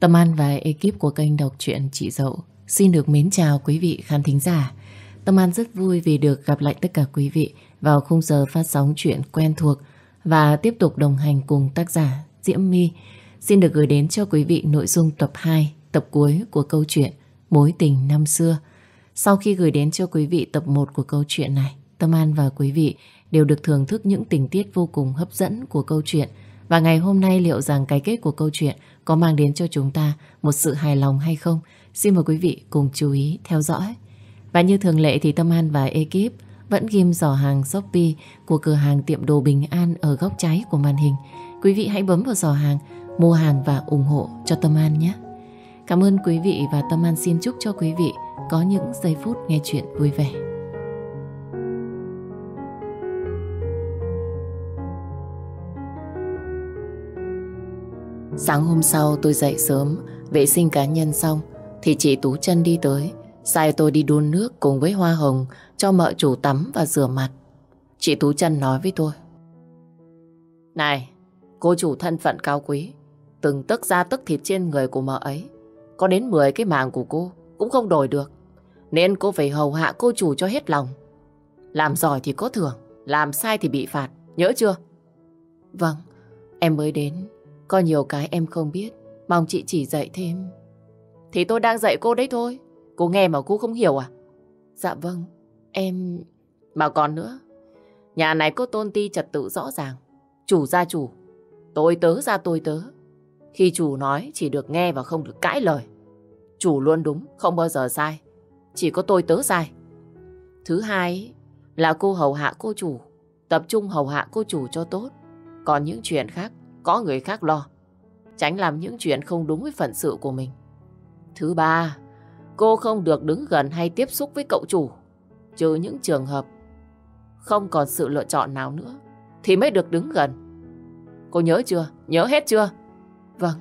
Tâm An và ekip của kênh đọc truyện Chị Dậu xin được mến chào quý vị khán thính giả. Tâm An rất vui vì được gặp lại tất cả quý vị vào khung giờ phát sóng chuyện quen thuộc và tiếp tục đồng hành cùng tác giả Diễm My. Xin được gửi đến cho quý vị nội dung tập 2, tập cuối của câu chuyện Mối tình năm xưa. Sau khi gửi đến cho quý vị tập 1 của câu chuyện này, Tâm An và quý vị đều được thưởng thức những tình tiết vô cùng hấp dẫn của câu chuyện. Và ngày hôm nay liệu rằng cái kết của câu chuyện có mang đến cho chúng ta một sự hài lòng hay không? Xin mời quý vị cùng chú ý theo dõi. Và như thường lệ thì Tâm An và ekip vẫn ghim giỏ hàng Shopee của cửa hàng tiệm đồ Bình An ở góc trái của màn hình. Quý vị hãy bấm vào giỏ hàng, mua hàng và ủng hộ cho Tâm An nhé. Cảm ơn quý vị và Tâm An xin chúc cho quý vị có những giây phút nghe chuyện vui vẻ. Sáng hôm sau tôi dậy sớm, vệ sinh cá nhân xong, thì chị Tú chân đi tới, sai tôi đi đun nước cùng với Hoa Hồng cho mợ chủ tắm và rửa mặt. Chị Tú chân nói với tôi. Này, cô chủ thân phận cao quý, từng tức ra tức thịt trên người của mợ ấy. Có đến 10 cái màng của cô cũng không đổi được. Nên cô phải hầu hạ cô chủ cho hết lòng. Làm giỏi thì có thưởng, làm sai thì bị phạt, nhớ chưa? Vâng, em mới đến có nhiều cái em không biết, mong chị chỉ dạy thêm. Thì tôi đang dạy cô đấy thôi. Cô nghe mà cô không hiểu à? Dạ vâng, em... Mà còn nữa, nhà này có tôn ti trật tự rõ ràng. Chủ ra chủ, tôi tớ ra tôi tớ. Khi chủ nói chỉ được nghe và không được cãi lời. Chủ luôn đúng, không bao giờ sai. Chỉ có tôi tớ sai. Thứ hai là cô hầu hạ cô chủ. Tập trung hầu hạ cô chủ cho tốt. Còn những chuyện khác có người khác lo. Tránh làm những chuyện không đúng với phận sự của mình. Thứ ba, cô không được đứng gần hay tiếp xúc với cậu chủ. Trừ những trường hợp không còn sự lựa chọn nào nữa thì mới được đứng gần. Cô nhớ chưa? Nhớ hết chưa? Vâng,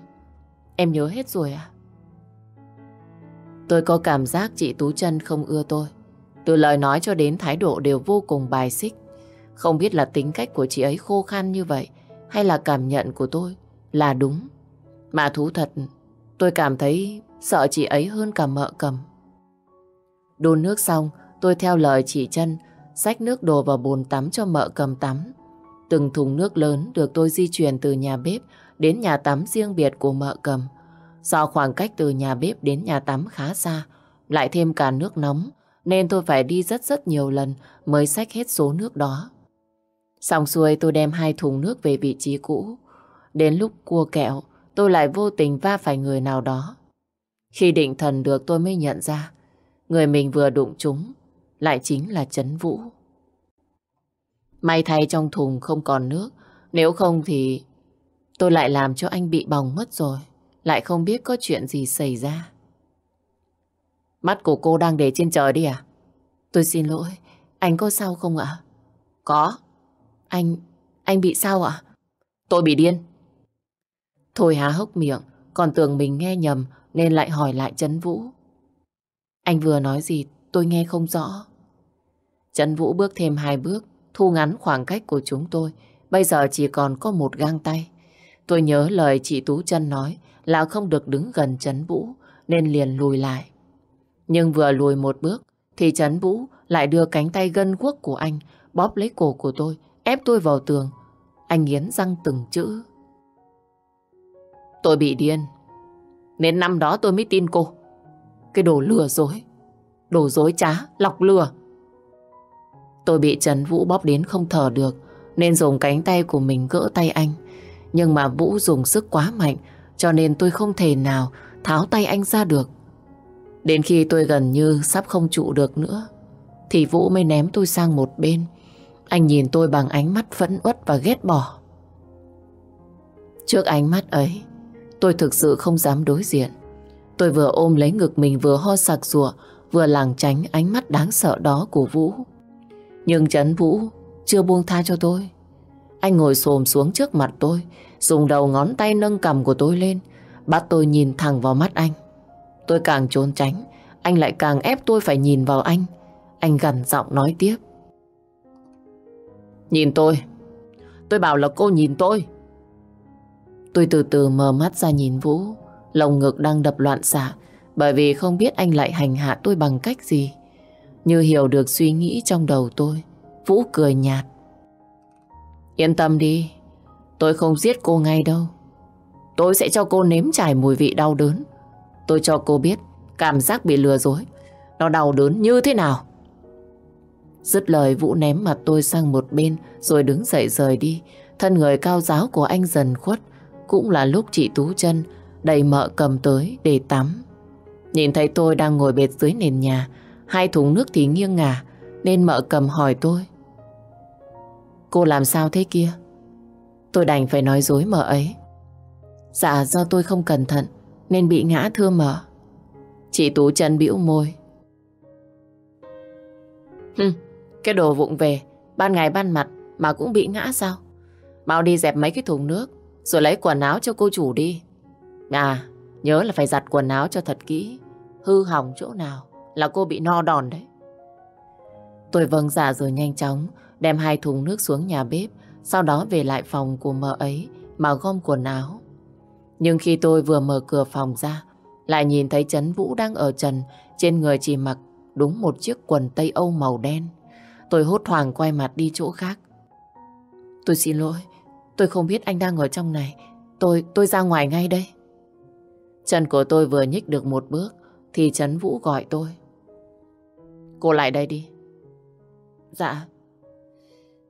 em nhớ hết rồi ạ. Tôi có cảm giác chị Tú chân không ưa tôi. Từ lời nói cho đến thái độ đều vô cùng bài xích. Không biết là tính cách của chị ấy khô khan như vậy hay là cảm nhận của tôi là đúng. Mà thú thật, tôi cảm thấy sợ chị ấy hơn cả mợ cầm. Đun nước xong, tôi theo lời chị chân xách nước đồ vào bồn tắm cho mợ cầm tắm. Từng thùng nước lớn được tôi di chuyển từ nhà bếp đến nhà tắm riêng biệt của mợ cầm. Do khoảng cách từ nhà bếp đến nhà tắm khá xa, lại thêm cả nước nóng, nên tôi phải đi rất rất nhiều lần mới xách hết số nước đó. Xong xuôi tôi đem hai thùng nước về vị trí cũ. Đến lúc cua kẹo, tôi lại vô tình va phải người nào đó. Khi định thần được tôi mới nhận ra, người mình vừa đụng chúng lại chính là Trấn Vũ. May thay trong thùng không còn nước, nếu không thì tôi lại làm cho anh bị bỏng mất rồi, lại không biết có chuyện gì xảy ra. Mắt của cô đang để trên trời đi à? Tôi xin lỗi, anh có sao không ạ? Có, anh... anh bị sao ạ? Tôi bị điên. Thôi há hốc miệng, còn tưởng mình nghe nhầm nên lại hỏi lại Trấn Vũ. Anh vừa nói gì tôi nghe không rõ. Trấn Vũ bước thêm hai bước, thu ngắn khoảng cách của chúng tôi. Bây giờ chỉ còn có một gang tay. Tôi nhớ lời chị Tú chân nói là không được đứng gần Trấn Vũ nên liền lùi lại. Nhưng vừa lùi một bước thì Trấn Vũ lại đưa cánh tay gân guốc của anh bóp lấy cổ của tôi ép tôi vào tường. Anh nghiến răng từng chữ. Tôi bị điên. Nên năm đó tôi mới tin cô. Cái đồ lừa dối. Đồ dối trá, lọc lừa. Tôi bị Trần Vũ bóp đến không thở được nên dùng cánh tay của mình gỡ tay anh. Nhưng mà Vũ dùng sức quá mạnh cho nên tôi không thể nào tháo tay anh ra được. Đến khi tôi gần như sắp không trụ được nữa thì Vũ mới ném tôi sang một bên anh nhìn tôi bằng ánh mắt phẫn uất và ghét bỏ. Trước ánh mắt ấy, tôi thực sự không dám đối diện. Tôi vừa ôm lấy ngực mình vừa ho sặc sụa, vừa lảng tránh ánh mắt đáng sợ đó của Vũ. Nhưng Trấn Vũ chưa buông tha cho tôi. Anh ngồi xồm xuống trước mặt tôi, dùng đầu ngón tay nâng cầm của tôi lên, bắt tôi nhìn thẳng vào mắt anh. Tôi càng trốn tránh, anh lại càng ép tôi phải nhìn vào anh. Anh gằn giọng nói tiếp. Nhìn tôi. Tôi bảo là cô nhìn tôi. Tôi từ từ mở mắt ra nhìn Vũ. Lồng ngực đang đập loạn xạ bởi vì không biết anh lại hành hạ tôi bằng cách gì. Như hiểu được suy nghĩ trong đầu tôi, Vũ cười nhạt. Yên tâm đi, tôi không giết cô ngay đâu. Tôi sẽ cho cô nếm trải mùi vị đau đớn. Tôi cho cô biết cảm giác bị lừa dối. Nó đau đớn như thế nào. Dứt lời Vũ ném mặt tôi sang một bên rồi đứng dậy rời đi. Thân người cao giáo của anh dần khuất. Cũng là lúc chị Tú chân đầy mợ cầm tới để tắm. Nhìn thấy tôi đang ngồi bệt dưới nền nhà, hai thùng nước thì nghiêng ngả, nên mợ cầm hỏi tôi. Cô làm sao thế kia? Tôi đành phải nói dối mợ ấy. Dạ do tôi không cẩn thận nên bị ngã thưa mợ. Chị Tú chân bĩu môi. Hừm, cái đồ vụng về, ban ngày ban mặt mà cũng bị ngã sao? Mau đi dẹp mấy cái thùng nước, rồi lấy quần áo cho cô chủ đi. À, nhớ là phải giặt quần áo cho thật kỹ. Hư hỏng chỗ nào là cô bị no đòn đấy. Tôi vâng dạ rồi nhanh chóng đem hai thùng nước xuống nhà bếp, sau đó về lại phòng của mợ ấy mà gom quần áo. Nhưng khi tôi vừa mở cửa phòng ra, lại nhìn thấy Trấn Vũ đang ở trần, trên người chỉ mặc đúng một chiếc quần Tây Âu màu đen. Tôi hốt hoảng quay mặt đi chỗ khác. Tôi xin lỗi, tôi không biết anh đang ở trong này. Tôi, tôi ra ngoài ngay đây. Chân của tôi vừa nhích được một bước thì Trấn Vũ gọi tôi. Cô lại đây đi. Dạ.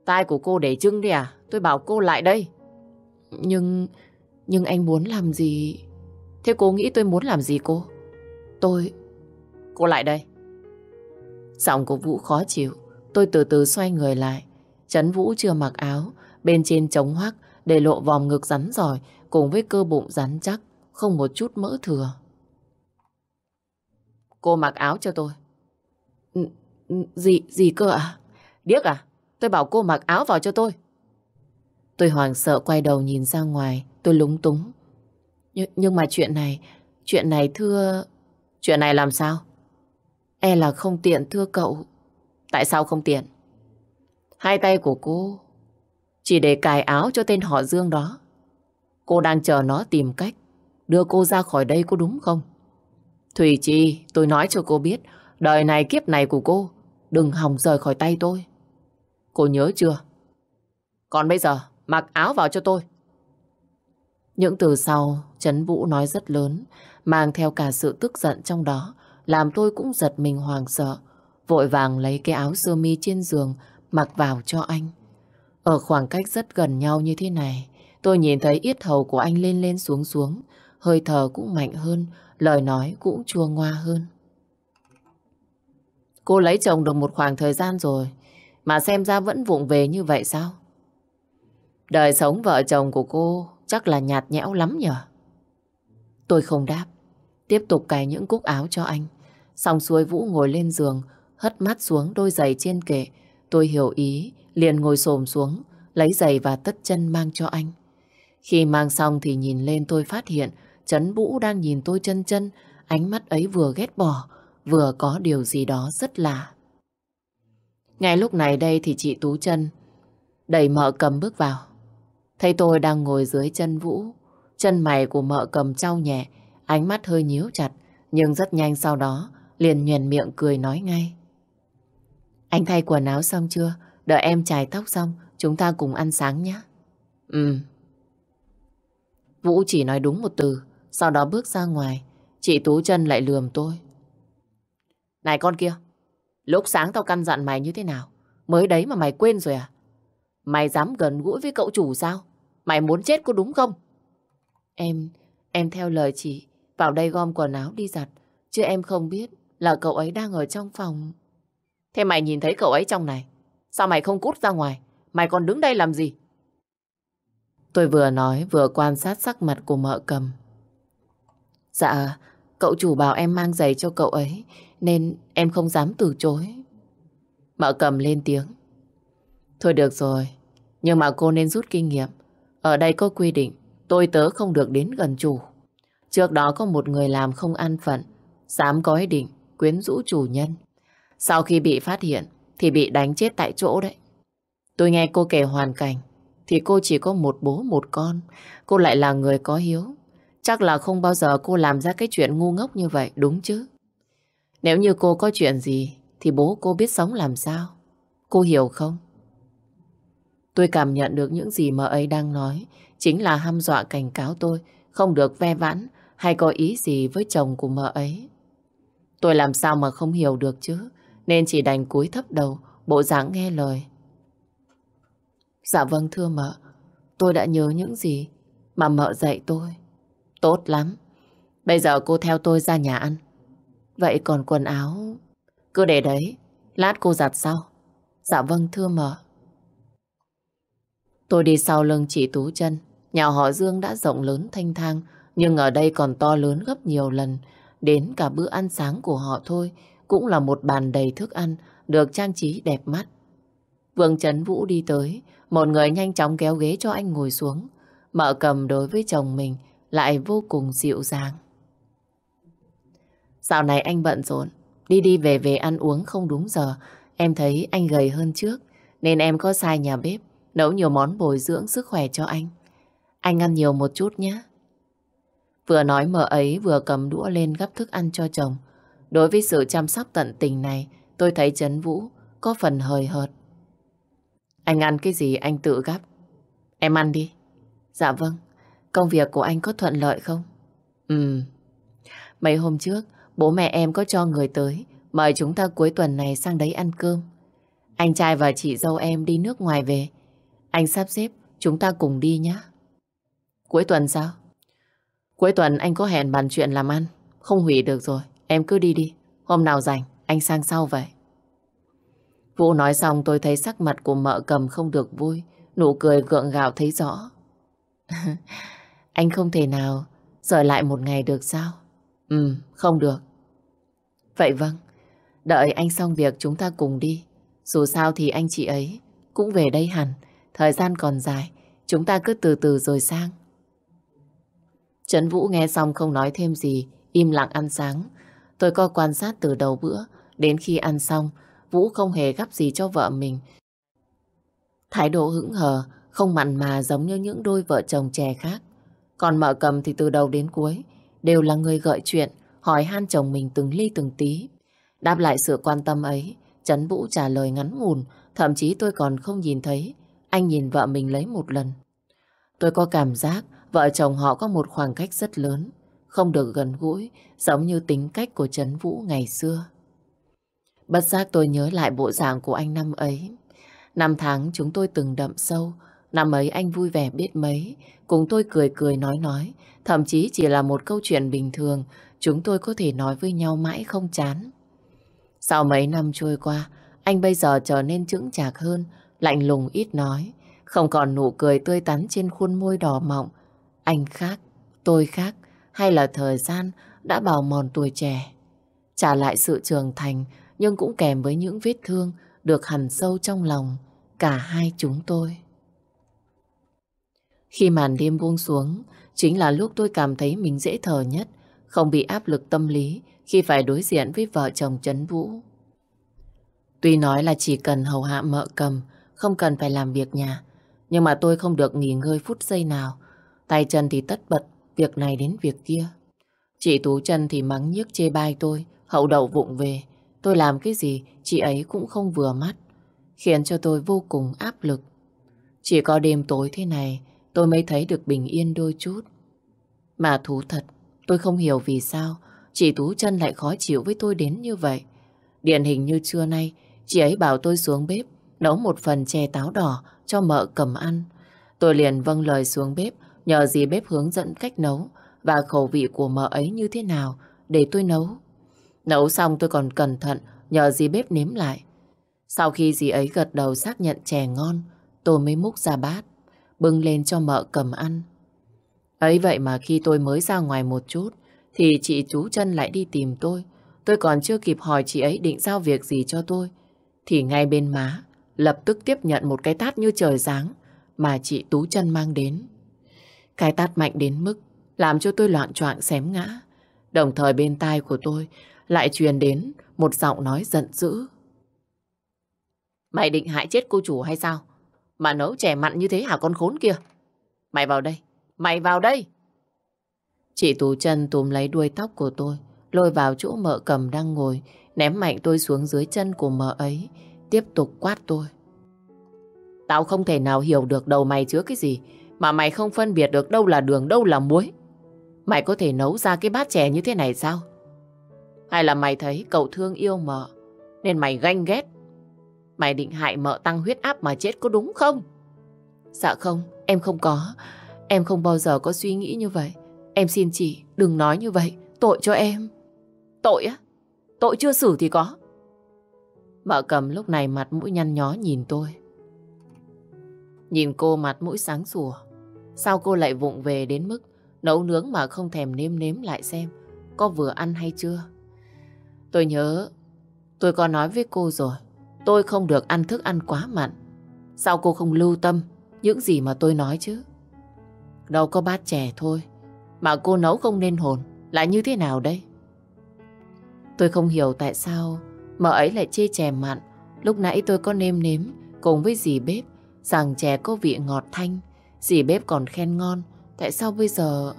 Tai của cô để trưng đi à? Tôi bảo cô lại đây. Nhưng... Nhưng anh muốn làm gì? Thế cô nghĩ tôi muốn làm gì cô? Tôi... Cô lại đây. Giọng của Vũ khó chịu. Tôi từ từ xoay người lại. Trấn Vũ chưa mặc áo. Bên trên trống hoác để lộ vòng ngực rắn giỏi cùng với cơ bụng rắn chắc, không một chút mỡ thừa. Cô mặc áo cho tôi. Gì, gì cơ ạ? À? Điếc à? Tôi bảo cô mặc áo vào cho tôi. Tôi hoảng sợ quay đầu nhìn ra ngoài, tôi lúng túng. Nh nhưng mà chuyện này, chuyện này thưa... Chuyện này làm sao? E là không tiện thưa cậu. Tại sao không tiện? Hai tay của cô chỉ để cài áo cho tên họ Dương đó. Cô đang chờ nó tìm cách đưa cô ra khỏi đây có đúng không? Thủy Chi, tôi nói cho cô biết, đời này kiếp này của cô, đừng hòng rời khỏi tay tôi. Cô nhớ chưa? Còn bây giờ, mặc áo vào cho tôi. Những từ sau, Trấn Vũ nói rất lớn, mang theo cả sự tức giận trong đó, làm tôi cũng giật mình hoàng sợ, vội vàng lấy cái áo sơ mi trên giường mặc vào cho anh. Ở khoảng cách rất gần nhau như thế này, tôi nhìn thấy yết hầu của anh lên lên xuống xuống, hơi thở cũng mạnh hơn, lời nói cũng chua ngoa hơn. Cô lấy chồng được một khoảng thời gian rồi, mà xem ra vẫn vụng về như vậy sao? Đời sống vợ chồng của cô chắc là nhạt nhẽo lắm nhở? Tôi không đáp, tiếp tục cài những cúc áo cho anh. Xong xuôi Vũ ngồi lên giường, hất mắt xuống đôi giày trên kệ. Tôi hiểu ý, liền ngồi xổm xuống, lấy giày và tất chân mang cho anh. Khi mang xong thì nhìn lên tôi phát hiện Trấn Vũ đang nhìn tôi chân chân, ánh mắt ấy vừa ghét bỏ, vừa có điều gì đó rất lạ. Ngay lúc này đây thì chị Tú chân đẩy mợ cầm bước vào. Thấy tôi đang ngồi dưới chân Vũ, chân mày của mợ cầm trao nhẹ, ánh mắt hơi nhíu chặt, nhưng rất nhanh sau đó liền nhuền miệng cười nói ngay. Anh thay quần áo xong chưa? Đợi em chải tóc xong, chúng ta cùng ăn sáng nhé. Ừ. Vũ chỉ nói đúng một từ, sau đó bước ra ngoài. Chị Tú chân lại lườm tôi. Này con kia, lúc sáng tao căn dặn mày như thế nào? Mới đấy mà mày quên rồi à? Mày dám gần gũi với cậu chủ sao? Mày muốn chết có đúng không? Em, em theo lời chị, vào đây gom quần áo đi giặt. Chứ em không biết là cậu ấy đang ở trong phòng. Thế mày nhìn thấy cậu ấy trong này, sao mày không cút ra ngoài? Mày còn đứng đây làm gì? Tôi vừa nói vừa quan sát sắc mặt của mợ cầm. Dạ, cậu chủ bảo em mang giày cho cậu ấy, nên em không dám từ chối. Mợ cầm lên tiếng. Thôi được rồi, nhưng mà cô nên rút kinh nghiệm. Ở đây có quy định, tôi tớ không được đến gần chủ. Trước đó có một người làm không an phận, dám có ý định quyến rũ chủ nhân. Sau khi bị phát hiện thì bị đánh chết tại chỗ đấy. Tôi nghe cô kể hoàn cảnh thì cô chỉ có một bố một con. Cô lại là người có hiếu. Chắc là không bao giờ cô làm ra cái chuyện ngu ngốc như vậy, đúng chứ? Nếu như cô có chuyện gì, thì bố cô biết sống làm sao? Cô hiểu không? Tôi cảm nhận được những gì mà ấy đang nói, chính là hăm dọa cảnh cáo tôi không được ve vãn hay có ý gì với chồng của mợ ấy. Tôi làm sao mà không hiểu được chứ, nên chỉ đành cúi thấp đầu, bộ dáng nghe lời. Dạ vâng thưa mợ, tôi đã nhớ những gì mà mợ dạy tôi. Tốt lắm, bây giờ cô theo tôi ra nhà ăn. Vậy còn quần áo, cứ để đấy, lát cô giặt sau. Dạ vâng thưa mợ. Tôi đi sau lưng chị Tú chân Nhà họ Dương đã rộng lớn thanh thang, nhưng ở đây còn to lớn gấp nhiều lần. Đến cả bữa ăn sáng của họ thôi, cũng là một bàn đầy thức ăn, được trang trí đẹp mắt. Vương Trấn Vũ đi tới, một người nhanh chóng kéo ghế cho anh ngồi xuống. Mợ cầm đối với chồng mình lại vô cùng dịu dàng. Dạo này anh bận rộn, đi đi về về ăn uống không đúng giờ. Em thấy anh gầy hơn trước, nên em có sai nhà bếp, nấu nhiều món bồi dưỡng sức khỏe cho anh. Anh ăn nhiều một chút nhé. Vừa nói mợ ấy vừa cầm đũa lên gắp thức ăn cho chồng. Đối với sự chăm sóc tận tình này, tôi thấy Trấn Vũ có phần hời hợt. Anh ăn cái gì anh tự gắp. Em ăn đi. Dạ vâng. Công việc của anh có thuận lợi không? Ừ. Mấy hôm trước, bố mẹ em có cho người tới mời chúng ta cuối tuần này sang đấy ăn cơm. Anh trai và chị dâu em đi nước ngoài về. Anh sắp xếp chúng ta cùng đi nhé. Cuối tuần sao? Cuối tuần anh có hẹn bàn chuyện làm ăn. Không hủy được rồi. Em cứ đi đi. Hôm nào rảnh, anh sang sau vậy. Vũ nói xong tôi thấy sắc mặt của mợ cầm không được vui. Nụ cười gượng gạo thấy rõ. anh không thể nào rời lại một ngày được sao? Ừ, không được. Vậy vâng, đợi anh xong việc chúng ta cùng đi. Dù sao thì anh chị ấy cũng về đây hẳn. Thời gian còn dài, chúng ta cứ từ từ rồi sang. Trấn Vũ nghe xong không nói thêm gì, im lặng ăn sáng. Tôi có quan sát từ đầu bữa, đến khi ăn xong, Vũ không hề gắp gì cho vợ mình. Thái độ hững hờ, không mặn mà giống như những đôi vợ chồng trẻ khác. Còn mợ cầm thì từ đầu đến cuối, đều là người gợi chuyện, hỏi han chồng mình từng ly từng tí. Đáp lại sự quan tâm ấy, Trấn Vũ trả lời ngắn ngủn, thậm chí tôi còn không nhìn thấy. Anh nhìn vợ mình lấy một lần. Tôi có cảm giác Vợ chồng họ có một khoảng cách rất lớn, không được gần gũi, giống như tính cách của Trấn Vũ ngày xưa. Bất giác tôi nhớ lại bộ dạng của anh năm ấy. Năm tháng chúng tôi từng đậm sâu, năm ấy anh vui vẻ biết mấy, cùng tôi cười cười nói nói, thậm chí chỉ là một câu chuyện bình thường, chúng tôi có thể nói với nhau mãi không chán. Sau mấy năm trôi qua, anh bây giờ trở nên chững chạc hơn, lạnh lùng ít nói, không còn nụ cười tươi tắn trên khuôn môi đỏ mọng, anh khác, tôi khác, hay là thời gian đã bào mòn tuổi trẻ. Trả lại sự trưởng thành, nhưng cũng kèm với những vết thương được hằn sâu trong lòng cả hai chúng tôi. Khi màn đêm buông xuống, chính là lúc tôi cảm thấy mình dễ thở nhất, không bị áp lực tâm lý khi phải đối diện với vợ chồng Trấn Vũ. Tuy nói là chỉ cần hầu hạ mợ cầm, không cần phải làm việc nhà, nhưng mà tôi không được nghỉ ngơi phút giây nào Tay chân thì tất bật, việc này đến việc kia. Chị Tú chân thì mắng nhiếc chê bai tôi, hậu đậu vụng về. Tôi làm cái gì, chị ấy cũng không vừa mắt, khiến cho tôi vô cùng áp lực. Chỉ có đêm tối thế này, tôi mới thấy được bình yên đôi chút. Mà thú thật, tôi không hiểu vì sao chị Tú chân lại khó chịu với tôi đến như vậy. Điển hình như trưa nay, chị ấy bảo tôi xuống bếp, nấu một phần chè táo đỏ cho mợ cầm ăn. Tôi liền vâng lời xuống bếp, Nhờ dì bếp hướng dẫn cách nấu và khẩu vị của mợ ấy như thế nào để tôi nấu. Nấu xong tôi còn cẩn thận nhờ dì bếp nếm lại. Sau khi dì ấy gật đầu xác nhận chè ngon, tôi mới múc ra bát, bưng lên cho mợ cầm ăn. Ấy vậy mà khi tôi mới ra ngoài một chút, thì chị chú chân lại đi tìm tôi. Tôi còn chưa kịp hỏi chị ấy định giao việc gì cho tôi. Thì ngay bên má, lập tức tiếp nhận một cái tát như trời giáng mà chị Tú chân mang đến. Cái tát mạnh đến mức làm cho tôi loạn choạng xém ngã. Đồng thời bên tai của tôi lại truyền đến một giọng nói giận dữ. Mày định hại chết cô chủ hay sao? Mà nấu chè mặn như thế hả con khốn kia? Mày vào đây, mày vào đây! Chị Tú chân túm lấy đuôi tóc của tôi, lôi vào chỗ mợ cầm đang ngồi, ném mạnh tôi xuống dưới chân của mợ ấy, tiếp tục quát tôi. Tao không thể nào hiểu được đầu mày chứa cái gì, mà mày không phân biệt được đâu là đường, đâu là muối. Mày có thể nấu ra cái bát chè như thế này sao? Hay là mày thấy cậu thương yêu mợ, nên mày ganh ghét? Mày định hại mợ tăng huyết áp mà chết có đúng không? Dạ không, em không có. Em không bao giờ có suy nghĩ như vậy. Em xin chị, đừng nói như vậy. Tội cho em. Tội á? Tội chưa xử thì có. Mợ cầm lúc này mặt mũi nhăn nhó nhìn tôi. Nhìn cô mặt mũi sáng sủa. Sao cô lại vụng về đến mức nấu nướng mà không thèm nếm nếm lại xem có vừa ăn hay chưa? Tôi nhớ, tôi có nói với cô rồi. Tôi không được ăn thức ăn quá mặn. Sao cô không lưu tâm những gì mà tôi nói chứ? Đâu có bát chè thôi. Mà cô nấu không nên hồn. Là như thế nào đây? Tôi không hiểu tại sao mợ ấy lại chê chè mặn. Lúc nãy tôi có nêm nếm cùng với dì bếp rằng chè có vị ngọt thanh. Dì bếp còn khen ngon. Tại sao bây giờ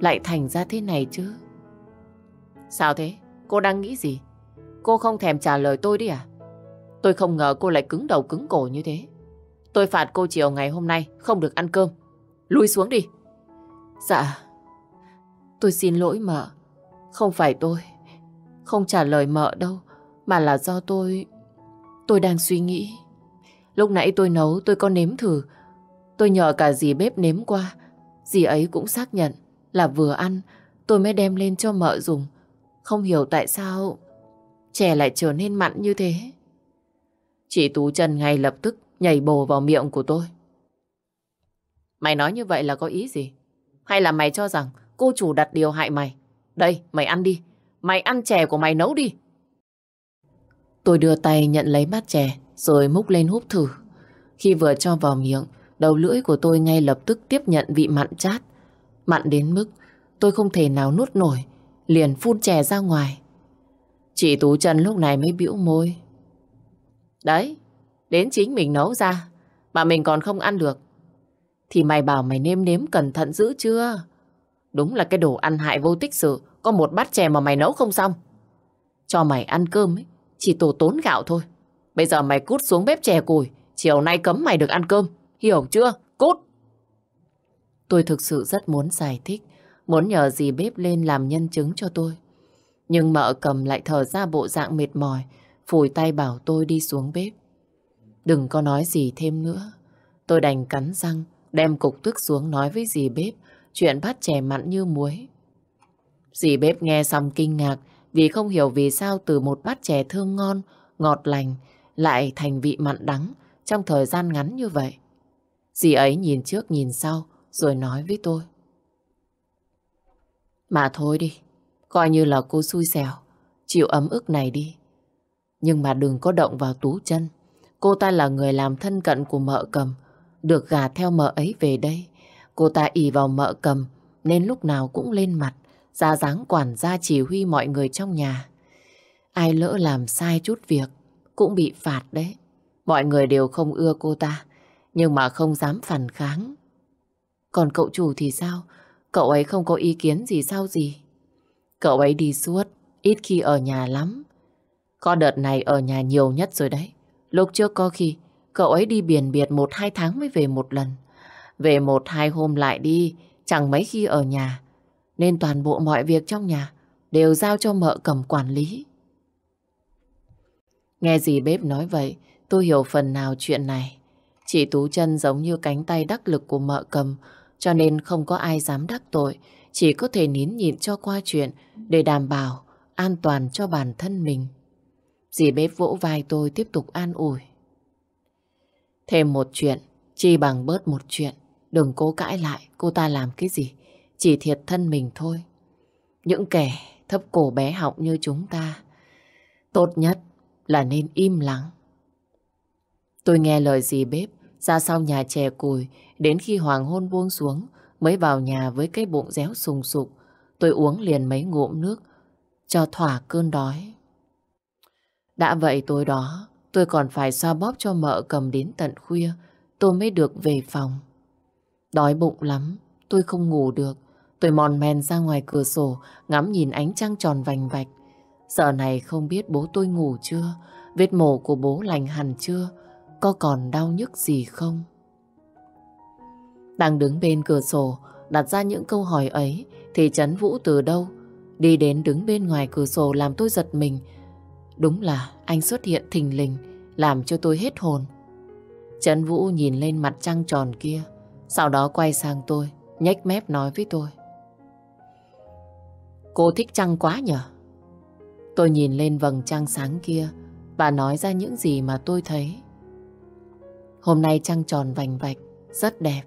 lại thành ra thế này chứ? Sao thế? Cô đang nghĩ gì? Cô không thèm trả lời tôi đi à? Tôi không ngờ cô lại cứng đầu cứng cổ như thế. Tôi phạt cô chiều ngày hôm nay, không được ăn cơm. Lui xuống đi. Dạ. Tôi xin lỗi mợ. Không phải tôi. Không trả lời mợ đâu. Mà là do tôi... Tôi đang suy nghĩ. Lúc nãy tôi nấu, tôi có nếm thử. Tôi nhờ cả dì bếp nếm qua. Dì ấy cũng xác nhận là vừa ăn tôi mới đem lên cho mợ dùng. Không hiểu tại sao chè lại trở nên mặn như thế. Chị Tú Trần ngay lập tức nhảy bồ vào miệng của tôi. Mày nói như vậy là có ý gì? Hay là mày cho rằng cô chủ đặt điều hại mày? Đây, mày ăn đi. Mày ăn chè của mày nấu đi. Tôi đưa tay nhận lấy bát chè rồi múc lên húp thử. Khi vừa cho vào miệng, đầu lưỡi của tôi ngay lập tức tiếp nhận vị mặn chát. Mặn đến mức tôi không thể nào nuốt nổi, liền phun chè ra ngoài. Chị Tú Trần lúc này mới bĩu môi. Đấy, đến chính mình nấu ra, mà mình còn không ăn được. Thì mày bảo mày nêm nếm cẩn thận giữ chưa? Đúng là cái đồ ăn hại vô tích sự, có một bát chè mà mày nấu không xong. Cho mày ăn cơm ấy, chỉ tổ tốn gạo thôi. Bây giờ mày cút xuống bếp chè củi, chiều nay cấm mày được ăn cơm, hiểu chưa? Cút! Tôi thực sự rất muốn giải thích, muốn nhờ dì bếp lên làm nhân chứng cho tôi. Nhưng mợ cầm lại thở ra bộ dạng mệt mỏi, phủi tay bảo tôi đi xuống bếp. Đừng có nói gì thêm nữa. Tôi đành cắn răng, đem cục tức xuống nói với dì bếp chuyện bát chè mặn như muối. Dì bếp nghe xong kinh ngạc vì không hiểu vì sao từ một bát chè thơm ngon, ngọt lành lại thành vị mặn đắng trong thời gian ngắn như vậy. Dì ấy nhìn trước nhìn sau rồi nói với tôi. Mà thôi đi, coi như là cô xui xẻo, chịu ấm ức này đi. Nhưng mà đừng có động vào tú chân. Cô ta là người làm thân cận của mợ cầm, được gà theo mợ ấy về đây. Cô ta ỉ vào mợ cầm, nên lúc nào cũng lên mặt, ra dáng quản gia chỉ huy mọi người trong nhà. Ai lỡ làm sai chút việc, cũng bị phạt đấy. Mọi người đều không ưa cô ta, nhưng mà không dám phản kháng. Còn cậu chủ thì sao? Cậu ấy không có ý kiến gì sao gì? Cậu ấy đi suốt, ít khi ở nhà lắm. Có đợt này ở nhà nhiều nhất rồi đấy. Lúc trước có khi, cậu ấy đi biển biệt một hai tháng mới về một lần. Về một hai hôm lại đi, chẳng mấy khi ở nhà. Nên toàn bộ mọi việc trong nhà đều giao cho mợ cầm quản lý. Nghe gì bếp nói vậy, tôi hiểu phần nào chuyện này. Chị Tú chân giống như cánh tay đắc lực của mợ cầm, cho nên không có ai dám đắc tội, chỉ có thể nín nhịn cho qua chuyện để đảm bảo an toàn cho bản thân mình. Dì bếp vỗ vai tôi tiếp tục an ủi. Thêm một chuyện, chi bằng bớt một chuyện. Đừng cố cãi lại cô ta làm cái gì. Chỉ thiệt thân mình thôi. Những kẻ thấp cổ bé họng như chúng ta. Tốt nhất là nên im lặng. Tôi nghe lời dì bếp ra sau nhà chè cùi đến khi hoàng hôn buông xuống mới vào nhà với cái bụng réo sùng sục. Tôi uống liền mấy ngụm nước cho thỏa cơn đói. Đã vậy tối đó, tôi còn phải xoa bóp cho mợ cầm đến tận khuya, tôi mới được về phòng. Đói bụng lắm, tôi không ngủ được. Tôi mòn men ra ngoài cửa sổ, ngắm nhìn ánh trăng tròn vành vạch. Giờ này không biết bố tôi ngủ chưa, vết mổ của bố lành hẳn chưa, có còn đau nhức gì không? Đang đứng bên cửa sổ, đặt ra những câu hỏi ấy, thì Trấn Vũ từ đâu? Đi đến đứng bên ngoài cửa sổ làm tôi giật mình. Đúng là anh xuất hiện thình lình, làm cho tôi hết hồn. Trấn Vũ nhìn lên mặt trăng tròn kia, sau đó quay sang tôi, nhếch mép nói với tôi. Cô thích trăng quá nhở? Tôi nhìn lên vầng trăng sáng kia và nói ra những gì mà tôi thấy. Hôm nay trăng tròn vành vạch, rất đẹp.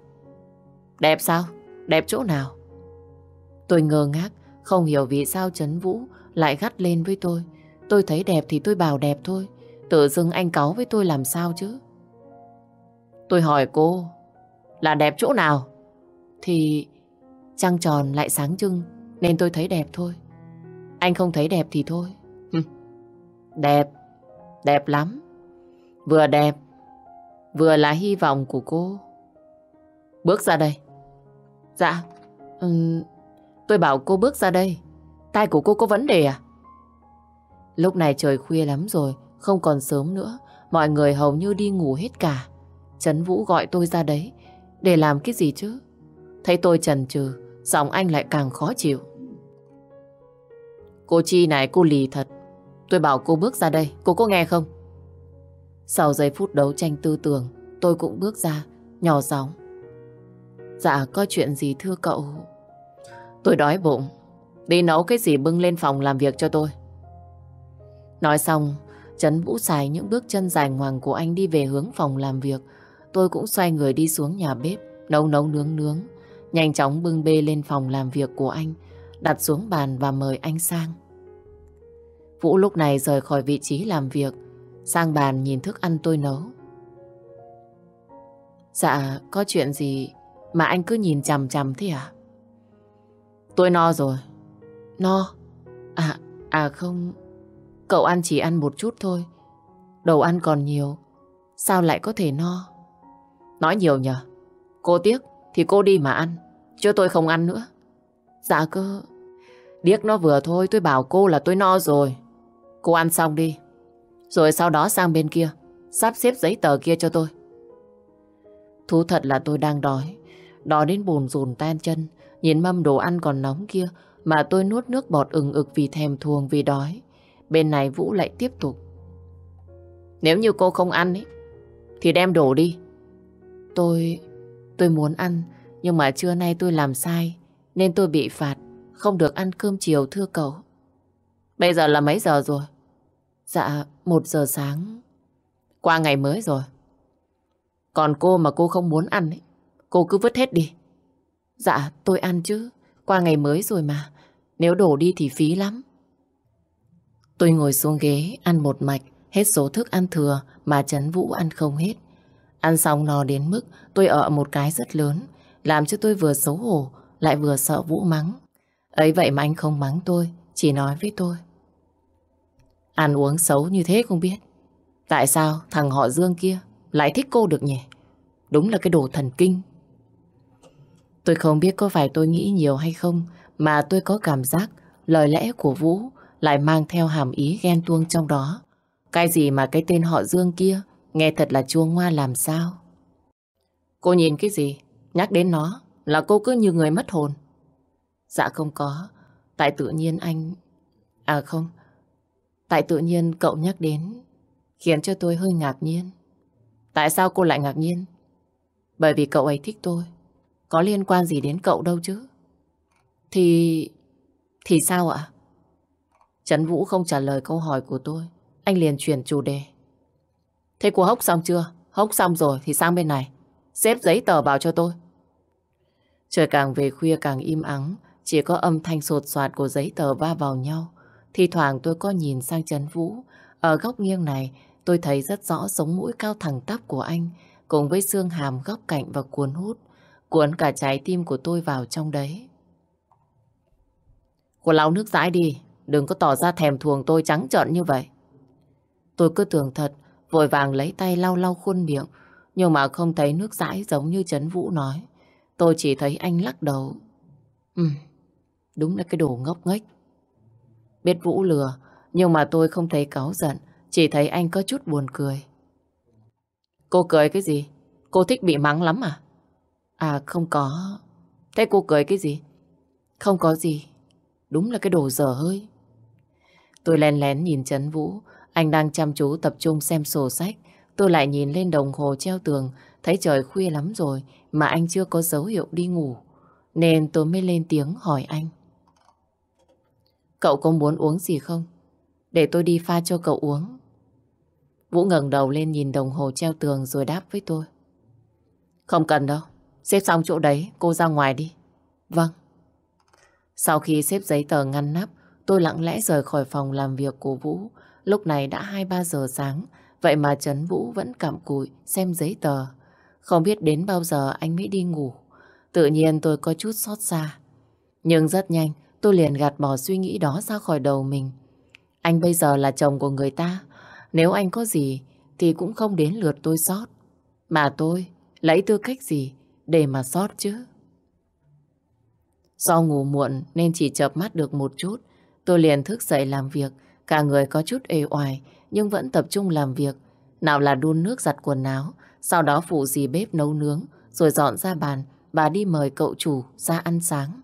Đẹp sao? Đẹp chỗ nào? Tôi ngơ ngác, không hiểu vì sao Trấn Vũ lại gắt lên với tôi. Tôi thấy đẹp thì tôi bảo đẹp thôi. Tự dưng anh cáu với tôi làm sao chứ? Tôi hỏi cô, là đẹp chỗ nào? Thì trăng tròn lại sáng trưng nên tôi thấy đẹp thôi. Anh không thấy đẹp thì thôi. đẹp, đẹp lắm. Vừa đẹp, vừa là hy vọng của cô. Bước ra đây. Dạ, ừ, tôi bảo cô bước ra đây. Tai của cô có vấn đề à? Lúc này trời khuya lắm rồi, không còn sớm nữa. Mọi người hầu như đi ngủ hết cả. Trấn Vũ gọi tôi ra đấy. Để làm cái gì chứ? Thấy tôi chần chừ, giọng anh lại càng khó chịu. Cô Chi này cô lì thật. Tôi bảo cô bước ra đây, cô có nghe không? Sau giây phút đấu tranh tư tưởng, tôi cũng bước ra, nhỏ giọng. Dạ, có chuyện gì thưa cậu? Tôi đói bụng. Đi nấu cái gì bưng lên phòng làm việc cho tôi. Nói xong, Trấn Vũ xài những bước chân dài ngoằng của anh đi về hướng phòng làm việc. Tôi cũng xoay người đi xuống nhà bếp, nấu nấu nướng nướng. Nhanh chóng bưng bê lên phòng làm việc của anh, đặt xuống bàn và mời anh sang. Vũ lúc này rời khỏi vị trí làm việc, sang bàn nhìn thức ăn tôi nấu. Dạ, có chuyện gì mà anh cứ nhìn chằm chằm thế à? Tôi no rồi. No? À, à không, cậu ăn chỉ ăn một chút thôi. Đầu ăn còn nhiều, sao lại có thể no? Nói nhiều nhờ. Cô tiếc thì cô đi mà ăn, chứ tôi không ăn nữa. Dạ cơ, điếc nó vừa thôi, tôi bảo cô là tôi no rồi. Cô ăn xong đi. Rồi sau đó sang bên kia, sắp xếp giấy tờ kia cho tôi. Thú thật là tôi đang đói. Đói đến bùn rùn tan chân, nhìn mâm đồ ăn còn nóng kia mà tôi nuốt nước bọt ừng ực vì thèm thuồng vì đói. Bên này Vũ lại tiếp tục. Nếu như cô không ăn ấy, thì đem đổ đi. Tôi... tôi muốn ăn, nhưng mà trưa nay tôi làm sai, nên tôi bị phạt, không được ăn cơm chiều thưa cậu. Bây giờ là mấy giờ rồi? Dạ, một giờ sáng. Qua ngày mới rồi. Còn cô mà cô không muốn ăn ấy, cô cứ vứt hết đi. Dạ, tôi ăn chứ. Qua ngày mới rồi mà. Nếu đổ đi thì phí lắm. Tôi ngồi xuống ghế, ăn một mạch, hết số thức ăn thừa mà Trấn Vũ ăn không hết. Ăn xong no đến mức tôi ở một cái rất lớn, làm cho tôi vừa xấu hổ, lại vừa sợ Vũ mắng. Ấy vậy mà anh không mắng tôi, chỉ nói với tôi. Ăn uống xấu như thế không biết. Tại sao thằng họ Dương kia lại thích cô được nhỉ? Đúng là cái đồ thần kinh. Tôi không biết có phải tôi nghĩ nhiều hay không, mà tôi có cảm giác lời lẽ của Vũ lại mang theo hàm ý ghen tuông trong đó. Cái gì mà cái tên họ Dương kia nghe thật là chua ngoa làm sao? Cô nhìn cái gì? Nhắc đến nó là cô cứ như người mất hồn. Dạ không có. Tại tự nhiên anh... À không. Tại tự nhiên cậu nhắc đến, khiến cho tôi hơi ngạc nhiên. Tại sao cô lại ngạc nhiên? Bởi vì cậu ấy thích tôi. Có liên quan gì đến cậu đâu chứ? Thì... Thì sao ạ? Trấn Vũ không trả lời câu hỏi của tôi. Anh liền chuyển chủ đề. Thế cô hốc xong chưa? Hốc xong rồi thì sang bên này. Xếp giấy tờ vào cho tôi. Trời càng về khuya càng im ắng. Chỉ có âm thanh sột soạt của giấy tờ va vào nhau. Thì thoảng tôi có nhìn sang Trấn Vũ. Ở góc nghiêng này tôi thấy rất rõ sống mũi cao thẳng tắp của anh cùng với xương hàm góc cạnh và cuốn hút cuốn cả trái tim của tôi vào trong đấy. Cô lau nước dãi đi, đừng có tỏ ra thèm thuồng tôi trắng trợn như vậy. Tôi cứ tưởng thật, vội vàng lấy tay lau lau khuôn miệng, nhưng mà không thấy nước dãi giống như Trấn Vũ nói. Tôi chỉ thấy anh lắc đầu. Ừ, đúng là cái đồ ngốc nghếch. Biết Vũ lừa, nhưng mà tôi không thấy cáu giận, chỉ thấy anh có chút buồn cười. Cô cười cái gì? Cô thích bị mắng lắm à? À không có. Thế cô cười cái gì? Không có gì. Đúng là cái đồ dở hơi. Tôi lén lén nhìn Trấn Vũ. Anh đang chăm chú tập trung xem sổ sách. Tôi lại nhìn lên đồng hồ treo tường. Thấy trời khuya lắm rồi mà anh chưa có dấu hiệu đi ngủ. Nên tôi mới lên tiếng hỏi anh. Cậu có muốn uống gì không? Để tôi đi pha cho cậu uống. Vũ ngẩng đầu lên nhìn đồng hồ treo tường rồi đáp với tôi. Không cần đâu. Xếp xong chỗ đấy, cô ra ngoài đi. Vâng. Sau khi xếp giấy tờ ngăn nắp, tôi lặng lẽ rời khỏi phòng làm việc của Vũ. Lúc này đã 2-3 giờ sáng, vậy mà Trấn Vũ vẫn cặm cụi xem giấy tờ. Không biết đến bao giờ anh mới đi ngủ. Tự nhiên tôi có chút xót xa. Nhưng rất nhanh, tôi liền gạt bỏ suy nghĩ đó ra khỏi đầu mình. Anh bây giờ là chồng của người ta. Nếu anh có gì thì cũng không đến lượt tôi sót. Mà tôi lấy tư cách gì để mà sót chứ? Do ngủ muộn nên chỉ chợp mắt được một chút. Tôi liền thức dậy làm việc. Cả người có chút ê oài nhưng vẫn tập trung làm việc. Nào là đun nước giặt quần áo, sau đó phụ dì bếp nấu nướng, rồi dọn ra bàn và đi mời cậu chủ ra ăn sáng.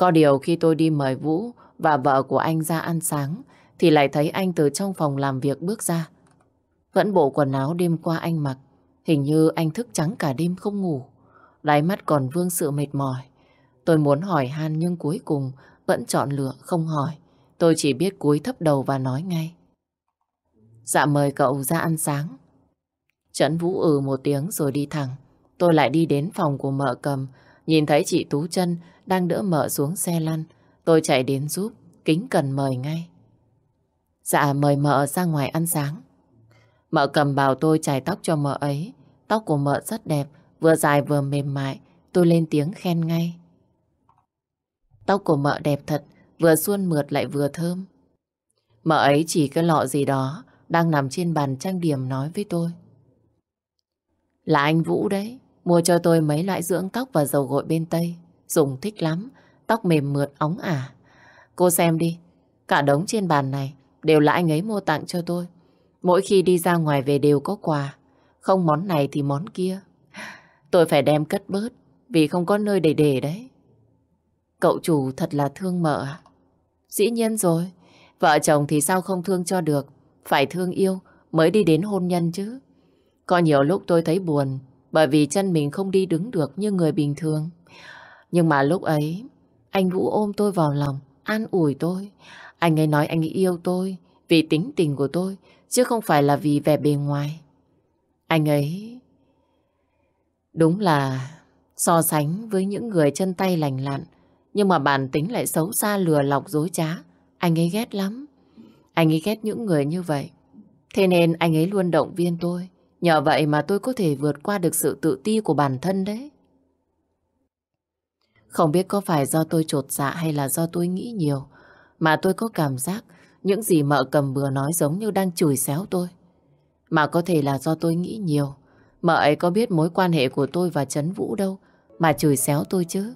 Có điều khi tôi đi mời Vũ và vợ của anh ra ăn sáng, thì lại thấy anh từ trong phòng làm việc bước ra. Vẫn bộ quần áo đêm qua anh mặc, hình như anh thức trắng cả đêm không ngủ. Đáy mắt còn vương sự mệt mỏi. Tôi muốn hỏi han nhưng cuối cùng vẫn chọn lựa không hỏi. Tôi chỉ biết cúi thấp đầu và nói ngay. Dạ mời cậu ra ăn sáng. Trấn Vũ ừ một tiếng rồi đi thẳng. Tôi lại đi đến phòng của mợ cầm, nhìn thấy chị Tú chân đang đỡ mợ xuống xe lăn. Tôi chạy đến giúp, kính cần mời ngay. Dạ mời mợ ra ngoài ăn sáng. Mợ cầm bào tôi chải tóc cho mợ ấy. Tóc của mợ rất đẹp, vừa dài vừa mềm mại. Tôi lên tiếng khen ngay. Tóc của mợ đẹp thật, vừa suôn mượt lại vừa thơm. Mợ ấy chỉ cái lọ gì đó đang nằm trên bàn trang điểm nói với tôi. Là anh Vũ đấy, mua cho tôi mấy loại dưỡng tóc và dầu gội bên Tây. Dùng thích lắm, tóc mềm mượt óng ả. Cô xem đi, cả đống trên bàn này đều là anh ấy mua tặng cho tôi. Mỗi khi đi ra ngoài về đều có quà, không món này thì món kia. Tôi phải đem cất bớt, vì không có nơi để để đấy. Cậu chủ thật là thương mợ à? Dĩ nhiên rồi, vợ chồng thì sao không thương cho được, phải thương yêu mới đi đến hôn nhân chứ. Có nhiều lúc tôi thấy buồn, bởi vì chân mình không đi đứng được như người bình thường. Nhưng mà lúc ấy, anh Vũ ôm tôi vào lòng, an ủi tôi. Anh ấy nói anh ấy yêu tôi vì tính tình của tôi, chứ không phải là vì vẻ bề ngoài. Anh ấy... Đúng là so sánh với những người chân tay lành lặn, nhưng mà bản tính lại xấu xa lừa lọc dối trá. Anh ấy ghét lắm. Anh ấy ghét những người như vậy. Thế nên anh ấy luôn động viên tôi. Nhờ vậy mà tôi có thể vượt qua được sự tự ti của bản thân đấy. Không biết có phải do tôi trột dạ hay là do tôi nghĩ nhiều mà tôi có cảm giác những gì mợ cầm bừa nói giống như đang chửi xéo tôi. Mà có thể là do tôi nghĩ nhiều. Mợ ấy có biết mối quan hệ của tôi và Trấn Vũ đâu mà chửi xéo tôi chứ.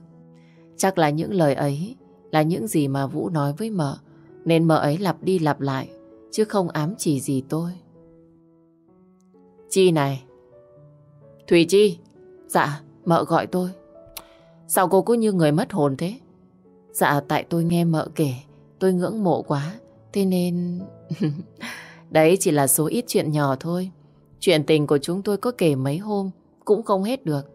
Chắc là những lời ấy là những gì mà Vũ nói với mợ nên mợ ấy lặp đi lặp lại chứ không ám chỉ gì tôi. Chi này. Thùy Chi. Dạ, mợ gọi tôi. Sao cô cứ như người mất hồn thế? Dạ, tại tôi nghe mợ kể, tôi ngưỡng mộ quá, thế nên... Đấy chỉ là số ít chuyện nhỏ thôi. Chuyện tình của chúng tôi có kể mấy hôm, cũng không hết được.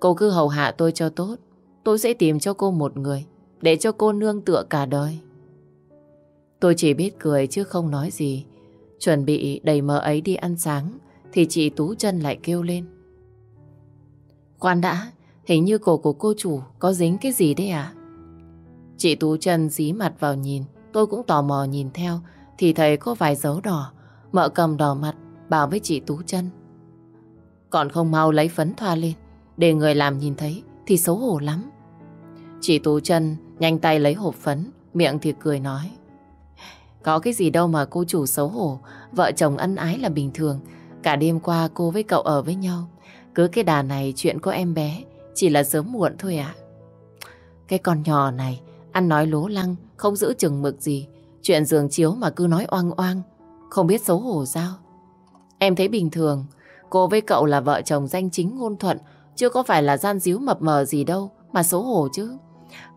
Cô cứ hầu hạ tôi cho tốt, tôi sẽ tìm cho cô một người, để cho cô nương tựa cả đời. Tôi chỉ biết cười chứ không nói gì. Chuẩn bị đẩy mợ ấy đi ăn sáng, thì chị Tú chân lại kêu lên. Khoan đã, hình như cổ của cô chủ có dính cái gì đấy à? Chị Tú chân dí mặt vào nhìn, tôi cũng tò mò nhìn theo, thì thấy có vài dấu đỏ. Mợ cầm đỏ mặt, bảo với chị Tú chân. Còn không mau lấy phấn thoa lên, để người làm nhìn thấy thì xấu hổ lắm. Chị Tú chân nhanh tay lấy hộp phấn, miệng thì cười nói. Có cái gì đâu mà cô chủ xấu hổ, vợ chồng ân ái là bình thường, Cả đêm qua cô với cậu ở với nhau. Cứ cái đà này chuyện có em bé chỉ là sớm muộn thôi ạ. Cái con nhỏ này, ăn nói lố lăng, không giữ chừng mực gì. Chuyện giường chiếu mà cứ nói oang oang, không biết xấu hổ sao. Em thấy bình thường, cô với cậu là vợ chồng danh chính ngôn thuận, chưa có phải là gian díu mập mờ gì đâu, mà xấu hổ chứ.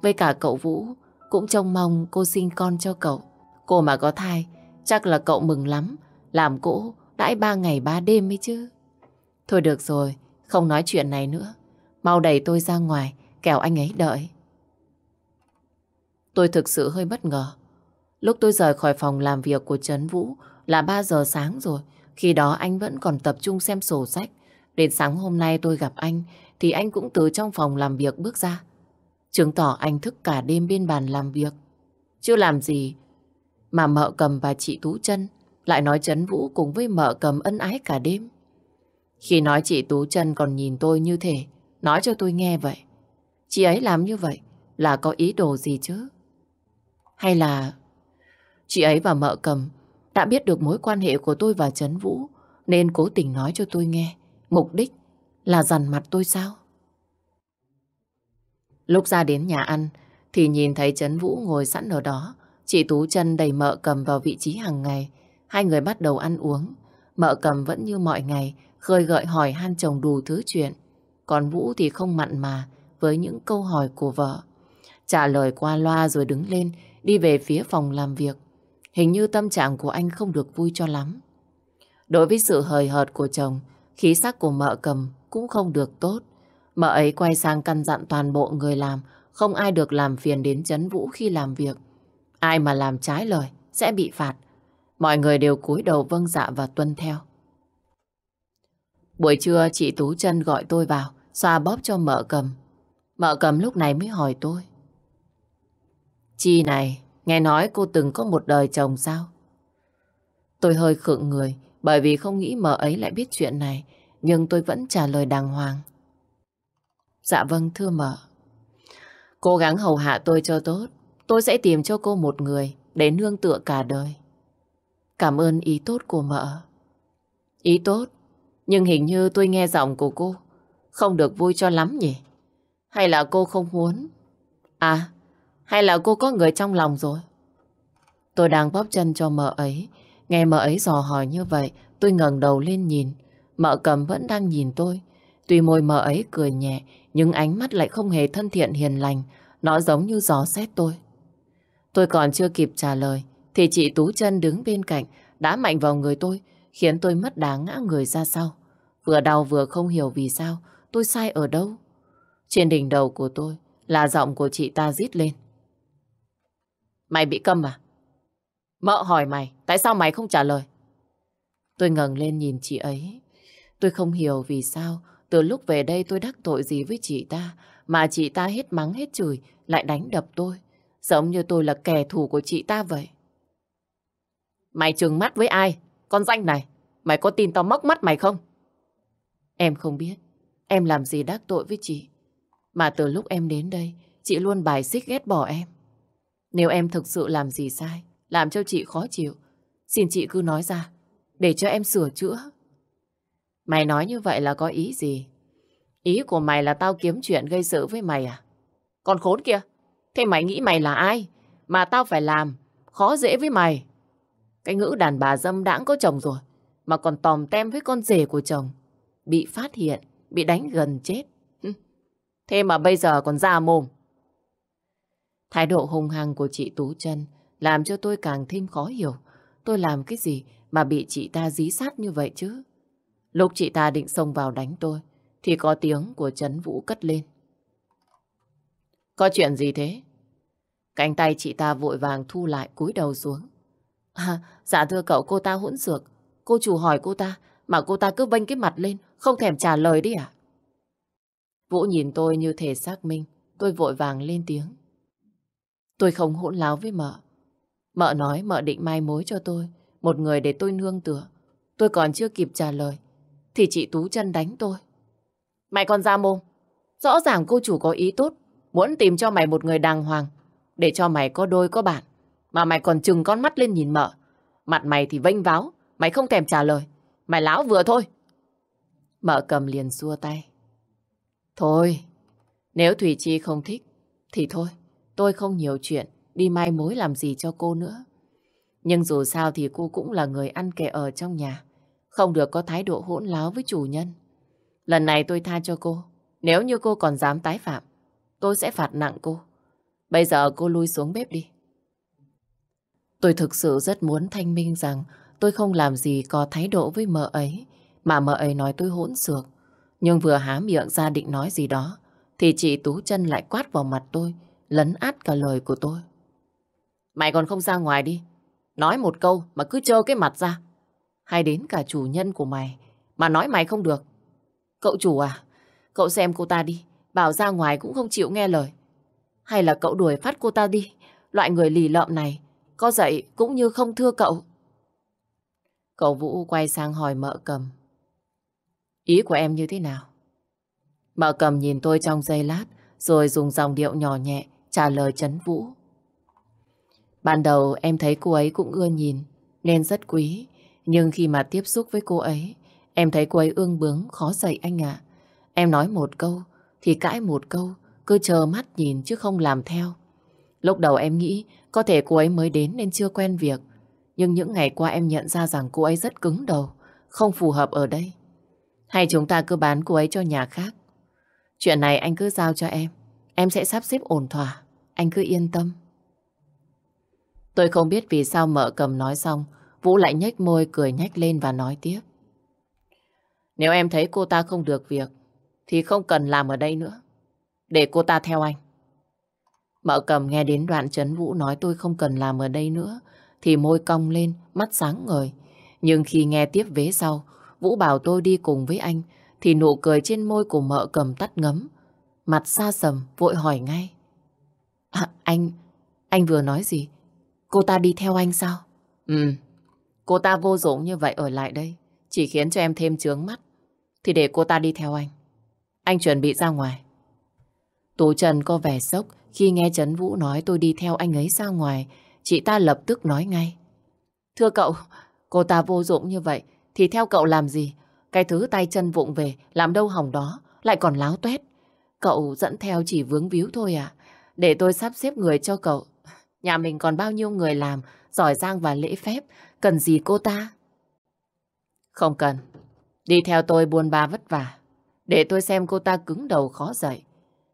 Với cả cậu Vũ, cũng trông mong cô sinh con cho cậu. Cô mà có thai, chắc là cậu mừng lắm, làm cỗ đãi ba ngày ba đêm ấy chứ. Thôi được rồi, không nói chuyện này nữa. Mau đẩy tôi ra ngoài, kẻo anh ấy đợi. Tôi thực sự hơi bất ngờ. Lúc tôi rời khỏi phòng làm việc của Trấn Vũ là 3 giờ sáng rồi. Khi đó anh vẫn còn tập trung xem sổ sách. Đến sáng hôm nay tôi gặp anh thì anh cũng từ trong phòng làm việc bước ra. Chứng tỏ anh thức cả đêm bên bàn làm việc. Chưa làm gì mà mợ cầm và chị Tú chân lại nói Trấn Vũ cùng với mợ cầm ân ái cả đêm. Khi nói chị Tú chân còn nhìn tôi như thế, nói cho tôi nghe vậy. Chị ấy làm như vậy là có ý đồ gì chứ? Hay là chị ấy và mợ cầm đã biết được mối quan hệ của tôi và Trấn Vũ, nên cố tình nói cho tôi nghe. Mục đích là dằn mặt tôi sao? Lúc ra đến nhà ăn thì nhìn thấy Trấn Vũ ngồi sẵn ở đó. Chị Tú chân đầy mợ cầm vào vị trí hàng ngày. Hai người bắt đầu ăn uống. Mợ cầm vẫn như mọi ngày khơi gợi hỏi han chồng đủ thứ chuyện. Còn Vũ thì không mặn mà với những câu hỏi của vợ. Trả lời qua loa rồi đứng lên đi về phía phòng làm việc. Hình như tâm trạng của anh không được vui cho lắm. Đối với sự hời hợt của chồng, khí sắc của mợ cầm cũng không được tốt. Mợ ấy quay sang căn dặn toàn bộ người làm, không ai được làm phiền đến chấn vũ khi làm việc. Ai mà làm trái lời sẽ bị phạt. Mọi người đều cúi đầu vâng dạ và tuân theo. Buổi trưa chị Tú chân gọi tôi vào, xoa bóp cho mợ cầm. Mợ cầm lúc này mới hỏi tôi. Chi này, nghe nói cô từng có một đời chồng sao? Tôi hơi khựng người, bởi vì không nghĩ mợ ấy lại biết chuyện này, nhưng tôi vẫn trả lời đàng hoàng. Dạ vâng thưa mợ. Cố gắng hầu hạ tôi cho tốt, tôi sẽ tìm cho cô một người để nương tựa cả đời. Cảm ơn ý tốt của mợ. Ý tốt, nhưng hình như tôi nghe giọng của cô không được vui cho lắm nhỉ? Hay là cô không muốn? À, hay là cô có người trong lòng rồi? Tôi đang bóp chân cho mợ ấy. Nghe mợ ấy dò hỏi như vậy, tôi ngẩng đầu lên nhìn. Mợ cầm vẫn đang nhìn tôi. Tuy môi mợ ấy cười nhẹ, nhưng ánh mắt lại không hề thân thiện hiền lành. Nó giống như gió xét tôi. Tôi còn chưa kịp trả lời, thì chị Tú chân đứng bên cạnh, đã mạnh vào người tôi, khiến tôi mất đá ngã người ra sau. Vừa đau vừa không hiểu vì sao, tôi sai ở đâu. Trên đỉnh đầu của tôi là giọng của chị ta rít lên. Mày bị câm à? Mợ hỏi mày, tại sao mày không trả lời? Tôi ngẩng lên nhìn chị ấy. Tôi không hiểu vì sao từ lúc về đây tôi đắc tội gì với chị ta mà chị ta hết mắng hết chửi lại đánh đập tôi. Giống như tôi là kẻ thù của chị ta vậy. Mày trừng mắt với ai? Con danh này, mày có tin tao móc mắt mày không? Em không biết, em làm gì đắc tội với chị. Mà từ lúc em đến đây, chị luôn bài xích ghét bỏ em. Nếu em thực sự làm gì sai, làm cho chị khó chịu, xin chị cứ nói ra, để cho em sửa chữa. Mày nói như vậy là có ý gì? Ý của mày là tao kiếm chuyện gây sự với mày à? còn khốn kia, thế mày nghĩ mày là ai? Mà tao phải làm, khó dễ với mày. Cái ngữ đàn bà dâm đãng có chồng rồi, mà còn tòm tem với con rể của chồng. Bị phát hiện, bị đánh gần chết. Ừ. Thế mà bây giờ còn ra mồm. Thái độ hung hăng của chị Tú chân làm cho tôi càng thêm khó hiểu. Tôi làm cái gì mà bị chị ta dí sát như vậy chứ? Lúc chị ta định xông vào đánh tôi, thì có tiếng của Trấn Vũ cất lên. Có chuyện gì thế? Cánh tay chị ta vội vàng thu lại cúi đầu xuống. À, dạ thưa cậu cô ta hỗn xược. Cô chủ hỏi cô ta, mà cô ta cứ vênh cái mặt lên, không thèm trả lời đi à? Vũ nhìn tôi như thể xác minh, tôi vội vàng lên tiếng. Tôi không hỗn láo với mợ. Mợ nói mợ định mai mối cho tôi, một người để tôi nương tựa. Tôi còn chưa kịp trả lời, thì chị Tú chân đánh tôi. Mày còn ra mồm. Rõ ràng cô chủ có ý tốt, muốn tìm cho mày một người đàng hoàng, để cho mày có đôi có bạn. Mà mày còn trừng con mắt lên nhìn mợ. Mặt mày thì vênh váo, mày không thèm trả lời. Mày láo vừa thôi. Mợ cầm liền xua tay. Thôi, nếu Thủy Chi không thích, Thì thôi, tôi không nhiều chuyện, đi mai mối làm gì cho cô nữa. Nhưng dù sao thì cô cũng là người ăn kẻ ở trong nhà, không được có thái độ hỗn láo với chủ nhân. Lần này tôi tha cho cô, nếu như cô còn dám tái phạm, tôi sẽ phạt nặng cô. Bây giờ cô lui xuống bếp đi. Tôi thực sự rất muốn thanh minh rằng tôi không làm gì có thái độ với mợ ấy, mà mợ ấy nói tôi hỗn xược. Nhưng vừa há miệng ra định nói gì đó, thì chị Tú chân lại quát vào mặt tôi, lấn át cả lời của tôi. Mày còn không ra ngoài đi, nói một câu mà cứ trơ cái mặt ra. Hay đến cả chủ nhân của mày, mà nói mày không được. Cậu chủ à, cậu xem cô ta đi, bảo ra ngoài cũng không chịu nghe lời. Hay là cậu đuổi phát cô ta đi, loại người lì lợm này, có dậy cũng như không thưa cậu. Cậu Vũ quay sang hỏi mợ cầm. Ý của em như thế nào? Mợ cầm nhìn tôi trong giây lát, rồi dùng dòng điệu nhỏ nhẹ trả lời chấn Vũ. Ban đầu em thấy cô ấy cũng ưa nhìn, nên rất quý. Nhưng khi mà tiếp xúc với cô ấy, em thấy cô ấy ương bướng, khó dạy anh ạ. Em nói một câu, thì cãi một câu, cứ chờ mắt nhìn chứ không làm theo. Lúc đầu em nghĩ có thể cô ấy mới đến nên chưa quen việc. Nhưng những ngày qua em nhận ra rằng cô ấy rất cứng đầu, không phù hợp ở đây. Hay chúng ta cứ bán cô ấy cho nhà khác. Chuyện này anh cứ giao cho em. Em sẽ sắp xếp ổn thỏa. Anh cứ yên tâm. Tôi không biết vì sao mợ cầm nói xong, Vũ lại nhếch môi cười nhách lên và nói tiếp. Nếu em thấy cô ta không được việc, thì không cần làm ở đây nữa. Để cô ta theo anh. Mợ cầm nghe đến đoạn Trấn Vũ nói tôi không cần làm ở đây nữa, thì môi cong lên, mắt sáng ngời. Nhưng khi nghe tiếp vế sau, Vũ bảo tôi đi cùng với anh, thì nụ cười trên môi của mợ cầm tắt ngấm. Mặt xa sầm, vội hỏi ngay. À, anh, anh vừa nói gì? Cô ta đi theo anh sao? Ừ, cô ta vô dụng như vậy ở lại đây, chỉ khiến cho em thêm trướng mắt. Thì để cô ta đi theo anh. Anh chuẩn bị ra ngoài. Tú Trần có vẻ sốc khi nghe Trấn Vũ nói tôi đi theo anh ấy ra ngoài. Chị ta lập tức nói ngay. Thưa cậu, cô ta vô dụng như vậy thì theo cậu làm gì? Cái thứ tay chân vụng về làm đâu hỏng đó lại còn láo tuét. Cậu dẫn theo chỉ vướng víu thôi à? Để tôi sắp xếp người cho cậu. Nhà mình còn bao nhiêu người làm giỏi giang và lễ phép. Cần gì cô ta? Không cần. Đi theo tôi buôn ba vất vả. Để tôi xem cô ta cứng đầu khó dậy.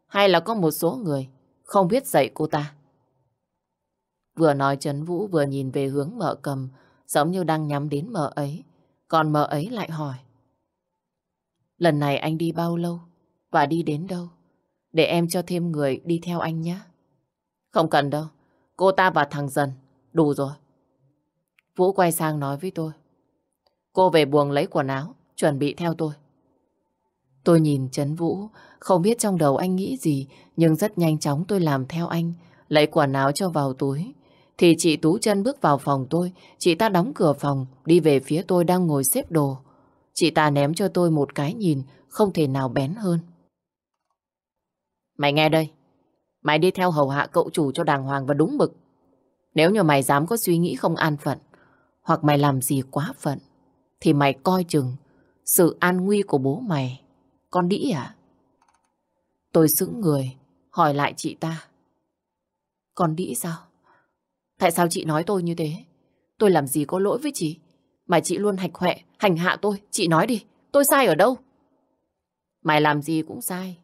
Hay là có một số người không biết dạy cô ta. Vừa nói Trấn Vũ vừa nhìn về hướng mợ cầm, giống như đang nhắm đến mợ ấy. Còn mợ ấy lại hỏi. Lần này anh đi bao lâu? Và đi đến đâu? Để em cho thêm người đi theo anh nhé. Không cần đâu. Cô ta và thằng dần. Đủ rồi. Vũ quay sang nói với tôi. Cô về buồng lấy quần áo, chuẩn bị theo tôi. Tôi nhìn Trấn Vũ, không biết trong đầu anh nghĩ gì, nhưng rất nhanh chóng tôi làm theo anh, lấy quần áo cho vào túi. Thì chị Tú chân bước vào phòng tôi, chị ta đóng cửa phòng, đi về phía tôi đang ngồi xếp đồ. Chị ta ném cho tôi một cái nhìn, không thể nào bén hơn. Mày nghe đây, mày đi theo hầu hạ cậu chủ cho đàng hoàng và đúng mực. Nếu như mày dám có suy nghĩ không an phận, hoặc mày làm gì quá phận, thì mày coi chừng sự an nguy của bố mày. Con đĩ à? Tôi sững người, hỏi lại chị ta. Con đĩ sao? Tại sao chị nói tôi như thế? Tôi làm gì có lỗi với chị? Mà chị luôn hạch hoẹ, hành hạ tôi. Chị nói đi, tôi sai ở đâu? Mày làm gì cũng sai.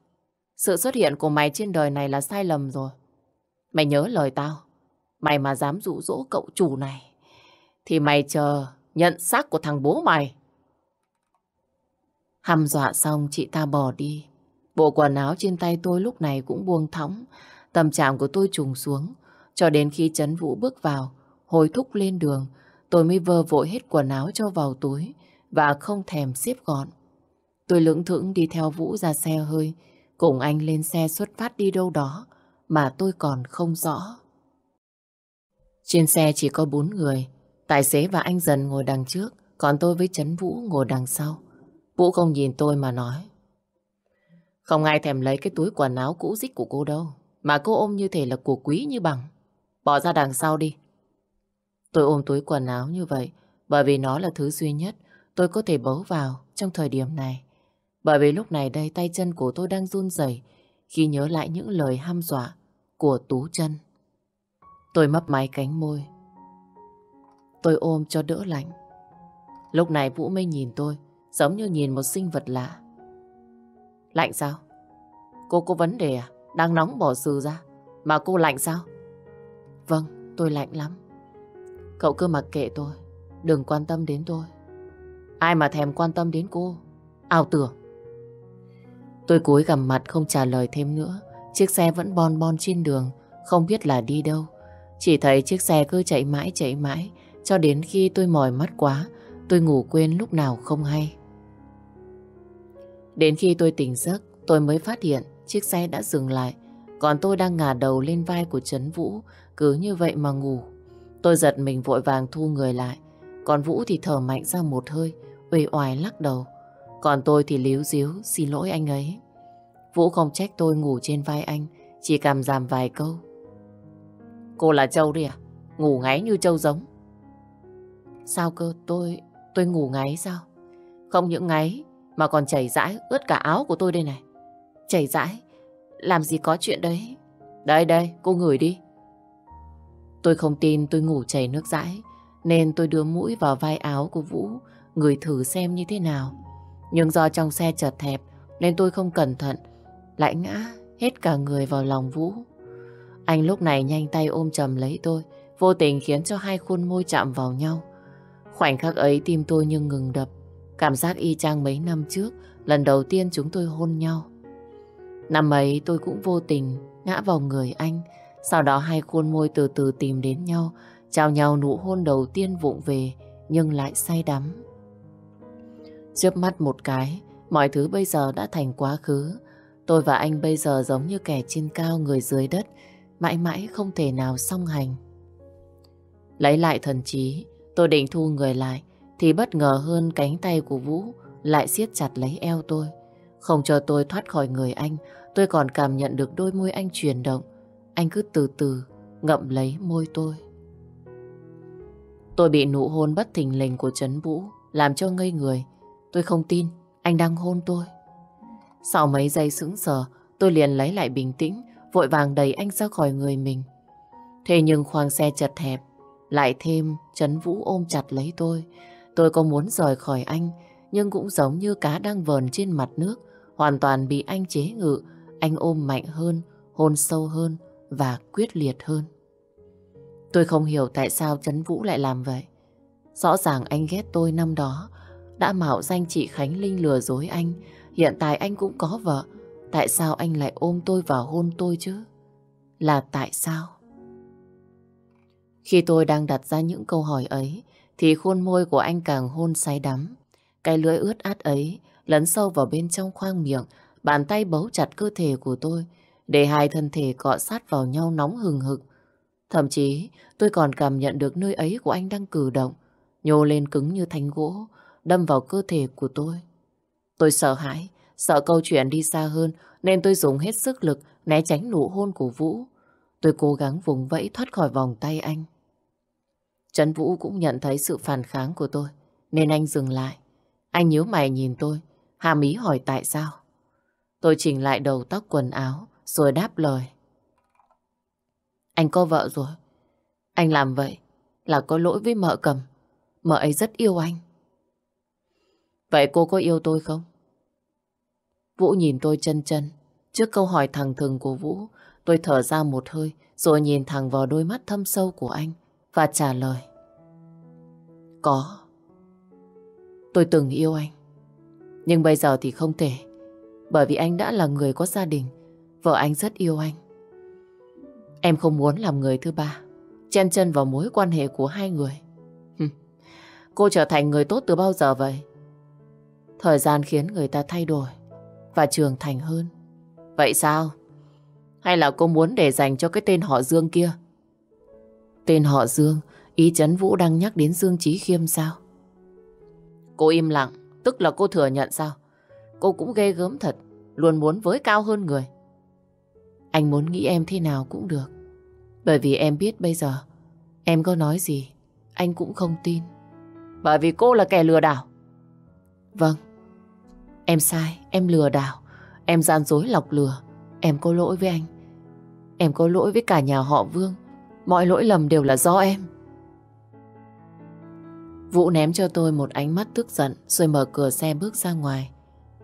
Sự xuất hiện của mày trên đời này là sai lầm rồi. Mày nhớ lời tao. Mày mà dám dụ dỗ cậu chủ này, thì mày chờ nhận xác của thằng bố mày. Hăm dọa xong chị ta bỏ đi. Bộ quần áo trên tay tôi lúc này cũng buông thõng. Tâm trạng của tôi trùng xuống. Cho đến khi Trấn Vũ bước vào, hồi thúc lên đường, tôi mới vơ vội hết quần áo cho vào túi và không thèm xếp gọn. Tôi lưỡng thững đi theo Vũ ra xe hơi, cùng anh lên xe xuất phát đi đâu đó mà tôi còn không rõ. Trên xe chỉ có bốn người, tài xế và anh dần ngồi đằng trước, còn tôi với Trấn Vũ ngồi đằng sau. Vũ không nhìn tôi mà nói. Không ai thèm lấy cái túi quần áo cũ rích của cô đâu. Mà cô ôm như thể là của quý như bằng. Bỏ ra đằng sau đi. Tôi ôm túi quần áo như vậy bởi vì nó là thứ duy nhất tôi có thể bấu vào trong thời điểm này. Bởi vì lúc này đây tay chân của tôi đang run rẩy khi nhớ lại những lời ham dọa của Tú chân Tôi mấp máy cánh môi. Tôi ôm cho đỡ lạnh. Lúc này Vũ Minh nhìn tôi, giống như nhìn một sinh vật lạ. Lạnh sao? Cô có vấn đề à? Đang nóng bỏ sừ ra. Mà cô lạnh sao? Vâng, tôi lạnh lắm. Cậu cứ mặc kệ tôi. Đừng quan tâm đến tôi. Ai mà thèm quan tâm đến cô? Ảo tưởng. Tôi cúi gằm mặt không trả lời thêm nữa. Chiếc xe vẫn bon bon trên đường, không biết là đi đâu. Chỉ thấy chiếc xe cứ chạy mãi chạy mãi, cho đến khi tôi mỏi mắt quá, tôi ngủ quên lúc nào không hay. Đến khi tôi tỉnh giấc, tôi mới phát hiện chiếc xe đã dừng lại, còn tôi đang ngả đầu lên vai của Trấn Vũ, cứ như vậy mà ngủ. Tôi giật mình vội vàng thu người lại, còn Vũ thì thở mạnh ra một hơi, uể oải lắc đầu. Còn tôi thì líu díu xin lỗi anh ấy. Vũ không trách tôi ngủ trên vai anh, chỉ cảm giảm vài câu. Cô là Châu đi à? Ngủ ngáy như Châu giống. Sao cơ? Tôi... tôi ngủ ngáy sao? Không những ngáy mà còn chảy rãi ướt cả áo của tôi đây này. Chảy rãi? Làm gì có chuyện đấy? Đây đây, cô ngửi đi. Tôi không tin tôi ngủ chảy nước dãi nên tôi đưa mũi vào vai áo của Vũ người thử xem như thế nào. Nhưng do trong xe chật hẹp nên tôi không cẩn thận lại ngã hết cả người vào lòng Vũ. Anh lúc này nhanh tay ôm chầm lấy tôi, vô tình khiến cho hai khuôn môi chạm vào nhau. Khoảnh khắc ấy tim tôi như ngừng đập, cảm giác y chang mấy năm trước, lần đầu tiên chúng tôi hôn nhau. Năm ấy tôi cũng vô tình ngã vào người anh, sau đó hai khuôn môi từ từ tìm đến nhau, chào nhau nụ hôn đầu tiên vụng về, nhưng lại say đắm. Chớp mắt một cái, mọi thứ bây giờ đã thành quá khứ. Tôi và anh bây giờ giống như kẻ trên cao người dưới đất, mãi mãi không thể nào song hành. Lấy lại thần trí, tôi định thu người lại, thì bất ngờ hơn cánh tay của Vũ lại siết chặt lấy eo tôi. Không cho tôi thoát khỏi người anh, tôi còn cảm nhận được đôi môi anh chuyển động. Anh cứ từ từ ngậm lấy môi tôi. Tôi bị nụ hôn bất thình lình của Trấn Vũ làm cho ngây người. Tôi không tin anh đang hôn tôi. Sau mấy giây sững sờ, tôi liền lấy lại bình tĩnh, vội vàng đẩy anh ra khỏi người mình. Thế nhưng khoang xe chật hẹp, lại thêm Trấn Vũ ôm chặt lấy tôi. Tôi có muốn rời khỏi anh, nhưng cũng giống như cá đang vờn trên mặt nước, hoàn toàn bị anh chế ngự. Anh ôm mạnh hơn, hôn sâu hơn và quyết liệt hơn. Tôi không hiểu tại sao Trấn Vũ lại làm vậy. Rõ ràng anh ghét tôi năm đó, đã mạo danh chị Khánh Linh lừa dối anh. Hiện tại anh cũng có vợ, Tại sao anh lại ôm tôi và hôn tôi chứ? Là tại sao? Khi tôi đang đặt ra những câu hỏi ấy, thì khuôn môi của anh càng hôn say đắm. Cái lưỡi ướt át ấy lấn sâu vào bên trong khoang miệng, bàn tay bấu chặt cơ thể của tôi, để hai thân thể cọ sát vào nhau nóng hừng hực. Thậm chí, tôi còn cảm nhận được nơi ấy của anh đang cử động, nhô lên cứng như thanh gỗ, đâm vào cơ thể của tôi. Tôi sợ hãi, Sợ câu chuyện đi xa hơn nên tôi dùng hết sức lực né tránh nụ hôn của Vũ. Tôi cố gắng vùng vẫy thoát khỏi vòng tay anh. Trấn Vũ cũng nhận thấy sự phản kháng của tôi nên anh dừng lại. Anh nhíu mày nhìn tôi, hàm ý hỏi tại sao. Tôi chỉnh lại đầu tóc quần áo rồi đáp lời. Anh có vợ rồi. Anh làm vậy là có lỗi với mợ cầm. Mợ ấy rất yêu anh. Vậy cô có yêu tôi không? Vũ nhìn tôi chân chân. Trước câu hỏi thẳng thừng của Vũ, tôi thở ra một hơi rồi nhìn thẳng vào đôi mắt thâm sâu của anh và trả lời. Có. Tôi từng yêu anh. Nhưng bây giờ thì không thể. Bởi vì anh đã là người có gia đình. Vợ anh rất yêu anh. Em không muốn làm người thứ ba. Chen chân vào mối quan hệ của hai người. Cô trở thành người tốt từ bao giờ vậy? Thời gian khiến người ta thay đổi và trưởng thành hơn. Vậy sao? Hay là cô muốn để dành cho cái tên họ Dương kia? Tên họ Dương, ý chấn Vũ đang nhắc đến Dương Trí Khiêm sao? Cô im lặng, tức là cô thừa nhận sao? Cô cũng ghê gớm thật, luôn muốn với cao hơn người. Anh muốn nghĩ em thế nào cũng được. Bởi vì em biết bây giờ, em có nói gì, anh cũng không tin. Bởi vì cô là kẻ lừa đảo. Vâng, Em sai, em lừa đảo, em gian dối lọc lừa, em có lỗi với anh. Em có lỗi với cả nhà họ Vương. Mọi lỗi lầm đều là do em. Vũ ném cho tôi một ánh mắt tức giận rồi mở cửa xe bước ra ngoài.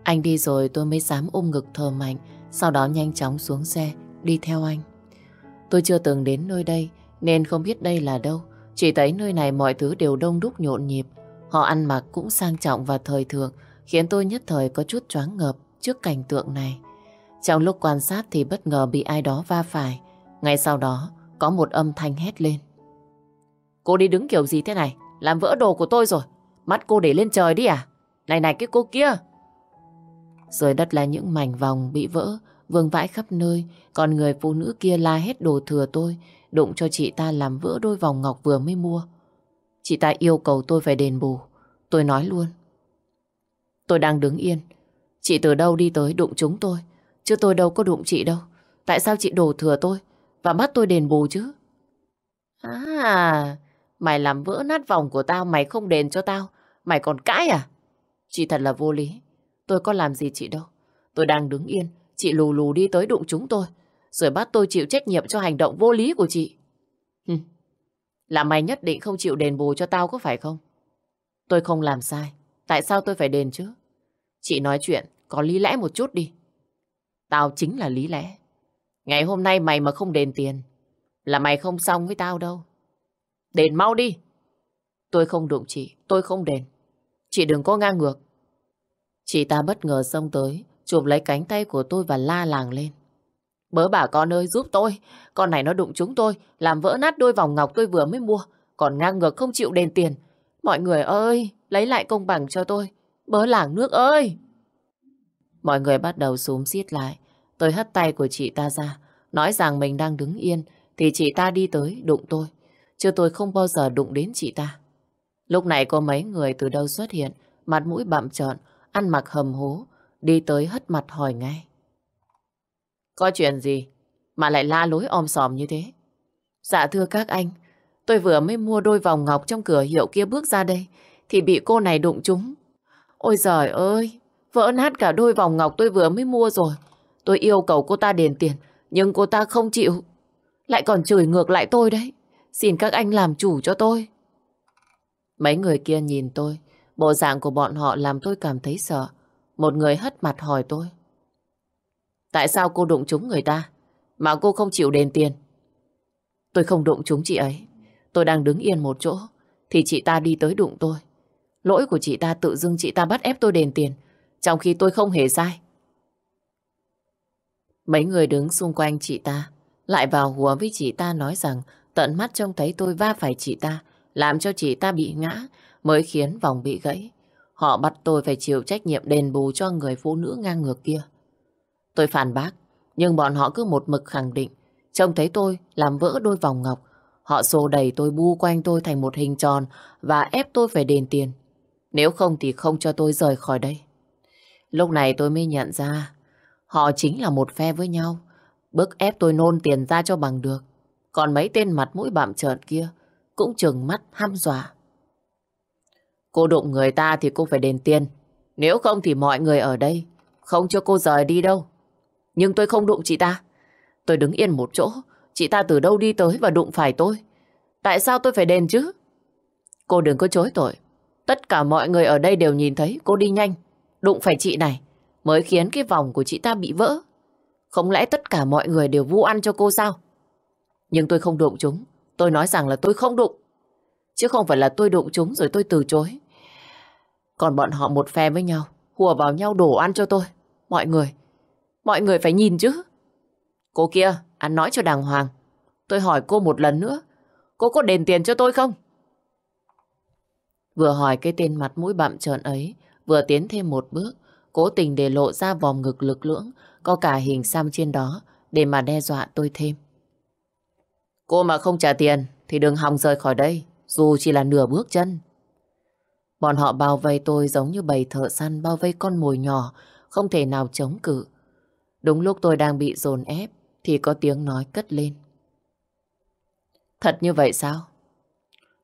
Anh đi rồi tôi mới dám ôm ngực thở mạnh, sau đó nhanh chóng xuống xe, đi theo anh. Tôi chưa từng đến nơi đây nên không biết đây là đâu. Chỉ thấy nơi này mọi thứ đều đông đúc nhộn nhịp. Họ ăn mặc cũng sang trọng và thời thượng, khiến tôi nhất thời có chút choáng ngợp trước cảnh tượng này. Trong lúc quan sát thì bất ngờ bị ai đó va phải. Ngay sau đó có một âm thanh hét lên. Cô đi đứng kiểu gì thế này? Làm vỡ đồ của tôi rồi. Mắt cô để lên trời đi à? Này này cái cô kia. Dưới đất là những mảnh vòng bị vỡ, vương vãi khắp nơi. Còn người phụ nữ kia la hết đồ thừa tôi, đụng cho chị ta làm vỡ đôi vòng ngọc vừa mới mua. Chị ta yêu cầu tôi phải đền bù. Tôi nói luôn. Tôi đang đứng yên. Chị từ đâu đi tới đụng chúng tôi. Chứ tôi đâu có đụng chị đâu. Tại sao chị đổ thừa tôi và bắt tôi đền bù chứ? À, mày làm vỡ nát vòng của tao, mày không đền cho tao. Mày còn cãi à? Chị thật là vô lý. Tôi có làm gì chị đâu. Tôi đang đứng yên, chị lù lù đi tới đụng chúng tôi. Rồi bắt tôi chịu trách nhiệm cho hành động vô lý của chị. Hừ, Là mày nhất định không chịu đền bù cho tao có phải không? Tôi không làm sai. Tại sao tôi phải đền chứ? Chị nói chuyện có lý lẽ một chút đi. Tao chính là lý lẽ. Ngày hôm nay mày mà không đền tiền là mày không xong với tao đâu. Đền mau đi. Tôi không đụng chị, tôi không đền. Chị đừng có ngang ngược. Chị ta bất ngờ xông tới, chụp lấy cánh tay của tôi và la làng lên. Bớ bà con ơi giúp tôi, con này nó đụng chúng tôi, làm vỡ nát đôi vòng ngọc tôi vừa mới mua, còn ngang ngược không chịu đền tiền. Mọi người ơi, lấy lại công bằng cho tôi. Bớ làng nước ơi! Mọi người bắt đầu xúm xiết lại. Tôi hất tay của chị ta ra, nói rằng mình đang đứng yên, thì chị ta đi tới đụng tôi. Chứ tôi không bao giờ đụng đến chị ta. Lúc này có mấy người từ đâu xuất hiện, mặt mũi bặm trợn, ăn mặc hầm hố, đi tới hất mặt hỏi ngay. Có chuyện gì mà lại la lối om sòm như thế? Dạ thưa các anh, tôi vừa mới mua đôi vòng ngọc trong cửa hiệu kia bước ra đây, thì bị cô này đụng trúng. Ôi giời ơi, vỡ nát cả đôi vòng ngọc tôi vừa mới mua rồi. Tôi yêu cầu cô ta đền tiền, nhưng cô ta không chịu. Lại còn chửi ngược lại tôi đấy. Xin các anh làm chủ cho tôi. Mấy người kia nhìn tôi, bộ dạng của bọn họ làm tôi cảm thấy sợ. Một người hất mặt hỏi tôi. Tại sao cô đụng chúng người ta, mà cô không chịu đền tiền? Tôi không đụng chúng chị ấy. Tôi đang đứng yên một chỗ, thì chị ta đi tới đụng tôi. Lỗi của chị ta tự dưng chị ta bắt ép tôi đền tiền, trong khi tôi không hề sai. Mấy người đứng xung quanh chị ta, lại vào hùa với chị ta nói rằng tận mắt trông thấy tôi va phải chị ta, làm cho chị ta bị ngã, mới khiến vòng bị gãy. Họ bắt tôi phải chịu trách nhiệm đền bù cho người phụ nữ ngang ngược kia. Tôi phản bác, nhưng bọn họ cứ một mực khẳng định, trông thấy tôi làm vỡ đôi vòng ngọc. Họ xô đẩy tôi bu quanh tôi thành một hình tròn và ép tôi phải đền tiền. Nếu không thì không cho tôi rời khỏi đây. Lúc này tôi mới nhận ra họ chính là một phe với nhau. Bức ép tôi nôn tiền ra cho bằng được. Còn mấy tên mặt mũi bạm trợn kia cũng chừng mắt ham dọa. Cô đụng người ta thì cô phải đền tiền. Nếu không thì mọi người ở đây không cho cô rời đi đâu. Nhưng tôi không đụng chị ta. Tôi đứng yên một chỗ. Chị ta từ đâu đi tới và đụng phải tôi. Tại sao tôi phải đền chứ? Cô đừng có chối tội. Tất cả mọi người ở đây đều nhìn thấy cô đi nhanh. Đụng phải chị này. Mới khiến cái vòng của chị ta bị vỡ. Không lẽ tất cả mọi người đều vu ăn cho cô sao? Nhưng tôi không đụng chúng. Tôi nói rằng là tôi không đụng. Chứ không phải là tôi đụng chúng rồi tôi từ chối. Còn bọn họ một phe với nhau. Hùa vào nhau đổ ăn cho tôi. Mọi người. Mọi người phải nhìn chứ. Cô kia, ăn nói cho đàng hoàng. Tôi hỏi cô một lần nữa. Cô có đền tiền cho tôi không? Vừa hỏi cái tên mặt mũi bặm trợn ấy, vừa tiến thêm một bước, cố tình để lộ ra vòng ngực lực lưỡng, có cả hình xăm trên đó, để mà đe dọa tôi thêm. Cô mà không trả tiền, thì đừng hòng rời khỏi đây, dù chỉ là nửa bước chân. Bọn họ bao vây tôi giống như bầy thợ săn bao vây con mồi nhỏ, không thể nào chống cự. Đúng lúc tôi đang bị dồn ép, thì có tiếng nói cất lên. Thật như vậy sao?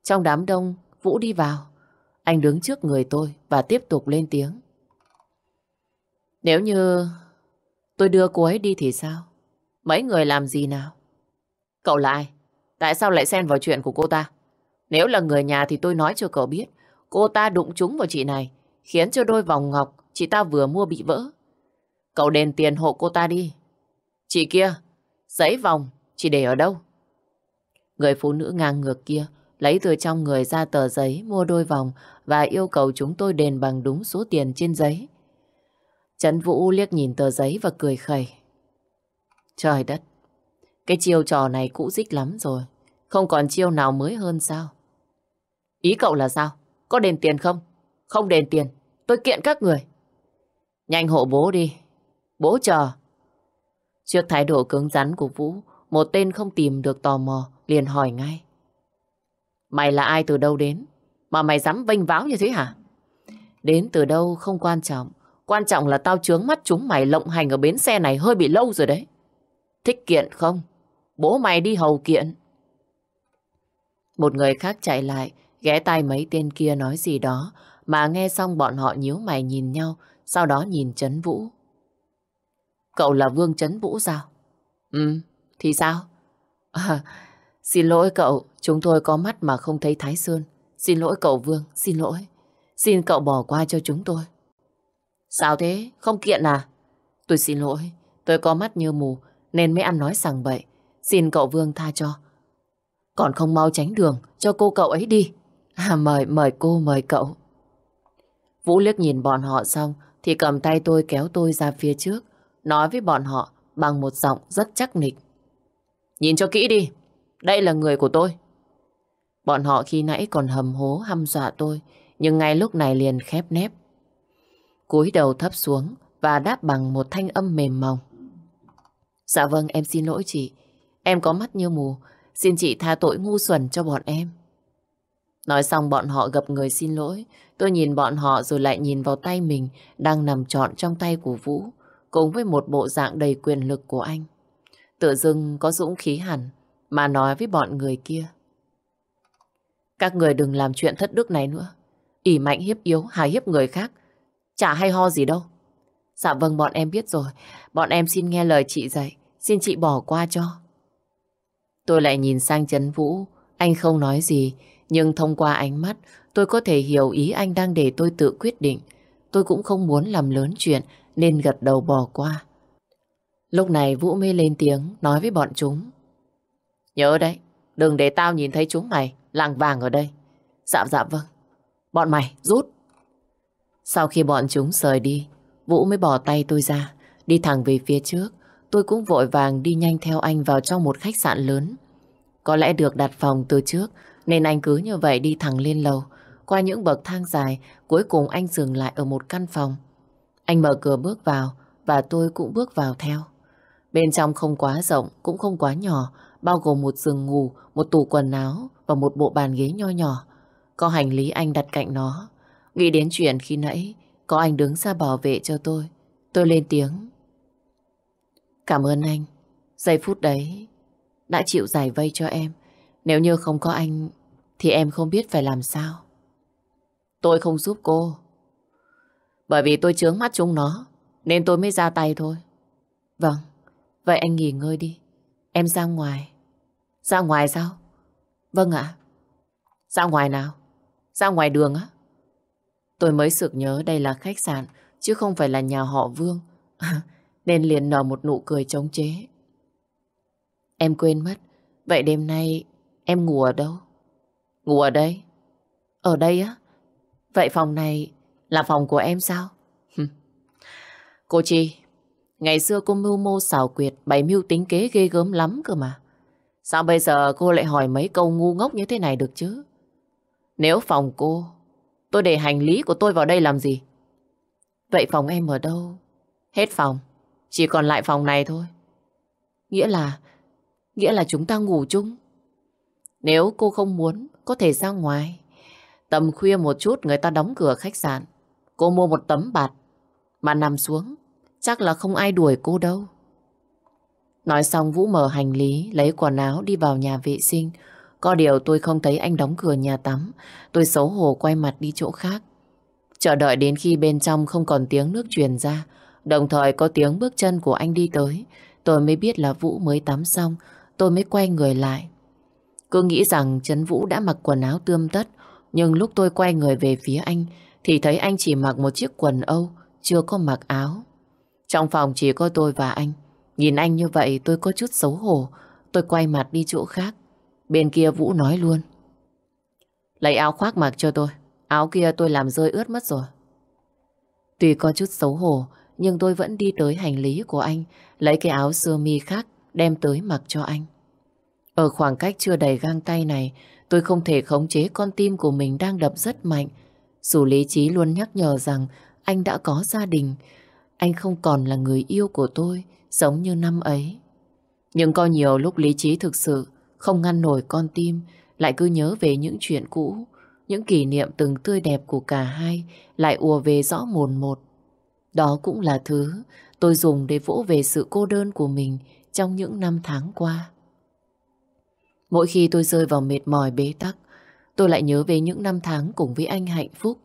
Trong đám đông, Vũ đi vào. Anh đứng trước người tôi và tiếp tục lên tiếng. Nếu như tôi đưa cô ấy đi thì sao? Mấy người làm gì nào? Cậu là ai? Tại sao lại xen vào chuyện của cô ta? Nếu là người nhà thì tôi nói cho cậu biết. Cô ta đụng trúng vào chị này, khiến cho đôi vòng ngọc chị ta vừa mua bị vỡ. Cậu đền tiền hộ cô ta đi. Chị kia, giấy vòng, chị để ở đâu? Người phụ nữ ngang ngược kia lấy từ trong người ra tờ giấy mua đôi vòng và yêu cầu chúng tôi đền bằng đúng số tiền trên giấy. Trấn Vũ liếc nhìn tờ giấy và cười khẩy. Trời đất, cái chiêu trò này cũ dích lắm rồi. Không còn chiêu nào mới hơn sao? Ý cậu là sao? Có đền tiền không? Không đền tiền, tôi kiện các người. Nhanh hộ bố đi. Bố chờ. Trước thái độ cứng rắn của Vũ, một tên không tìm được tò mò, liền hỏi ngay. Mày là ai từ đâu đến? Mà mày dám vênh váo như thế hả? Đến từ đâu không quan trọng. Quan trọng là tao chướng mắt chúng mày lộng hành ở bến xe này hơi bị lâu rồi đấy. Thích kiện không? Bố mày đi hầu kiện. Một người khác chạy lại, ghé tay mấy tên kia nói gì đó, mà nghe xong bọn họ nhíu mày nhìn nhau, sau đó nhìn Trấn Vũ. Cậu là Vương Trấn Vũ sao? Ừ, thì sao? À, xin lỗi cậu, chúng tôi có mắt mà không thấy Thái Sơn. Xin lỗi cậu Vương, xin lỗi. Xin cậu bỏ qua cho chúng tôi. Sao thế? Không kiện à? Tôi xin lỗi, tôi có mắt như mù nên mới ăn nói sằng bậy. Xin cậu Vương tha cho. Còn không mau tránh đường, cho cô cậu ấy đi. À, mời, mời cô, mời cậu. Vũ liếc nhìn bọn họ xong thì cầm tay tôi kéo tôi ra phía trước, nói với bọn họ bằng một giọng rất chắc nịch. Nhìn cho kỹ đi, đây là người của tôi. Bọn họ khi nãy còn hầm hố hăm dọa tôi, nhưng ngay lúc này liền khép nép. cúi đầu thấp xuống và đáp bằng một thanh âm mềm mỏng. Dạ vâng, em xin lỗi chị. Em có mắt như mù, xin chị tha tội ngu xuẩn cho bọn em. Nói xong bọn họ gặp người xin lỗi. Tôi nhìn bọn họ rồi lại nhìn vào tay mình đang nằm trọn trong tay của Vũ, cùng với một bộ dạng đầy quyền lực của anh. Tự dưng có dũng khí hẳn mà nói với bọn người kia. Các người đừng làm chuyện thất đức này nữa. ỉ mạnh hiếp yếu, hài hiếp người khác. Chả hay ho gì đâu. Dạ vâng bọn em biết rồi. Bọn em xin nghe lời chị dạy. Xin chị bỏ qua cho. Tôi lại nhìn sang Trấn Vũ. Anh không nói gì. Nhưng thông qua ánh mắt tôi có thể hiểu ý anh đang để tôi tự quyết định. Tôi cũng không muốn làm lớn chuyện nên gật đầu bỏ qua. Lúc này Vũ mới lên tiếng nói với bọn chúng. Nhớ đấy, đừng để tao nhìn thấy chúng mày làng vàng ở đây. Dạ dạ vâng. Bọn mày rút. Sau khi bọn chúng rời đi, Vũ mới bỏ tay tôi ra, đi thẳng về phía trước. Tôi cũng vội vàng đi nhanh theo anh vào trong một khách sạn lớn. Có lẽ được đặt phòng từ trước, nên anh cứ như vậy đi thẳng lên lầu. Qua những bậc thang dài, cuối cùng anh dừng lại ở một căn phòng. Anh mở cửa bước vào, và tôi cũng bước vào theo. Bên trong không quá rộng, cũng không quá nhỏ, bao gồm một giường ngủ, một tủ quần áo và một bộ bàn ghế nho nhỏ. Có hành lý anh đặt cạnh nó. Nghĩ đến chuyện khi nãy, có anh đứng ra bảo vệ cho tôi. Tôi lên tiếng. Cảm ơn anh. Giây phút đấy đã chịu giải vây cho em. Nếu như không có anh thì em không biết phải làm sao. Tôi không giúp cô. Bởi vì tôi chướng mắt chúng nó nên tôi mới ra tay thôi. Vâng, vậy anh nghỉ ngơi đi. Em ra ngoài. Ra ngoài sao? Vâng ạ. Ra ngoài nào? Ra ngoài đường á? Tôi mới sực nhớ đây là khách sạn, chứ không phải là nhà họ Vương. Nên liền nở một nụ cười chống chế. Em quên mất. Vậy đêm nay em ngủ ở đâu? Ngủ ở đây? Ở đây á? Vậy phòng này là phòng của em sao? cô Chi, ngày xưa cô mưu mô xảo quyệt, bày mưu tính kế ghê gớm lắm cơ mà. Sao bây giờ cô lại hỏi mấy câu ngu ngốc như thế này được chứ? Nếu phòng cô Tôi để hành lý của tôi vào đây làm gì? Vậy phòng em ở đâu? Hết phòng. Chỉ còn lại phòng này thôi. Nghĩa là... Nghĩa là chúng ta ngủ chung. Nếu cô không muốn, có thể ra ngoài. Tầm khuya một chút người ta đóng cửa khách sạn. Cô mua một tấm bạt mà nằm xuống. Chắc là không ai đuổi cô đâu. Nói xong Vũ mở hành lý, lấy quần áo đi vào nhà vệ sinh. Có điều tôi không thấy anh đóng cửa nhà tắm. Tôi xấu hổ quay mặt đi chỗ khác. Chờ đợi đến khi bên trong không còn tiếng nước truyền ra. Đồng thời có tiếng bước chân của anh đi tới. Tôi mới biết là Vũ mới tắm xong. tôi mới quay người lại. Cứ nghĩ rằng Trấn Vũ đã mặc quần áo tươm tất, nhưng lúc tôi quay người về phía anh thì thấy anh chỉ mặc một chiếc quần Âu, chưa có mặc áo. Trong phòng chỉ có tôi và anh. Nhìn anh như vậy tôi có chút xấu hổ. Tôi quay mặt đi chỗ khác. Bên kia Vũ nói luôn. Lấy áo khoác mặc cho tôi. Áo kia tôi làm rơi ướt mất rồi. Tuy có chút xấu hổ, nhưng tôi vẫn đi tới hành lý của anh, lấy cái áo sơ mi khác, đem tới mặc cho anh. Ở khoảng cách chưa đầy gang tay này, tôi không thể khống chế con tim của mình đang đập rất mạnh. Dù lý trí luôn nhắc nhở rằng anh đã có gia đình, anh không còn là người yêu của tôi, giống như năm ấy. Nhưng có nhiều lúc lý trí thực sự không ngăn nổi con tim, lại cứ nhớ về những chuyện cũ, những kỷ niệm từng tươi đẹp của cả hai lại ùa về rõ mồn một. Đó cũng là thứ tôi dùng để vỗ về sự cô đơn của mình trong những năm tháng qua. Mỗi khi tôi rơi vào mệt mỏi bế tắc, tôi lại nhớ về những năm tháng cùng với anh hạnh phúc.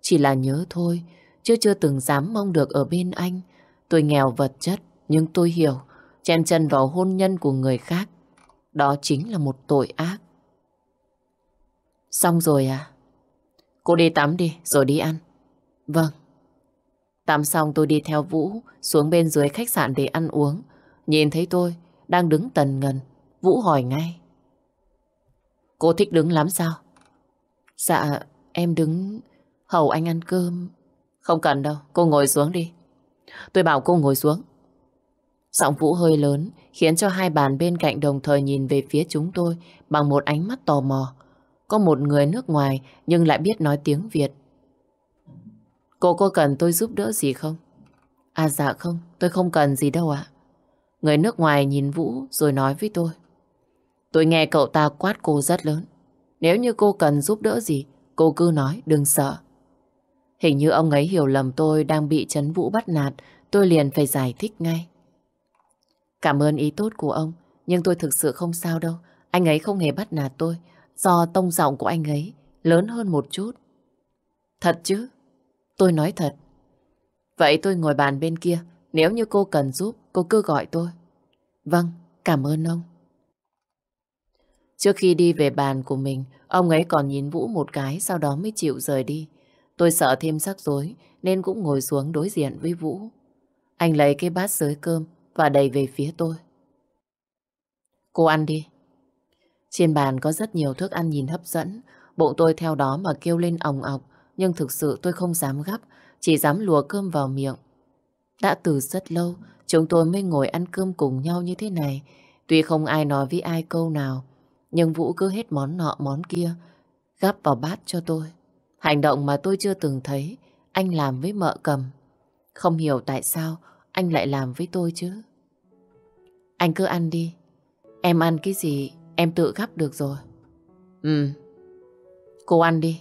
Chỉ là nhớ thôi, chứ chưa từng dám mong được ở bên anh. Tôi nghèo vật chất, nhưng tôi hiểu, chen chân vào hôn nhân của người khác. Đó chính là một tội ác. Xong rồi à? Cô đi tắm đi, rồi đi ăn. Vâng. Tắm xong tôi đi theo Vũ xuống bên dưới khách sạn để ăn uống. Nhìn thấy tôi đang đứng tần ngần. Vũ hỏi ngay. Cô thích đứng lắm sao? Dạ, em đứng hầu anh ăn cơm. Không cần đâu, cô ngồi xuống đi. Tôi bảo cô ngồi xuống. Giọng Vũ hơi lớn khiến cho hai bàn bên cạnh đồng thời nhìn về phía chúng tôi bằng một ánh mắt tò mò. Có một người nước ngoài nhưng lại biết nói tiếng Việt. Cô có cần tôi giúp đỡ gì không? À dạ không, tôi không cần gì đâu ạ. Người nước ngoài nhìn Vũ rồi nói với tôi. Tôi nghe cậu ta quát cô rất lớn. Nếu như cô cần giúp đỡ gì, cô cứ nói, đừng sợ. Hình như ông ấy hiểu lầm tôi đang bị Trấn Vũ bắt nạt, tôi liền phải giải thích ngay. Cảm ơn ý tốt của ông, nhưng tôi thực sự không sao đâu. Anh ấy không hề bắt nạt tôi, do tông giọng của anh ấy lớn hơn một chút. Thật chứ? Tôi nói thật. Vậy tôi ngồi bàn bên kia, nếu như cô cần giúp, cô cứ gọi tôi. Vâng, cảm ơn ông. Trước khi đi về bàn của mình, ông ấy còn nhìn Vũ một cái, sau đó mới chịu rời đi. Tôi sợ thêm rắc rối, nên cũng ngồi xuống đối diện với Vũ. Anh lấy cái bát sới cơm và đầy về phía tôi. Cô ăn đi. Trên bàn có rất nhiều thức ăn nhìn hấp dẫn, bụng tôi theo đó mà kêu lên ỏng ọc, nhưng thực sự tôi không dám gấp, chỉ dám lùa cơm vào miệng. Đã từ rất lâu, chúng tôi mới ngồi ăn cơm cùng nhau như thế này. Tuy không ai nói với ai câu nào, nhưng Vũ cứ hết món nọ món kia, gắp vào bát cho tôi. Hành động mà tôi chưa từng thấy anh làm với mợ cầm. Không hiểu tại sao anh lại làm với tôi chứ. Anh cứ ăn đi. Em ăn cái gì em tự gắp được rồi. Ừ. Cô ăn đi.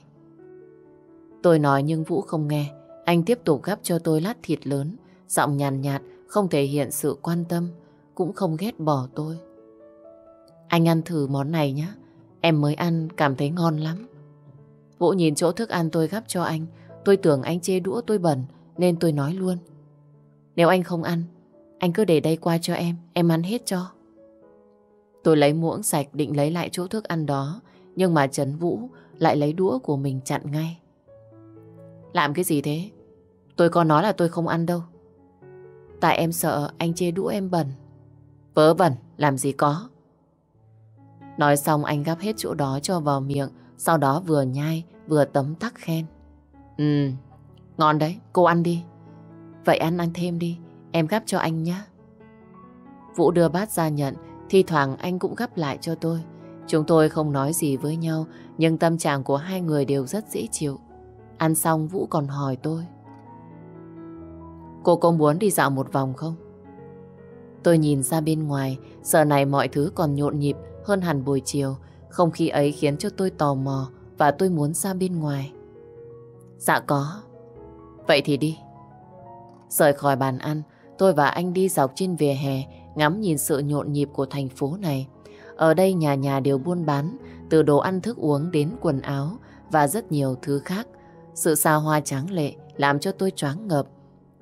Tôi nói nhưng Vũ không nghe. Anh tiếp tục gắp cho tôi lát thịt lớn. Giọng nhàn nhạt, nhạt, không thể hiện sự quan tâm, cũng không ghét bỏ tôi. Anh ăn thử món này nhé. Em mới ăn cảm thấy ngon lắm. Vũ nhìn chỗ thức ăn tôi gắp cho anh. Tôi tưởng anh chê đũa tôi bẩn nên tôi nói luôn. Nếu anh không ăn, anh cứ để đây qua cho em, em ăn hết cho. Tôi lấy muỗng sạch định lấy lại chỗ thức ăn đó, nhưng mà Trấn Vũ lại lấy đũa của mình chặn ngay. Làm cái gì thế? Tôi có nói là tôi không ăn đâu. Tại em sợ anh chê đũa em bẩn. Vớ vẩn, làm gì có. Nói xong anh gắp hết chỗ đó cho vào miệng, sau đó vừa nhai vừa tấm tắc khen. Ừ, ngon đấy, cô ăn đi. Vậy ăn ăn thêm đi, em gắp cho anh nhé. Vũ đưa bát ra nhận, thi thoảng anh cũng gắp lại cho tôi. Chúng tôi không nói gì với nhau, nhưng tâm trạng của hai người đều rất dễ chịu. Ăn xong Vũ còn hỏi tôi. Cô có muốn đi dạo một vòng không? Tôi nhìn ra bên ngoài, giờ này mọi thứ còn nhộn nhịp hơn hẳn buổi chiều. Không khí ấy khiến cho tôi tò mò và tôi muốn ra bên ngoài. Dạ có. Vậy thì đi. Rời khỏi bàn ăn, tôi và anh đi dọc trên vỉa hè, ngắm nhìn sự nhộn nhịp của thành phố này. Ở đây nhà nhà đều buôn bán, từ đồ ăn thức uống đến quần áo và rất nhiều thứ khác. Sự xa hoa tráng lệ làm cho tôi choáng ngợp.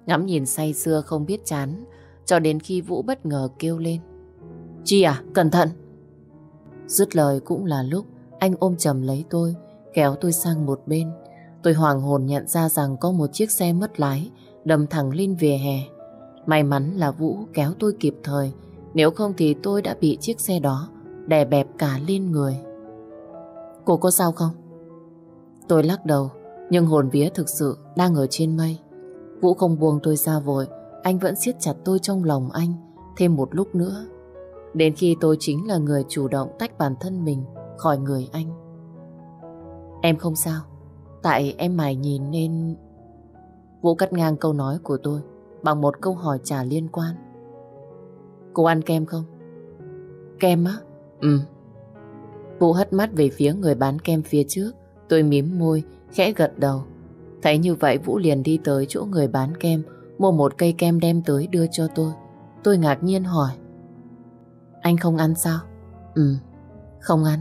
Ngắm nhìn say sưa không biết chán, cho đến khi Vũ bất ngờ kêu lên. Chi à, cẩn thận. Dứt lời cũng là lúc anh ôm chầm lấy tôi, kéo tôi sang một bên. Tôi hoàng hồn nhận ra rằng có một chiếc xe mất lái đâm thẳng lên vỉa hè. May mắn là Vũ kéo tôi kịp thời, nếu không thì tôi đã bị chiếc xe đó đè bẹp cả lên người. Cô có sao không? Tôi lắc đầu, nhưng hồn vía thực sự đang ở trên mây. Vũ không buông tôi ra vội, anh vẫn siết chặt tôi trong lòng anh thêm một lúc nữa. Đến khi tôi chính là người chủ động tách bản thân mình khỏi người anh. Em không sao, tại em mải nhìn nên... Vũ cắt ngang câu nói của tôi bằng một câu hỏi trả liên quan. Cô ăn kem không? Kem á? Ừ. Vũ hất mắt về phía người bán kem phía trước. Tôi mím môi, khẽ gật đầu. Thấy như vậy Vũ liền đi tới chỗ người bán kem, mua một cây kem đem tới đưa cho tôi. Tôi ngạc nhiên hỏi. Anh không ăn sao? Ừ, không ăn.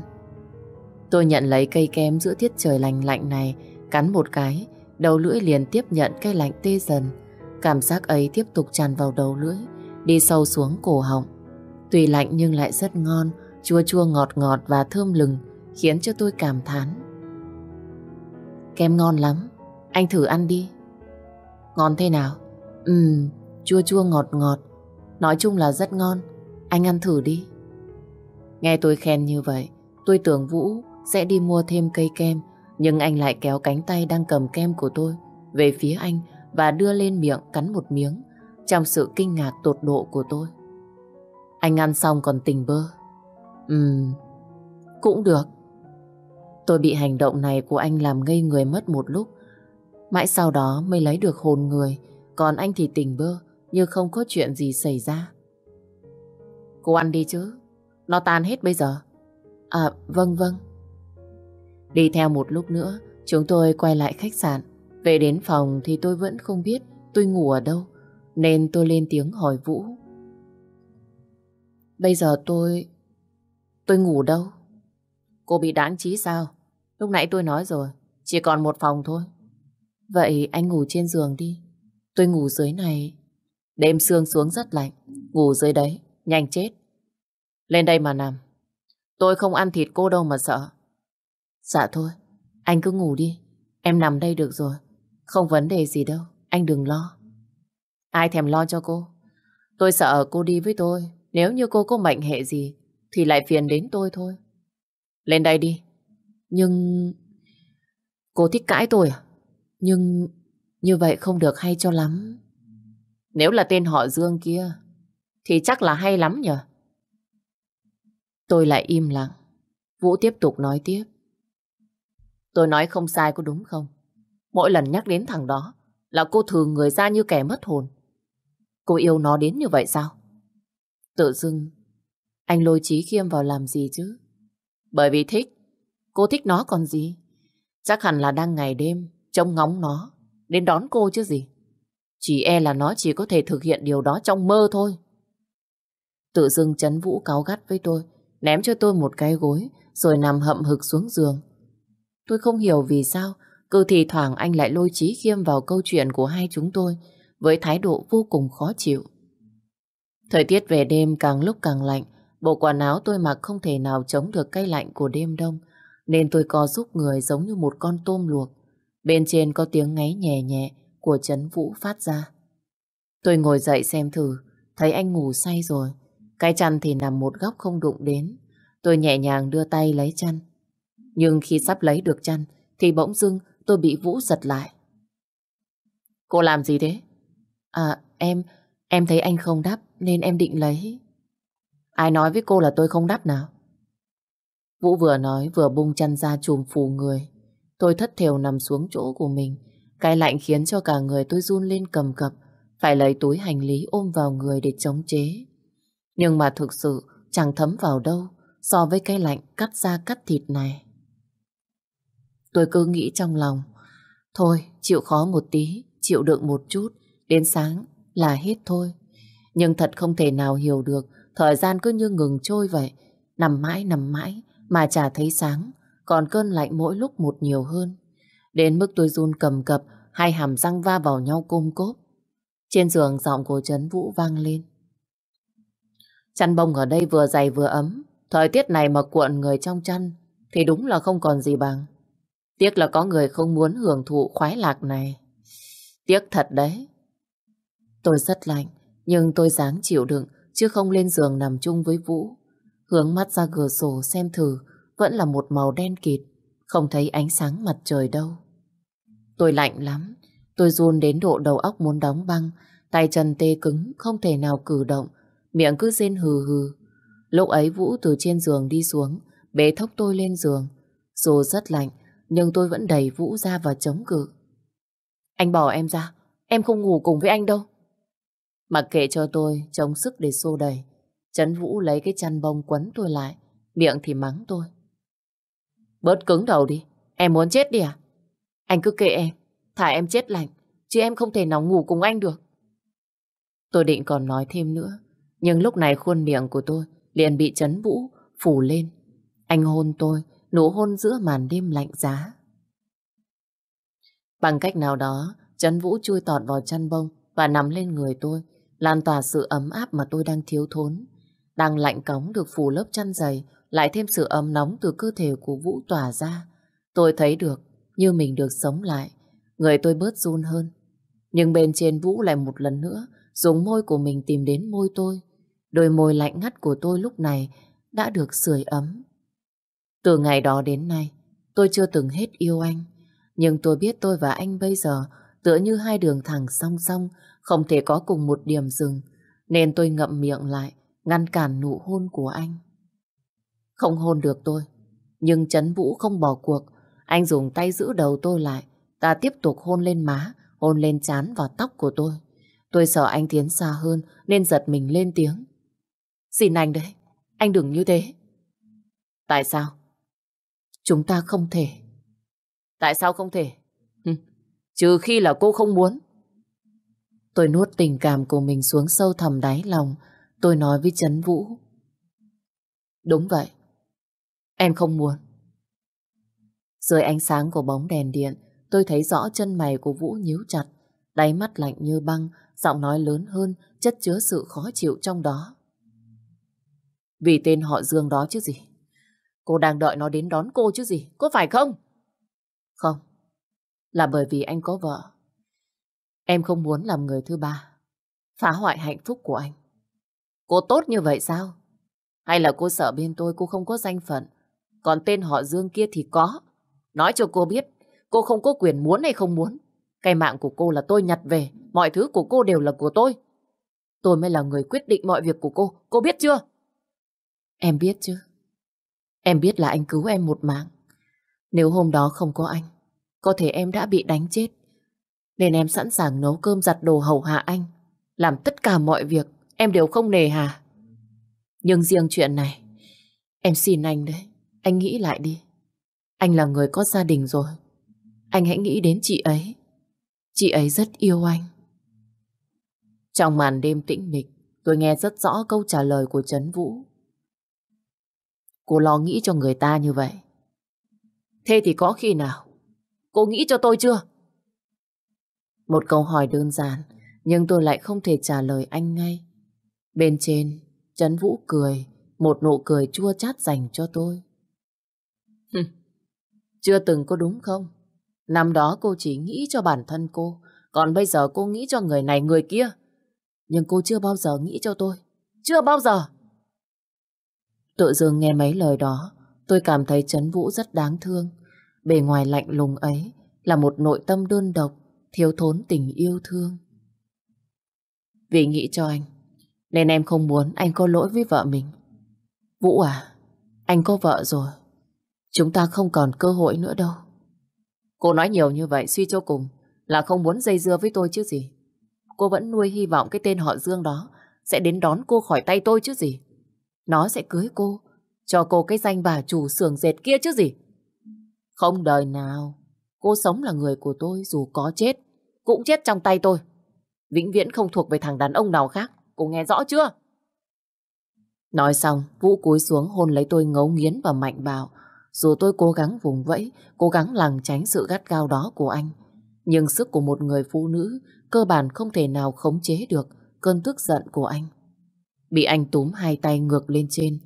Tôi nhận lấy cây kem giữa tiết trời lạnh lạnh này, cắn một cái, đầu lưỡi liền tiếp nhận cái lạnh tê dần. Cảm giác ấy tiếp tục tràn vào đầu lưỡi, đi sâu xuống cổ họng. Tuy lạnh nhưng lại rất ngon, chua chua ngọt ngọt và thơm lừng, khiến cho tôi cảm thán. Kem ngon lắm, anh thử ăn đi. Ngon thế nào? Ừm, chua chua ngọt ngọt, nói chung là rất ngon, anh ăn thử đi. Nghe tôi khen như vậy, tôi tưởng Vũ sẽ đi mua thêm cây kem, nhưng anh lại kéo cánh tay đang cầm kem của tôi về phía anh và đưa lên miệng cắn một miếng trong sự kinh ngạc tột độ của tôi. Anh ăn xong còn tình bơ. Ừm, cũng được. Tôi bị hành động này của anh làm ngây người mất một lúc. Mãi sau đó mới lấy được hồn người, còn anh thì tình bơ như không có chuyện gì xảy ra. Cô ăn đi chứ, nó tan hết bây giờ. À, vâng vâng. Đi theo một lúc nữa, chúng tôi quay lại khách sạn. Về đến phòng thì tôi vẫn không biết tôi ngủ ở đâu, nên tôi lên tiếng hỏi Vũ. Bây giờ tôi... tôi ngủ đâu? Cô bị đáng trí sao? Lúc nãy tôi nói rồi, chỉ còn một phòng thôi. Vậy anh ngủ trên giường đi. Tôi ngủ dưới này. Đêm sương xuống rất lạnh, ngủ dưới đấy, nhanh chết. Lên đây mà nằm. Tôi không ăn thịt cô đâu mà sợ. Dạ thôi, anh cứ ngủ đi. Em nằm đây được rồi. Không vấn đề gì đâu, anh đừng lo. Ai thèm lo cho cô? Tôi sợ cô đi với tôi. Nếu như cô có mệnh hệ gì, thì lại phiền đến tôi thôi. Lên đây đi. Nhưng... Cô thích cãi tôi à? Nhưng... Như vậy không được hay cho lắm. Nếu là tên họ Dương kia, thì chắc là hay lắm nhỉ? Tôi lại im lặng. Vũ tiếp tục nói tiếp. Tôi nói không sai có đúng không? Mỗi lần nhắc đến thằng đó là cô thường người ra như kẻ mất hồn. Cô yêu nó đến như vậy sao? Tự dưng, anh lôi trí khiêm vào làm gì chứ? Bởi vì thích. Cô thích nó còn gì? Chắc hẳn là đang ngày đêm trông ngóng nó, đến đón cô chứ gì. Chỉ e là nó chỉ có thể thực hiện điều đó trong mơ thôi. Tự dưng chấn vũ cáu gắt với tôi, ném cho tôi một cái gối, rồi nằm hậm hực xuống giường. Tôi không hiểu vì sao, cứ thì thoảng anh lại lôi trí khiêm vào câu chuyện của hai chúng tôi, với thái độ vô cùng khó chịu. Thời tiết về đêm càng lúc càng lạnh, bộ quần áo tôi mặc không thể nào chống được cái lạnh của đêm đông, nên tôi co giúp người giống như một con tôm luộc. Bên trên có tiếng ngáy nhẹ nhẹ của Trấn Vũ phát ra. Tôi ngồi dậy xem thử, thấy anh ngủ say rồi. Cái chăn thì nằm một góc không đụng đến. Tôi nhẹ nhàng đưa tay lấy chăn. Nhưng khi sắp lấy được chăn, thì bỗng dưng tôi bị Vũ giật lại. Cô làm gì thế? À, em, em thấy anh không đắp nên em định lấy. Ai nói với cô là tôi không đắp nào? Vũ vừa nói vừa bung chăn ra chùm phù người. Tôi thất thều nằm xuống chỗ của mình. Cái lạnh khiến cho cả người tôi run lên cầm cập. Phải lấy túi hành lý ôm vào người để chống chế. Nhưng mà thực sự chẳng thấm vào đâu so với cái lạnh cắt da cắt thịt này. Tôi cứ nghĩ trong lòng, thôi chịu khó một tí, chịu đựng một chút, đến sáng là hết thôi. Nhưng thật không thể nào hiểu được, thời gian cứ như ngừng trôi vậy, nằm mãi nằm mãi mà chả thấy sáng, còn cơn lạnh mỗi lúc một nhiều hơn. Đến mức tôi run cầm cập, hai hàm răng va vào nhau côm cốp. Trên giường giọng của Trấn Vũ vang lên. Chăn bông ở đây vừa dày vừa ấm. Thời tiết này mà cuộn người trong chăn thì đúng là không còn gì bằng. Tiếc là có người không muốn hưởng thụ khoái lạc này. Tiếc thật đấy. Tôi rất lạnh, nhưng tôi dáng chịu đựng, chứ không lên giường nằm chung với Vũ. Hướng mắt ra cửa sổ xem thử, vẫn là một màu đen kịt, không thấy ánh sáng mặt trời đâu. Tôi lạnh lắm, tôi run đến độ đầu óc muốn đóng băng, tay chân tê cứng, không thể nào cử động, miệng cứ rên hừ hừ. Lúc ấy Vũ từ trên giường đi xuống, bế thốc tôi lên giường. Dù rất lạnh, nhưng tôi vẫn đẩy Vũ ra và chống cự. Anh bỏ em ra, em không ngủ cùng với anh đâu. Mặc kệ cho tôi, chống sức để xô đẩy. Trấn Vũ lấy cái chăn bông quấn tôi lại, miệng thì mắng tôi. Bớt cứng đầu đi, em muốn chết đi à? Anh cứ kệ em, thả em chết lạnh, chứ em không thể nào ngủ cùng anh được. Tôi định còn nói thêm nữa, nhưng lúc này khuôn miệng của tôi liền bị chấn Vũ phủ lên. Anh hôn tôi, nụ hôn giữa màn đêm lạnh giá. Bằng cách nào đó, chấn Vũ chui tọt vào chăn bông và nằm lên người tôi, lan tỏa sự ấm áp mà tôi đang thiếu thốn. Đang lạnh cống được phủ lớp chăn dày, lại thêm sự ấm nóng từ cơ thể của Vũ tỏa ra. Tôi thấy được như mình được sống lại, người tôi bớt run hơn. Nhưng bên trên Vũ lại một lần nữa dùng môi của mình tìm đến môi tôi. Đôi môi lạnh ngắt của tôi lúc này đã được sưởi ấm. Từ ngày đó đến nay, tôi chưa từng hết yêu anh. Nhưng tôi biết tôi và anh bây giờ tựa như hai đường thẳng song song, không thể có cùng một điểm dừng. Nên tôi ngậm miệng lại, ngăn cản nụ hôn của anh. Không hôn được tôi, nhưng Trấn Vũ không bỏ cuộc. Anh dùng tay giữ đầu tôi lại, ta tiếp tục hôn lên má, hôn lên trán và tóc của tôi. Tôi sợ anh tiến xa hơn nên giật mình lên tiếng. Xin anh đấy, anh đừng như thế. Tại sao? Chúng ta không thể. Tại sao không thể? Trừ khi là cô không muốn. Tôi nuốt tình cảm của mình xuống sâu thẳm đáy lòng. Tôi nói với Trấn Vũ. Đúng vậy. Em không muốn. Dưới ánh sáng của bóng đèn điện, tôi thấy rõ chân mày của Vũ nhíu chặt, đáy mắt lạnh như băng, giọng nói lớn hơn, chất chứa sự khó chịu trong đó. Vì tên họ Dương đó chứ gì. Cô đang đợi nó đến đón cô chứ gì, có phải không? Không, là bởi vì anh có vợ. Em không muốn làm người thứ ba, phá hoại hạnh phúc của anh. Cô tốt như vậy sao? Hay là cô sợ bên tôi cô không có danh phận, còn tên họ Dương kia thì có. Nói cho cô biết, cô không có quyền muốn hay không muốn. Cái mạng của cô là tôi nhặt về, mọi thứ của cô đều là của tôi. Tôi mới là người quyết định mọi việc của cô, cô biết chưa? Em biết chứ. Em biết là anh cứu em một mạng. Nếu hôm đó không có anh, có thể em đã bị đánh chết. Nên em sẵn sàng nấu cơm giặt đồ hầu hạ anh. Làm tất cả mọi việc, em đều không nề hà. Nhưng riêng chuyện này, em xin anh đấy. Anh nghĩ lại đi. Anh là người có gia đình rồi. Anh hãy nghĩ đến chị ấy. Chị ấy rất yêu anh. Trong màn đêm tĩnh mịch, tôi nghe rất rõ câu trả lời của Trấn Vũ. Cô lo nghĩ cho người ta như vậy. Thế thì có khi nào? Cô nghĩ cho tôi chưa? Một câu hỏi đơn giản, nhưng tôi lại không thể trả lời anh ngay. Bên trên, Trấn Vũ cười, một nụ cười chua chát dành cho tôi. Chưa từng có đúng không? Năm đó cô chỉ nghĩ cho bản thân cô, còn bây giờ cô nghĩ cho người này người kia. Nhưng cô chưa bao giờ nghĩ cho tôi. Chưa bao giờ. Tự dưng nghe mấy lời đó, tôi cảm thấy Trấn Vũ rất đáng thương. Bề ngoài lạnh lùng ấy là một nội tâm đơn độc, thiếu thốn tình yêu thương. Vì nghĩ cho anh, nên em không muốn anh có lỗi với vợ mình. Vũ à, anh có vợ rồi. Chúng ta không còn cơ hội nữa đâu. Cô nói nhiều như vậy suy cho cùng là không muốn dây dưa với tôi chứ gì. Cô vẫn nuôi hy vọng cái tên họ Dương đó sẽ đến đón cô khỏi tay tôi chứ gì. Nó sẽ cưới cô, cho cô cái danh bà chủ xưởng dệt kia chứ gì. Không đời nào, cô sống là người của tôi dù có chết, cũng chết trong tay tôi. Vĩnh viễn không thuộc về thằng đàn ông nào khác, cô nghe rõ chưa? Nói xong, Vũ cúi xuống hôn lấy tôi ngấu nghiến và mạnh bạo. Dù tôi cố gắng vùng vẫy, cố gắng lằng tránh sự gắt gao đó của anh. Nhưng sức của một người phụ nữ cơ bản không thể nào khống chế được cơn tức giận của anh. Bị anh túm hai tay ngược lên trên.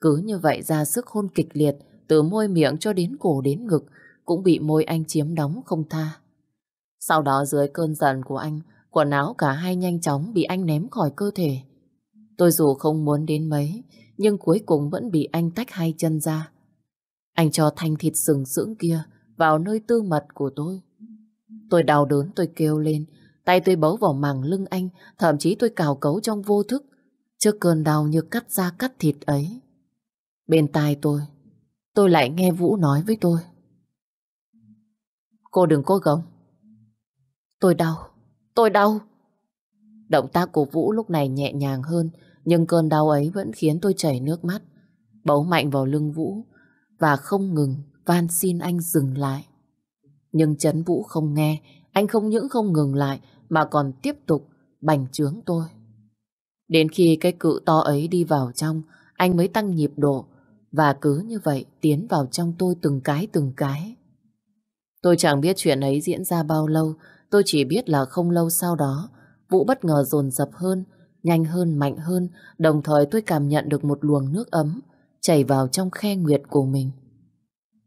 Cứ như vậy ra sức hôn kịch liệt từ môi miệng cho đến cổ đến ngực cũng bị môi anh chiếm đóng không tha. Sau đó dưới cơn giận của anh, quần áo cả hai nhanh chóng bị anh ném khỏi cơ thể. Tôi dù không muốn đến mấy, nhưng cuối cùng vẫn bị anh tách hai chân ra. Anh cho thanh thịt sừng sững kia vào nơi tư mật của tôi. Tôi đau đớn tôi kêu lên, tay tôi bấu vào màng lưng anh, thậm chí tôi cào cấu trong vô thức, trước cơn đau như cắt da cắt thịt ấy. Bên tai tôi, tôi lại nghe Vũ nói với tôi. Cô đừng có gồng. Tôi đau, tôi đau. Động tác của Vũ lúc này nhẹ nhàng hơn, nhưng cơn đau ấy vẫn khiến tôi chảy nước mắt. Bấu mạnh vào lưng Vũ và không ngừng van xin anh dừng lại. Nhưng Trấn Vũ không nghe, anh không những không ngừng lại mà còn tiếp tục bành trướng tôi. Đến khi cái cự to ấy đi vào trong, anh mới tăng nhịp độ và cứ như vậy tiến vào trong tôi từng cái từng cái. Tôi chẳng biết chuyện ấy diễn ra bao lâu, tôi chỉ biết là không lâu sau đó, Vũ bất ngờ dồn dập hơn, nhanh hơn, mạnh hơn, đồng thời tôi cảm nhận được một luồng nước ấm chảy vào trong khe nguyệt của mình.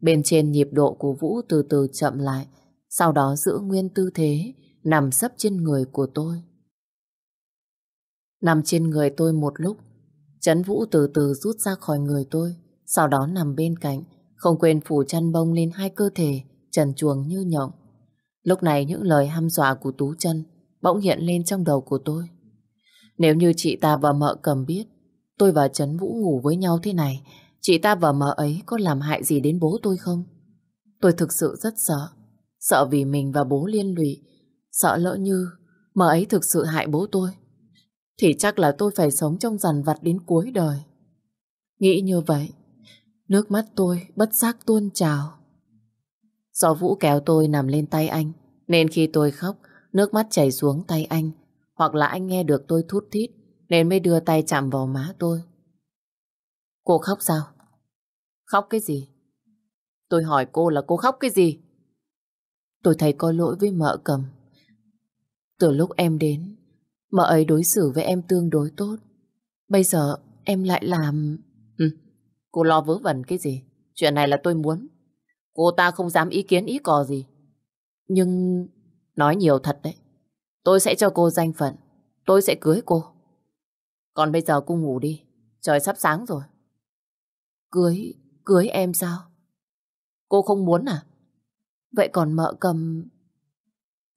Bên trên nhịp độ của Vũ từ từ chậm lại, sau đó giữ nguyên tư thế, nằm sấp trên người của tôi. Nằm trên người tôi một lúc, Trấn Vũ từ từ rút ra khỏi người tôi, sau đó nằm bên cạnh, không quên phủ chăn bông lên hai cơ thể, trần chuồng như nhộng. Lúc này những lời hăm dọa của Tú chân bỗng hiện lên trong đầu của tôi. Nếu như chị ta và mợ cầm biết tôi và Trấn Vũ ngủ với nhau thế này, chị ta và mợ ấy có làm hại gì đến bố tôi không? Tôi thực sự rất sợ. Sợ vì mình và bố liên lụy. Sợ lỡ như mợ ấy thực sự hại bố tôi. Thì chắc là tôi phải sống trong dằn vặt đến cuối đời. Nghĩ như vậy, nước mắt tôi bất giác tuôn trào. Do Vũ kéo tôi nằm lên tay anh, nên khi tôi khóc, nước mắt chảy xuống tay anh, hoặc là anh nghe được tôi thút thít, nên mới đưa tay chạm vào má tôi. Cô khóc sao? Khóc cái gì? Tôi hỏi cô là cô khóc cái gì? Tôi thấy có lỗi với mợ cầm. Từ lúc em đến, mợ ấy đối xử với em tương đối tốt. Bây giờ em lại làm... Ừ, cô lo vớ vẩn cái gì? Chuyện này là tôi muốn. Cô ta không dám ý kiến ý cò gì. Nhưng... Nói nhiều thật đấy. Tôi sẽ cho cô danh phận. Tôi sẽ cưới cô. Còn bây giờ cô ngủ đi. Trời sắp sáng rồi. Cưới... Cưới em sao? Cô không muốn à? Vậy còn mợ cầm...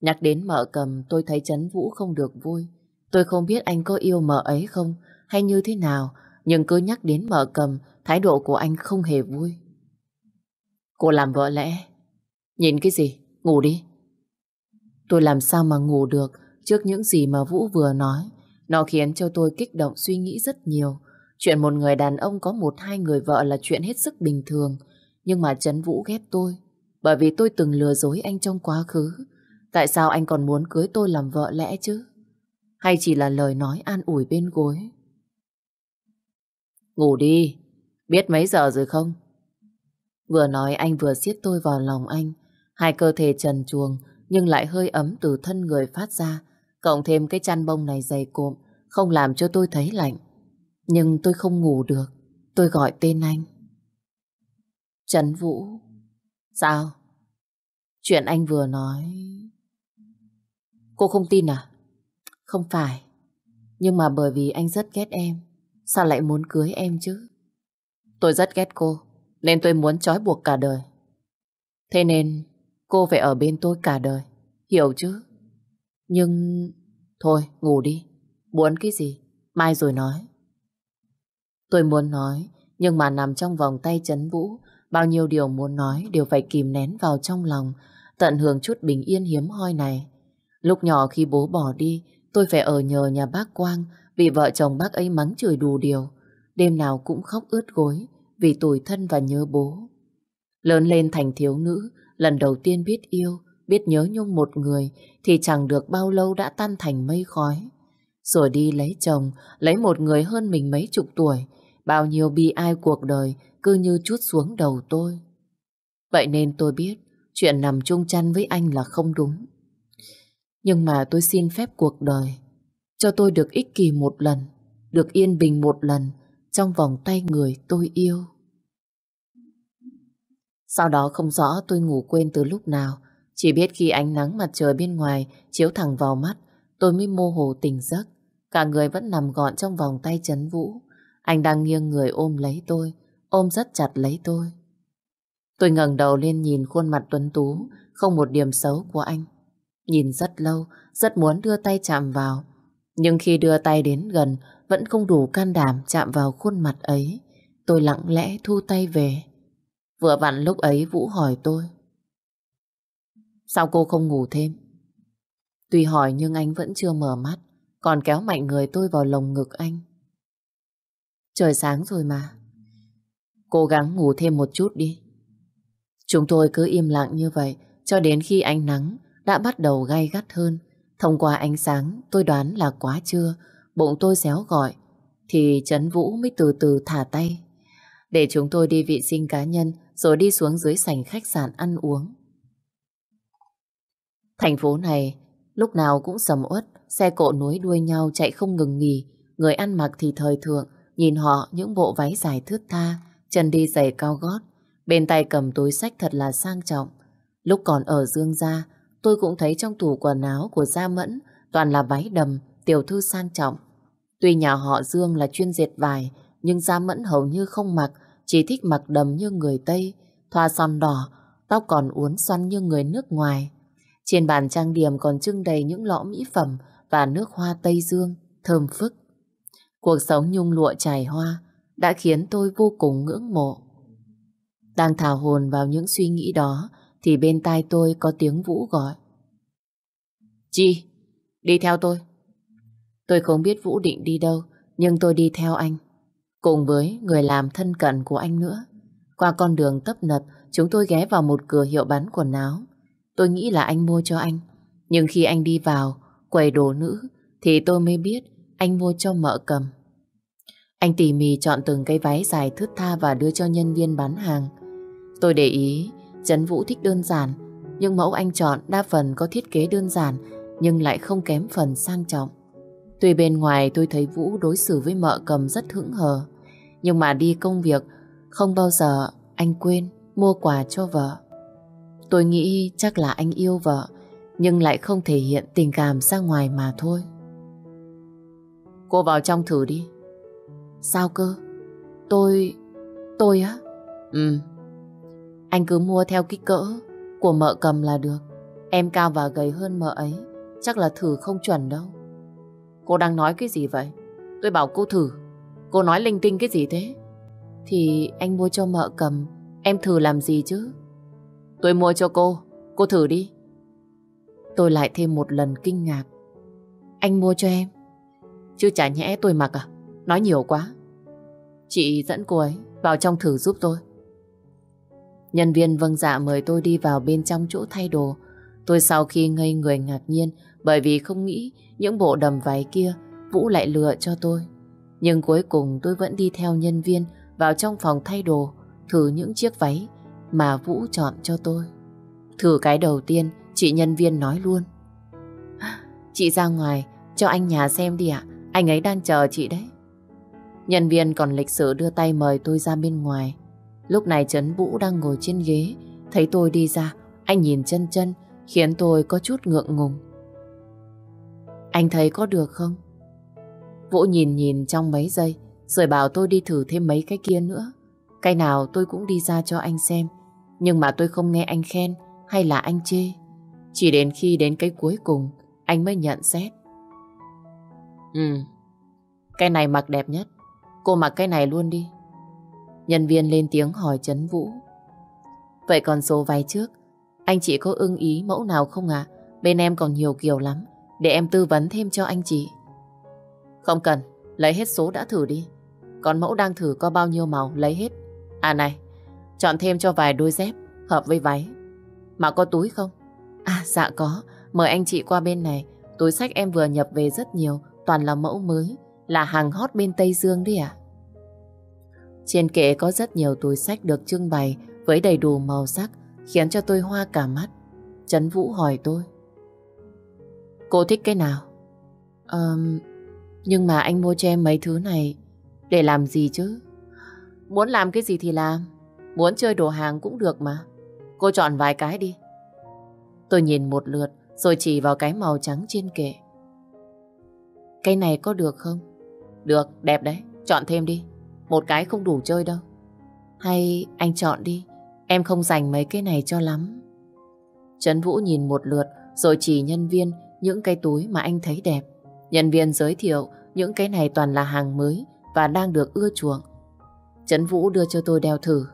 Nhắc đến mợ cầm tôi thấy Trấn Vũ không được vui. Tôi không biết anh có yêu mợ ấy không, hay như thế nào. Nhưng cứ nhắc đến mợ cầm, thái độ của anh không hề vui. Cô làm vợ lẽ. Nhìn cái gì? Ngủ đi. Tôi làm sao mà ngủ được trước những gì mà Vũ vừa nói. Nó khiến cho tôi kích động suy nghĩ rất nhiều. Chuyện một người đàn ông có một hai người vợ là chuyện hết sức bình thường. Nhưng mà Trấn Vũ ghét tôi. Bởi vì tôi từng lừa dối anh trong quá khứ. Tại sao anh còn muốn cưới tôi làm vợ lẽ chứ? Hay chỉ là lời nói an ủi bên gối? Ngủ đi. Biết mấy giờ rồi không? Vừa nói anh vừa siết tôi vào lòng anh. Hai cơ thể trần chuồng nhưng lại hơi ấm từ thân người phát ra. Cộng thêm cái chăn bông này dày cộm, không làm cho tôi thấy lạnh. Nhưng tôi không ngủ được. Tôi gọi tên anh. Trấn Vũ. Sao? Chuyện anh vừa nói... Cô không tin à? Không phải. Nhưng mà bởi vì anh rất ghét em. Sao lại muốn cưới em chứ? Tôi rất ghét cô. Nên tôi muốn trói buộc cả đời. Thế nên cô phải ở bên tôi cả đời. Hiểu chứ? Nhưng... Thôi, ngủ đi. Muốn cái gì? Mai rồi nói. Tôi muốn nói, nhưng mà nằm trong vòng tay chấn vũ, bao nhiêu điều muốn nói đều phải kìm nén vào trong lòng, tận hưởng chút bình yên hiếm hoi này. Lúc nhỏ khi bố bỏ đi, tôi phải ở nhờ nhà bác Quang vì vợ chồng bác ấy mắng chửi đủ điều. Đêm nào cũng khóc ướt gối vì tủi thân và nhớ bố. Lớn lên thành thiếu nữ, lần đầu tiên biết yêu, biết nhớ nhung một người thì chẳng được bao lâu đã tan thành mây khói. Rồi đi lấy chồng, lấy một người hơn mình mấy chục tuổi, bao nhiêu bi ai cuộc đời cứ như chút xuống đầu tôi. Vậy nên tôi biết chuyện nằm chung chăn với anh là không đúng. Nhưng mà tôi xin phép cuộc đời cho tôi được ích kỷ một lần được yên bình một lần trong vòng tay người tôi yêu. Sau đó không rõ tôi ngủ quên từ lúc nào, chỉ biết khi ánh nắng mặt trời bên ngoài chiếu thẳng vào mắt, tôi mới mô hồ tỉnh giấc. Cả người vẫn nằm gọn trong vòng tay chấn vũ. Anh đang nghiêng người ôm lấy tôi, ôm rất chặt lấy tôi. Tôi ngẩng đầu lên nhìn khuôn mặt tuấn tú, không một điểm xấu của anh. Nhìn rất lâu, rất muốn đưa tay chạm vào. Nhưng khi đưa tay đến gần, vẫn không đủ can đảm chạm vào khuôn mặt ấy. Tôi lặng lẽ thu tay về. Vừa vặn lúc ấy Vũ hỏi tôi. Sao cô không ngủ thêm? Tuy hỏi nhưng anh vẫn chưa mở mắt, còn kéo mạnh người tôi vào lồng ngực anh. Trời sáng rồi mà. Cố gắng ngủ thêm một chút đi. Chúng tôi cứ im lặng như vậy cho đến khi ánh nắng đã bắt đầu gay gắt hơn. Thông qua ánh sáng tôi đoán là quá trưa, bụng tôi xéo gọi, thì Trấn Vũ mới từ từ thả tay. Để chúng tôi đi vệ sinh cá nhân rồi đi xuống dưới sảnh khách sạn ăn uống. Thành phố này lúc nào cũng sầm uất, xe cộ nối đuôi nhau chạy không ngừng nghỉ, người ăn mặc thì thời thượng, nhìn họ những bộ váy dài thướt tha, chân đi giày cao gót, bên tay cầm túi sách thật là sang trọng. Lúc còn ở Dương Gia, tôi cũng thấy trong tủ quần áo của Gia Mẫn toàn là váy đầm, tiểu thư sang trọng. Tuy nhà họ Dương là chuyên dệt vải, nhưng Gia Mẫn hầu như không mặc, chỉ thích mặc đầm như người Tây, thoa son đỏ, tóc còn uốn xoăn như người nước ngoài. Trên bàn trang điểm còn trưng đầy những lọ mỹ phẩm và nước hoa Tây Dương, thơm phức. Cuộc sống nhung lụa trải hoa đã khiến tôi vô cùng ngưỡng mộ. Đang thảo hồn vào những suy nghĩ đó thì bên tai tôi có tiếng Vũ gọi. Chi, đi theo tôi. Tôi không biết Vũ định đi đâu, nhưng tôi đi theo anh. Cùng với người làm thân cận của anh nữa. Qua con đường tấp nập, chúng tôi ghé vào một cửa hiệu bán quần áo. Tôi nghĩ là anh mua cho anh. Nhưng khi anh đi vào quầy đồ nữ thì tôi mới biết anh mua cho mợ cầm. Anh tỉ mỉ chọn từng cái váy dài thướt tha và đưa cho nhân viên bán hàng. Tôi để ý Trấn Vũ thích đơn giản, nhưng mẫu anh chọn đa phần có thiết kế đơn giản, nhưng lại không kém phần sang trọng. Tuy bên ngoài tôi thấy Vũ đối xử với mợ cầm rất hững hờ, nhưng mà đi công việc, không bao giờ anh quên mua quà cho vợ. Tôi nghĩ chắc là anh yêu vợ, nhưng lại không thể hiện tình cảm ra ngoài mà thôi. Cô vào trong thử đi. Sao cơ? Tôi... tôi á? Ừ. Anh cứ mua theo kích cỡ của mợ cầm là được. Em cao và gầy hơn mợ ấy. Chắc là thử không chuẩn đâu. Cô đang nói cái gì vậy? Tôi bảo cô thử. Cô nói linh tinh cái gì thế? Thì anh mua cho mợ cầm. Em thử làm gì chứ? Tôi mua cho cô. Cô thử đi. Tôi lại thêm một lần kinh ngạc. Anh mua cho em. Chứ chả nhẽ tôi mặc à? Nói nhiều quá. Chị dẫn cô ấy vào trong thử giúp tôi. Nhân viên vâng dạ mời tôi đi vào bên trong chỗ thay đồ. Tôi sau khi ngây người ngạc nhiên bởi vì không nghĩ những bộ đầm váy kia Vũ lại lựa cho tôi. Nhưng cuối cùng tôi vẫn đi theo nhân viên vào trong phòng thay đồ thử những chiếc váy mà Vũ chọn cho tôi. Thử cái đầu tiên, chị nhân viên nói luôn. Chị ra ngoài, cho anh nhà xem đi ạ. Anh ấy đang chờ chị đấy. Nhân viên còn lịch sự đưa tay mời tôi ra bên ngoài. Lúc này Trấn Vũ đang ngồi trên ghế, thấy tôi đi ra, anh nhìn chân chân, khiến tôi có chút ngượng ngùng. Anh thấy có được không? Vũ nhìn nhìn trong mấy giây, rồi bảo tôi đi thử thêm mấy cái kia nữa. Cái nào tôi cũng đi ra cho anh xem, nhưng mà tôi không nghe anh khen hay là anh chê. Chỉ đến khi đến cái cuối cùng, anh mới nhận xét. Ừ, cái này mặc đẹp nhất. Cô mặc cái này luôn đi. Nhân viên lên tiếng hỏi Trấn Vũ. Vậy còn số váy trước, anh chị có ưng ý mẫu nào không ạ? Bên em còn nhiều kiểu lắm, để em tư vấn thêm cho anh chị. Không cần, lấy hết số đã thử đi. Còn mẫu đang thử có bao nhiêu màu, lấy hết. À này, chọn thêm cho vài đôi dép, hợp với váy. Mà có túi không? À dạ có, mời anh chị qua bên này. Túi sách em vừa nhập về rất nhiều, toàn là mẫu mới, là hàng hot bên Tây Dương đấy ạ. Trên kệ có rất nhiều túi sách được trưng bày với đầy đủ màu sắc, khiến cho tôi hoa cả mắt. Trấn Vũ hỏi tôi. Cô thích cái nào? Um, Nhưng mà anh mua cho em mấy thứ này để làm gì chứ? Muốn làm cái gì thì làm. Muốn chơi đồ hàng cũng được mà. Cô chọn vài cái đi. Tôi nhìn một lượt rồi chỉ vào cái màu trắng trên kệ. Cái này có được không? Được, đẹp đấy. Chọn thêm đi. Một cái không đủ chơi đâu. Hay anh chọn đi. Em không dành mấy cái này cho lắm. Trấn Vũ nhìn một lượt rồi chỉ nhân viên những cái túi mà anh thấy đẹp. Nhân viên giới thiệu những cái này toàn là hàng mới và đang được ưa chuộng. Trấn Vũ đưa cho tôi đeo thử.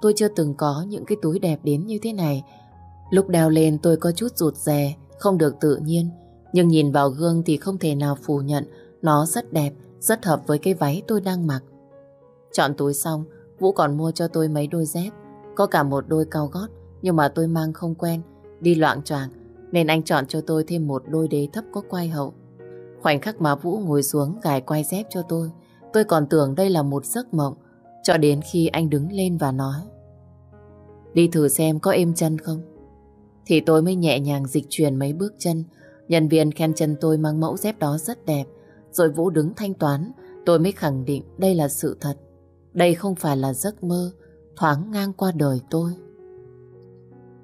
Tôi chưa từng có những cái túi đẹp đến như thế này. Lúc đeo lên tôi có chút rụt rè, không được tự nhiên. Nhưng nhìn vào gương thì không thể nào phủ nhận nó rất đẹp, rất hợp với cái váy tôi đang mặc. Chọn túi xong, Vũ còn mua cho tôi mấy đôi dép. Có cả một đôi cao gót, nhưng mà tôi mang không quen, đi loạn choạng nên anh chọn cho tôi thêm một đôi đế thấp có quai hậu. Khoảnh khắc mà Vũ ngồi xuống gài quai dép cho tôi, tôi còn tưởng đây là một giấc mộng, cho đến khi anh đứng lên và nói. Đi thử xem có êm chân không? Thì tôi mới nhẹ nhàng dịch chuyển mấy bước chân. Nhân viên khen chân tôi mang mẫu dép đó rất đẹp. Rồi Vũ đứng thanh toán, tôi mới khẳng định đây là sự thật. Đây không phải là giấc mơ, thoáng ngang qua đời tôi.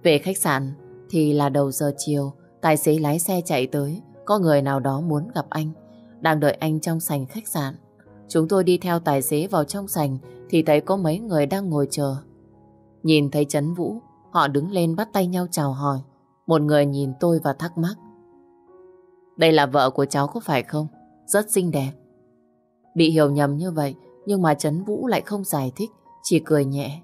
Về khách sạn thì là đầu giờ chiều, tài xế lái xe chạy tới, có người nào đó muốn gặp anh, đang đợi anh trong sành khách sạn. Chúng tôi đi theo tài xế vào trong sành thì thấy có mấy người đang ngồi chờ. Nhìn thấy Trấn Vũ, họ đứng lên bắt tay nhau chào hỏi. Một người nhìn tôi và thắc mắc. Đây là vợ của cháu có phải không? Rất xinh đẹp. Bị hiểu nhầm như vậy, nhưng mà Trấn Vũ lại không giải thích, chỉ cười nhẹ.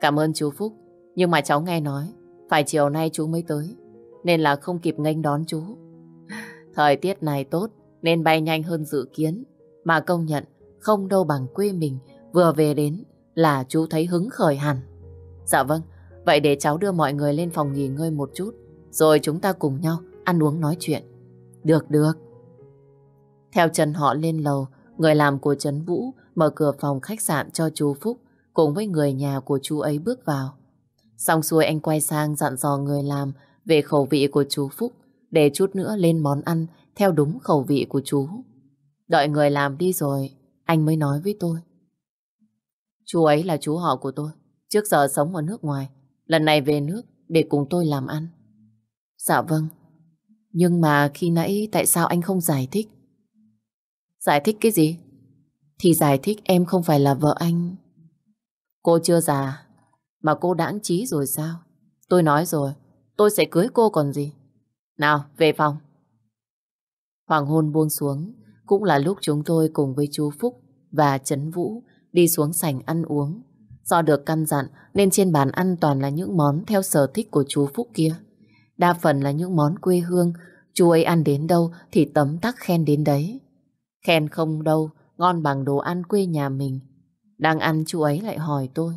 Cảm ơn chú Phúc, nhưng mà cháu nghe nói, phải chiều nay chú mới tới, nên là không kịp nghênh đón chú. Thời tiết này tốt, nên bay nhanh hơn dự kiến, mà công nhận không đâu bằng quê mình, vừa về đến là chú thấy hứng khởi hẳn. Dạ vâng, vậy để cháu đưa mọi người lên phòng nghỉ ngơi một chút, rồi chúng ta cùng nhau ăn uống nói chuyện. Được, được. Theo Trần họ lên lầu, người làm của Trấn Vũ mở cửa phòng khách sạn cho chú Phúc cùng với người nhà của chú ấy bước vào. Xong xuôi anh quay sang dặn dò người làm về khẩu vị của chú Phúc để chút nữa lên món ăn theo đúng khẩu vị của chú. Đợi người làm đi rồi, anh mới nói với tôi. Chú ấy là chú họ của tôi, trước giờ sống ở nước ngoài, lần này về nước để cùng tôi làm ăn. Dạ vâng, nhưng mà khi nãy tại sao anh không giải thích? Giải thích cái gì? Thì giải thích em không phải là vợ anh. Cô chưa già, mà cô đãng trí rồi sao? Tôi nói rồi, tôi sẽ cưới cô còn gì. Nào, về phòng. Hoàng hôn buông xuống, cũng là lúc chúng tôi cùng với chú Phúc và Trấn Vũ đi xuống sảnh ăn uống. Do được căn dặn nên trên bàn ăn toàn là những món theo sở thích của chú Phúc kia. Đa phần là những món quê hương, chú ấy ăn đến đâu thì tấm tắc khen đến đấy. Khen không đâu, ngon bằng đồ ăn quê nhà mình. Đang ăn chú ấy lại hỏi tôi.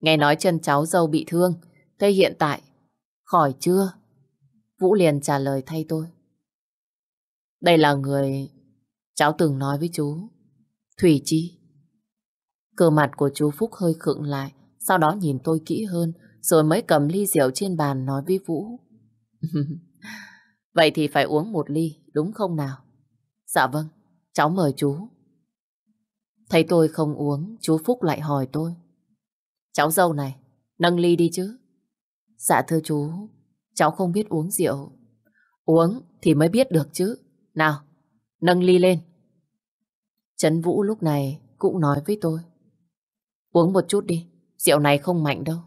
Nghe nói chân cháu dâu bị thương, thế hiện tại, khỏi chưa? Vũ liền trả lời thay tôi. Đây là người cháu từng nói với chú. Thủy Chi. Cơ mặt của chú Phúc hơi khựng lại, sau đó nhìn tôi kỹ hơn, rồi mới cầm ly rượu trên bàn nói với Vũ. Vậy thì phải uống một ly, đúng không nào? Dạ vâng, cháu mời chú. Thấy tôi không uống, chú Phúc lại hỏi tôi. Cháu dâu này, nâng ly đi chứ. Dạ thưa chú, cháu không biết uống rượu. Uống thì mới biết được chứ. Nào, nâng ly lên. Trấn Vũ lúc này cũng nói với tôi. Uống một chút đi, rượu này không mạnh đâu.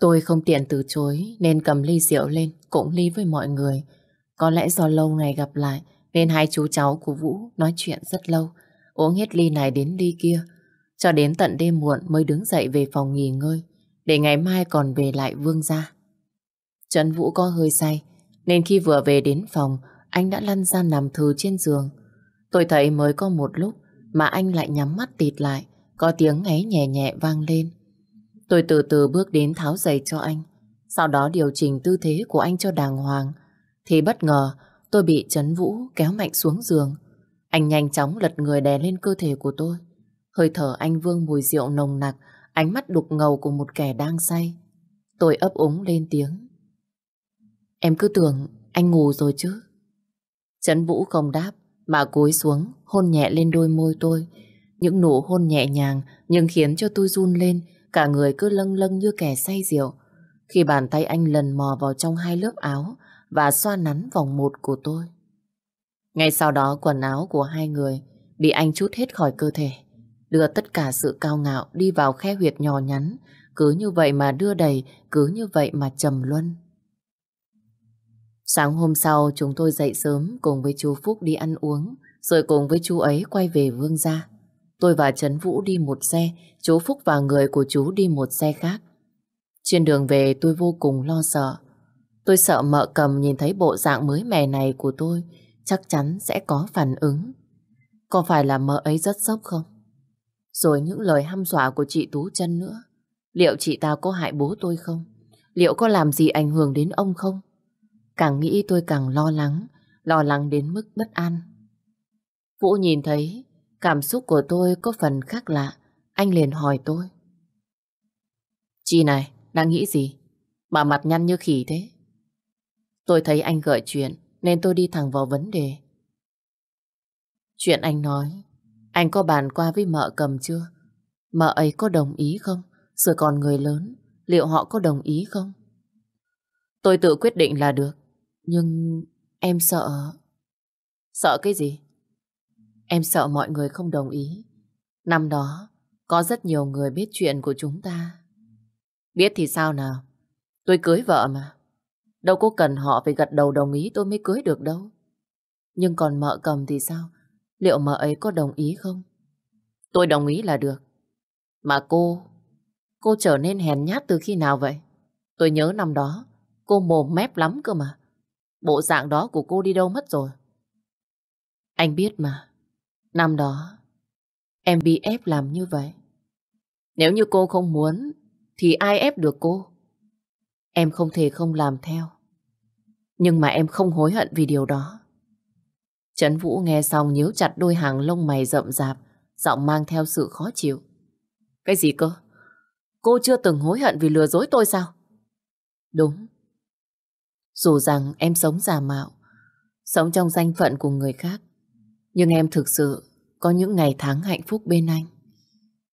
Tôi không tiện từ chối nên cầm ly rượu lên, cũng ly với mọi người. Có lẽ do lâu ngày gặp lại nên hai chú cháu của Vũ nói chuyện rất lâu. Uống hết ly này đến ly kia. Cho đến tận đêm muộn mới đứng dậy về phòng nghỉ ngơi, để ngày mai còn về lại Vương gia. Trần Vũ có hơi say, nên khi vừa về đến phòng, anh đã lăn ra nằm thừ trên giường. Tôi thấy mới có một lúc mà anh lại nhắm mắt tịt lại, có tiếng ngáy nhẹ nhẹ vang lên. Tôi từ từ bước đến tháo giày cho anh, sau đó điều chỉnh tư thế của anh cho đàng hoàng thì bất ngờ tôi bị Trấn Vũ kéo mạnh xuống giường. Anh nhanh chóng lật người đè lên cơ thể của tôi. Hơi thở anh vương mùi rượu nồng nặc, ánh mắt đục ngầu của một kẻ đang say. Tôi ấp úng lên tiếng. Em cứ tưởng anh ngủ rồi chứ. Trấn Vũ không đáp, mà cúi xuống, hôn nhẹ lên đôi môi tôi. Những nụ hôn nhẹ nhàng nhưng khiến cho tôi run lên, cả người cứ lâng lâng như kẻ say rượu. Khi bàn tay anh lần mò vào trong hai lớp áo và xoa nắn vòng một của tôi. Ngay sau đó quần áo của hai người bị anh chút hết khỏi cơ thể. Đưa tất cả sự cao ngạo đi vào khe huyệt nhỏ nhắn. Cứ như vậy mà đưa đầy, cứ như vậy mà trầm luân. Sáng hôm sau chúng tôi dậy sớm cùng với chú Phúc đi ăn uống, rồi cùng với chú ấy quay về Vương gia. Tôi và Trấn Vũ đi một xe, chú Phúc và người của chú đi một xe khác. Trên đường về tôi vô cùng lo sợ. Tôi sợ mợ cầm nhìn thấy bộ dạng mới mẻ này của tôi, chắc chắn sẽ có phản ứng. Có phải là mợ ấy rất sốc không? Rồi những lời hăm dọa của chị Tú chân nữa. Liệu chị ta có hại bố tôi không? Liệu có làm gì ảnh hưởng đến ông không? Càng nghĩ tôi càng lo lắng, lo lắng đến mức bất an. Vũ nhìn thấy cảm xúc của tôi có phần khác lạ, anh liền hỏi tôi. Chị này, đang nghĩ gì? Mà mặt nhăn như khỉ thế. Tôi thấy anh gợi chuyện, nên tôi đi thẳng vào vấn đề. Chuyện anh nói, anh có bàn qua với mợ cầm chưa? Mợ ấy có đồng ý không? Rồi còn người lớn, liệu họ có đồng ý không? Tôi tự quyết định là được. Nhưng em sợ... Sợ cái gì? Em sợ mọi người không đồng ý. Năm đó, có rất nhiều người biết chuyện của chúng ta. Biết thì sao nào? Tôi cưới vợ mà. Đâu có cần họ phải gật đầu đồng ý tôi mới cưới được đâu. Nhưng còn mợ cầm thì sao? Liệu mợ ấy có đồng ý không? Tôi đồng ý là được. Mà cô, cô trở nên hèn nhát từ khi nào vậy? Tôi nhớ năm đó, cô mồm mép lắm cơ mà. Bộ dạng đó của cô đi đâu mất rồi? Anh biết mà, năm đó em bị ép làm như vậy. Nếu như cô không muốn, thì ai ép được cô? Em không thể không làm theo. Nhưng mà em không hối hận vì điều đó. Trấn Vũ nghe xong nhíu chặt đôi hàng lông mày rậm rạp, giọng mang theo sự khó chịu. Cái gì cơ? Cô chưa từng hối hận vì lừa dối tôi sao? Đúng, dù rằng em sống giả mạo, sống trong danh phận của người khác, nhưng em thực sự có những ngày tháng hạnh phúc bên anh.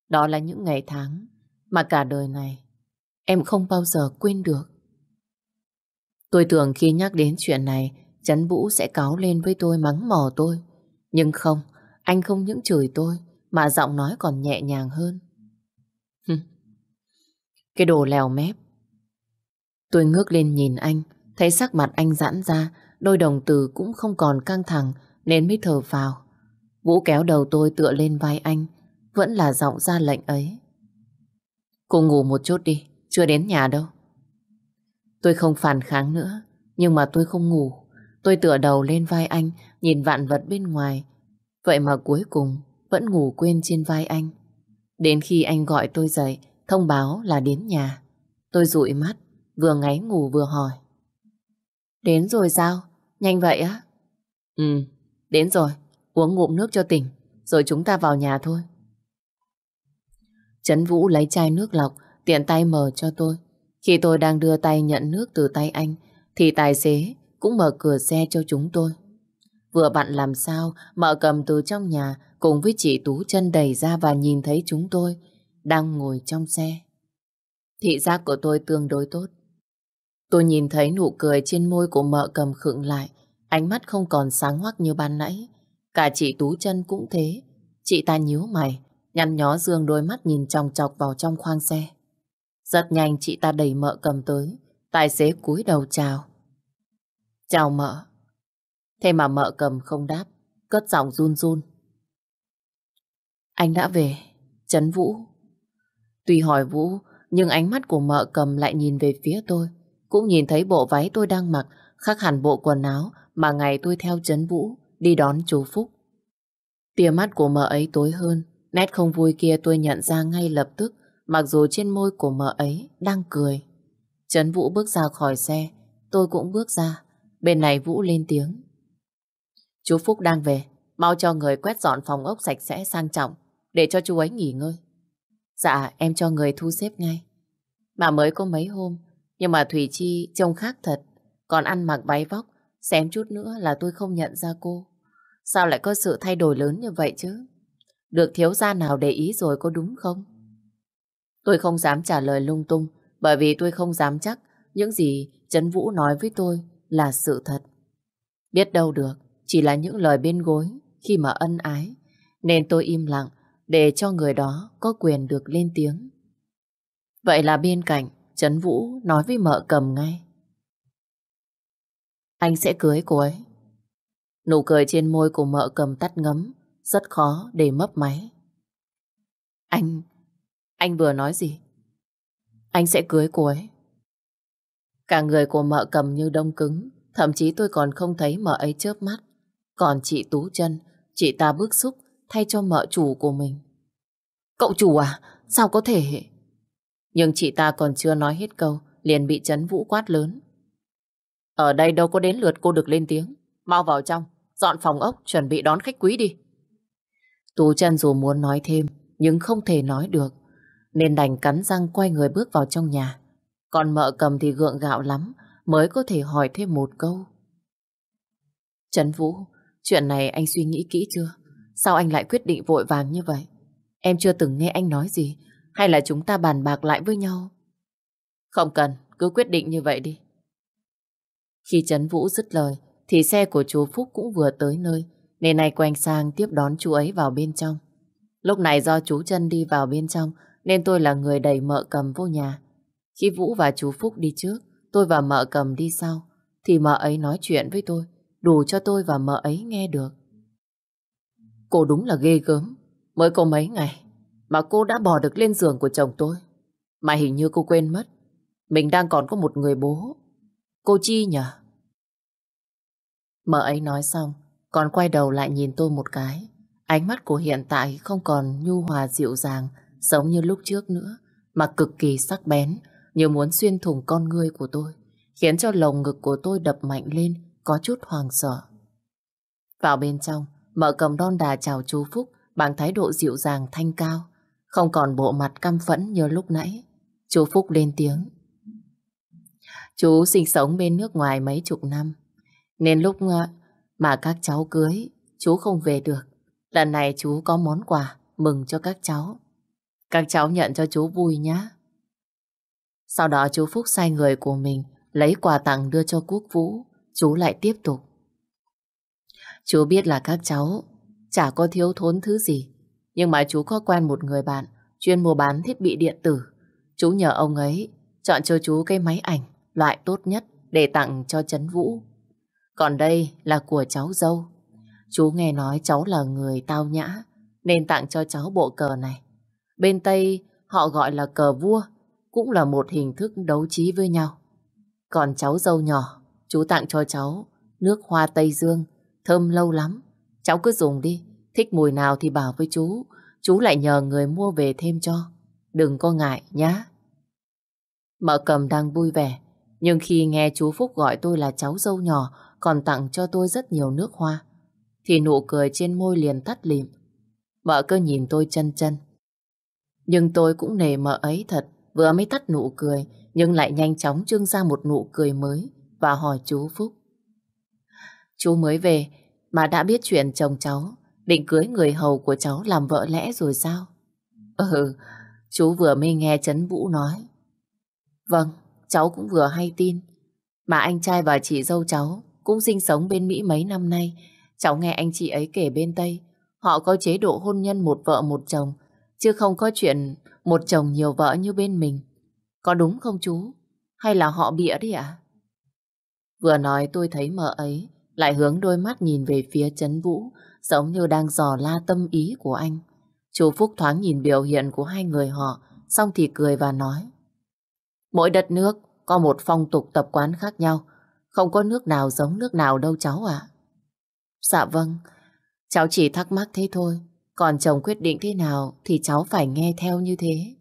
Đó là những ngày tháng mà cả đời này em không bao giờ quên được. Tôi tưởng khi nhắc đến chuyện này, Trấn Vũ sẽ cáo lên với tôi mắng mỏ tôi. Nhưng không, anh không những chửi tôi, mà giọng nói còn nhẹ nhàng hơn. Cái đồ lèo mép. Tôi ngước lên nhìn anh, Thấy sắc mặt anh giãn ra, đôi đồng tử cũng không còn căng thẳng nên mới thở vào. Vũ kéo đầu tôi tựa lên vai anh, vẫn là giọng ra lệnh ấy. Cô ngủ một chút đi, chưa đến nhà đâu. Tôi không phản kháng nữa, nhưng mà tôi không ngủ. Tôi tựa đầu lên vai anh, nhìn vạn vật bên ngoài. Vậy mà cuối cùng vẫn ngủ quên trên vai anh. Đến khi anh gọi tôi dậy, thông báo là đến nhà. Tôi dụi mắt, vừa ngáy ngủ vừa hỏi. Đến rồi sao? Nhanh vậy á? Ừ, đến rồi. Uống ngụm nước cho tỉnh, rồi chúng ta vào nhà thôi. Trấn Vũ lấy chai nước lọc, tiện tay mở cho tôi. Khi tôi đang đưa tay nhận nước từ tay anh, thì tài xế cũng mở cửa xe cho chúng tôi. Vừa bạn làm sao, mợ cầm từ trong nhà cùng với chị Tú chân đẩy ra và nhìn thấy chúng tôi đang ngồi trong xe. Thị giác của tôi tương đối tốt. Tôi nhìn thấy nụ cười trên môi của mợ cầm khựng lại, ánh mắt không còn sáng hoắc như ban nãy. Cả chị Tú chân cũng thế. Chị ta nhíu mày, nhăn nhó dương đôi mắt nhìn chòng chọc vào trong khoang xe. Rất nhanh chị ta đẩy mợ cầm tới, tài xế cúi đầu chào. Chào mợ. Thế mà mợ cầm không đáp, cất giọng run run. Anh đã về, Trấn Vũ. Tuy hỏi Vũ, nhưng ánh mắt của mợ cầm lại nhìn về phía tôi. Cũng nhìn thấy bộ váy tôi đang mặc khác hẳn bộ quần áo mà ngày tôi theo Trấn Vũ đi đón chú Phúc. Tia mắt của mợ ấy tối hơn, nét không vui kia tôi nhận ra ngay lập tức mặc dù trên môi của mợ ấy đang cười. Trấn Vũ bước ra khỏi xe, tôi cũng bước ra. Bên này Vũ lên tiếng. Chú Phúc đang về, mau cho người quét dọn phòng ốc sạch sẽ sang trọng để cho chú ấy nghỉ ngơi. Dạ, em cho người thu xếp ngay. Mà mới có mấy hôm, nhưng mà Thủy Chi trông khác thật, còn ăn mặc váy vóc, Xém chút nữa là tôi không nhận ra cô. Sao lại có sự thay đổi lớn như vậy chứ? Được thiếu gia nào để ý rồi có đúng không? Tôi không dám trả lời lung tung bởi vì tôi không dám chắc những gì Trấn Vũ nói với tôi là sự thật. Biết đâu được, chỉ là những lời bên gối khi mà ân ái. Nên tôi im lặng để cho người đó có quyền được lên tiếng. Vậy là bên cạnh, Trấn Vũ nói với mợ cầm ngay. Anh sẽ cưới cô ấy. Nụ cười trên môi của mợ cầm tắt ngấm, rất khó để mấp máy. Anh, anh vừa nói gì? Anh sẽ cưới cô ấy. Cả người của mợ cầm như đông cứng, thậm chí tôi còn không thấy mợ ấy chớp mắt. Còn chị Tú chân, chị ta bức xúc thay cho mợ chủ của mình. Cậu chủ à? Sao có thể? Nhưng chị ta còn chưa nói hết câu, liền bị chấn vũ quát lớn. Ở đây đâu có đến lượt cô được lên tiếng. Mau vào trong, dọn phòng ốc, chuẩn bị đón khách quý đi. Tú chân dù muốn nói thêm, nhưng không thể nói được. Nên đành cắn răng quay người bước vào trong nhà. Còn mợ cầm thì gượng gạo lắm, mới có thể hỏi thêm một câu. Trấn Vũ, chuyện này anh suy nghĩ kỹ chưa? Sao anh lại quyết định vội vàng như vậy? Em chưa từng nghe anh nói gì, hay là chúng ta bàn bạc lại với nhau? Không cần, cứ quyết định như vậy đi. Khi Trấn Vũ dứt lời, thì xe của chú Phúc cũng vừa tới nơi, nên nay quanh sang tiếp đón chú ấy vào bên trong. Lúc này do chú chân đi vào bên trong, nên tôi là người đẩy mợ cầm vô nhà. Khi Vũ và chú Phúc đi trước, tôi và mợ cầm đi sau, thì mợ ấy nói chuyện với tôi, đủ cho tôi và mợ ấy nghe được. Cô đúng là ghê gớm, mới có mấy ngày mà cô đã bỏ được lên giường của chồng tôi. Mà hình như cô quên mất, mình đang còn có một người bố. Cô Chi nhỉ? Mợ ấy nói xong, còn quay đầu lại nhìn tôi một cái. Ánh mắt của hiện tại không còn nhu hòa dịu dàng, giống như lúc trước nữa, mà cực kỳ sắc bén, như muốn xuyên thủng con ngươi của tôi, khiến cho lồng ngực của tôi đập mạnh lên, có chút hoàng sợ. Vào bên trong, mợ cầm đon đà chào chú Phúc bằng thái độ dịu dàng thanh cao, không còn bộ mặt căm phẫn như lúc nãy. Chú Phúc lên tiếng. Chú sinh sống bên nước ngoài mấy chục năm, nên lúc ờ, mà các cháu cưới, chú không về được. Lần này chú có món quà mừng cho các cháu. Các cháu nhận cho chú vui nhé. Sau đó chú Phúc sai người của mình lấy quà tặng đưa cho Quốc Vũ. Chú lại tiếp tục. Chú biết là các cháu chả có thiếu thốn thứ gì. Nhưng mà chú có quen một người bạn chuyên mua bán thiết bị điện tử. Chú nhờ ông ấy chọn cho chú cái máy ảnh loại tốt nhất để tặng cho Trấn Vũ. Còn đây là của cháu dâu. Chú nghe nói cháu là người tao nhã, nên tặng cho cháu bộ cờ này. Bên Tây họ gọi là cờ vua, cũng là một hình thức đấu trí với nhau. Còn cháu dâu nhỏ, chú tặng cho cháu nước hoa Tây Dương, thơm lâu lắm. Cháu cứ dùng đi, thích mùi nào thì bảo với chú, chú lại nhờ người mua về thêm cho. Đừng có ngại nhá. Mợ cầm đang vui vẻ, nhưng khi nghe chú Phúc gọi tôi là cháu dâu nhỏ, còn tặng cho tôi rất nhiều nước hoa, thì nụ cười trên môi liền tắt lịm. Mợ cứ nhìn tôi chân chân. Nhưng tôi cũng nề mợ ấy thật, vừa mới tắt nụ cười, nhưng lại nhanh chóng trưng ra một nụ cười mới và hỏi chú Phúc. Chú mới về mà đã biết chuyện chồng cháu, định cưới người hầu của cháu làm vợ lẽ rồi sao? Ừ, chú vừa mới nghe Trấn Vũ nói. Vâng, cháu cũng vừa hay tin. Mà anh trai và chị dâu cháu cũng sinh sống bên Mỹ mấy năm nay. Cháu nghe anh chị ấy kể bên Tây, họ có chế độ hôn nhân một vợ một chồng, chứ không có chuyện một chồng nhiều vợ như bên mình. Có đúng không chú? Hay là họ bịa đi ạ? Vừa nói tôi thấy mợ ấy lại hướng đôi mắt nhìn về phía Trấn Vũ giống như đang dò la tâm ý của anh. Chú Phúc thoáng nhìn biểu hiện của hai người họ xong thì cười và nói Mỗi đất nước có một phong tục tập quán khác nhau không có nước nào giống nước nào đâu cháu ạ. Dạ vâng, cháu chỉ thắc mắc thế thôi. Còn chồng quyết định thế nào thì cháu phải nghe theo như thế.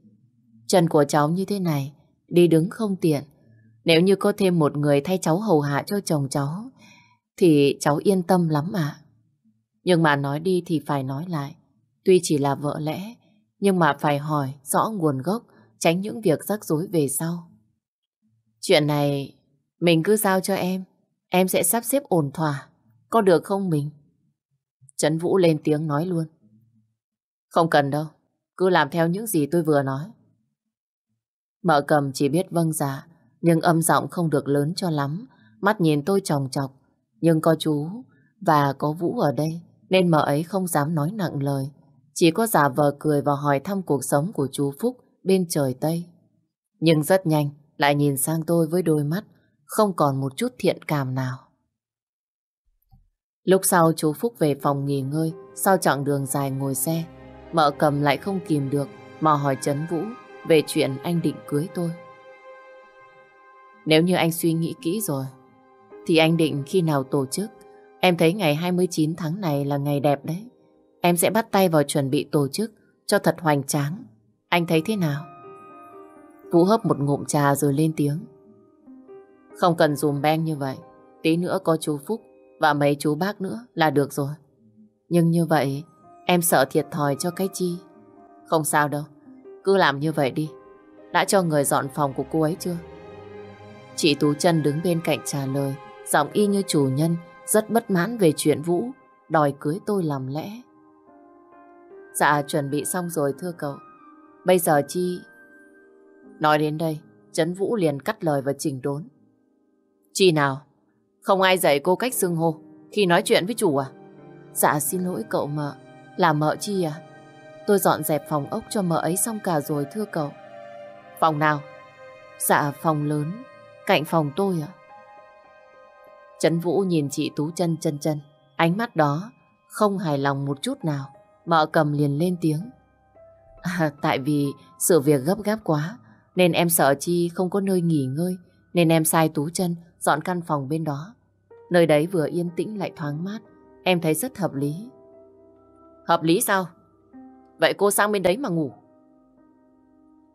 Chân của cháu như thế này, đi đứng không tiện. Nếu như có thêm một người thay cháu hầu hạ cho chồng cháu, thì cháu yên tâm lắm ạ. Nhưng mà nói đi thì phải nói lại. Tuy chỉ là vợ lẽ, nhưng mà phải hỏi rõ nguồn gốc, tránh những việc rắc rối về sau. Chuyện này mình cứ giao cho em. em sẽ sắp xếp ổn thỏa. Có được không mình? Trấn Vũ lên tiếng nói luôn. Không cần đâu. Cứ làm theo những gì tôi vừa nói. Mợ cầm chỉ biết vâng dạ, nhưng âm giọng không được lớn cho lắm. Mắt nhìn tôi tròng chọc. Nhưng có chú và có Vũ ở đây, nên mợ ấy không dám nói nặng lời. Chỉ có giả vờ cười và hỏi thăm cuộc sống của chú Phúc bên trời Tây. Nhưng rất nhanh, lại nhìn sang tôi với đôi mắt không còn một chút thiện cảm nào. Lúc sau chú Phúc về phòng nghỉ ngơi, sau chặng đường dài ngồi xe, mợ cầm lại không kìm được mà hỏi Trấn Vũ về chuyện anh định cưới tôi. Nếu như anh suy nghĩ kỹ rồi, thì anh định khi nào tổ chức? Em thấy ngày 29 tháng này là ngày đẹp đấy. Em sẽ bắt tay vào chuẩn bị tổ chức cho thật hoành tráng. Anh thấy thế nào? Vũ hấp một ngụm trà rồi lên tiếng. Không cần dùm beng như vậy. Tí nữa có chú Phúc và mấy chú bác nữa là được rồi. Nhưng như vậy, em sợ thiệt thòi cho cái chi. Không sao đâu, cứ làm như vậy đi. Đã cho người dọn phòng của cô ấy chưa? Chị Tú chân đứng bên cạnh trả lời, giọng y như chủ nhân, rất bất mãn về chuyện Vũ, đòi cưới tôi làm lẽ. Dạ, chuẩn bị xong rồi thưa cậu. Bây giờ Chi... Nói đến đây, Trấn Vũ liền cắt lời và chỉnh đốn. Chi nào? Không ai dạy cô cách xưng hô khi nói chuyện với chủ à? Dạ xin lỗi cậu mợ. Là mợ Chi à? Tôi dọn dẹp phòng ốc cho mợ ấy xong cả rồi thưa cậu. Phòng nào? Dạ phòng lớn, cạnh phòng tôi à? Trấn Vũ nhìn chị Tú chân chân chân, ánh mắt đó không hài lòng một chút nào. Mợ cầm liền lên tiếng. À, tại vì sự việc gấp gáp quá, nên em sợ Chi không có nơi nghỉ ngơi, nên em sai Tú chân dọn căn phòng bên đó. Nơi đấy vừa yên tĩnh lại thoáng mát, em thấy rất hợp lý. Hợp lý sao? Vậy cô sang bên đấy mà ngủ.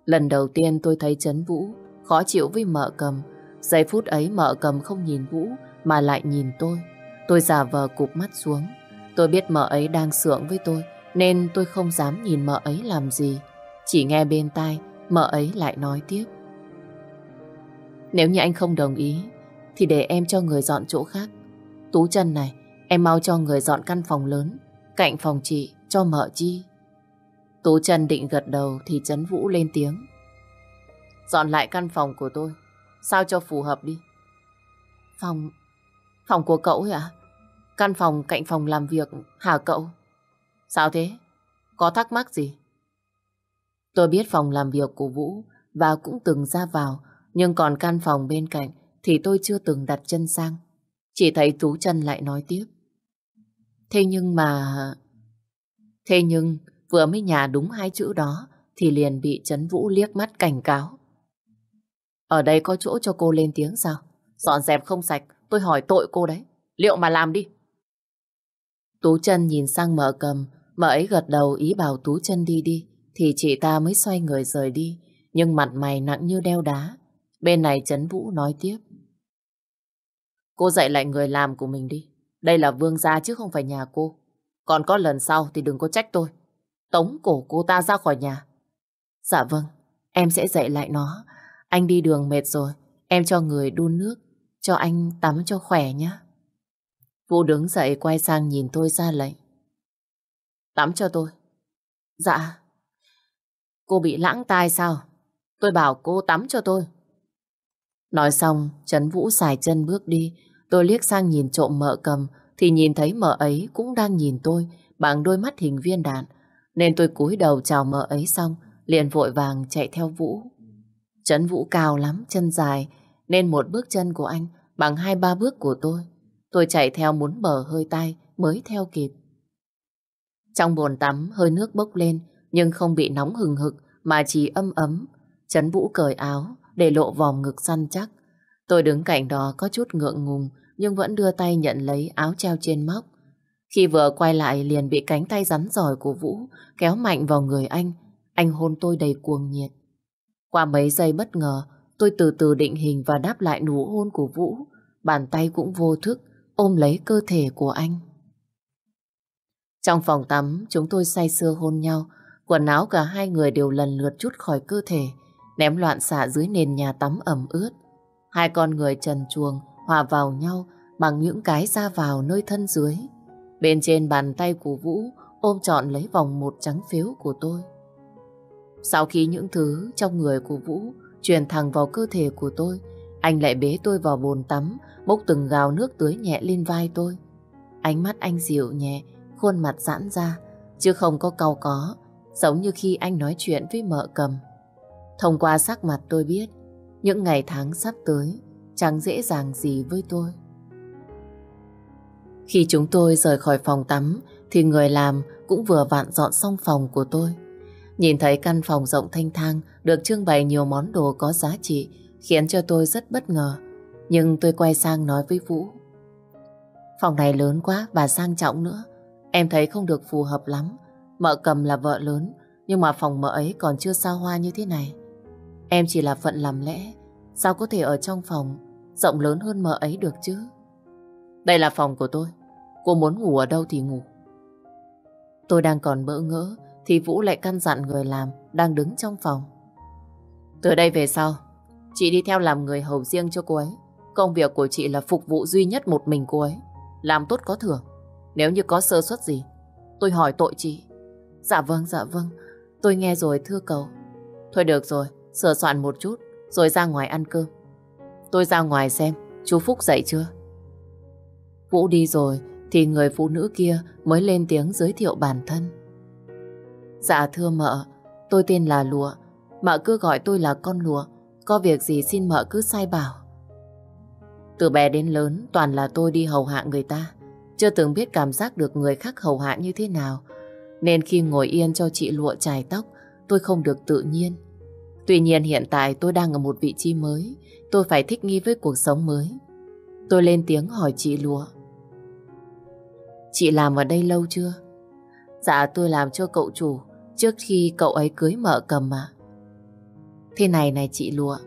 Lần đầu tiên tôi thấy Trấn Vũ khó chịu với mợ cầm. Giây phút ấy mợ cầm không nhìn Vũ mà lại nhìn tôi. Tôi giả vờ cụp mắt xuống. Tôi biết mợ ấy đang sượng với tôi nên tôi không dám nhìn mợ ấy làm gì. Chỉ nghe bên tai mợ ấy lại nói tiếp. Nếu như anh không đồng ý thì để em cho người dọn chỗ khác. Tú chân này, em mau cho người dọn căn phòng lớn cạnh phòng chị cho mợ chi. Tú chân định gật đầu thì Trấn Vũ lên tiếng. Dọn lại căn phòng của tôi, sao cho phù hợp đi. Phòng... phòng của cậu ấy à? Căn phòng cạnh phòng làm việc hả cậu? Sao thế? Có thắc mắc gì? Tôi biết phòng làm việc của Vũ và cũng từng ra vào, nhưng còn căn phòng bên cạnh thì tôi chưa từng đặt chân sang. Chỉ thấy Tú chân lại nói tiếp. Thế nhưng mà... Thế nhưng vừa mới nhà đúng hai chữ đó thì liền bị Trấn Vũ liếc mắt cảnh cáo. Ở đây có chỗ cho cô lên tiếng sao? Dọn dẹp không sạch, tôi hỏi tội cô đấy. Liệu mà làm đi? Tú chân nhìn sang mợ cầm, mợ ấy gật đầu ý bảo Tú chân đi đi, thì chị ta mới xoay người rời đi, nhưng mặt mày nặng như đeo đá. Bên này Trấn Vũ nói tiếp. Cô dạy lại người làm của mình đi. Đây là vương gia chứ không phải nhà cô. Còn có lần sau thì đừng có trách tôi. Tống cổ cô ta ra khỏi nhà. Dạ vâng, em sẽ dạy lại nó. Anh đi đường mệt rồi, em cho người đun nước, cho anh tắm cho khỏe nhé. Vũ đứng dậy quay sang nhìn tôi ra lệnh. Tắm cho tôi. Dạ. Cô bị lãng tai sao? Tôi bảo cô tắm cho tôi. Nói xong, Trấn Vũ xài chân bước đi. Tôi liếc sang nhìn trộm mợ cầm, thì nhìn thấy mợ ấy cũng đang nhìn tôi bằng đôi mắt hình viên đạn. Nên tôi cúi đầu chào mợ ấy xong, liền vội vàng chạy theo Vũ. Trấn Vũ cao lắm, chân dài, nên một bước chân của anh bằng hai ba bước của tôi. Tôi chạy theo muốn bờ hơi tay mới theo kịp. Trong bồn tắm, hơi nước bốc lên, nhưng không bị nóng hừng hực mà chỉ âm ấm. Trấn Vũ cởi áo, để lộ vòng ngực săn chắc. Tôi đứng cạnh đó có chút ngượng ngùng, nhưng vẫn đưa tay nhận lấy áo treo trên móc. Khi vừa quay lại liền bị cánh tay rắn giỏi của Vũ kéo mạnh vào người anh. Anh hôn tôi đầy cuồng nhiệt. Qua mấy giây bất ngờ, tôi từ từ định hình và đáp lại nụ hôn của Vũ. Bàn tay cũng vô thức ôm lấy cơ thể của anh. Trong phòng tắm, chúng tôi say sưa hôn nhau. Quần áo cả hai người đều lần lượt chút khỏi cơ thể, ném loạn xạ dưới nền nhà tắm ẩm ướt. Hai con người trần chuồng hòa vào nhau bằng những cái ra vào nơi thân dưới. Bên trên bàn tay của Vũ ôm trọn lấy vòng một trắng phiếu của tôi. Sau khi những thứ trong người của Vũ truyền thẳng vào cơ thể của tôi, anh lại bế tôi vào bồn tắm, bốc từng gào nước tưới nhẹ lên vai tôi. Ánh mắt anh dịu nhẹ, khuôn mặt giãn ra, chứ không có cau có, giống như khi anh nói chuyện với mợ cầm. Thông qua sắc mặt tôi biết, những ngày tháng sắp tới chẳng dễ dàng gì với tôi. Khi chúng tôi rời khỏi phòng tắm, thì người làm cũng vừa vặn dọn xong phòng của tôi. Nhìn thấy căn phòng rộng thanh thang được trưng bày nhiều món đồ có giá trị khiến cho tôi rất bất ngờ. Nhưng tôi quay sang nói với Vũ. Phòng này lớn quá và sang trọng nữa. Em thấy không được phù hợp lắm. Mợ cầm là vợ lớn nhưng mà phòng mợ ấy còn chưa xa hoa như thế này. Em chỉ là phận làm lẽ Sao có thể ở trong phòng rộng lớn hơn mờ ấy được chứ? Đây là phòng của tôi. Cô muốn ngủ ở đâu thì ngủ. Tôi đang còn bỡ ngỡ thì Vũ lại căn dặn người làm đang đứng trong phòng. Từ đây về sau, chị đi theo làm người hầu riêng cho cô ấy. Công việc của chị là phục vụ duy nhất một mình cô ấy. Làm tốt có thưởng. Nếu như có sơ suất gì, tôi hỏi tội chị. Dạ vâng, dạ vâng. Tôi nghe rồi thưa cậu. Thôi được rồi, sửa soạn một chút, rồi ra ngoài ăn cơm. Tôi ra ngoài xem, chú Phúc dậy chưa? Vũ đi rồi, thì người phụ nữ kia mới lên tiếng giới thiệu bản thân. Dạ thưa mợ, tôi tên là Lụa, mợ cứ gọi tôi là con Lụa, có việc gì xin mợ cứ sai bảo. Từ bé đến lớn toàn là tôi đi hầu hạ người ta, chưa từng biết cảm giác được người khác hầu hạ như thế nào, nên khi ngồi yên cho chị Lụa chải tóc, tôi không được tự nhiên. Tuy nhiên hiện tại tôi đang ở một vị trí mới, tôi phải thích nghi với cuộc sống mới. Tôi lên tiếng hỏi chị Lụa. Chị làm ở đây lâu chưa? Dạ tôi làm cho cậu chủ trước khi cậu ấy cưới mợ cầm mà. Thế này này chị Lụa,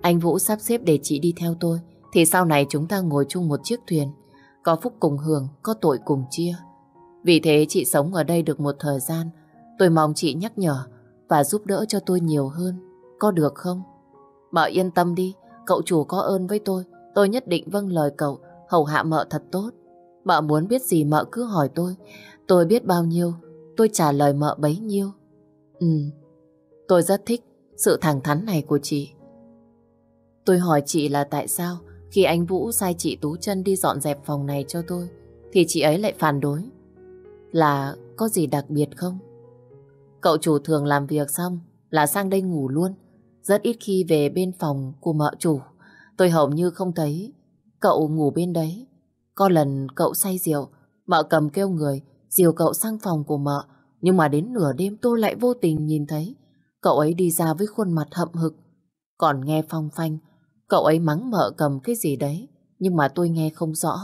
anh Vũ sắp xếp để chị đi theo tôi, thì sau này chúng ta ngồi chung một chiếc thuyền, có phúc cùng hưởng, có tội cùng chia. Vì thế chị sống ở đây được một thời gian, tôi mong chị nhắc nhở và giúp đỡ cho tôi nhiều hơn. Có được không? Mợ yên tâm đi, cậu chủ có ơn với tôi. Tôi nhất định vâng lời cậu, hầu hạ mợ thật tốt. Mợ muốn biết gì mợ cứ hỏi tôi. Tôi biết bao nhiêu, tôi trả lời mợ bấy nhiêu. Ừ, tôi rất thích sự thẳng thắn này của chị. Tôi hỏi chị là tại sao khi anh Vũ sai chị Tú chân đi dọn dẹp phòng này cho tôi thì chị ấy lại phản đối. Là có gì đặc biệt không? Cậu chủ thường làm việc xong là sang đây ngủ luôn. Rất ít khi về bên phòng của mợ chủ. Tôi hầu như không thấy cậu ngủ bên đấy. Có lần cậu say rượu, mợ cầm kêu người, diều cậu sang phòng của mợ. Nhưng mà đến nửa đêm tôi lại vô tình nhìn thấy cậu ấy đi ra với khuôn mặt hậm hực. Còn nghe phong phanh, cậu ấy mắng mợ cầm cái gì đấy, nhưng mà tôi nghe không rõ.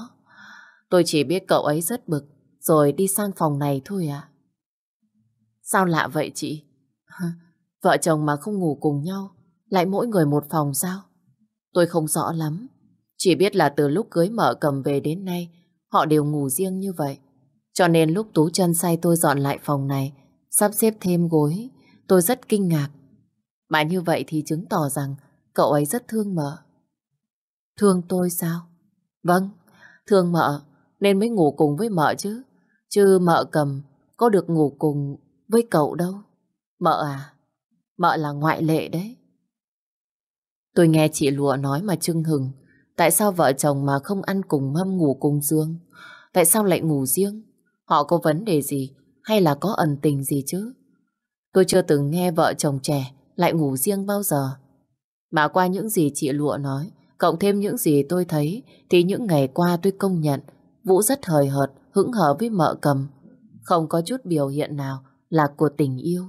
Tôi chỉ biết cậu ấy rất bực, rồi đi sang phòng này thôi à. Sao lạ vậy chị? Vợ chồng mà không ngủ cùng nhau, lại mỗi người một phòng sao? Tôi không rõ lắm. Chỉ biết là từ lúc cưới mợ cầm về đến nay, họ đều ngủ riêng như vậy. Cho nên lúc Tú chân say tôi dọn lại phòng này, sắp xếp thêm gối, tôi rất kinh ngạc. Mà như vậy thì chứng tỏ rằng cậu ấy rất thương mợ. Thương tôi sao? Vâng, thương mợ, nên mới ngủ cùng với mợ chứ. Chứ mợ cầm có được ngủ cùng với cậu đâu. Mợ à, mợ là ngoại lệ đấy. Tôi nghe chị Lụa nói mà chưng hừng. Tại sao vợ chồng mà không ăn cùng mâm ngủ cùng dương? Tại sao lại ngủ riêng? Họ có vấn đề gì? Hay là có ẩn tình gì chứ? Tôi chưa từng nghe vợ chồng trẻ lại ngủ riêng bao giờ. Mà qua những gì chị Lụa nói, cộng thêm những gì tôi thấy, thì những ngày qua tôi công nhận Vũ rất hời hợt, hững hờ với mợ cầm. Không có chút biểu hiện nào là của tình yêu.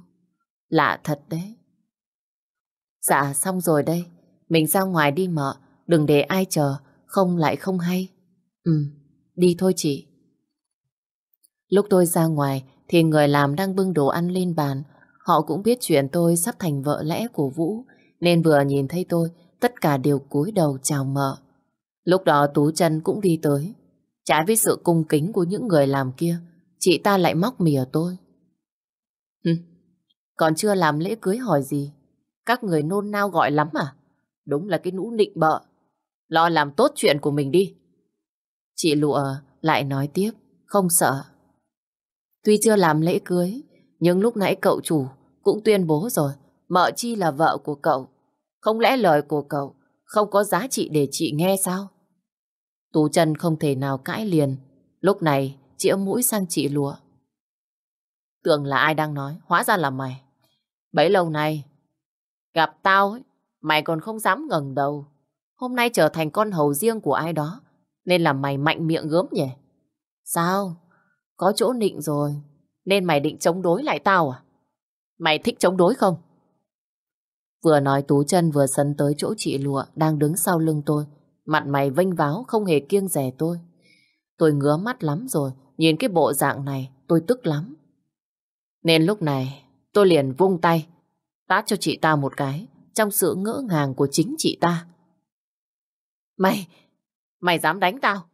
Lạ thật đấy. Dạ xong rồi đây. Mình ra ngoài đi mợ. Đừng để ai chờ. Không lại không hay. Ừ, đi thôi chị. Lúc tôi ra ngoài thì người làm đang bưng đồ ăn lên bàn. Họ cũng biết chuyện tôi sắp thành vợ lẽ của Vũ. Nên vừa nhìn thấy tôi, tất cả đều cúi đầu chào mợ. Lúc đó Tú chân cũng đi tới. Trái với sự cung kính của những người làm kia, chị ta lại móc mỉa tôi. Hừ, còn chưa làm lễ cưới hỏi gì. Các người nôn nao gọi lắm à? Đúng là cái nũ nịnh bợ. Lo làm tốt chuyện của mình đi. Chị lụa lại nói tiếp, không sợ. Tuy chưa làm lễ cưới, nhưng lúc nãy cậu chủ cũng tuyên bố rồi, mợ chi là vợ của cậu. Không lẽ lời của cậu không có giá trị để chị nghe sao? Tú chân không thể nào cãi liền. Lúc này, chị mũi sang chị lụa. Tưởng là ai đang nói, hóa ra là mày. Bấy lâu nay, gặp tao ấy, mày còn không dám ngẩng đầu. Hôm nay trở thành con hầu riêng của ai đó, nên là mày mạnh miệng gớm nhỉ? Sao? Có chỗ nịnh rồi, nên mày định chống đối lại tao à? Mày thích chống đối không? Vừa nói Tú chân vừa sấn tới chỗ chị lụa đang đứng sau lưng tôi. Mặt mày vênh váo không hề kiêng rẻ tôi. Tôi ngứa mắt lắm rồi, nhìn cái bộ dạng này tôi tức lắm. Nên lúc này tôi liền vung tay, tát cho chị ta một cái trong sự ngỡ ngàng của chính chị ta. Mày, mày dám đánh tao?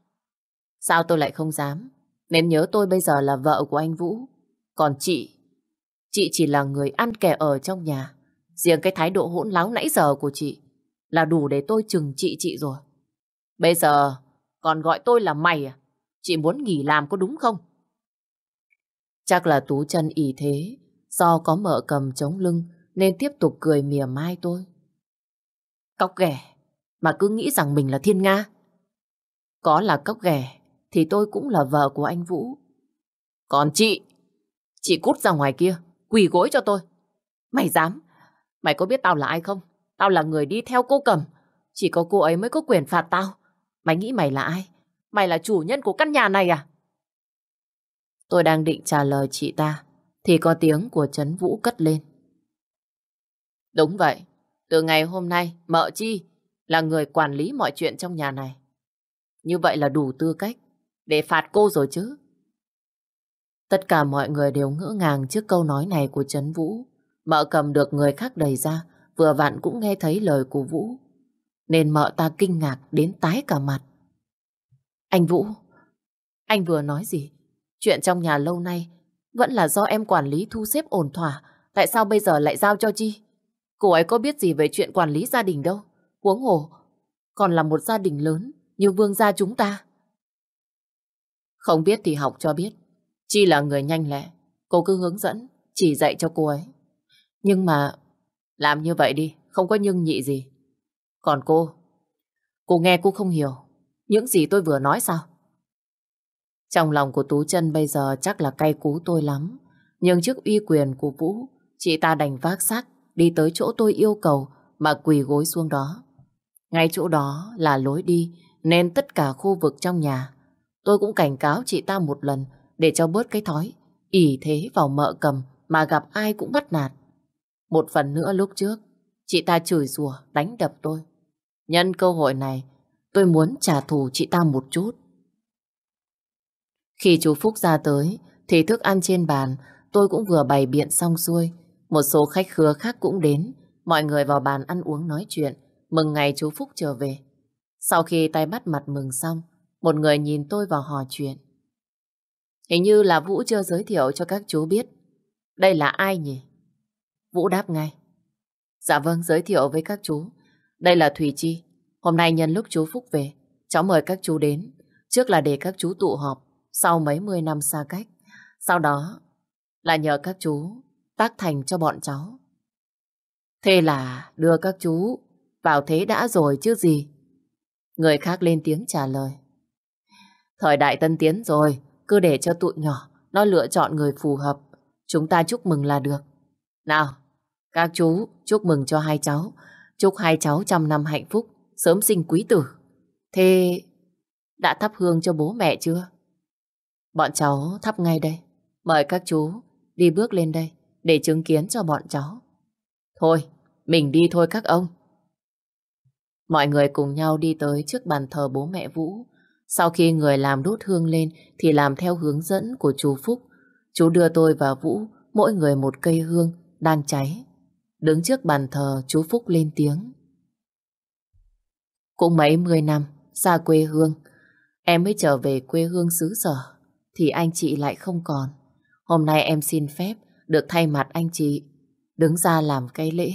Sao tôi lại không dám? Nên nhớ tôi bây giờ là vợ của anh Vũ. Còn chị, chị chỉ là người ăn kẻ ở trong nhà. Riêng cái thái độ hỗn láo nãy giờ của chị là đủ để tôi chừng trị chị rồi. Bây giờ còn gọi tôi là mày à? Chị muốn nghỉ làm có đúng không? Chắc là Tú chân ý thế, do có mợ cầm chống lưng nên tiếp tục cười mỉa mai tôi. Cóc ghẻ, mà cứ nghĩ rằng mình là thiên nga. Có là cóc ghẻ, thì tôi cũng là vợ của anh Vũ. Còn chị, chị cút ra ngoài kia, quỳ gối cho tôi. Mày dám, mày có biết tao là ai không? Tao là người đi theo cô cầm, chỉ có cô ấy mới có quyền phạt tao. Mày nghĩ mày là ai? Mày là chủ nhân của căn nhà này à? Tôi đang định trả lời chị ta, thì có tiếng của Trấn Vũ cất lên. Đúng vậy, từ ngày hôm nay, mợ chi là người quản lý mọi chuyện trong nhà này. Như vậy là đủ tư cách để phạt cô rồi chứ. Tất cả mọi người đều ngỡ ngàng trước câu nói này của Trấn Vũ. Mợ cầm được người khác đầy ra, vừa vặn cũng nghe thấy lời của Vũ. Nên mợ ta kinh ngạc đến tái cả mặt. Anh Vũ, anh vừa nói gì? Chuyện trong nhà lâu nay vẫn là do em quản lý thu xếp ổn thỏa. Tại sao bây giờ lại giao cho Chi? Cô ấy có biết gì về chuyện quản lý gia đình đâu. Huống hồ, còn là một gia đình lớn như vương gia chúng ta. Không biết thì học cho biết. Chi là người nhanh lẹ. Cô cứ hướng dẫn, chỉ dạy cho cô ấy. Nhưng mà, làm như vậy đi, không có nhưng nhị gì. Còn cô, cô nghe cô không hiểu những gì tôi vừa nói sao? Trong lòng của Tú chân bây giờ chắc là cay cú tôi lắm. Nhưng trước uy quyền của Vũ, chị ta đành vác xác đi tới chỗ tôi yêu cầu mà quỳ gối xuống đó. Ngay chỗ đó là lối đi nên tất cả khu vực trong nhà tôi cũng cảnh cáo chị ta một lần để cho bớt cái thói ỉ thế vào mợ cầm mà gặp ai cũng bắt nạt. Một phần nữa lúc trước chị ta chửi rủa đánh đập tôi. Nhân cơ hội này tôi muốn trả thù chị ta một chút. Khi chú Phúc ra tới thì thức ăn trên bàn tôi cũng vừa bày biện xong xuôi một số khách khứa khác cũng đến, mọi người vào bàn ăn uống nói chuyện, mừng ngày chú Phúc trở về. Sau khi tay bắt mặt mừng xong, một người nhìn tôi vào hỏi chuyện. Hình như là Vũ chưa giới thiệu cho các chú biết. Đây là ai nhỉ? Vũ đáp ngay. Dạ vâng, giới thiệu với các chú. Đây là Thùy Chi. Hôm nay nhân lúc chú Phúc về, cháu mời các chú đến. Trước là để các chú tụ họp sau mấy mươi năm xa cách. Sau đó là nhờ các chú tác thành cho bọn cháu. Thế là đưa các chú vào thế đã rồi chứ gì. Người khác lên tiếng trả lời. Thời đại tân tiến rồi, cứ để cho tụi nhỏ nó lựa chọn người phù hợp. Chúng ta chúc mừng là được. Nào, các chú chúc mừng cho hai cháu. Chúc hai cháu trăm năm hạnh phúc, sớm sinh quý tử. Thế đã thắp hương cho bố mẹ chưa? Bọn cháu thắp ngay đây. Mời các chú đi bước lên đây để chứng kiến cho bọn cháu. Thôi, mình đi thôi các ông. Mọi người cùng nhau đi tới trước bàn thờ bố mẹ Vũ. Sau khi người làm đốt hương lên thì làm theo hướng dẫn của chú Phúc. Chú đưa tôi và Vũ mỗi người một cây hương đang cháy. Đứng trước bàn thờ chú Phúc lên tiếng. Cũng mấy mươi năm xa quê hương em mới trở về quê hương xứ sở thì anh chị lại không còn. Hôm nay em xin phép được thay mặt anh chị đứng ra làm cái lễ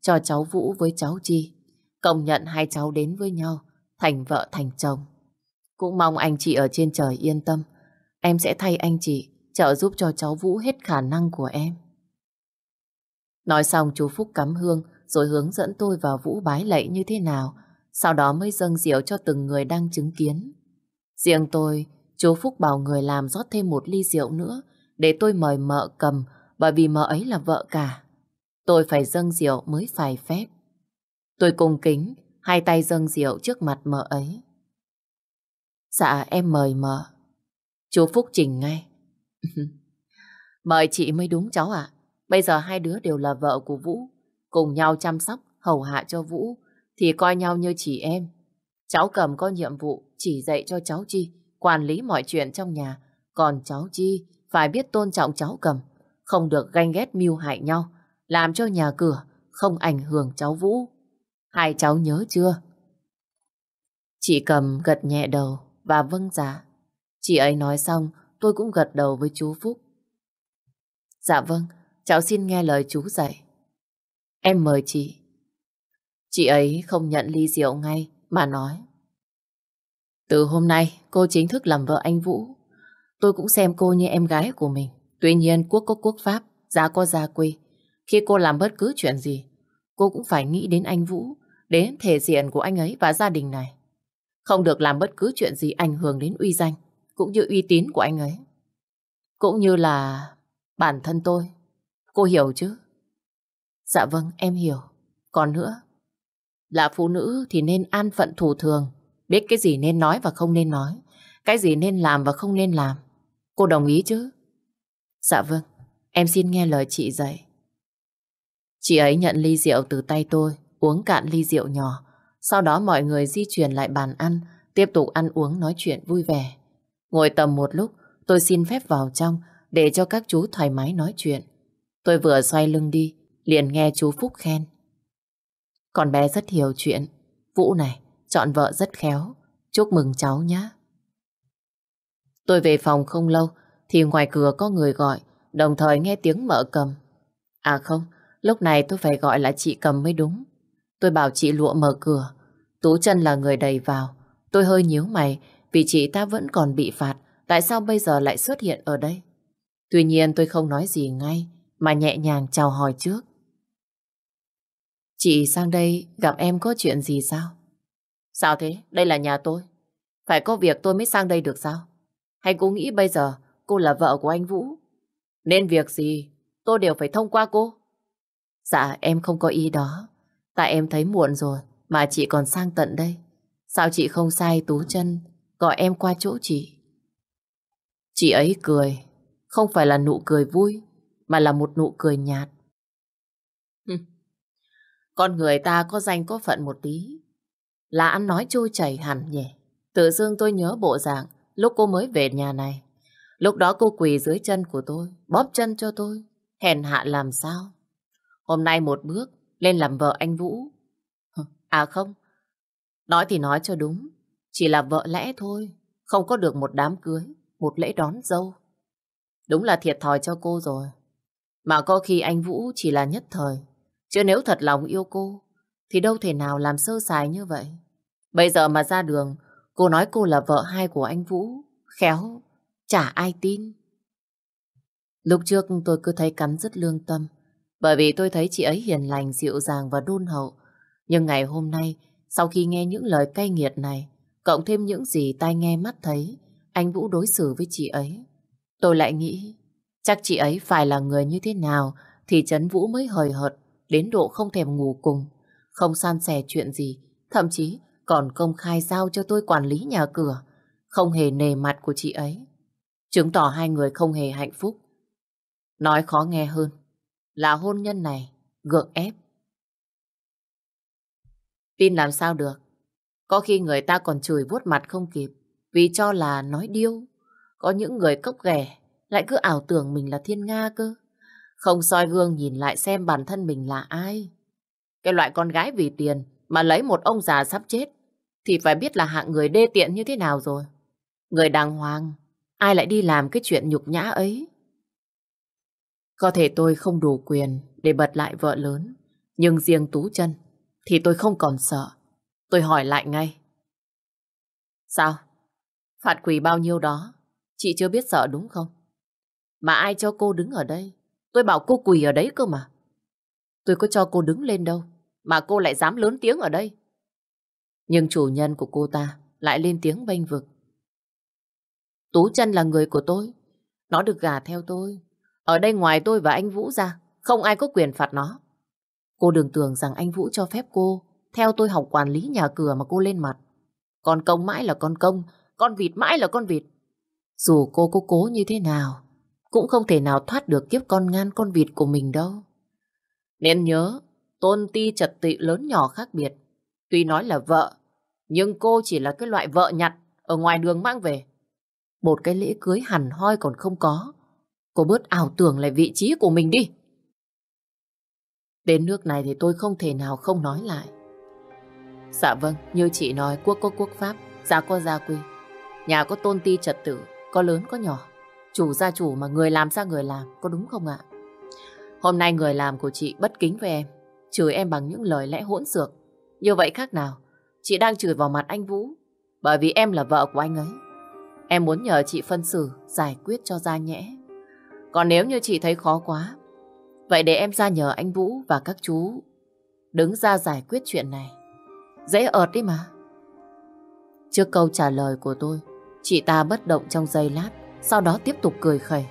cho cháu Vũ với cháu Chi, công nhận hai cháu đến với nhau thành vợ thành chồng. Cũng mong anh chị ở trên trời yên tâm. Em sẽ thay anh chị trợ giúp cho cháu Vũ hết khả năng của em. Nói xong chú Phúc cắm hương rồi hướng dẫn tôi vào Vũ bái lạy như thế nào. Sau đó mới dâng rượu cho từng người đang chứng kiến. Riêng tôi, chú Phúc bảo người làm rót thêm một ly rượu nữa để tôi mời mợ cầm bởi vì mợ ấy là vợ cả. Tôi phải dâng rượu mới phải phép. Tôi cung kính, hai tay dâng rượu trước mặt mợ ấy. Dạ em mời mợ. Chú Phúc chỉnh ngay. mời chị mới đúng cháu ạ. Bây giờ hai đứa đều là vợ của Vũ. Cùng nhau chăm sóc, hầu hạ cho Vũ. Thì coi nhau như chị em. Cháu cầm có nhiệm vụ chỉ dạy cho cháu Chi quản lý mọi chuyện trong nhà. Còn cháu Chi phải biết tôn trọng cháu cầm. Không được ganh ghét mưu hại nhau. Làm cho nhà cửa không ảnh hưởng cháu Vũ. Hai cháu nhớ chưa? Chị cầm gật nhẹ đầu và vâng dạ. Chị ấy nói xong, tôi cũng gật đầu với chú Phúc. Dạ vâng, cháu xin nghe lời chú dạy. Em mời chị. Chị ấy không nhận ly rượu ngay, mà nói. Từ hôm nay, cô chính thức làm vợ anh Vũ. Tôi cũng xem cô như em gái của mình. Tuy nhiên, quốc có quốc pháp, gia có gia quy. Khi cô làm bất cứ chuyện gì, cô cũng phải nghĩ đến anh Vũ, đến thể diện của anh ấy và gia đình này. Không được làm bất cứ chuyện gì ảnh hưởng đến uy danh, cũng như uy tín của anh ấy. Cũng như là bản thân tôi. Cô hiểu chứ? Dạ vâng, em hiểu. Còn nữa, là phụ nữ thì nên an phận thủ thường, biết cái gì nên nói và không nên nói, cái gì nên làm và không nên làm. Cô đồng ý chứ? Dạ vâng, em xin nghe lời chị dạy. Chị ấy nhận ly rượu từ tay tôi, uống cạn ly rượu nhỏ. Sau đó mọi người di chuyển lại bàn ăn, tiếp tục ăn uống nói chuyện vui vẻ. Ngồi tầm một lúc, tôi xin phép vào trong để cho các chú thoải mái nói chuyện. Tôi vừa xoay lưng đi, liền nghe chú Phúc khen. Con bé rất hiểu chuyện. Vũ này, chọn vợ rất khéo. Chúc mừng cháu nhé. Tôi về phòng không lâu, thì ngoài cửa có người gọi, đồng thời nghe tiếng mợ cầm. À không, lúc này tôi phải gọi là chị cầm mới đúng. Tôi bảo chị lụa mở cửa. Tú chân là người đầy vào. Tôi hơi nhíu mày vì chị ta vẫn còn bị phạt. Tại sao bây giờ lại xuất hiện ở đây? Tuy nhiên tôi không nói gì ngay mà nhẹ nhàng chào hỏi trước. Chị sang đây gặp em có chuyện gì sao? Sao thế? Đây là nhà tôi. Phải có việc tôi mới sang đây được sao? Hay cô nghĩ bây giờ cô là vợ của anh Vũ? Nên việc gì tôi đều phải thông qua cô? Dạ em không có ý đó. Tại em thấy muộn rồi mà chị còn sang tận đây. Sao chị không sai tú chân, gọi em qua chỗ chị? Chị ấy cười. Không phải là nụ cười vui, mà là một nụ cười nhạt. Con người ta có danh có phận một tí. Là ăn nói trôi chảy hẳn nhỉ. Tự dưng tôi nhớ bộ dạng lúc cô mới về nhà này. Lúc đó cô quỳ dưới chân của tôi, bóp chân cho tôi. Hèn hạ làm sao? Hôm nay một bước lên làm vợ anh Vũ. À không, nói thì nói cho đúng. Chỉ là vợ lẽ thôi, không có được một đám cưới, một lễ đón dâu. Đúng là thiệt thòi cho cô rồi. Mà có khi anh Vũ chỉ là nhất thời. Chứ nếu thật lòng yêu cô, thì đâu thể nào làm sơ sài như vậy. Bây giờ mà ra đường, cô nói cô là vợ hai của anh Vũ. Khéo, chả ai tin. Lúc trước tôi cứ thấy cắn rất lương tâm. Bởi vì tôi thấy chị ấy hiền lành, dịu dàng và đôn hậu. Nhưng ngày hôm nay, sau khi nghe những lời cay nghiệt này, cộng thêm những gì tai nghe mắt thấy, anh Vũ đối xử với chị ấy. Tôi lại nghĩ, chắc chị ấy phải là người như thế nào thì Trấn Vũ mới hời hợt đến độ không thèm ngủ cùng, không san sẻ chuyện gì, thậm chí còn công khai giao cho tôi quản lý nhà cửa, không hề nề mặt của chị ấy. Chứng tỏ hai người không hề hạnh phúc. Nói khó nghe hơn, là hôn nhân này gượng ép. Tin làm sao được. Có khi người ta còn chửi vuốt mặt không kịp vì cho là nói điêu. Có những người cốc ghẻ lại cứ ảo tưởng mình là thiên nga cơ. Không soi gương nhìn lại xem bản thân mình là ai. Cái loại con gái vì tiền mà lấy một ông già sắp chết thì phải biết là hạng người đê tiện như thế nào rồi. Người đàng hoàng, ai lại đi làm cái chuyện nhục nhã ấy. Có thể tôi không đủ quyền để bật lại vợ lớn, nhưng riêng Tú chân thì tôi không còn sợ. Tôi hỏi lại ngay. Sao? Phạt quỳ bao nhiêu đó, chị chưa biết sợ đúng không? Mà ai cho cô đứng ở đây? Tôi bảo cô quỳ ở đấy cơ mà. Tôi có cho cô đứng lên đâu, mà cô lại dám lớn tiếng ở đây. Nhưng chủ nhân của cô ta lại lên tiếng bênh vực. Tú chân là người của tôi, nó được gả theo tôi. Ở đây ngoài tôi và anh Vũ ra, không ai có quyền phạt nó. Cô đừng tưởng rằng anh Vũ cho phép cô theo tôi học quản lý nhà cửa mà cô lên mặt. Con công mãi là con công, con vịt mãi là con vịt. Dù cô có cố như thế nào, cũng không thể nào thoát được kiếp con ngan con vịt của mình đâu. Nên nhớ, tôn ti trật tự lớn nhỏ khác biệt. Tuy nói là vợ, nhưng cô chỉ là cái loại vợ nhặt ở ngoài đường mang về. Một cái lễ cưới hẳn hoi còn không có. Cô bớt ảo tưởng lại vị trí của mình đi. Đến nước này thì tôi không thể nào không nói lại. Dạ vâng, như chị nói quốc có quốc pháp, gia có gia quy. Nhà có tôn ti trật tự, có lớn có nhỏ. Chủ gia chủ mà người làm ra người làm, có đúng không ạ? Hôm nay người làm của chị bất kính với em, chửi em bằng những lời lẽ hỗn xược. Như vậy khác nào? Chị đang chửi vào mặt anh Vũ, bởi vì em là vợ của anh ấy. Em muốn nhờ chị phân xử, giải quyết cho ra nhẽ. Còn nếu như chị thấy khó quá, vậy để em ra nhờ anh Vũ và các chú đứng ra giải quyết chuyện này. Dễ ợt đi mà. Trước câu trả lời của tôi, chị ta bất động trong giây lát, sau đó tiếp tục cười khẩy.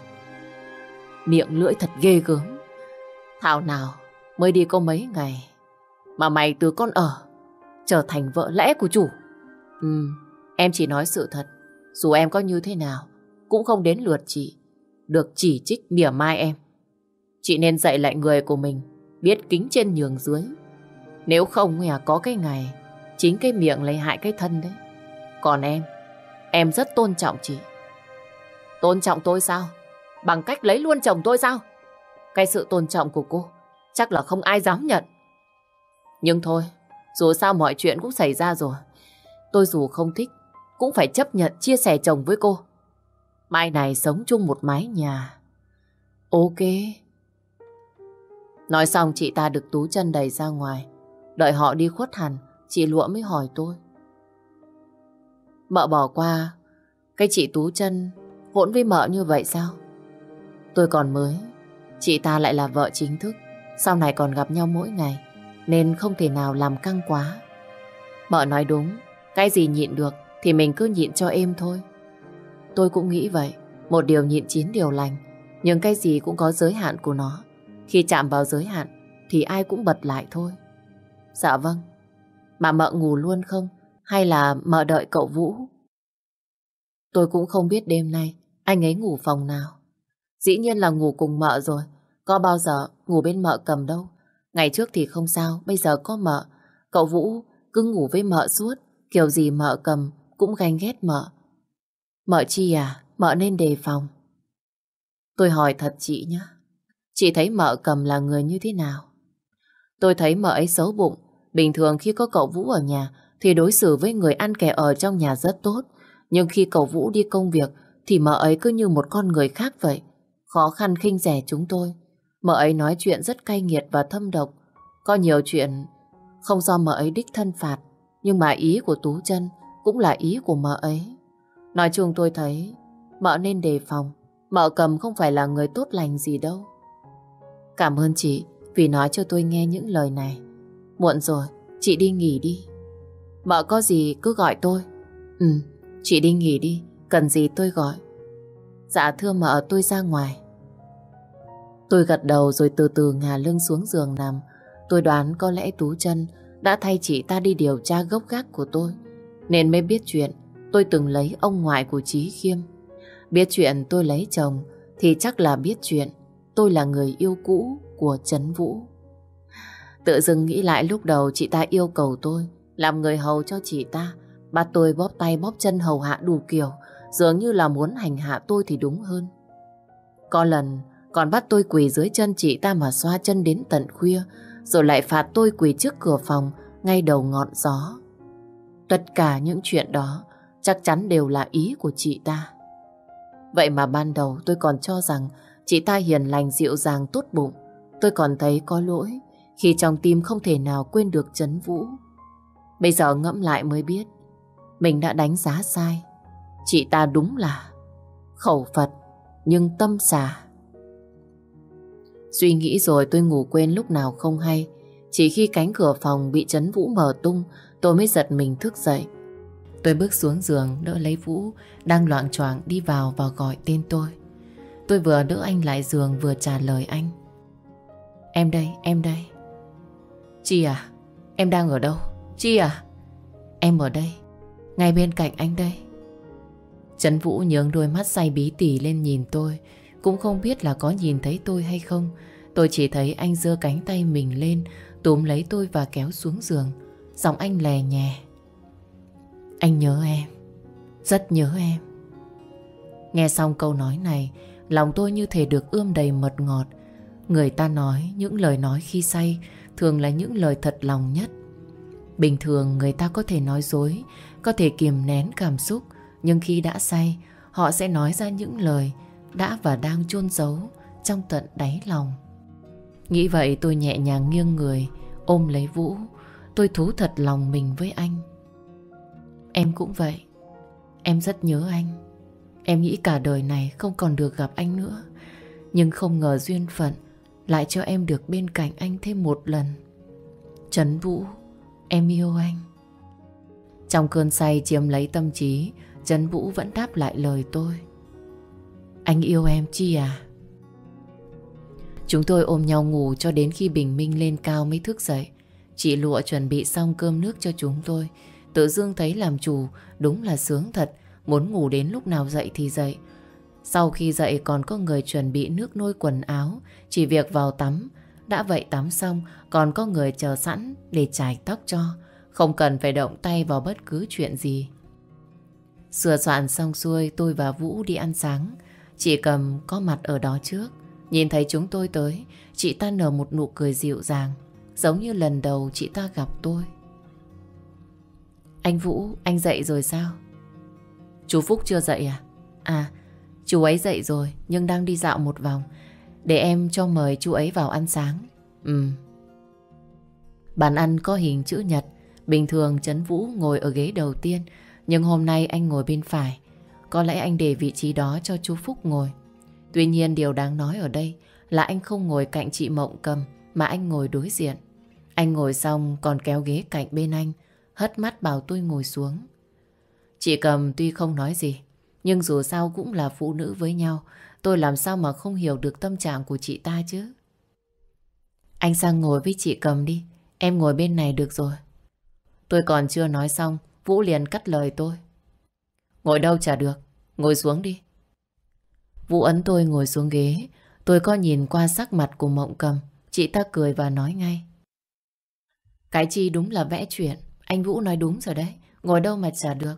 Miệng lưỡi thật ghê gớm. Thảo nào mới đi có mấy ngày mà mày từ con ở trở thành vợ lẽ của chủ. Ừ, em chỉ nói sự thật. Dù em có như thế nào cũng không đến lượt chị được chỉ trích mỉa mai em. Chị nên dạy lại người của mình biết kính trên nhường dưới. Nếu không à, có cái ngày chính cái miệng lấy hại cái thân đấy. Còn em, em rất tôn trọng chị. Tôn trọng tôi sao? Bằng cách lấy luôn chồng tôi sao? Cái sự tôn trọng của cô chắc là không ai dám nhận. Nhưng thôi, dù sao mọi chuyện cũng xảy ra rồi. Tôi dù không thích, cũng phải chấp nhận chia sẻ chồng với cô. Mai này sống chung một mái nhà. Ok. Nói xong chị ta được tú chân đầy ra ngoài. Đợi họ đi khuất hẳn, chị Lụa mới hỏi tôi. Mợ bỏ qua, cái chị tú chân hỗn với mợ như vậy sao? Tôi còn mới, chị ta lại là vợ chính thức, sau này còn gặp nhau mỗi ngày, nên không thể nào làm căng quá. Mợ nói đúng, cái gì nhịn được thì mình cứ nhịn cho êm thôi. Tôi cũng nghĩ vậy, một điều nhịn chín điều lành, nhưng cái gì cũng có giới hạn của nó. Khi chạm vào giới hạn thì ai cũng bật lại thôi. Dạ vâng, mà mợ ngủ luôn không? Hay là mợ đợi cậu Vũ? Tôi cũng không biết đêm nay anh ấy ngủ phòng nào. Dĩ nhiên là ngủ cùng mợ rồi. Có bao giờ ngủ bên mợ cầm đâu. Ngày trước thì không sao, bây giờ có mợ. Cậu Vũ cứ ngủ với mợ suốt. Kiểu gì mợ cầm cũng ganh ghét mợ. Mợ chi à? Mợ nên đề phòng. Tôi hỏi thật chị nhé. Chị thấy mợ cầm là người như thế nào? Tôi thấy mợ ấy xấu bụng. Bình thường khi có cậu Vũ ở nhà thì đối xử với người ăn kẻ ở trong nhà rất tốt. Nhưng khi cậu Vũ đi công việc thì mợ ấy cứ như một con người khác vậy. Khó khăn khinh rẻ chúng tôi. Mợ ấy nói chuyện rất cay nghiệt và thâm độc. Có nhiều chuyện không do mợ ấy đích thân phạt. Nhưng mà ý của Tú chân cũng là ý của mợ ấy. Nói chung tôi thấy mợ nên đề phòng. Mợ cầm không phải là người tốt lành gì đâu. Cảm ơn chị vì nói cho tôi nghe những lời này. Muộn rồi, chị đi nghỉ đi. Mợ có gì cứ gọi tôi. Ừ, chị đi nghỉ đi, cần gì tôi gọi. Dạ thưa mợ tôi ra ngoài. Tôi gật đầu rồi từ từ ngả lưng xuống giường nằm. Tôi đoán có lẽ Tú chân đã thay chị ta đi điều tra gốc gác của tôi. Nên mới biết chuyện tôi từng lấy ông ngoại của Trí Khiêm. Biết chuyện tôi lấy chồng thì chắc là biết chuyện tôi là người yêu cũ của Trấn Vũ. Tự dưng nghĩ lại lúc đầu chị ta yêu cầu tôi làm người hầu cho chị ta, bà tôi bóp tay bóp chân hầu hạ đủ kiểu, dường như là muốn hành hạ tôi thì đúng hơn. Có lần còn bắt tôi quỳ dưới chân chị ta mà xoa chân đến tận khuya, rồi lại phạt tôi quỳ trước cửa phòng ngay đầu ngọn gió. Tất cả những chuyện đó chắc chắn đều là ý của chị ta. Vậy mà ban đầu tôi còn cho rằng chị ta hiền lành dịu dàng tốt bụng. Tôi còn thấy có lỗi khi trong tim không thể nào quên được Trấn Vũ. Bây giờ ngẫm lại mới biết mình đã đánh giá sai. Chị ta đúng là khẩu Phật nhưng tâm xà. Suy nghĩ rồi tôi ngủ quên lúc nào không hay. Chỉ khi cánh cửa phòng bị chấn Vũ mở tung, tôi mới giật mình thức dậy. Tôi bước xuống giường đỡ lấy Vũ, đang loạn choạng đi vào và gọi tên tôi. Tôi vừa đỡ anh lại giường vừa trả lời anh. Em đây, em đây. Chi à? Em đang ở đâu? Chi à? Em ở đây, ngay bên cạnh anh đây. Trấn Vũ nhướng đôi mắt say bí tỉ lên nhìn tôi, cũng không biết là có nhìn thấy tôi hay không. Tôi chỉ thấy anh giơ cánh tay mình lên, túm lấy tôi và kéo xuống giường. Giọng anh lè nhẹ. Anh nhớ em, rất nhớ em. Nghe xong câu nói này, lòng tôi như thể được ươm đầy mật ngọt. Người ta nói những lời nói khi say thường là những lời thật lòng nhất. Bình thường người ta có thể nói dối, có thể kiềm nén cảm xúc, nhưng khi đã say, họ sẽ nói ra những lời đã và đang chôn giấu trong tận đáy lòng. Nghĩ vậy tôi nhẹ nhàng nghiêng người, ôm lấy Vũ. Tôi thú thật lòng mình với anh. Em cũng vậy. Em rất nhớ anh. Em nghĩ cả đời này không còn được gặp anh nữa. Nhưng không ngờ duyên phận lại cho em được bên cạnh anh thêm một lần. Trấn Vũ, em yêu anh. Trong cơn say chiếm lấy tâm trí, Trấn Vũ vẫn đáp lại lời tôi. Anh yêu em chi à? Chúng tôi ôm nhau ngủ cho đến khi bình minh lên cao mới thức dậy. Chị Lụa chuẩn bị xong cơm nước cho chúng tôi. Tự dưng thấy làm chủ, đúng là sướng thật. Muốn ngủ đến lúc nào dậy thì dậy. Sau khi dậy còn có người chuẩn bị nước nôi quần áo. Chỉ việc vào tắm. Đã vậy tắm xong, còn có người chờ sẵn để chải tóc cho. Không cần phải động tay vào bất cứ chuyện gì. Sửa soạn xong xuôi, tôi và Vũ đi ăn sáng. Chị cầm có mặt ở đó trước. Nhìn thấy chúng tôi tới, chị ta nở một nụ cười dịu dàng, giống như lần đầu chị ta gặp tôi. Anh Vũ, anh dậy rồi sao? Chú Phúc chưa dậy à? À, chú ấy dậy rồi, nhưng đang đi dạo một vòng. Để em cho mời chú ấy vào ăn sáng. Ừ. Bàn ăn có hình chữ nhật. Bình thường Trấn Vũ ngồi ở ghế đầu tiên, nhưng hôm nay anh ngồi bên phải. Có lẽ anh để vị trí đó cho chú Phúc ngồi. Tuy nhiên điều đáng nói ở đây là anh không ngồi cạnh chị Mộng Cầm mà anh ngồi đối diện. Anh ngồi xong còn kéo ghế cạnh bên anh, hất mắt bảo tôi ngồi xuống. Chị Cầm tuy không nói gì, nhưng dù sao cũng là phụ nữ với nhau, tôi làm sao mà không hiểu được tâm trạng của chị ta chứ. Anh sang ngồi với chị Cầm đi, em ngồi bên này được rồi. Tôi còn chưa nói xong, Vũ liền cắt lời tôi. Ngồi đâu chả được, ngồi xuống đi. Vũ ấn tôi ngồi xuống ghế. Tôi có nhìn qua sắc mặt của Mộng Cầm. Chị ta cười và nói ngay. Cái chi đúng là vẽ chuyện. Anh Vũ nói đúng rồi đấy. Ngồi đâu mà chả được.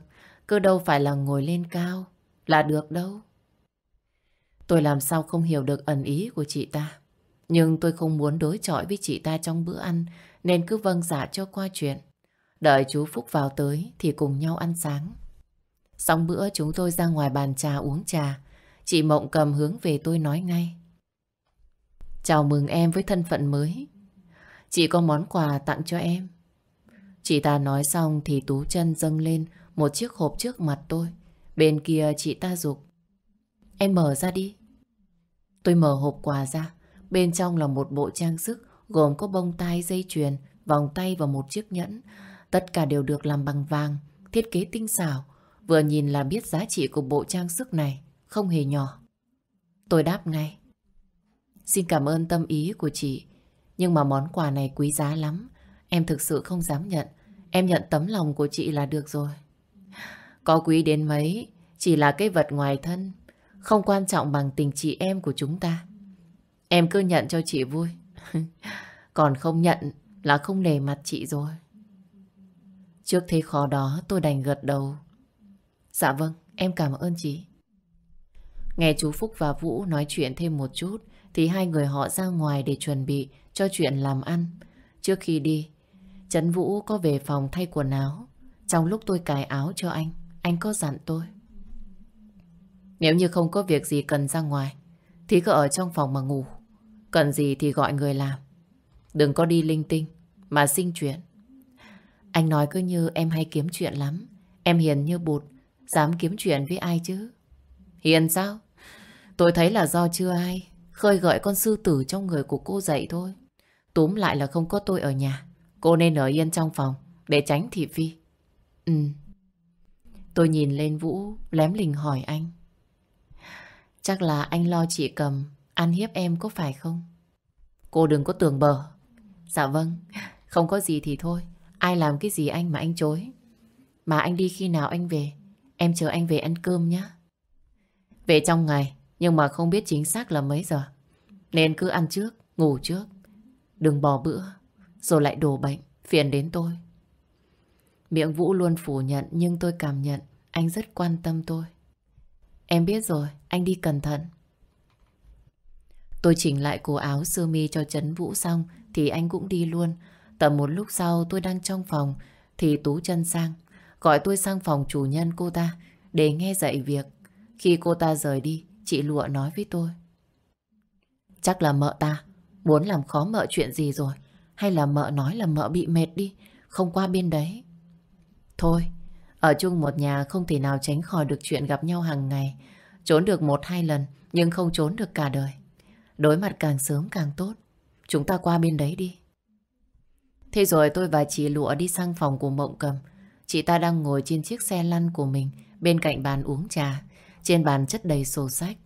Cứ đâu phải là ngồi lên cao. Là được đâu. Tôi làm sao không hiểu được ẩn ý của chị ta. Nhưng tôi không muốn đối chọi với chị ta trong bữa ăn. Nên cứ vâng dạ cho qua chuyện. Đợi chú Phúc vào tới thì cùng nhau ăn sáng. Xong bữa chúng tôi ra ngoài bàn trà uống trà. Chị Mộng cầm hướng về tôi nói ngay. Chào mừng em với thân phận mới. Chị có món quà tặng cho em. Chị ta nói xong thì Tú chân dâng lên một chiếc hộp trước mặt tôi. Bên kia chị ta dục Em mở ra đi. Tôi mở hộp quà ra. Bên trong là một bộ trang sức gồm có bông tai, dây chuyền, vòng tay và một chiếc nhẫn. Tất cả đều được làm bằng vàng, thiết kế tinh xảo. Vừa nhìn là biết giá trị của bộ trang sức này không hề nhỏ. Tôi đáp ngay. Xin cảm ơn tâm ý của chị, nhưng mà món quà này quý giá lắm. Em thực sự không dám nhận. Em nhận tấm lòng của chị là được rồi. Có quý đến mấy, chỉ là cái vật ngoài thân, không quan trọng bằng tình chị em của chúng ta. Em cứ nhận cho chị vui. Còn không nhận là không nề mặt chị rồi. Trước thế khó đó tôi đành gật đầu. Dạ vâng, em cảm ơn chị. Nghe chú Phúc và Vũ nói chuyện thêm một chút thì hai người họ ra ngoài để chuẩn bị cho chuyện làm ăn. Trước khi đi, Trấn Vũ có về phòng thay quần áo. Trong lúc tôi cài áo cho anh, anh có dặn tôi. Nếu như không có việc gì cần ra ngoài, thì cứ ở trong phòng mà ngủ. Cần gì thì gọi người làm. Đừng có đi linh tinh, mà sinh chuyện. Anh nói cứ như em hay kiếm chuyện lắm. Em hiền như bụt, dám kiếm chuyện với ai chứ? Hiền sao? Tôi thấy là do chưa ai khơi gợi con sư tử trong người của cô dậy thôi. Túm lại là không có tôi ở nhà. Cô nên ở yên trong phòng để tránh thị phi. Ừ. Tôi nhìn lên Vũ lém lình hỏi anh. Chắc là anh lo chị cầm ăn hiếp em có phải không? Cô đừng có tưởng bờ. Dạ vâng, không có gì thì thôi. Ai làm cái gì anh mà anh chối. Mà anh đi khi nào anh về? Em chờ anh về ăn cơm nhé. Về trong ngày, nhưng mà không biết chính xác là mấy giờ. Nên cứ ăn trước, ngủ trước. Đừng bỏ bữa, rồi lại đổ bệnh, phiền đến tôi. Miệng Vũ luôn phủ nhận nhưng tôi cảm nhận anh rất quan tâm tôi. Em biết rồi, anh đi cẩn thận. Tôi chỉnh lại cổ áo sơ mi cho Trấn Vũ xong thì anh cũng đi luôn. Tầm một lúc sau tôi đang trong phòng thì Tú chân sang. Gọi tôi sang phòng chủ nhân cô ta để nghe dạy việc. Khi cô ta rời đi, chị Lụa nói với tôi. Chắc là mợ ta muốn làm khó mợ chuyện gì rồi. Hay là mợ nói là mợ bị mệt đi, không qua bên đấy. Thôi, ở chung một nhà không thể nào tránh khỏi được chuyện gặp nhau hàng ngày. Trốn được một hai lần, nhưng không trốn được cả đời. Đối mặt càng sớm càng tốt. Chúng ta qua bên đấy đi. Thế rồi tôi và chị Lụa đi sang phòng của Mộng Cầm. Chị ta đang ngồi trên chiếc xe lăn của mình bên cạnh bàn uống trà. Trên bàn chất đầy sổ sách.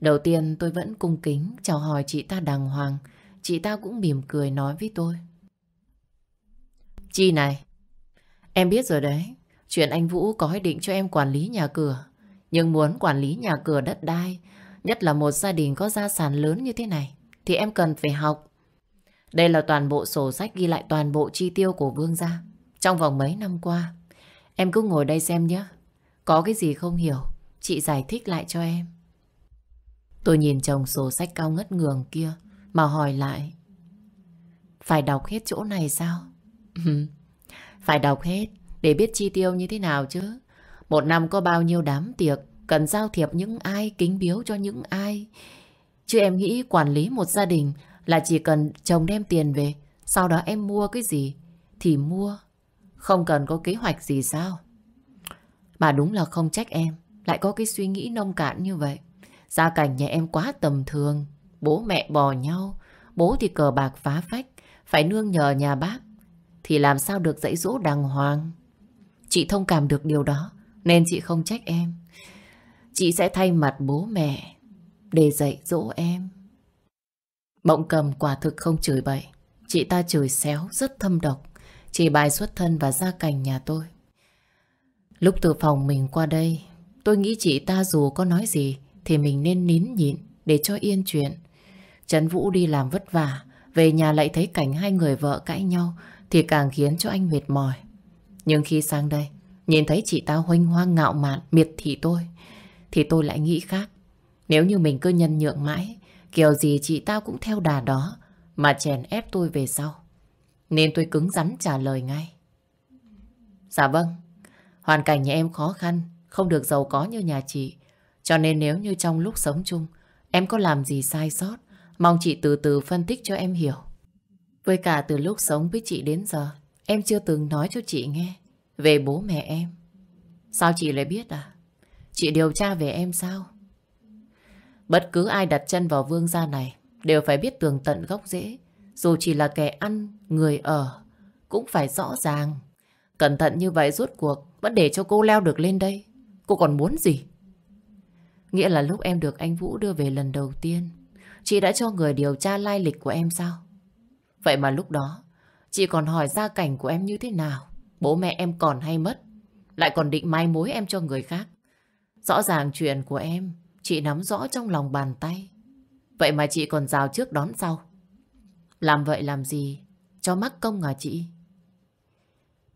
Đầu tiên tôi vẫn cung kính chào hỏi chị ta đàng hoàng. Chị ta cũng mỉm cười nói với tôi. Chi này, em biết rồi đấy. Chuyện anh Vũ có ý định cho em quản lý nhà cửa. Nhưng muốn quản lý nhà cửa đất đai, nhất là một gia đình có gia sản lớn như thế này, thì em cần phải học. Đây là toàn bộ sổ sách ghi lại toàn bộ chi tiêu của Vương gia trong vòng mấy năm qua. Em cứ ngồi đây xem nhé. Có cái gì không hiểu, chị giải thích lại cho em. Tôi nhìn chồng sổ sách cao ngất ngường kia mà hỏi lại. Phải đọc hết chỗ này sao? Phải đọc hết để biết chi tiêu như thế nào chứ. Một năm có bao nhiêu đám tiệc, cần giao thiệp những ai, kính biếu cho những ai. Chứ em nghĩ quản lý một gia đình là chỉ cần chồng đem tiền về, sau đó em mua cái gì thì mua. Không cần có kế hoạch gì sao? Mà đúng là không trách em, lại có cái suy nghĩ nông cạn như vậy. Gia cảnh nhà em quá tầm thường, bố mẹ bò nhau, bố thì cờ bạc phá phách, phải nương nhờ nhà bác, thì làm sao được dạy dỗ đàng hoàng. Chị thông cảm được điều đó, nên chị không trách em. Chị sẽ thay mặt bố mẹ để dạy dỗ em. Mộng cầm quả thực không chửi bậy. Chị ta chửi xéo rất thâm độc. Chỉ bài xuất thân và gia cảnh nhà tôi. Lúc từ phòng mình qua đây, tôi nghĩ chị ta dù có nói gì thì mình nên nín nhịn để cho yên chuyện. Trấn Vũ đi làm vất vả, về nhà lại thấy cảnh hai người vợ cãi nhau thì càng khiến cho anh mệt mỏi. Nhưng khi sang đây, nhìn thấy chị ta hoanh hoang ngạo mạn, miệt thị tôi, thì tôi lại nghĩ khác. Nếu như mình cứ nhân nhượng mãi, kiểu gì chị ta cũng theo đà đó mà chèn ép tôi về sau. Nên tôi cứng rắn trả lời ngay. Dạ vâng, hoàn cảnh nhà em khó khăn, không được giàu có như nhà chị. Cho nên nếu như trong lúc sống chung, em có làm gì sai sót, mong chị từ từ phân tích cho em hiểu. Với cả từ lúc sống với chị đến giờ, em chưa từng nói cho chị nghe về bố mẹ em. Sao chị lại biết à? Chị điều tra về em sao? Bất cứ ai đặt chân vào vương gia này đều phải biết tường tận gốc rễ. Dù chỉ là kẻ ăn, người ở, cũng phải rõ ràng. Cẩn thận như vậy rốt cuộc vẫn để cho cô leo được lên đây. Cô còn muốn gì? Nghĩa là lúc em được anh Vũ đưa về lần đầu tiên, chị đã cho người điều tra lai lịch của em sao? Vậy mà lúc đó, chị còn hỏi gia cảnh của em như thế nào? Bố mẹ em còn hay mất? Lại còn định mai mối em cho người khác? Rõ ràng chuyện của em, chị nắm rõ trong lòng bàn tay. Vậy mà chị còn rào trước đón sau. Làm vậy làm gì? Cho mắc công à chị?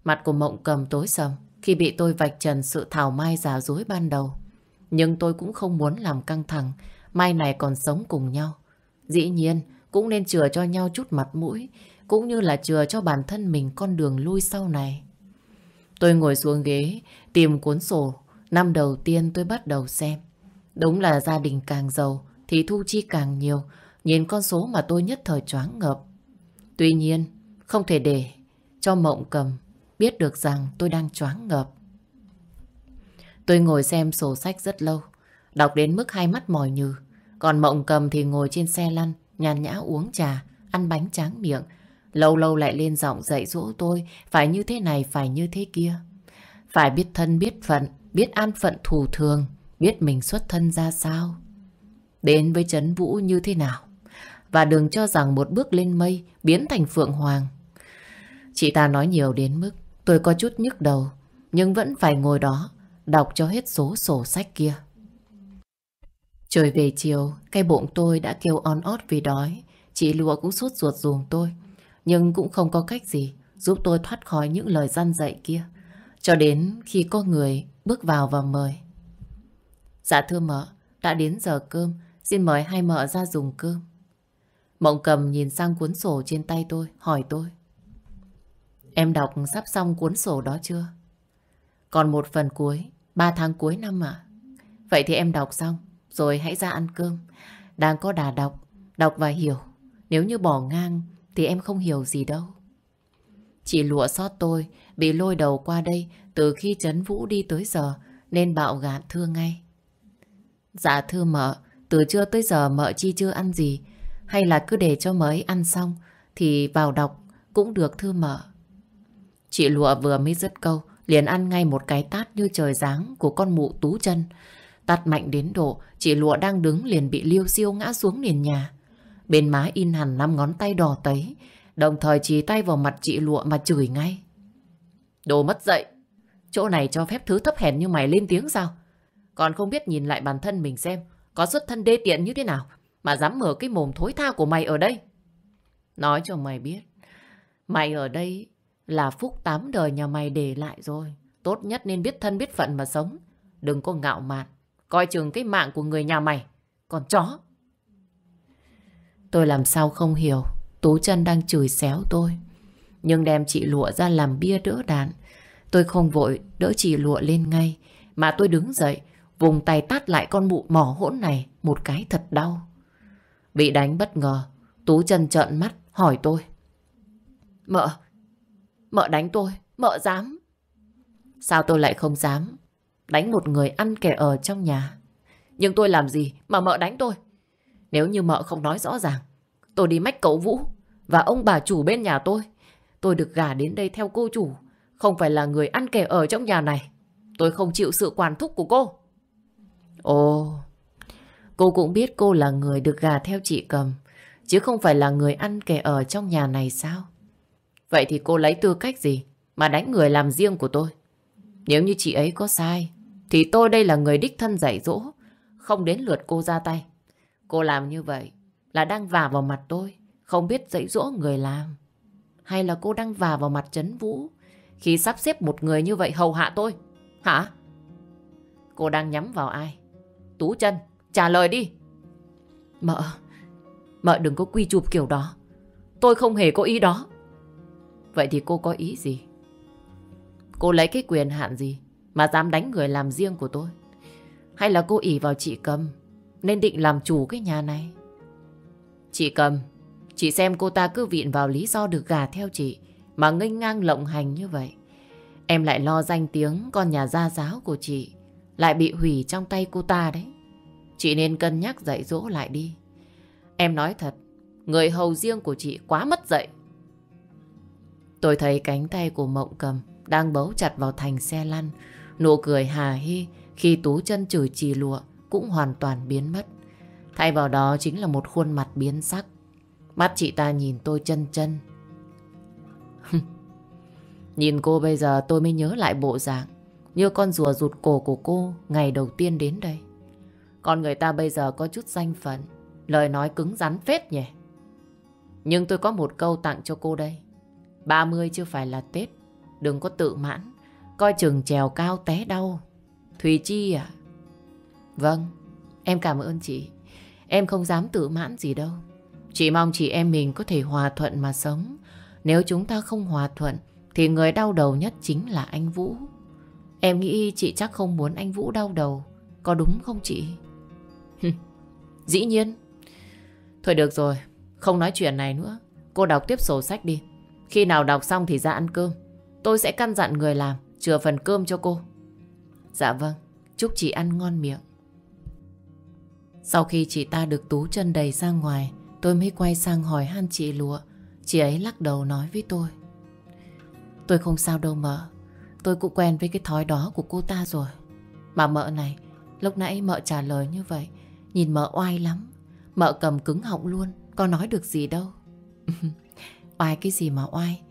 Mặt của Mộng cầm tối sầm khi bị tôi vạch trần sự thảo mai giả dối ban đầu. Nhưng tôi cũng không muốn làm căng thẳng. Mai này còn sống cùng nhau. Dĩ nhiên, cũng nên chừa cho nhau chút mặt mũi, cũng như là chừa cho bản thân mình con đường lui sau này. Tôi ngồi xuống ghế, tìm cuốn sổ. Năm đầu tiên tôi bắt đầu xem. Đúng là gia đình càng giàu thì thu chi càng nhiều. Nhìn con số mà tôi nhất thời choáng ngợp. Tuy nhiên, không thể để cho mộng cầm biết được rằng tôi đang choáng ngợp. Tôi ngồi xem sổ sách rất lâu, đọc đến mức hai mắt mỏi nhừ. Còn Mộng Cầm thì ngồi trên xe lăn, nhàn nhã uống trà, ăn bánh tráng miệng. Lâu lâu lại lên giọng dạy dỗ tôi, phải như thế này, phải như thế kia. Phải biết thân biết phận, biết an phận thù thường, biết mình xuất thân ra sao. Đến với Trấn Vũ như thế nào. Và đừng cho rằng một bước lên mây biến thành Phượng Hoàng. Chị ta nói nhiều đến mức tôi có chút nhức đầu, nhưng vẫn phải ngồi đó đọc cho hết số sổ sách kia. Trời về chiều, cái bụng tôi đã kêu on ót vì đói. Chị Lụa cũng sốt ruột dùm tôi. Nhưng cũng không có cách gì giúp tôi thoát khỏi những lời gian dạy kia. Cho đến khi có người bước vào và mời. Dạ thưa mợ, đã đến giờ cơm, xin mời hai mợ ra dùng cơm. Mộng cầm nhìn sang cuốn sổ trên tay tôi, hỏi tôi. Em đọc sắp xong cuốn sổ đó chưa? Còn một phần cuối, ba tháng cuối năm ạ. Vậy thì em đọc xong, rồi hãy ra ăn cơm. Đang có đà đọc, đọc và hiểu. Nếu như bỏ ngang thì em không hiểu gì đâu. Chị lụa xót tôi, bị lôi đầu qua đây từ khi Trấn Vũ đi tới giờ, nên bạo gạn thưa ngay. Dạ thưa mợ, từ trưa tới giờ mợ chi chưa ăn gì, hay là cứ để cho mới ăn xong, thì vào đọc cũng được thư mở. Chị lụa vừa mới dứt câu, liền ăn ngay một cái tát như trời giáng của con mụ tú chân. Tát mạnh đến độ, chị lụa đang đứng liền bị liêu siêu ngã xuống nền nhà. Bên má in hẳn năm ngón tay đỏ tấy, đồng thời chỉ tay vào mặt chị lụa mà chửi ngay. Đồ mất dậy, chỗ này cho phép thứ thấp hèn như mày lên tiếng sao? Còn không biết nhìn lại bản thân mình xem, có xuất thân đê tiện như thế nào, mà dám mở cái mồm thối tha của mày ở đây. Nói cho mày biết, mày ở đây là phúc tám đời nhà mày để lại rồi. Tốt nhất nên biết thân biết phận mà sống. Đừng có ngạo mạn, coi chừng cái mạng của người nhà mày. Còn chó. Tôi làm sao không hiểu, Tú chân đang chửi xéo tôi. Nhưng đem chị lụa ra làm bia đỡ đạn. Tôi không vội đỡ chị lụa lên ngay, mà tôi đứng dậy, vùng tay tát lại con mụ mỏ hỗn này một cái thật đau. Bị đánh bất ngờ, Tú chân trợn mắt hỏi tôi. Mợ, Mợ đánh tôi, mợ dám. Sao tôi lại không dám đánh một người ăn kẻ ở trong nhà? Nhưng tôi làm gì mà mợ đánh tôi? Nếu như mợ không nói rõ ràng, tôi đi mách cậu Vũ và ông bà chủ bên nhà tôi. Tôi được gả đến đây theo cô chủ, không phải là người ăn kẻ ở trong nhà này. Tôi không chịu sự quản thúc của cô. Ồ, cô cũng biết cô là người được gà theo chị cầm, chứ không phải là người ăn kẻ ở trong nhà này sao? Vậy thì cô lấy tư cách gì mà đánh người làm riêng của tôi? Nếu như chị ấy có sai, thì tôi đây là người đích thân dạy dỗ, không đến lượt cô ra tay. Cô làm như vậy là đang vả vào mặt tôi, không biết dạy dỗ người làm. Hay là cô đang vả vào mặt Trấn Vũ khi sắp xếp một người như vậy hầu hạ tôi? Hả? Cô đang nhắm vào ai? Tú chân, trả lời đi. Mợ, mợ đừng có quy chụp kiểu đó. Tôi không hề có ý đó. Vậy thì cô có ý gì? Cô lấy cái quyền hạn gì mà dám đánh người làm riêng của tôi? Hay là cô ỉ vào chị Cầm nên định làm chủ cái nhà này? Chị Cầm, chị xem cô ta cứ viện vào lý do được gà theo chị mà nghênh ngang lộng hành như vậy. Em lại lo danh tiếng con nhà gia giáo của chị lại bị hủy trong tay cô ta đấy. Chị nên cân nhắc dạy dỗ lại đi. Em nói thật, người hầu riêng của chị quá mất dạy. Tôi thấy cánh tay của Mộng Cầm đang bấu chặt vào thành xe lăn. Nụ cười hà hi khi tú chân chửi trì lụa cũng hoàn toàn biến mất. Thay vào đó chính là một khuôn mặt biến sắc. Mắt chị ta nhìn tôi chân chân. nhìn cô bây giờ tôi mới nhớ lại bộ dạng như con rùa rụt cổ của cô ngày đầu tiên đến đây. Con người ta bây giờ có chút danh phận, lời nói cứng rắn phết nhỉ. Nhưng tôi có một câu tặng cho cô đây. 30 chưa phải là Tết. Đừng có tự mãn. Coi chừng trèo cao té đau. Thùy Chi à? Vâng, em cảm ơn chị. Em không dám tự mãn gì đâu. Chị mong chị em mình có thể hòa thuận mà sống. Nếu chúng ta không hòa thuận, thì người đau đầu nhất chính là anh Vũ. Em nghĩ chị chắc không muốn anh Vũ đau đầu. Có đúng không chị? Dĩ nhiên. Thôi được rồi, không nói chuyện này nữa. Cô đọc tiếp sổ sách đi. Khi nào đọc xong thì ra ăn cơm. Tôi sẽ căn dặn người làm, chừa phần cơm cho cô. Dạ vâng, chúc chị ăn ngon miệng. Sau khi chị ta được tú chân đầy ra ngoài, tôi mới quay sang hỏi han chị lụa. Chị ấy lắc đầu nói với tôi. Tôi không sao đâu mợ. Tôi cũng quen với cái thói đó của cô ta rồi. Mà mợ này, lúc nãy mợ trả lời như vậy, nhìn mợ oai lắm. Mợ cầm cứng họng luôn, có nói được gì đâu. oai cái gì mà oai.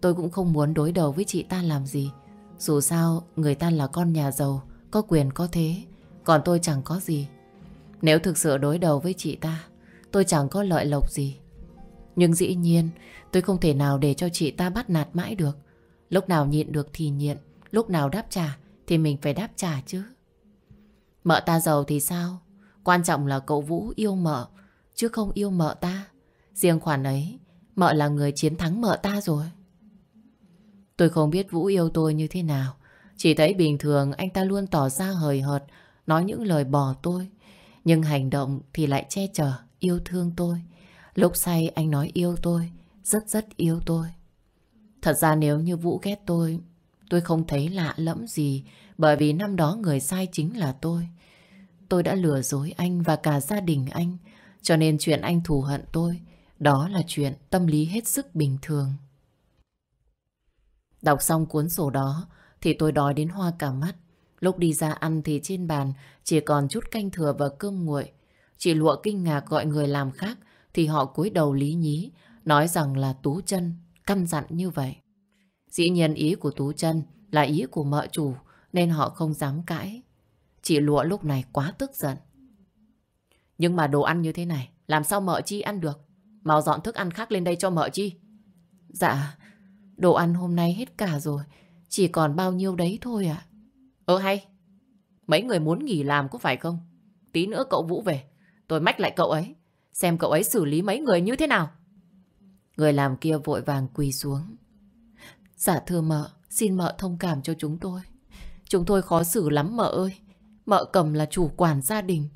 Tôi cũng không muốn đối đầu với chị ta làm gì. Dù sao, người ta là con nhà giàu, có quyền có thế. Còn tôi chẳng có gì. Nếu thực sự đối đầu với chị ta, tôi chẳng có lợi lộc gì. Nhưng dĩ nhiên, tôi không thể nào để cho chị ta bắt nạt mãi được. Lúc nào nhịn được thì nhịn, lúc nào đáp trả thì mình phải đáp trả chứ. Mợ ta giàu thì sao? Quan trọng là cậu Vũ yêu mợ, chứ không yêu mợ ta. Riêng khoản ấy, mợ là người chiến thắng mợ ta rồi. Tôi không biết Vũ yêu tôi như thế nào. Chỉ thấy bình thường anh ta luôn tỏ ra hời hợt, nói những lời bỏ tôi. Nhưng hành động thì lại che chở, yêu thương tôi. Lúc say anh nói yêu tôi, rất rất yêu tôi. Thật ra nếu như Vũ ghét tôi, tôi không thấy lạ lẫm gì, bởi vì năm đó người sai chính là tôi. Tôi đã lừa dối anh và cả gia đình anh, cho nên chuyện anh thù hận tôi, đó là chuyện tâm lý hết sức bình thường. Đọc xong cuốn sổ đó thì tôi đói đến hoa cả mắt. Lúc đi ra ăn thì trên bàn chỉ còn chút canh thừa và cơm nguội. Chị Lụa kinh ngạc gọi người làm khác thì họ cúi đầu lý nhí nói rằng là Tú chân căn dặn như vậy. Dĩ nhiên ý của Tú chân là ý của mợ chủ nên họ không dám cãi. Chị Lụa lúc này quá tức giận. Nhưng mà đồ ăn như thế này làm sao mợ chi ăn được? Mau dọn thức ăn khác lên đây cho mợ chi. Dạ, đồ ăn hôm nay hết cả rồi. Chỉ còn bao nhiêu đấy thôi ạ. À? Ờ hay, mấy người muốn nghỉ làm có phải không? Tí nữa cậu Vũ về, tôi mách lại cậu ấy. Xem cậu ấy xử lý mấy người như thế nào. Người làm kia vội vàng quỳ xuống. Dạ thưa mợ, xin mợ thông cảm cho chúng tôi. Chúng tôi khó xử lắm mợ ơi. Mợ cầm là chủ quản gia đình.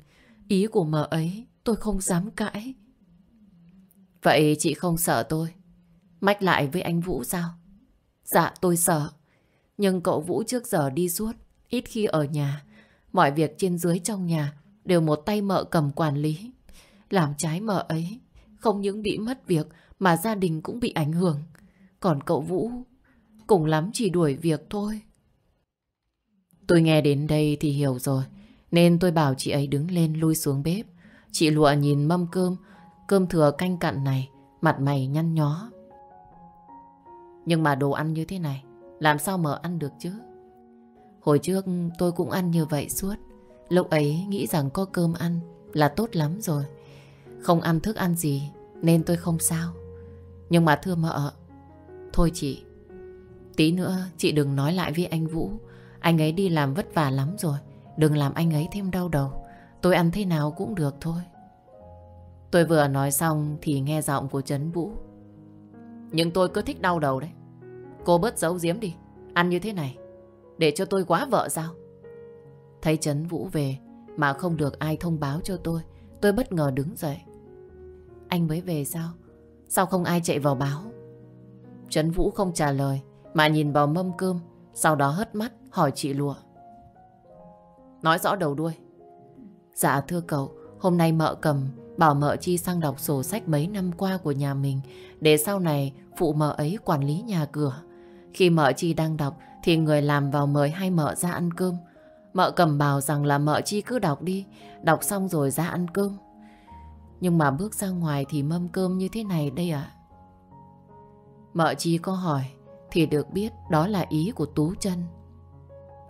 Ý của mợ ấy tôi không dám cãi. Vậy chị không sợ tôi? Mách lại với anh Vũ sao? Dạ tôi sợ. Nhưng cậu Vũ trước giờ đi suốt, ít khi ở nhà. Mọi việc trên dưới trong nhà đều một tay mợ cầm quản lý. Làm trái mợ ấy, không những bị mất việc mà gia đình cũng bị ảnh hưởng. Còn cậu Vũ, cùng lắm chỉ đuổi việc thôi. Tôi nghe đến đây thì hiểu rồi, nên tôi bảo chị ấy đứng lên lui xuống bếp. Chị lụa nhìn mâm cơm, cơm thừa canh cặn này, mặt mày nhăn nhó. Nhưng mà đồ ăn như thế này, làm sao mở ăn được chứ? Hồi trước tôi cũng ăn như vậy suốt. Lúc ấy nghĩ rằng có cơm ăn là tốt lắm rồi. Không ăn thức ăn gì nên tôi không sao. Nhưng mà thưa mợ, thôi chị, tí nữa chị đừng nói lại với anh Vũ. Anh ấy đi làm vất vả lắm rồi. Đừng làm anh ấy thêm đau đầu. Tôi ăn thế nào cũng được thôi. Tôi vừa nói xong thì nghe giọng của Trấn Vũ. Nhưng tôi cứ thích đau đầu đấy. Cô bớt giấu giếm đi. Ăn như thế này. Để cho tôi quá vợ sao? Thấy Trấn Vũ về mà không được ai thông báo cho tôi. Tôi bất ngờ đứng dậy. Anh mới về sao? Sao không ai chạy vào báo? Trấn Vũ không trả lời mà nhìn vào mâm cơm, sau đó hất mắt hỏi chị Lụa. Nói rõ đầu đuôi. Dạ thưa cậu, hôm nay mợ cầm bảo mợ chi sang đọc sổ sách mấy năm qua của nhà mình để sau này phụ mợ ấy quản lý nhà cửa. Khi mợ chi đang đọc thì người làm vào mời hai mợ ra ăn cơm. Mợ cầm bảo rằng là mợ chi cứ đọc đi, đọc xong rồi ra ăn cơm. Nhưng mà bước ra ngoài thì mâm cơm như thế này đây ạ. Mợ chi có hỏi thì được biết đó là ý của Tú chân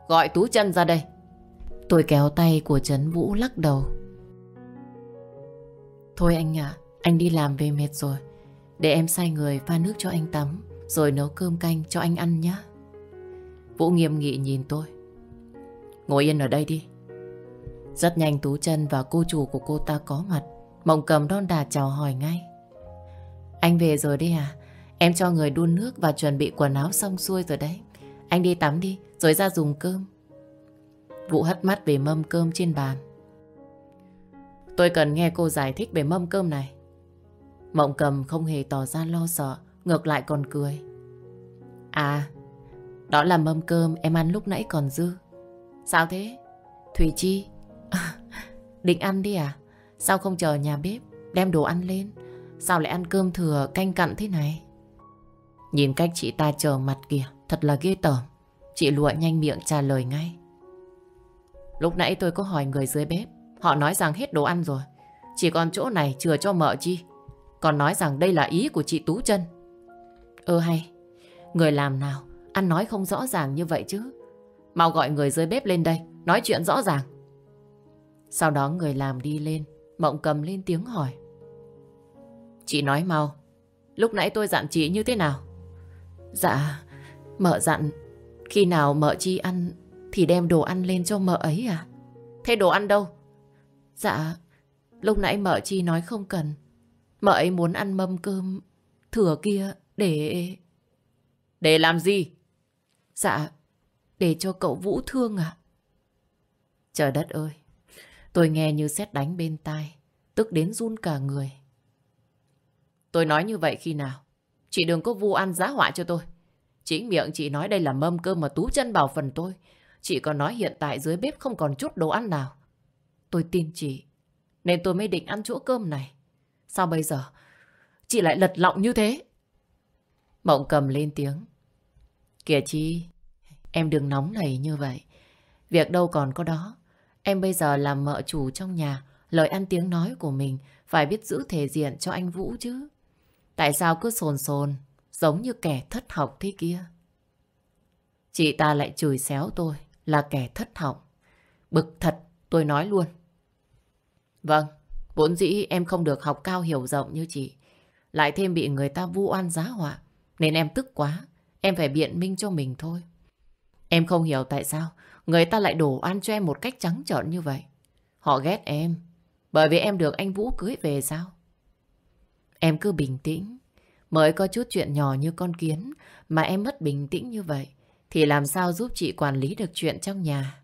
Gọi Tú chân ra đây. Tôi kéo tay của Trấn Vũ lắc đầu. Thôi anh ạ, anh đi làm về mệt rồi. Để em sai người pha nước cho anh tắm, rồi nấu cơm canh cho anh ăn nhé. Vũ nghiêm nghị nhìn tôi. Ngồi yên ở đây đi. Rất nhanh Tú chân và cô chủ của cô ta có mặt. Mộng cầm đon đà chào hỏi ngay. Anh về rồi đi à? Em cho người đun nước và chuẩn bị quần áo xong xuôi rồi đấy. Anh đi tắm đi, rồi ra dùng cơm. Vũ hất mắt về mâm cơm trên bàn. Tôi cần nghe cô giải thích về mâm cơm này. Mộng cầm không hề tỏ ra lo sợ, ngược lại còn cười. À, đó là mâm cơm em ăn lúc nãy còn dư. Sao thế? Thủy Chi, định ăn đi à? Sao không chờ nhà bếp, đem đồ ăn lên? Sao lại ăn cơm thừa canh cặn thế này? Nhìn cách chị ta chờ mặt kìa, thật là ghê tởm. Chị lụa nhanh miệng trả lời ngay. Lúc nãy tôi có hỏi người dưới bếp, họ nói rằng hết đồ ăn rồi. Chỉ còn chỗ này chừa cho mợ chi. Còn nói rằng đây là ý của chị Tú chân Ơ hay, người làm nào, ăn nói không rõ ràng như vậy chứ. Mau gọi người dưới bếp lên đây, nói chuyện rõ ràng. Sau đó người làm đi lên, Mộng cầm lên tiếng hỏi. Chị nói mau, lúc nãy tôi dặn chị như thế nào? Dạ, mợ dặn, khi nào mợ chi ăn thì đem đồ ăn lên cho mợ ấy à? Thế đồ ăn đâu? Dạ, lúc nãy mợ chi nói không cần. Mợ ấy muốn ăn mâm cơm thừa kia để... Để làm gì? Dạ, để cho cậu Vũ thương à? Trời đất ơi, tôi nghe như xét đánh bên tai, tức đến run cả người. Tôi nói như vậy khi nào? Chị đừng có vu ăn giá họa cho tôi. Chính miệng chị nói đây là mâm cơm mà tú chân bảo phần tôi. Chị còn nói hiện tại dưới bếp không còn chút đồ ăn nào. Tôi tin chị, nên tôi mới định ăn chỗ cơm này. Sao bây giờ chị lại lật lọng như thế? Mộng cầm lên tiếng. Kìa chi, em đừng nóng nảy như vậy. Việc đâu còn có đó. Em bây giờ làm mợ chủ trong nhà, lời ăn tiếng nói của mình phải biết giữ thể diện cho anh Vũ chứ. Tại sao cứ sồn sồn, giống như kẻ thất học thế kia? Chị ta lại chửi xéo tôi là kẻ thất học. Bực thật, tôi nói luôn. Vâng, vốn dĩ em không được học cao hiểu rộng như chị. Lại thêm bị người ta vu oan giá họa. Nên em tức quá. Em phải biện minh cho mình thôi. Em không hiểu tại sao người ta lại đổ oan cho em một cách trắng trợn như vậy. Họ ghét em. Bởi vì em được anh Vũ cưới về sao? Em cứ bình tĩnh. Mới có chút chuyện nhỏ như con kiến mà em mất bình tĩnh như vậy. Thì làm sao giúp chị quản lý được chuyện trong nhà?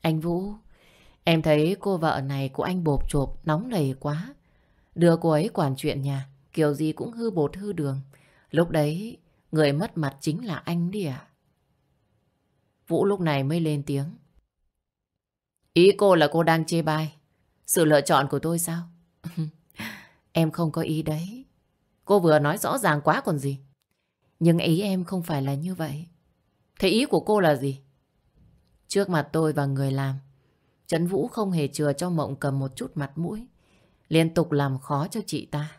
Anh Vũ, em thấy cô vợ này của anh bộp chộp nóng nảy quá. Đưa cô ấy quản chuyện nhà, kiểu gì cũng hư bột hư đường. Lúc đấy, người mất mặt chính là anh đi à? Vũ lúc này mới lên tiếng. Ý cô là cô đang chê bai. Sự lựa chọn của tôi sao? em không có ý đấy. Cô vừa nói rõ ràng quá còn gì. Nhưng ý em không phải là như vậy. Thế ý của cô là gì? Trước mặt tôi và người làm, Trấn Vũ không hề chừa cho Mộng cầm một chút mặt mũi. Liên tục làm khó cho chị ta.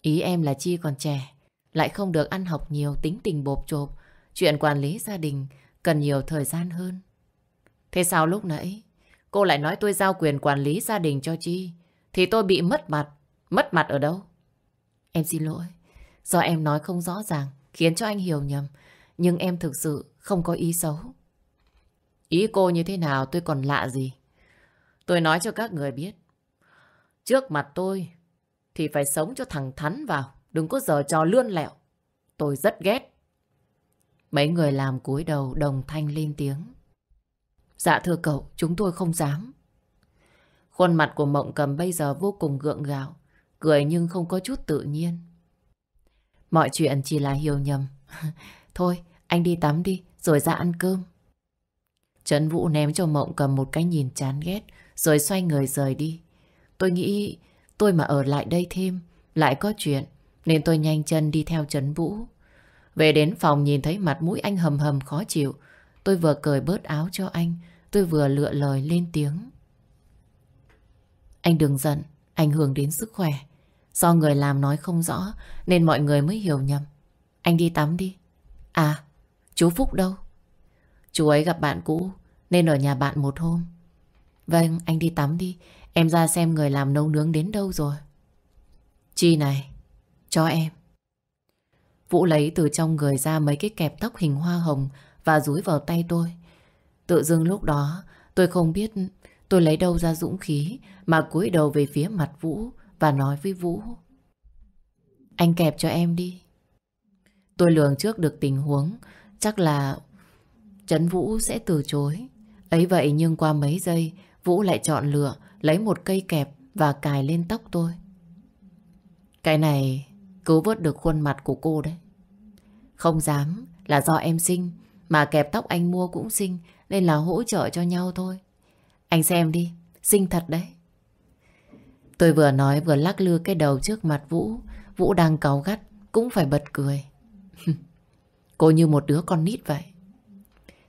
Ý em là Chi còn trẻ, lại không được ăn học nhiều tính tình bộp chộp. Chuyện quản lý gia đình cần nhiều thời gian hơn. Thế sao lúc nãy cô lại nói tôi giao quyền quản lý gia đình cho Chi thì tôi bị mất mặt. Mất mặt ở đâu? Em xin lỗi. Do em nói không rõ ràng khiến cho anh hiểu nhầm. Nhưng em thực sự không có ý xấu. Ý cô như thế nào tôi còn lạ gì. Tôi nói cho các người biết. Trước mặt tôi thì phải sống cho thằng Thắn vào. Đừng có giờ trò lươn lẹo. Tôi rất ghét. Mấy người làm cúi đầu đồng thanh lên tiếng. Dạ thưa cậu, chúng tôi không dám. Khuôn mặt của Mộng Cầm bây giờ vô cùng gượng gạo, cười nhưng không có chút tự nhiên. Mọi chuyện chỉ là hiểu nhầm. Thôi, anh đi tắm đi, rồi ra ăn cơm. Trấn Vũ ném cho Mộng Cầm một cái nhìn chán ghét, rồi xoay người rời đi. Tôi nghĩ tôi mà ở lại đây thêm, lại có chuyện, nên tôi nhanh chân đi theo Trấn Vũ. Về đến phòng nhìn thấy mặt mũi anh hầm hầm khó chịu, tôi vừa cởi bớt áo cho anh, tôi vừa lựa lời lên tiếng. Anh đừng giận, ảnh hưởng đến sức khỏe. Do người làm nói không rõ nên mọi người mới hiểu nhầm. Anh đi tắm đi. À, chú Phúc đâu? Chú ấy gặp bạn cũ nên ở nhà bạn một hôm. Vâng, anh đi tắm đi. Em ra xem người làm nấu nướng đến đâu rồi. Chi này, cho em. Vũ lấy từ trong người ra mấy cái kẹp tóc hình hoa hồng và rúi vào tay tôi. Tự dưng lúc đó tôi không biết tôi lấy đâu ra dũng khí mà cúi đầu về phía mặt Vũ và nói với Vũ. Anh kẹp cho em đi. Tôi lường trước được tình huống chắc là Trấn Vũ sẽ từ chối. Ấy vậy nhưng qua mấy giây Vũ lại chọn lựa lấy một cây kẹp và cài lên tóc tôi. Cái này cứu vớt được khuôn mặt của cô đấy. Không dám là do em xinh mà kẹp tóc anh mua cũng xinh Nên là hỗ trợ cho nhau thôi. Anh xem đi, xinh thật đấy. Tôi vừa nói vừa lắc lư cái đầu trước mặt Vũ. Vũ đang cáu gắt, cũng phải bật cười. Cô như một đứa con nít vậy.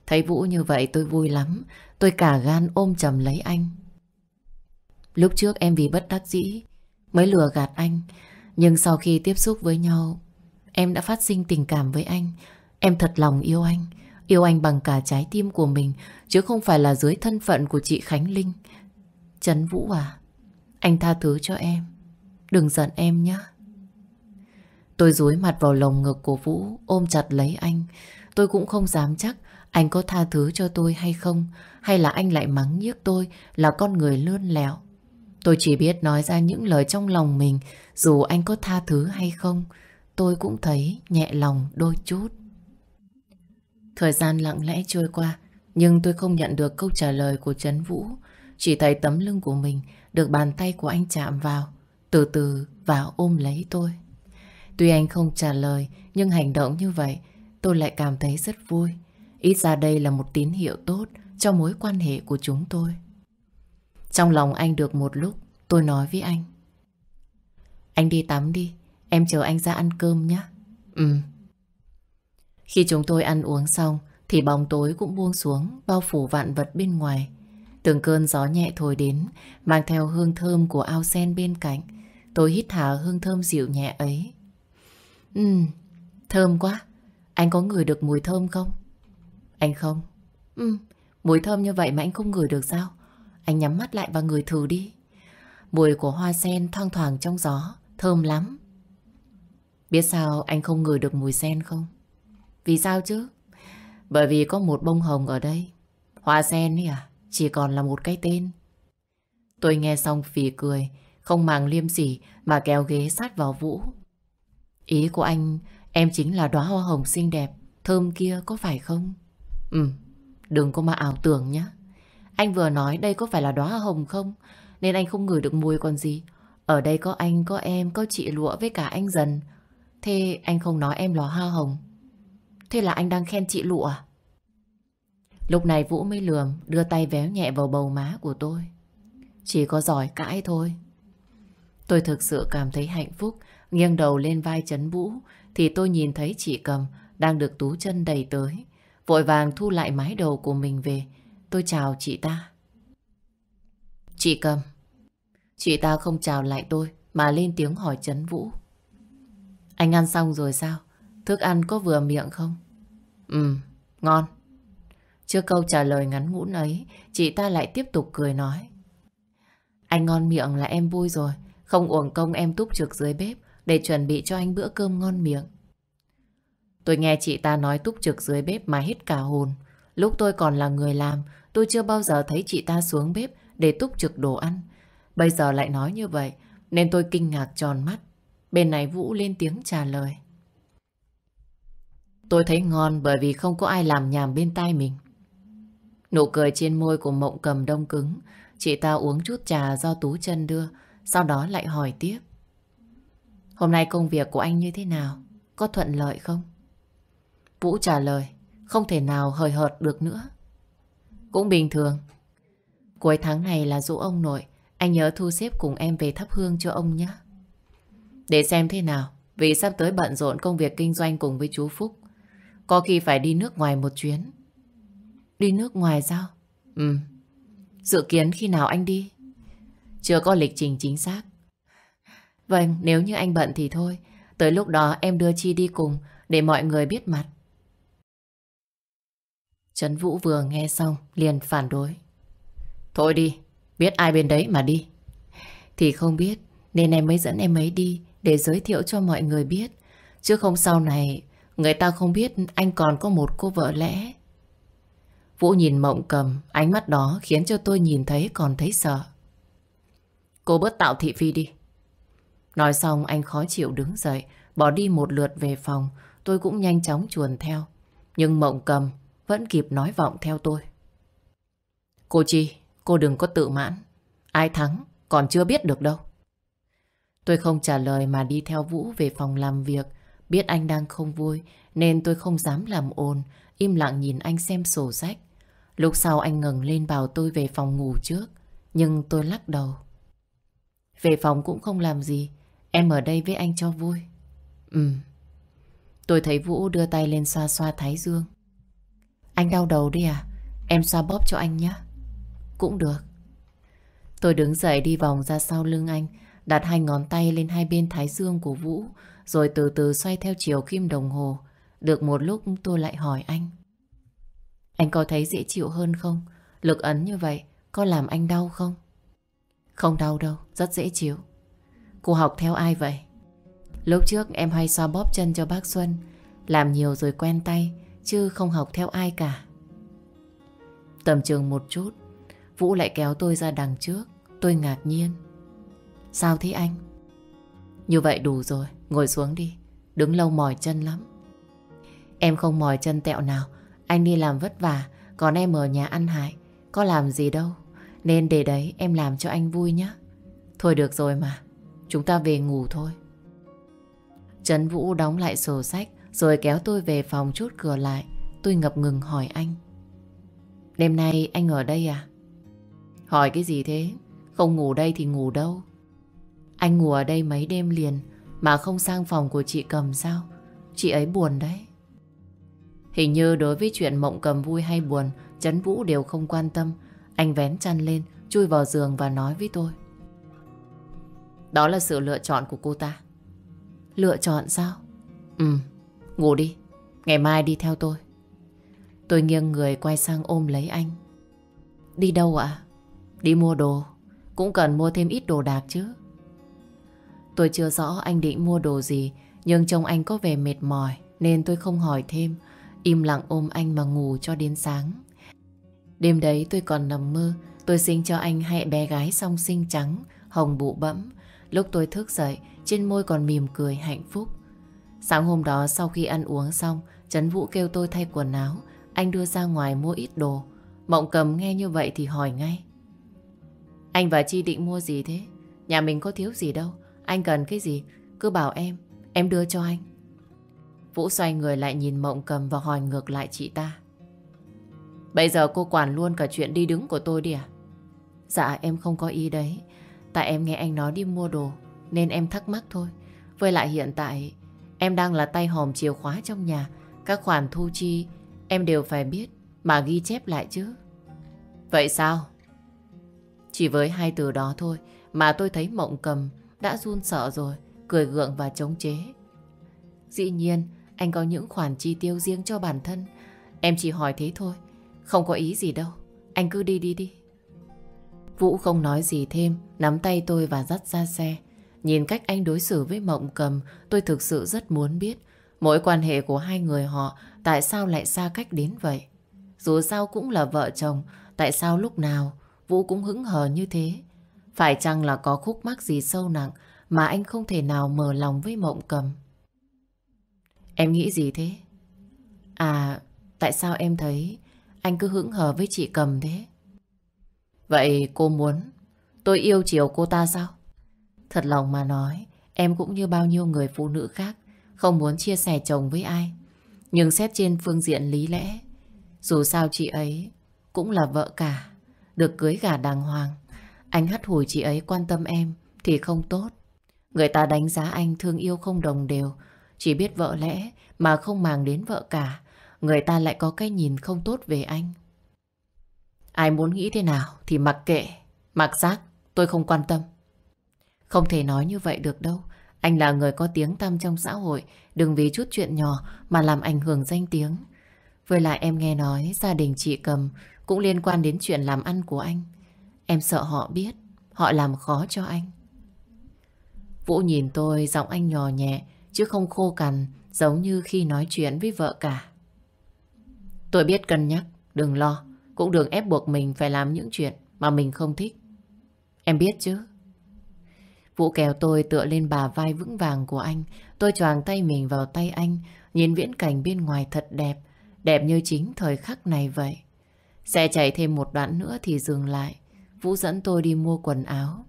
Thấy Vũ như vậy tôi vui lắm. Tôi cả gan ôm chầm lấy anh. Lúc trước em vì bất đắc dĩ mới lừa gạt anh. Nhưng sau khi tiếp xúc với nhau, em đã phát sinh tình cảm với anh. Em thật lòng yêu anh. Yêu anh bằng cả trái tim của mình, chứ không phải là dưới thân phận của chị Khánh Linh. Trấn Vũ à, anh tha thứ cho em. Đừng giận em nhé. Tôi dúi mặt vào lồng ngực của Vũ, ôm chặt lấy anh. Tôi cũng không dám chắc anh có tha thứ cho tôi hay không, hay là anh lại mắng nhiếc tôi là con người lươn lẹo. Tôi chỉ biết nói ra những lời trong lòng mình, dù anh có tha thứ hay không, tôi cũng thấy nhẹ lòng đôi chút. Thời gian lặng lẽ trôi qua, nhưng tôi không nhận được câu trả lời của Trấn Vũ. Chỉ thấy tấm lưng của mình được bàn tay của anh chạm vào, từ từ vào ôm lấy tôi. Tuy anh không trả lời, nhưng hành động như vậy tôi lại cảm thấy rất vui. Ít ra đây là một tín hiệu tốt cho mối quan hệ của chúng tôi. Trong lòng anh được một lúc, tôi nói với anh. Anh đi tắm đi, em chờ anh ra ăn cơm nhé. Ừ. Khi chúng tôi ăn uống xong, thì bóng tối cũng buông xuống, bao phủ vạn vật bên ngoài. Từng cơn gió nhẹ thổi đến, mang theo hương thơm của ao sen bên cạnh. Tôi hít thở hương thơm dịu nhẹ ấy. Ừm, thơm quá. Anh có ngửi được mùi thơm không? Anh không. Ừm, mùi thơm như vậy mà anh không ngửi được sao? Anh nhắm mắt lại và ngửi thử đi. Mùi của hoa sen thoang thoảng trong gió, thơm lắm. Biết sao anh không ngửi được mùi sen không? Vì sao chứ? Bởi vì có một bông hồng ở đây. Hoa sen ấy à? Chỉ còn là một cái tên. Tôi nghe xong phì cười, không màng liêm sỉ mà kéo ghế sát vào Vũ. Ý của anh, em chính là đóa hoa hồng xinh đẹp, thơm kia có phải không? Ừ, đừng có mà ảo tưởng nhé. Anh vừa nói đây có phải là đóa hoa hồng không? Nên anh không ngửi được mùi còn gì. Ở đây có anh, có em, có chị Lụa với cả anh Dần. Thế anh không nói em là hoa hồng. Thế là anh đang khen chị Lụa à? Lúc này Vũ mới lườm, đưa tay véo nhẹ vào bầu má của tôi. Chỉ có giỏi cãi thôi. Tôi thực sự cảm thấy hạnh phúc, nghiêng đầu lên vai chấn Vũ, thì tôi nhìn thấy chị cầm đang được Tú chân đầy tới. Vội vàng thu lại mái đầu của mình về, tôi chào chị ta. Chị cầm. Chị ta không chào lại tôi, mà lên tiếng hỏi chấn Vũ. Anh ăn xong rồi sao? Thức ăn có vừa miệng không? Ừ, ngon. Trước câu trả lời ngắn ngũn ấy, chị ta lại tiếp tục cười nói. Anh ngon miệng là em vui rồi, không uổng công em túc trực dưới bếp để chuẩn bị cho anh bữa cơm ngon miệng. Tôi nghe chị ta nói túc trực dưới bếp mà hết cả hồn. Lúc tôi còn là người làm, tôi chưa bao giờ thấy chị ta xuống bếp để túc trực đồ ăn. Bây giờ lại nói như vậy, nên tôi kinh ngạc tròn mắt. Bên này Vũ lên tiếng trả lời. Tôi thấy ngon bởi vì không có ai làm nhảm bên tai mình. Nụ cười trên môi của mộng cầm đông cứng. Chị ta uống chút trà do Tú chân đưa, sau đó lại hỏi tiếp. Hôm nay công việc của anh như thế nào? Có thuận lợi không? Vũ trả lời, không thể nào hời hợt được nữa. Cũng bình thường. Cuối tháng này là dỗ ông nội, anh nhớ thu xếp cùng em về thắp hương cho ông nhé. Để xem thế nào, vì sắp tới bận rộn công việc kinh doanh cùng với chú Phúc. Có khi phải đi nước ngoài một chuyến. Đi nước ngoài sao? Ừ. Dự kiến khi nào anh đi? Chưa có lịch trình chính xác. Vâng, nếu như anh bận thì thôi. Tới lúc đó em đưa Chi đi cùng để mọi người biết mặt. Trấn Vũ vừa nghe xong liền phản đối. Thôi đi, biết ai bên đấy mà đi. Thì không biết, nên em mới dẫn em ấy đi để giới thiệu cho mọi người biết. Chứ không sau này, người ta không biết anh còn có một cô vợ lẽ. Vũ nhìn mộng cầm, ánh mắt đó khiến cho tôi nhìn thấy còn thấy sợ. Cô bớt tạo thị phi đi. Nói xong anh khó chịu đứng dậy, bỏ đi một lượt về phòng, tôi cũng nhanh chóng chuồn theo. Nhưng mộng cầm vẫn kịp nói vọng theo tôi. Cô Chi, cô đừng có tự mãn. Ai thắng còn chưa biết được đâu. Tôi không trả lời mà đi theo Vũ về phòng làm việc. Biết anh đang không vui nên tôi không dám làm ồn, im lặng nhìn anh xem sổ sách. Lúc sau anh ngừng lên bảo tôi về phòng ngủ trước. Nhưng tôi lắc đầu. Về phòng cũng không làm gì. Em ở đây với anh cho vui. Ừ. Tôi thấy Vũ đưa tay lên xoa xoa thái dương. Anh đau đầu đi à? Em xoa bóp cho anh nhé. Cũng được. Tôi đứng dậy đi vòng ra sau lưng anh, đặt hai ngón tay lên hai bên thái dương của Vũ, rồi từ từ xoay theo chiều kim đồng hồ. Được một lúc tôi lại hỏi anh. Anh có thấy dễ chịu hơn không? Lực ấn như vậy có làm anh đau không? Không đau đâu, rất dễ chịu. Cô học theo ai vậy? Lúc trước em hay xoa bóp chân cho bác Xuân, làm nhiều rồi quen tay, chứ không học theo ai cả. Tầm trường một chút, Vũ lại kéo tôi ra đằng trước, tôi ngạc nhiên. Sao thế anh? Như vậy đủ rồi, ngồi xuống đi, đứng lâu mỏi chân lắm. Em không mỏi chân tẹo nào, anh đi làm vất vả, còn em ở nhà ăn hại, có làm gì đâu. Nên để đấy em làm cho anh vui nhé. Thôi được rồi mà, chúng ta về ngủ thôi. Trấn Vũ đóng lại sổ sách rồi kéo tôi về phòng chốt cửa lại. Tôi ngập ngừng hỏi anh. Đêm nay anh ở đây à? Hỏi cái gì thế? Không ngủ đây thì ngủ đâu? Anh ngủ ở đây mấy đêm liền mà không sang phòng của chị cầm sao? Chị ấy buồn đấy. Hình như đối với chuyện mộng cầm vui hay buồn, Trấn Vũ đều không quan tâm. Anh vén chăn lên, chui vào giường và nói với tôi. Đó là sự lựa chọn của cô ta. Lựa chọn sao? Ừ, ngủ đi. Ngày mai đi theo tôi. Tôi nghiêng người quay sang ôm lấy anh. Đi đâu ạ? Đi mua đồ. Cũng cần mua thêm ít đồ đạc chứ. Tôi chưa rõ anh định mua đồ gì, nhưng trông anh có vẻ mệt mỏi, nên tôi không hỏi thêm. Im lặng ôm anh mà ngủ cho đến sáng. Đêm đấy tôi còn nằm mơ, tôi sinh cho anh hai bé gái song sinh trắng, hồng bụ bẫm. Lúc tôi thức dậy, trên môi còn mỉm cười hạnh phúc. Sáng hôm đó sau khi ăn uống xong, Trấn Vũ kêu tôi thay quần áo, anh đưa ra ngoài mua ít đồ. Mộng cầm nghe như vậy thì hỏi ngay. Anh và Chi định mua gì thế? Nhà mình có thiếu gì đâu. Anh cần cái gì? Cứ bảo em, em đưa cho anh. Vũ xoay người lại nhìn Mộng cầm và hỏi ngược lại chị ta. Bây giờ cô quản luôn cả chuyện đi đứng của tôi đi à? Dạ em không có ý đấy. Tại em nghe anh nói đi mua đồ nên em thắc mắc thôi. Với lại hiện tại em đang là tay hòm chìa khóa trong nhà. Các khoản thu chi em đều phải biết mà ghi chép lại chứ. Vậy sao? Chỉ với hai từ đó thôi mà tôi thấy mộng cầm đã run sợ rồi, cười gượng và chống chế. Dĩ nhiên, anh có những khoản chi tiêu riêng cho bản thân. Em chỉ hỏi thế thôi, không có ý gì đâu. Anh cứ đi đi đi. Vũ không nói gì thêm, nắm tay tôi và dắt ra xe. Nhìn cách anh đối xử với Mộng Cầm, tôi thực sự rất muốn biết mối quan hệ của hai người họ tại sao lại xa cách đến vậy. Dù sao cũng là vợ chồng, tại sao lúc nào Vũ cũng hững hờ như thế? Phải chăng là có khúc mắc gì sâu nặng mà anh không thể nào mở lòng với Mộng Cầm? Em nghĩ gì thế? À, tại sao em thấy anh cứ hững hờ với chị Cầm thế? Vậy cô muốn tôi yêu chiều cô ta sao? Thật lòng mà nói, em cũng như bao nhiêu người phụ nữ khác, không muốn chia sẻ chồng với ai. Nhưng xét trên phương diện lý lẽ, dù sao chị ấy cũng là vợ cả, được cưới gả đàng hoàng. Anh hắt hủi chị ấy quan tâm em thì không tốt. Người ta đánh giá anh thương yêu không đồng đều, chỉ biết vợ lẽ mà không màng đến vợ cả. Người ta lại có cái nhìn không tốt về anh. Ai muốn nghĩ thế nào thì mặc kệ, mặc giác, tôi không quan tâm. Không thể nói như vậy được đâu. Anh là người có tiếng tăm trong xã hội, đừng vì chút chuyện nhỏ mà làm ảnh hưởng danh tiếng. Với lại em nghe nói gia đình chị cầm cũng liên quan đến chuyện làm ăn của anh. Em sợ họ biết, họ làm khó cho anh. Vũ nhìn tôi, giọng anh nhỏ nhẹ, chứ không khô cằn, giống như khi nói chuyện với vợ cả. Tôi biết cân nhắc, đừng lo, cũng đừng ép buộc mình phải làm những chuyện mà mình không thích. Em biết chứ? Vũ kéo tôi tựa lên bà vai vững vàng của anh. Tôi choàng tay mình vào tay anh, nhìn viễn cảnh bên ngoài thật đẹp, đẹp như chính thời khắc này vậy. Xe chạy thêm một đoạn nữa thì dừng lại. Vũ dẫn tôi đi mua quần áo.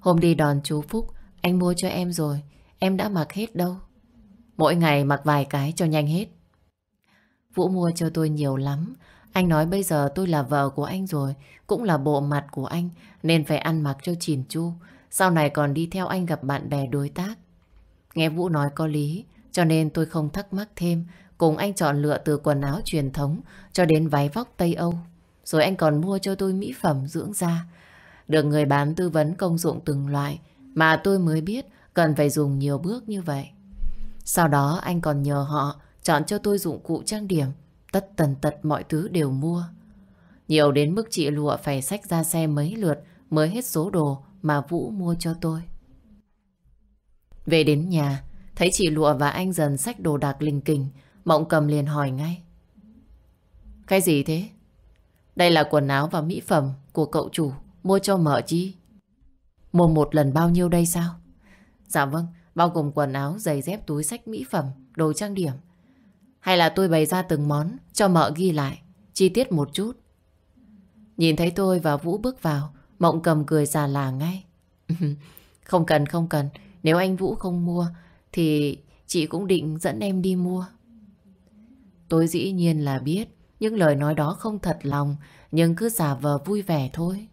Hôm đi đòn chú Phúc, anh mua cho em rồi. Em đã mặc hết đâu. Mỗi ngày mặc vài cái cho nhanh hết. Vũ mua cho tôi nhiều lắm. Anh nói bây giờ tôi là vợ của anh rồi, cũng là bộ mặt của anh, nên phải ăn mặc cho chỉn chu. Sau này còn đi theo anh gặp bạn bè đối tác. Nghe Vũ nói có lý, cho nên tôi không thắc mắc thêm. Cùng anh chọn lựa từ quần áo truyền thống cho đến váy vóc Tây Âu. Rồi anh còn mua cho tôi mỹ phẩm dưỡng da. Được người bán tư vấn công dụng từng loại mà tôi mới biết cần phải dùng nhiều bước như vậy. Sau đó anh còn nhờ họ chọn cho tôi dụng cụ trang điểm. Tất tần tật mọi thứ đều mua. Nhiều đến mức chị lụa phải xách ra xe mấy lượt mới hết số đồ mà Vũ mua cho tôi. Về đến nhà, thấy chị lụa và anh dần xách đồ đạc linh kình, Mộng cầm liền hỏi ngay. Cái gì thế? Đây là quần áo và mỹ phẩm của cậu chủ mua cho mở chi? Mua một lần bao nhiêu đây sao? Dạ vâng, bao gồm quần áo, giày dép, túi sách, mỹ phẩm, đồ trang điểm. Hay là tôi bày ra từng món cho mợ ghi lại, chi tiết một chút. Nhìn thấy tôi và Vũ bước vào, Mộng cầm cười già là ngay. không cần, không cần. Nếu anh Vũ không mua, thì chị cũng định dẫn em đi mua. Tôi dĩ nhiên là biết những lời nói đó không thật lòng, nhưng cứ giả vờ vui vẻ thôi.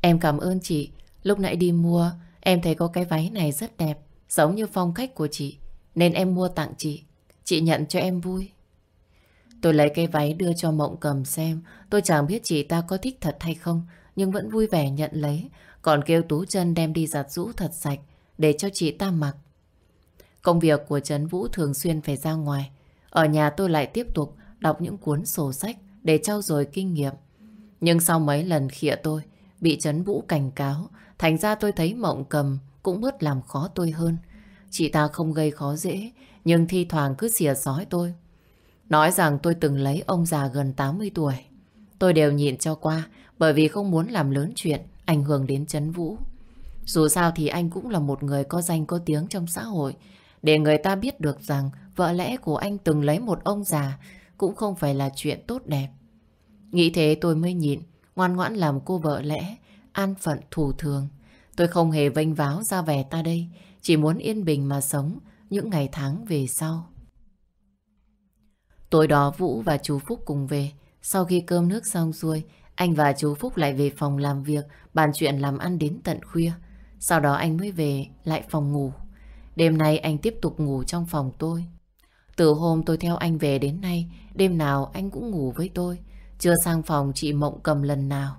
Em cảm ơn chị. Lúc nãy đi mua, em thấy có cái váy này rất đẹp, giống như phong cách của chị, nên em mua tặng chị. Chị nhận cho em vui. Tôi lấy cái váy đưa cho Mộng cầm xem. Tôi chẳng biết chị ta có thích thật hay không, nhưng vẫn vui vẻ nhận lấy. Còn kêu Tú chân đem đi giặt rũ thật sạch, để cho chị ta mặc. Công việc của Trấn Vũ thường xuyên phải ra ngoài. Ở nhà tôi lại tiếp tục đọc những cuốn sổ sách để trau dồi kinh nghiệm. Nhưng sau mấy lần khịa tôi, bị Trấn Vũ cảnh cáo, thành ra tôi thấy Mộng cầm cũng bớt làm khó tôi hơn. Chị ta không gây khó dễ, nhưng thi thoảng cứ xìa sói tôi. Nói rằng tôi từng lấy ông già gần 80 tuổi. Tôi đều nhịn cho qua bởi vì không muốn làm lớn chuyện ảnh hưởng đến chấn Vũ. Dù sao thì anh cũng là một người có danh có tiếng trong xã hội. Để người ta biết được rằng vợ lẽ của anh từng lấy một ông già cũng không phải là chuyện tốt đẹp. Nghĩ thế tôi mới nhịn, ngoan ngoãn làm cô vợ lẽ, an phận thủ thường. Tôi không hề vênh váo ra vẻ ta đây, chỉ muốn yên bình mà sống những ngày tháng về sau. Tối đó Vũ và chú Phúc cùng về. Sau khi cơm nước xong xuôi, anh và chú Phúc lại về phòng làm việc, bàn chuyện làm ăn đến tận khuya. Sau đó anh mới về lại phòng ngủ. Đêm nay anh tiếp tục ngủ trong phòng tôi. Từ hôm tôi theo anh về đến nay, đêm nào anh cũng ngủ với tôi. Chưa sang phòng chị Mộng cầm lần nào.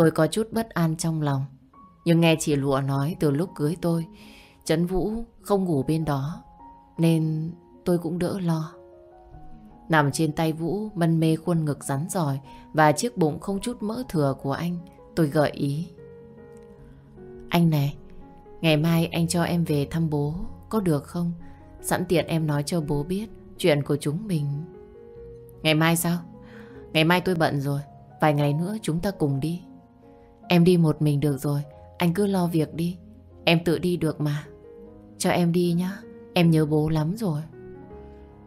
Tôi có chút bất an trong lòng. Nhưng nghe chị Lụa nói từ lúc cưới tôi, Trấn Vũ không ngủ bên đó. Nên tôi cũng đỡ lo. Nằm trên tay Vũ, mân mê khuôn ngực rắn giỏi và chiếc bụng không chút mỡ thừa của anh, tôi gợi ý. Anh này, ngày mai anh cho em về thăm bố, có được không? Sẵn tiện em nói cho bố biết chuyện của chúng mình. Ngày mai sao? Ngày mai tôi bận rồi, vài ngày nữa chúng ta cùng đi. Em đi một mình được rồi, anh cứ lo việc đi. Em tự đi được mà. Cho em đi nhá, em nhớ bố lắm rồi.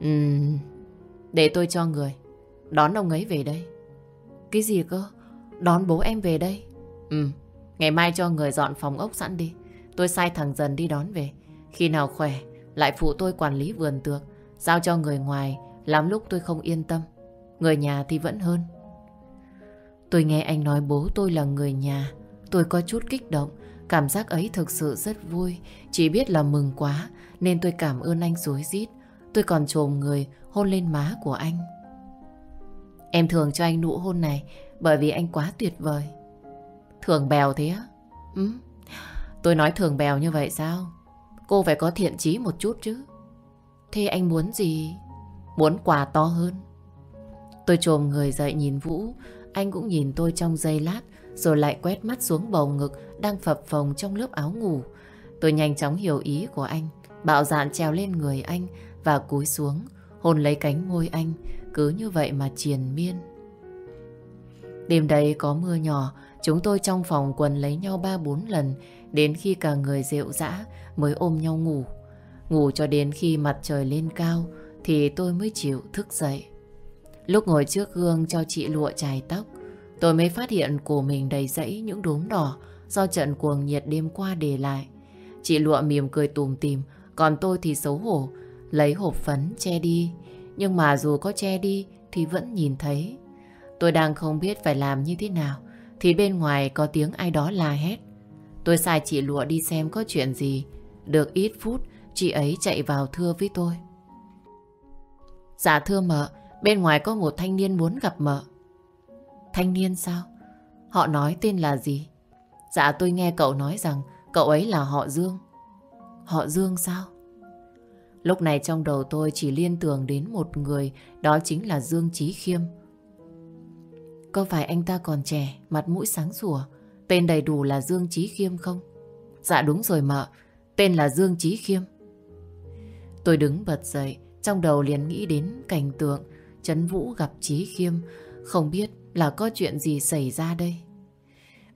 Ừm... Để tôi cho người. Đón ông ấy về đây. Cái gì cơ? Đón bố em về đây. Ừ Ngày mai cho người dọn phòng ốc sẵn đi. Tôi sai thằng dần đi đón về. Khi nào khỏe Lại phụ tôi quản lý vườn tược. Giao cho người ngoài Làm lúc tôi không yên tâm. Người nhà thì vẫn hơn. Tôi nghe anh nói bố tôi là người nhà Tôi có chút kích động Cảm giác ấy thực sự rất vui Chỉ biết là mừng quá, Nên tôi cảm ơn anh dối rít Tôi còn trồm người, hôn lên má của anh. Em thường cho anh nụ hôn này, bởi vì anh quá tuyệt vời. Thường bèo thế á? Ừ. Tôi nói thường bèo như vậy sao? Cô phải có thiện chí một chút chứ. Thế anh muốn gì? Muốn quà to hơn. Tôi trồm người dậy nhìn Vũ. Anh cũng nhìn tôi trong giây lát rồi lại quét mắt xuống bầu ngực đang phập phồng trong lớp áo ngủ. Tôi nhanh chóng hiểu ý của anh. Bạo dạn trèo lên người anh và cúi xuống hôn lấy cánh môi anh, cứ như vậy mà triền miên. Đêm đấy có mưa nhỏ, chúng tôi trong phòng quần lấy nhau ba bốn lần, đến khi cả người rượu dã mới ôm nhau ngủ. Ngủ cho đến khi mặt trời lên cao thì tôi mới chịu thức dậy. Lúc ngồi trước gương cho chị lụa chải tóc, tôi mới phát hiện cổ mình đầy dẫy những đốm đỏ do trận cuồng nhiệt đêm qua để lại. Chị lụa mỉm cười tùm tìm, còn tôi thì xấu hổ lấy hộp phấn che đi. Nhưng mà dù có che đi thì vẫn nhìn thấy Tôi đang không biết phải làm như thế nào thì bên ngoài có tiếng ai đó la hét. Tôi sai chị Lụa đi xem có chuyện gì. Được ít phút, chị ấy chạy vào thưa với tôi. Dạ thưa mợ, bên ngoài có một thanh niên muốn gặp mợ. Thanh niên sao? Họ nói tên là gì? Dạ tôi nghe cậu nói rằng cậu ấy là họ Dương. Họ Dương sao? Lúc này trong đầu tôi chỉ liên tưởng đến một người, đó chính là Dương Chí Khiêm. Có phải anh ta còn trẻ, mặt mũi sáng sủa, tên đầy đủ là Dương Chí Khiêm không? Dạ đúng rồi mợ, tên là Dương Chí Khiêm. Tôi đứng bật dậy, trong đầu liền nghĩ đến cảnh tượng Trấn Vũ gặp Chí Khiêm, không biết là có chuyện gì xảy ra đây.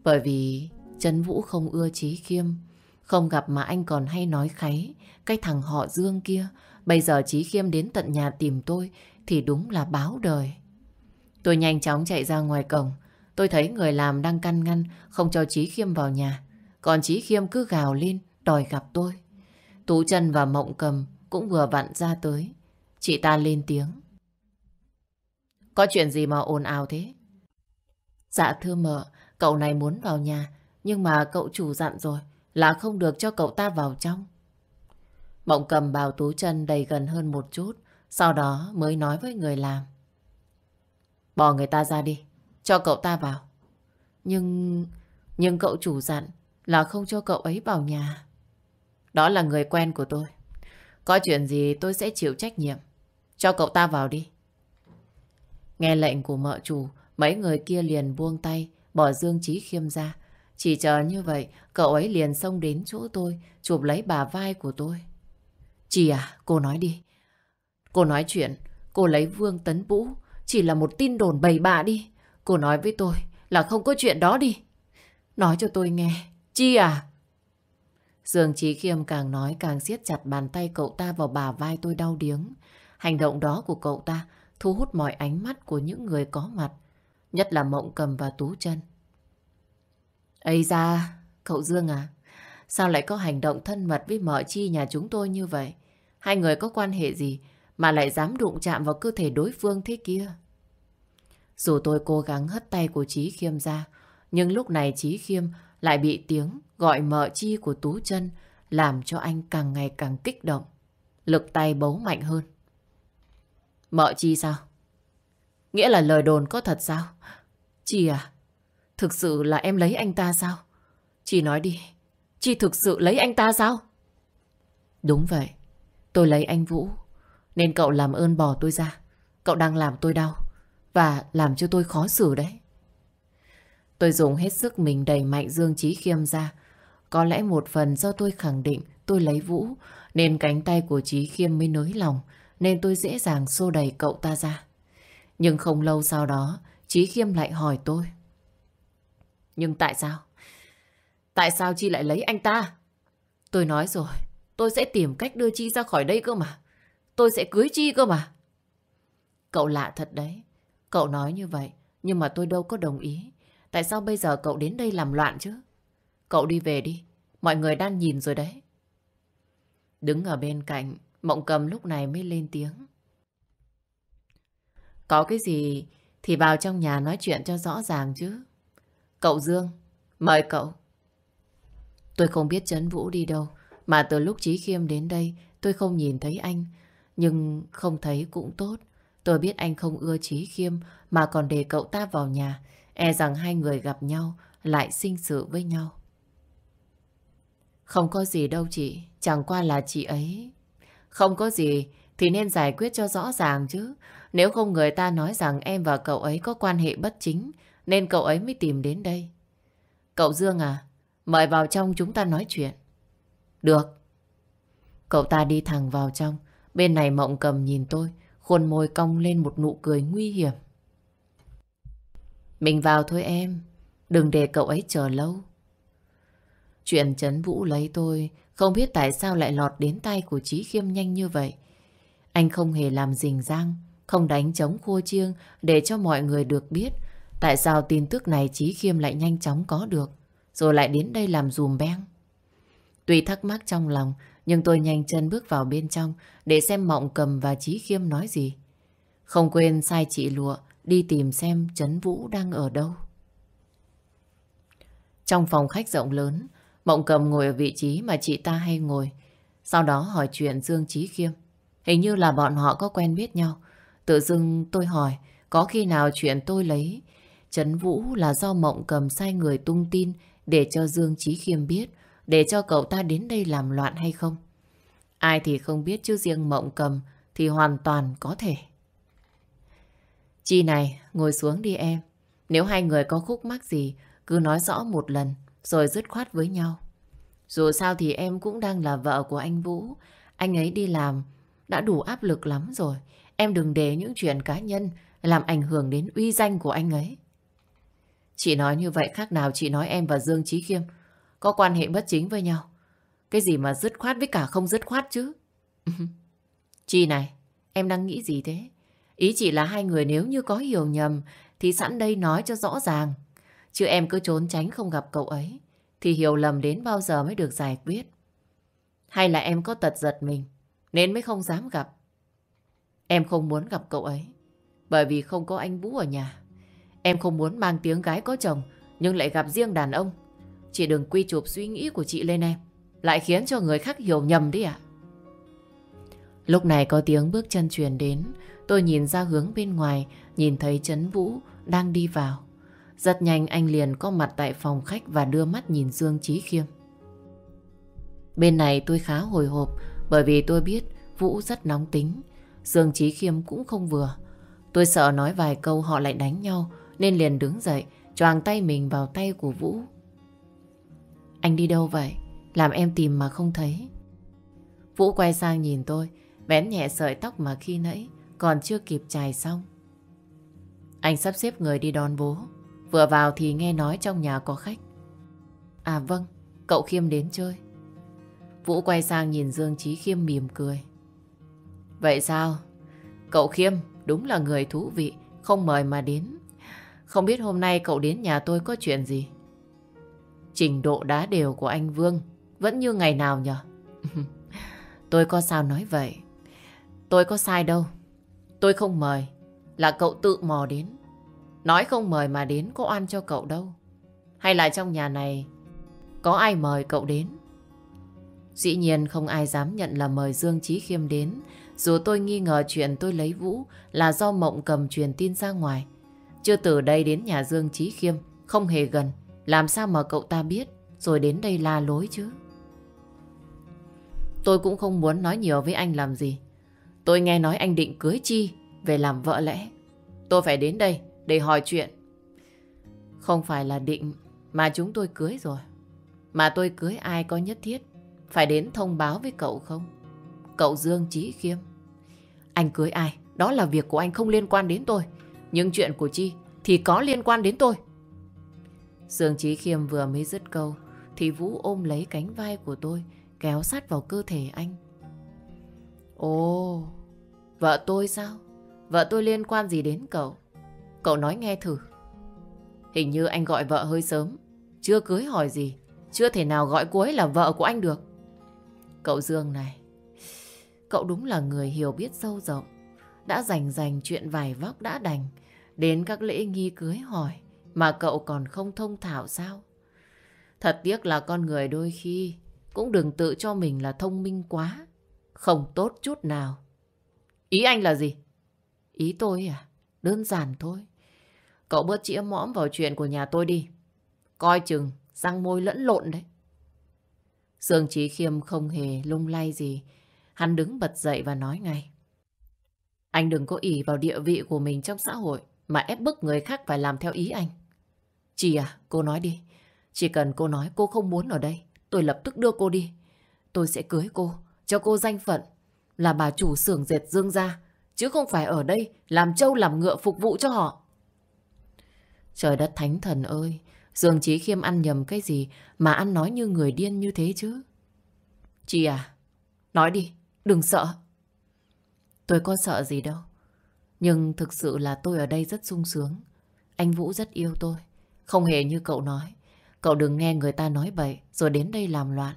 Bởi vì Trấn Vũ không ưa Chí Khiêm, không gặp mà anh còn hay nói kháy, cái thằng họ Dương kia, bây giờ Chí Khiêm đến tận nhà tìm tôi thì đúng là báo đời. Tôi nhanh chóng chạy ra ngoài cổng, tôi thấy người làm đang căn ngăn không cho Chí Khiêm vào nhà, còn Chí Khiêm cứ gào lên đòi gặp tôi. Tú Trần và Mộng Cầm cũng vừa vặn ra tới. Chị ta lên tiếng. Có chuyện gì mà ồn ào thế? Dạ thưa mợ, cậu này muốn vào nhà, nhưng mà cậu chủ dặn rồi là không được cho cậu ta vào trong. Mộng cầm bào tú chân đầy gần hơn một chút, sau đó mới nói với người làm. Bỏ người ta ra đi, cho cậu ta vào. Nhưng... nhưng cậu chủ dặn là không cho cậu ấy vào nhà. Đó là người quen của tôi. Có chuyện gì tôi sẽ chịu trách nhiệm. Cho cậu ta vào đi. Nghe lệnh của mợ chủ, mấy người kia liền buông tay, bỏ Dương Trí Khiêm ra. Chỉ chờ như vậy, cậu ấy liền xông đến chỗ tôi, chụp lấy bà vai của tôi. Chị à, cô nói đi. Cô nói chuyện, cô lấy Vương Tấn Vũ, chỉ là một tin đồn bầy bạ đi. Cô nói với tôi là không có chuyện đó đi. Nói cho tôi nghe. Chi à? Dương Trí Khiêm càng nói càng siết chặt bàn tay cậu ta vào bà vai tôi đau điếng. Hành động đó của cậu ta thu hút mọi ánh mắt của những người có mặt, nhất là Mộng Cầm và Tú chân Ây ra, cậu Dương à, sao lại có hành động thân mật với mợ chi nhà chúng tôi như vậy? Hai người có quan hệ gì mà lại dám đụng chạm vào cơ thể đối phương thế kia? Dù tôi cố gắng hất tay của Trí Khiêm ra, nhưng lúc này Trí Khiêm lại bị tiếng gọi mợ chi của Tú chân làm cho anh càng ngày càng kích động. Lực tay bấu mạnh hơn. Mợ chi sao? Nghĩa là lời đồn có thật sao? Chi à? Thực sự là em lấy anh ta sao? Chi nói đi. Chi thực sự lấy anh ta sao? Đúng vậy. Tôi lấy anh Vũ. Nên cậu làm ơn bỏ tôi ra. Cậu đang làm tôi đau. Và làm cho tôi khó xử đấy. Tôi dùng hết sức mình đẩy mạnh Dương Trí Khiêm ra. Có lẽ một phần do tôi khẳng định tôi lấy Vũ, nên cánh tay của Trí Khiêm mới nới lòng, nên tôi dễ dàng xô đẩy cậu ta ra. Nhưng không lâu sau đó, Chí Khiêm lại hỏi tôi. Nhưng tại sao? Tại sao Chi lại lấy anh ta? Tôi nói rồi, tôi sẽ tìm cách đưa Chi ra khỏi đây cơ mà. Tôi sẽ cưới Chi cơ mà. Cậu lạ thật đấy. Cậu nói như vậy, nhưng mà tôi đâu có đồng ý. Tại sao bây giờ cậu đến đây làm loạn chứ? Cậu đi về đi. Mọi người đang nhìn rồi đấy. Đứng ở bên cạnh, Mộng cầm lúc này mới lên tiếng. Có cái gì thì vào trong nhà nói chuyện cho rõ ràng chứ. Cậu Dương, mời cậu. Tôi không biết Trấn Vũ đi đâu, mà từ lúc Trí Khiêm đến đây tôi không nhìn thấy anh. Nhưng không thấy cũng tốt. Tôi biết anh không ưa Trí Khiêm mà còn để cậu ta vào nhà. E rằng hai người gặp nhau lại sinh sự với nhau. Không có gì đâu chị, chẳng qua là chị ấy không có gì thì nên giải quyết cho rõ ràng chứ. Nếu không người ta nói rằng em và cậu ấy có quan hệ bất chính nên cậu ấy mới tìm đến đây. Cậu Dương à, mời vào trong chúng ta nói chuyện. Được. Cậu ta đi thẳng vào trong. Bên này mộng cầm nhìn tôi, khuôn môi cong lên một nụ cười nguy hiểm. Mình vào thôi em, đừng để cậu ấy chờ lâu. Chuyện Trấn Vũ lấy tôi không biết tại sao lại lọt đến tay của Trí Khiêm nhanh như vậy. Anh không hề làm rình rang, không đánh chống khua chiêng để cho mọi người được biết tại sao tin tức này Trí Khiêm lại nhanh chóng có được, rồi lại đến đây làm dùm beng. Tuy thắc mắc trong lòng, nhưng tôi nhanh chân bước vào bên trong để xem Mộng Cầm và Trí Khiêm nói gì. Không quên sai chị Lụa đi tìm xem Trấn Vũ đang ở đâu. Trong phòng khách rộng lớn, Mộng cầm ngồi ở vị trí mà chị ta hay ngồi. Sau đó hỏi chuyện Dương Trí Khiêm. Hình như là bọn họ có quen biết nhau. Tự dưng tôi hỏi, có khi nào chuyện tôi lấy Trấn Vũ là do Mộng cầm sai người tung tin để cho Dương Trí Khiêm biết, để cho cậu ta đến đây làm loạn hay không? Ai thì không biết chứ riêng Mộng cầm thì hoàn toàn có thể. Chi này, ngồi xuống đi em. Nếu hai người có khúc mắc gì, cứ nói rõ một lần, rồi dứt khoát với nhau. Dù sao thì em cũng đang là vợ của anh Vũ. Anh ấy đi làm đã đủ áp lực lắm rồi. Em đừng để những chuyện cá nhân làm ảnh hưởng đến uy danh của anh ấy. Chị nói như vậy khác nào chị nói em và Dương Trí Khiêm có quan hệ bất chính với nhau. Cái gì mà dứt khoát với cả không dứt khoát chứ? chị này, em đang nghĩ gì thế? Ý chị là hai người nếu như có hiểu nhầm thì sẵn đây nói cho rõ ràng. Chứ em cứ trốn tránh không gặp cậu ấy thì hiểu lầm đến bao giờ mới được giải quyết. Hay là em có tật giật mình nên mới không dám gặp. Em không muốn gặp cậu ấy bởi vì không có anh Vũ ở nhà. Em không muốn mang tiếng gái có chồng nhưng lại gặp riêng đàn ông. Chị đừng quy chụp suy nghĩ của chị lên em. Lại khiến cho người khác hiểu nhầm đi ạ. Lúc này có tiếng bước chân truyền đến. Tôi nhìn ra hướng bên ngoài, nhìn thấy Trấn Vũ đang đi vào. Rất nhanh anh liền có mặt tại phòng khách và đưa mắt nhìn Dương Trí Khiêm. Bên này tôi khá hồi hộp bởi vì tôi biết Vũ rất nóng tính. Dương Trí Khiêm cũng không vừa. Tôi sợ nói vài câu họ lại đánh nhau nên liền đứng dậy choàng tay mình vào tay của Vũ. Anh đi đâu vậy? Làm em tìm mà không thấy. Vũ quay sang nhìn tôi, bén nhẹ sợi tóc mà khi nãy còn chưa kịp chài xong. Anh sắp xếp người đi đón bố. Vừa vào thì nghe nói trong nhà có khách. À vâng, cậu Khiêm đến chơi. Vũ quay sang nhìn Dương chí Khiêm mỉm cười. Vậy sao? Cậu Khiêm đúng là người thú vị, không mời mà đến. Không biết hôm nay cậu đến nhà tôi có chuyện gì? Trình độ đá đều của anh Vương vẫn như ngày nào nhở? tôi có sao nói vậy? Tôi có sai đâu. Tôi không mời, là cậu tự mò đến. Nói không mời mà đến có oan cho cậu đâu. Hay là trong nhà này có ai mời cậu đến? Dĩ nhiên không ai dám nhận là mời Dương Trí Khiêm đến. Dù tôi nghi ngờ chuyện tôi lấy Vũ là do Mộng cầm truyền tin ra ngoài. Chưa từ đây đến nhà Dương Trí Khiêm, không hề gần. Làm sao mà cậu ta biết, rồi đến đây la lối chứ? Tôi cũng không muốn nói nhiều với anh làm gì. Tôi nghe nói anh định cưới Chi về làm vợ lẽ. Tôi phải đến đây để hỏi chuyện. Không phải là định mà chúng tôi cưới rồi. Mà tôi cưới ai có nhất thiết phải đến thông báo với cậu không? Cậu Dương Trí Khiêm. Anh cưới ai? Đó là việc của anh không liên quan đến tôi. Nhưng chuyện của Chi thì có liên quan đến tôi. Dương Trí Khiêm vừa mới dứt câu thì Vũ ôm lấy cánh vai của tôi kéo sát vào cơ thể anh. Ồ, vợ tôi sao? Vợ tôi liên quan gì đến cậu? Cậu nói nghe thử. Hình như anh gọi vợ hơi sớm. Chưa cưới hỏi gì. Chưa thể nào gọi cô ấy là vợ của anh được. Cậu Dương này. Cậu đúng là người hiểu biết sâu rộng. Đã dành dành chuyện vài vóc đã đành. Đến các lễ nghi cưới hỏi. Mà cậu còn không thông thảo sao? Thật tiếc là con người đôi khi cũng đừng tự cho mình là thông minh quá. Không tốt chút nào. Ý anh là gì? Ý tôi à? Đơn giản thôi. Cậu bớt chĩa mõm vào chuyện của nhà tôi đi. Coi chừng, răng môi lẫn lộn đấy. Dương Trí Khiêm không hề lung lay gì. Hắn đứng bật dậy và nói ngay. Anh đừng có ỷ vào địa vị của mình trong xã hội mà ép bức người khác phải làm theo ý anh. Chị à, cô nói đi. Chỉ cần cô nói cô không muốn ở đây, tôi lập tức đưa cô đi. Tôi sẽ cưới cô, cho cô danh phận là bà chủ xưởng dệt dương gia chứ không phải ở đây làm trâu làm ngựa phục vụ cho họ. Trời đất thánh thần ơi, Dương Chí Khiêm ăn nhầm cái gì mà ăn nói như người điên như thế chứ? Chị à, nói đi, đừng sợ. Tôi có sợ gì đâu. Nhưng thực sự là tôi ở đây rất sung sướng. Anh Vũ rất yêu tôi. Không hề như cậu nói. Cậu đừng nghe người ta nói bậy rồi đến đây làm loạn.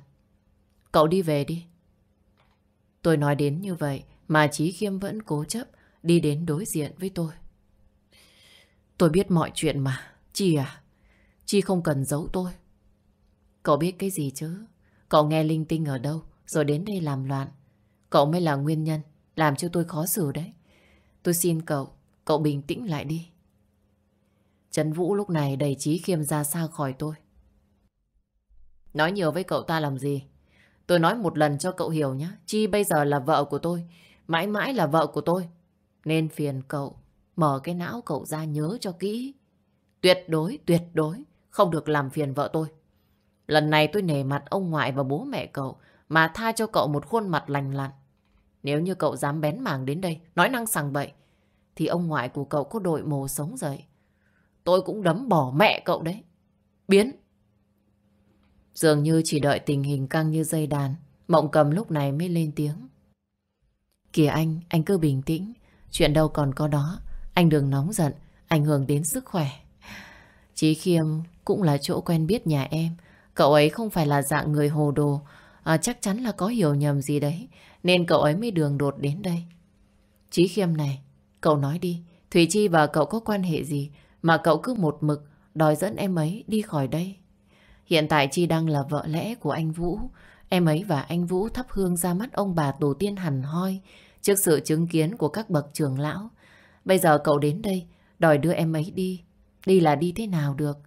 Cậu đi về đi. Tôi nói đến như vậy mà Chí Khiêm vẫn cố chấp đi đến đối diện với tôi. Tôi biết mọi chuyện mà. Chi à? Chi không cần giấu tôi. Cậu biết cái gì chứ? Cậu nghe linh tinh ở đâu rồi đến đây làm loạn. Cậu mới là nguyên nhân làm cho tôi khó xử đấy. Tôi xin cậu, cậu bình tĩnh lại đi. Trấn Vũ lúc này đầy trí khiêm ra xa khỏi tôi. Nói nhiều với cậu ta làm gì? Tôi nói một lần cho cậu hiểu nhé. Chi bây giờ là vợ của tôi. Mãi mãi là vợ của tôi. Nên phiền cậu. Mở cái não cậu ra nhớ cho kỹ. Tuyệt đối, tuyệt đối. Không được làm phiền vợ tôi. Lần này tôi nể mặt ông ngoại và bố mẹ cậu. Mà tha cho cậu một khuôn mặt lành lặn. Nếu như cậu dám bén mảng đến đây. Nói năng sằng bậy. Thì ông ngoại của cậu có đội mồ sống dậy. Tôi cũng đấm bỏ mẹ cậu đấy. Biến. Dường như chỉ đợi tình hình căng như dây đàn, Mộng cầm lúc này mới lên tiếng. Kìa anh, anh cứ bình tĩnh. Chuyện đâu còn có đó. Anh đừng nóng giận, ảnh hưởng đến sức khỏe. Chí Khiêm cũng là chỗ quen biết nhà em. Cậu ấy không phải là dạng người hồ đồ. À, chắc chắn là có hiểu nhầm gì đấy. Nên cậu ấy mới đường đột đến đây. Chí Khiêm này, cậu nói đi. Thủy Chi và cậu có quan hệ gì mà cậu cứ một mực đòi dẫn em ấy đi khỏi đây? Hiện tại Chi đang là vợ lẽ của anh Vũ. Em ấy và anh Vũ thắp hương ra mắt ông bà tổ tiên hẳn hoi trước sự chứng kiến của các bậc trưởng lão. Bây giờ cậu đến đây, đòi đưa em ấy đi. Đi là đi thế nào được?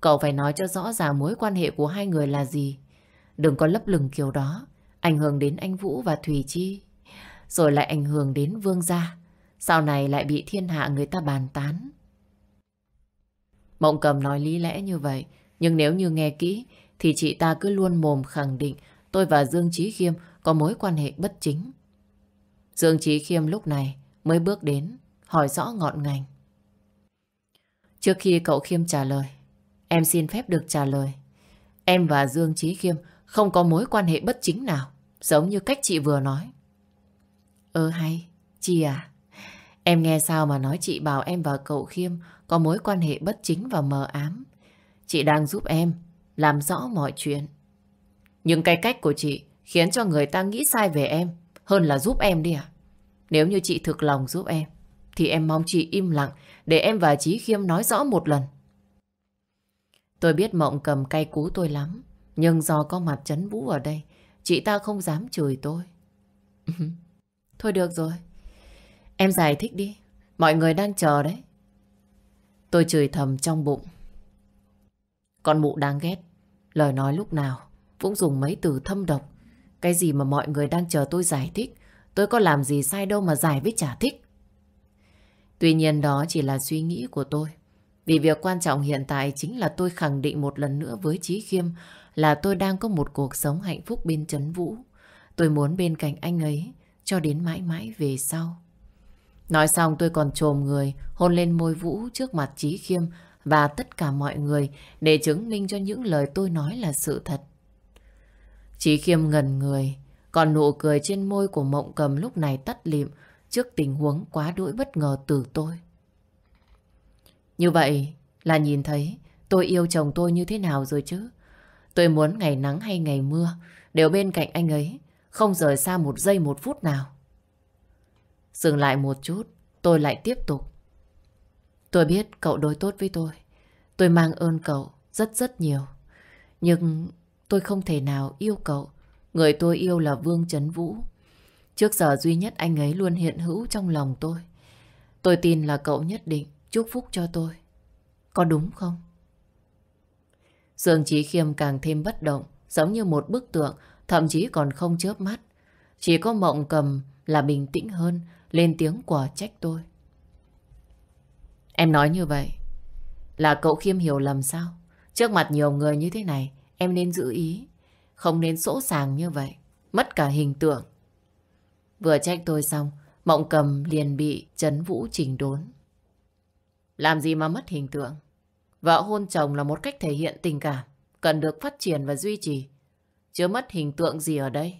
Cậu phải nói cho rõ ràng mối quan hệ của hai người là gì. Đừng có lấp lửng kiểu đó. Ảnh hưởng đến anh Vũ và Thùy Chi. Rồi lại ảnh hưởng đến Vương gia. Sau này lại bị thiên hạ người ta bàn tán. Mộng cầm nói lý lẽ như vậy nhưng nếu như nghe kỹ, thì chị ta cứ luôn mồm khẳng định tôi và Dương Trí Khiêm có mối quan hệ bất chính. Dương Trí Khiêm lúc này mới bước đến hỏi rõ ngọn ngành. Trước khi cậu Khiêm trả lời, em xin phép được trả lời. Em và Dương Trí Khiêm không có mối quan hệ bất chính nào, giống như cách chị vừa nói. Ơ hay, chị à, em nghe sao mà nói chị bảo em và cậu Khiêm có mối quan hệ bất chính và mờ ám. Chị đang giúp em làm rõ mọi chuyện. Nhưng cái cách của chị khiến cho người ta nghĩ sai về em hơn là giúp em đi à? Nếu như chị thực lòng giúp em, thì em mong chị im lặng để em và Chí Khiêm nói rõ một lần. Tôi biết Mộng cầm cay cú tôi lắm, nhưng do có mặt chấn vũ ở đây, chị ta không dám chửi tôi. Thôi được rồi, em giải thích đi, mọi người đang chờ đấy. Tôi chửi thầm trong bụng. Con mụ đáng ghét. Lời nói lúc nào cũng dùng mấy từ thâm độc. Cái gì mà mọi người đang chờ tôi giải thích. Tôi có làm gì sai đâu mà giải với chả thích. Tuy nhiên đó chỉ là suy nghĩ của tôi. Vì việc quan trọng hiện tại chính là tôi khẳng định một lần nữa với Trí Khiêm là tôi đang có một cuộc sống hạnh phúc bên Trấn Vũ. Tôi muốn bên cạnh anh ấy cho đến mãi mãi về sau. Nói xong tôi còn trồm người hôn lên môi Vũ trước mặt Trí Khiêm và tất cả mọi người để chứng minh cho những lời tôi nói là sự thật. trí khiêm ngần người, còn nụ cười trên môi của mộng cầm lúc này tắt lịm trước tình huống quá đỗi bất ngờ từ tôi. Như vậy là nhìn thấy tôi yêu chồng tôi như thế nào rồi chứ. Tôi muốn ngày nắng hay ngày mưa đều bên cạnh anh ấy, không rời xa một giây một phút nào. Dừng lại một chút, tôi lại tiếp tục. Tôi biết cậu đối tốt với tôi. Tôi mang ơn cậu rất rất nhiều. Nhưng tôi không thể nào yêu cậu. Người tôi yêu là Vương Trấn Vũ. Trước giờ duy nhất anh ấy luôn hiện hữu trong lòng tôi. Tôi tin là cậu nhất định chúc phúc cho tôi. Có đúng không? Dương Trí Khiêm càng thêm bất động, giống như một bức tượng, thậm chí còn không chớp mắt. Chỉ có mộng cầm là bình tĩnh hơn, lên tiếng quả trách tôi. Em nói như vậy là cậu Khiêm hiểu lầm sao? Trước mặt nhiều người như thế này, em nên giữ ý. Không nên sỗ sàng như vậy. Mất cả hình tượng. Vừa trách tôi xong, Mộng cầm liền bị chấn vũ chỉnh đốn. Làm gì mà mất hình tượng? Vợ hôn chồng là một cách thể hiện tình cảm, cần được phát triển và duy trì. Chưa mất hình tượng gì ở đây.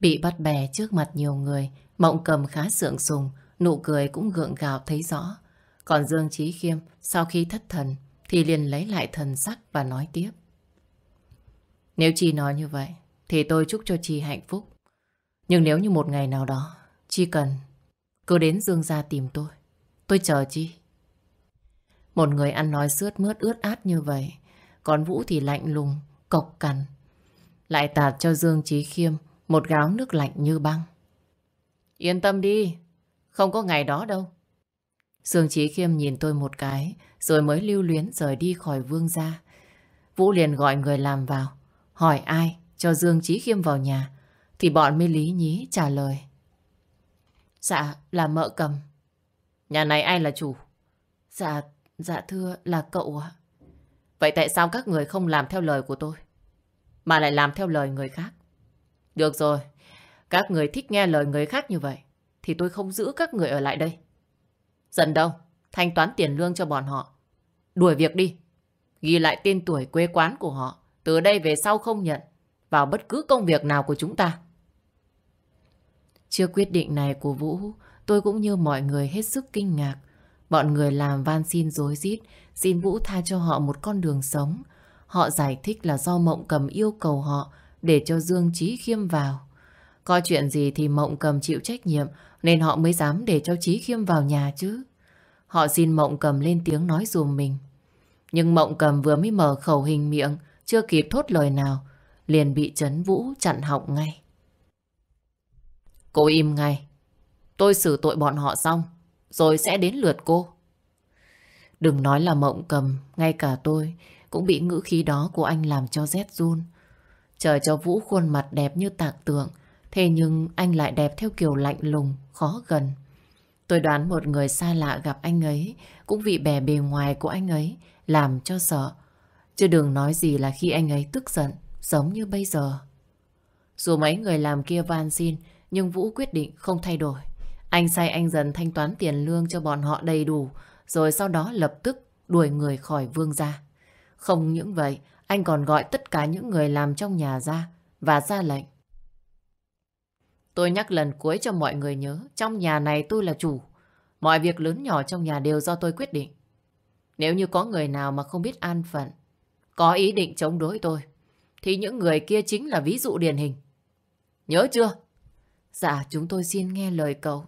Bị bắt bè trước mặt nhiều người, Mộng cầm khá sượng sùng, Nụ cười cũng gượng gạo thấy rõ. Còn Dương Trí Khiêm sau khi thất thần thì liền lấy lại thần sắc và nói tiếp. Nếu Chi nói như vậy thì tôi chúc cho Chi hạnh phúc. Nhưng nếu như một ngày nào đó Chi cần cứ đến Dương gia tìm tôi. Tôi chờ Chi. Một người ăn nói sướt mướt ướt át như vậy. Còn Vũ thì lạnh lùng, cộc cằn. Lại tạt cho Dương Trí Khiêm một gáo nước lạnh như băng. Yên tâm đi, không có ngày đó đâu. Dương Trí Khiêm nhìn tôi một cái, rồi mới lưu luyến rời đi khỏi vương gia. Vũ liền gọi người làm vào, hỏi ai cho Dương Trí Khiêm vào nhà, thì bọn mới lý nhí trả lời. Dạ, là mợ cầm. Nhà này ai là chủ? Dạ, dạ thưa là cậu ạ. Vậy tại sao các người không làm theo lời của tôi? Mà lại làm theo lời người khác? Được rồi, các người thích nghe lời người khác như vậy, thì tôi không giữ các người ở lại đây. Dần đâu, thanh toán tiền lương cho bọn họ. Đuổi việc đi. Ghi lại tên tuổi quê quán của họ. Từ đây về sau không nhận vào bất cứ công việc nào của chúng ta. Trước quyết định này của Vũ, tôi cũng như mọi người hết sức kinh ngạc. Bọn người làm van xin dối rít xin Vũ tha cho họ một con đường sống. Họ giải thích là do Mộng Cầm yêu cầu họ để cho Dương Trí Khiêm vào. Có chuyện gì thì Mộng Cầm chịu trách nhiệm nên họ mới dám để cho Trí Khiêm vào nhà chứ. Họ xin Mộng Cầm lên tiếng nói dùm mình. Nhưng Mộng Cầm vừa mới mở khẩu hình miệng, chưa kịp thốt lời nào, liền bị Trấn Vũ chặn họng ngay. Cô im ngay. Tôi xử tội bọn họ xong, rồi sẽ đến lượt cô. Đừng nói là Mộng Cầm, ngay cả tôi cũng bị ngữ khí đó của anh làm cho rét run. Chờ cho Vũ khuôn mặt đẹp như tạc tượng, thế nhưng anh lại đẹp theo kiểu lạnh lùng, khó gần. Tôi đoán một người xa lạ gặp anh ấy cũng vì bè bề ngoài của anh ấy làm cho sợ. Chứ đừng nói gì là khi anh ấy tức giận, giống như bây giờ. Dù mấy người làm kia van xin, nhưng Vũ quyết định không thay đổi. Anh say anh dần thanh toán tiền lương cho bọn họ đầy đủ, rồi sau đó lập tức đuổi người khỏi vương gia. Không những vậy, anh còn gọi tất cả những người làm trong nhà ra và ra lệnh. Tôi nhắc lần cuối cho mọi người nhớ, trong nhà này tôi là chủ. Mọi việc lớn nhỏ trong nhà đều do tôi quyết định. Nếu như có người nào mà không biết an phận, có ý định chống đối tôi, thì những người kia chính là ví dụ điển hình. Nhớ chưa? Dạ, chúng tôi xin nghe lời cậu.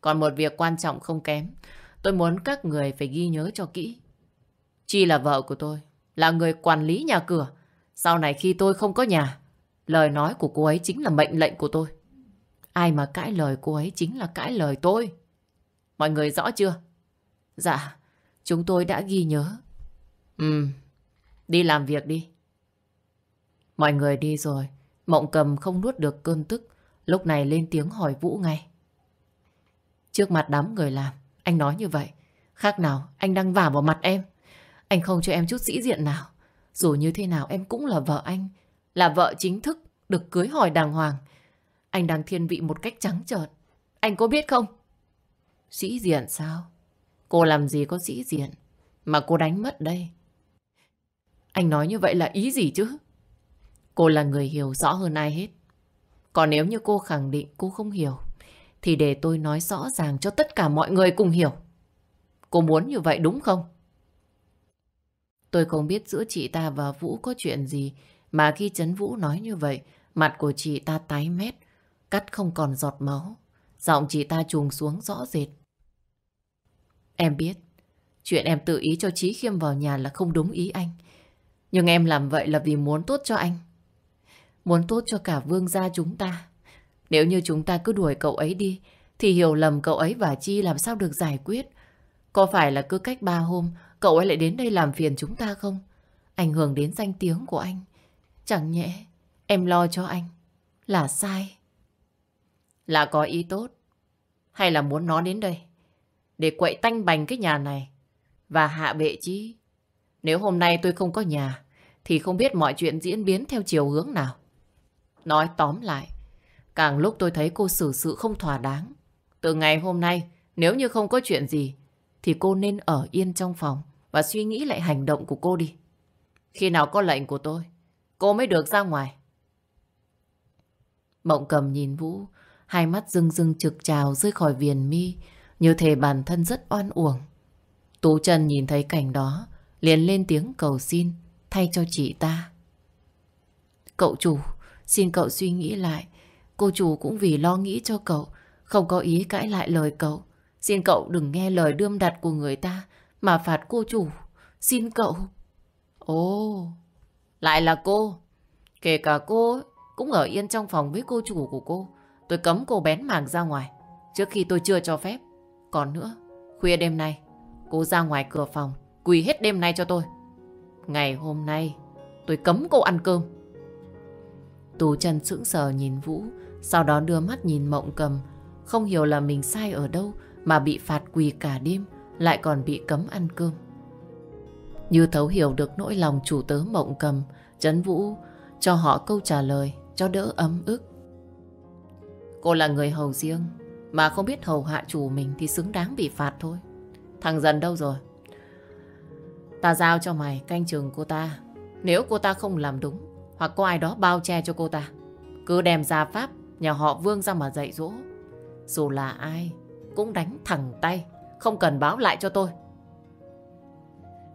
Còn một việc quan trọng không kém, tôi muốn các người phải ghi nhớ cho kỹ. Chi là vợ của tôi, là người quản lý nhà cửa. Sau này khi tôi không có nhà, lời nói của cô ấy chính là mệnh lệnh của tôi. Ai mà cãi lời cô ấy chính là cãi lời tôi. Mọi người rõ chưa? Dạ, chúng tôi đã ghi nhớ. Ừ, đi làm việc đi. Mọi người đi rồi, Mộng cầm không nuốt được cơn tức, lúc này lên tiếng hỏi Vũ ngay. Trước mặt đám người làm, anh nói như vậy. Khác nào, anh đang vả vào mặt em. Anh không cho em chút sĩ diện nào. Dù như thế nào em cũng là vợ anh, là vợ chính thức, được cưới hỏi đàng hoàng. Anh đang thiên vị một cách trắng trợn. Anh có biết không? Sĩ diện sao? Cô làm gì có sĩ diện mà cô đánh mất đây? Anh nói như vậy là ý gì chứ? Cô là người hiểu rõ hơn ai hết. Còn nếu như cô khẳng định cô không hiểu, thì để tôi nói rõ ràng cho tất cả mọi người cùng hiểu. Cô muốn như vậy đúng không? Tôi không biết giữa chị ta và Vũ có chuyện gì, mà khi Trấn Vũ nói như vậy, mặt của chị ta tái mét, cắt không còn giọt máu. Giọng chị ta trùng xuống rõ rệt. Em biết, chuyện em tự ý cho Chí Khiêm vào nhà là không đúng ý anh. Nhưng em làm vậy là vì muốn tốt cho anh. Muốn tốt cho cả vương gia chúng ta. Nếu như chúng ta cứ đuổi cậu ấy đi, thì hiểu lầm cậu ấy và Chi làm sao được giải quyết. Có phải là cứ cách ba hôm, cậu ấy lại đến đây làm phiền chúng ta không? Ảnh hưởng đến danh tiếng của anh. Chẳng nhẽ, em lo cho anh. Là sai. Là có ý tốt. Hay là muốn nó đến đây? Để quậy tanh bành cái nhà này. Và hạ bệ chi. Nếu hôm nay tôi không có nhà, thì không biết mọi chuyện diễn biến theo chiều hướng nào. Nói tóm lại, càng lúc tôi thấy cô xử sự không thỏa đáng. Từ ngày hôm nay, nếu như không có chuyện gì, thì cô nên ở yên trong phòng và suy nghĩ lại hành động của cô đi. Khi nào có lệnh của tôi, cô mới được ra ngoài. Mộng cầm nhìn Vũ, hai mắt rưng rưng trực trào rơi khỏi viền mi, như thể bản thân rất oan uổng. Tú Trần nhìn thấy cảnh đó, liền lên tiếng cầu xin, thay cho chị ta. Cậu chủ, xin cậu suy nghĩ lại. Cô chủ cũng vì lo nghĩ cho cậu, không có ý cãi lại lời cậu. Xin cậu đừng nghe lời đươm đặt của người ta mà phạt cô chủ. Xin cậu. Ồ, lại là cô. Kể cả cô ấy, cũng ở yên trong phòng với cô chủ của cô. Tôi cấm cô bén mảng ra ngoài. Trước khi tôi chưa cho phép. Còn nữa, khuya đêm nay, cô ra ngoài cửa phòng, quỳ hết đêm nay cho tôi. Ngày hôm nay, tôi cấm cô ăn cơm. Tú chân sững sờ nhìn Vũ, sau đó đưa mắt nhìn Mộng Cầm, không hiểu là mình sai ở đâu mà bị phạt quỳ cả đêm, lại còn bị cấm ăn cơm. Như thấu hiểu được nỗi lòng chủ tớ Mộng Cầm, Trấn Vũ cho họ câu trả lời cho đỡ ấm ức. Cô là người hầu riêng, mà không biết hầu hạ chủ mình thì xứng đáng bị phạt thôi. Thằng dần đâu rồi? Ta giao cho mày canh chừng cô ta. Nếu cô ta không làm đúng, hoặc có ai đó bao che cho cô ta, cứ đem ra pháp nhà họ Vương ra mà dạy dỗ. Dù là ai, cũng đánh thẳng tay, không cần báo lại cho tôi.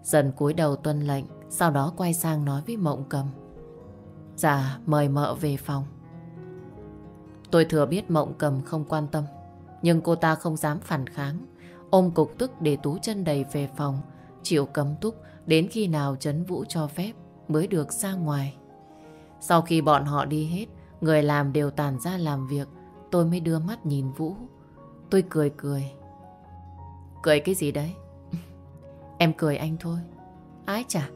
Dần cúi đầu tuân lệnh, sau đó quay sang nói với Mộng Cầm. Dạ, mời mợ về phòng. Tôi thừa biết Mộng Cầm không quan tâm, nhưng cô ta không dám phản kháng. Ôm cục tức để tú chân đầy về phòng, chịu cấm túc đến khi nào Trấn Vũ cho phép mới được ra ngoài. Sau khi bọn họ đi hết, người làm đều tàn ra làm việc, tôi mới đưa mắt nhìn Vũ. Tôi cười cười. Cười cái gì đấy? em cười anh thôi. Ái chà,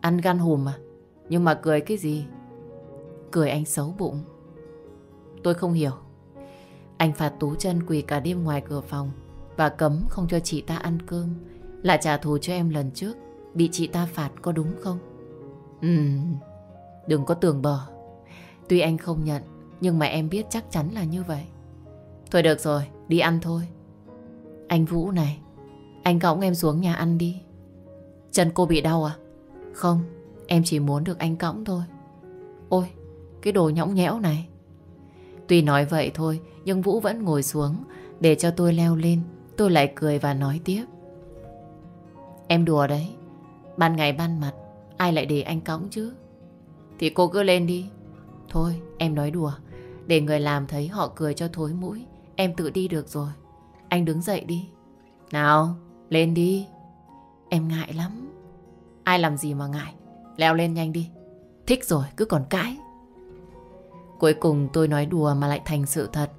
ăn gan hùm à? Nhưng mà cười cái gì? Cười anh xấu bụng. Tôi không hiểu. Anh phạt Tú chân quỳ cả đêm ngoài cửa phòng và cấm không cho chị ta ăn cơm. Là trả thù cho em lần trước bị chị ta phạt có đúng không? Ừm, đừng có tường bờ. Tuy anh không nhận, nhưng mà em biết chắc chắn là như vậy. Thôi được rồi, đi ăn thôi. Anh Vũ này, anh cõng em xuống nhà ăn đi. Chân cô bị đau à? Không, em chỉ muốn được anh cõng thôi. Ôi, cái đồ nhõng nhẽo này. Tuy nói vậy thôi, nhưng Vũ vẫn ngồi xuống để cho tôi leo lên. Tôi lại cười và nói tiếp. Em đùa đấy. Ban ngày ban mặt, ai lại để anh cõng chứ? Thì cô cứ lên đi. Thôi, em nói đùa. Để người làm thấy họ cười cho thối mũi. Em tự đi được rồi. Anh đứng dậy đi. Nào, lên đi. Em ngại lắm. Ai làm gì mà ngại. Leo lên nhanh đi. Thích rồi, cứ còn cãi. Cuối cùng tôi nói đùa mà lại thành sự thật.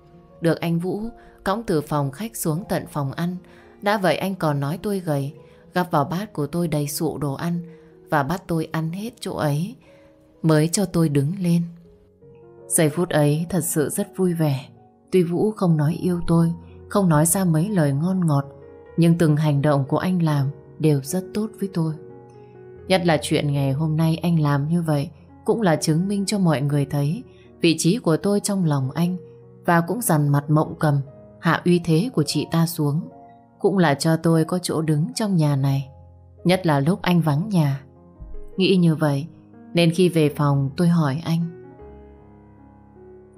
Được anh Vũ cõng từ phòng khách xuống tận phòng ăn. Đã vậy anh còn nói tôi gầy, gắp vào bát của tôi đầy sụ đồ ăn và bắt tôi ăn hết chỗ ấy mới cho tôi đứng lên. Giây phút ấy thật sự rất vui vẻ. Tuy Vũ không nói yêu tôi, không nói ra mấy lời ngon ngọt, nhưng từng hành động của anh làm đều rất tốt với tôi. Nhất là chuyện ngày hôm nay anh làm như vậy cũng là chứng minh cho mọi người thấy vị trí của tôi trong lòng anh và cũng dằn mặt mộng cầm hạ uy thế của chị ta xuống. Cũng là cho tôi có chỗ đứng trong nhà này. Nhất là lúc anh vắng nhà. Nghĩ như vậy nên khi về phòng tôi hỏi anh.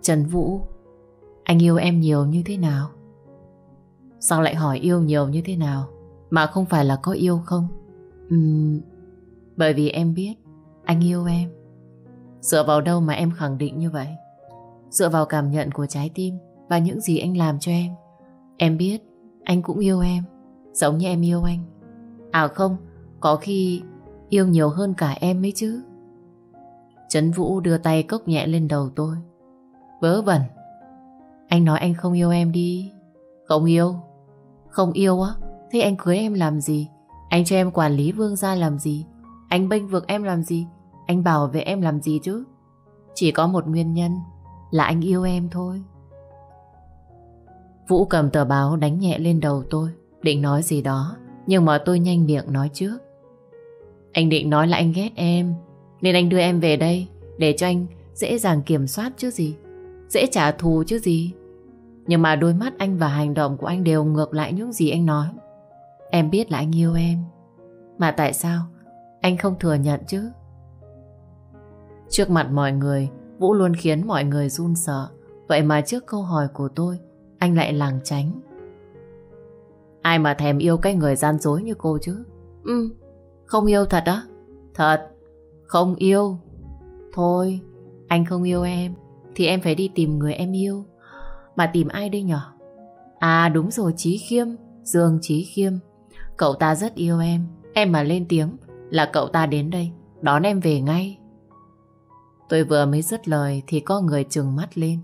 Trần Vũ Anh yêu em nhiều như thế nào? Sao lại hỏi yêu nhiều như thế nào? Mà không phải là có yêu không? Uhm, bởi vì em biết Anh yêu em. Dựa vào đâu mà em khẳng định như vậy? Dựa vào cảm nhận của trái tim Và những gì anh làm cho em. Em biết anh cũng yêu em Giống như em yêu anh. À không Có khi yêu nhiều hơn cả em ấy chứ. Trấn Vũ đưa tay cốc nhẹ lên đầu tôi. Vớ vẩn. Anh nói anh không yêu em đi. Không yêu. Không yêu á? Thế anh cưới em làm gì? Anh cho em quản lý vương gia làm gì? Anh bênh vực em làm gì? Anh bảo vệ em làm gì chứ? Chỉ có một nguyên nhân, Là anh yêu em thôi. Vũ cầm tờ báo đánh nhẹ lên đầu tôi, Định nói gì đó, Nhưng mà tôi nhanh miệng nói trước. Anh định nói là anh ghét em nên anh đưa em về đây Để cho anh dễ dàng kiểm soát chứ gì. Dễ trả thù chứ gì. Nhưng mà đôi mắt anh và hành động của anh đều ngược lại những gì anh nói. Em biết là anh yêu em. Mà tại sao? Anh không thừa nhận chứ. Trước mặt mọi người Vũ luôn khiến mọi người run sợ. Vậy mà trước câu hỏi của tôi Anh lại làng tránh. Ai mà thèm yêu cái người gian dối như cô chứ? Ừ. Không yêu thật á? Thật không yêu Thôi Anh không yêu em thì em phải đi tìm người em yêu Mà tìm ai đây nhở À đúng rồi Chí Khiêm Dương Chí Khiêm Cậu ta rất yêu em. Em mà lên tiếng là cậu ta đến đây, đón em về ngay. Tôi vừa mới dứt lời thì có người trừng mắt lên.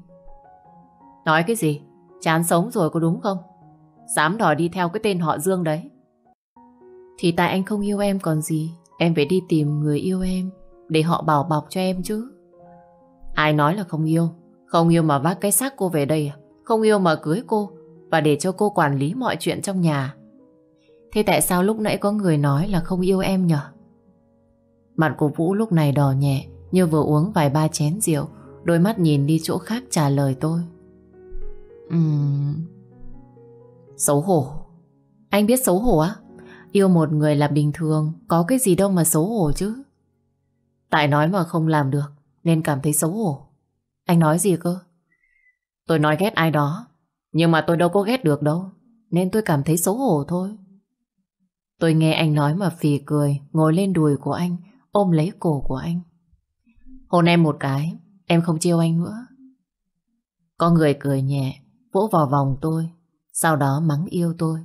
Nói cái gì? Chán sống rồi có đúng không? Dám đòi đi theo cái tên họ Dương đấy. Thì tại anh không yêu em còn gì. Em phải đi tìm người yêu em để họ bảo bọc cho em chứ. Ai nói là không yêu? Không yêu mà vác cái xác cô về đây à? Không yêu mà cưới cô và để cho cô quản lý mọi chuyện trong nhà. Thế tại sao lúc nãy có người nói là không yêu em nhở? Mặt của Vũ lúc này đỏ nhẹ như vừa uống vài ba chén rượu đôi mắt nhìn đi chỗ khác trả lời tôi. Ừm... Xấu hổ. Anh biết xấu hổ á? Yêu một người là bình thường, có cái gì đâu mà xấu hổ chứ. Tại nói mà không làm được, nên cảm thấy xấu hổ. Anh nói gì cơ? Tôi nói ghét ai đó, nhưng mà tôi đâu có ghét được đâu, nên tôi cảm thấy xấu hổ thôi. Tôi nghe anh nói mà phì cười, ngồi lên đùi của anh, ôm lấy cổ của anh. Hôn em một cái, em không chiêu anh nữa. Có người cười nhẹ, vỗ vào vòng tôi, sau đó mắng yêu tôi.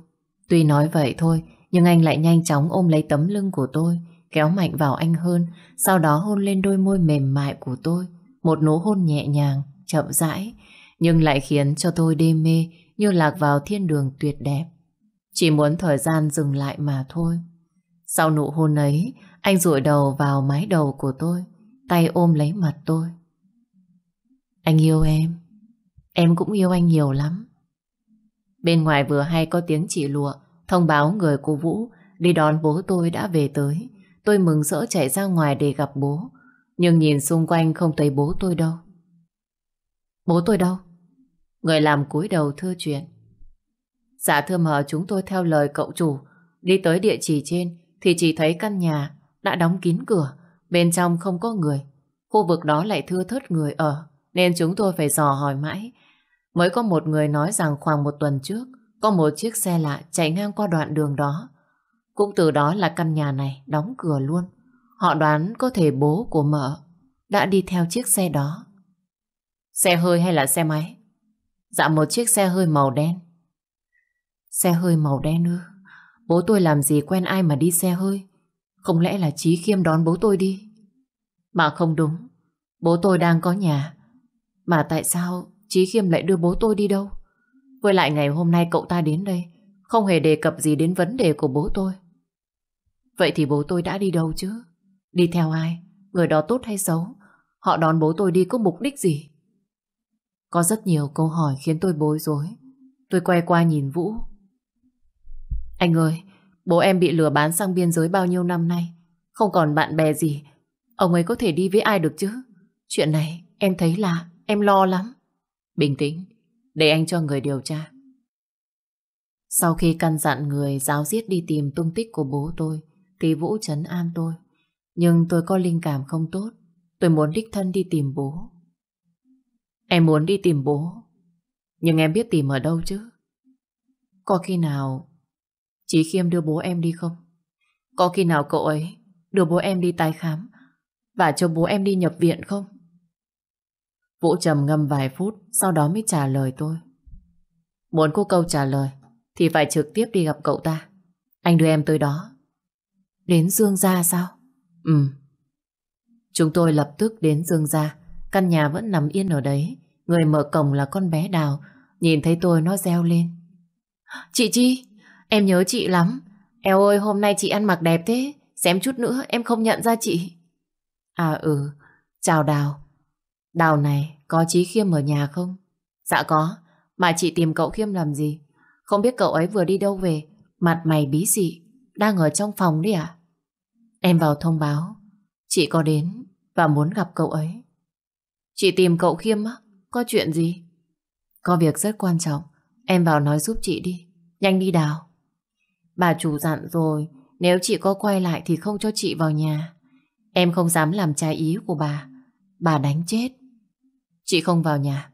Tuy nói vậy thôi, nhưng anh lại nhanh chóng ôm lấy tấm lưng của tôi, kéo mạnh vào anh hơn, sau đó hôn lên đôi môi mềm mại của tôi. Một nụ hôn nhẹ nhàng, chậm rãi, nhưng lại khiến cho tôi đê mê như lạc vào thiên đường tuyệt đẹp. Chỉ muốn thời gian dừng lại mà thôi. Sau nụ hôn ấy, anh rụi đầu vào mái đầu của tôi, tay ôm lấy mặt tôi. Anh yêu em, em cũng yêu anh nhiều lắm. Bên ngoài vừa hay có tiếng chị lụa, thông báo người cô Vũ đi đón bố tôi đã về tới. Tôi mừng rỡ chạy ra ngoài để gặp bố, nhưng nhìn xung quanh không thấy bố tôi đâu. Bố tôi đâu? Người làm cúi đầu thưa chuyện. Dạ thưa mờ chúng tôi theo lời cậu chủ, đi tới địa chỉ trên thì chỉ thấy căn nhà đã đóng kín cửa, bên trong không có người. Khu vực đó lại thưa thớt người ở, nên chúng tôi phải dò hỏi mãi. Mới có một người nói rằng khoảng một tuần trước, có một chiếc xe lạ chạy ngang qua đoạn đường đó. Cũng từ đó là căn nhà này đóng cửa luôn. Họ đoán có thể bố của mợ đã đi theo chiếc xe đó. Xe hơi hay là xe máy? Dạ một chiếc xe hơi màu đen. Xe hơi màu đen ư? Bố tôi làm gì quen ai mà đi xe hơi? Không lẽ là trí Khiêm đón bố tôi đi? Mà không đúng. Bố tôi đang có nhà. Mà tại sao trí Khiêm lại đưa bố tôi đi đâu? Với lại ngày hôm nay cậu ta đến đây, không hề đề cập gì đến vấn đề của bố tôi. Vậy thì bố tôi đã đi đâu chứ? Đi theo ai? Người đó tốt hay xấu? Họ đón bố tôi đi có mục đích gì? Có rất nhiều câu hỏi khiến tôi bối rối. Tôi quay qua nhìn Vũ. Anh ơi, bố em bị lừa bán sang biên giới bao nhiêu năm nay. Không còn bạn bè gì. Ông ấy có thể đi với ai được chứ? Chuyện này em thấy là em lo lắm. Bình tĩnh, để anh cho người điều tra. Sau khi căn dặn người giáo giết đi tìm tung tích của bố tôi, Tí Vũ trấn an tôi. Nhưng tôi có linh cảm không tốt. Tôi muốn đích thân đi tìm bố. Em muốn đi tìm bố. Nhưng em biết tìm ở đâu chứ? Có khi nào Chí Khiêm đưa bố em đi không? Có khi nào cậu ấy đưa bố em đi tái khám và cho bố em đi nhập viện không? Vũ trầm ngâm vài phút, sau đó mới trả lời tôi. Muốn cô câu trả lời thì phải trực tiếp đi gặp cậu ta. Anh đưa em tới đó. Đến Dương Gia sao? Ừ. Chúng tôi lập tức đến Dương Gia. Căn nhà vẫn nằm yên ở đấy. Người mở cổng là con bé Đào. Nhìn thấy tôi nó reo lên. Chị Chi, em nhớ chị lắm. Eo ơi, hôm nay chị ăn mặc đẹp thế. Xém chút nữa em không nhận ra chị. À ừ, chào Đào. Đào này, có Chí Khiêm ở nhà không? Dạ có, mà chị tìm cậu Khiêm làm gì? Không biết cậu ấy vừa đi đâu về, mặt mày bí dị đang ở trong phòng đi à? Em vào thông báo, chị có đến và muốn gặp cậu ấy. Chị tìm cậu Khiêm á, có chuyện gì? Có việc rất quan trọng, em vào nói giúp chị đi, nhanh đi đào. Bà chủ dặn rồi, nếu chị có quay lại thì không cho chị vào nhà. Em không dám làm trái ý của bà, bà đánh chết. Chị không vào nhà,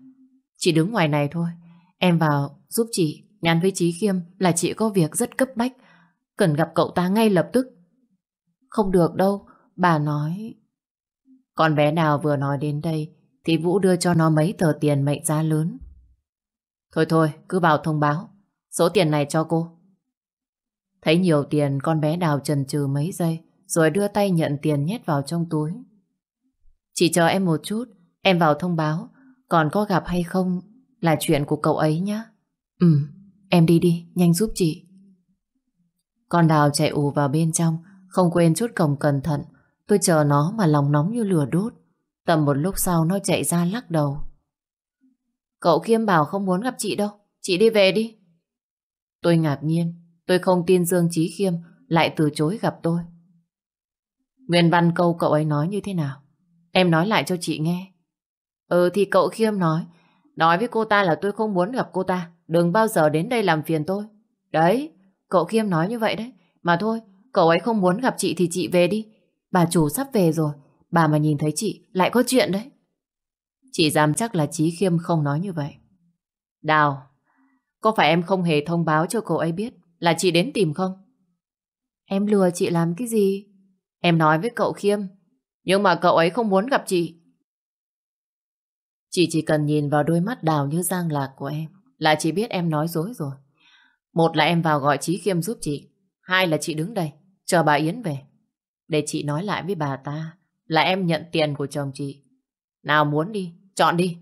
chị đứng ngoài này thôi. Em vào giúp chị nhắn với trí Khiêm là chị có việc rất cấp bách, cần gặp cậu ta ngay lập tức. Không được đâu, bà nói. Con bé nào vừa nói đến đây thì Vũ đưa cho nó mấy tờ tiền mệnh giá lớn. Thôi thôi, cứ vào thông báo. Số tiền này cho cô. Thấy nhiều tiền con bé đào trần trừ mấy giây rồi đưa tay nhận tiền nhét vào trong túi. chỉ chờ em một chút, em vào thông báo, còn có gặp hay không là chuyện của cậu ấy nhé. Ừ, em đi đi, nhanh giúp chị. Con đào chạy ù vào bên trong, không quên chút cổng cẩn thận. Tôi chờ nó mà lòng nóng như lửa đốt. Tầm một lúc sau nó chạy ra lắc đầu. Cậu Khiêm bảo không muốn gặp chị đâu, chị đi về đi. Tôi ngạc nhiên, tôi không tin Dương Trí Khiêm lại từ chối gặp tôi. Nguyên văn câu cậu ấy nói như thế nào? Em nói lại cho chị nghe. Ừ thì cậu Khiêm nói, nói với cô ta là tôi không muốn gặp cô ta, đừng bao giờ đến đây làm phiền tôi. Đấy, cậu Khiêm nói như vậy đấy. Mà thôi, cậu ấy không muốn gặp chị thì chị về đi. Bà chủ sắp về rồi, bà mà nhìn thấy chị lại có chuyện đấy. Chị dám chắc là Chí Khiêm không nói như vậy. Đào, có phải em không hề thông báo cho cậu ấy biết là chị đến tìm không? Em lừa chị làm cái gì? Em nói với cậu Khiêm, nhưng mà cậu ấy không muốn gặp chị. Chị chỉ cần nhìn vào đôi mắt đào như giang lạc của em là chị biết em nói dối rồi. Một là em vào gọi trí Khiêm giúp chị, hai là chị đứng đây, chờ bà Yến về. Để chị nói lại với bà ta là em nhận tiền của chồng chị. Nào muốn đi, chọn đi.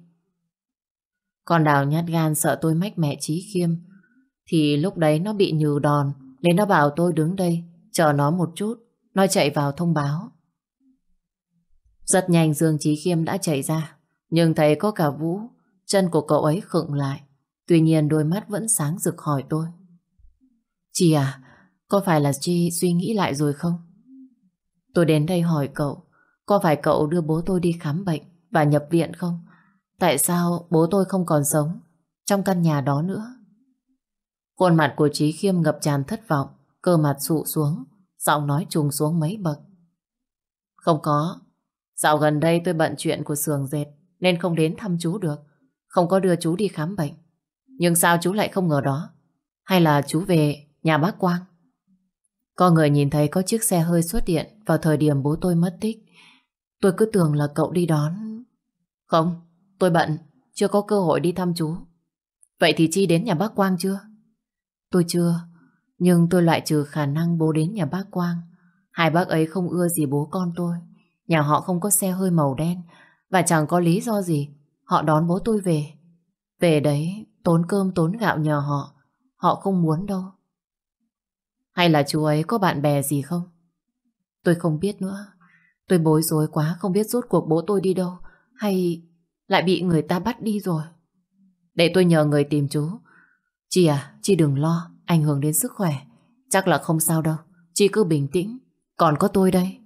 Con đào nhát gan sợ tôi mách mẹ trí Khiêm, thì lúc đấy nó bị nhừ đòn, nên nó bảo tôi đứng đây, chờ nó một chút. Nó chạy vào thông báo. Rất nhanh Dương trí Khiêm đã chạy ra, nhưng thấy có cả Vũ, chân của cậu ấy khựng lại. Tuy nhiên đôi mắt vẫn sáng rực hỏi tôi. Chị à, có phải là Chi suy nghĩ lại rồi không? Tôi đến đây hỏi cậu, có phải cậu đưa bố tôi đi khám bệnh và nhập viện không? Tại sao bố tôi không còn sống trong căn nhà đó nữa? Khuôn mặt của Trí Khiêm ngập tràn thất vọng, cơ mặt sụ xuống, giọng nói trùng xuống mấy bậc. Không có, dạo gần đây tôi bận chuyện của sườn dệt nên không đến thăm chú được, không có đưa chú đi khám bệnh. Nhưng sao chú lại không ngờ đó? Hay là chú về nhà bác Quang? Có người nhìn thấy có chiếc xe hơi xuất hiện vào thời điểm bố tôi mất tích. Tôi cứ tưởng là cậu đi đón. Không, tôi bận, chưa có cơ hội đi thăm chú. Vậy thì Chi đến nhà bác Quang chưa? Tôi chưa, nhưng tôi loại trừ khả năng bố đến nhà bác Quang. Hai bác ấy không ưa gì bố con tôi. Nhà họ không có xe hơi màu đen và chẳng có lý do gì họ đón bố tôi về. Về đấy, tốn cơm tốn gạo nhờ họ. Họ không muốn đâu. Hay là chú ấy có bạn bè gì không? Tôi không biết nữa. Tôi bối rối quá không biết rốt cuộc bố tôi đi đâu. Hay lại bị người ta bắt đi rồi. Để tôi nhờ người tìm chú. Chị à, chị đừng lo ảnh hưởng đến sức khỏe. Chắc là không sao đâu, chị cứ bình tĩnh, còn có tôi đây.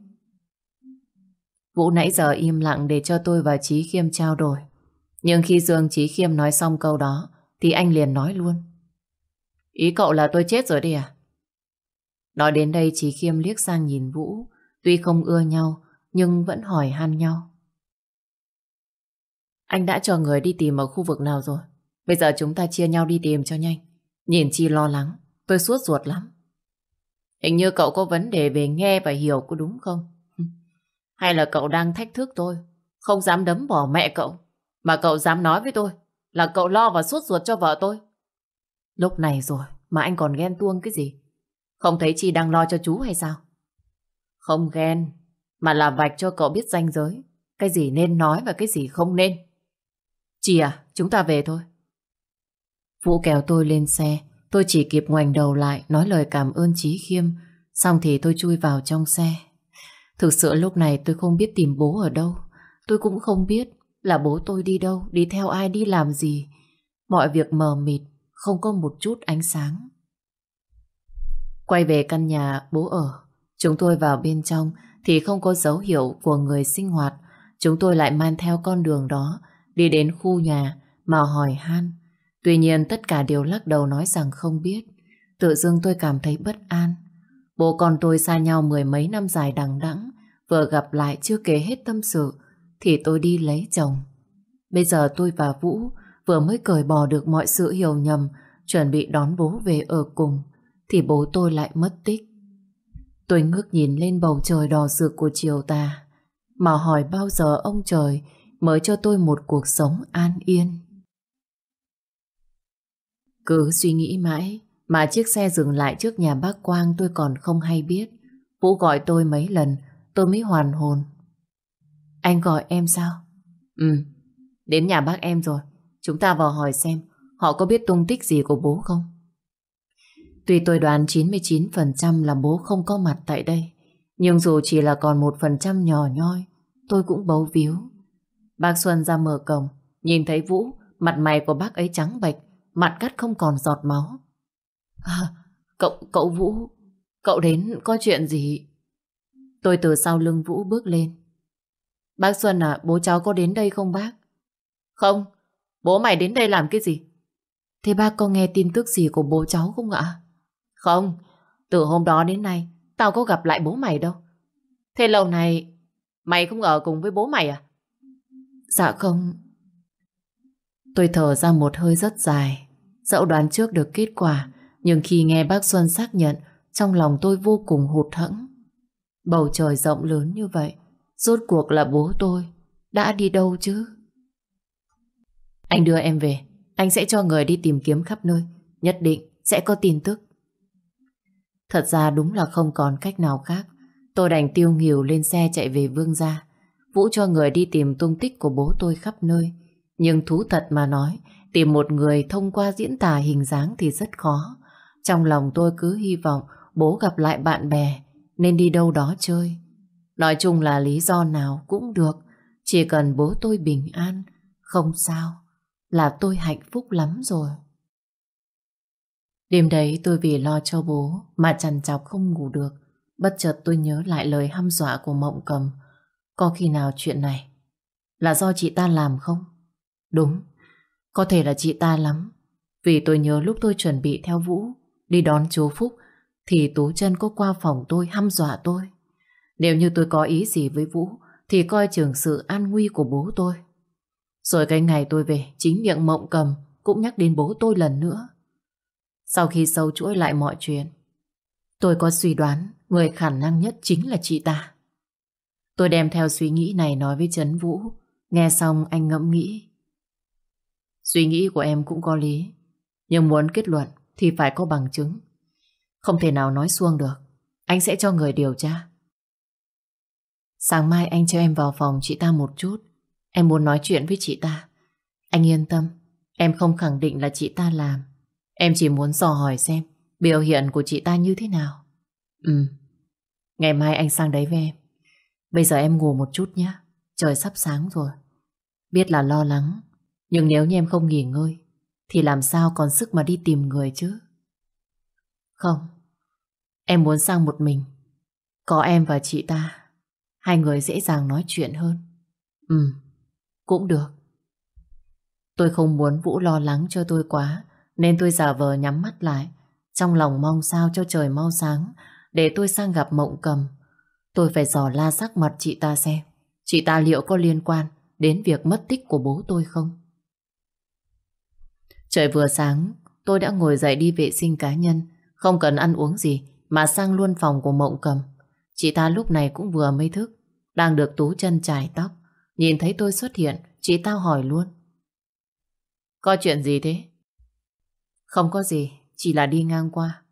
Vũ nãy giờ im lặng để cho tôi và Trí Khiêm trao đổi. Nhưng khi Dương Trí Khiêm nói xong câu đó, thì anh liền nói luôn. Ý cậu là tôi chết rồi đi à? Nói đến đây Trí Khiêm liếc sang nhìn Vũ, tuy không ưa nhau, nhưng vẫn hỏi han nhau. Anh đã cho người đi tìm ở khu vực nào rồi? Bây giờ chúng ta chia nhau đi tìm cho nhanh. Nhìn Chi lo lắng, tôi suốt ruột lắm. Hình như cậu có vấn đề về nghe và hiểu có đúng không? Hay là cậu đang thách thức tôi, không dám đấm bỏ mẹ cậu, mà cậu dám nói với tôi là cậu lo và suốt ruột cho vợ tôi. Lúc này rồi mà anh còn ghen tuông cái gì? Không thấy chị đang lo cho chú hay sao? Không ghen, mà là vạch cho cậu biết ranh giới. Cái gì nên nói và cái gì không nên. chị à, chúng ta về thôi. Vũ kéo tôi lên xe, tôi chỉ kịp ngoảnh đầu lại nói lời cảm ơn Chí Khiêm, xong thì tôi chui vào trong xe. Thực sự lúc này tôi không biết tìm bố ở đâu, tôi cũng không biết là bố tôi đi đâu, đi theo ai, đi làm gì. Mọi việc mờ mịt, không có một chút ánh sáng. Quay về căn nhà bố ở, chúng tôi vào bên trong thì không có dấu hiệu của người sinh hoạt. Chúng tôi lại mang theo con đường đó, đi đến khu nhà mà hỏi han. Tuy nhiên tất cả đều lắc đầu nói rằng không biết. Tự dưng tôi cảm thấy bất an. Bố con tôi xa nhau mười mấy năm dài đằng đẵng, vừa gặp lại chưa kể hết tâm sự, thì tôi đi lấy chồng. Bây giờ tôi và Vũ vừa mới cởi bỏ được mọi sự hiểu nhầm, chuẩn bị đón bố về ở cùng, thì bố tôi lại mất tích. Tôi ngước nhìn lên bầu trời đỏ rực của chiều tà, mà hỏi bao giờ ông trời mới cho tôi một cuộc sống an yên. Cứ suy nghĩ mãi Mà chiếc xe dừng lại trước nhà bác Quang tôi còn không hay biết. Vũ gọi tôi mấy lần, tôi mới hoàn hồn. Anh gọi em sao? Ừ, đến nhà bác em rồi. Chúng ta vào hỏi xem họ có biết tung tích gì của bố không? Tuy tôi đoán 99% là bố không có mặt tại đây, nhưng dù chỉ là còn một phần trăm nhỏ nhoi, tôi cũng bấu víu. Bác Xuân ra mở cổng, nhìn thấy Vũ, mặt mày của bác ấy trắng bệch, mặt cắt không còn giọt máu. À, cậu, cậu Vũ, cậu đến có chuyện gì? Tôi từ sau lưng Vũ bước lên. Bác Xuân à, bố cháu có đến đây không bác? Không, bố mày đến đây làm cái gì? Thế bác có nghe tin tức gì của bố cháu không ạ? Không, từ hôm đó đến nay, tao có gặp lại bố mày đâu. Thế lâu này, mày không ở cùng với bố mày à? Dạ không. Tôi thở ra một hơi rất dài. Dẫu đoán trước được kết quả, nhưng khi nghe bác Xuân xác nhận, trong lòng tôi vô cùng hụt hẫng. Bầu trời rộng lớn như vậy, rốt cuộc là bố tôi, đã đi đâu chứ? Anh đưa em về, anh sẽ cho người đi tìm kiếm khắp nơi, nhất định sẽ có tin tức. Thật ra đúng là không còn cách nào khác. Tôi đành tiêu nghỉu lên xe chạy về Vương gia. Vũ cho người đi tìm tung tích của bố tôi khắp nơi. Nhưng thú thật mà nói, tìm một người thông qua diễn tả hình dáng thì rất khó. Trong lòng tôi cứ hy vọng bố gặp lại bạn bè, nên đi đâu đó chơi. Nói chung là lý do nào cũng được, chỉ cần bố tôi bình an, không sao, là tôi hạnh phúc lắm rồi. Đêm đấy tôi vì lo cho bố mà chằn chọc không ngủ được. Bất chợt tôi nhớ lại lời hăm dọa của Mộng Cầm. Có khi nào chuyện này là do chị ta làm không? Đúng, có thể là chị ta lắm. Vì tôi nhớ lúc tôi chuẩn bị theo Vũ đi đón chú Phúc thì Tú chân có qua phòng tôi hăm dọa tôi. Nếu như tôi có ý gì với Vũ thì coi chừng sự an nguy của bố tôi. Rồi cái ngày tôi về, chính miệng Mộng Cầm cũng nhắc đến bố tôi lần nữa. Sau khi sâu chuỗi lại mọi chuyện, tôi có suy đoán người khả năng nhất chính là chị ta. Tôi đem theo suy nghĩ này nói với Trấn Vũ. Nghe xong anh ngẫm nghĩ. Suy nghĩ của em cũng có lý. Nhưng muốn kết luận thì phải có bằng chứng. Không thể nào nói xuông được. Anh sẽ cho người điều tra. Sáng mai anh cho em vào phòng chị ta một chút. Em muốn nói chuyện với chị ta. Anh yên tâm. Em không khẳng định là chị ta làm. Em chỉ muốn dò hỏi xem biểu hiện của chị ta như thế nào. Ừ. Ngày mai anh sang đấy với em. Bây giờ em ngủ một chút nhé. Trời sắp sáng rồi. Biết là lo lắng. Nhưng nếu như em không nghỉ ngơi, thì làm sao còn sức mà đi tìm người chứ? Không. Em muốn sang một mình. Có em và chị ta. Hai người dễ dàng nói chuyện hơn. Ừ. Cũng được. Tôi không muốn Vũ lo lắng cho tôi quá nên tôi giả vờ nhắm mắt lại, Trong lòng mong sao cho trời mau sáng, Để tôi sang gặp mộng cầm. Tôi phải dò la sắc mặt chị ta xem, Chị ta liệu có liên quan Đến việc mất tích của bố tôi không? Trời vừa sáng, Tôi đã ngồi dậy đi vệ sinh cá nhân, Không cần ăn uống gì Mà sang luôn phòng của mộng cầm. Chị ta lúc này cũng vừa mới thức, Đang được tú chân chải tóc. Nhìn thấy tôi xuất hiện, Chị ta hỏi luôn. Có chuyện gì thế? Không có gì, chỉ là đi ngang qua.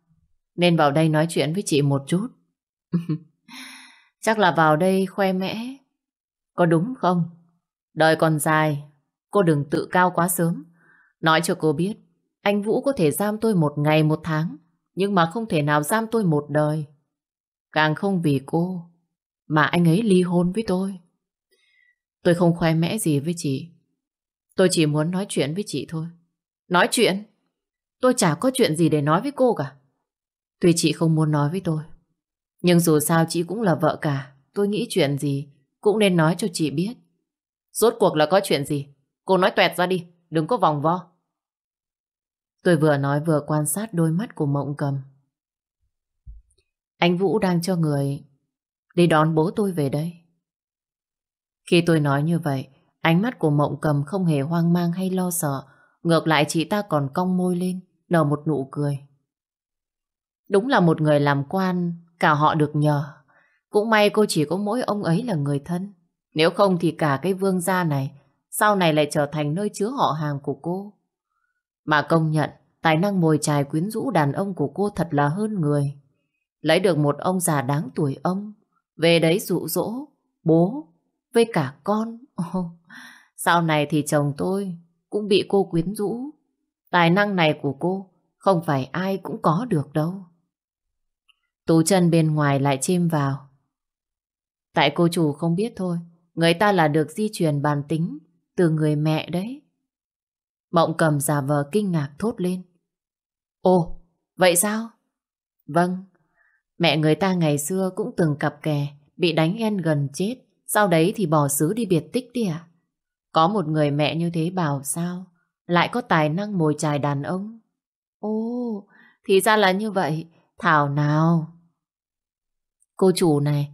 Nên vào đây nói chuyện với chị một chút. Chắc là vào đây khoe mẽ. Có đúng không? Đời còn dài, cô đừng tự cao quá sớm. Nói cho cô biết, anh Vũ có thể giam tôi một ngày một tháng, nhưng mà không thể nào giam tôi một đời. Càng không vì cô, mà anh ấy ly hôn với tôi. Tôi không khoe mẽ gì với chị. Tôi chỉ muốn nói chuyện với chị thôi. Nói chuyện? Tôi chả có chuyện gì để nói với cô cả. Tuy chị không muốn nói với tôi, nhưng dù sao chị cũng là vợ cả. Tôi nghĩ chuyện gì cũng nên nói cho chị biết. Rốt cuộc là có chuyện gì? Cô nói tuẹt ra đi, đừng có vòng vo. Tôi vừa nói vừa quan sát đôi mắt của Mộng Cầm. Anh Vũ đang cho người đi đón bố tôi về đây. Khi tôi nói như vậy, ánh mắt của Mộng Cầm không hề hoang mang hay lo sợ. Ngược lại chị ta còn cong môi lên, nở một nụ cười. Đúng là một người làm quan, cả họ được nhờ. Cũng may cô chỉ có mỗi ông ấy là người thân. Nếu không thì cả cái vương gia này sau này lại trở thành nơi chứa họ hàng của cô. Mà công nhận, tài năng mồi chài quyến rũ đàn ông của cô thật là hơn người. Lấy được một ông già đáng tuổi ông, về đấy dụ dỗ, bố, với cả con. Oh, sau này thì chồng tôi cũng bị cô quyến rũ. Tài năng này của cô không phải ai cũng có được đâu. Tú chân bên ngoài lại chim vào. Tại cô chủ không biết thôi, người ta là được di truyền bản tính từ người mẹ đấy. Mộng cầm giả vờ kinh ngạc thốt lên. Ồ, vậy sao? Vâng, mẹ người ta ngày xưa cũng từng cặp kè, bị đánh ghen gần chết, sau đấy thì bỏ xứ đi biệt tích đi à? Có một người mẹ như thế bảo sao? Lại có tài năng mồi chài đàn ông? Ồ, thì ra là như vậy. Thảo nào. Cô chủ này,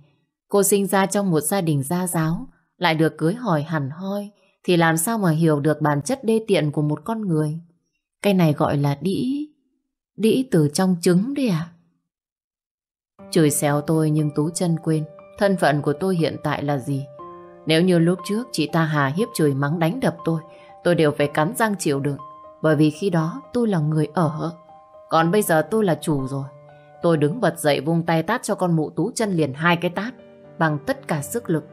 cô sinh ra trong một gia đình gia giáo, lại được cưới hỏi hẳn hoi, thì làm sao mà hiểu được bản chất đê tiện của một con người? Cái này gọi là đĩ. Đĩ từ trong trứng đấy à? Chửi xéo tôi nhưng Tú chân quên thân phận của tôi hiện tại là gì. Nếu như lúc trước chị ta hà hiếp chửi mắng đánh đập tôi, tôi đều phải cắn răng chịu đựng. Bởi vì khi đó tôi là người ở. Còn bây giờ tôi là chủ rồi. Tôi đứng bật dậy vung tay tát cho con mụ Tú chân liền hai cái tát, bằng tất cả sức lực.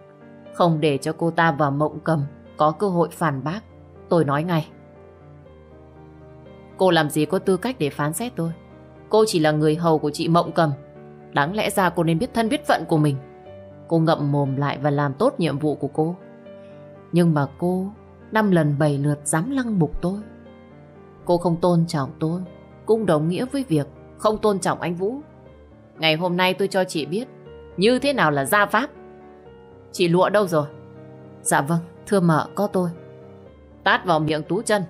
Không để cho cô ta và mộng cầm, có cơ hội phản bác. Tôi nói ngay. Cô làm gì có tư cách để phán xét tôi. Cô chỉ là người hầu của chị Mộng Cầm. Đáng lẽ ra cô nên biết thân biết phận của mình. Cô ngậm mồm lại và làm tốt nhiệm vụ của cô. Nhưng mà cô năm lần bảy lượt dám lăng mục tôi. Cô không tôn trọng tôi, cũng đồng nghĩa với việc không tôn trọng anh Vũ. Ngày hôm nay tôi cho chị biết như thế nào là gia pháp. Chị lụa đâu rồi? Dạ vâng, thưa mợ, có tôi. Tát vào miệng tú chân,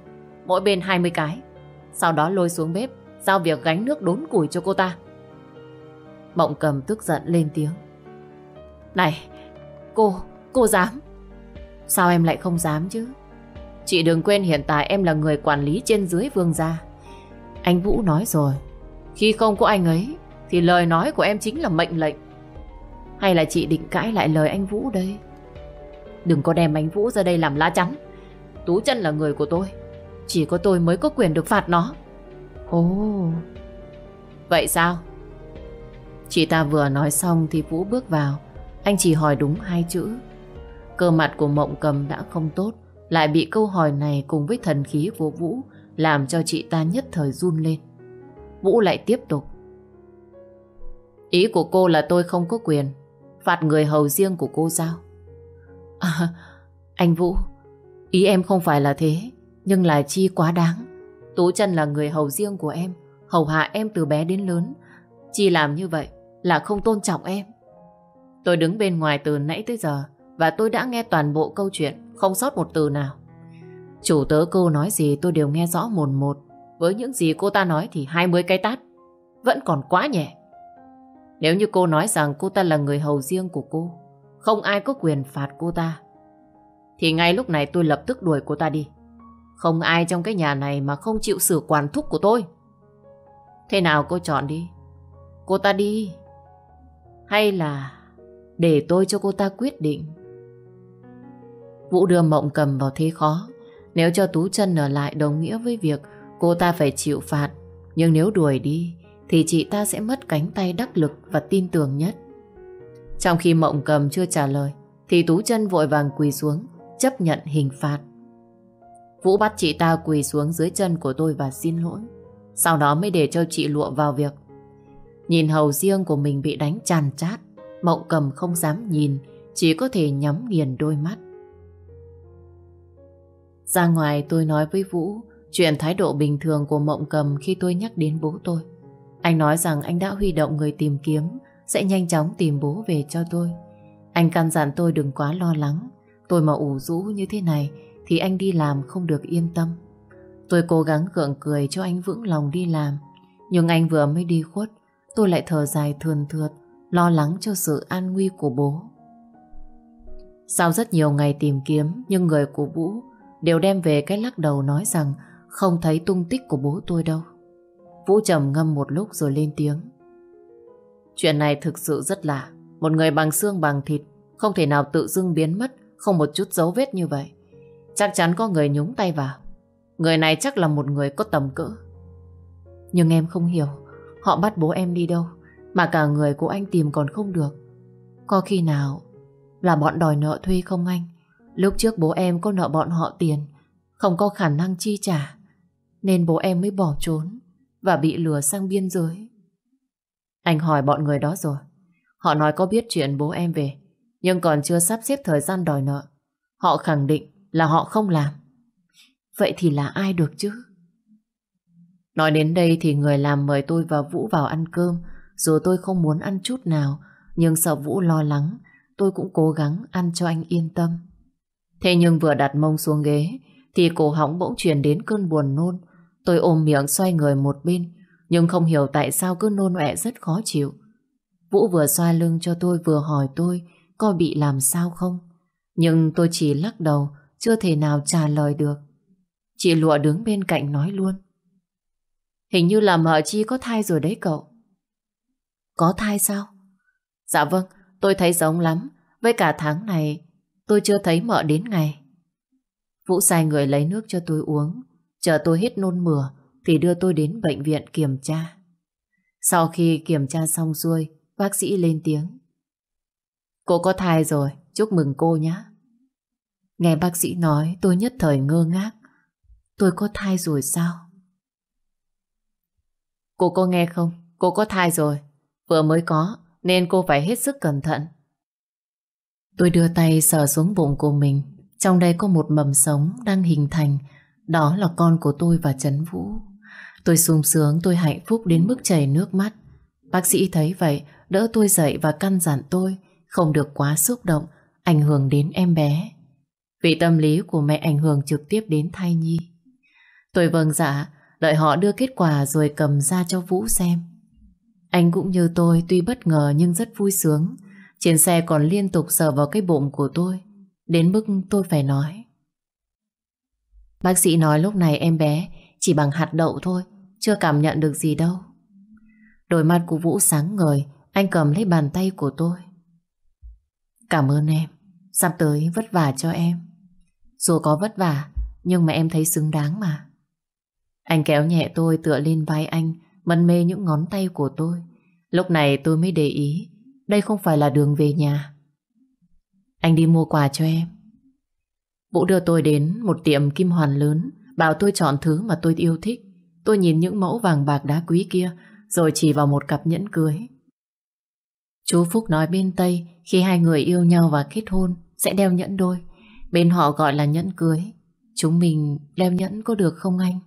mỗi bên 20 cái. Sau đó lôi xuống bếp, giao việc gánh nước đốn củi cho cô ta. Mộng cầm tức giận lên tiếng. Này, cô, cô dám. Sao em lại không dám chứ? Chị đừng quên hiện tại em là người quản lý trên dưới vương gia. Anh Vũ nói rồi, khi không có anh ấy, thì lời nói của em chính là mệnh lệnh. Hay là chị định cãi lại lời anh Vũ đây? Đừng có đem anh Vũ ra đây làm lá chắn. Tú chân là người của tôi. Chỉ có tôi mới có quyền được phạt nó. Ồ, vậy sao? Chị ta vừa nói xong thì Vũ bước vào. Anh chỉ hỏi đúng hai chữ. Cơ mặt của mộng cầm đã không tốt. Lại bị câu hỏi này cùng với thần khí của Vũ làm cho chị ta nhất thời run lên. Vũ lại tiếp tục. Ý của cô là tôi không có quyền phạt người hầu riêng của cô sao? À, anh Vũ, ý em không phải là thế, nhưng là chi quá đáng. Tú chân là người hầu riêng của em, hầu hạ em từ bé đến lớn. Chi làm như vậy là không tôn trọng em. Tôi đứng bên ngoài từ nãy tới giờ và tôi đã nghe toàn bộ câu chuyện, không sót một từ nào. Chủ tớ cô nói gì tôi đều nghe rõ mồn một. Với những gì cô ta nói thì 20 cái tát vẫn còn quá nhẹ. Nếu như cô nói rằng cô ta là người hầu riêng của cô, không ai có quyền phạt cô ta, thì ngay lúc này tôi lập tức đuổi cô ta đi. Không ai trong cái nhà này mà không chịu sửa quản thúc của tôi. Thế nào cô chọn đi? Cô ta đi. Hay là để tôi cho cô ta quyết định? Vũ đưa mộng cầm vào thế khó. Nếu cho Tú chân ở lại đồng nghĩa với việc cô ta phải chịu phạt. Nhưng nếu đuổi đi thì chị ta sẽ mất cánh tay đắc lực và tin tưởng nhất. Trong khi mộng cầm chưa trả lời thì Tú chân vội vàng quỳ xuống chấp nhận hình phạt. Vũ bắt chị ta quỳ xuống dưới chân của tôi và xin lỗi. Sau đó mới để cho chị lụa vào việc. Nhìn hầu riêng của mình bị đánh tràn chát, Mộng cầm không dám nhìn, chỉ có thể nhắm nghiền đôi mắt. Ra ngoài tôi nói với Vũ chuyện thái độ bình thường của Mộng cầm khi tôi nhắc đến bố tôi. Anh nói rằng anh đã huy động người tìm kiếm, sẽ nhanh chóng tìm bố về cho tôi. Anh căn dặn tôi đừng quá lo lắng, tôi mà ủ rũ như thế này thì anh đi làm không được yên tâm. Tôi cố gắng gượng cười cho anh vững lòng đi làm, nhưng anh vừa mới đi khuất, tôi lại thở dài thườn thượt, lo lắng cho sự an nguy của bố. Sau rất nhiều ngày tìm kiếm, nhưng người của Vũ đều đem về cái lắc đầu nói rằng không thấy tung tích của bố tôi đâu. Vũ trầm ngâm một lúc rồi lên tiếng. Chuyện này thực sự rất lạ. Một người bằng xương bằng thịt không thể nào tự dưng biến mất không một chút dấu vết như vậy. Chắc chắn có người nhúng tay vào. Người này chắc là một người có tầm cỡ. Nhưng em không hiểu, họ bắt bố em đi đâu, mà cả người của anh tìm còn không được. Có khi nào là bọn đòi nợ thuê không anh? Lúc trước bố em có nợ bọn họ tiền, không có khả năng chi trả, nên bố em mới bỏ trốn và bị lừa sang biên giới. Anh hỏi bọn người đó rồi. Họ nói có biết chuyện bố em về, nhưng còn chưa sắp xếp thời gian đòi nợ. Họ khẳng định là họ không làm. Vậy thì là ai được chứ? Nói đến đây thì người làm mời tôi và Vũ vào ăn cơm, dù tôi không muốn ăn chút nào, nhưng sợ Vũ lo lắng, tôi cũng cố gắng ăn cho anh yên tâm. Thế nhưng vừa đặt mông xuống ghế, thì cổ họng bỗng truyền đến cơn buồn nôn. Tôi ôm miệng xoay người một bên, nhưng không hiểu tại sao cứ nôn ọe rất khó chịu. Vũ vừa xoa lưng cho tôi vừa hỏi tôi có bị làm sao không. Nhưng tôi chỉ lắc đầu, chưa thể nào trả lời được. Chị Lụa đứng bên cạnh nói luôn. Hình như là mợ Chi có thai rồi đấy cậu. Có thai sao? Dạ vâng, tôi thấy giống lắm. Với cả tháng này, tôi chưa thấy mợ đến ngày. Vũ sai người lấy nước cho tôi uống. Chờ tôi hết nôn mửa, thì đưa tôi đến bệnh viện kiểm tra. Sau khi kiểm tra xong xuôi, bác sĩ lên tiếng. Cô có thai rồi, chúc mừng cô nhé. Nghe bác sĩ nói tôi nhất thời ngơ ngác. Tôi có thai rồi sao? Cô có nghe không? Cô có thai rồi. Vừa mới có, nên cô phải hết sức cẩn thận. Tôi đưa tay sờ xuống bụng của mình. Trong đây có một mầm sống đang hình thành. Đó là con của tôi và Trấn Vũ. Tôi sung sướng, tôi hạnh phúc đến mức chảy nước mắt. Bác sĩ thấy vậy, đỡ tôi dậy và căn dặn tôi không được quá xúc động, ảnh hưởng đến em bé. Vì tâm lý của mẹ ảnh hưởng trực tiếp đến thai nhi. Tôi vâng dạ, đợi họ đưa kết quả rồi cầm ra cho Vũ xem. Anh cũng như tôi tuy bất ngờ nhưng rất vui sướng. Trên xe còn liên tục sờ vào cái bụng của tôi. Đến mức tôi phải nói. Bác sĩ nói lúc này em bé chỉ bằng hạt đậu thôi, chưa cảm nhận được gì đâu. Đôi mắt của Vũ sáng ngời, anh cầm lấy bàn tay của tôi. Cảm ơn em, sắp tới vất vả cho em. Dù có vất vả, nhưng mà em thấy xứng đáng mà. Anh kéo nhẹ tôi tựa lên vai anh, mân mê những ngón tay của tôi. Lúc này tôi mới để ý, đây không phải là đường về nhà. Anh đi mua quà cho em. Vũ đưa tôi đến một tiệm kim hoàn lớn, bảo tôi chọn thứ mà tôi yêu thích. Tôi nhìn những mẫu vàng bạc đá quý kia, rồi chỉ vào một cặp nhẫn cưới. Chú Phúc nói bên Tây, khi hai người yêu nhau và kết hôn, sẽ đeo nhẫn đôi. Bên họ gọi là nhẫn cưới. Chúng mình đeo nhẫn có được không anh?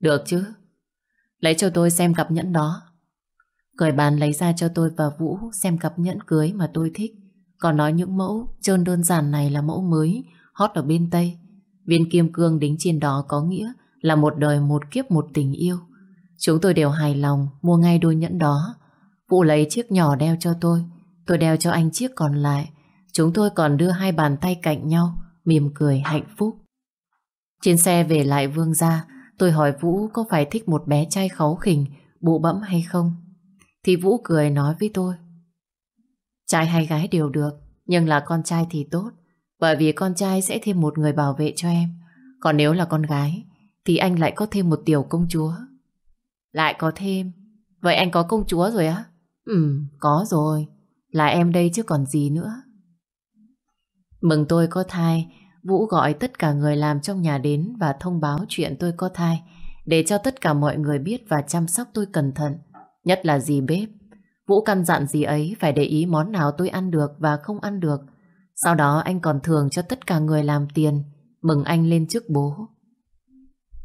Được chứ. Lấy cho tôi xem cặp nhẫn đó cởi bàn lấy ra cho tôi và Vũ xem cặp nhẫn cưới mà tôi thích. Còn nói những mẫu trơn đơn giản này là mẫu mới, hot ở bên Tây. Viên kim cương đính trên đó có nghĩa là một đời một kiếp một tình yêu. Chúng tôi đều hài lòng mua ngay đôi nhẫn đó. Vũ lấy chiếc nhỏ đeo cho tôi, tôi đeo cho anh chiếc còn lại. Chúng tôi còn đưa hai bàn tay cạnh nhau, mỉm cười hạnh phúc. Trên xe về lại Vương gia, tôi hỏi Vũ có phải thích một bé trai kháu khỉnh, bụ bẫm hay không? Thì Vũ cười nói với tôi. Trai hay gái đều được, nhưng là con trai thì tốt, bởi vì con trai sẽ thêm một người bảo vệ cho em. Còn nếu là con gái, thì anh lại có thêm một tiểu công chúa. Lại có thêm? Vậy anh có công chúa rồi á? Ừ, có rồi. Là em đây chứ còn gì nữa. Mừng tôi có thai, Vũ gọi tất cả người làm trong nhà đến và thông báo chuyện tôi có thai để cho tất cả mọi người biết và chăm sóc tôi cẩn thận. Nhất là dì bếp. Vũ căn dặn dì ấy phải để ý món nào tôi ăn được và không ăn được. Sau đó anh còn thường cho tất cả người làm tiền mừng anh lên trước bố.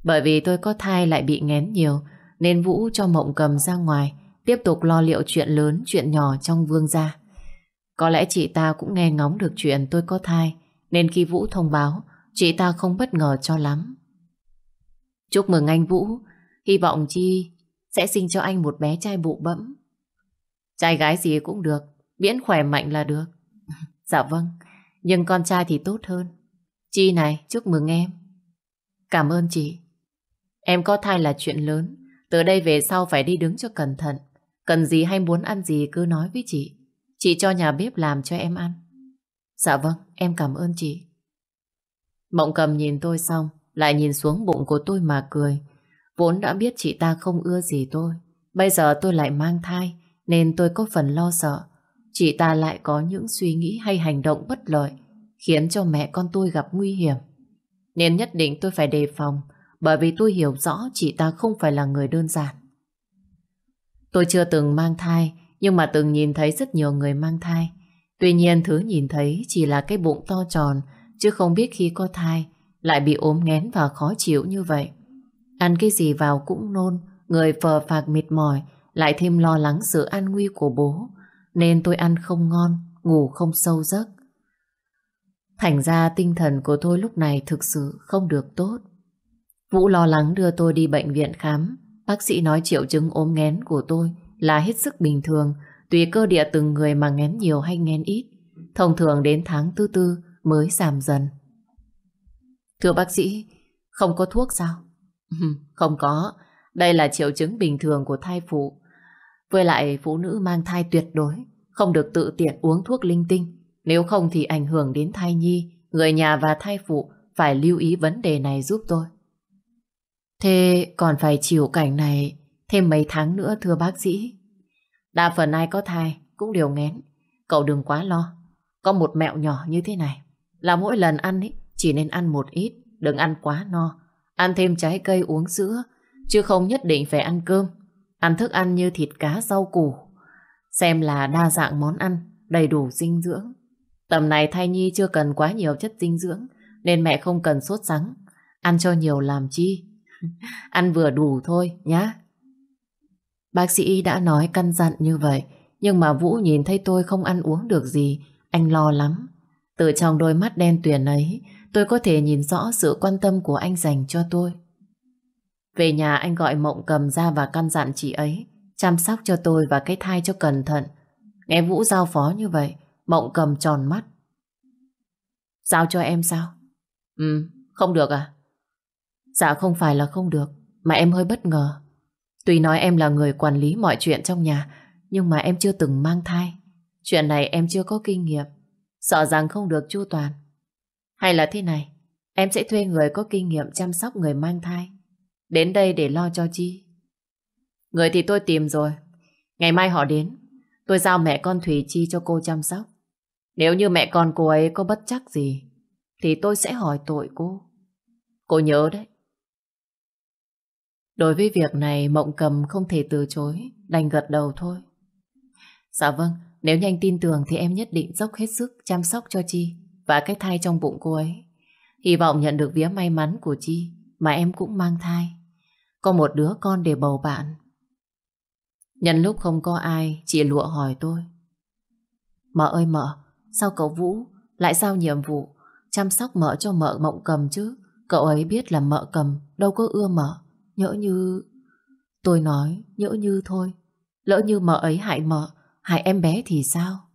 Bởi vì tôi có thai lại bị ngén nhiều nên Vũ cho Mộng cầm ra ngoài tiếp tục lo liệu chuyện lớn, chuyện nhỏ trong vương gia. Có lẽ chị ta cũng nghe ngóng được chuyện tôi có thai nên khi Vũ thông báo chị ta không bất ngờ cho lắm. Chúc mừng anh Vũ Hy vọng Chi sẽ sinh cho anh một bé trai bụ bẫm. Trai gái gì cũng được miễn khỏe mạnh là được. dạ vâng nhưng con trai thì tốt hơn. Chi này chúc mừng em. Cảm ơn chị. Em có thai là chuyện lớn từ đây về sau phải đi đứng cho cẩn thận. Cần gì hay muốn ăn gì cứ nói với chị. Chị cho nhà bếp làm cho em ăn. Dạ vâng, em cảm ơn chị. Mộng cầm nhìn tôi xong, lại nhìn xuống bụng của tôi mà cười. Vốn đã biết chị ta không ưa gì tôi. Bây giờ tôi lại mang thai, nên tôi có phần lo sợ. Chị ta lại có những suy nghĩ hay hành động bất lợi, khiến cho mẹ con tôi gặp nguy hiểm. Nên nhất định tôi phải đề phòng, bởi vì tôi hiểu rõ chị ta không phải là người đơn giản. Tôi chưa từng mang thai, nhưng mà từng nhìn thấy rất nhiều người mang thai. Tuy nhiên thứ nhìn thấy chỉ là cái bụng to tròn, chứ không biết khi có thai lại bị ốm nghén và khó chịu như vậy. Ăn cái gì vào cũng nôn, người phờ phạc mệt mỏi, lại thêm lo lắng sự an nguy của bố, nên tôi ăn không ngon, ngủ không sâu giấc. Thành ra tinh thần của tôi lúc này thực sự không được tốt. Vũ lo lắng đưa tôi đi bệnh viện khám. Bác sĩ nói triệu chứng ốm nghén của tôi là hết sức bình thường, tùy cơ địa từng người mà nghén nhiều hay nghén ít. Thông thường đến tháng tư tư mới giảm dần. Thưa bác sĩ, không có thuốc sao? Không có, đây là triệu chứng bình thường của thai phụ. Với lại phụ nữ mang thai tuyệt đối, không được tự tiện uống thuốc linh tinh. Nếu không thì ảnh hưởng đến thai nhi, người nhà và thai phụ phải lưu ý vấn đề này giúp tôi. Thế còn phải chịu cảnh này thêm mấy tháng nữa thưa bác sĩ. Đa phần ai có thai cũng đều ngén. Cậu đừng quá lo. Có một mẹo nhỏ như thế này. Là mỗi lần ăn ý, chỉ nên ăn một ít, đừng ăn quá no. Ăn thêm trái cây uống sữa, chứ không nhất định phải ăn cơm. Ăn thức ăn như thịt cá rau củ. Xem là đa dạng món ăn, đầy đủ dinh dưỡng. Tầm này thai nhi chưa cần quá nhiều chất dinh dưỡng, nên mẹ không cần sốt sắng. Ăn cho nhiều làm chi. ăn vừa đủ thôi nhá. Bác sĩ đã nói căn dặn như vậy, nhưng mà Vũ nhìn thấy tôi không ăn uống được gì, anh lo lắm. Từ trong đôi mắt đen tuyền ấy, tôi có thể nhìn rõ sự quan tâm của anh dành cho tôi. Về nhà anh gọi Mộng cầm ra và căn dặn chị ấy chăm sóc cho tôi và cái thai cho cẩn thận. Nghe Vũ giao phó như vậy, Mộng cầm tròn mắt. Giao cho em sao? Ừ, không được à? Dạ không phải là không được, mà em hơi bất ngờ. Tuy nói em là người quản lý mọi chuyện trong nhà, nhưng mà em chưa từng mang thai. Chuyện này em chưa có kinh nghiệm, sợ rằng không được chu toàn. Hay là thế này, em sẽ thuê người có kinh nghiệm chăm sóc người mang thai. Đến đây để lo cho Chi. Người thì tôi tìm rồi. Ngày mai họ đến, tôi giao mẹ con Thủy Chi cho cô chăm sóc. Nếu như mẹ con cô ấy có bất chắc gì, thì tôi sẽ hỏi tội cô. Cô nhớ đấy, Đối với việc này Mộng Cầm không thể từ chối, đành gật đầu thôi. Dạ vâng, nếu nhanh tin tưởng thì em nhất định dốc hết sức chăm sóc cho Chi và cái thai trong bụng cô ấy. Hy vọng nhận được vía may mắn của Chi mà em cũng mang thai. Có một đứa con để bầu bạn. Nhân lúc không có ai, chị lụa hỏi tôi. Mợ ơi mợ, sao cậu Vũ lại giao nhiệm vụ chăm sóc mợ cho mợ Mộng Cầm chứ? Cậu ấy biết là mợ cầm, đâu có ưa mợ. Nhỡ như... Tôi nói, nhỡ như thôi. Lỡ như mợ ấy hại mợ, hại em bé thì sao?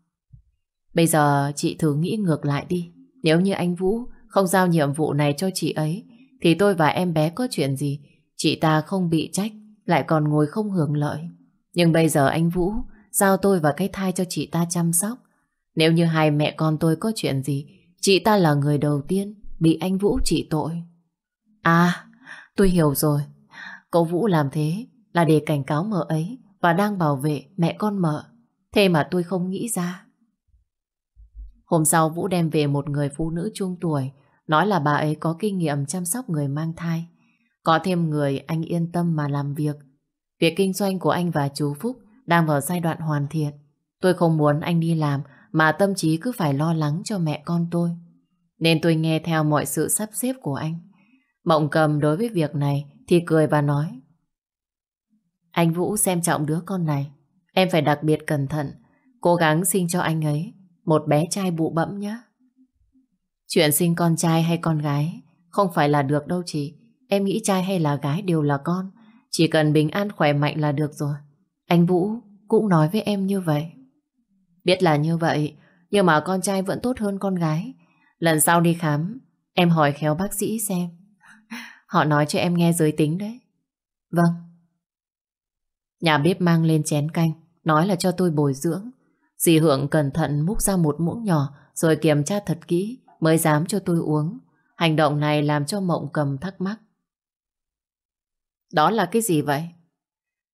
Bây giờ chị thử nghĩ ngược lại đi. Nếu như anh Vũ không giao nhiệm vụ này cho chị ấy, thì tôi và em bé có chuyện gì? Chị ta không bị trách, lại còn ngồi không hưởng lợi. Nhưng bây giờ anh Vũ giao tôi và cái thai cho chị ta chăm sóc. Nếu như hai mẹ con tôi có chuyện gì, chị ta là người đầu tiên bị anh Vũ trị tội. À, tôi hiểu rồi. Cậu Vũ làm thế là để cảnh cáo mợ ấy và đang bảo vệ mẹ con mợ. Thế mà tôi không nghĩ ra. Hôm sau Vũ đem về một người phụ nữ trung tuổi, nói là bà ấy có kinh nghiệm chăm sóc người mang thai. Có thêm người anh yên tâm mà làm việc. Việc kinh doanh của anh và chú Phúc đang vào giai đoạn hoàn thiện. Tôi không muốn anh đi làm mà tâm trí cứ phải lo lắng cho mẹ con tôi. Nên tôi nghe theo mọi sự sắp xếp của anh. Mộng cầm đối với việc này thì cười và nói, Anh Vũ xem trọng đứa con này Em phải đặc biệt cẩn thận, Cố gắng sinh cho anh ấy một bé trai bụ bẫm nhé Chuyện sinh con trai hay con gái Không phải là được đâu chị. Em nghĩ trai hay là gái đều là con. Chỉ cần bình an khỏe mạnh là được rồi. Anh Vũ cũng nói với em như vậy. Biết là như vậy Nhưng mà con trai vẫn tốt hơn con gái. Lần sau đi khám Em hỏi khéo bác sĩ xem. Họ nói cho em nghe giới tính đấy. Vâng. Nhà bếp mang lên chén canh, nói là cho tôi bồi dưỡng. Dì Hượng cẩn thận múc ra một muỗng nhỏ rồi kiểm tra thật kỹ mới dám cho tôi uống. Hành động này làm cho Mộng cầm thắc mắc. Đó là cái gì vậy?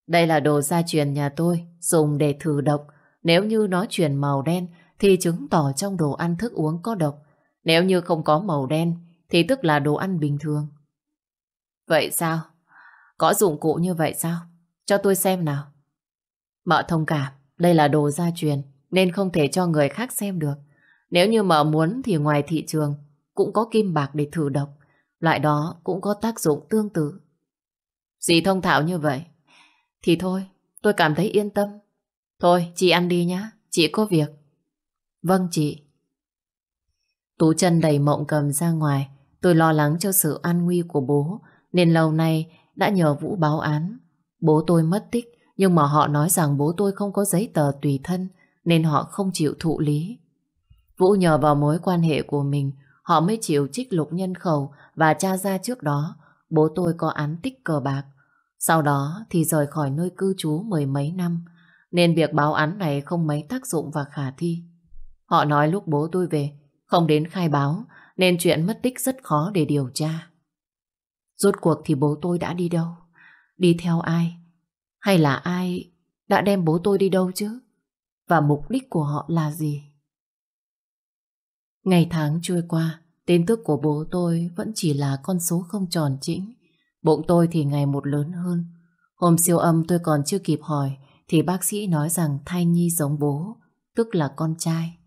Đây là đồ gia truyền nhà tôi, dùng để thử độc. Nếu như nó chuyển màu đen, thì chứng tỏ trong đồ ăn thức uống có độc. Nếu như không có màu đen, thì tức là đồ ăn bình thường. Vậy sao? Có dụng cụ như vậy sao? Cho tôi xem nào. Mợ thông cảm, đây là đồ gia truyền, nên không thể cho người khác xem được. Nếu như mà muốn thì ngoài thị trường cũng có kim bạc để thử độc. Loại đó cũng có tác dụng tương tự. Dì thông thạo như vậy. Thì thôi, tôi cảm thấy yên tâm. Thôi, chị ăn đi nhá, chị có việc. Vâng chị. Tú chân đầy mộng cầm ra ngoài. Tôi lo lắng cho sự an nguy của bố, nên lâu nay đã nhờ Vũ báo án. Bố tôi mất tích, nhưng mà họ nói rằng bố tôi không có giấy tờ tùy thân, nên họ không chịu thụ lý. Vũ nhờ vào mối quan hệ của mình, họ mới chịu trích lục nhân khẩu và tra ra trước đó bố tôi có án tích cờ bạc. Sau đó thì rời khỏi nơi cư trú mười mấy năm, nên việc báo án này không mấy tác dụng và khả thi. Họ nói lúc bố tôi về, không đến khai báo, nên chuyện mất tích rất khó để điều tra. Rốt cuộc thì bố tôi đã đi đâu? Đi theo ai? Hay là ai đã đem bố tôi đi đâu chứ? Và mục đích của họ là gì? Ngày tháng trôi qua, tin tức của bố tôi vẫn chỉ là con số không tròn chỉnh. Bụng tôi thì ngày một lớn hơn. Hôm siêu âm tôi còn chưa kịp hỏi thì bác sĩ nói rằng thai nhi giống bố, tức là con trai.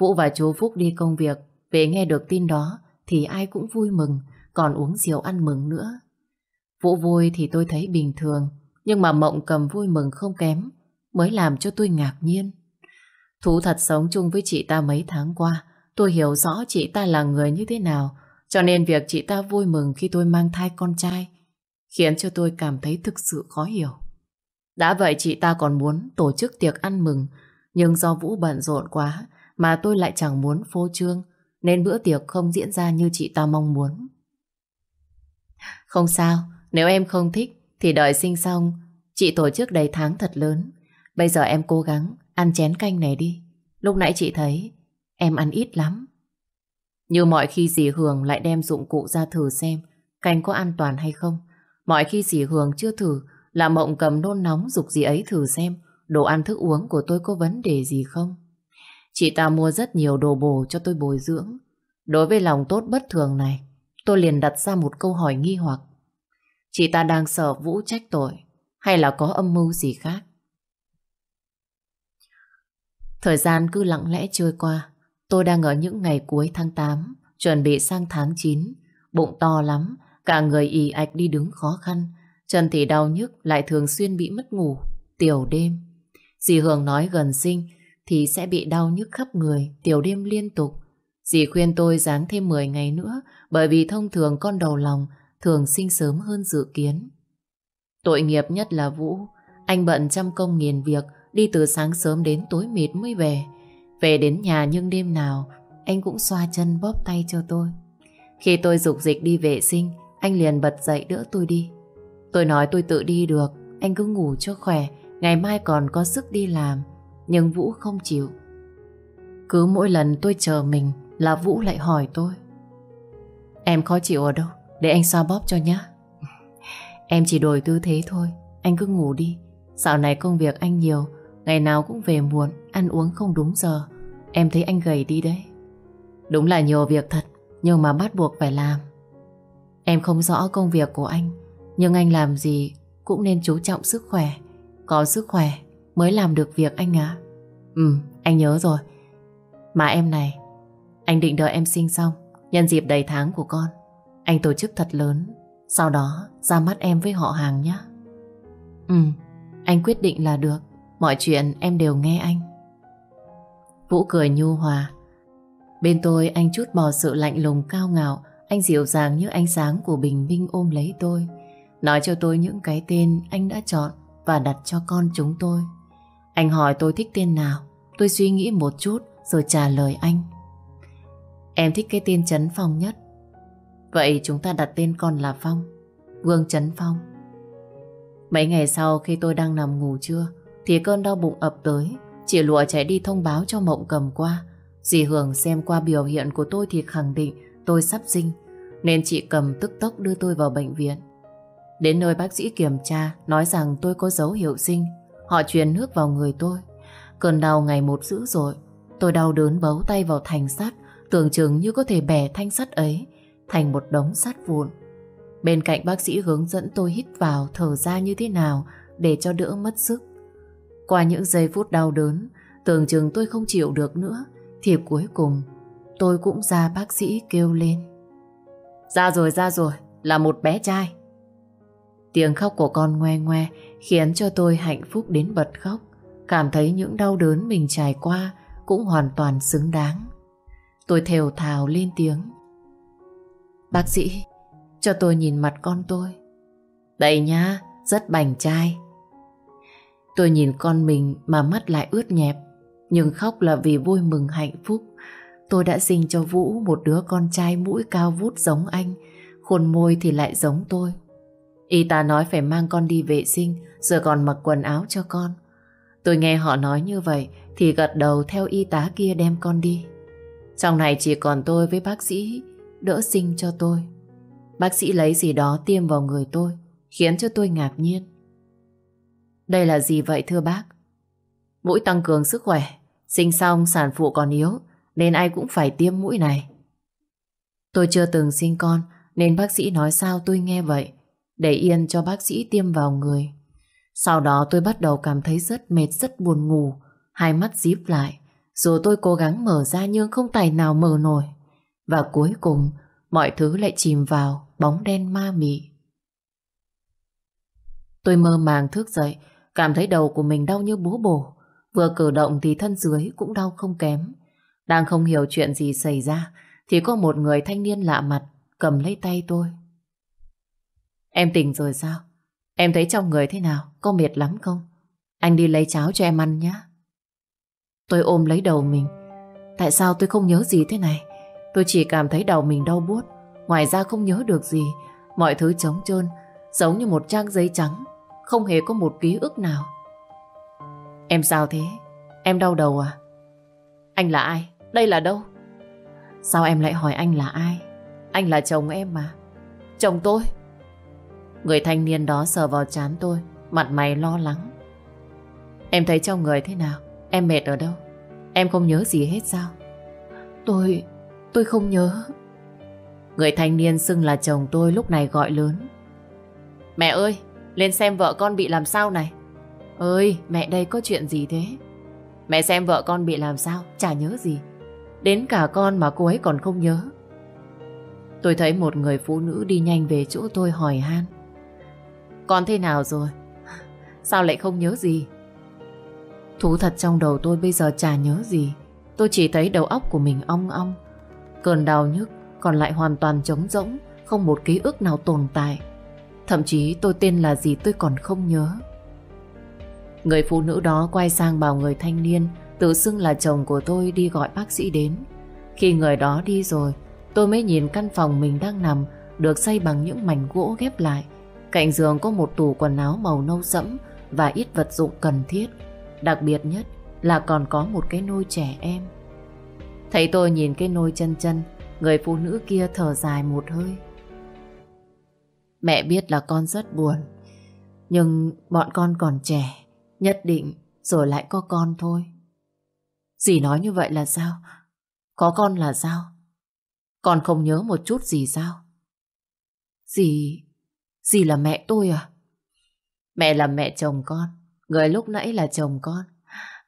Vũ và chú Phúc đi công việc, về nghe được tin đó thì ai cũng vui mừng, còn uống rượu ăn mừng nữa. Vũ vui thì tôi thấy bình thường, nhưng mà mộng cầm vui mừng không kém, mới làm cho tôi ngạc nhiên. Thú thật sống chung với chị ta mấy tháng qua, tôi hiểu rõ chị ta là người như thế nào, cho nên việc chị ta vui mừng khi tôi mang thai con trai, khiến cho tôi cảm thấy thực sự khó hiểu. Đã vậy chị ta còn muốn tổ chức tiệc ăn mừng, nhưng do Vũ bận rộn quá mà tôi lại chẳng muốn phô trương, nên bữa tiệc không diễn ra như chị ta mong muốn. Không sao, nếu em không thích thì đợi sinh xong, chị tổ chức đầy tháng thật lớn. Bây giờ em cố gắng ăn chén canh này đi. Lúc nãy chị thấy em ăn ít lắm. Như mọi khi dì Hường lại đem dụng cụ ra thử xem canh có an toàn hay không. Mọi khi dì Hường chưa thử là mộng cầm nôn nóng dục dì ấy thử xem đồ ăn thức uống của tôi có vấn đề gì không. Chị ta mua rất nhiều đồ bổ cho tôi bồi dưỡng. Đối với lòng tốt bất thường này, tôi liền đặt ra một câu hỏi nghi hoặc. Chị ta đang sợ Vũ trách tội hay là có âm mưu gì khác? Thời gian cứ lặng lẽ trôi qua. Tôi đang ở những ngày cuối tháng 8, chuẩn bị sang tháng 9. Bụng to lắm, cả người ì ạch đi đứng khó khăn. Chân thì đau nhức, lại thường xuyên bị mất ngủ, tiểu đêm. Dì Hường nói gần sinh thì sẽ bị đau nhức khắp người, tiểu đêm liên tục. Dì khuyên tôi dáng thêm 10 ngày nữa bởi vì thông thường con đầu lòng thường sinh sớm hơn dự kiến. Tội nghiệp nhất là Vũ, anh bận trăm công nghìn việc, đi từ sáng sớm đến tối mịt mới về. Về đến nhà nhưng đêm nào, anh cũng xoa chân bóp tay cho tôi. Khi tôi dục dịch đi vệ sinh, anh liền bật dậy đỡ tôi đi. Tôi nói tôi tự đi được, anh cứ ngủ cho khỏe, ngày mai còn có sức đi làm. Nhưng Vũ không chịu. Cứ mỗi lần tôi chờ mình là Vũ lại hỏi tôi. Em khó chịu ở đâu? Để anh xoa bóp cho nhé. Em chỉ đổi tư thế thôi, anh cứ ngủ đi. Dạo này công việc anh nhiều, ngày nào cũng về muộn, ăn uống không đúng giờ. Em thấy anh gầy đi đấy. Đúng là nhiều việc thật, nhưng mà bắt buộc phải làm. Em không rõ công việc của anh, nhưng anh làm gì cũng nên chú trọng sức khỏe. Có sức khỏe mới làm được việc anh à. Ừ, anh nhớ rồi. Mà em này, anh định đợi em sinh xong, nhân dịp đầy tháng của con. Anh tổ chức thật lớn, sau đó ra mắt em với họ hàng nhé. Ừ, anh quyết định là được, mọi chuyện em đều nghe anh. Vũ cười nhu hòa. Bên tôi anh chút bỏ sự lạnh lùng cao ngạo, anh dịu dàng như ánh sáng của bình minh ôm lấy tôi. Nói cho tôi những cái tên anh đã chọn và đặt cho con chúng tôi. Anh hỏi tôi thích tên nào, tôi suy nghĩ một chút rồi trả lời anh. Em thích cái tên Trấn Phong nhất. Vậy chúng ta đặt tên con là Phong, Vương Trấn Phong. Mấy ngày sau khi tôi đang nằm ngủ trưa, thì cơn đau bụng ập tới. Chị lụa chạy đi thông báo cho mộng cầm qua. Dì Hường xem qua biểu hiện của tôi thì khẳng định tôi sắp sinh, nên chị cầm tức tốc đưa tôi vào bệnh viện. Đến nơi bác sĩ kiểm tra nói rằng tôi có dấu hiệu sinh. Họ truyền nước vào người tôi. Cơn đau ngày một dữ dội. Tôi đau đớn bấu tay vào thành sắt, tưởng chừng như có thể bẻ thanh sắt ấy thành một đống sắt vụn. Bên cạnh bác sĩ hướng dẫn tôi hít vào, thở ra như thế nào để cho đỡ mất sức. Qua những giây phút đau đớn, tưởng chừng tôi không chịu được nữa, thì cuối cùng tôi cũng ra bác sĩ kêu lên. Ra rồi, ra rồi, là một bé trai. Tiếng khóc của con ngoe ngoe khiến cho tôi hạnh phúc đến bật khóc, cảm thấy những đau đớn mình trải qua cũng hoàn toàn xứng đáng. Tôi thều thào lên tiếng. Bác sĩ, cho tôi nhìn mặt con tôi. Đây nha, rất bảnh trai. Tôi nhìn con mình mà mắt lại ướt nhẹp, nhưng khóc là vì vui mừng hạnh phúc. Tôi đã sinh cho Vũ một đứa con trai mũi cao vút giống anh, khuôn môi thì lại giống tôi. Y tá nói phải mang con đi vệ sinh, rồi còn mặc quần áo cho con. Tôi nghe họ nói như vậy thì gật đầu theo y tá kia đem con đi. Trong này chỉ còn tôi với bác sĩ đỡ sinh cho tôi. Bác sĩ lấy gì đó tiêm vào người tôi, khiến cho tôi ngạc nhiên. Đây là gì vậy thưa bác? Mũi tăng cường sức khỏe, sinh xong sản phụ còn yếu, nên ai cũng phải tiêm mũi này. Tôi chưa từng sinh con, nên bác sĩ nói sao tôi nghe vậy, để yên cho bác sĩ tiêm vào người. Sau đó tôi bắt đầu cảm thấy rất mệt, rất buồn ngủ, hai mắt díp lại. Dù tôi cố gắng mở ra nhưng không tài nào mở nổi. Và cuối cùng, mọi thứ lại chìm vào bóng đen ma mị. Tôi mơ màng thức dậy, cảm thấy đầu của mình đau như búa bổ. Vừa cử động thì thân dưới cũng đau không kém. Đang không hiểu chuyện gì xảy ra, thì có một người thanh niên lạ mặt cầm lấy tay tôi. Em tỉnh rồi sao? Em thấy trong người thế nào? Có mệt lắm không? Anh đi lấy cháo cho em ăn nhé. Tôi ôm lấy đầu mình. Tại sao tôi không nhớ gì thế này? Tôi chỉ cảm thấy đầu mình đau buốt. Ngoài ra không nhớ được gì. Mọi thứ trống trơn, giống như một trang giấy trắng. Không hề có một ký ức nào. Em sao thế? Em đau đầu à? Anh là ai? Đây là đâu? Sao em lại hỏi anh là ai? Anh là chồng em mà. Chồng tôi? Người thanh niên đó sờ vào chán tôi, mặt mày lo lắng. Em thấy trong người thế nào? Em mệt ở đâu? Em không nhớ gì hết sao? Tôi... tôi không nhớ. Người thanh niên xưng là chồng tôi lúc này gọi lớn. Mẹ ơi, lên xem vợ con bị làm sao này. Ơi, mẹ đây có chuyện gì thế? Mẹ xem vợ con bị làm sao, chả nhớ gì. Đến cả con mà cô ấy còn không nhớ. Tôi thấy một người phụ nữ đi nhanh về chỗ tôi hỏi han. Con thế nào rồi? Sao lại không nhớ gì? Thú thật trong đầu tôi bây giờ chả nhớ gì. Tôi chỉ thấy đầu óc của mình ong ong. Cơn đau nhức còn lại hoàn toàn trống rỗng, không một ký ức nào tồn tại. Thậm chí tôi tên là gì tôi còn không nhớ. Người phụ nữ đó quay sang bảo người thanh niên tự xưng là chồng của tôi đi gọi bác sĩ đến. Khi người đó đi rồi, tôi mới nhìn căn phòng mình đang nằm được xây bằng những mảnh gỗ ghép lại. Cạnh giường có một tủ quần áo màu nâu sẫm và ít vật dụng cần thiết. Đặc biệt nhất là còn có một cái nôi trẻ em. Thấy tôi nhìn cái nôi chân chân, người phụ nữ kia thở dài một hơi. Mẹ biết là con rất buồn, nhưng bọn con còn trẻ, nhất định rồi lại có con thôi. Dì nói như vậy là sao? Có con là sao? Con không nhớ một chút gì sao? Dì... Dì là mẹ tôi à? Mẹ là mẹ chồng con. Người lúc nãy là chồng con.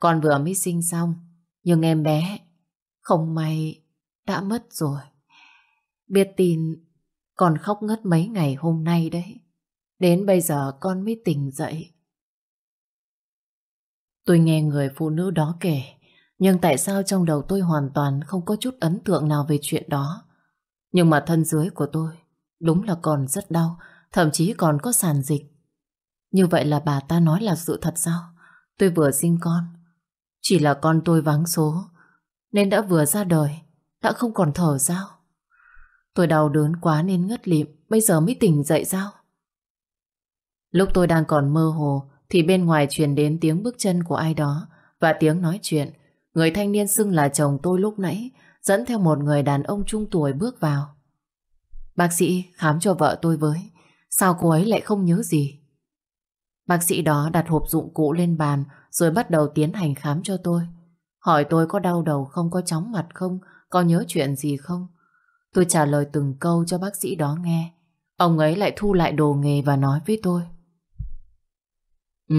Con vừa mới sinh xong. Nhưng em bé không may đã mất rồi. Biết tin con khóc ngất mấy ngày hôm nay đấy. Đến bây giờ con mới tỉnh dậy. Tôi nghe người phụ nữ đó kể, nhưng tại sao trong đầu tôi hoàn toàn không có chút ấn tượng nào về chuyện đó. Nhưng mà thân dưới của tôi đúng là còn rất đau, thậm chí còn có sàn dịch. Như vậy là bà ta nói là sự thật sao? Tôi vừa sinh con, chỉ là con tôi vắng số, nên đã vừa ra đời, đã không còn thở sao? Tôi đau đớn quá nên ngất lịm, bây giờ mới tỉnh dậy sao? Lúc tôi đang còn mơ hồ, thì bên ngoài truyền đến tiếng bước chân của ai đó và tiếng nói chuyện. Người thanh niên xưng là chồng tôi lúc nãy, dẫn theo một người đàn ông trung tuổi bước vào. Bác sĩ khám cho vợ tôi với. Sao cô ấy lại không nhớ gì? Bác sĩ đó đặt hộp dụng cụ lên bàn rồi bắt đầu tiến hành khám cho tôi. Hỏi tôi có đau đầu không, có chóng mặt không, có nhớ chuyện gì không. Tôi trả lời từng câu cho bác sĩ đó nghe. Ông ấy lại thu lại đồ nghề và nói với tôi. Ừ,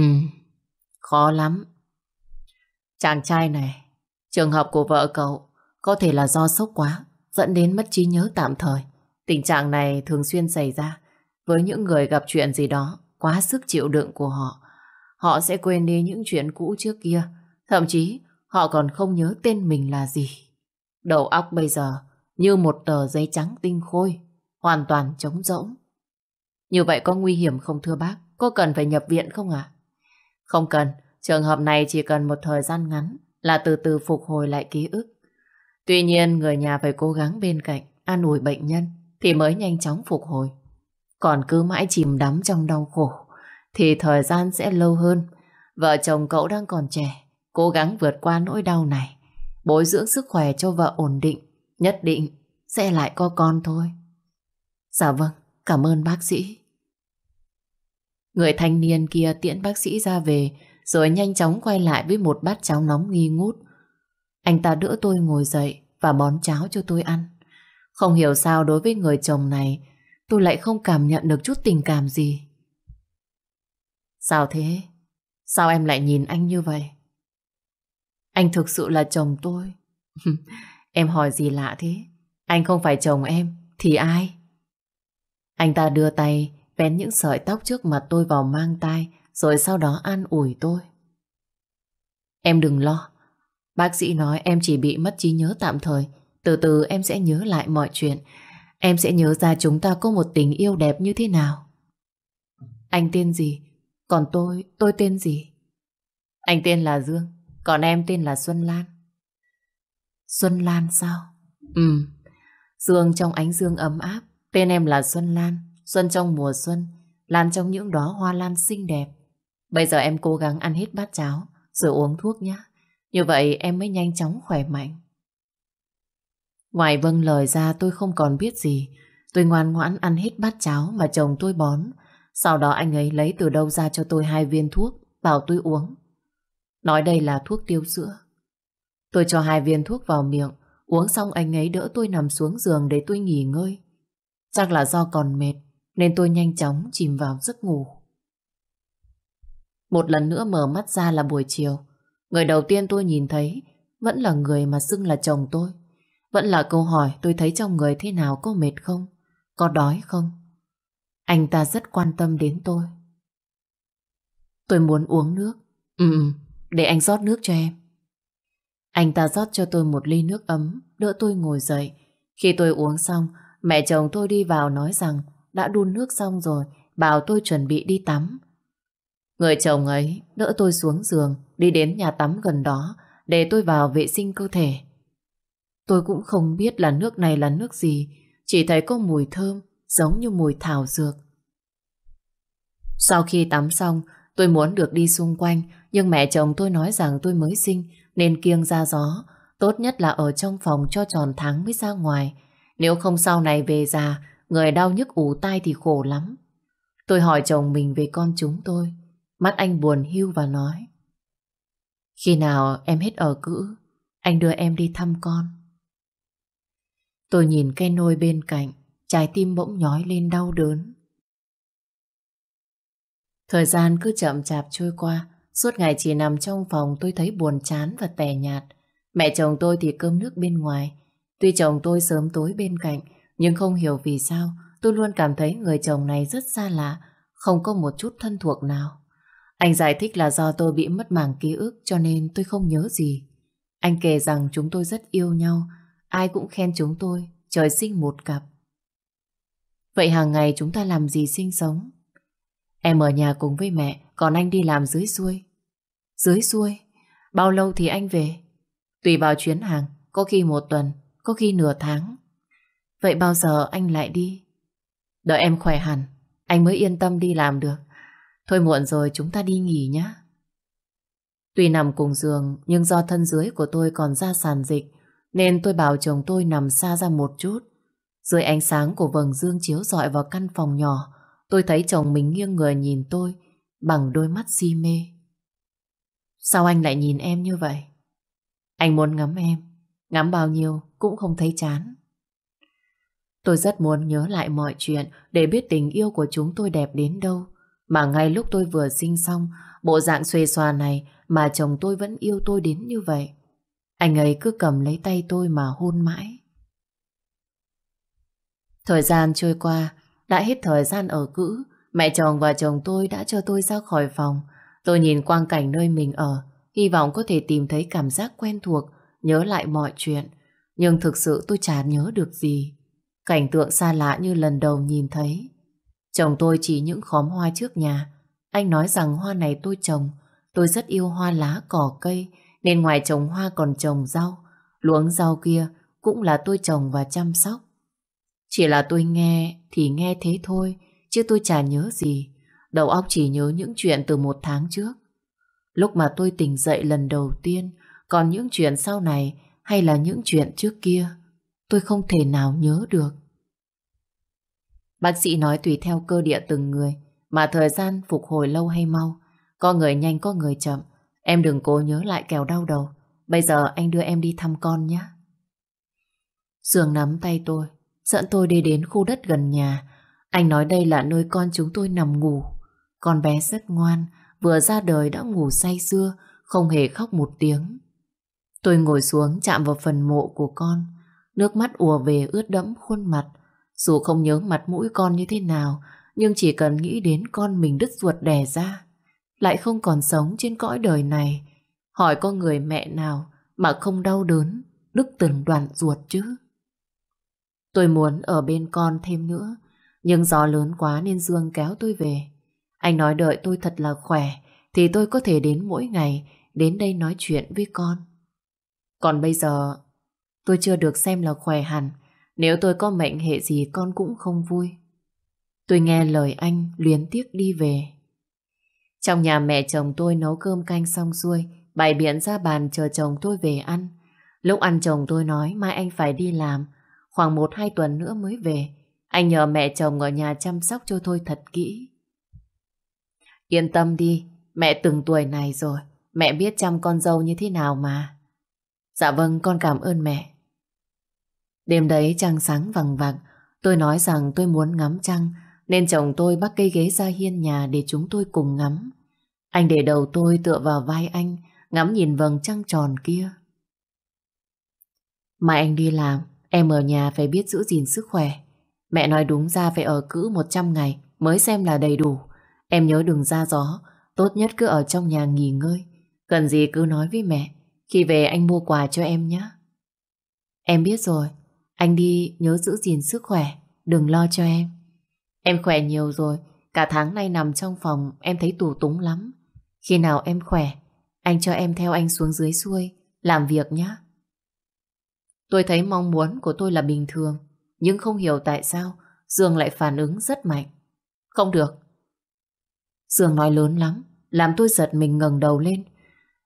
khó lắm. Chàng trai này, trường hợp của vợ cậu có thể là do sốc quá, dẫn đến mất trí nhớ tạm thời. Tình trạng này thường xuyên xảy ra với những người gặp chuyện gì đó quá sức chịu đựng của họ. Họ sẽ quên đi những chuyện cũ trước kia, thậm chí họ còn không nhớ tên mình là gì. Đầu óc bây giờ như một tờ giấy trắng tinh khôi, hoàn toàn trống rỗng. Như vậy có nguy hiểm không thưa bác? Có cần phải nhập viện không ạ? Không cần, trường hợp này chỉ cần một thời gian ngắn là từ từ phục hồi lại ký ức. Tuy nhiên người nhà phải cố gắng bên cạnh, an ủi bệnh nhân thì mới nhanh chóng phục hồi. Còn cứ mãi chìm đắm trong đau khổ thì thời gian sẽ lâu hơn. Vợ chồng cậu đang còn trẻ, cố gắng vượt qua nỗi đau này, bồi dưỡng sức khỏe cho vợ ổn định, nhất định sẽ lại có con thôi. Dạ vâng, cảm ơn bác sĩ. Người thanh niên kia tiễn bác sĩ ra về rồi nhanh chóng quay lại với một bát cháo nóng nghi ngút. Anh ta đỡ tôi ngồi dậy và bón cháo cho tôi ăn. Không hiểu sao đối với người chồng này tôi lại không cảm nhận được chút tình cảm gì. Sao thế? Sao em lại nhìn anh như vậy? Anh thực sự là chồng tôi. em hỏi gì lạ thế? Anh không phải chồng em, thì ai? Anh ta đưa tay vén những sợi tóc trước mặt tôi vào mang tay, rồi sau đó an ủi tôi. Em đừng lo. Bác sĩ nói em chỉ bị mất trí nhớ tạm thời. Từ từ em sẽ nhớ lại mọi chuyện. Em sẽ nhớ ra chúng ta có một tình yêu đẹp như thế nào. Anh tên gì? Còn tôi, tôi tên gì? Anh tên là Dương, còn em tên là Xuân Lan. Xuân Lan sao? Ừ, Dương trong ánh dương ấm áp, tên em là Xuân Lan, Xuân trong mùa xuân, Lan trong những đóa hoa lan xinh đẹp. Bây giờ em cố gắng ăn hết bát cháo, rồi uống thuốc nhé. Như vậy em mới nhanh chóng khỏe mạnh. Ngoài vâng lời ra tôi không còn biết gì. Tôi ngoan ngoãn ăn hết bát cháo mà chồng tôi bón. Sau đó anh ấy lấy từ đâu ra cho tôi hai viên thuốc, bảo tôi uống. Nói đây là thuốc tiêu sữa. Tôi cho hai viên thuốc vào miệng, uống xong anh ấy đỡ tôi nằm xuống giường để tôi nghỉ ngơi. Chắc là do còn mệt, nên tôi nhanh chóng chìm vào giấc ngủ. Một lần nữa mở mắt ra là buổi chiều. Người đầu tiên tôi nhìn thấy vẫn là người mà xưng là chồng tôi. Vẫn là câu hỏi tôi thấy trong người thế nào có mệt không? Có đói không? Anh ta rất quan tâm đến tôi. Tôi muốn uống nước. Ừ, ừ để anh rót nước cho em. Anh ta rót cho tôi một ly nước ấm, đỡ tôi ngồi dậy. Khi tôi uống xong, mẹ chồng tôi đi vào nói rằng đã đun nước xong rồi, bảo tôi chuẩn bị đi tắm. Người chồng ấy đỡ tôi xuống giường, đi đến nhà tắm gần đó để tôi vào vệ sinh cơ thể. Tôi cũng không biết là nước này là nước gì, chỉ thấy có mùi thơm, giống như mùi thảo dược. Sau khi tắm xong, tôi muốn được đi xung quanh, nhưng mẹ chồng tôi nói rằng tôi mới sinh, nên kiêng ra gió. Tốt nhất là ở trong phòng cho tròn tháng mới ra ngoài. Nếu không sau này về già, người đau nhức ủ tai thì khổ lắm. Tôi hỏi chồng mình về con chúng tôi. Mắt anh buồn hiu và nói. Khi nào em hết ở cữ, anh đưa em đi thăm con. Tôi nhìn cây nôi bên cạnh, trái tim bỗng nhói lên đau đớn. Thời gian cứ chậm chạp trôi qua, suốt ngày chỉ nằm trong phòng tôi thấy buồn chán và tẻ nhạt. Mẹ chồng tôi thì cơm nước bên ngoài. Tuy chồng tôi sớm tối bên cạnh, nhưng không hiểu vì sao tôi luôn cảm thấy người chồng này rất xa lạ, không có một chút thân thuộc nào. Anh giải thích là do tôi bị mất mảng ký ức cho nên tôi không nhớ gì. Anh kể rằng chúng tôi rất yêu nhau, ai cũng khen chúng tôi, trời sinh một cặp. Vậy hàng ngày chúng ta làm gì sinh sống? Em ở nhà cùng với mẹ, còn anh đi làm dưới xuôi. Dưới xuôi? Bao lâu thì anh về? Tùy vào chuyến hàng, có khi một tuần, có khi nửa tháng. Vậy bao giờ anh lại đi? Đợi em khỏe hẳn, anh mới yên tâm đi làm được. Thôi muộn rồi chúng ta đi nghỉ nhé. Tuy nằm cùng giường, nhưng do thân dưới của tôi còn ra sàn dịch, nên tôi bảo chồng tôi nằm xa ra một chút. Dưới ánh sáng của vầng dương chiếu rọi vào căn phòng nhỏ, tôi thấy chồng mình nghiêng người nhìn tôi bằng đôi mắt si mê. Sao anh lại nhìn em như vậy? Anh muốn ngắm em, ngắm bao nhiêu cũng không thấy chán. Tôi rất muốn nhớ lại mọi chuyện để biết tình yêu của chúng tôi đẹp đến đâu. Mà ngay lúc tôi vừa sinh xong, bộ dạng xuê xòa này mà chồng tôi vẫn yêu tôi đến như vậy. Anh ấy cứ cầm lấy tay tôi mà hôn mãi. Thời gian trôi qua, đã hết thời gian ở cữ, mẹ chồng và chồng tôi đã cho tôi ra khỏi phòng. Tôi nhìn quang cảnh nơi mình ở, hy vọng có thể tìm thấy cảm giác quen thuộc, nhớ lại mọi chuyện. Nhưng thực sự tôi chả nhớ được gì. Cảnh tượng xa lạ như lần đầu nhìn thấy. Chồng tôi chỉ những khóm hoa trước nhà. Anh nói rằng hoa này tôi trồng. Tôi rất yêu hoa lá cỏ cây, nên ngoài trồng hoa còn trồng rau. Luống rau kia cũng là tôi trồng và chăm sóc. Chỉ là tôi nghe thì nghe thế thôi, chứ tôi chả nhớ gì. Đầu óc chỉ nhớ những chuyện từ một tháng trước. Lúc mà tôi tỉnh dậy lần đầu tiên, còn những chuyện sau này hay là những chuyện trước kia, tôi không thể nào nhớ được. Bác sĩ nói tùy theo cơ địa từng người, mà thời gian phục hồi lâu hay mau. Có người nhanh, có người chậm. Em đừng cố nhớ lại kẻo đau đầu. Bây giờ anh đưa em đi thăm con nhé. Sương nắm tay tôi, dẫn tôi đi đến khu đất gần nhà. Anh nói đây là nơi con chúng tôi nằm ngủ. Con bé rất ngoan, vừa ra đời đã ngủ say sưa, không hề khóc một tiếng. Tôi ngồi xuống chạm vào phần mộ của con, nước mắt ùa về ướt đẫm khuôn mặt. Dù không nhớ mặt mũi con như thế nào, nhưng chỉ cần nghĩ đến con mình đứt ruột đẻ ra, lại không còn sống trên cõi đời này. Hỏi có người mẹ nào mà không đau đớn, đứt từng đoạn ruột chứ? Tôi muốn ở bên con thêm nữa, nhưng gió lớn quá nên Dương kéo tôi về. Anh nói đợi tôi thật là khỏe, thì tôi có thể đến mỗi ngày, đến đây nói chuyện với con. Còn bây giờ, tôi chưa được xem là khỏe hẳn, nếu tôi có mệnh hệ gì con cũng không vui. Tôi nghe lời anh luyến tiếc đi về. Trong nhà mẹ chồng tôi nấu cơm canh xong xuôi, bày biện ra bàn chờ chồng tôi về ăn. Lúc ăn chồng tôi nói mai anh phải đi làm, khoảng một hai tuần nữa mới về. Anh nhờ mẹ chồng ở nhà chăm sóc cho tôi thật kỹ. Yên tâm đi, mẹ từng tuổi này rồi, mẹ biết chăm con dâu như thế nào mà. Dạ vâng, con cảm ơn mẹ. Đêm đấy trăng sáng vằng vặc, tôi nói rằng tôi muốn ngắm trăng, nên chồng tôi bắt cây ghế ra hiên nhà để chúng tôi cùng ngắm. Anh để đầu tôi tựa vào vai anh, ngắm nhìn vầng trăng tròn kia. Mai anh đi làm, em ở nhà phải biết giữ gìn sức khỏe. Mẹ nói đúng ra phải ở cữ 100 ngày mới xem là đầy đủ. Em nhớ đừng ra gió, tốt nhất cứ ở trong nhà nghỉ ngơi. Cần gì cứ nói với mẹ, khi về anh mua quà cho em nhé. Em biết rồi, anh đi nhớ giữ gìn sức khỏe, đừng lo cho em. Em khỏe nhiều rồi, cả tháng nay nằm trong phòng em thấy tủ túng lắm. Khi nào em khỏe, anh cho em theo anh xuống dưới xuôi, làm việc nhé. Tôi thấy mong muốn của tôi là bình thường, nhưng không hiểu tại sao Dương lại phản ứng rất mạnh. Không được. Dương nói lớn lắm, làm tôi giật mình ngẩng đầu lên.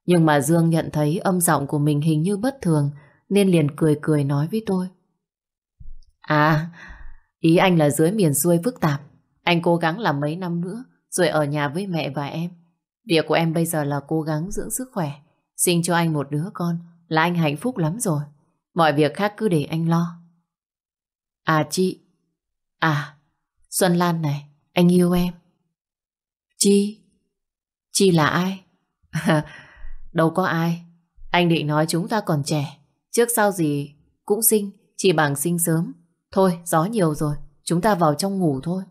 Nhưng mà Dương nhận thấy âm giọng của mình hình như bất thường, nên liền cười cười nói với tôi. À, ý anh là dưới miền xuôi phức tạp. Anh cố gắng làm mấy năm nữa, rồi ở nhà với mẹ và em. Việc của em bây giờ là cố gắng dưỡng sức khỏe, sinh cho anh một đứa con, là anh hạnh phúc lắm rồi. Mọi việc khác cứ để anh lo. À chị, à, Xuân Lan này, anh yêu em. Chi? Chi là ai? Đâu có ai. Anh định nói chúng ta còn trẻ, trước sau gì cũng sinh, chỉ bằng sinh sớm. Thôi, gió nhiều rồi, chúng ta vào trong ngủ thôi.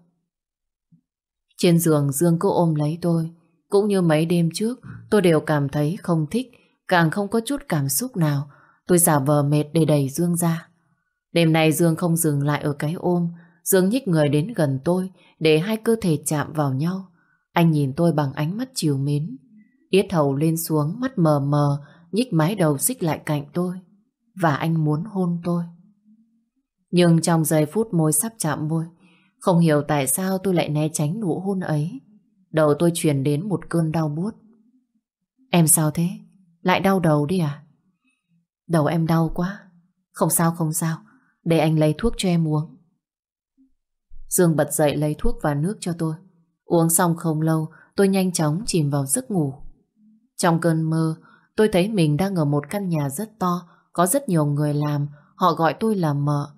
Trên giường Dương cứ ôm lấy tôi. Cũng như mấy đêm trước, tôi đều cảm thấy không thích, càng không có chút cảm xúc nào. Tôi giả vờ mệt để đẩy Dương ra. Đêm nay Dương không dừng lại ở cái ôm, Dương nhích người đến gần tôi để hai cơ thể chạm vào nhau. Anh nhìn tôi bằng ánh mắt chiều mến. Yết hầu lên xuống, mắt mờ mờ, nhích mái đầu xích lại cạnh tôi. Và anh muốn hôn tôi. Nhưng trong giây phút môi sắp chạm môi, không hiểu tại sao tôi lại né tránh nụ hôn ấy. Đầu tôi truyền đến một cơn đau buốt. Em sao thế? Lại đau đầu đi à? Đầu em đau quá. Không sao không sao, để anh lấy thuốc cho em uống. Dương bật dậy lấy thuốc và nước cho tôi. Uống xong không lâu, tôi nhanh chóng chìm vào giấc ngủ. Trong cơn mơ, tôi thấy mình đang ở một căn nhà rất to, có rất nhiều người làm, họ gọi tôi là mợ.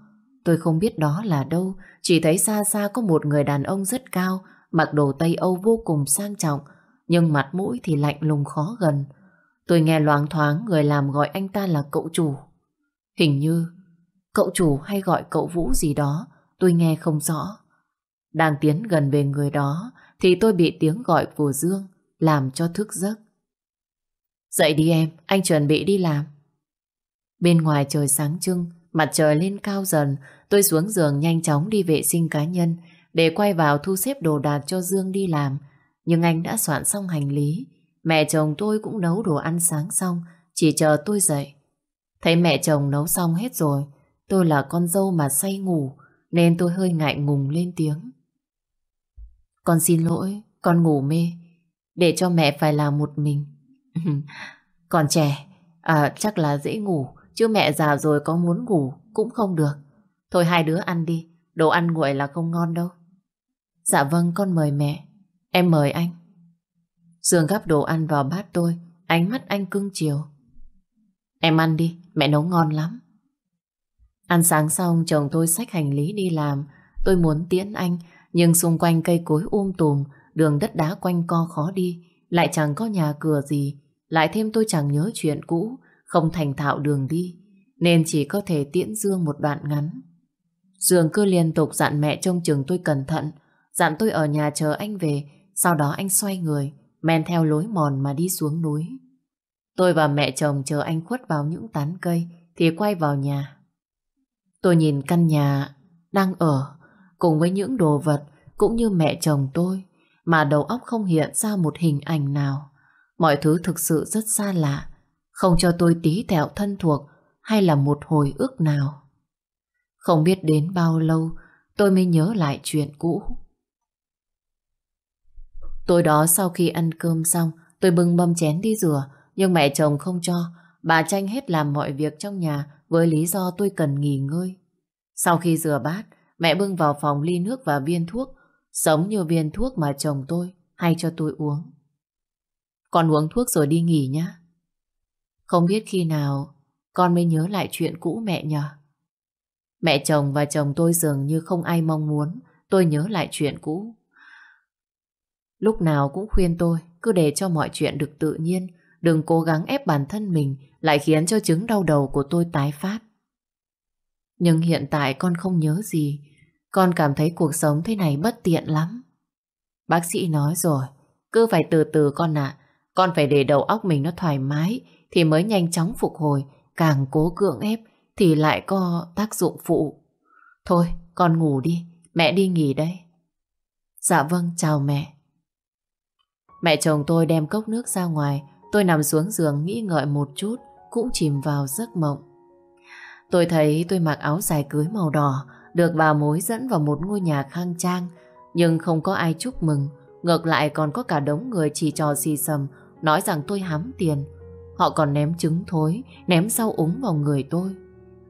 Tôi không biết đó là đâu, chỉ thấy xa xa có một người đàn ông rất cao, mặc đồ Tây Âu vô cùng sang trọng, nhưng mặt mũi thì lạnh lùng khó gần. Tôi nghe loáng thoáng người làm gọi anh ta là cậu chủ. Hình như cậu chủ hay gọi cậu Vũ gì đó, tôi nghe không rõ. Đang tiến gần về người đó thì tôi bị tiếng gọi của Dương làm cho thức giấc. Dậy đi em, anh chuẩn bị đi làm. Bên ngoài trời sáng trưng, mặt trời lên cao dần, tôi xuống giường nhanh chóng đi vệ sinh cá nhân để quay vào thu xếp đồ đạc cho Dương đi làm. Nhưng anh đã soạn xong hành lý, mẹ chồng tôi cũng nấu đồ ăn sáng xong, chỉ chờ tôi dậy. Thấy mẹ chồng nấu xong hết rồi, tôi là con dâu mà say ngủ, nên tôi hơi ngại ngùng lên tiếng. Con xin lỗi, con ngủ mê, để cho mẹ phải làm một mình. Còn trẻ, à, chắc là dễ ngủ, chứ mẹ già rồi có muốn ngủ cũng không được. Thôi hai đứa ăn đi, đồ ăn nguội là không ngon đâu. Dạ vâng, con mời mẹ. Em mời anh. Dương gắp đồ ăn vào bát tôi, ánh mắt anh cưng chiều. Em ăn đi, mẹ nấu ngon lắm. Ăn sáng xong chồng tôi xách hành lý đi làm, tôi muốn tiễn anh, nhưng xung quanh cây cối um tùm, đường đất đá quanh co khó đi, lại chẳng có nhà cửa gì, lại thêm tôi chẳng nhớ chuyện cũ, không thành thạo đường đi, nên chỉ có thể tiễn Dương một đoạn ngắn. Dương cứ liên tục dặn mẹ trông chừng tôi cẩn thận, dặn tôi ở nhà chờ anh về, sau đó anh xoay người, men theo lối mòn mà đi xuống núi. Tôi và mẹ chồng chờ anh khuất vào những tán cây, thì quay vào nhà. Tôi nhìn căn nhà đang ở, cùng với những đồ vật, cũng như mẹ chồng tôi, mà đầu óc không hiện ra một hình ảnh nào. Mọi thứ thực sự rất xa lạ, không cho tôi tí tẹo thân thuộc hay là một hồi ức nào. Không biết đến bao lâu tôi mới nhớ lại chuyện cũ. Tối đó sau khi ăn cơm xong, tôi bưng mâm chén đi rửa, nhưng mẹ chồng không cho. Bà tranh hết làm mọi việc trong nhà với lý do tôi cần nghỉ ngơi. Sau khi rửa bát, mẹ bưng vào phòng ly nước và viên thuốc, giống như viên thuốc mà chồng tôi hay cho tôi uống. Con uống thuốc rồi đi nghỉ nhé. Không biết khi nào con mới nhớ lại chuyện cũ mẹ nhờ. Mẹ chồng và chồng tôi dường như không ai mong muốn tôi nhớ lại chuyện cũ. Lúc nào cũng khuyên tôi cứ để cho mọi chuyện được tự nhiên, đừng cố gắng ép bản thân mình lại khiến cho chứng đau đầu của tôi tái phát. Nhưng hiện tại con không nhớ gì, con cảm thấy cuộc sống thế này bất tiện lắm. Bác sĩ nói rồi, cứ phải từ từ con ạ, con phải để đầu óc mình nó thoải mái thì mới nhanh chóng phục hồi, càng cố cưỡng ép thì lại có tác dụng phụ. Thôi, con ngủ đi, mẹ đi nghỉ đây. Dạ vâng, chào mẹ. Mẹ chồng tôi đem cốc nước ra ngoài, tôi nằm xuống giường nghĩ ngợi một chút, cũng chìm vào giấc mộng. Tôi thấy tôi mặc áo dài cưới màu đỏ, được bà mối dẫn vào một ngôi nhà khang trang, nhưng không có ai chúc mừng, ngược lại còn có cả đống người chỉ trò xì sầm, nói rằng tôi hám tiền. Họ còn ném trứng thối, ném rau úng vào người tôi.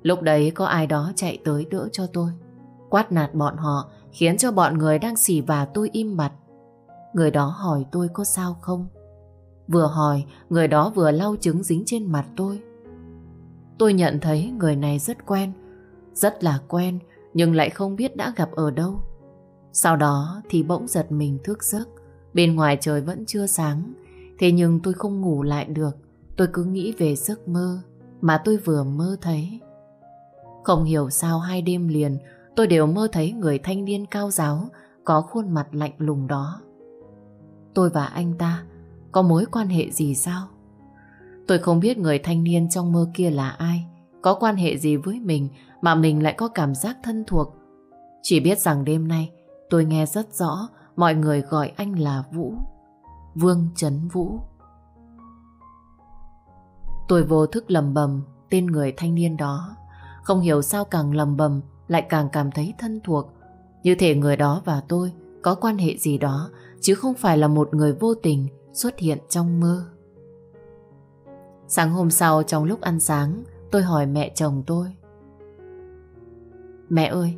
Lúc đấy có ai đó chạy tới đỡ cho tôi. Quát nạt bọn họ, khiến cho bọn người đang xì và tôi im bặt. Người đó hỏi tôi có sao không? Vừa hỏi, người đó vừa lau trứng dính trên mặt tôi. Tôi nhận thấy người này rất quen, rất là quen, nhưng lại không biết đã gặp ở đâu. Sau đó thì bỗng giật mình thức giấc, bên ngoài trời vẫn chưa sáng, thế nhưng tôi không ngủ lại được, tôi cứ nghĩ về giấc mơ mà tôi vừa mơ thấy. Không hiểu sao hai đêm liền tôi đều mơ thấy người thanh niên cao giáo có khuôn mặt lạnh lùng đó. Tôi và anh ta có mối quan hệ gì sao? Tôi không biết người thanh niên trong mơ kia là ai, có quan hệ gì với mình mà mình lại có cảm giác thân thuộc. Chỉ biết rằng đêm nay tôi nghe rất rõ mọi người gọi anh là Vũ. Vương Trấn Vũ. Tôi vô thức lầm bầm tên người thanh niên đó. Không hiểu sao càng lầm bầm lại càng cảm thấy thân thuộc. Như thể người đó và tôi có quan hệ gì đó chứ không phải là một người vô tình xuất hiện trong mơ. Sáng hôm sau trong lúc ăn sáng, tôi hỏi mẹ chồng tôi. Mẹ ơi,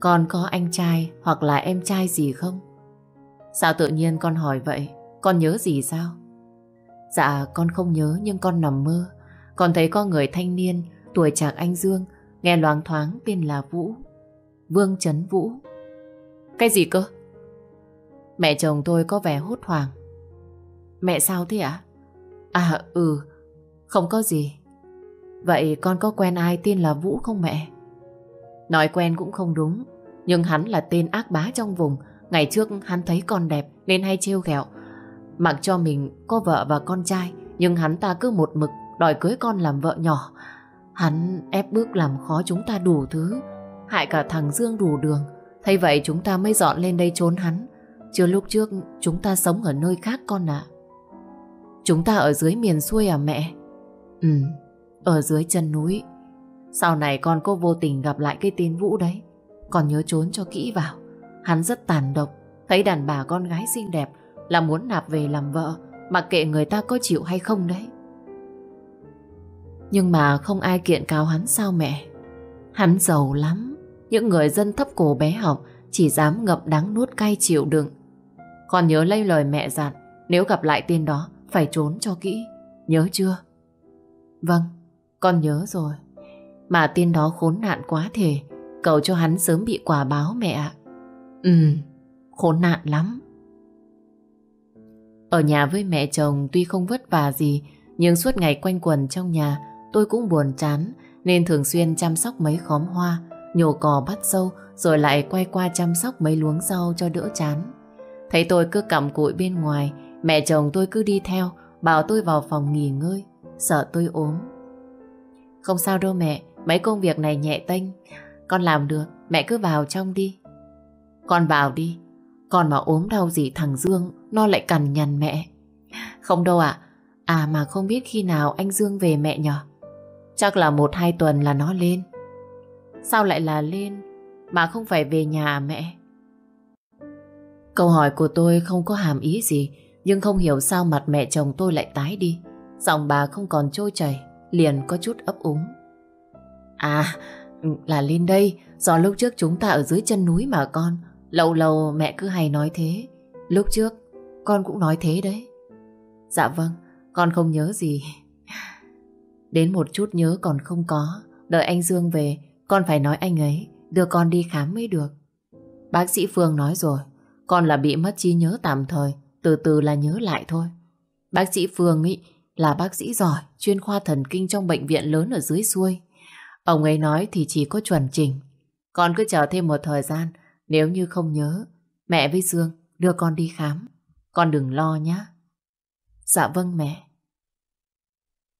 con có anh trai hoặc là em trai gì không? Sao tự nhiên con hỏi vậy? Con nhớ gì sao? Dạ con không nhớ nhưng con nằm mơ. Con thấy có người thanh niên tuổi trạc anh Dương nghe loáng thoáng tên là Vũ. Vương Trấn Vũ. Cái gì cơ? Mẹ chồng tôi có vẻ hốt hoảng. Mẹ sao thế ạ? À? ừ, không có gì. Vậy con có quen ai tên là Vũ không mẹ? Nói quen cũng không đúng, nhưng hắn là tên ác bá trong vùng. Ngày trước hắn thấy con đẹp nên hay trêu ghẹo. Mặc cho mình có vợ và con trai, nhưng hắn ta cứ một mực đòi cưới con làm vợ nhỏ. Hắn ép bước làm khó chúng ta đủ thứ, hại cả thằng Dương đủ đường. Thay vậy chúng ta mới dọn lên đây trốn hắn. Chưa lúc trước chúng ta sống ở nơi khác con ạ. Chúng ta ở dưới miền xuôi à mẹ? Ừ, ở dưới chân núi. Sau này con cô vô tình gặp lại cái tên Vũ đấy. Con nhớ trốn cho kỹ vào. Hắn rất tàn độc. Thấy đàn bà con gái xinh đẹp là muốn nạp về làm vợ. Mặc kệ người ta có chịu hay không đấy. Nhưng mà không ai kiện cáo hắn sao mẹ? Hắn giàu lắm. Những người dân thấp cổ bé học chỉ dám ngậm đắng nuốt cay chịu đựng. Con nhớ lấy lời mẹ dặn nếu gặp lại tên đó phải trốn cho kỹ. Nhớ chưa? Vâng, con nhớ rồi. Mà tên đó khốn nạn quá thể. Cầu cho hắn sớm bị quả báo mẹ ạ. Ừ, khốn nạn lắm. Ở nhà với mẹ chồng tuy không vất vả gì, nhưng suốt ngày quanh quần trong nhà tôi cũng buồn chán nên thường xuyên chăm sóc mấy khóm hoa, nhổ cỏ bắt sâu rồi lại quay qua chăm sóc mấy luống rau cho đỡ chán. Thấy tôi cứ cặm cụi bên ngoài, mẹ chồng tôi cứ đi theo, bảo tôi vào phòng nghỉ ngơi, sợ tôi ốm. Không sao đâu mẹ, mấy công việc này nhẹ tênh, con làm được, mẹ cứ vào trong đi. Con vào đi, con mà ốm đau gì thằng Dương, nó lại cằn nhằn mẹ. Không đâu ạ, à. mà không biết khi nào anh Dương về mẹ nhở? Chắc là một hai tuần là nó lên. Sao lại là lên, mà không phải về nhà à mẹ? Câu hỏi của tôi không có hàm ý gì, nhưng không hiểu sao mặt mẹ chồng tôi lại tái đi. Giọng bà không còn trôi chảy, liền có chút ấp úng. À, là lên đây, do lúc trước chúng ta ở dưới chân núi mà con. Lâu lâu mẹ cứ hay nói thế. Lúc trước, con cũng nói thế đấy. Dạ vâng, con không nhớ gì. Đến một chút nhớ còn không có. Đợi anh Dương về, con phải nói anh ấy, đưa con đi khám mới được. Bác sĩ Phương nói rồi, con là bị mất trí nhớ tạm thời, từ từ là nhớ lại thôi. Bác sĩ Phương ý là bác sĩ giỏi, chuyên khoa thần kinh trong bệnh viện lớn ở dưới xuôi. Ông ấy nói thì chỉ có chuẩn trình. Con cứ chờ thêm một thời gian, nếu như không nhớ, mẹ với Dương đưa con đi khám. Con đừng lo nhé. Dạ vâng mẹ.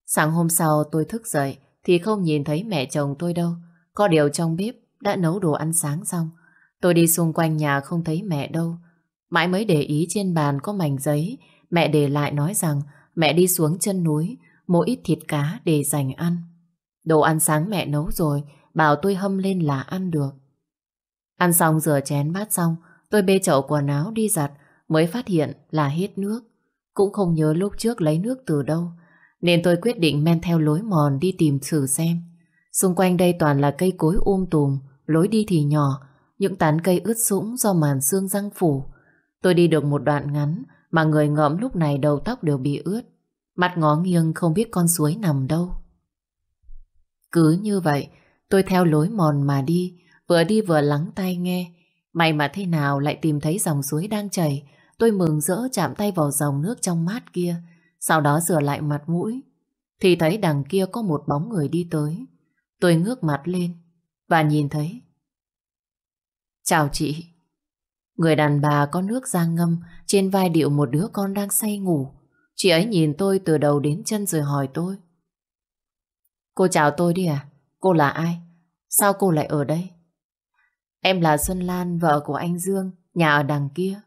Sáng hôm sau tôi thức dậy thì không nhìn thấy mẹ chồng tôi đâu. Có điều trong bếp đã nấu đồ ăn sáng xong. Tôi đi xung quanh nhà không thấy mẹ đâu. Mãi mới để ý trên bàn có mảnh giấy. Mẹ để lại nói rằng mẹ đi xuống chân núi mua ít thịt cá để dành ăn. Đồ ăn sáng mẹ nấu rồi, bảo tôi hâm lên là ăn được. Ăn xong rửa chén bát xong, tôi bê chậu quần áo đi giặt mới phát hiện là hết nước. Cũng không nhớ lúc trước lấy nước từ đâu, nên tôi quyết định men theo lối mòn đi tìm thử xem. Xung quanh đây toàn là cây cối um tùm, lối đi thì nhỏ, những tán cây ướt sũng do màn sương răng phủ. Tôi đi được một đoạn ngắn mà người ngợm lúc này đầu tóc đều bị ướt. Mặt ngó nghiêng không biết con suối nằm đâu. Cứ như vậy, tôi theo lối mòn mà đi, vừa đi vừa lắng tai nghe. May mà thế nào lại tìm thấy dòng suối đang chảy, tôi mừng rỡ chạm tay vào dòng nước trong mát kia, sau đó rửa lại mặt mũi. Thì thấy đằng kia có một bóng người đi tới. Tôi ngước mặt lên và nhìn thấy. Chào chị. Người đàn bà có nước da ngâm, trên vai điệu một đứa con đang say ngủ. Chị ấy nhìn tôi từ đầu đến chân rồi hỏi tôi. Cô chào tôi đi à? Cô là ai? Sao cô lại ở đây? Em là Xuân Lan, vợ của anh Dương, nhà ở đằng kia.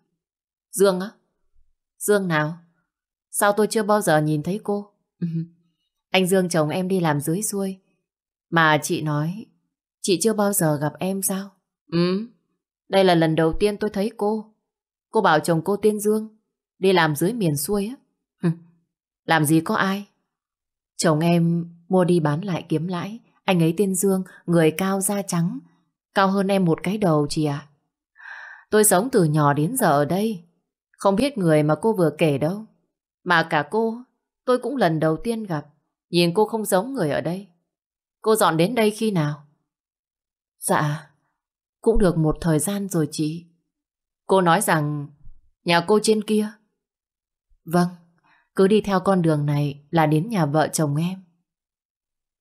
Dương á? Dương nào? Sao tôi chưa bao giờ nhìn thấy cô? anh Dương chồng em đi làm dưới xuôi. Mà chị nói, chị chưa bao giờ gặp em sao? Ừ, đây là lần đầu tiên tôi thấy cô. Cô bảo chồng cô tên Dương, đi làm dưới miền xuôi á. làm gì có ai? Chồng em mua đi bán lại kiếm lãi. Anh ấy tên Dương, người cao da trắng. Cao hơn em một cái đầu chị ạ. Tôi sống từ nhỏ đến giờ ở đây. Không biết người mà cô vừa kể đâu. Mà cả cô, tôi cũng lần đầu tiên gặp. Nhìn cô không giống người ở đây. Cô dọn đến đây khi nào? Dạ, cũng được một thời gian rồi chị. Cô nói rằng nhà cô trên kia. Vâng, cứ đi theo con đường này là đến nhà vợ chồng em.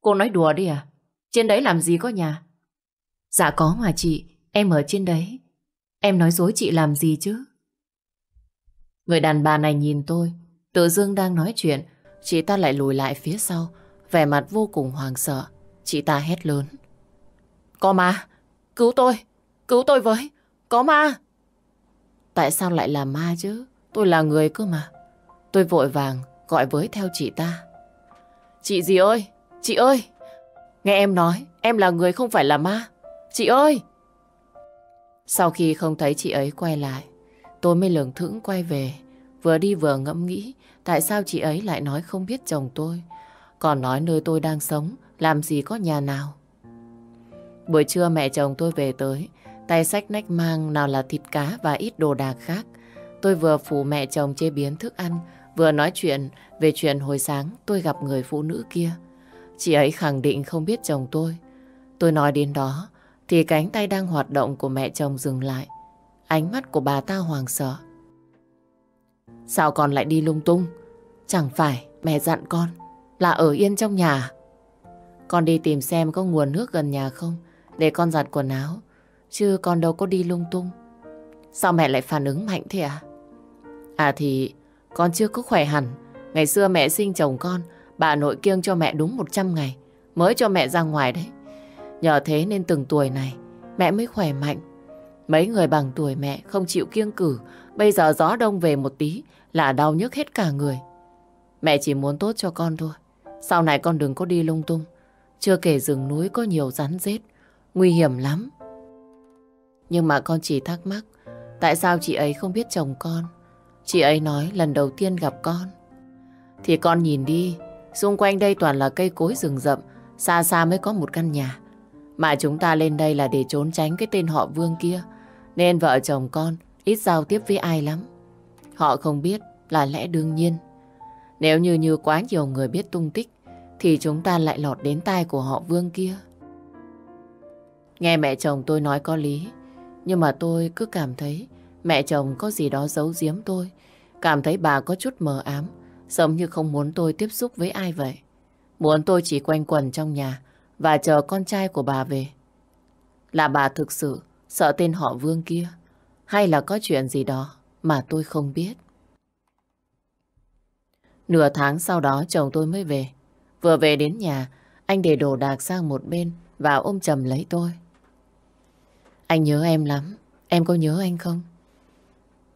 Cô nói đùa đi à? Trên đấy làm gì có nhà? Dạ có mà chị, em ở trên đấy. Em nói dối chị làm gì chứ? Người đàn bà này nhìn tôi, tự dưng đang nói chuyện, chị ta lại lùi lại phía sau, vẻ mặt vô cùng hoàng sợ. Chị ta hét lớn. Có ma! Cứu tôi! Cứu tôi với! Có ma! Tại sao lại là ma chứ? Tôi là người cơ mà. Tôi vội vàng gọi với theo chị ta. Chị gì ơi! Chị ơi! Nghe em nói, em là người không phải là ma. Chị ơi! Sau khi không thấy chị ấy quay lại, tôi mới lường thững quay về. Vừa đi vừa ngẫm nghĩ tại sao chị ấy lại nói không biết chồng tôi. Còn nói nơi tôi đang sống, làm gì có nhà nào. Buổi trưa mẹ chồng tôi về tới, tay sách nách mang nào là thịt cá và ít đồ đạc khác. Tôi vừa phụ mẹ chồng chế biến thức ăn, vừa nói chuyện về chuyện hồi sáng tôi gặp người phụ nữ kia. Chị ấy khẳng định không biết chồng tôi. Tôi nói đến đó, thì cánh tay đang hoạt động của mẹ chồng dừng lại. Ánh mắt của bà ta hoàng sợ. Sao con lại đi lung tung? Chẳng phải mẹ dặn con là ở yên trong nhà. Con đi tìm xem có nguồn nước gần nhà không để con giặt quần áo. Chứ con đâu có đi lung tung. Sao mẹ lại phản ứng mạnh thế à? À thì con chưa có khỏe hẳn. Ngày xưa mẹ sinh chồng con, bà nội kiêng cho mẹ đúng 100 ngày mới cho mẹ ra ngoài đấy. Nhờ thế nên từng tuổi này mẹ mới khỏe mạnh. Mấy người bằng tuổi mẹ không chịu kiêng cử, bây giờ gió đông về một tí là đau nhức hết cả người. Mẹ chỉ muốn tốt cho con thôi. Sau này con đừng có đi lung tung. Chưa kể rừng núi có nhiều rắn rết, nguy hiểm lắm. Nhưng mà con chỉ thắc mắc, tại sao chị ấy không biết chồng con? Chị ấy nói lần đầu tiên gặp con. Thì con nhìn đi, xung quanh đây toàn là cây cối rừng rậm, xa xa mới có một căn nhà. Mà chúng ta lên đây là để trốn tránh cái tên họ Vương kia. Nên vợ chồng con ít giao tiếp với ai lắm. Họ không biết là lẽ đương nhiên. Nếu như như quá nhiều người biết tung tích thì chúng ta lại lọt đến tai của họ Vương kia. Nghe mẹ chồng tôi nói có lý, nhưng mà tôi cứ cảm thấy mẹ chồng có gì đó giấu giếm tôi. Cảm thấy bà có chút mờ ám, giống như không muốn tôi tiếp xúc với ai vậy. Muốn tôi chỉ quanh quần trong nhà, và chờ con trai của bà về. Là bà thực sự sợ tên họ Vương kia hay là có chuyện gì đó mà tôi không biết. Nửa tháng sau đó chồng tôi mới về. Vừa về đến nhà, anh để đồ đạc sang một bên và ôm chầm lấy tôi. Anh nhớ em lắm, em có nhớ anh không?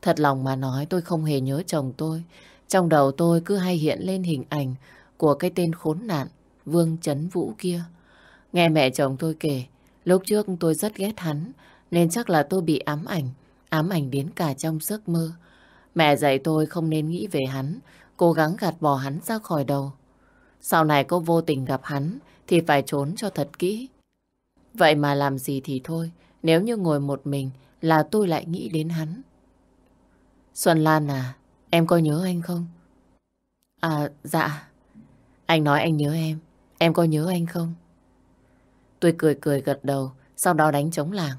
Thật lòng mà nói tôi không hề nhớ chồng tôi. Trong đầu tôi cứ hay hiện lên hình ảnh của cái tên khốn nạn Vương Trấn Vũ kia. Nghe mẹ chồng tôi kể, lúc trước tôi rất ghét hắn, nên chắc là tôi bị ám ảnh, ám ảnh đến cả trong giấc mơ. Mẹ dạy tôi không nên nghĩ về hắn, cố gắng gạt bỏ hắn ra khỏi đầu. Sau này có vô tình gặp hắn thì phải trốn cho thật kỹ. Vậy mà làm gì thì thôi, nếu như ngồi một mình là tôi lại nghĩ đến hắn. Xuân Lan à, em có nhớ anh không? À, dạ. Anh nói anh nhớ em, em có nhớ anh không? Tôi cười cười gật đầu, sau đó đánh trống làng.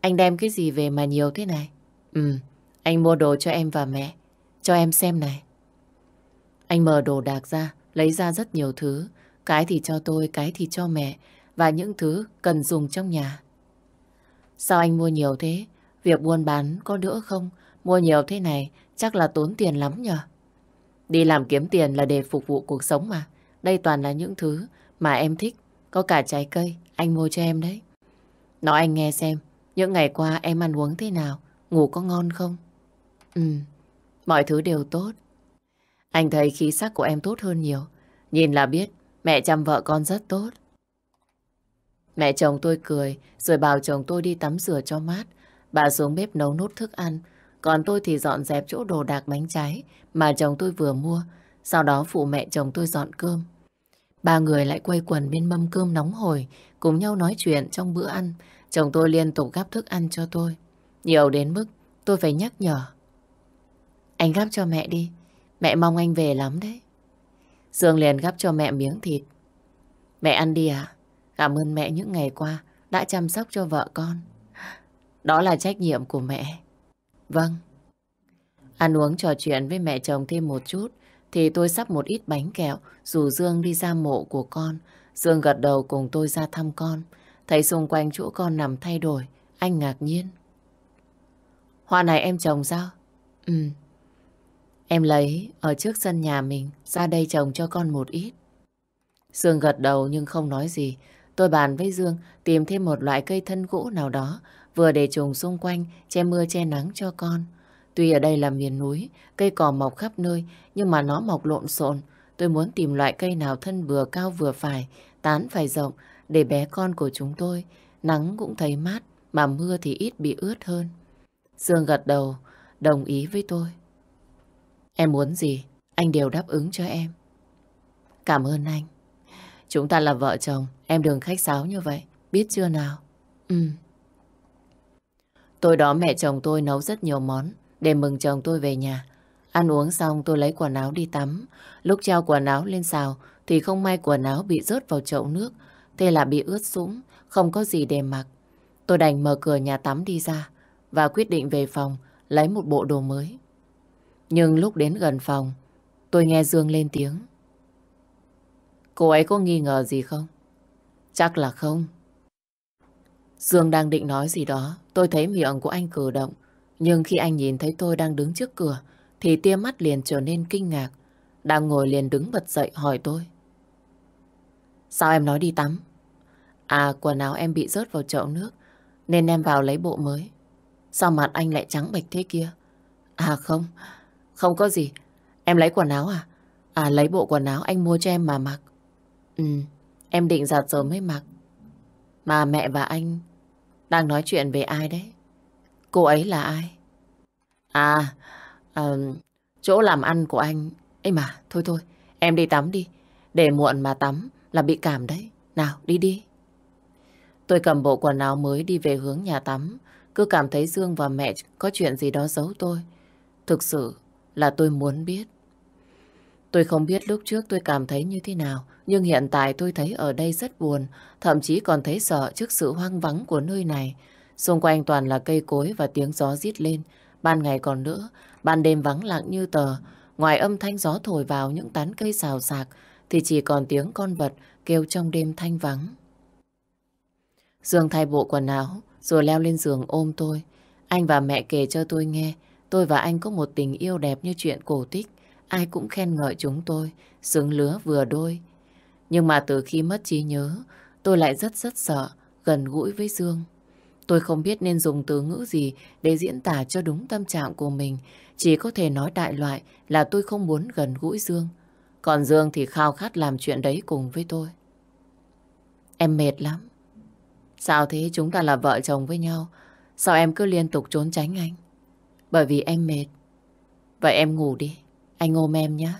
Anh đem cái gì về mà nhiều thế này? Ừ, anh mua đồ cho em và mẹ. Cho em xem này. Anh mở đồ đạc ra, lấy ra rất nhiều thứ. Cái thì cho tôi, cái thì cho mẹ. Và những thứ cần dùng trong nhà. Sao anh mua nhiều thế? Việc buôn bán có đỡ không? Mua nhiều thế này chắc là tốn tiền lắm nhờ. Đi làm kiếm tiền là để phục vụ cuộc sống mà. Đây toàn là những thứ mà em thích có cả trái cây, anh mua cho em đấy. Nói anh nghe xem, những ngày qua em ăn uống thế nào, ngủ có ngon không? Ừ, mọi thứ đều tốt. Anh thấy khí sắc của em tốt hơn nhiều. Nhìn là biết, mẹ chăm vợ con rất tốt. Mẹ chồng tôi cười, rồi bảo chồng tôi đi tắm rửa cho mát. Bà xuống bếp nấu nốt thức ăn. Còn tôi thì dọn dẹp chỗ đồ đạc bánh trái mà chồng tôi vừa mua. Sau đó phụ mẹ chồng tôi dọn cơm. Ba người lại quay quần bên mâm cơm nóng hổi, cùng nhau nói chuyện trong bữa ăn, chồng tôi liên tục gắp thức ăn cho tôi. Nhiều đến mức tôi phải nhắc nhở. Anh gắp cho mẹ đi, mẹ mong anh về lắm đấy. Dương liền gắp cho mẹ miếng thịt. Mẹ ăn đi à? Cảm ơn mẹ những ngày qua đã chăm sóc cho vợ con. Đó là trách nhiệm của mẹ. Vâng. Ăn uống trò chuyện với mẹ chồng thêm một chút thì tôi sắp một ít bánh kẹo rủ Dương đi ra mộ của con. Dương gật đầu cùng tôi ra thăm con. Thấy xung quanh chỗ con nằm thay đổi, anh ngạc nhiên. Hoa này em trồng sao? Ừ. Em lấy ở trước sân nhà mình, ra đây trồng cho con một ít. Dương gật đầu nhưng không nói gì. Tôi bàn với Dương tìm thêm một loại cây thân gỗ nào đó, vừa để trồng xung quanh, che mưa che nắng cho con. Tuy ở đây là miền núi, cây cỏ mọc khắp nơi, nhưng mà nó mọc lộn xộn. Tôi muốn tìm loại cây nào thân vừa cao vừa phải, tán phải rộng, để bé con của chúng tôi, nắng cũng thấy mát, mà mưa thì ít bị ướt hơn. Dương gật đầu, đồng ý với tôi. Em muốn gì, anh đều đáp ứng cho em. Cảm ơn anh. Chúng ta là vợ chồng, em đừng khách sáo như vậy, biết chưa nào? Ừ. Tôi đó mẹ chồng tôi nấu rất nhiều món để mừng chồng tôi về nhà. Ăn uống xong tôi lấy quần áo đi tắm. Lúc treo quần áo lên xào thì không may quần áo bị rớt vào chậu nước. Thế là bị ướt sũng, không có gì để mặc. Tôi đành mở cửa nhà tắm đi ra và quyết định về phòng lấy một bộ đồ mới. Nhưng lúc đến gần phòng, tôi nghe Dương lên tiếng. Cô ấy có nghi ngờ gì không? Chắc là không. Dương đang định nói gì đó, tôi thấy miệng của anh cử động. Nhưng khi anh nhìn thấy tôi đang đứng trước cửa, thì tia mắt liền trở nên kinh ngạc. Đang ngồi liền đứng bật dậy hỏi tôi. Sao em nói đi tắm? À, quần áo em bị rớt vào chậu nước, nên em vào lấy bộ mới. Sao mặt anh lại trắng bệch thế kia? À không, không có gì. Em lấy quần áo à? À lấy bộ quần áo anh mua cho em mà mặc. Ừ, em định giặt giờ mới mặc. Mà mẹ và anh đang nói chuyện về ai đấy? Cô ấy là ai? À, à chỗ làm ăn của anh. ấy mà, thôi thôi, em đi tắm đi. Để muộn mà tắm là bị cảm đấy. Nào, đi đi. Tôi cầm bộ quần áo mới đi về hướng nhà tắm. Cứ cảm thấy Dương và mẹ có chuyện gì đó giấu tôi. Thực sự là tôi muốn biết. Tôi không biết lúc trước tôi cảm thấy như thế nào, nhưng hiện tại tôi thấy ở đây rất buồn, thậm chí còn thấy sợ trước sự hoang vắng của nơi này. Xung quanh toàn là cây cối và tiếng gió rít lên. Ban ngày còn nữa, ban đêm vắng lặng như tờ. Ngoài âm thanh gió thổi vào những tán cây xào xạc, thì chỉ còn tiếng con vật kêu trong đêm thanh vắng. Dương thay bộ quần áo, rồi leo lên giường ôm tôi. Anh và mẹ kể cho tôi nghe, tôi và anh có một tình yêu đẹp như chuyện cổ tích. Ai cũng khen ngợi chúng tôi, sướng lứa vừa đôi. Nhưng mà từ khi mất trí nhớ, tôi lại rất rất sợ, gần gũi với Dương. Tôi không biết nên dùng từ ngữ gì để diễn tả cho đúng tâm trạng của mình. Chỉ có thể nói đại loại là tôi không muốn gần gũi Dương. Còn Dương thì khao khát làm chuyện đấy cùng với tôi. Em mệt lắm. Sao thế chúng ta là vợ chồng với nhau? Sao em cứ liên tục trốn tránh anh? Bởi vì em mệt. Vậy em ngủ đi. Anh ôm em nhé.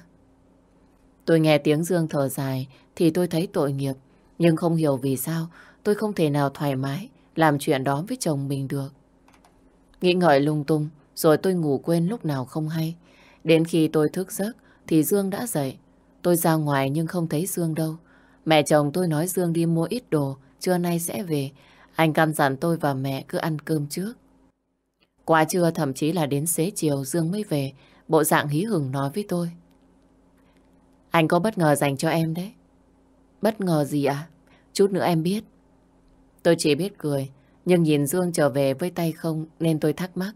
Tôi nghe tiếng Dương thở dài thì tôi thấy tội nghiệp. Nhưng không hiểu vì sao tôi không thể nào thoải mái làm chuyện đó với chồng mình được. Nghĩ ngợi lung tung rồi tôi ngủ quên lúc nào không hay. Đến khi tôi thức giấc thì Dương đã dậy. Tôi ra ngoài nhưng không thấy Dương đâu. Mẹ chồng tôi nói Dương đi mua ít đồ, trưa nay sẽ về. Anh căn dặn tôi và mẹ cứ ăn cơm trước. Qua trưa thậm chí là đến xế chiều Dương mới về, bộ dạng hí hửng nói với tôi. Anh có bất ngờ dành cho em đấy. Bất ngờ gì à? Chút nữa em biết. Tôi chỉ biết cười, nhưng nhìn Dương trở về với tay không nên tôi thắc mắc.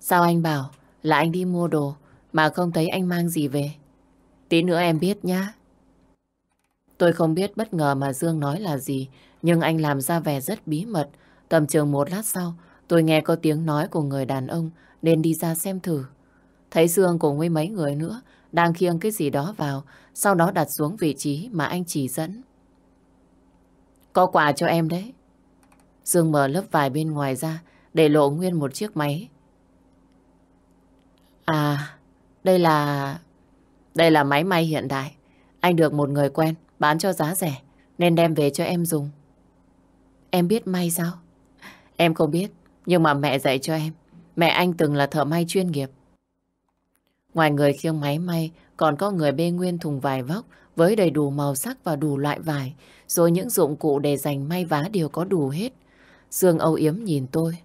Sao anh bảo là anh đi mua đồ mà không thấy anh mang gì về? Tí nữa em biết nhá. Tôi không biết bất ngờ mà Dương nói là gì, nhưng anh làm ra vẻ rất bí mật. Tầm trường một lát sau, tôi nghe có tiếng nói của người đàn ông nên đi ra xem thử. Thấy Dương cùng với mấy người nữa đang khiêng cái gì đó vào, sau đó đặt xuống vị trí mà anh chỉ dẫn. Có quà cho em đấy. Dương mở lớp vải bên ngoài ra để lộ nguyên một chiếc máy. À, đây là... Đây là máy may hiện đại. Anh được một người quen bán cho giá rẻ nên đem về cho em dùng. Em biết may sao? Em không biết, nhưng mà mẹ dạy cho em. Mẹ anh từng là thợ may chuyên nghiệp. Ngoài người khiêng máy may, còn có người bê nguyên thùng vải vóc với đầy đủ màu sắc và đủ loại vải, rồi những dụng cụ để dành may vá đều có đủ hết. Dương âu yếm nhìn tôi.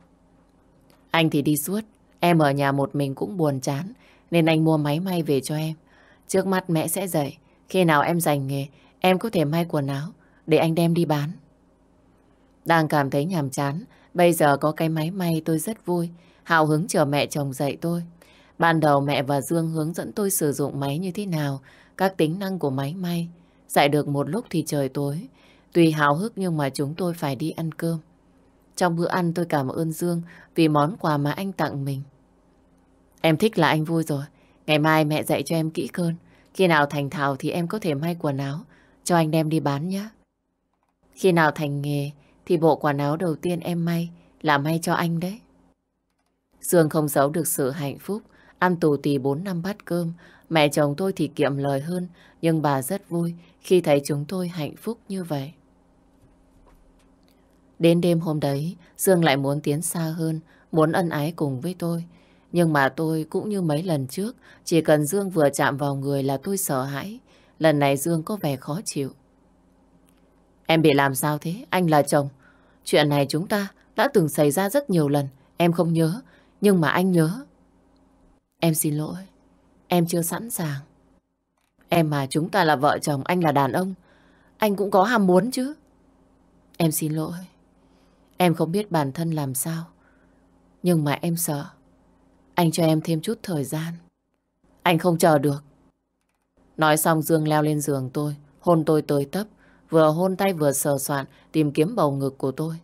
Anh thì đi suốt, em ở nhà một mình cũng buồn chán, nên anh mua máy may về cho em. Trước mắt mẹ sẽ dạy, khi nào em dành nghề, em có thể may quần áo, để anh đem đi bán. Đang cảm thấy nhàm chán, bây giờ có cái máy may tôi rất vui, hào hứng chờ mẹ chồng dạy tôi. Ban đầu mẹ và Dương hướng dẫn tôi sử dụng máy như thế nào, các tính năng của máy may. Dạy được một lúc thì trời tối. Tuy háo hức nhưng mà chúng tôi phải đi ăn cơm. Trong bữa ăn tôi cảm ơn Dương vì món quà mà anh tặng mình. Em thích là anh vui rồi. Ngày mai mẹ dạy cho em kỹ hơn. Khi nào thành thạo thì em có thể may quần áo cho anh đem đi bán nhé. Khi nào thành nghề thì bộ quần áo đầu tiên em may là may cho anh đấy. Dương không giấu được sự hạnh phúc. Ăn tù tì 4 năm bát cơm. Mẹ chồng tôi thì kiệm lời hơn. Nhưng bà rất vui khi thấy chúng tôi hạnh phúc như vậy. Đến đêm hôm đấy, Dương lại muốn tiến xa hơn, muốn ân ái cùng với tôi. Nhưng mà tôi cũng như mấy lần trước, chỉ cần Dương vừa chạm vào người là tôi sợ hãi. Lần này Dương có vẻ khó chịu. Em bị làm sao thế? Anh là chồng. Chuyện này chúng ta đã từng xảy ra rất nhiều lần. Em không nhớ, nhưng mà anh nhớ. Em xin lỗi. Em chưa sẵn sàng. Em mà chúng ta là vợ chồng, anh là đàn ông. Anh cũng có ham muốn chứ. Em xin lỗi. Em không biết bản thân làm sao. Nhưng mà em sợ. Anh cho em thêm chút thời gian. Anh không chờ được. Nói xong Dương leo lên giường tôi, hôn tôi tới tấp, vừa hôn tay vừa sờ soạn tìm kiếm bầu ngực của tôi.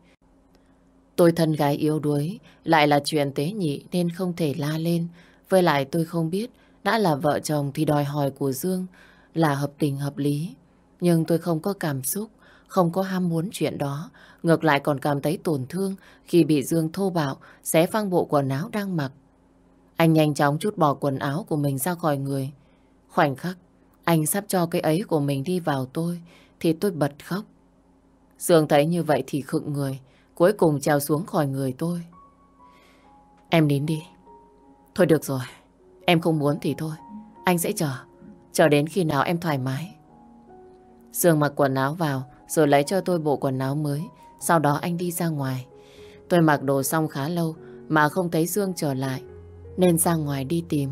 Tôi thân gái yếu đuối, lại là chuyện tế nhị nên không thể la lên. Với lại tôi không biết, đã là vợ chồng thì đòi hỏi của Dương là hợp tình hợp lý. Nhưng tôi không có cảm xúc, không có ham muốn chuyện đó. Ngược lại còn cảm thấy tổn thương khi bị Dương thô bạo xé phăng bộ quần áo đang mặc. Anh nhanh chóng chút bỏ quần áo của mình ra khỏi người. Khoảnh khắc, anh sắp cho cái ấy của mình đi vào tôi, thì tôi bật khóc. Dương thấy như vậy thì khựng người, cuối cùng treo xuống khỏi người tôi. Em nín đi. Thôi được rồi, em không muốn thì thôi. Anh sẽ chờ, chờ đến khi nào em thoải mái. Dương mặc quần áo vào, rồi lấy cho tôi bộ quần áo mới. Sau đó anh đi ra ngoài. Tôi mặc đồ xong khá lâu mà không thấy Dương trở lại, nên ra ngoài đi tìm.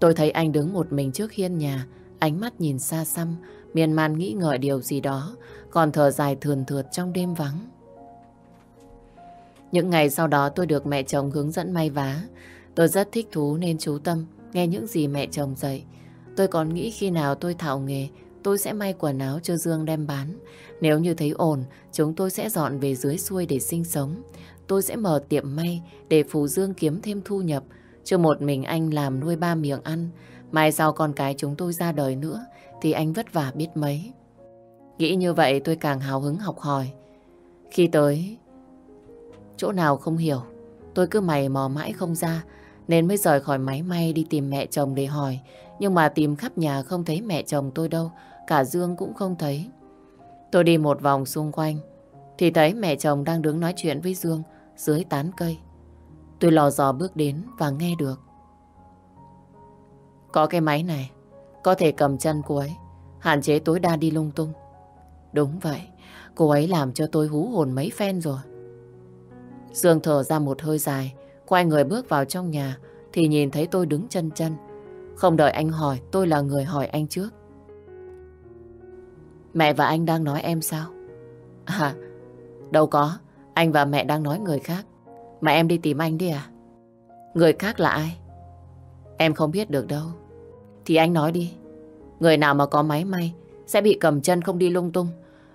Tôi thấy anh đứng một mình trước hiên nhà, ánh mắt nhìn xa xăm, miên man nghĩ ngợi điều gì đó, còn thở dài thườn thượt trong đêm vắng. Những ngày sau đó tôi được mẹ chồng hướng dẫn may vá. Tôi rất thích thú nên chú tâm nghe những gì mẹ chồng dạy. Tôi còn nghĩ khi nào tôi thạo nghề, tôi sẽ may quần áo cho Dương đem bán. Nếu như thấy ổn, chúng tôi sẽ dọn về dưới xuôi để sinh sống. Tôi sẽ mở tiệm may để phù Dương kiếm thêm thu nhập. Cho một mình anh làm nuôi ba miệng ăn. Mai sau con cái chúng tôi ra đời nữa thì anh vất vả biết mấy. Nghĩ như vậy tôi càng hào hứng học hỏi. Khi tới chỗ nào không hiểu, tôi cứ mày mò mãi không ra nên mới rời khỏi máy may đi tìm mẹ chồng để hỏi. Nhưng mà tìm khắp nhà không thấy mẹ chồng tôi đâu, cả Dương cũng không thấy. Tôi đi một vòng xung quanh thì thấy mẹ chồng đang đứng nói chuyện với Dương dưới tán cây. Tôi lò dò bước đến và nghe được. Có cái máy này, có thể cầm chân cô ấy, hạn chế tối đa đi lung tung. Đúng vậy, cô ấy làm cho tôi hú hồn mấy phen rồi. Dương thở ra một hơi dài, quay người bước vào trong nhà thì nhìn thấy tôi đứng chân chân. Không đợi anh hỏi, tôi là người hỏi anh trước. Mẹ và anh đang nói em sao? À, đâu có, anh và mẹ đang nói người khác. Mà em đi tìm anh đi à? Người khác là ai? Em không biết được đâu. Thì anh nói đi. Người nào mà có máy may sẽ bị cầm chân không đi lung tung.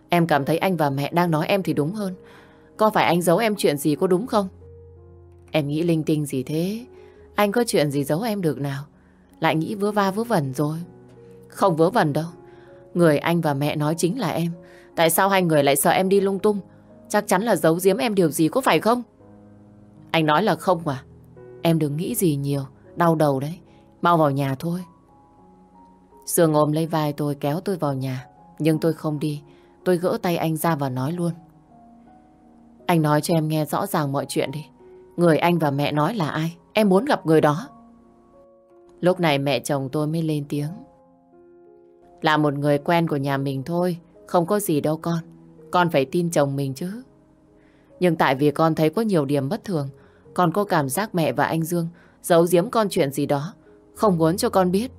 Em cảm thấy anh và mẹ đang nói em thì đúng hơn. Có phải anh giấu em chuyện gì có đúng không? Em nghĩ linh tinh gì thế? Anh có chuyện gì giấu em được nào? Lại nghĩ vớ va vớ vẩn rồi. Không vớ vẩn đâu. Người anh và mẹ nói chính là em. Tại sao hai người lại sợ em đi lung tung? Chắc chắn là giấu giếm em điều gì có phải không? Anh nói là không à? Em đừng nghĩ gì nhiều. Đau đầu đấy. Mau vào nhà thôi. Sương ôm lấy vai tôi kéo tôi vào nhà. Nhưng tôi không đi. Tôi gỡ tay anh ra và nói luôn. Anh nói cho em nghe rõ ràng mọi chuyện đi. Người anh và mẹ nói là ai? Em muốn gặp người đó. Lúc này mẹ chồng tôi mới lên tiếng. Là một người quen của nhà mình thôi, không có gì đâu con. Con phải tin chồng mình chứ. Nhưng tại vì con thấy có nhiều điểm bất thường, con có cảm giác mẹ và anh Dương giấu giếm con chuyện gì đó, không muốn cho con biết.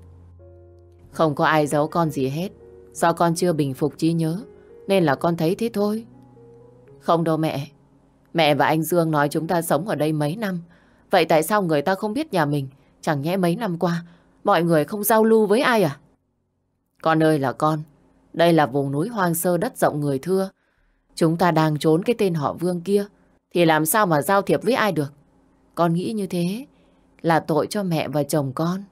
Không có ai giấu con gì hết, do con chưa bình phục trí nhớ, nên là con thấy thế thôi. Không đâu mẹ, mẹ và anh Dương nói chúng ta sống ở đây mấy năm, vậy tại sao người ta không biết nhà mình? Chẳng nhẽ mấy năm qua, mọi người không giao lưu với ai à? Con ơi là con, đây là vùng núi hoang sơ đất rộng người thưa. Chúng ta đang trốn cái tên họ Vương kia, thì làm sao mà giao thiệp với ai được? Con nghĩ như thế là tội cho mẹ và chồng con.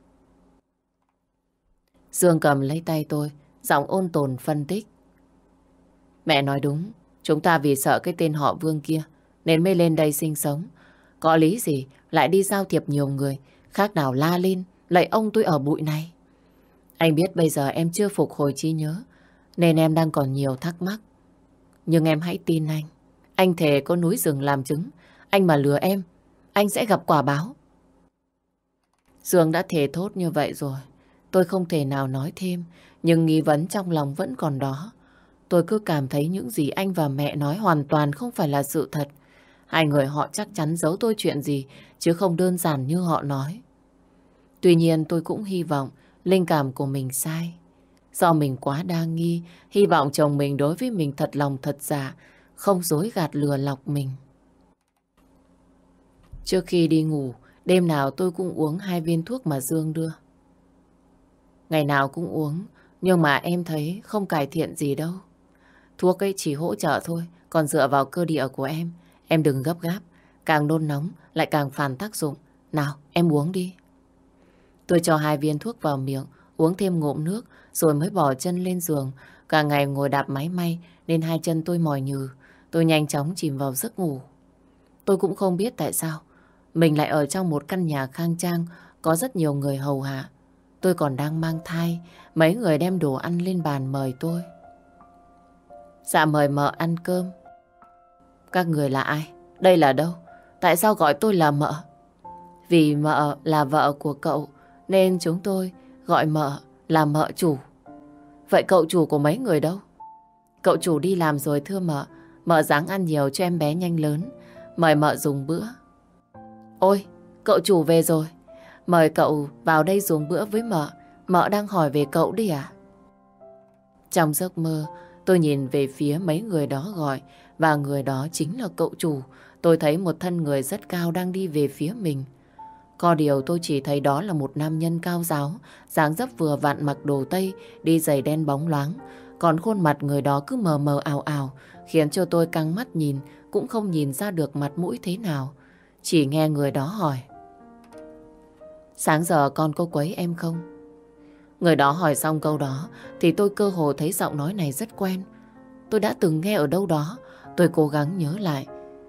Dương cầm lấy tay tôi, giọng ôn tồn phân tích. Mẹ nói đúng, chúng ta vì sợ cái tên họ Vương kia nên mới lên đây sinh sống. Có lý gì lại đi giao thiệp nhiều người, khác nào la lên, lại ông tôi ở bụi này. Anh biết bây giờ em chưa phục hồi trí nhớ, nên em đang còn nhiều thắc mắc. Nhưng em hãy tin anh. Anh thề có núi rừng làm chứng. Anh mà lừa em, anh sẽ gặp quả báo. Dương đã thề thốt như vậy rồi. Tôi không thể nào nói thêm, nhưng nghi vấn trong lòng vẫn còn đó. Tôi cứ cảm thấy những gì anh và mẹ nói hoàn toàn không phải là sự thật. Hai người họ chắc chắn giấu tôi chuyện gì, chứ không đơn giản như họ nói. Tuy nhiên tôi cũng hy vọng linh cảm của mình sai. Do mình quá đa nghi, hy vọng chồng mình đối với mình thật lòng thật giả, không dối gạt lừa lọc mình. Trước khi đi ngủ, đêm nào tôi cũng uống hai viên thuốc mà Dương đưa. Ngày nào cũng uống, nhưng mà em thấy không cải thiện gì đâu. Thuốc ấy chỉ hỗ trợ thôi, còn dựa vào cơ địa của em. Em đừng gấp gáp, càng nôn nóng lại càng phản tác dụng. Nào, em uống đi. Tôi cho hai viên thuốc vào miệng, uống thêm ngụm nước, rồi mới bỏ chân lên giường. Cả ngày ngồi đạp máy may nên hai chân tôi mỏi nhừ. Tôi nhanh chóng chìm vào giấc ngủ. Tôi cũng không biết tại sao mình lại ở trong một căn nhà khang trang có rất nhiều người hầu hạ. Tôi còn đang mang thai, mấy người đem đồ ăn lên bàn mời tôi. Dạ mời mợ ăn cơm. Các người là ai? Đây là đâu? Tại sao gọi tôi là mợ? Vì mợ là vợ của cậu nên chúng tôi gọi mợ là mợ chủ. Vậy cậu chủ của mấy người đâu? Cậu chủ đi làm rồi thưa mợ. Mợ dáng ăn nhiều cho em bé nhanh lớn. Mời mợ dùng bữa. Ôi, cậu chủ về rồi. Mời cậu vào đây dùng bữa với mợ. Mợ đang hỏi về cậu đi à? Trong giấc mơ, tôi nhìn về phía mấy người đó gọi và người đó chính là cậu chủ. Tôi thấy một thân người rất cao đang đi về phía mình. Có điều tôi chỉ thấy đó là một nam nhân cao giáo, dáng dấp vừa vặn mặc đồ tây, đi giày đen bóng loáng. Còn khuôn mặt người đó cứ mờ mờ ảo ảo, khiến cho tôi căng mắt nhìn, cũng không nhìn ra được mặt mũi thế nào. Chỉ nghe người đó hỏi. Sáng giờ con có quấy em không? Người đó hỏi xong câu đó thì tôi cơ hồ thấy giọng nói này rất quen. Tôi đã từng nghe ở đâu đó, tôi cố gắng nhớ lại.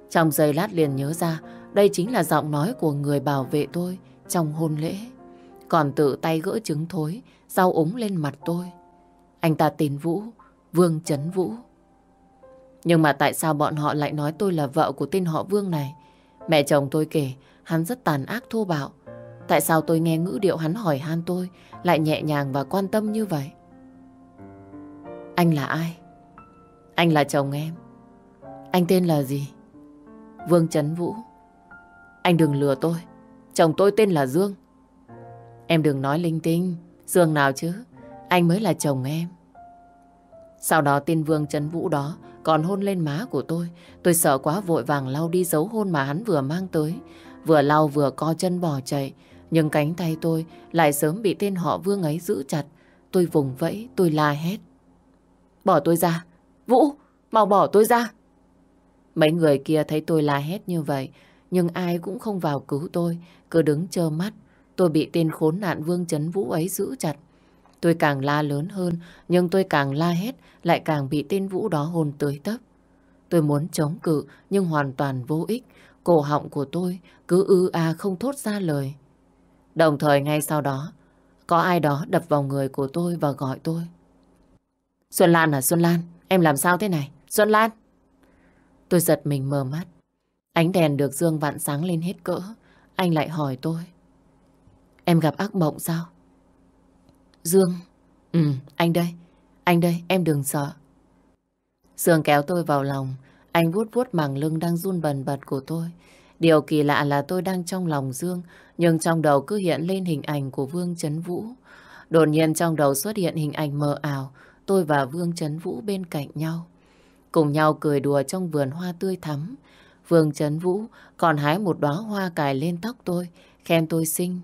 Trong giây lát liền nhớ ra đây chính là giọng nói của người bảo vệ tôi trong hôn lễ. Còn tự tay gỡ trứng thối, rau úng lên mặt tôi. Anh ta tên Vũ, Vương Trấn Vũ. Nhưng mà tại sao bọn họ lại nói tôi là vợ của tên họ Vương này? Mẹ chồng tôi kể, hắn rất tàn ác thô bạo. Tại sao tôi nghe ngữ điệu hắn hỏi han tôi lại nhẹ nhàng và quan tâm như vậy? Anh là ai? Anh là chồng em. Anh tên là gì? Vương Trấn Vũ. Anh đừng lừa tôi. Chồng tôi tên là Dương. Em đừng nói linh tinh. Dương nào chứ? Anh mới là chồng em. Sau đó tên Vương Trấn Vũ đó còn hôn lên má của tôi. Tôi sợ quá vội vàng lau đi dấu hôn mà hắn vừa mang tới. Vừa lau vừa co chân bỏ chạy. Nhưng cánh tay tôi lại sớm bị tên họ Vương ấy giữ chặt. Tôi vùng vẫy, tôi la hét. Bỏ tôi ra. Vũ, mau bỏ tôi ra. Mấy người kia thấy tôi la hét như vậy nhưng ai cũng không vào cứu tôi, cứ đứng chờ mắt. Tôi bị tên khốn nạn Vương Trấn Vũ ấy giữ chặt. Tôi càng la lớn hơn, nhưng tôi càng la hét, lại càng bị tên Vũ đó hồn tới tấp. Tôi muốn chống cự, nhưng hoàn toàn vô ích. Cổ họng của tôi cứ ư a không thốt ra lời. Đồng thời ngay sau đó, có ai đó đập vào người của tôi và gọi tôi. Xuân Lan à Xuân Lan, em làm sao thế này? Xuân Lan! Tôi giật mình mờ mắt. Ánh đèn được Dương vặn sáng lên hết cỡ. Anh lại hỏi tôi. Em gặp ác mộng sao? Dương. Ừ, anh đây. Anh đây, em đừng sợ. Dương kéo tôi vào lòng. Anh vuốt vuốt màng lưng đang run bần bật của tôi. Điều kỳ lạ là tôi đang trong lòng Dương, nhưng trong đầu cứ hiện lên hình ảnh của Vương Trấn Vũ. Đột nhiên trong đầu xuất hiện hình ảnh mờ ảo, tôi và Vương Trấn Vũ bên cạnh nhau. Cùng nhau cười đùa trong vườn hoa tươi thắm. Vương Trấn Vũ còn hái một đóa hoa cài lên tóc tôi, khen tôi xinh.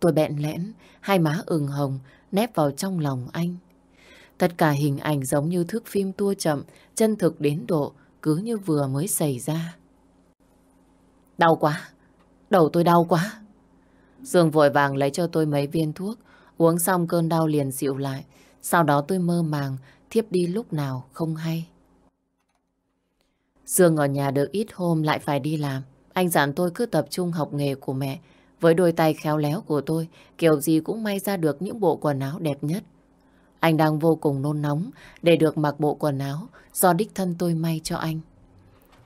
Tôi bẹn lẽn, hai má ửng hồng, nép vào trong lòng anh. Tất cả hình ảnh giống như thước phim tua chậm, chân thực đến độ, cứ như vừa mới xảy ra. Đau quá, đầu tôi đau quá. Dương vội vàng lấy cho tôi mấy viên thuốc, uống xong cơn đau liền dịu lại. Sau đó tôi mơ màng, thiếp đi lúc nào không hay. Dương ở nhà được ít hôm lại phải đi làm. Anh dặn tôi cứ tập trung học nghề của mẹ. Với đôi tay khéo léo của tôi, kiểu gì cũng may ra được những bộ quần áo đẹp nhất. Anh đang vô cùng nôn nóng để được mặc bộ quần áo do đích thân tôi may cho anh.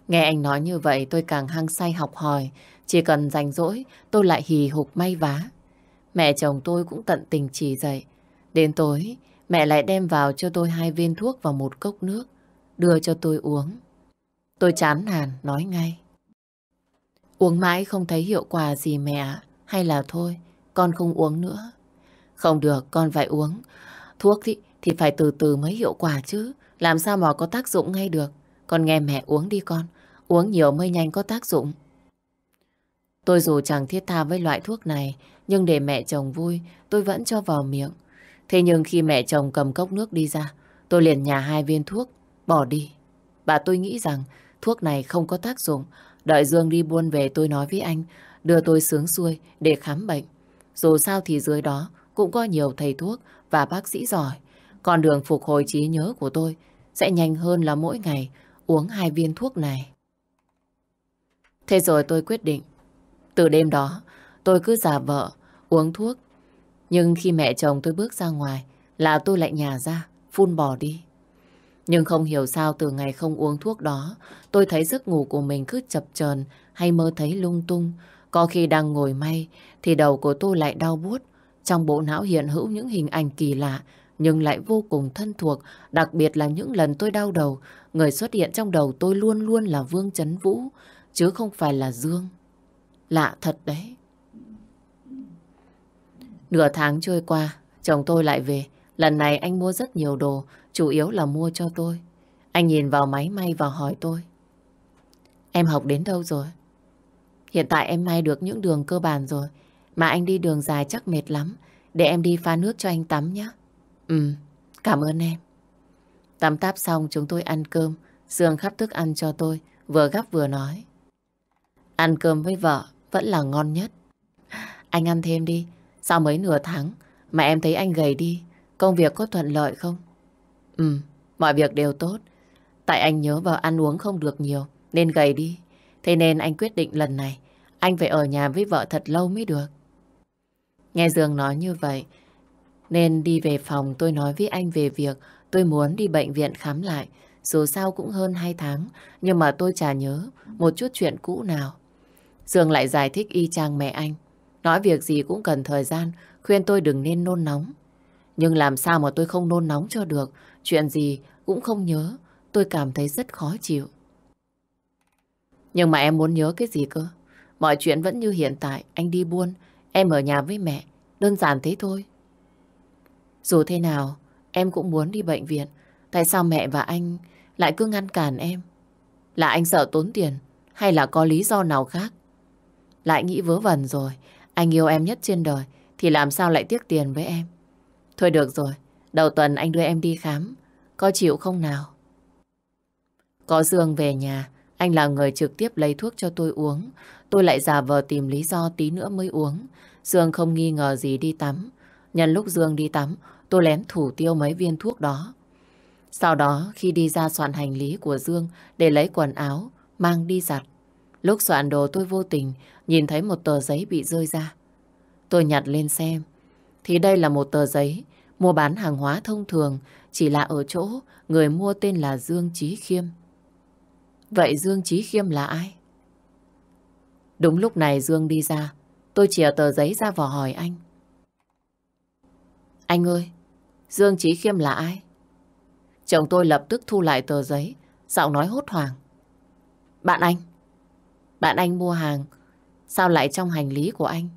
Nghe anh nói như vậy tôi càng hăng say học hỏi. Chỉ cần rảnh rỗi tôi lại hì hục may vá. Mẹ chồng tôi cũng tận tình chỉ dạy. Đến tối mẹ lại đem vào cho tôi hai viên thuốc và một cốc nước. Đưa cho tôi uống. Tôi chán nản nói ngay. Uống mãi không thấy hiệu quả gì mẹ Hay là thôi con không uống nữa. Không được con phải uống. Thuốc thì, thì phải từ từ mới hiệu quả chứ. Làm sao mà có tác dụng ngay được? Con nghe mẹ uống đi con. Uống nhiều mới nhanh có tác dụng. Tôi dù chẳng thiết tha với loại thuốc này Nhưng để mẹ chồng vui Tôi vẫn cho vào miệng. Thế nhưng khi mẹ chồng cầm cốc nước đi ra Tôi liền nhà hai viên thuốc Bỏ đi. Bà tôi nghĩ rằng thuốc này không có tác dụng. Đợi Dương đi buôn về tôi nói với anh, Đưa tôi sướng xuôi để khám bệnh. Dù sao thì dưới đó Cũng có nhiều thầy thuốc và bác sĩ giỏi. Con đường phục hồi trí nhớ của tôi Sẽ nhanh hơn là mỗi ngày Uống hai viên thuốc này. Thế rồi tôi quyết định, Từ đêm đó Tôi cứ giả vợ uống thuốc. Nhưng khi mẹ chồng tôi bước ra ngoài Là tôi lại nhà ra, Phun bò đi nhưng không hiểu sao từ ngày không uống thuốc đó, tôi thấy giấc ngủ của mình cứ chập chờn hay mơ thấy lung tung. Có khi đang ngồi may thì đầu của tôi lại đau buốt. Trong bộ não hiện hữu những hình ảnh kỳ lạ nhưng lại vô cùng thân thuộc. Đặc biệt là những lần tôi đau đầu, người xuất hiện trong đầu tôi luôn luôn là Vương Trấn Vũ, chứ không phải là Dương. Lạ thật đấy. Nửa tháng trôi qua, chồng tôi lại về. Lần này anh mua rất nhiều đồ, chủ yếu là mua cho tôi. Anh nhìn vào máy may và hỏi tôi. Em học đến đâu rồi? Hiện tại em may được những đường cơ bản rồi. Mà anh đi đường dài chắc mệt lắm. Để em đi pha nước cho anh tắm nhé. Ừ, cảm ơn em. Tắm táp xong chúng tôi ăn cơm. Dương khắp thức ăn cho tôi, vừa gắp vừa nói. Ăn cơm với vợ vẫn là ngon nhất. Anh ăn thêm đi. Sau mấy nửa tháng mà em thấy anh gầy đi. Công việc có thuận lợi không? Ừ, mọi việc đều tốt. Tại anh nhớ vào ăn uống không được nhiều, nên gầy đi. Thế nên anh quyết định lần này, anh phải ở nhà với vợ thật lâu mới được. Nghe Dương nói như vậy, nên đi về phòng tôi nói với anh về việc tôi muốn đi bệnh viện khám lại. Dù sao cũng hơn 2 tháng, nhưng mà tôi chả nhớ một chút chuyện cũ nào. Dương lại giải thích y chang mẹ anh. Nói việc gì cũng cần thời gian, khuyên tôi đừng nên nôn nóng. Nhưng làm sao mà tôi không nôn nóng cho được, chuyện gì cũng không nhớ, tôi cảm thấy rất khó chịu. Nhưng mà em muốn nhớ cái gì cơ? Mọi chuyện vẫn như hiện tại, anh đi buôn, em ở nhà với mẹ, đơn giản thế thôi. Dù thế nào, em cũng muốn đi bệnh viện. Tại sao mẹ và anh lại cứ ngăn cản em? Là anh sợ tốn tiền hay là có lý do nào khác? Lại nghĩ vớ vẩn rồi, anh yêu em nhất trên đời thì làm sao lại tiếc tiền với em? Thôi được rồi, đầu tuần anh đưa em đi khám. Có chịu không nào? Có Dương về nhà, anh là người trực tiếp lấy thuốc cho tôi uống. Tôi lại giả vờ tìm lý do tí nữa mới uống. Dương không nghi ngờ gì đi tắm. Nhân lúc Dương đi tắm, tôi lén thủ tiêu mấy viên thuốc đó. Sau đó, khi đi ra soạn hành lý của Dương để lấy quần áo, mang đi giặt. Lúc soạn đồ tôi vô tình nhìn thấy một tờ giấy bị rơi ra. Tôi nhặt lên xem, thì đây là một tờ giấy mua bán hàng hóa thông thường, chỉ là ở chỗ người mua tên là Dương Chí Khiêm. Vậy Dương Chí Khiêm là ai? Đúng lúc này Dương đi ra, tôi chìa tờ giấy ra vỏ hỏi anh. Anh ơi, Dương Chí Khiêm là ai? Chồng tôi lập tức thu lại tờ giấy, giọng nói hốt hoảng. Bạn anh. Bạn anh mua hàng, sao lại trong hành lý của anh?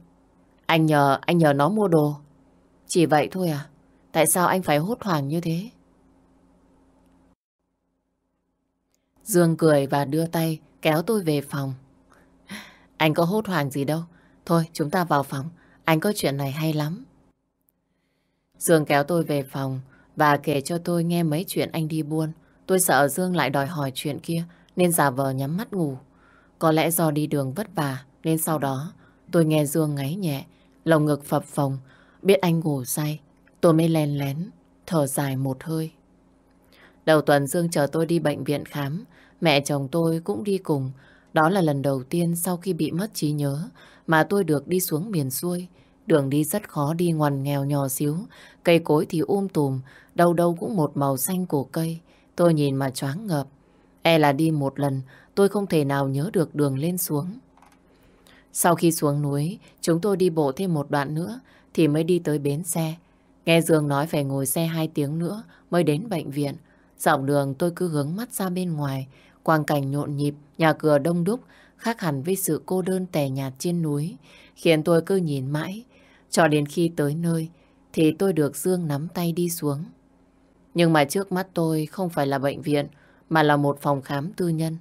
Anh nhờ, anh nhờ nó mua đồ. Chỉ vậy thôi à? Tại sao anh phải hốt hoảng như thế? Dương cười và đưa tay kéo tôi về phòng. Anh có hốt hoảng gì đâu. Thôi chúng ta vào phòng. Anh có chuyện này hay lắm. Dương kéo tôi về phòng và kể cho tôi nghe mấy chuyện anh đi buôn. Tôi sợ Dương lại đòi hỏi chuyện kia nên giả vờ nhắm mắt ngủ. Có lẽ do đi đường vất vả nên sau đó tôi nghe Dương ngáy nhẹ, lồng ngực phập phồng, biết anh ngủ say. Tôi mới len lén, thở dài một hơi. Đầu tuần Dương chờ tôi đi bệnh viện khám, mẹ chồng tôi cũng đi cùng. Đó là lần đầu tiên sau khi bị mất trí nhớ mà tôi được đi xuống miền xuôi. Đường đi rất khó đi ngoằn nghèo nhỏ xíu, cây cối thì um tùm, đâu đâu cũng một màu xanh của cây. Tôi nhìn mà choáng ngợp. E là đi một lần, tôi không thể nào nhớ được đường lên xuống. Sau khi xuống núi, chúng tôi đi bộ thêm một đoạn nữa thì mới đi tới bến xe. Nghe Dương nói phải ngồi xe hai tiếng nữa mới đến bệnh viện. Dọc đường tôi cứ hướng mắt ra bên ngoài, quang cảnh nhộn nhịp, nhà cửa đông đúc, khác hẳn với sự cô đơn tẻ nhạt trên núi, khiến tôi cứ nhìn mãi. Cho đến khi tới nơi, thì tôi được Dương nắm tay đi xuống. Nhưng mà trước mắt tôi không phải là bệnh viện, mà là một phòng khám tư nhân.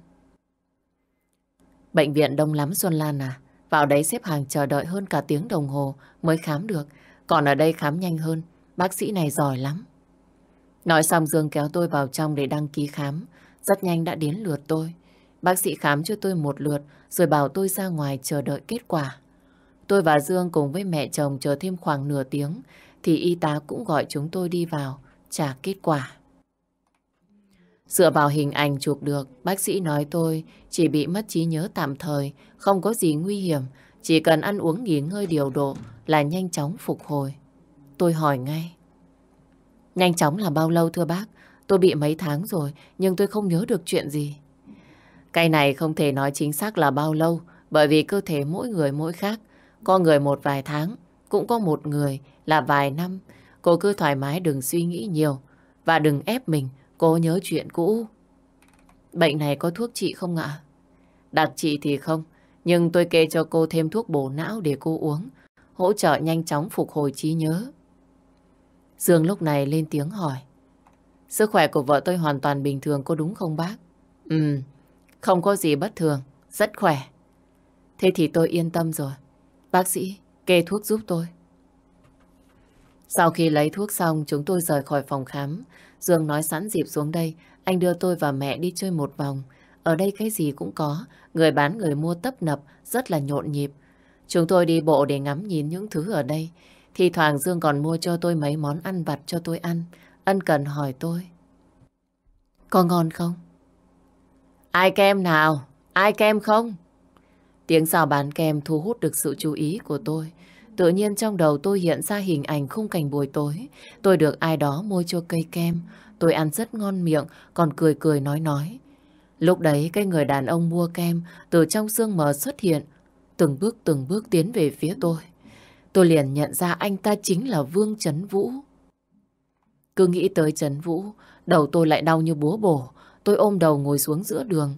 Bệnh viện đông lắm Xuân Lan à, vào đấy xếp hàng chờ đợi hơn cả tiếng đồng hồ mới khám được, còn ở đây khám nhanh hơn, bác sĩ này giỏi lắm. Nói xong Dương kéo tôi vào trong để đăng ký khám, rất nhanh đã đến lượt tôi. Bác sĩ khám cho tôi một lượt rồi bảo tôi ra ngoài chờ đợi kết quả. Tôi và Dương cùng với mẹ chồng chờ thêm khoảng nửa tiếng thì y tá cũng gọi chúng tôi đi vào trả kết quả. Dựa vào hình ảnh chụp được, bác sĩ nói tôi chỉ bị mất trí nhớ tạm thời, không có gì nguy hiểm, chỉ cần ăn uống nghỉ ngơi điều độ là nhanh chóng phục hồi. Tôi hỏi ngay. Nhanh chóng là bao lâu thưa bác? Tôi bị mấy tháng rồi, nhưng tôi không nhớ được chuyện gì. Cái này không thể nói chính xác là bao lâu, bởi vì cơ thể mỗi người mỗi khác. Có người một vài tháng, cũng có một người là vài năm. Cô cứ thoải mái đừng suy nghĩ nhiều, và đừng ép mình Cô nhớ chuyện cũ. Bệnh này có thuốc trị không ạ? Đặc trị thì không, nhưng tôi kê cho cô thêm thuốc bổ não để cô uống, hỗ trợ nhanh chóng phục hồi trí nhớ. Dương lúc này lên tiếng hỏi. Sức khỏe của vợ tôi hoàn toàn bình thường có đúng không bác? Ừ, không có gì bất thường, rất khỏe. Thế thì tôi yên tâm rồi. Bác sĩ, kê thuốc giúp tôi. Sau khi lấy thuốc xong, chúng tôi rời khỏi phòng khám. Dương nói sẵn dịp xuống đây, anh đưa tôi và mẹ đi chơi một vòng. Ở đây cái gì cũng có, người bán người mua tấp nập, rất là nhộn nhịp. Chúng tôi đi bộ để ngắm nhìn những thứ ở đây. Thì thoảng Dương còn mua cho tôi mấy món ăn vặt cho tôi ăn. Ân cần hỏi tôi. Có ngon không? Ai kem nào? Ai kem không? Tiếng xào bán kem thu hút được sự chú ý của tôi. Tự nhiên trong đầu tôi hiện ra hình ảnh khung cảnh buổi tối. Tôi được ai đó mua cho cây kem. Tôi ăn rất ngon miệng, còn cười cười nói nói. Lúc đấy cái người đàn ông mua kem từ trong sương mờ xuất hiện. Từng bước từng bước tiến về phía tôi. Tôi liền nhận ra anh ta chính là Vương Trấn Vũ. Cứ nghĩ tới Trấn Vũ, đầu tôi lại đau như búa bổ. Tôi ôm đầu ngồi xuống giữa đường.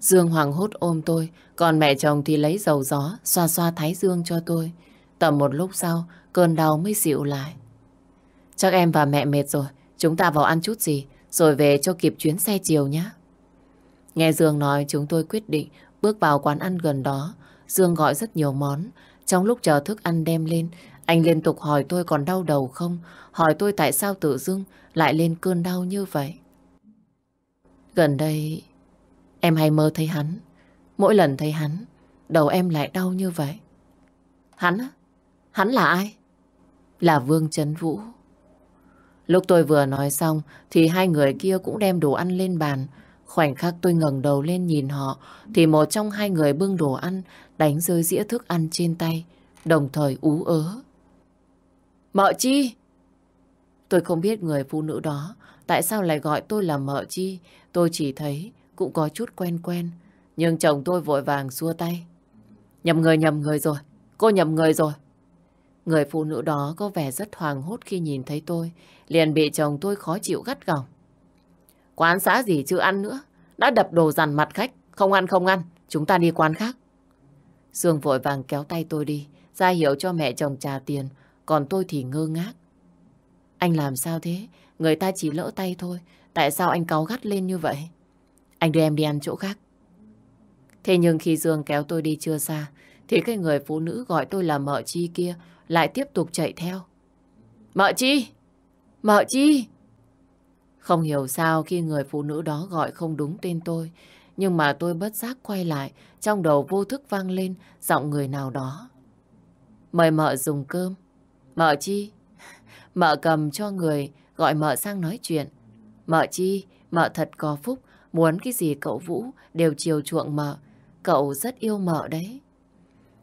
Dương Hoàng hốt ôm tôi, còn mẹ chồng thì lấy dầu gió, xoa xoa thái dương cho tôi. Tầm một lúc sau, cơn đau mới dịu lại. Chắc em và mẹ mệt rồi, chúng ta vào ăn chút gì, rồi về cho kịp chuyến xe chiều nhé. Nghe Dương nói, chúng tôi quyết định bước vào quán ăn gần đó. Dương gọi rất nhiều món. Trong lúc chờ thức ăn đem lên, anh liên tục hỏi tôi còn đau đầu không, hỏi tôi tại sao tự dưng lại lên cơn đau như vậy. Gần đây, em hay mơ thấy hắn. Mỗi lần thấy hắn, đầu em lại đau như vậy. Hắn á? Hắn là ai? Là Vương Trấn Vũ. Lúc tôi vừa nói xong thì hai người kia cũng đem đồ ăn lên bàn. Khoảnh khắc tôi ngẩng đầu lên nhìn họ thì một trong hai người bưng đồ ăn đánh rơi dĩa thức ăn trên tay, đồng thời ú ớ. Mợ chi? Tôi không biết người phụ nữ đó tại sao lại gọi tôi là mợ chi. Tôi chỉ thấy cũng có chút quen quen. Nhưng chồng tôi vội vàng xua tay. Nhầm người nhầm người rồi, cô nhầm người rồi. Người phụ nữ đó có vẻ rất hoàng hốt khi nhìn thấy tôi, liền bị chồng tôi khó chịu gắt gỏng. Quán xã gì chưa ăn nữa, đã đập đồ dằn mặt khách, không ăn không ăn, chúng ta đi quán khác. Dương vội vàng kéo tay tôi đi, ra hiệu cho mẹ chồng trả tiền, còn tôi thì ngơ ngác. Anh làm sao thế? Người ta chỉ lỡ tay thôi, tại sao anh cáu gắt lên như vậy? Anh đưa em đi ăn chỗ khác. Thế nhưng khi Dương kéo tôi đi chưa xa, thì cái người phụ nữ gọi tôi là mợ chi kia lại tiếp tục chạy theo. Mợ chi! Mợ chi! Không hiểu sao khi người phụ nữ đó gọi không đúng tên tôi, nhưng mà tôi bất giác quay lại, trong đầu vô thức vang lên giọng người nào đó. Mời mợ dùng cơm. Mợ chi? Mợ cầm cho người gọi mợ sang nói chuyện. Mợ chi? Mợ thật có phúc, muốn cái gì cậu Vũ đều chiều chuộng mợ. Cậu rất yêu mợ đấy.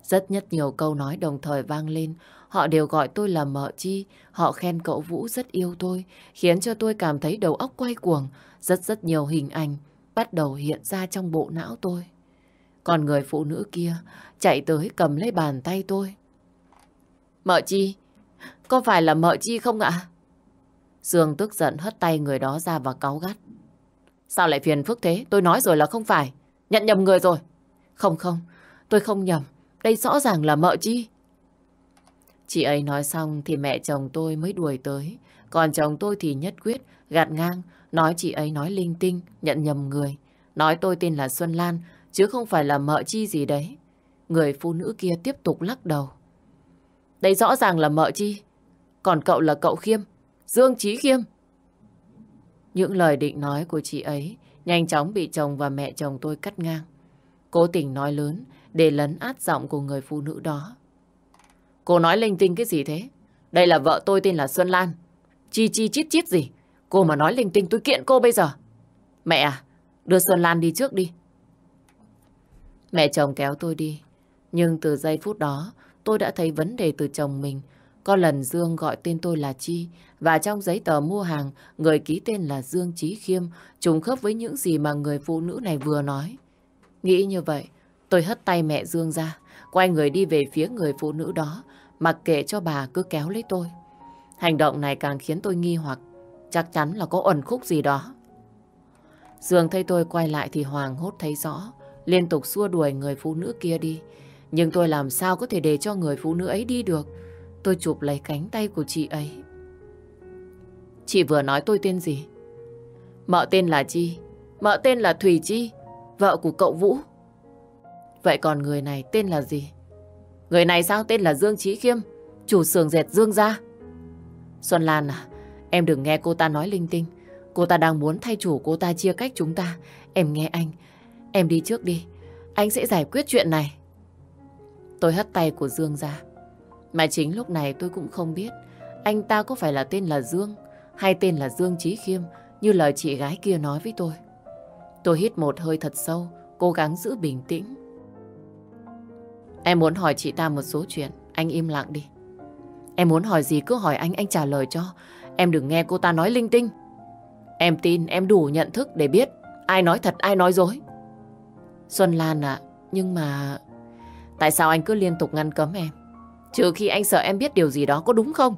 Rất nhất nhiều câu nói đồng thời vang lên. Họ đều gọi tôi là mợ chi. Họ khen cậu Vũ rất yêu tôi, khiến cho tôi cảm thấy đầu óc quay cuồng. Rất rất nhiều hình ảnh bắt đầu hiện ra trong bộ não tôi. Còn người phụ nữ kia chạy tới cầm lấy bàn tay tôi. Mợ chi? Có phải là mợ chi không ạ? Dương tức giận hất tay người đó ra và cáu gắt. Sao lại phiền phức thế? Tôi nói rồi là không phải. Nhận nhầm người rồi. Không không, tôi không nhầm. Đây rõ ràng là mợ chi. Chị ấy nói xong thì mẹ chồng tôi mới đuổi tới. Còn chồng tôi thì nhất quyết, gạt ngang, nói chị ấy nói linh tinh, nhận nhầm người. Nói tôi tên là Xuân Lan, chứ không phải là mợ chi gì đấy. Người phụ nữ kia tiếp tục lắc đầu. Đây rõ ràng là mợ chi. Còn cậu là cậu Khiêm, Dương Trí Khiêm. Những lời định nói của chị ấy nhanh chóng bị chồng và mẹ chồng tôi cắt ngang. Cố tình nói lớn để lấn át giọng của người phụ nữ đó. Cô nói linh tinh cái gì thế? Đây là vợ tôi tên là Xuân Lan. Chi chi chít chít gì? Cô mà nói linh tinh tôi kiện cô bây giờ. Mẹ à, đưa Xuân Lan đi trước đi. Mẹ chồng kéo tôi đi. Nhưng từ giây phút đó, tôi đã thấy vấn đề từ chồng mình. Có lần Dương gọi tên tôi là Chi và trong giấy tờ mua hàng, người ký tên là Dương Trí Khiêm trùng khớp với những gì mà người phụ nữ này vừa nói. Nghĩ như vậy, tôi hất tay mẹ Dương ra, quay người đi về phía người phụ nữ đó, mặc kệ cho bà cứ kéo lấy tôi. Hành động này càng khiến tôi nghi hoặc, chắc chắn là có ẩn khúc gì đó. Dường thấy tôi quay lại thì hoàng hốt thấy rõ, liên tục xua đuổi người phụ nữ kia đi. Nhưng tôi làm sao có thể để cho người phụ nữ ấy đi được? Tôi chụp lấy cánh tay của chị ấy. Chị vừa nói tôi tên gì? Mợ tên là Chi. Mợ tên là Thùy Chi, vợ của cậu Vũ. Vậy còn người này tên là gì? Người này sao tên là Dương Trí Khiêm, chủ xưởng dệt Dương gia. Xuân Lan à, em đừng nghe cô ta nói linh tinh. Cô ta đang muốn thay chủ cô ta chia cách chúng ta. Em nghe anh, em đi trước đi. Anh sẽ giải quyết chuyện này. Tôi hất tay của Dương ra. Mà chính lúc này tôi cũng không biết anh ta có phải là tên là Dương hay tên là Dương Trí Khiêm như lời chị gái kia nói với tôi. Tôi hít một hơi thật sâu, cố gắng giữ bình tĩnh. Em muốn hỏi chị ta một số chuyện, anh im lặng đi. Em muốn hỏi gì cứ hỏi anh, anh trả lời cho. Em đừng nghe cô ta nói linh tinh. Em tin em đủ nhận thức để biết ai nói thật ai nói dối. Xuân Lan ạ, nhưng mà... Tại sao anh cứ liên tục ngăn cấm em? Trừ khi anh sợ em biết điều gì đó có đúng không?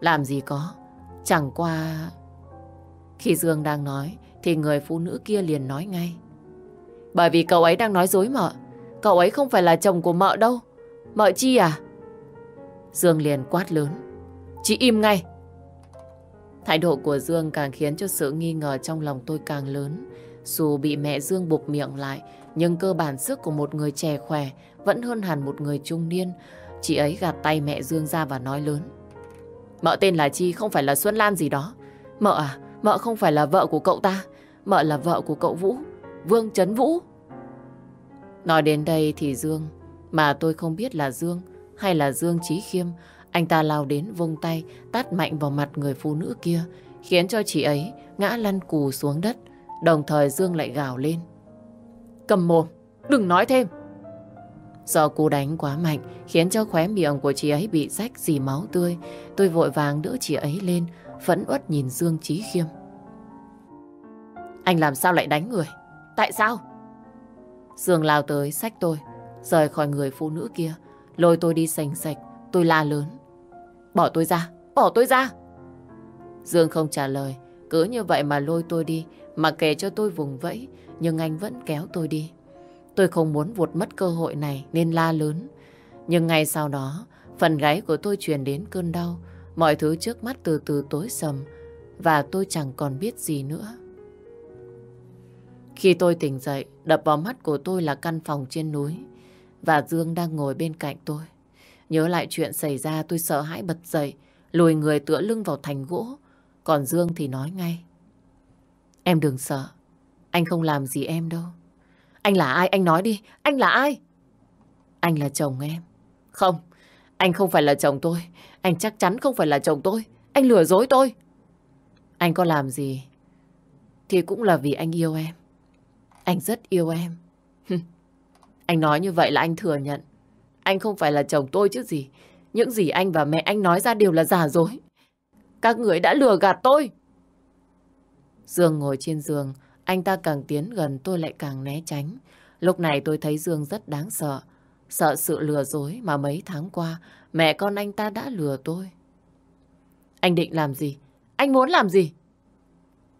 Làm gì có. Chẳng qua... Khi Dương đang nói thì người phụ nữ kia liền nói ngay. Bởi vì cậu ấy đang nói dối mà. Cậu ấy không phải là chồng của mợ đâu. Mợ chi à? Dương liền quát lớn. Chị im ngay. Thái độ của Dương càng khiến cho sự nghi ngờ trong lòng tôi càng lớn. Dù bị mẹ Dương buộc miệng lại, nhưng cơ bản sức của một người trẻ khỏe vẫn hơn hẳn một người trung niên. Chị ấy gạt tay mẹ Dương ra và nói lớn. Mợ tên là Chi không phải là Xuân Lan gì đó. Mợ à, mợ không phải là vợ của cậu ta. Mợ là vợ của cậu Vũ, Vương Trấn Vũ. Nói đến đây thì Dương, mà tôi không biết là Dương hay là Dương Trí Khiêm, anh ta lao đến vung tay, tát mạnh vào mặt người phụ nữ kia, khiến cho chị ấy ngã lăn cù xuống đất, đồng thời Dương lại gào lên. Cầm mồm, đừng nói thêm. Do cú đánh quá mạnh khiến cho khóe miệng của chị ấy bị rách dì máu tươi. Tôi vội vàng đỡ chị ấy lên, phẫn uất nhìn Dương Trí Khiêm. Anh làm sao lại đánh người? Tại sao? Dương lao tới sách tôi, rời khỏi người phụ nữ kia, lôi tôi đi sành sạch, tôi la lớn. Bỏ tôi ra, bỏ tôi ra. Dương không trả lời, cứ như vậy mà lôi tôi đi, mà kể cho tôi vùng vẫy, nhưng anh vẫn kéo tôi đi. Tôi không muốn vụt mất cơ hội này nên la lớn. Nhưng ngay sau đó, phần gáy của tôi truyền đến cơn đau. Mọi thứ trước mắt từ từ tối sầm và tôi chẳng còn biết gì nữa. Khi tôi tỉnh dậy, đập vào mắt của tôi là căn phòng trên núi và Dương đang ngồi bên cạnh tôi. Nhớ lại chuyện xảy ra tôi sợ hãi bật dậy, lùi người tựa lưng vào thành gỗ. Còn Dương thì nói ngay. Em đừng sợ, anh không làm gì em đâu. Anh là ai? Anh nói đi, anh là ai? Anh là chồng em. Không, anh không phải là chồng tôi. Anh chắc chắn không phải là chồng tôi. Anh lừa dối tôi. Anh có làm gì thì cũng là vì anh yêu em. Anh rất yêu em. anh nói như vậy là anh thừa nhận. Anh không phải là chồng tôi chứ gì. Những gì anh và mẹ anh nói ra đều là giả dối. Các người đã lừa gạt tôi. Dương ngồi trên giường, anh ta càng tiến gần tôi lại càng né tránh. Lúc này tôi thấy Dương rất đáng sợ. Sợ sự lừa dối mà mấy tháng qua mẹ con anh ta đã lừa tôi. Anh định làm gì? Anh muốn làm gì?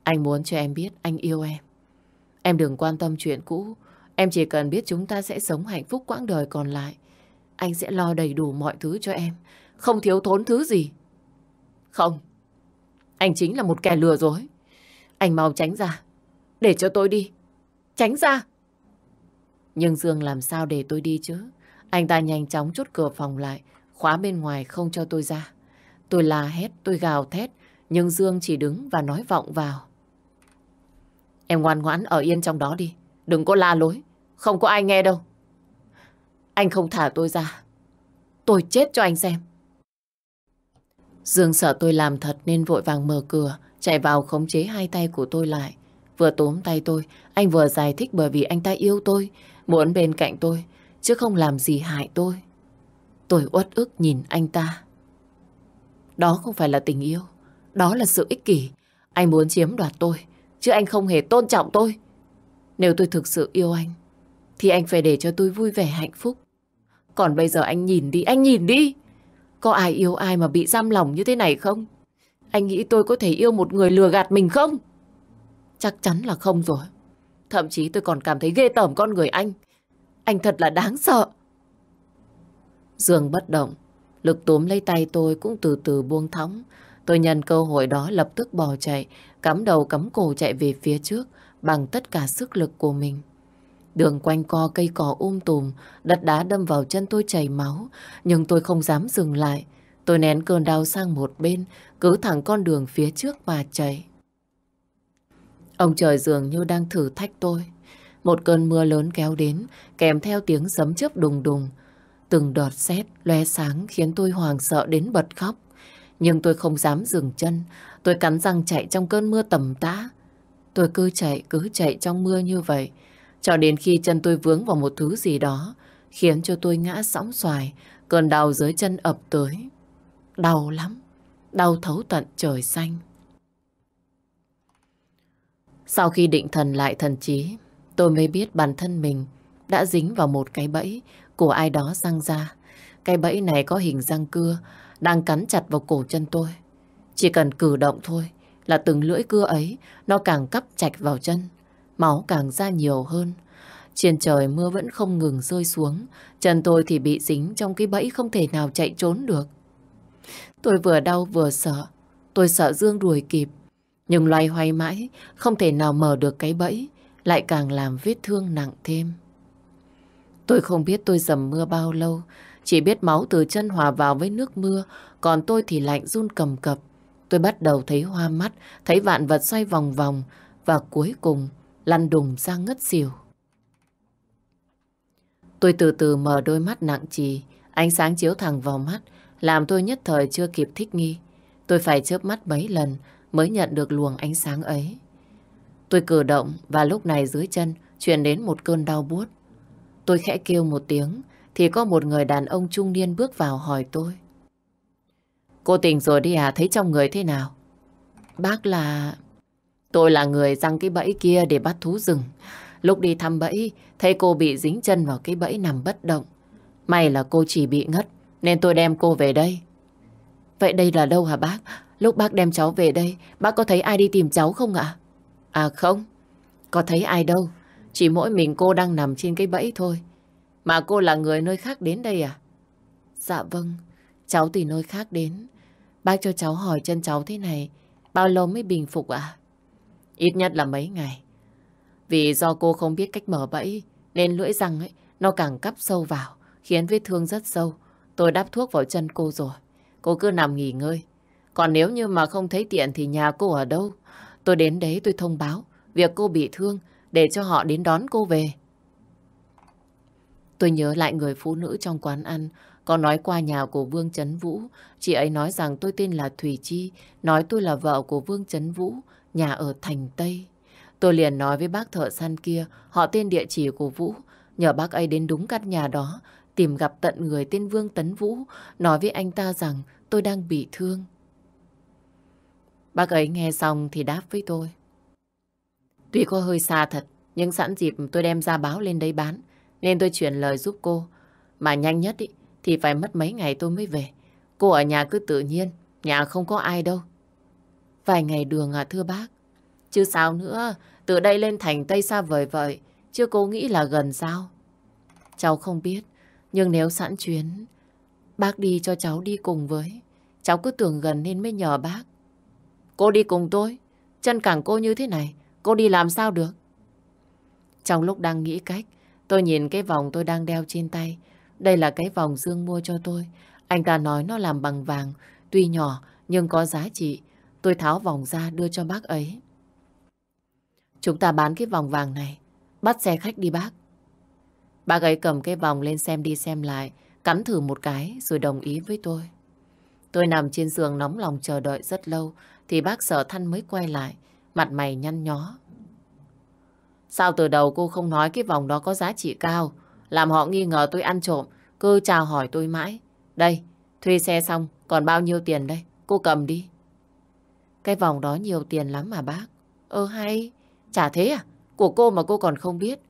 Anh muốn cho em biết anh yêu em. Em đừng quan tâm chuyện cũ. Em chỉ cần biết chúng ta sẽ sống hạnh phúc quãng đời còn lại. Anh sẽ lo đầy đủ mọi thứ cho em. Không thiếu thốn thứ gì. Không. Anh chính là một kẻ lừa dối. Anh mau tránh ra. Để cho tôi đi. Tránh ra. Nhưng Dương làm sao để tôi đi chứ? Anh ta nhanh chóng chốt cửa phòng lại, khóa bên ngoài không cho tôi ra. Tôi la hét, tôi gào thét, nhưng Dương chỉ đứng và nói vọng vào. Em ngoan ngoãn ở yên trong đó đi. Đừng có la lối. Không có ai nghe đâu. Anh không thả tôi ra. Tôi chết cho anh xem. Dương sợ tôi làm thật nên vội vàng mở cửa, chạy vào khống chế hai tay của tôi lại. Vừa tóm tay tôi, anh vừa giải thích bởi vì anh ta yêu tôi, muốn bên cạnh tôi, chứ không làm gì hại tôi. Tôi uất ức nhìn anh ta. Đó không phải là tình yêu, đó là sự ích kỷ. Anh muốn chiếm đoạt tôi, chứ anh không hề tôn trọng tôi. Nếu tôi thực sự yêu anh, thì anh phải để cho tôi vui vẻ hạnh phúc. Còn bây giờ anh nhìn đi, anh nhìn đi. Có ai yêu ai mà bị giam lòng như thế này không? Anh nghĩ tôi có thể yêu một người lừa gạt mình không? Chắc chắn là không rồi. Thậm chí tôi còn cảm thấy ghê tởm con người anh. Anh thật là đáng sợ. Dương bất động, lực túm lấy tay tôi cũng từ từ buông thõng. Tôi nhân cơ hội đó lập tức bỏ chạy, cắm đầu cắm cổ chạy về phía trước bằng tất cả sức lực của mình. Đường quanh co cây cỏ um tùm, đất đá đâm vào chân tôi chảy máu, nhưng tôi không dám dừng lại. Tôi nén cơn đau sang một bên, cứ thẳng con đường phía trước mà chạy. Ông trời dường như đang thử thách tôi. Một cơn mưa lớn kéo đến, kèm theo tiếng sấm chớp đùng đùng. Từng đợt sét lóe sáng khiến tôi hoàng sợ đến bật khóc. Nhưng tôi không dám dừng chân, tôi cắn răng chạy trong cơn mưa tầm tã. Tôi cứ chạy, cứ chạy trong mưa như vậy, cho đến khi chân tôi vướng vào một thứ gì đó, khiến cho tôi ngã sóng xoài, cơn đau dưới chân ập tới. Đau lắm, đau thấu tận trời xanh. Sau khi định thần lại thần trí, tôi mới biết bản thân mình đã dính vào một cái bẫy của ai đó răng ra. Cái bẫy này có hình răng cưa, đang cắn chặt vào cổ chân tôi. Chỉ cần cử động thôi là từng lưỡi cưa ấy nó càng cắp chạch vào chân, máu càng ra nhiều hơn. Trên trời mưa vẫn không ngừng rơi xuống, chân tôi thì bị dính trong cái bẫy không thể nào chạy trốn được. Tôi vừa đau vừa sợ, tôi sợ Dương đuổi kịp, nhưng loay hoay mãi, không thể nào mở được cái bẫy, lại càng làm vết thương nặng thêm. Tôi không biết tôi dầm mưa bao lâu, chỉ biết máu từ chân hòa vào với nước mưa, còn tôi thì lạnh run cầm cập. Tôi bắt đầu thấy hoa mắt, thấy vạn vật xoay vòng vòng, và cuối cùng lăn đùng ra ngất xỉu. Tôi từ từ mở đôi mắt nặng trì, ánh sáng chiếu thẳng vào mắt, làm tôi nhất thời chưa kịp thích nghi. Tôi phải chớp mắt mấy lần mới nhận được luồng ánh sáng ấy. Tôi cử động và lúc này dưới chân truyền đến một cơn đau buốt. Tôi khẽ kêu một tiếng thì có một người đàn ông trung niên bước vào hỏi tôi. Cô tỉnh rồi đi à? Thấy trong người thế nào? Bác là... Tôi là người răng cái bẫy kia để bắt thú rừng. Lúc đi thăm bẫy, thấy cô bị dính chân vào cái bẫy nằm bất động. May là cô chỉ bị ngất, nên tôi đem cô về đây. Vậy đây là đâu hả bác? Lúc bác đem cháu về đây, bác có thấy ai đi tìm cháu không ạ? À không, có thấy ai đâu. Chỉ mỗi mình cô đang nằm trên cái bẫy thôi. Mà cô là người nơi khác đến đây à? Dạ vâng, cháu từ nơi khác đến. Bác cho cháu hỏi chân cháu thế này, bao lâu mới bình phục ạ? Ít nhất là mấy ngày. Vì do cô không biết cách mở bẫy, nên lưỡi răng ấy, nó càng cắp sâu vào, khiến vết thương rất sâu. Tôi đắp thuốc vào chân cô rồi. Cô cứ nằm nghỉ ngơi. Còn nếu như mà không thấy tiện thì nhà cô ở đâu? Tôi đến đấy tôi thông báo việc cô bị thương để cho họ đến đón cô về. Tôi nhớ lại người phụ nữ trong quán ăn có nói qua nhà của Vương Trấn Vũ. Chị ấy nói rằng tôi tên là Thủy Chi, nói tôi là vợ của Vương Trấn Vũ, nhà ở Thành Tây. Tôi liền nói với bác thợ săn kia họ tên địa chỉ của Vũ, nhờ bác ấy đến đúng căn nhà đó, tìm gặp tận người tên Vương Tấn Vũ, nói với anh ta rằng tôi đang bị thương. Bác ấy nghe xong thì đáp với tôi. Tuy có hơi xa thật, nhưng sẵn dịp tôi đem ra báo lên đây bán, nên tôi chuyển lời giúp cô. Mà nhanh nhất ý, thì phải mất mấy ngày tôi mới về. Cô ở nhà cứ tự nhiên, nhà không có ai đâu. Vài ngày đường à thưa bác. Chứ sao nữa, từ đây lên thành Tây xa vời vợi, chứ cô nghĩ là gần sao? Cháu không biết, nhưng nếu sẵn chuyến, bác đi cho cháu đi cùng với. Cháu cứ tưởng gần nên mới nhờ bác. Cô đi cùng tôi, chân cẳng cô như thế này, cô đi làm sao được? Trong lúc đang nghĩ cách, tôi nhìn cái vòng tôi đang đeo trên tay. Đây là cái vòng Dương mua cho tôi. Anh ta nói nó làm bằng vàng, tuy nhỏ nhưng có giá trị. Tôi tháo vòng ra đưa cho bác ấy. Chúng ta bán cái vòng vàng này, bắt xe khách đi bác. Bác ấy cầm cái vòng lên xem đi xem lại, cắn thử một cái rồi đồng ý với tôi. Tôi nằm trên giường nóng lòng chờ đợi rất lâu, thì bác sở thăn mới quay lại, mặt mày nhăn nhó. Sao từ đầu cô không nói cái vòng đó có giá trị cao, làm họ nghi ngờ tôi ăn trộm, cứ chào hỏi tôi mãi. Đây, thuê xe xong, còn bao nhiêu tiền đây? Cô cầm đi. Cái vòng đó nhiều tiền lắm mà bác. Ơ hay, chả thế à? Của cô mà cô còn không biết.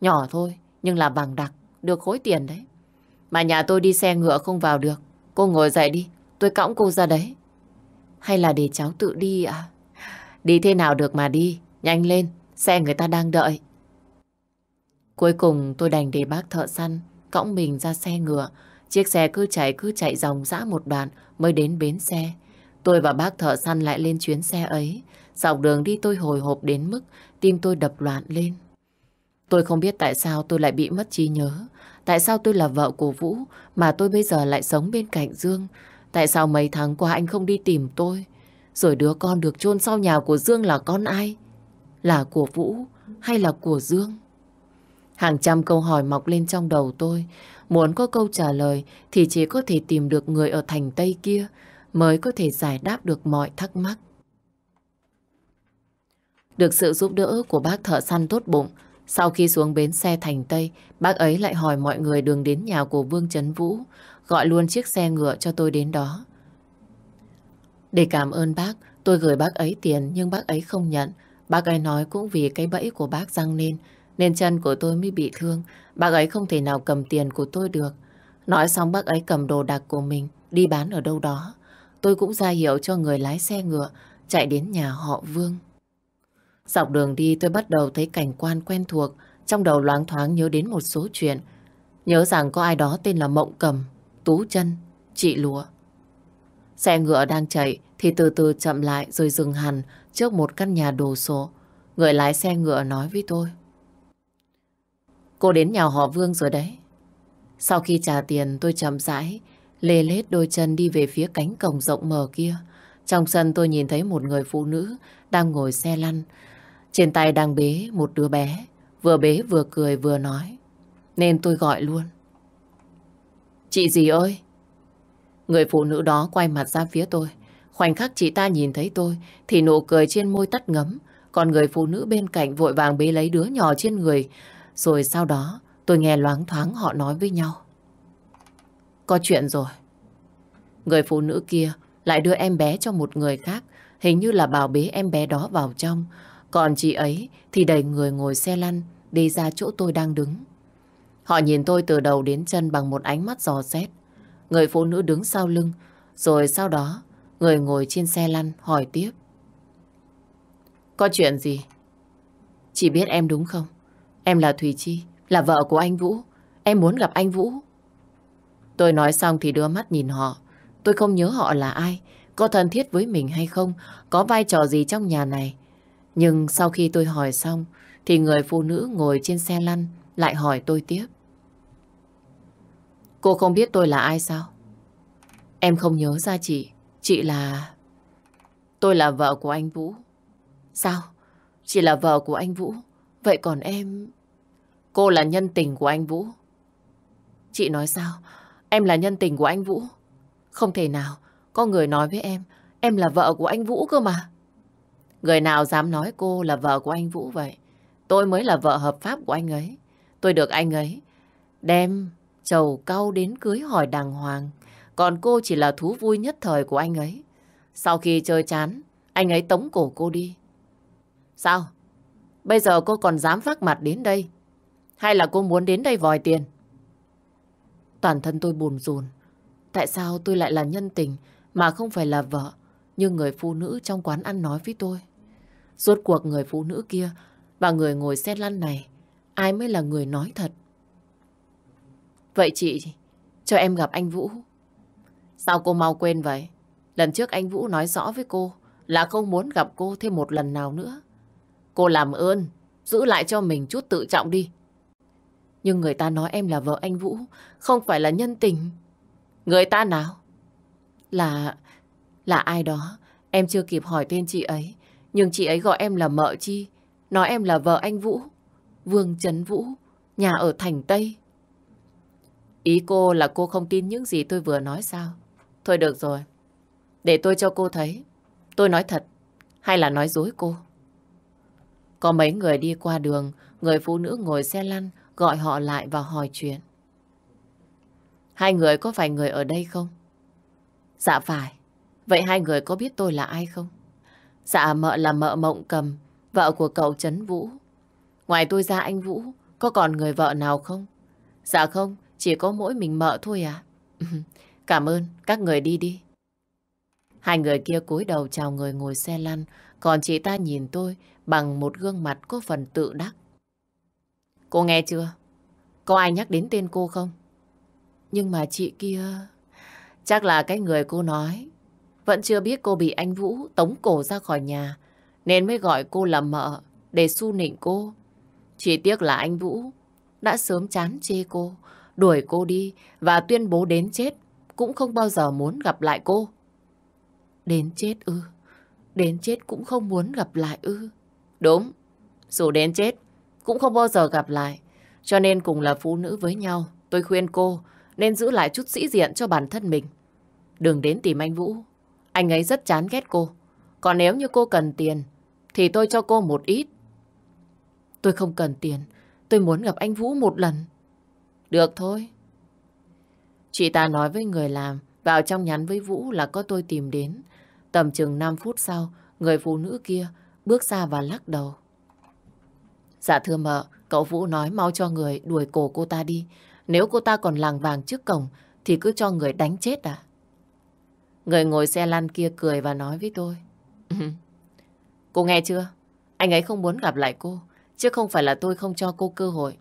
Nhỏ thôi, nhưng là bằng đặc, được khối tiền đấy. Mà nhà tôi đi xe ngựa không vào được. Cô ngồi dậy đi, tôi cõng cô ra đấy. Hay là để cháu tự đi à? Đi thế nào được mà đi, nhanh lên, xe người ta đang đợi. Cuối cùng tôi đành để bác thợ săn cõng mình ra xe ngựa. Chiếc xe cứ chạy cứ chạy dòng dã một đoạn mới đến bến xe. Tôi và bác thợ săn lại lên chuyến xe ấy. Dọc đường đi tôi hồi hộp đến mức tim tôi đập loạn lên. Tôi không biết tại sao tôi lại bị mất trí nhớ. Tại sao tôi là vợ của Vũ mà tôi bây giờ lại sống bên cạnh Dương. Tại sao mấy tháng qua anh không đi tìm tôi? Rồi đứa con được chôn sau nhà của Dương là con ai? Là của Vũ hay là của Dương? Hàng trăm câu hỏi mọc lên trong đầu tôi. Muốn có câu trả lời thì chỉ có thể tìm được người ở thành Tây kia mới có thể giải đáp được mọi thắc mắc. Được sự giúp đỡ của bác thợ săn tốt bụng, sau khi xuống bến xe thành Tây, bác ấy lại hỏi mọi người đường đến nhà của Vương Trấn Vũ, gọi luôn chiếc xe ngựa cho tôi đến đó. Để cảm ơn bác, tôi gửi bác ấy tiền nhưng bác ấy không nhận. Bác ấy nói cũng vì cái bẫy của bác răng nên, nên chân của tôi mới bị thương. Bác ấy không thể nào cầm tiền của tôi được. Nói xong bác ấy cầm đồ đạc của mình đi bán ở đâu đó. Tôi cũng ra hiệu cho người lái xe ngựa chạy đến nhà họ Vương. Dọc đường đi tôi bắt đầu thấy cảnh quan quen thuộc, trong đầu loáng thoáng nhớ đến một số chuyện. Nhớ rằng có ai đó tên là Mộng Cầm, Tú chân chị Lụa. Xe ngựa đang chạy thì từ từ chậm lại rồi dừng hẳn trước một căn nhà đồ sộ. Người lái xe ngựa nói với tôi. Cô đến nhà họ Vương rồi đấy. Sau khi trả tiền tôi chậm rãi, lê lết đôi chân đi về phía cánh cổng rộng mở kia. Trong sân tôi nhìn thấy một người phụ nữ đang ngồi xe lăn. Trên tay đang bế một đứa bé, vừa bế vừa cười vừa nói. Nên tôi gọi luôn. Chị gì ơi? Người phụ nữ đó quay mặt ra phía tôi. Khoảnh khắc chị ta nhìn thấy tôi thì nụ cười trên môi tắt ngấm. Còn người phụ nữ bên cạnh vội vàng bế lấy đứa nhỏ trên người. Rồi sau đó tôi nghe loáng thoáng họ nói với nhau. Có chuyện rồi. Người phụ nữ kia lại đưa em bé cho một người khác. hình như là bảo bế em bé đó vào trong. Còn chị ấy thì đẩy người ngồi xe lăn đi ra chỗ tôi đang đứng. Họ nhìn tôi từ đầu đến chân bằng một ánh mắt dò xét. Người phụ nữ đứng sau lưng, rồi sau đó người ngồi trên xe lăn hỏi tiếp. Có chuyện gì? Chị biết em đúng không? Em là Thùy Chi, là vợ của anh Vũ. Em muốn gặp anh Vũ. Tôi nói xong thì đưa mắt nhìn họ. Tôi không nhớ họ là ai, có thân thiết với mình hay không, có vai trò gì trong nhà này. Nhưng sau khi tôi hỏi xong, thì người phụ nữ ngồi trên xe lăn lại hỏi tôi tiếp. Cô không biết tôi là ai sao? Em không nhớ ra chị. Chị là... Tôi là vợ của anh Vũ. Sao? Chị là vợ của anh Vũ. Vậy còn em... Cô là nhân tình của anh Vũ. Chị nói sao? Em là nhân tình của anh Vũ. Không thể nào. Có người nói với em, em là vợ của anh Vũ cơ mà. Người nào dám nói cô là vợ của anh Vũ vậy? Tôi mới là vợ hợp pháp của anh ấy. Tôi được anh ấy đem chầu cau đến cưới hỏi đàng hoàng. Còn cô chỉ là thú vui nhất thời của anh ấy. Sau khi chơi chán, anh ấy tống cổ cô đi. Sao? Bây giờ cô còn dám phát mặt đến đây? Hay là cô muốn đến đây vòi tiền? Toàn thân tôi buồn rùn. Tại sao tôi lại là nhân tình mà không phải là vợ như người phụ nữ trong quán ăn nói với tôi? Rốt cuộc người phụ nữ kia và người ngồi xe lăn này ai mới là người nói thật? Vậy chị, cho em gặp anh Vũ. Sao cô mau quên vậy? Lần trước anh Vũ nói rõ với cô là không muốn gặp cô thêm một lần nào nữa. Cô làm ơn, giữ lại cho mình chút tự trọng đi. Nhưng người ta nói em là vợ anh Vũ, không phải là nhân tình. Người ta nào? Là... là ai đó. Em chưa kịp hỏi tên chị ấy. Nhưng chị ấy gọi em là mợ chi. Nói em là vợ anh Vũ. Vương Trấn Vũ. Nhà ở thành Tây. Ý cô là cô không tin những gì tôi vừa nói sao? Thôi được rồi. Để tôi cho cô thấy. Tôi nói thật hay là nói dối cô? Có mấy người đi qua đường, người phụ nữ ngồi xe lăn gọi họ lại và hỏi chuyện. Hai người có phải người ở đây không? Dạ phải. Vậy hai người có biết tôi là ai không? Dạ mợ là mợ Mộng Cầm, vợ của cậu Trấn Vũ. Ngoài tôi ra anh Vũ, có còn người vợ nào không? Dạ không, chỉ có mỗi mình mợ thôi à? Cảm ơn, các người đi đi. Hai người kia cúi đầu chào người ngồi xe lăn, còn chị ta nhìn tôi bằng một gương mặt có phần tự đắc. Cô nghe chưa? Có ai nhắc đến tên cô không? Nhưng mà chị kia... Chắc là cái người cô nói vẫn chưa biết cô bị anh Vũ tống cổ ra khỏi nhà nên mới gọi cô là mợ để su nịnh cô. Chỉ tiếc là anh Vũ đã sớm chán chê cô, đuổi cô đi và tuyên bố đến chết cũng không bao giờ muốn gặp lại cô. Đến chết ư? Đến chết cũng không muốn gặp lại ư? Đúng, dù đến chết cũng không bao giờ gặp lại. Cho nên cùng là phụ nữ với nhau, tôi khuyên cô nên giữ lại chút sĩ diện cho bản thân mình. Đừng đến tìm anh Vũ. Anh ấy rất chán ghét cô. Còn nếu như cô cần tiền, thì tôi cho cô một ít. Tôi không cần tiền. Tôi muốn gặp anh Vũ một lần. Được thôi. Chị ta nói với người làm, vào trong nhắn với Vũ là có tôi tìm đến. Tầm chừng 5 phút sau, người phụ nữ kia bước ra và lắc đầu. Dạ thưa mợ, cậu Vũ nói mau cho người đuổi cổ cô ta đi. Nếu cô ta còn làng vàng trước cổng thì cứ cho người đánh chết à? Người ngồi xe lăn kia cười và nói với tôi. Ừ. cô nghe chưa? Anh ấy không muốn gặp lại cô. Chứ không phải là tôi không cho cô cơ hội.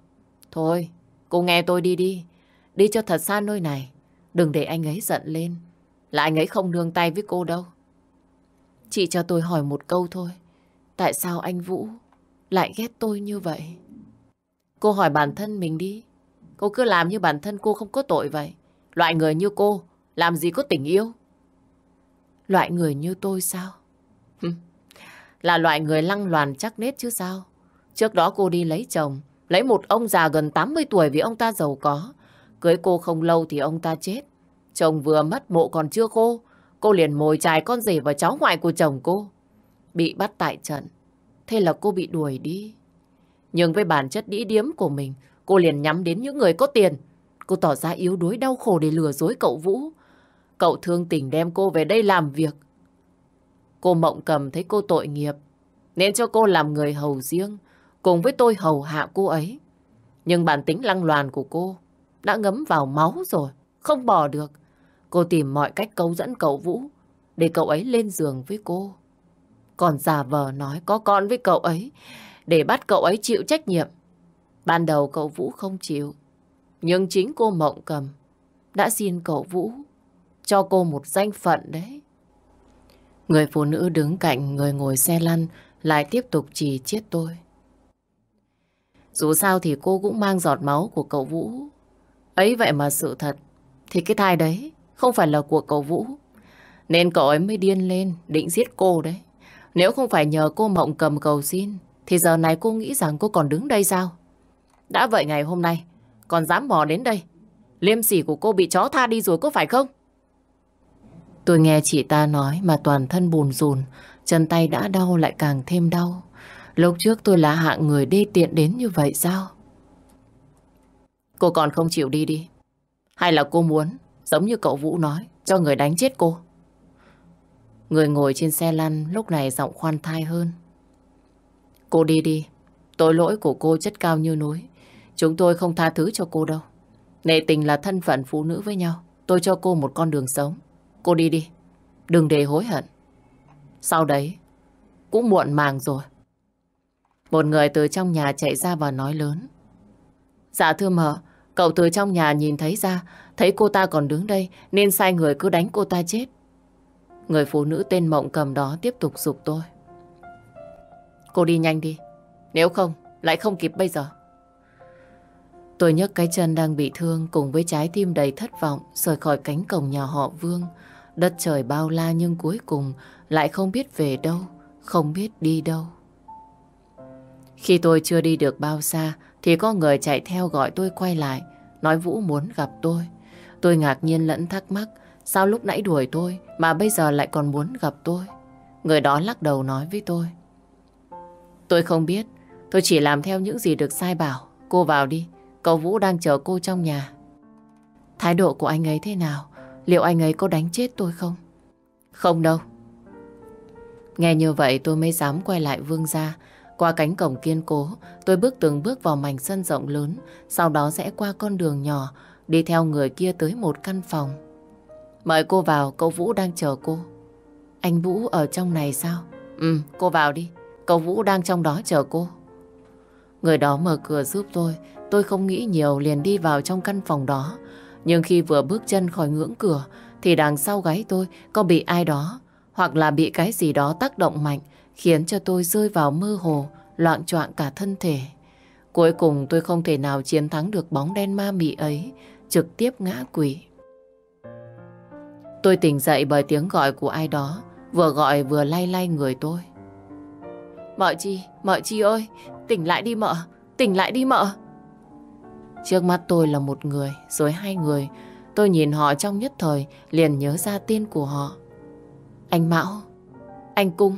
Thôi, cô nghe tôi đi đi. Đi cho thật xa nơi này. Đừng để anh ấy giận lên. Là anh ấy không nương tay với cô đâu. Chị cho tôi hỏi một câu thôi. Tại sao anh Vũ lại ghét tôi như vậy? Cô hỏi bản thân mình đi. Cô cứ làm như bản thân cô không có tội vậy. Loại người như cô, làm gì có tình yêu? Loại người như tôi sao? là loại người lăng loàn chắc nết chứ sao? Trước đó cô đi lấy chồng, lấy một ông già gần 80 tuổi vì ông ta giàu có. Cưới cô không lâu thì ông ta chết. Chồng vừa mất mộ còn chưa khô, cô liền mồi chài con rể và cháu ngoại của chồng cô. Bị bắt tại trận, thế là cô bị đuổi đi. Nhưng với bản chất đĩ điếm của mình, cô liền nhắm đến những người có tiền. Cô tỏ ra yếu đuối đau khổ để lừa dối cậu Vũ. Cậu thương tình đem cô về đây làm việc. Cô Mộng Cầm thấy cô tội nghiệp, nên cho cô làm người hầu riêng, cùng với tôi hầu hạ cô ấy. Nhưng bản tính lăng loàn của cô đã ngấm vào máu rồi, không bỏ được. Cô tìm mọi cách câu dẫn cậu Vũ để cậu ấy lên giường với cô. Còn giả vờ nói có con với cậu ấy để bắt cậu ấy chịu trách nhiệm. Ban đầu cậu Vũ không chịu, nhưng chính cô Mộng Cầm đã xin cậu Vũ cho cô một danh phận đấy. Người phụ nữ đứng cạnh người ngồi xe lăn lại tiếp tục chỉ chiết tôi. Dù sao thì cô cũng mang giọt máu của cậu Vũ. Ấy vậy mà sự thật thì cái thai đấy không phải là của cậu Vũ. Nên cậu ấy mới điên lên định giết cô đấy. Nếu không phải nhờ cô Mộng cầm cầu xin thì giờ này cô nghĩ rằng cô còn đứng đây sao? Đã vậy ngày hôm nay còn dám mò đến đây. Liêm sỉ của cô bị chó tha đi rồi có phải không? Tôi nghe chị ta nói mà toàn thân bùn rùn, chân tay đã đau lại càng thêm đau. Lúc trước tôi là hạng người đê tiện đến như vậy sao? Cô còn không chịu đi đi. Hay là cô muốn, giống như cậu Vũ nói, cho người đánh chết cô? Người ngồi trên xe lăn lúc này giọng khoan thai hơn. Cô đi đi. Tội lỗi của cô chất cao như núi. Chúng tôi không tha thứ cho cô đâu. Nệ tình là thân phận phụ nữ với nhau. Tôi cho cô một con đường sống. Cô đi đi. Đừng để hối hận. Sau đấy, cũng muộn màng rồi. Một người từ trong nhà chạy ra và nói lớn. Dạ thưa mợ, cậu từ trong nhà nhìn thấy ra, thấy cô ta còn đứng đây nên sai người cứ đánh cô ta chết. Người phụ nữ tên Mộng cầm đó tiếp tục dục tôi. Cô đi nhanh đi, nếu không lại không kịp bây giờ. Tôi nhấc cái chân đang bị thương cùng với trái tim đầy thất vọng rời khỏi cánh cổng nhà họ Vương. Đất trời bao la nhưng cuối cùng lại không biết về đâu, không biết đi đâu. Khi tôi chưa đi được bao xa thì có người chạy theo gọi tôi quay lại, nói Vũ muốn gặp tôi. Tôi ngạc nhiên lẫn thắc mắc, sao lúc nãy đuổi tôi mà bây giờ lại còn muốn gặp tôi. Người đó lắc đầu nói với tôi. Tôi không biết, tôi chỉ làm theo những gì được sai bảo. Cô vào đi, cậu Vũ đang chờ cô trong nhà. Thái độ của anh ấy thế nào? Liệu anh ấy có đánh chết tôi không? Không đâu. Nghe như vậy tôi mới dám quay lại Vương gia. Qua cánh cổng kiên cố, tôi bước từng bước vào mảnh sân rộng lớn, sau đó sẽ qua con đường nhỏ, đi theo người kia tới một căn phòng. Mời cô vào, cậu Vũ đang chờ cô. Anh Vũ ở trong này sao? Ừ, cô vào đi. Cậu Vũ đang trong đó chờ cô. Người đó mở cửa giúp tôi. Tôi không nghĩ nhiều liền đi vào trong căn phòng đó. Nhưng khi vừa bước chân khỏi ngưỡng cửa thì đằng sau gáy tôi có bị ai đó hoặc là bị cái gì đó tác động mạnh khiến cho tôi rơi vào mơ hồ, loạn choạng cả thân thể. Cuối cùng tôi không thể nào chiến thắng được bóng đen ma mị ấy, trực tiếp ngã quỷ. Tôi tỉnh dậy bởi tiếng gọi của ai đó, vừa gọi vừa lay lay người tôi. Mợ chi, mợ chi ơi, tỉnh lại đi mợ, tỉnh lại đi mợ. Trước mắt tôi là một người, rồi hai người. Tôi nhìn họ trong nhất thời, liền nhớ ra tên của họ. Anh Mão, anh Cung.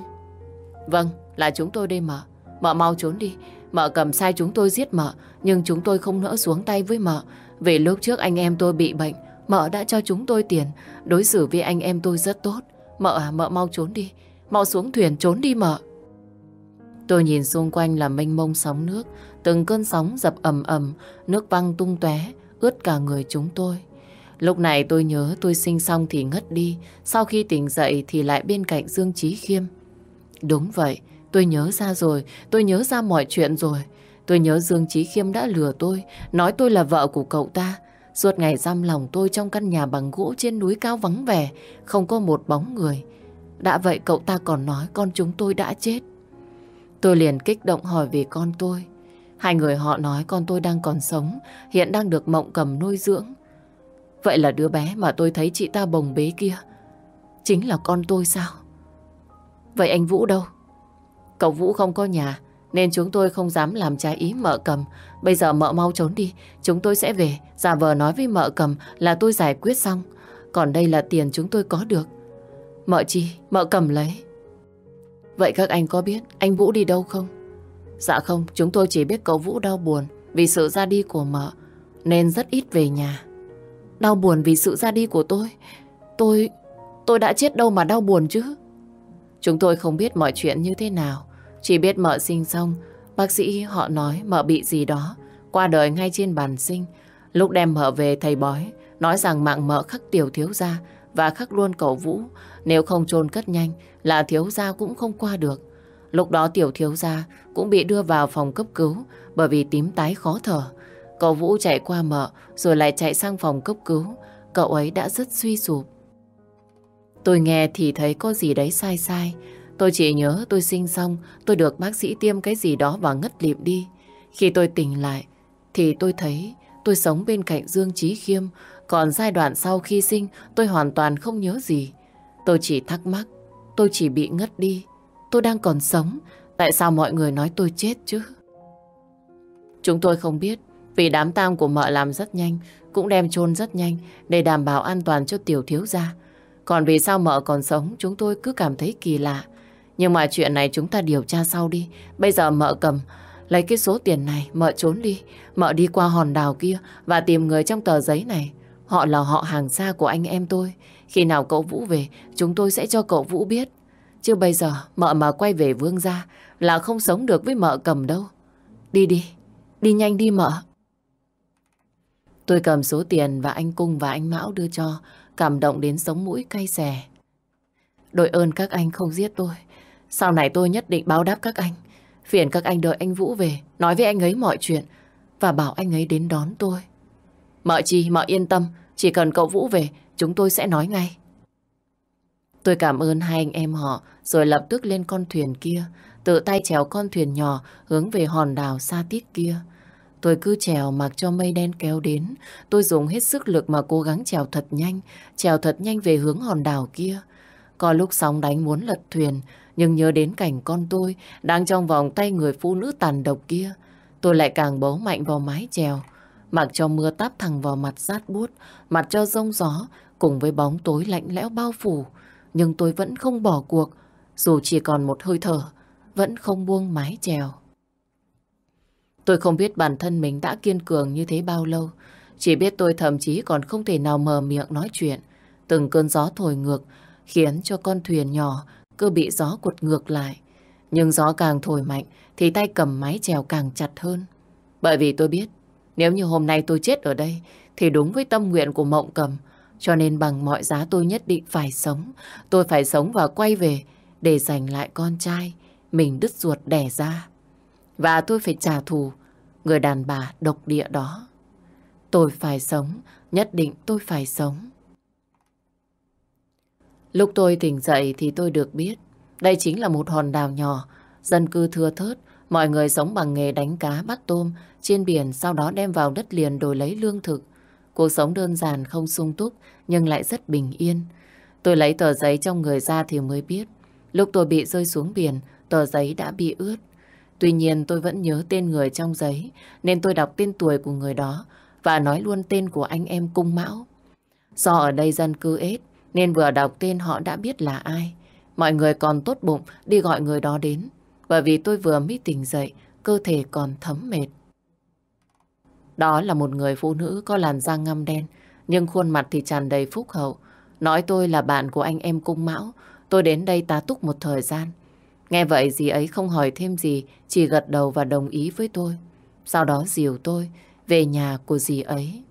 Vâng, là chúng tôi đây mợ. Mợ mau trốn đi. Mợ cầm sai chúng tôi giết mợ, nhưng chúng tôi không nỡ xuống tay với mợ. Vì lúc trước anh em tôi bị bệnh, mợ đã cho chúng tôi tiền. Đối xử với anh em tôi rất tốt. Mợ à, mợ mau trốn đi. Mau xuống thuyền trốn đi mợ. Tôi nhìn xung quanh là mênh mông sóng nước, từng cơn sóng dập ầm ầm, nước văng tung tóe, ướt cả người chúng tôi. Lúc này tôi nhớ tôi sinh xong thì ngất đi, sau khi tỉnh dậy thì lại bên cạnh Dương Trí Khiêm. Đúng vậy, tôi nhớ ra rồi, tôi nhớ ra mọi chuyện rồi. Tôi nhớ Dương Trí Khiêm đã lừa tôi, nói tôi là vợ của cậu ta. Suốt ngày giam lòng tôi trong căn nhà bằng gỗ trên núi cao vắng vẻ, không có một bóng người. Đã vậy cậu ta còn nói con chúng tôi đã chết. Tôi liền kích động hỏi về con tôi. Hai người họ nói con tôi đang còn sống, hiện đang được mộng cầm nuôi dưỡng. Vậy là đứa bé mà tôi thấy chị ta bồng bế kia, chính là con tôi sao? Vậy anh Vũ đâu? Cậu Vũ không có nhà, nên chúng tôi không dám làm trái ý mợ cầm. Bây giờ mợ mau trốn đi, chúng tôi sẽ về. Giả vờ nói với mợ cầm là tôi giải quyết xong. Còn đây là tiền chúng tôi có được. Mợ chi, mợ cầm lấy. Vậy các anh có biết anh Vũ đi đâu không? Dạ không, chúng tôi chỉ biết cậu Vũ đau buồn vì sự ra đi của mợ, nên rất ít về nhà. Đau buồn vì sự ra đi của tôi. Tôi... tôi đã chết đâu mà đau buồn chứ. Chúng tôi không biết mọi chuyện như thế nào. Chỉ biết mợ sinh xong, bác sĩ họ nói mợ bị gì đó, qua đời ngay trên bàn sinh. Lúc đem mợ về thầy bói, nói rằng mạng mợ khắc tiểu thiếu gia và khắc luôn cậu Vũ. Nếu không chôn cất nhanh là thiếu gia cũng không qua được. Lúc đó tiểu thiếu gia cũng bị đưa vào phòng cấp cứu bởi vì tím tái khó thở. Cậu Vũ chạy qua mợ rồi lại chạy sang phòng cấp cứu. Cậu ấy đã rất suy sụp. Tôi nghe thì thấy có gì đấy sai sai. Tôi chỉ nhớ tôi sinh xong, tôi được bác sĩ tiêm cái gì đó và ngất lịm đi. Khi tôi tỉnh lại, thì tôi thấy tôi sống bên cạnh Dương Trí Khiêm. Còn giai đoạn sau khi sinh, tôi hoàn toàn không nhớ gì. Tôi chỉ thắc mắc, tôi chỉ bị ngất đi. Tôi đang còn sống, tại sao mọi người nói tôi chết chứ? Chúng tôi không biết, vì đám tang của mợ làm rất nhanh, cũng đem chôn rất nhanh để đảm bảo an toàn cho tiểu thiếu gia. Còn vì sao mợ còn sống chúng tôi cứ cảm thấy kỳ lạ. Nhưng mà chuyện này chúng ta điều tra sau đi. Bây giờ mợ cầm lấy cái số tiền này mợ trốn đi. Mợ đi qua hòn đảo kia và tìm người trong tờ giấy này. Họ là họ hàng xa của anh em tôi. Khi nào cậu Vũ về chúng tôi sẽ cho cậu Vũ biết. Chứ bây giờ mợ mà quay về vương gia là không sống được với mợ cầm đâu. Đi đi, đi nhanh đi mợ. Tôi cầm số tiền và anh Cung và anh Mão đưa cho cảm động đến sống mũi cay xè. Đội ơn các anh không giết tôi. Sau này tôi nhất định báo đáp các anh. Phiền các anh đợi anh Vũ về, nói với anh ấy mọi chuyện và bảo anh ấy đến đón tôi. Mợ chi, mợ yên tâm, chỉ cần cậu Vũ về, chúng tôi sẽ nói ngay. Tôi cảm ơn hai anh em họ, rồi lập tức lên con thuyền kia, tự tay chèo con thuyền nhỏ hướng về hòn đảo xa tít kia. Tôi cứ trèo mặc cho mây đen kéo đến. Tôi dùng hết sức lực mà cố gắng trèo thật nhanh, trèo thật nhanh về hướng hòn đảo kia. Có lúc sóng đánh muốn lật thuyền, nhưng nhớ đến cảnh con tôi đang trong vòng tay người phụ nữ tàn độc kia. Tôi lại càng bấu mạnh vào mái chèo, mặc cho mưa táp thẳng vào mặt rát buốt, mặt cho rông gió, cùng với bóng tối lạnh lẽo bao phủ. Nhưng tôi vẫn không bỏ cuộc, dù chỉ còn một hơi thở, vẫn không buông mái chèo. Tôi không biết bản thân mình đã kiên cường như thế bao lâu. Chỉ biết tôi thậm chí còn không thể nào mở miệng nói chuyện. Từng cơn gió thổi ngược khiến cho con thuyền nhỏ cứ bị gió cuột ngược lại. Nhưng gió càng thổi mạnh thì tay cầm máy chèo càng chặt hơn. Bởi vì tôi biết nếu như hôm nay tôi chết ở đây thì đúng với tâm nguyện của mộng cầm. Cho nên bằng mọi giá tôi nhất định phải sống. Tôi phải sống và quay về để giành lại con trai mình đứt ruột đẻ ra. Và tôi phải trả thù người đàn bà độc địa đó. Tôi phải sống, nhất định tôi phải sống. Lúc tôi tỉnh dậy thì tôi được biết đây chính là một hòn đảo nhỏ, dân cư thưa thớt, mọi người sống bằng nghề đánh cá bắt tôm trên biển sau đó đem vào đất liền đổi lấy lương thực. Cuộc sống đơn giản không sung túc nhưng lại rất bình yên. Tôi lấy tờ giấy trong người ra thì mới biết lúc tôi bị rơi xuống biển tờ giấy đã bị ướt. Tuy nhiên tôi vẫn nhớ tên người trong giấy nên tôi đọc tên tuổi của người đó và nói luôn tên của anh em Cung Mão. Do ở đây dân cư ít nên vừa đọc tên họ đã biết là ai. Mọi người còn tốt bụng đi gọi người đó đến bởi vì tôi vừa mới tỉnh dậy cơ thể còn thấm mệt. Đó là một người phụ nữ có làn da ngăm đen nhưng khuôn mặt thì tràn đầy phúc hậu. Nói tôi là bạn của anh em Cung Mão tôi đến đây tá túc một thời gian. Nghe vậy dì ấy không hỏi thêm gì, chỉ gật đầu và đồng ý với tôi. Sau đó dìu tôi về nhà của dì ấy.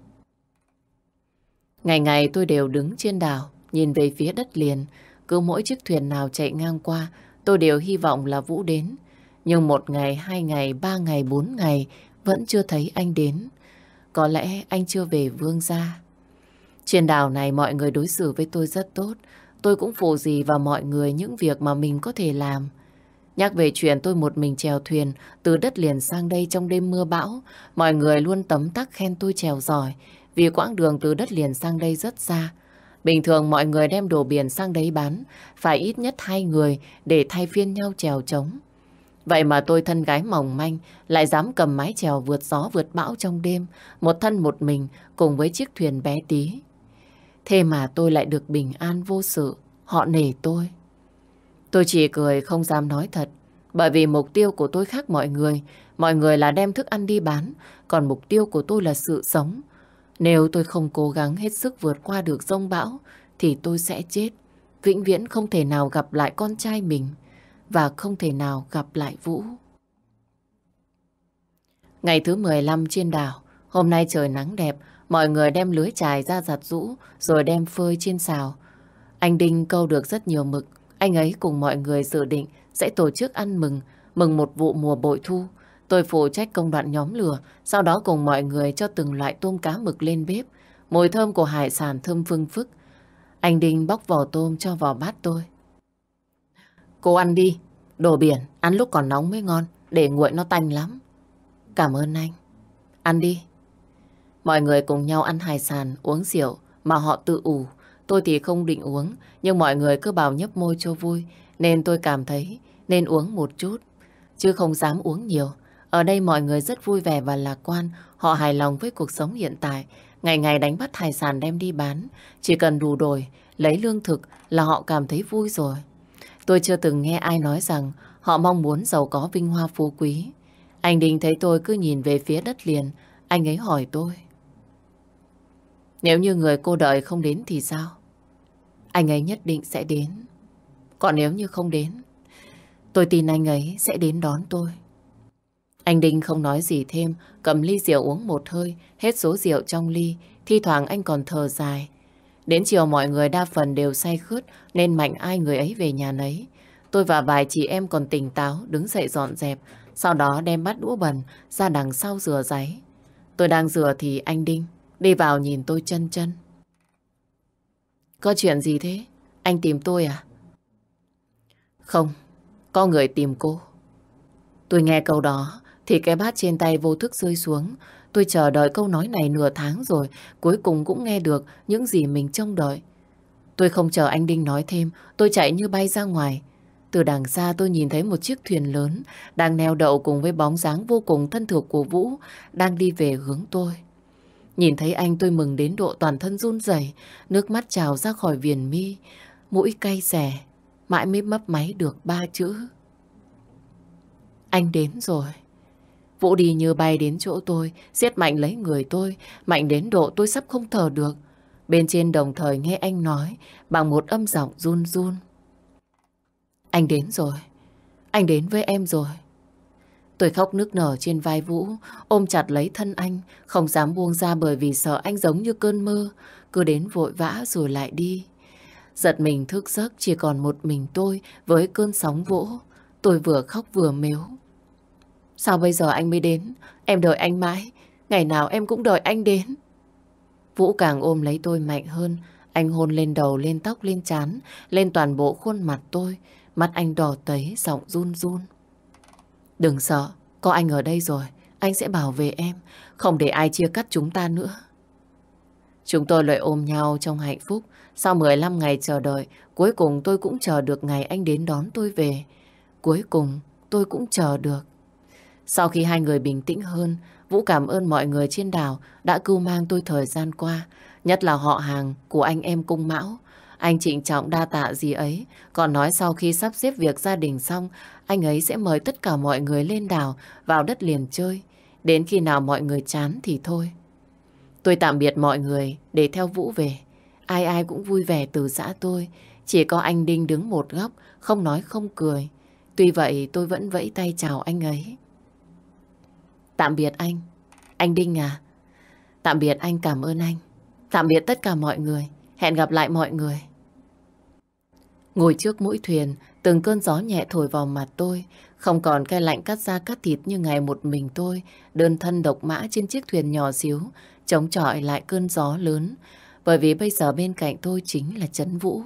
Ngày ngày tôi đều đứng trên đảo, nhìn về phía đất liền. Cứ mỗi chiếc thuyền nào chạy ngang qua, tôi đều hy vọng là Vũ đến. Nhưng một ngày, hai ngày, ba ngày, bốn ngày vẫn chưa thấy anh đến. Có lẽ anh chưa về vương gia. Trên đảo này mọi người đối xử với tôi rất tốt. Tôi cũng phụ gì vào mọi người những việc mà mình có thể làm. Nhắc về chuyện tôi một mình chèo thuyền từ đất liền sang đây trong đêm mưa bão, mọi người luôn tấm tắc khen tôi chèo giỏi vì quãng đường từ đất liền sang đây rất xa. Bình thường mọi người đem đồ biển sang đấy bán, phải ít nhất hai người để thay phiên nhau chèo trống. Vậy mà tôi thân gái mỏng manh lại dám cầm mái chèo vượt gió vượt bão trong đêm, một thân một mình cùng với chiếc thuyền bé tí. Thế mà tôi lại được bình an vô sự, họ nể tôi. Tôi chỉ cười không dám nói thật, bởi vì mục tiêu của tôi khác mọi người. Mọi người là đem thức ăn đi bán, còn mục tiêu của tôi là sự sống. Nếu tôi không cố gắng hết sức vượt qua được rông bão, thì tôi sẽ chết. vĩnh viễn không thể nào gặp lại con trai mình và không thể nào gặp lại Vũ. Ngày thứ 15 trên đảo, hôm nay trời nắng đẹp, mọi người đem lưới trài ra giặt rũ rồi đem phơi trên xào. Anh Đinh câu được rất nhiều mực, anh ấy cùng mọi người dự định sẽ tổ chức ăn mừng, mừng một vụ mùa bội thu. Tôi phụ trách công đoạn nhóm lửa, sau đó cùng mọi người cho từng loại tôm cá mực lên bếp. Mùi thơm của hải sản thơm phương phức. Anh Đinh bóc vỏ tôm cho vào bát tôi. Cô ăn đi, đồ biển, ăn lúc còn nóng mới ngon, để nguội nó tanh lắm. Cảm ơn anh. Ăn đi. Mọi người cùng nhau ăn hải sản, uống rượu, mà họ tự ủ. Tôi thì không định uống, nhưng mọi người cứ bảo nhấp môi cho vui, nên tôi cảm thấy nên uống một chút, chứ không dám uống nhiều. Ở đây mọi người rất vui vẻ và lạc quan, họ hài lòng với cuộc sống hiện tại, ngày ngày đánh bắt hải sản đem đi bán, chỉ cần đủ đổi, lấy lương thực là họ cảm thấy vui rồi. Tôi chưa từng nghe ai nói rằng họ mong muốn giàu có vinh hoa phú quý. Anh Đình thấy tôi cứ nhìn về phía đất liền, anh ấy hỏi tôi. Nếu như người cô đợi không đến thì sao? Anh ấy nhất định sẽ đến. Còn nếu như không đến, tôi tin anh ấy sẽ đến đón tôi. Anh Đinh không nói gì thêm, cầm ly rượu uống một hơi, hết số rượu trong ly, thi thoảng anh còn thở dài. Đến chiều mọi người đa phần đều say khướt nên mạnh ai người ấy về nhà nấy. Tôi và vài chị em còn tỉnh táo đứng dậy dọn dẹp, sau đó đem bát đũa bẩn ra đằng sau rửa giấy. Tôi đang rửa thì anh Đinh đi vào nhìn tôi chân chân. Có chuyện gì thế? Anh tìm tôi à? Không, có người tìm cô. Tôi nghe câu đó thì cái bát trên tay vô thức rơi xuống. Tôi chờ đợi câu nói này nửa tháng rồi, cuối cùng cũng nghe được những gì mình trông đợi. Tôi không chờ anh Đinh nói thêm, tôi chạy như bay ra ngoài. Từ đằng xa tôi nhìn thấy một chiếc thuyền lớn đang neo đậu cùng với bóng dáng vô cùng thân thuộc của Vũ đang đi về hướng tôi. Nhìn thấy anh tôi mừng đến độ toàn thân run rẩy, nước mắt trào ra khỏi viền mi, mũi cay xè, mãi mới mấp máy được ba chữ. Anh đến rồi. Vũ đi như bay đến chỗ tôi, siết mạnh lấy người tôi, mạnh đến độ tôi sắp không thở được. Bên trên đồng thời nghe anh nói bằng một âm giọng run run. Anh đến rồi. Anh đến với em rồi. Tôi khóc nức nở trên vai Vũ, ôm chặt lấy thân anh, không dám buông ra bởi vì sợ anh giống như cơn mơ, cứ đến vội vã rồi lại đi. Giật mình thức giấc chỉ còn một mình tôi với cơn sóng vỗ. Tôi vừa khóc vừa mếu. Sao bây giờ anh mới đến? Em đợi anh mãi. Ngày nào em cũng đợi anh đến. Vũ càng ôm lấy tôi mạnh hơn. Anh hôn lên đầu, lên tóc, lên trán, lên toàn bộ khuôn mặt tôi. Mắt anh đỏ tấy, giọng run run. Đừng sợ, có anh ở đây rồi. Anh sẽ bảo vệ em, không để ai chia cắt chúng ta nữa. Chúng tôi lại ôm nhau trong hạnh phúc. Sau 15 ngày chờ đợi, cuối cùng tôi cũng chờ được ngày anh đến đón tôi về. Cuối cùng tôi cũng chờ được. Sau khi hai người bình tĩnh hơn, Vũ cảm ơn mọi người trên đảo đã cưu mang tôi thời gian qua, nhất là họ hàng của anh em cung mão. Anh trịnh trọng đa tạ gì ấy, còn nói sau khi sắp xếp việc gia đình xong, anh ấy sẽ mời tất cả mọi người lên đảo vào đất liền chơi. Đến khi nào mọi người chán thì thôi. Tôi tạm biệt mọi người để theo Vũ về. Ai ai cũng vui vẻ từ xã tôi. Chỉ có anh Đinh đứng một góc, không nói không cười. Tuy vậy tôi vẫn vẫy tay chào anh ấy. Tạm biệt anh. Anh Đinh à. Tạm biệt anh cảm ơn anh. Tạm biệt tất cả mọi người. Hẹn gặp lại mọi người. Ngồi trước mũi thuyền, từng cơn gió nhẹ thổi vào mặt tôi. Không còn cái lạnh cắt da cắt thịt như ngày một mình tôi. Đơn thân độc mã trên chiếc thuyền nhỏ xíu. Chống chọi lại cơn gió lớn. Bởi vì bây giờ bên cạnh tôi chính là Trấn Vũ.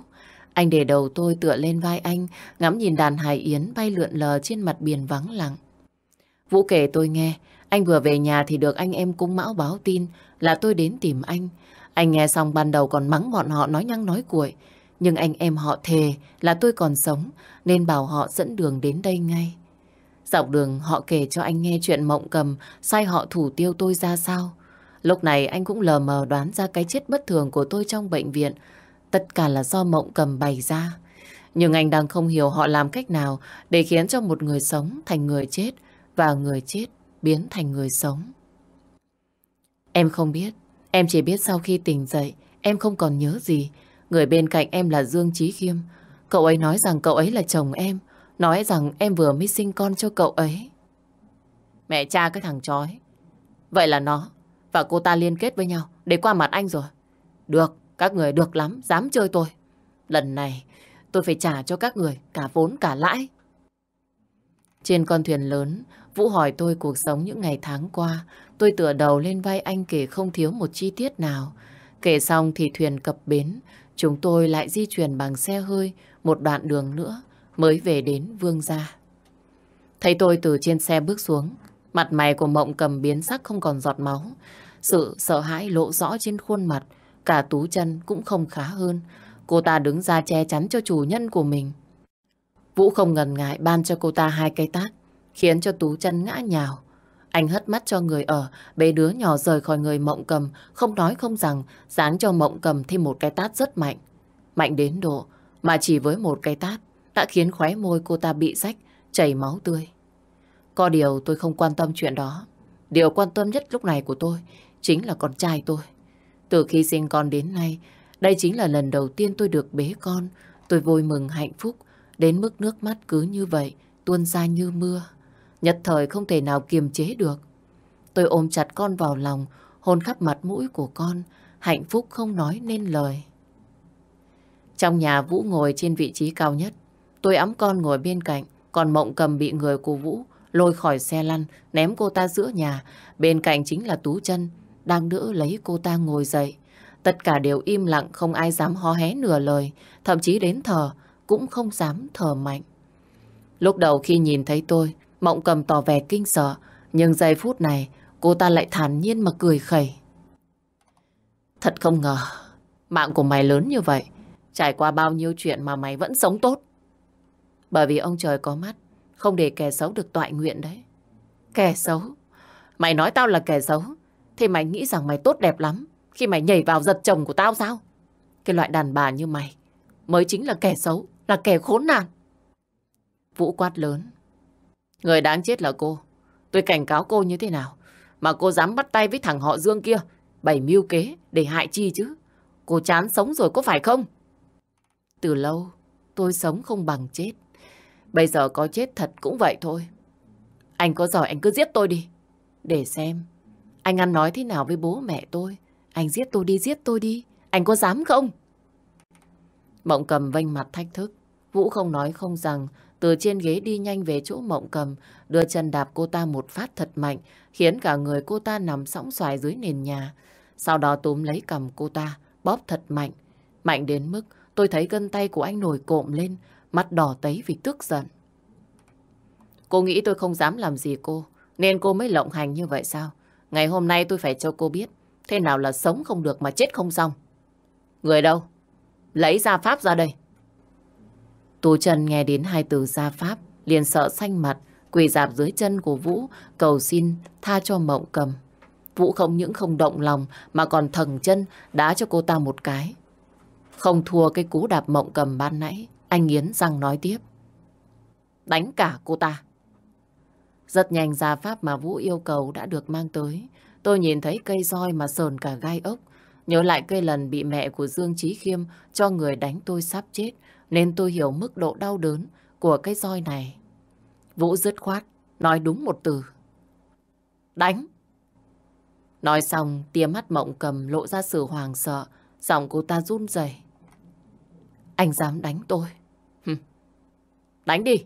Anh để đầu tôi tựa lên vai anh, ngắm nhìn đàn hải yến bay lượn lờ trên mặt biển vắng lặng. Vũ kể tôi nghe, anh vừa về nhà thì được anh em cung mão báo tin là tôi đến tìm anh. Anh nghe xong ban đầu còn mắng bọn họ nói nhăng nói cuội. Nhưng anh em họ thề là tôi còn sống, nên bảo họ dẫn đường đến đây ngay. Dọc đường họ kể cho anh nghe chuyện mộng cầm, sai họ thủ tiêu tôi ra sao. Lúc này anh cũng lờ mờ đoán ra cái chết bất thường của tôi trong bệnh viện. Tất cả là do mộng cầm bày ra. Nhưng anh đang không hiểu họ làm cách nào để khiến cho một người sống thành người chết và người chết biến thành người sống. Em không biết, em chỉ biết sau khi tỉnh dậy, em không còn nhớ gì. Người bên cạnh em là Dương Chí Khiêm. Cậu ấy nói rằng cậu ấy là chồng em. Nói rằng em vừa mới sinh con cho cậu ấy. Mẹ cha cái thằng chói. Vậy là nó và cô ta liên kết với nhau để qua mặt anh rồi. Được, các người được lắm, dám chơi tôi. Lần này tôi phải trả cho các người cả vốn cả lãi. Trên con thuyền lớn, Vũ hỏi tôi cuộc sống những ngày tháng qua. Tôi tựa đầu lên vai anh kể không thiếu một chi tiết nào. Kể xong thì thuyền cập bến. Chúng tôi lại di chuyển bằng xe hơi một đoạn đường nữa mới về đến Vương Gia. Thấy tôi từ trên xe bước xuống, mặt mày của Mộng cầm biến sắc không còn giọt máu. Sự sợ hãi lộ rõ trên khuôn mặt, cả Tú chân cũng không khá hơn. Cô ta đứng ra che chắn cho chủ nhân của mình. Vũ không ngần ngại ban cho cô ta hai cây tát, khiến cho Tú chân ngã nhào. Anh hất mắt cho người ở, bế đứa nhỏ rời khỏi người mộng cầm, không nói không rằng, dáng cho mộng cầm thêm một cái tát rất mạnh. Mạnh đến độ, mà chỉ với một cái tát, đã khiến khóe môi cô ta bị rách, chảy máu tươi. Có điều tôi không quan tâm chuyện đó. Điều quan tâm nhất lúc này của tôi chính là con trai tôi. Từ khi sinh con đến nay, đây chính là lần đầu tiên tôi được bế con. Tôi vui mừng hạnh phúc, đến mức nước mắt cứ như vậy, tuôn ra như mưa. Nhất thời không thể nào kiềm chế được. Tôi ôm chặt con vào lòng, hôn khắp mặt mũi của con, hạnh phúc không nói nên lời. Trong nhà Vũ ngồi trên vị trí cao nhất, tôi ấm con ngồi bên cạnh, còn Mộng cầm bị người của Vũ lôi khỏi xe lăn, ném cô ta giữa nhà. Bên cạnh chính là Tú chân đang đỡ lấy cô ta ngồi dậy. Tất cả đều im lặng, không ai dám hó hé nửa lời, thậm chí đến thở cũng không dám thở mạnh. Lúc đầu khi nhìn thấy tôi, Mộng cầm tỏ vẻ kinh sợ, nhưng giây phút này cô ta lại thản nhiên mà cười khẩy. Thật không ngờ, mạng của mày lớn như vậy, trải qua bao nhiêu chuyện mà mày vẫn sống tốt. Bởi vì ông trời có mắt, không để kẻ xấu được tọa nguyện đấy. Kẻ xấu? Mày nói tao là kẻ xấu, thì mày nghĩ rằng mày tốt đẹp lắm khi mày nhảy vào giật chồng của tao sao? Cái loại đàn bà như mày mới chính là kẻ xấu, là kẻ khốn nạn. Vũ quát lớn. Người đáng chết là cô. Tôi cảnh cáo cô như thế nào? Mà cô dám bắt tay với thằng họ Dương kia, bày mưu kế để hại chi chứ? Cô chán sống rồi có phải không? Từ lâu, tôi sống không bằng chết. Bây giờ có chết thật cũng vậy thôi. Anh có giỏi anh cứ giết tôi đi. Để xem, anh ăn nói thế nào với bố mẹ tôi. Anh giết tôi đi, giết tôi đi. Anh có dám không? Mộng cầm vênh mặt thách thức. Vũ không nói không rằng, từ trên ghế đi nhanh về chỗ mộng cầm, đưa chân đạp cô ta một phát thật mạnh, khiến cả người cô ta nằm sóng xoài dưới nền nhà. Sau đó túm lấy cầm cô ta, bóp thật mạnh. Mạnh đến mức tôi thấy gân tay của anh nổi cộm lên, mắt đỏ tấy vì tức giận. Cô nghĩ tôi không dám làm gì cô, nên cô mới lộng hành như vậy sao? Ngày hôm nay tôi phải cho cô biết, thế nào là sống không được mà chết không xong. Người đâu? Lấy ra pháp ra đây. Tú Trần nghe đến hai từ gia pháp, liền sợ xanh mặt, quỳ dạp dưới chân của Vũ, cầu xin tha cho mộng cầm. Vũ không những không động lòng, mà còn thầng chân đá cho cô ta một cái. Không thua cái cú đạp mộng cầm ban nãy, anh nghiến răng nói tiếp. Đánh cả cô ta. Rất nhanh gia pháp mà Vũ yêu cầu đã được mang tới. Tôi nhìn thấy cây roi mà sờn cả gai ốc. Nhớ lại cây lần bị mẹ của Dương Trí Khiêm cho người đánh tôi sắp chết. Nên tôi hiểu mức độ đau đớn của cái roi này. Vũ dứt khoát, nói đúng một từ. Đánh! Nói xong, tia mắt mộng cầm lộ ra sự hoàng sợ. Giọng cô ta run rẩy. Anh dám đánh tôi. Đánh đi!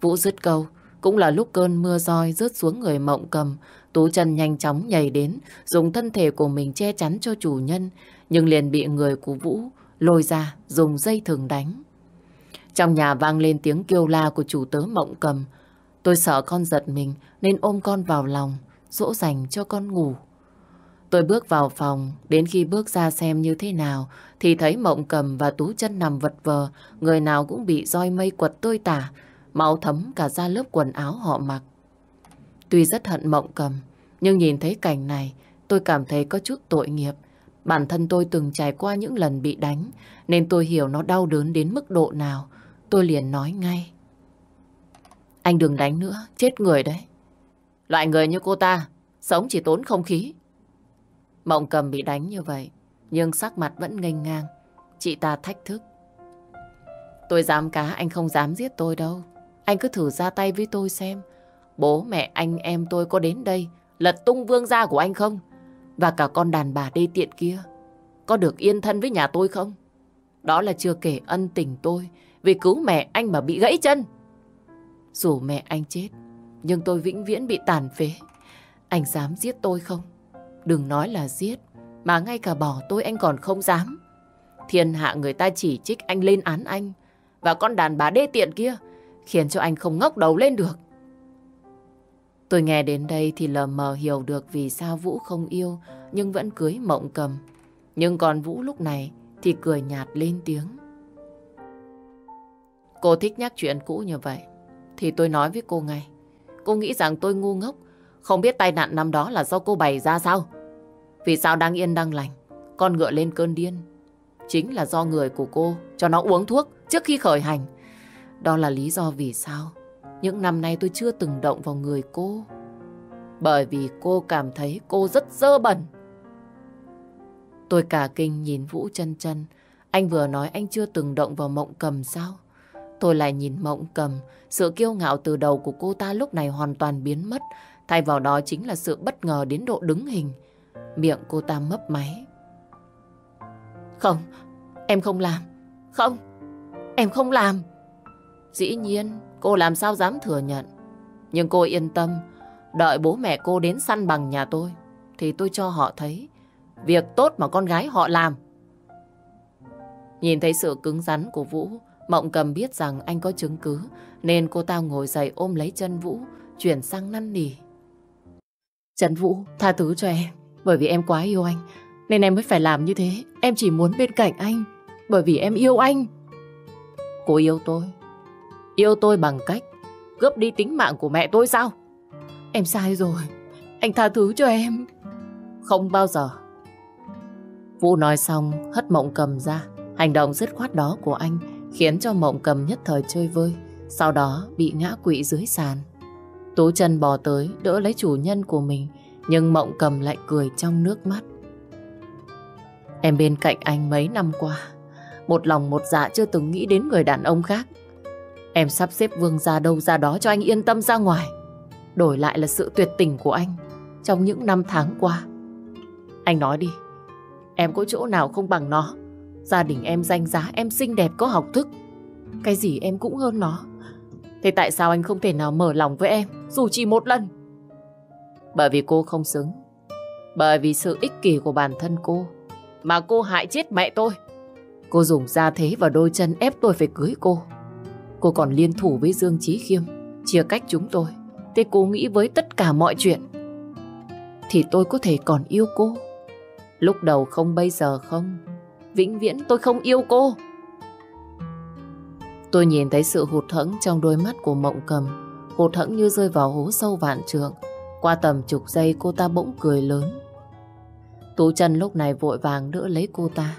Vũ dứt câu, cũng là lúc cơn mưa roi rớt xuống người mộng cầm. Tú chân nhanh chóng nhảy đến, dùng thân thể của mình che chắn cho chủ nhân, nhưng liền bị người của Vũ lôi ra, dùng dây thừng đánh. Trong nhà vang lên tiếng kêu la của chủ tớ mộng cầm. Tôi sợ con giật mình nên ôm con vào lòng, dỗ dành cho con ngủ. Tôi bước vào phòng, đến khi bước ra xem như thế nào, thì thấy mộng cầm và tú chân nằm vật vờ, người nào cũng bị roi mây quật tơi tả, máu thấm cả ra lớp quần áo họ mặc. Tuy rất hận mộng cầm, nhưng nhìn thấy cảnh này, tôi cảm thấy có chút tội nghiệp. Bản thân tôi từng trải qua những lần bị đánh, nên tôi hiểu nó đau đớn đến mức độ nào. Tôi liền nói ngay. Anh đừng đánh nữa, chết người đấy. Loại người như cô ta, sống chỉ tốn không khí. Mộng cầm bị đánh như vậy, nhưng sắc mặt vẫn nghênh ngang. chị ta thách thức. Tôi dám cá, anh không dám giết tôi đâu. Anh cứ thử ra tay với tôi xem. Bố mẹ anh em tôi có đến đây lật tung vương gia của anh không? Và cả con đàn bà đê tiện kia. Có được yên thân với nhà tôi không? Đó là chưa kể ân tình tôi vì cứu mẹ anh mà bị gãy chân. Dù mẹ anh chết, nhưng tôi vĩnh viễn bị tàn phế. Anh dám giết tôi không? Đừng nói là giết, mà ngay cả bỏ tôi anh còn không dám. Thiên hạ người ta chỉ trích anh lên án anh. Và con đàn bà đê tiện kia khiến cho anh không ngóc đầu lên được. Tôi nghe đến đây thì lờ mờ hiểu được vì sao Vũ không yêu, nhưng vẫn cưới mộng cầm. Nhưng còn Vũ lúc này thì cười nhạt lên tiếng. Cô thích nhắc chuyện cũ như vậy, thì tôi nói với cô ngay. Cô nghĩ rằng tôi ngu ngốc, không biết tai nạn năm đó là do cô bày ra sao? Vì sao đang yên đang lành, con ngựa lên cơn điên chính là do người của cô cho nó uống thuốc trước khi khởi hành. Đó là lý do vì sao những năm nay tôi chưa từng động vào người cô. Bởi vì cô cảm thấy cô rất dơ bẩn. Tôi cả kinh nhìn Vũ chân chân. Anh vừa nói anh chưa từng động vào mộng cầm sao? Tôi lại nhìn mộng cầm. Sự kiêu ngạo từ đầu của cô ta lúc này hoàn toàn biến mất. Thay vào đó chính là sự bất ngờ đến độ đứng hình. Miệng cô ta mấp máy. Không, em không làm. Không, em không làm. Dĩ nhiên, cô làm sao dám thừa nhận. Nhưng cô yên tâm, đợi bố mẹ cô đến săn bằng nhà tôi, thì tôi cho họ thấy việc tốt mà con gái họ làm. Nhìn thấy sự cứng rắn của Vũ, Mộng cầm biết rằng anh có chứng cứ, nên cô ta ngồi dậy ôm lấy chân Vũ, chuyển sang năn nỉ. Trần Vũ, tha thứ cho em, bởi vì em quá yêu anh, nên em mới phải làm như thế. Em chỉ muốn bên cạnh anh, bởi vì em yêu anh. Cô yêu tôi, Yêu tôi bằng cách cướp đi tính mạng của mẹ tôi sao? Em sai rồi. Anh tha thứ cho em. Không bao giờ. Vũ nói xong, hất mộng cầm ra. Hành động dứt khoát đó của anh khiến cho mộng cầm nhất thời chơi vơi. Sau đó bị ngã quỵ dưới sàn. Tú chân bò tới, đỡ lấy chủ nhân của mình. Nhưng mộng cầm lại cười trong nước mắt. Em bên cạnh anh mấy năm qua. Một lòng một dạ chưa từng nghĩ đến người đàn ông khác. Em sắp xếp Vương ra đâu ra đó cho anh yên tâm ra ngoài. Đổi lại là sự tuyệt tình của anh trong những năm tháng qua. Anh nói đi, em có chỗ nào không bằng nó? Gia đình em danh giá, em xinh đẹp có học thức. Cái gì em cũng hơn nó. Thế tại sao anh không thể nào mở lòng với em, dù chỉ một lần? Bởi vì cô không xứng. Bởi vì sự ích kỷ của bản thân cô. Mà cô hại chết mẹ tôi. Cô dùng gia thế và đôi chân ép tôi phải cưới cô. Cô còn liên thủ với Dương Chí Khiêm, Chia cách chúng tôi, Thế cô nghĩ với tất cả mọi chuyện. Thì tôi có thể còn yêu cô. Lúc đầu không bây giờ không. Vĩnh viễn tôi không yêu cô. Tôi nhìn thấy sự hụt hẫng trong đôi mắt của mộng cầm. Hụt hẫng như rơi vào hố sâu vạn trường Qua tầm chục giây cô ta bỗng cười lớn. Tú chân lúc này vội vàng đỡ lấy cô ta.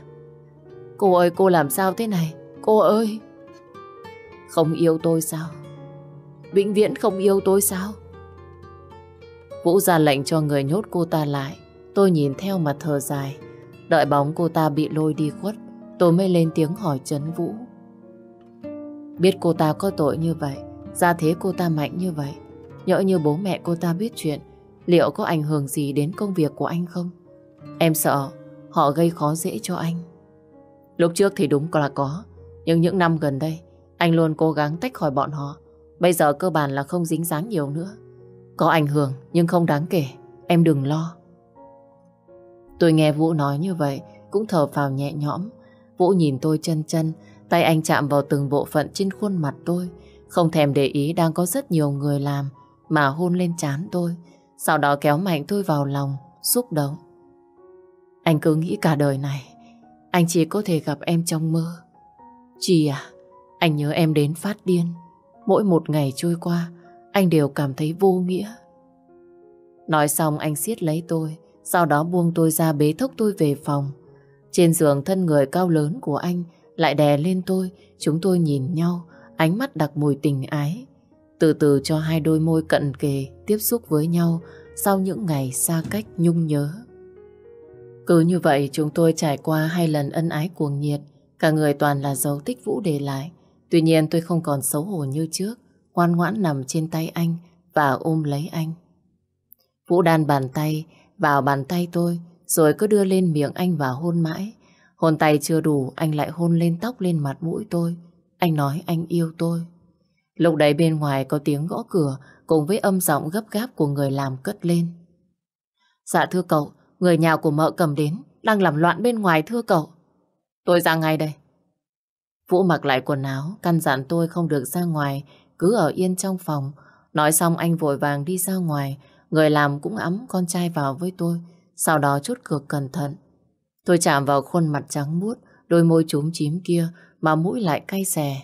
Cô ơi, cô làm sao thế này? Cô ơi! Không yêu tôi sao? Vĩnh viễn không yêu tôi sao? Vũ ra lệnh cho người nhốt cô ta lại. Tôi nhìn theo mà thở dài. Đợi bóng cô ta bị lôi đi khuất, tôi mới lên tiếng hỏi Trấn Vũ. Biết cô ta có tội như vậy, ra thế cô ta mạnh như vậy. Nhỡ như bố mẹ cô ta biết chuyện, liệu có ảnh hưởng gì đến công việc của anh không? Em sợ họ gây khó dễ cho anh. Lúc trước thì đúng là có, nhưng những năm gần đây, anh luôn cố gắng tách khỏi bọn họ. Bây giờ cơ bản là không dính dáng nhiều nữa. Có ảnh hưởng nhưng không đáng kể. Em đừng lo. Tôi nghe Vũ nói như vậy cũng thở vào nhẹ nhõm. Vũ nhìn tôi chân chân, tay anh chạm vào từng bộ phận trên khuôn mặt tôi. Không thèm để ý đang có rất nhiều người làm mà hôn lên chán tôi. Sau đó kéo mạnh tôi vào lòng, xúc động. Anh cứ nghĩ cả đời này anh chỉ có thể gặp em trong mơ. Chị à? Anh nhớ em đến phát điên. Mỗi một ngày trôi qua, anh đều cảm thấy vô nghĩa. Nói xong anh siết lấy tôi, sau đó buông tôi ra bế thốc tôi về phòng. Trên giường thân người cao lớn của anh lại đè lên tôi, chúng tôi nhìn nhau, ánh mắt đặc mùi tình ái. Từ từ cho hai đôi môi cận kề tiếp xúc với nhau sau những ngày xa cách nhung nhớ. Cứ như vậy chúng tôi trải qua hai lần ân ái cuồng nhiệt, Cả người toàn là dấu tích Vũ để lại. Tuy nhiên tôi không còn xấu hổ như trước, ngoan ngoãn nằm trên tay anh và ôm lấy anh. Vũ đan bàn tay vào bàn tay tôi, rồi cứ đưa lên miệng anh và hôn mãi. Hôn tay chưa đủ, anh lại hôn lên tóc lên mặt mũi tôi. Anh nói anh yêu tôi. Lúc đấy bên ngoài có tiếng gõ cửa cùng với âm giọng gấp gáp của người làm cất lên. Dạ thưa cậu, người nhà của mợ cầm đến, đang làm loạn bên ngoài thưa cậu. Tôi ra ngay đây. Vũ mặc lại quần áo, căn dặn tôi không được ra ngoài, cứ ở yên trong phòng. Nói xong anh vội vàng đi ra ngoài, người làm cũng ấm con trai vào với tôi, sau đó chút cược cẩn thận. Tôi chạm vào khuôn mặt trắng muốt, đôi môi trúng chím kia mà mũi lại cay xè.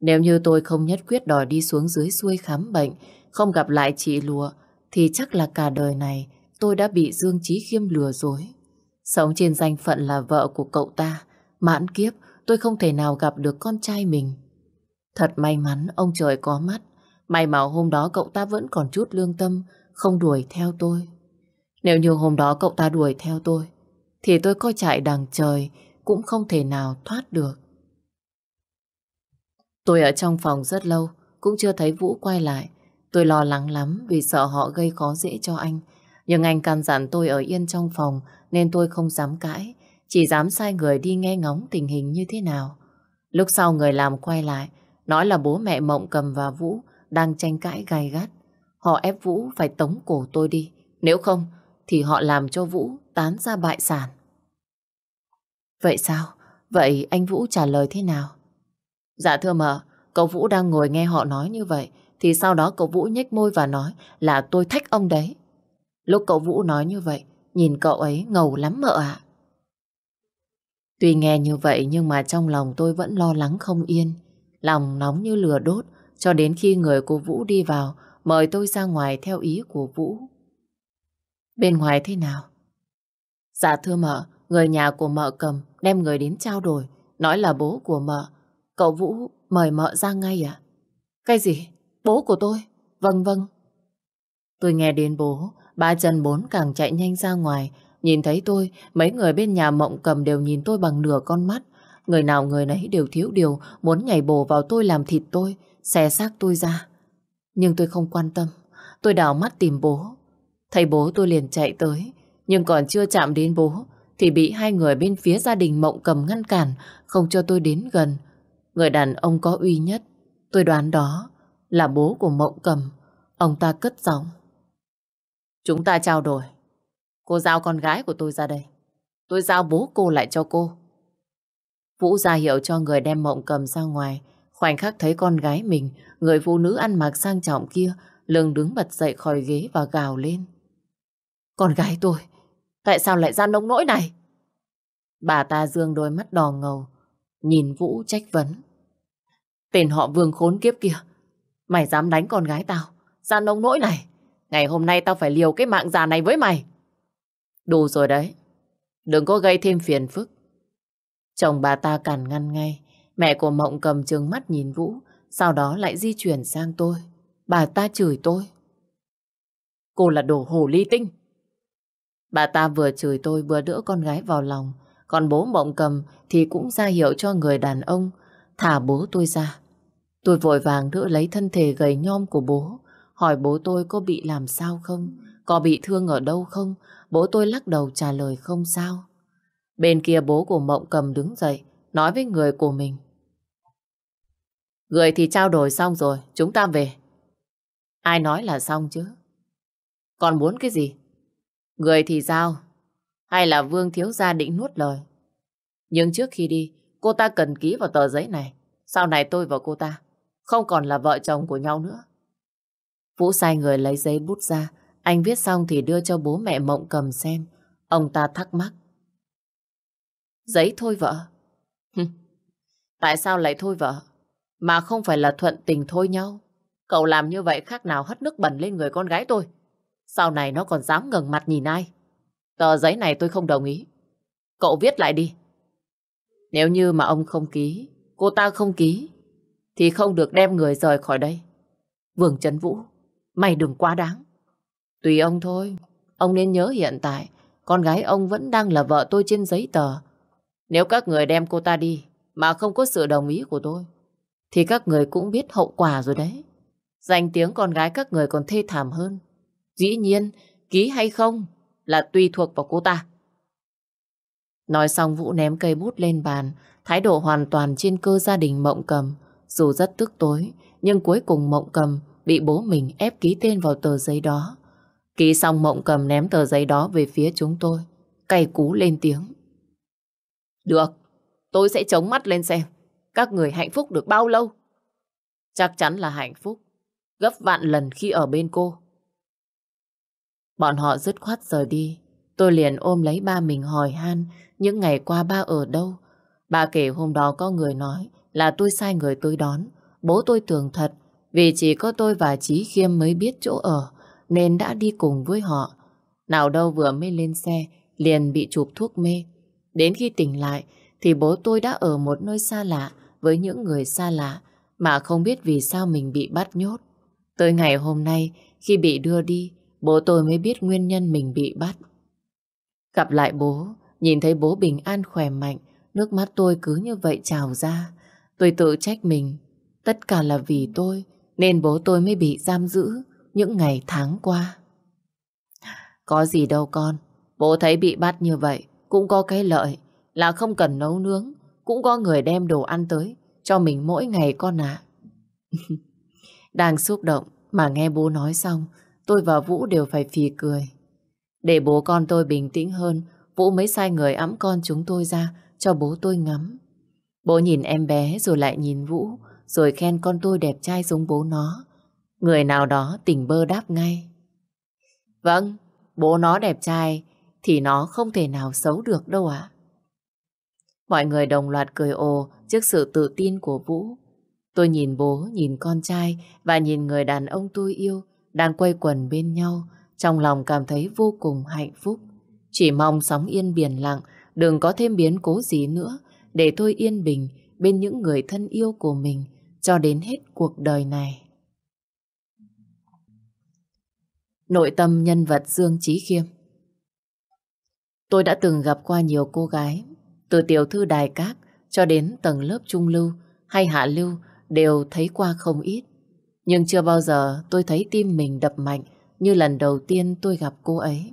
Nếu như tôi không nhất quyết đòi đi xuống dưới xuôi khám bệnh, không gặp lại chị lùa, thì chắc là cả đời này tôi đã bị Dương Trí Khiêm lừa dối. Sống trên danh phận là vợ của cậu ta, mãn kiếp tôi không thể nào gặp được con trai mình. Thật may mắn ông trời có mắt, may mà hôm đó cậu ta vẫn còn chút lương tâm, không đuổi theo tôi. Nếu như hôm đó cậu ta đuổi theo tôi, thì tôi coi chạy đằng trời cũng không thể nào thoát được. Tôi ở trong phòng rất lâu, cũng chưa thấy Vũ quay lại. Tôi lo lắng lắm vì sợ họ gây khó dễ cho anh. Nhưng anh căn dặn tôi ở yên trong phòng nên tôi không dám cãi, chỉ dám sai người đi nghe ngóng tình hình như thế nào. Lúc sau người làm quay lại, nói là bố mẹ Mộng Cầm và Vũ đang tranh cãi gay gắt. Họ ép Vũ phải tống cổ tôi đi, nếu không thì họ làm cho Vũ tán ra bại sản. Vậy sao? Vậy anh Vũ trả lời thế nào? Dạ thưa mợ, cậu Vũ đang ngồi nghe họ nói như vậy, thì sau đó cậu Vũ nhếch môi và nói là tôi thách ông đấy. Lúc cậu Vũ nói như vậy, nhìn cậu ấy ngầu lắm mợ ạ. Tuy nghe như vậy nhưng mà trong lòng tôi vẫn lo lắng không yên. Lòng nóng như lửa đốt cho đến khi người của Vũ đi vào mời tôi ra ngoài theo ý của Vũ. Bên ngoài thế nào? Dạ thưa mợ, người nhà của mợ cầm đem người đến trao đổi, nói là bố của mợ. Cậu Vũ mời mợ ra ngay à? Cái gì? Bố của tôi? Vâng vâng. Tôi nghe đến bố, ba chân bốn càng chạy nhanh ra ngoài. Nhìn thấy tôi, mấy người bên nhà mộng cầm đều nhìn tôi bằng nửa con mắt. Người nào người nấy đều thiếu điều, muốn nhảy bổ vào tôi làm thịt tôi, xé xác tôi ra. Nhưng tôi không quan tâm. Tôi đảo mắt tìm bố. Thấy bố tôi liền chạy tới. Nhưng còn chưa chạm đến bố, thì bị hai người bên phía gia đình mộng cầm ngăn cản, không cho tôi đến gần. Người đàn ông có uy nhất, tôi đoán đó là bố của mộng cầm. Ông ta cất giọng. Chúng ta trao đổi. Cô giao con gái của tôi ra đây. Tôi giao bố cô lại cho cô. Vũ ra hiệu cho người đem mộng cầm ra ngoài. Khoảnh khắc thấy con gái mình, người phụ nữ ăn mặc sang trọng kia, lưng đứng bật dậy khỏi ghế và gào lên. Con gái tôi, tại sao lại ra nông nỗi này? Bà ta dương đôi mắt đỏ ngầu, nhìn Vũ trách vấn. Tên họ vương khốn kiếp kia, mày dám đánh con gái tao, ra nông nỗi này. Ngày hôm nay tao phải liều cái mạng già này với mày. Đủ rồi đấy, đừng có gây thêm phiền phức. Chồng bà ta cản ngăn ngay, mẹ của Mộng cầm trừng mắt nhìn Vũ, sau đó lại di chuyển sang tôi. Bà ta chửi tôi. Cô là đồ hồ ly tinh. Bà ta vừa chửi tôi vừa đỡ con gái vào lòng, còn bố Mộng cầm thì cũng ra hiệu cho người đàn ông thả bố tôi ra. Tôi vội vàng đỡ lấy thân thể gầy nhom của bố, hỏi bố tôi có bị làm sao không, có bị thương ở đâu không. Bố tôi lắc đầu trả lời không sao. Bên kia bố của Mộng cầm đứng dậy, nói với người của mình. Người thì trao đổi xong rồi, chúng ta về. Ai nói là xong chứ? Còn muốn cái gì? Người thì giao, hay là Vương Thiếu Gia định nuốt lời? Nhưng trước khi đi, cô ta cần ký vào tờ giấy này. Sau này tôi và cô ta không còn là vợ chồng của nhau nữa. Vũ sai người lấy giấy bút ra. Anh viết xong thì đưa cho bố mẹ Mộng cầm xem. Ông ta thắc mắc. Giấy thôi vợ. Tại sao lại thôi vợ? Mà không phải là thuận tình thôi nhau. Cậu làm như vậy khác nào hất nước bẩn lên người con gái tôi. Sau này nó còn dám ngẩng mặt nhìn ai. Tờ giấy này tôi không đồng ý. Cậu viết lại đi. Nếu như mà ông không ký, cô ta không ký, thì không được đem người rời khỏi đây. Vương Trấn Vũ, mày đừng quá đáng. Tùy ông thôi, ông nên nhớ hiện tại, con gái ông vẫn đang là vợ tôi trên giấy tờ. Nếu các người đem cô ta đi, mà không có sự đồng ý của tôi, thì các người cũng biết hậu quả rồi đấy. Danh tiếng con gái các người còn thê thảm hơn. Dĩ nhiên, ký hay không là tùy thuộc vào cô ta. Nói xong Vũ ném cây bút lên bàn, thái độ hoàn toàn trên cơ gia đình Mộng Cầm. Dù rất tức tối, nhưng cuối cùng Mộng Cầm bị bố mình ép ký tên vào tờ giấy đó. Ký xong Mộng Cầm ném tờ giấy đó về phía chúng tôi, cay cú lên tiếng. Được, tôi sẽ chống mắt lên xem các người hạnh phúc được bao lâu. Chắc chắn là hạnh phúc, gấp vạn lần khi ở bên cô. Bọn họ dứt khoát rời đi. Tôi liền ôm lấy ba mình hỏi han những ngày qua ba ở đâu. Ba kể hôm đó có người nói là tôi sai người tôi đón. Bố tôi tưởng thật vì chỉ có tôi và Chí Khiêm mới biết chỗ ở nên đã đi cùng với họ. Nào đâu vừa mới lên xe liền bị chụp thuốc mê. Đến khi tỉnh lại thì bố tôi đã ở một nơi xa lạ với những người xa lạ mà không biết vì sao mình bị bắt nhốt. Tới ngày hôm nay khi bị đưa đi bố tôi mới biết nguyên nhân mình bị bắt. Gặp lại bố, nhìn thấy bố bình an khỏe mạnh, nước mắt tôi cứ như vậy trào ra. Tôi tự trách mình, tất cả là vì tôi, nên bố tôi mới bị giam giữ những ngày tháng qua. Có gì đâu con, bố thấy bị bắt như vậy, cũng có cái lợi là không cần nấu nướng, cũng có người đem đồ ăn tới cho mình mỗi ngày con ạ. Đang xúc động mà nghe bố nói xong, tôi và Vũ đều phải phì cười. Để bố con tôi bình tĩnh hơn, Vũ mới sai người ẵm con chúng tôi ra cho bố tôi ngắm. Bố nhìn em bé rồi lại nhìn Vũ, rồi khen con tôi đẹp trai giống bố nó. Người nào đó tỉnh bơ đáp ngay. Vâng, bố nó đẹp trai thì nó không thể nào xấu được đâu ạ. Mọi người đồng loạt cười ồ trước sự tự tin của Vũ. Tôi nhìn bố, nhìn con trai và nhìn người đàn ông tôi yêu đang quay quần bên nhau, trong lòng cảm thấy vô cùng hạnh phúc. Chỉ mong sóng yên biển lặng, đừng có thêm biến cố gì nữa, để tôi yên bình bên những người thân yêu của mình cho đến hết cuộc đời này. Nội tâm nhân vật Dương Trí Khiêm Tôi đã từng gặp qua nhiều cô gái, từ tiểu thư đài các cho đến tầng lớp trung lưu hay hạ lưu đều thấy qua không ít. Nhưng chưa bao giờ tôi thấy tim mình đập mạnh như lần đầu tiên tôi gặp cô ấy.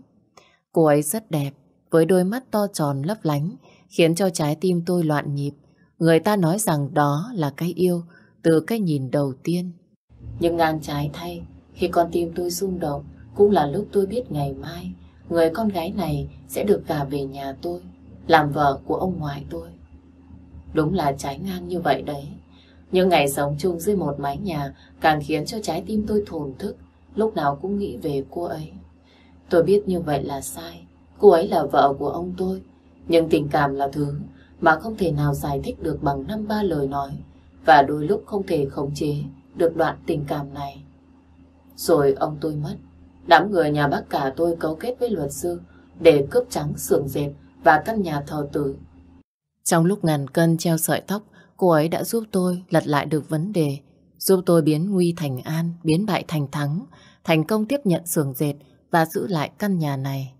Cô ấy rất đẹp, với đôi mắt to tròn lấp lánh, khiến cho trái tim tôi loạn nhịp. Người ta nói rằng đó là cái yêu từ cái nhìn đầu tiên. Nhưng ngang trái thay, khi con tim tôi rung động, cũng là lúc tôi biết ngày mai, người con gái này sẽ được gả về nhà tôi, làm vợ của ông ngoại tôi. Đúng là trái ngang như vậy đấy. Những ngày sống chung dưới một mái nhà càng khiến cho trái tim tôi thổn thức, lúc nào cũng nghĩ về cô ấy. Tôi biết như vậy là sai, cô ấy là vợ của ông tôi, nhưng tình cảm là thứ mà không thể nào giải thích được bằng năm ba lời nói, và đôi lúc không thể khống chế được đoạn tình cảm này. Rồi ông tôi mất, đám người nhà bác cả tôi cấu kết với luật sư để cướp trắng sườn dệt và căn nhà thờ tử. Trong lúc ngàn cân treo sợi tóc, Cô ấy đã giúp tôi lật lại được vấn đề, giúp tôi biến nguy thành an, biến bại thành thắng, thành công tiếp nhận xưởng dệt và giữ lại căn nhà này.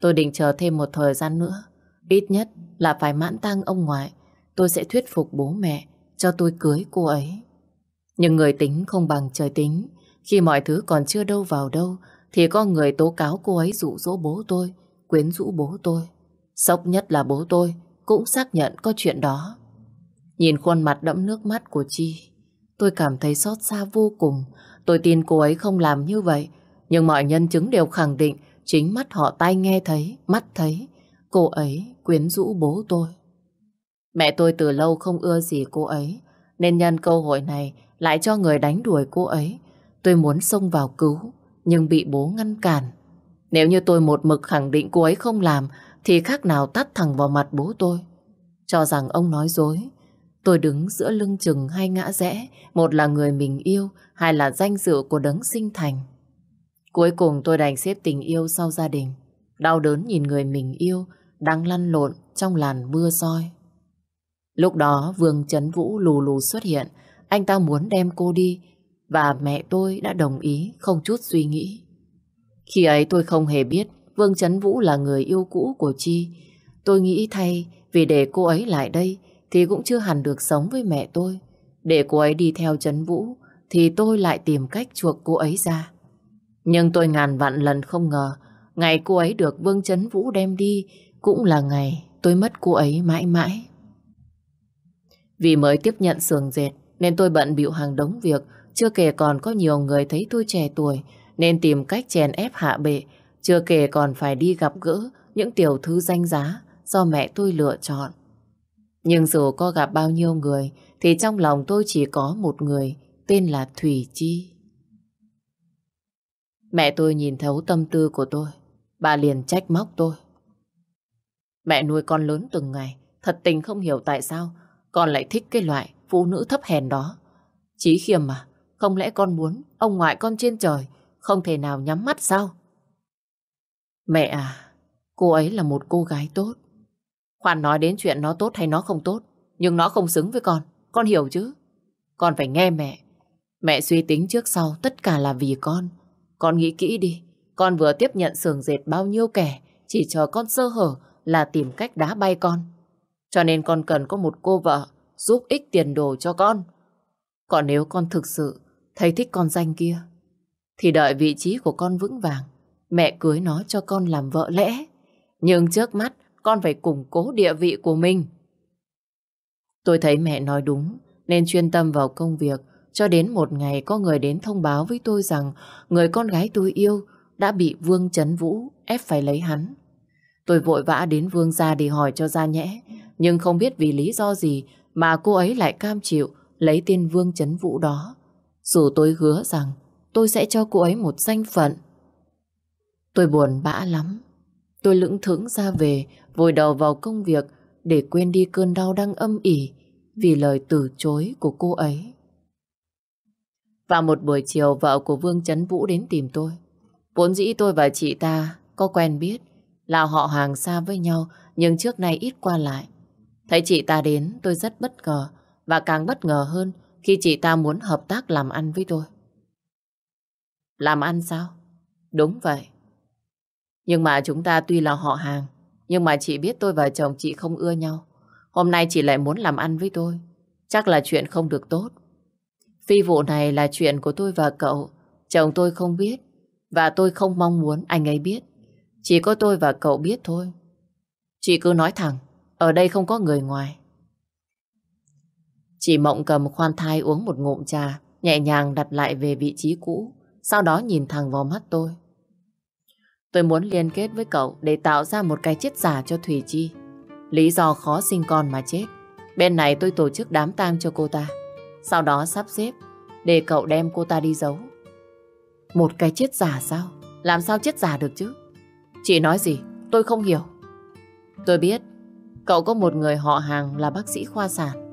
Tôi định chờ thêm một thời gian nữa, ít nhất là phải mãn tang ông ngoại, tôi sẽ thuyết phục bố mẹ cho tôi cưới cô ấy. Nhưng người tính không bằng trời tính, khi mọi thứ còn chưa đâu vào đâu thì có người tố cáo cô ấy dụ dỗ bố tôi, quyến rũ bố tôi. Sốc nhất là bố tôi cũng xác nhận có chuyện đó. Nhìn khuôn mặt đẫm nước mắt của Chi, tôi cảm thấy xót xa vô cùng. Tôi tin cô ấy không làm như vậy, nhưng mọi nhân chứng đều khẳng định chính mắt họ tai nghe thấy, mắt thấy, cô ấy quyến rũ bố tôi. Mẹ tôi từ lâu không ưa gì cô ấy, nên nhân cơ hội này lại cho người đánh đuổi cô ấy. Tôi muốn xông vào cứu, nhưng bị bố ngăn cản. Nếu như tôi một mực khẳng định cô ấy không làm, thì khác nào tắt thẳng vào mặt bố tôi. Cho rằng ông nói dối, Tôi đứng giữa lưng chừng hay ngã rẽ, một là người mình yêu, hai là danh dự của đấng sinh thành. Cuối cùng tôi đành xếp tình yêu sau gia đình. Đau đớn nhìn người mình yêu đang lăn lộn trong làn mưa soi. Lúc đó Vương Trấn Vũ lù lù xuất hiện, anh ta muốn đem cô đi và mẹ tôi đã đồng ý, không chút suy nghĩ. Khi ấy tôi không hề biết Vương chấn Vũ là người yêu cũ của Chi. Tôi nghĩ thay, vì để cô ấy lại đây thì cũng chưa hẳn được sống với mẹ tôi. Để cô ấy đi theo chấn Vũ thì tôi lại tìm cách chuộc cô ấy ra. Nhưng tôi ngàn vạn lần không ngờ, ngày cô ấy được Vương chấn Vũ đem đi, cũng là ngày tôi mất cô ấy mãi mãi. Vì mới tiếp nhận sườn dệt, nên tôi bận bịu hàng đống việc chưa kể còn có nhiều người thấy tôi trẻ tuổi nên tìm cách chèn ép hạ bệ chưa kể còn phải đi gặp gỡ những tiểu thư danh giá do mẹ tôi lựa chọn. Nhưng dù có gặp bao nhiêu người thì trong lòng tôi chỉ có một người tên là Thủy Chi. Mẹ tôi nhìn thấu tâm tư của tôi. Bà liền trách móc tôi. Mẹ nuôi con lớn từng ngày, thật tình không hiểu tại sao con lại thích cái loại phụ nữ thấp hèn đó. Chí khiêm mà, không lẽ con muốn ông ngoại con trên trời không thể nào nhắm mắt sao? Mẹ à, cô ấy là một cô gái tốt. Khoan nói đến chuyện nó tốt hay nó không tốt, nhưng nó không xứng với con, con hiểu chứ? Con phải nghe mẹ. Mẹ suy tính trước sau tất cả là vì con. Con nghĩ kỹ đi, con vừa tiếp nhận sườn dệt bao nhiêu kẻ, chỉ chờ con sơ hở là tìm cách đá bay con. Cho nên con cần có một cô vợ giúp ích tiền đồ cho con. Còn nếu con thực sự thấy thích con danh kia, thì đợi vị trí của con vững vàng, mẹ cưới nó cho con làm vợ lẽ. Nhưng trước mắt, con phải củng cố địa vị của mình. Tôi thấy mẹ nói đúng, nên chuyên tâm vào công việc, cho đến một ngày có người đến thông báo với tôi rằng người con gái tôi yêu đã bị Vương Trấn Vũ ép phải lấy hắn. Tôi vội vã đến Vương gia để hỏi cho ra nhẽ, nhưng không biết vì lý do gì mà cô ấy lại cam chịu lấy tên Vương Trấn Vũ đó. Dù tôi hứa rằng tôi sẽ cho cô ấy một danh phận. Tôi buồn bã lắm. Tôi lững thững ra về, vội đầu vào công việc để quên đi cơn đau đang âm ỉ vì lời từ chối của cô ấy. Vào một buổi chiều vợ của Vương Trấn Vũ đến tìm tôi. Vốn dĩ tôi và chị ta có quen biết là họ hàng xa với nhau nhưng trước nay ít qua lại. Thấy chị ta đến tôi rất bất ngờ và càng bất ngờ hơn khi chị ta muốn hợp tác làm ăn với tôi. Làm ăn sao? Đúng vậy. Nhưng mà chúng ta tuy là họ hàng, nhưng mà chị biết tôi và chồng chị không ưa nhau. Hôm nay chị lại muốn làm ăn với tôi. Chắc là chuyện không được tốt. Phi vụ này là chuyện của tôi và cậu. Chồng tôi không biết. Và tôi không mong muốn anh ấy biết. Chỉ có tôi và cậu biết thôi. Chị cứ nói thẳng. Ở đây không có người ngoài. Chị Mộng cầm khoan thai uống một ngụm trà. Nhẹ nhàng đặt lại về vị trí cũ. Sau đó nhìn thẳng vào mắt tôi. Tôi muốn liên kết với cậu để tạo ra một cái chết giả cho Thủy Chi. Lý do khó sinh con mà chết. Bên này tôi tổ chức đám tang cho cô ta. Sau đó sắp xếp để cậu đem cô ta đi giấu. Một cái chết giả sao? Làm sao chết giả được chứ? Chị nói gì? Tôi không hiểu. Tôi biết cậu có một người họ hàng là bác sĩ khoa sản.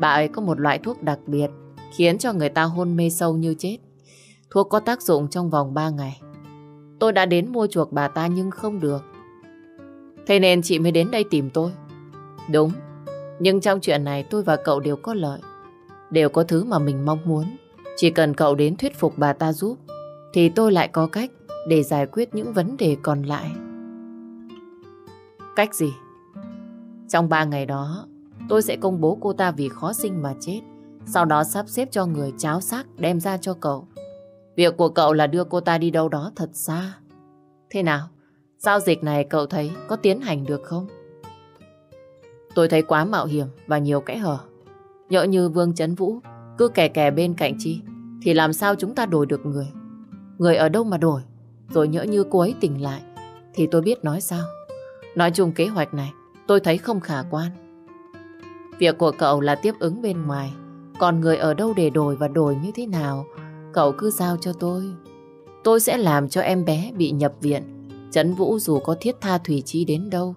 Bà ấy có một loại thuốc đặc biệt khiến cho người ta hôn mê sâu như chết. Thuốc có tác dụng trong vòng 3 ngày. Tôi đã đến mua chuộc bà ta nhưng không được. Thế nên chị mới đến đây tìm tôi. Đúng, nhưng trong chuyện này tôi và cậu đều có lợi. Đều có thứ mà mình mong muốn. Chỉ cần cậu đến thuyết phục bà ta giúp, thì tôi lại có cách để giải quyết những vấn đề còn lại. Cách gì? Trong ba ngày đó, tôi sẽ công bố cô ta vì khó sinh mà chết. Sau đó sắp xếp cho người cháo xác đem ra cho cậu. Việc của cậu là đưa cô ta đi đâu đó thật xa. Thế nào? Giao dịch này cậu thấy có tiến hành được không? Tôi thấy quá mạo hiểm và nhiều kẽ hở. Nhỡ như Vương Trấn Vũ cứ kè kè bên cạnh Chi thì làm sao chúng ta đổi được người? Người ở đâu mà đổi? Rồi nhỡ như cô ấy tỉnh lại, thì tôi biết nói sao. Nói chung kế hoạch này, tôi thấy không khả quan. Việc của cậu là tiếp ứng bên ngoài. Còn người ở đâu để đổi và đổi như thế nào? Cậu cứ giao cho tôi. Tôi sẽ làm cho em bé bị nhập viện. Trấn Vũ dù có thiết tha Thủy Chi đến đâu,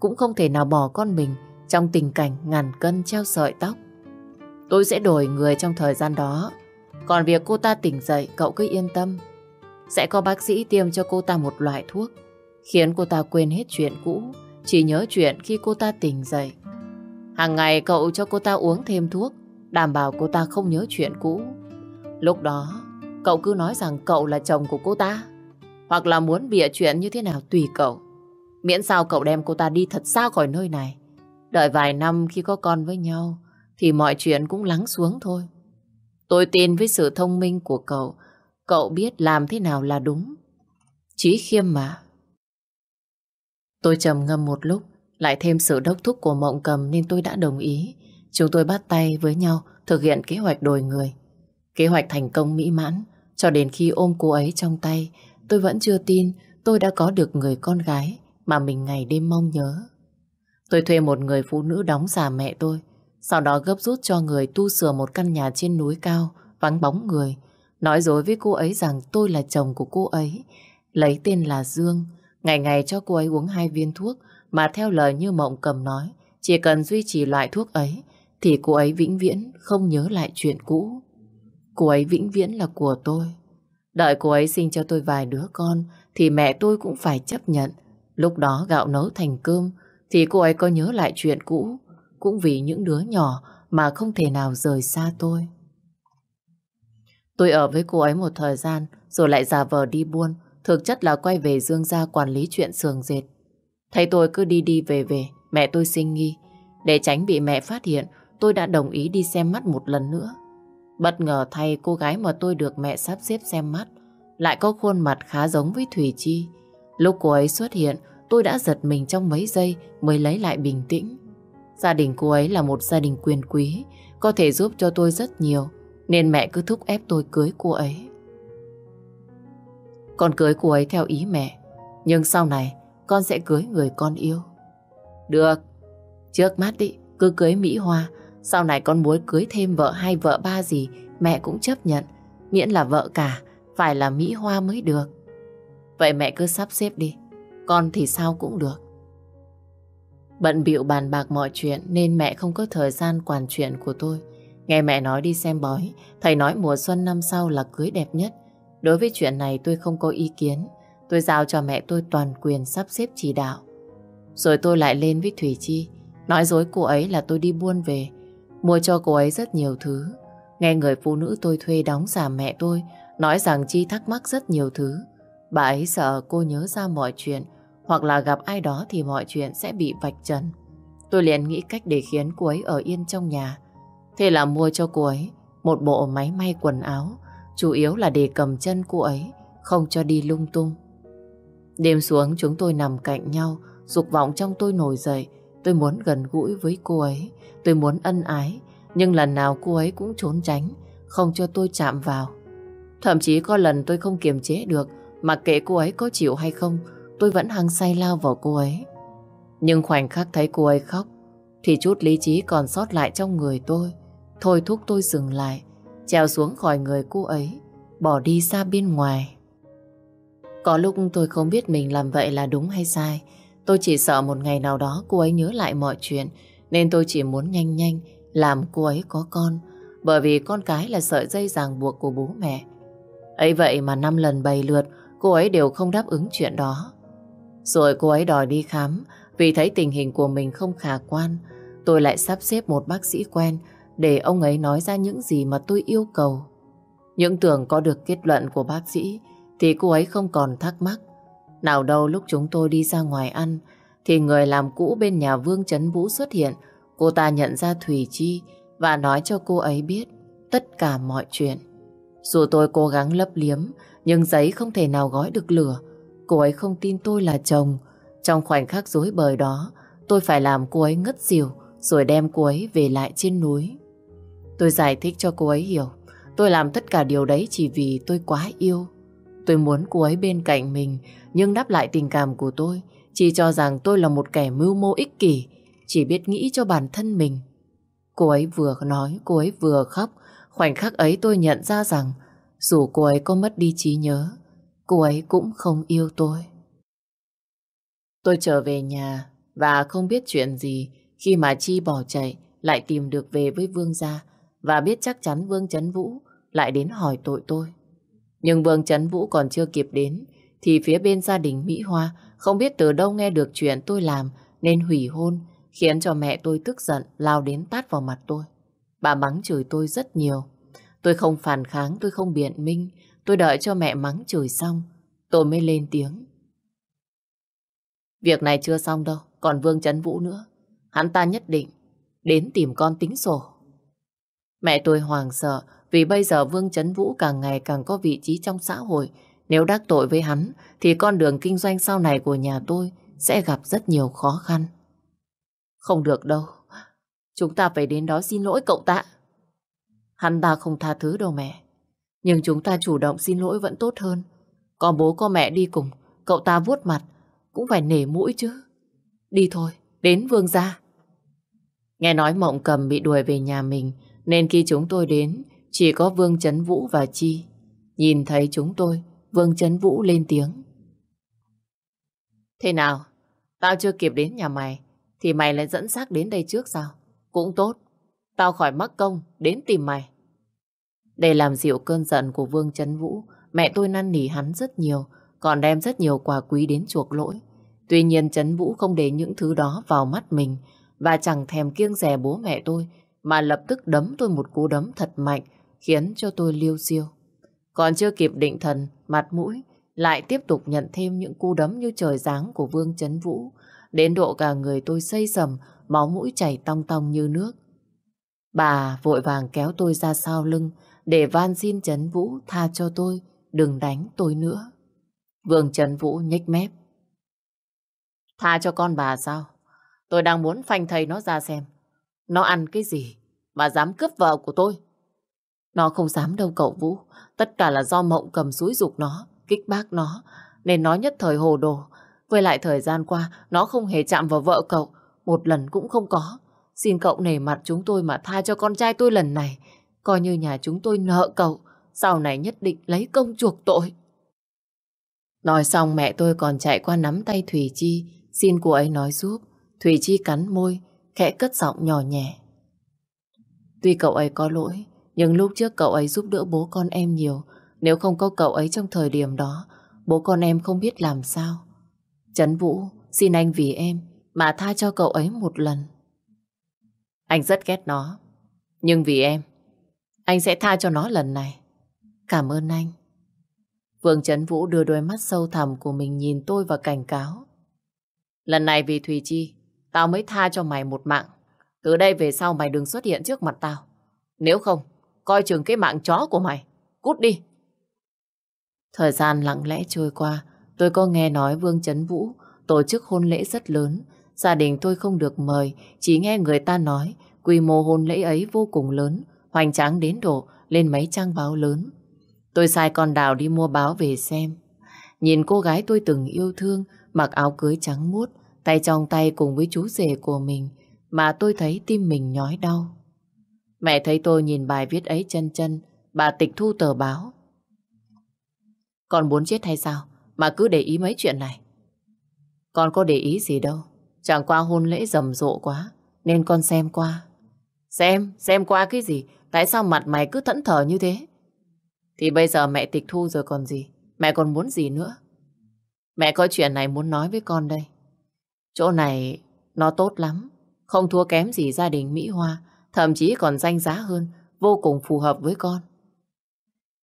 Cũng không thể nào bỏ con mình Trong tình cảnh ngàn cân treo sợi tóc. Tôi sẽ đổi người trong thời gian đó. Còn việc cô ta tỉnh dậy, Cậu cứ yên tâm. Sẽ có bác sĩ tiêm cho cô ta một loại thuốc, Khiến cô ta quên hết chuyện cũ, Chỉ nhớ chuyện khi cô ta tỉnh dậy. Hàng ngày cậu cho cô ta uống thêm thuốc Đảm bảo cô ta không nhớ chuyện cũ Lúc đó, cậu cứ nói rằng cậu là chồng của cô ta. Hoặc là muốn bịa chuyện như thế nào tùy cậu. Miễn sao cậu đem cô ta đi thật xa khỏi nơi này. Đợi vài năm khi có con với nhau thì mọi chuyện cũng lắng xuống thôi. Tôi tin với sự thông minh của cậu, cậu biết làm thế nào là đúng. Chí khiêm mà. Tôi trầm ngâm một lúc, lại thêm sự đốc thúc của mộng cầm nên tôi đã đồng ý. Chúng tôi bắt tay với nhau thực hiện kế hoạch đổi người. Kế hoạch thành công mỹ mãn, cho đến khi ôm cô ấy trong tay, tôi vẫn chưa tin tôi đã có được người con gái mà mình ngày đêm mong nhớ. Tôi thuê một người phụ nữ đóng giả mẹ tôi, sau đó gấp rút cho người tu sửa một căn nhà trên núi cao, vắng bóng người, nói dối với cô ấy rằng tôi là chồng của cô ấy, lấy tên là Dương, ngày ngày cho cô ấy uống hai viên thuốc mà theo lời như mộng cầm nói, chỉ cần duy trì loại thuốc ấy thì cô ấy vĩnh viễn không nhớ lại chuyện cũ. Cô ấy vĩnh viễn là của tôi. Đợi cô ấy sinh cho tôi vài đứa con thì mẹ tôi cũng phải chấp nhận. Lúc đó gạo nấu thành cơm thì cô ấy có nhớ lại chuyện cũ cũng vì những đứa nhỏ mà không thể nào rời xa tôi. Tôi ở với cô ấy một thời gian rồi lại giả vờ đi buôn thực chất là quay về Dương gia quản lý chuyện sườn dệt. Thấy tôi cứ đi đi về về mẹ tôi sinh nghi để tránh bị mẹ phát hiện tôi đã đồng ý đi xem mắt một lần nữa. Bất ngờ thay cô gái mà tôi được mẹ sắp xếp xem mắt lại có khuôn mặt khá giống với Thủy Chi. Lúc cô ấy xuất hiện, tôi đã giật mình trong mấy giây mới lấy lại bình tĩnh. Gia đình cô ấy là một gia đình quyền quý, có thể giúp cho tôi rất nhiều, nên mẹ cứ thúc ép tôi cưới cô ấy. còn cưới cô ấy theo ý mẹ, nhưng sau này con sẽ cưới người con yêu. Được, trước mắt đi, cứ cưới Mỹ Hoa, sau này con muốn cưới thêm vợ hay vợ ba gì, mẹ cũng chấp nhận, miễn là vợ cả, phải là Mỹ Hoa mới được. Vậy mẹ cứ sắp xếp đi, con thì sao cũng được. Bận bịu bàn bạc mọi chuyện nên mẹ không có thời gian quản chuyện của tôi. Nghe mẹ nói đi xem bói, thầy nói mùa xuân năm sau là cưới đẹp nhất. Đối với chuyện này tôi không có ý kiến. Tôi giao cho mẹ tôi toàn quyền sắp xếp chỉ đạo. Rồi tôi lại lên với Thủy Chi, nói dối cô ấy là tôi đi buôn về, mua cho cô ấy rất nhiều thứ. Nghe người phụ nữ tôi thuê đóng giả mẹ tôi, nói rằng Chi thắc mắc rất nhiều thứ. Bà ấy sợ cô nhớ ra mọi chuyện, hoặc là gặp ai đó thì mọi chuyện sẽ bị vạch trần. Tôi liền nghĩ cách để khiến cô ấy ở yên trong nhà. Thế là mua cho cô ấy một bộ máy may quần áo, chủ yếu là để cầm chân cô ấy, không cho đi lung tung. Đêm xuống chúng tôi nằm cạnh nhau, dục vọng trong tôi nổi dậy. Tôi muốn gần gũi với cô ấy, tôi muốn ân ái, nhưng lần nào cô ấy cũng trốn tránh, không cho tôi chạm vào. Thậm chí có lần tôi không kiềm chế được, mặc kệ cô ấy có chịu hay không, tôi vẫn hăng say lao vào cô ấy. Nhưng khoảnh khắc thấy cô ấy khóc, thì chút lý trí còn sót lại trong người tôi. Thôi thúc tôi dừng lại, trèo xuống khỏi người cô ấy, bỏ đi xa bên ngoài. Có lúc tôi không biết mình làm vậy là đúng hay sai. Tôi chỉ sợ một ngày nào đó cô ấy nhớ lại mọi chuyện, nên tôi chỉ muốn nhanh nhanh làm cô ấy có con, bởi vì con cái là sợi dây ràng buộc của bố mẹ. ấy vậy mà năm lần bày lượt, cô ấy đều không đáp ứng chuyện đó. Rồi cô ấy đòi đi khám vì thấy tình hình của mình không khả quan. Tôi lại sắp xếp một bác sĩ quen để ông ấy nói ra những gì mà tôi yêu cầu. Những tưởng có được kết luận của bác sĩ thì cô ấy không còn thắc mắc. Nào đâu lúc chúng tôi đi ra ngoài ăn thì người làm cũ bên nhà Vương Trấn Vũ xuất hiện. Cô ta nhận ra Thủy Chi và nói cho cô ấy biết tất cả mọi chuyện. Dù tôi cố gắng lấp liếm nhưng giấy không thể nào gói được lửa. Cô ấy không tin tôi là chồng. Trong khoảnh khắc dối bời đó, tôi phải làm cô ấy ngất xỉu rồi đem cô ấy về lại trên núi. Tôi giải thích cho cô ấy hiểu. Tôi làm tất cả điều đấy chỉ vì tôi quá yêu. Tôi muốn cô ấy bên cạnh mình, nhưng đáp lại tình cảm của tôi, chỉ cho rằng tôi là một kẻ mưu mô ích kỷ, chỉ biết nghĩ cho bản thân mình. Cô ấy vừa nói, cô ấy vừa khóc. Khoảnh khắc ấy tôi nhận ra rằng, dù cô ấy có mất đi trí nhớ, cô ấy cũng không yêu tôi. Tôi trở về nhà và không biết chuyện gì khi mà Chi bỏ chạy lại tìm được về với Vương gia và biết chắc chắn Vương Trấn Vũ lại đến hỏi tội tôi. Nhưng Vương Trấn Vũ còn chưa kịp đến thì phía bên gia đình Mỹ Hoa không biết từ đâu nghe được chuyện tôi làm nên hủy hôn khiến cho mẹ tôi tức giận lao đến tát vào mặt tôi. Bà mắng chửi tôi rất nhiều. Tôi không phản kháng, tôi không biện minh. Tôi đợi cho mẹ mắng chửi xong tôi mới lên tiếng. Việc này chưa xong đâu, còn Vương Trấn Vũ nữa. hắn ta nhất định đến tìm con tính sổ. Mẹ tôi hoàng sợ vì bây giờ Vương Trấn Vũ càng ngày càng có vị trí trong xã hội. Nếu đắc tội với hắn thì con đường kinh doanh sau này của nhà tôi sẽ gặp rất nhiều khó khăn. Không được đâu. Chúng ta phải đến đó xin lỗi cậu ta. Hắn ta không tha thứ đâu mẹ. Nhưng chúng ta chủ động xin lỗi vẫn tốt hơn. có bố có mẹ đi cùng, cậu ta vuốt mặt, cũng phải nể mũi chứ. Đi thôi, đến Vương gia. Nghe nói Mộng Cầm bị đuổi về nhà mình, nên khi chúng tôi đến, chỉ có Vương Trấn Vũ và Chi. Nhìn thấy chúng tôi, Vương Trấn Vũ lên tiếng. Thế nào? Tao chưa kịp đến nhà mày, thì mày lại dẫn xác đến đây trước sao? Cũng tốt, tao khỏi mắc công đến tìm mày. Để làm dịu cơn giận của Vương Trấn Vũ, mẹ tôi năn nỉ hắn rất nhiều, còn đem rất nhiều quà quý đến chuộc lỗi. Tuy nhiên Trấn Vũ không để những thứ đó vào mắt mình và chẳng thèm kiêng rè bố mẹ tôi mà lập tức đấm tôi một cú đấm thật mạnh khiến cho tôi liêu diêu. Còn chưa kịp định thần, mặt mũi lại tiếp tục nhận thêm những cú đấm như trời giáng của Vương Chấn Vũ đến độ cả người tôi xây sầm máu mũi chảy tong tong như nước. Bà vội vàng kéo tôi ra sau lưng để van xin Trấn Vũ tha cho tôi, đừng đánh tôi nữa. Vương Trấn Vũ nhếch mép. Tha cho con bà sao? Tôi đang muốn phanh thầy nó ra xem. Nó ăn cái gì mà dám cướp vợ của tôi? Nó không dám đâu cậu Vũ. Tất cả là do mộng cầm suối dục nó, kích bác nó. Nên nó nhất thời hồ đồ. Với lại thời gian qua, nó không hề chạm vào vợ cậu. Một lần cũng không có. Xin cậu nể mặt chúng tôi mà tha cho con trai tôi lần này. Coi như nhà chúng tôi nợ cậu. Sau này nhất định lấy công chuộc tội. Nói xong mẹ tôi còn chạy qua nắm tay Thủy Chi, xin cô ấy nói giúp. Thủy Chi cắn môi, khẽ cất giọng nhỏ nhẹ. Tuy cậu ấy có lỗi, nhưng lúc trước cậu ấy giúp đỡ bố con em nhiều. Nếu không có cậu ấy trong thời điểm đó, bố con em không biết làm sao. Trấn Vũ, xin anh vì em mà tha cho cậu ấy một lần. Anh rất ghét nó, nhưng vì em, anh sẽ tha cho nó lần này. Cảm ơn anh. Vương Trấn Vũ đưa đôi mắt sâu thẳm của mình nhìn tôi và cảnh cáo. Lần này vì Thùy Chi, tao mới tha cho mày một mạng. Từ đây về sau mày đừng xuất hiện trước mặt tao. Nếu không, coi chừng cái mạng chó của mày. Cút đi. Thời gian lặng lẽ trôi qua, tôi có nghe nói Vương Trấn Vũ tổ chức hôn lễ rất lớn. Gia đình tôi không được mời, chỉ nghe người ta nói quy mô hôn lễ ấy vô cùng lớn, hoành tráng đến độ lên mấy trang báo lớn. Tôi sai con Đào đi mua báo về xem. Nhìn cô gái tôi từng yêu thương, mặc áo cưới trắng muốt, tay trong tay cùng với chú rể của mình, mà tôi thấy tim mình nhói đau. Mẹ thấy tôi nhìn bài viết ấy chân chân, bà tịch thu tờ báo. Con muốn chết hay sao? Mà cứ để ý mấy chuyện này. Con có để ý gì đâu. Chẳng qua hôn lễ rầm rộ quá, nên con xem qua. Xem, xem qua cái gì? Tại sao mặt mày cứ thẫn thờ như thế? Thì bây giờ mẹ tịch thu rồi còn gì? Mẹ còn muốn gì nữa? Mẹ có chuyện này muốn nói với con đây. Chỗ này nó tốt lắm. Không thua kém gì gia đình Mỹ Hoa. Thậm chí còn danh giá hơn. Vô cùng phù hợp với con.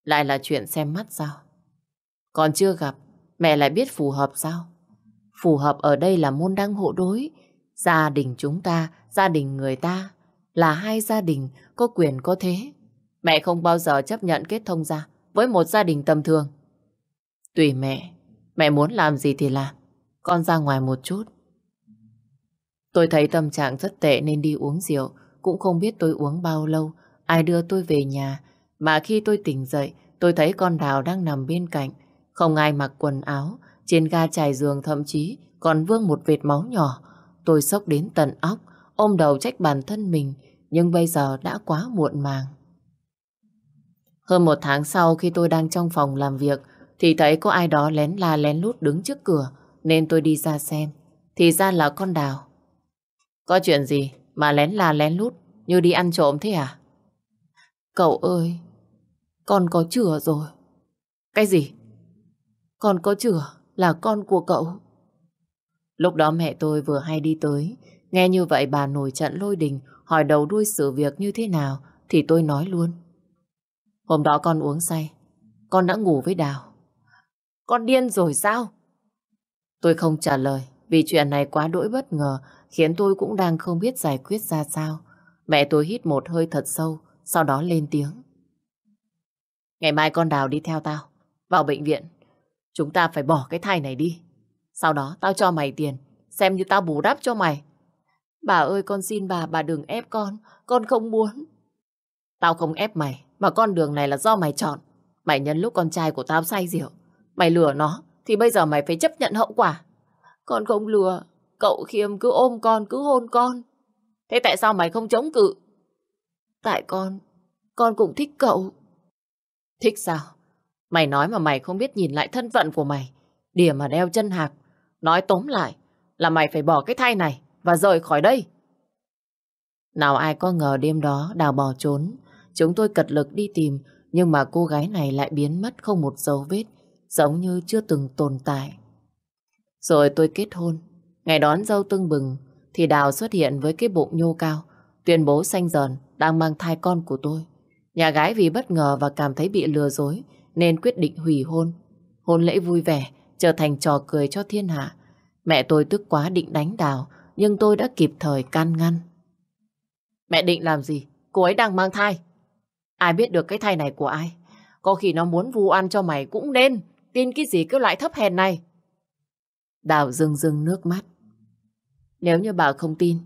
Lại là chuyện xem mắt sao? Còn chưa gặp, mẹ lại biết phù hợp sao? Phù hợp ở đây là môn đăng hộ đối. Gia đình chúng ta, gia đình người ta là hai gia đình có quyền có thế. Mẹ không bao giờ chấp nhận kết thông ra với một gia đình tầm thường. Tùy mẹ, mẹ muốn làm gì thì làm. Con ra ngoài một chút. Tôi thấy tâm trạng rất tệ nên đi uống rượu. Cũng không biết tôi uống bao lâu. Ai đưa tôi về nhà. Mà khi tôi tỉnh dậy, tôi thấy con đào đang nằm bên cạnh. Không ai mặc quần áo. Trên ga trải giường thậm chí còn vương một vệt máu nhỏ. Tôi sốc đến tận óc, ôm đầu trách bản thân mình. Nhưng bây giờ đã quá muộn màng. Hơn một tháng sau khi tôi đang trong phòng làm việc thì thấy có ai đó lén la lén lút đứng trước cửa nên tôi đi ra xem. Thì ra là con đào. Có chuyện gì mà lén là lén lút như đi ăn trộm thế à? Cậu ơi, con có chửa rồi. Cái gì? Con có chửa là con của cậu. Lúc đó mẹ tôi vừa hay đi tới. Nghe như vậy bà nổi trận lôi đình hỏi đầu đuôi sự việc như thế nào thì tôi nói luôn. Hôm đó con uống say. Con đã ngủ với Đào. Con điên rồi sao? Tôi không trả lời vì chuyện này quá đỗi bất ngờ, khiến tôi cũng đang không biết giải quyết ra sao. Mẹ tôi hít một hơi thật sâu, sau đó lên tiếng. Ngày mai con Đào đi theo tao, vào bệnh viện. Chúng ta phải bỏ cái thai này đi. Sau đó tao cho mày tiền, xem như tao bù đắp cho mày. Bà ơi con xin bà, bà đừng ép con, con không muốn. Tao không ép mày, mà con đường này là do mày chọn. Mày nhân lúc con trai của tao say rượu, mày lừa nó, thì bây giờ mày phải chấp nhận hậu quả. Con không lừa, cậu Khiêm cứ ôm con, cứ hôn con. Thế tại sao mày không chống cự? Tại con, con cũng thích cậu. Thích sao? Mày nói mà mày không biết nhìn lại thân phận của mày. Đìa mà đeo chân hạc. Nói tóm lại là mày phải bỏ cái thai này và rời khỏi đây. Nào ai có ngờ đêm đó Đào bỏ trốn. Chúng tôi cật lực đi tìm nhưng mà cô gái này lại biến mất không một dấu vết giống như chưa từng tồn tại. Rồi tôi kết hôn. Ngày đón dâu tưng bừng, thì Đào xuất hiện với cái bụng nhô cao, tuyên bố xanh dần, đang mang thai con của tôi. Nhà gái vì bất ngờ và cảm thấy bị lừa dối, nên quyết định hủy hôn. Hôn lễ vui vẻ, trở thành trò cười cho thiên hạ. Mẹ tôi tức quá định đánh Đào, nhưng tôi đã kịp thời can ngăn. Mẹ định làm gì? Cô ấy đang mang thai. Ai biết được cái thai này của ai? Có khi nó muốn vu ăn cho mày cũng nên. Tin cái gì cái loại thấp hèn này? Đào rưng rưng nước mắt. Nếu như bà không tin,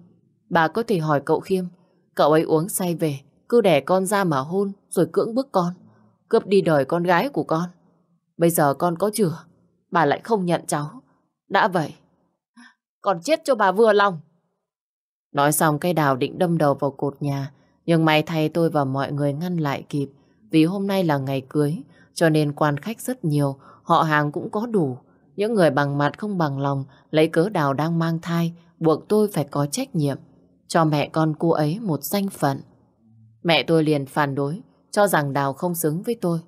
bà có thể hỏi cậu Khiêm. Cậu ấy uống say về, cứ đẻ con ra mà hôn, rồi cưỡng bức con. Cướp đi đời con gái của con. Bây giờ con có chửa, bà lại không nhận cháu. Đã vậy, còn chết cho bà vừa lòng. Nói xong cây đào định đâm đầu vào cột nhà, nhưng may thay tôi và mọi người ngăn lại kịp. Vì hôm nay là ngày cưới, cho nên quan khách rất nhiều, họ hàng cũng có đủ. Những người bằng mặt không bằng lòng, lấy cớ đào đang mang thai, buộc tôi phải có trách nhiệm, cho mẹ con cô ấy một danh phận. Mẹ tôi liền phản đối, cho rằng đào không xứng với tôi.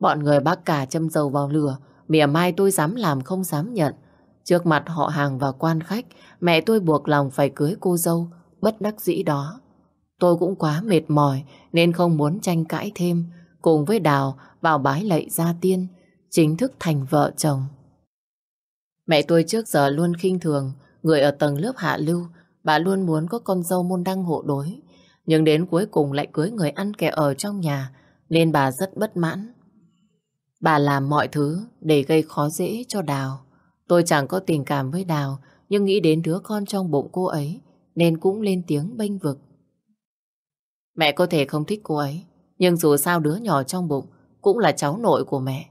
Bọn người bác cả châm dầu vào lửa, mỉa mai tôi dám làm không dám nhận. Trước mặt họ hàng và quan khách, mẹ tôi buộc lòng phải cưới cô dâu, bất đắc dĩ đó. Tôi cũng quá mệt mỏi nên không muốn tranh cãi thêm, cùng với Đào vào bái lạy gia tiên, chính thức thành vợ chồng. Mẹ tôi trước giờ luôn khinh thường, người ở tầng lớp hạ lưu, bà luôn muốn có con dâu môn đăng hộ đối. Nhưng đến cuối cùng lại cưới người ăn kẻ ở trong nhà, nên bà rất bất mãn. Bà làm mọi thứ để gây khó dễ cho Đào. Tôi chẳng có tình cảm với Đào, nhưng nghĩ đến đứa con trong bụng cô ấy, nên cũng lên tiếng bênh vực. Mẹ có thể không thích cô ấy, nhưng dù sao đứa nhỏ trong bụng cũng là cháu nội của mẹ.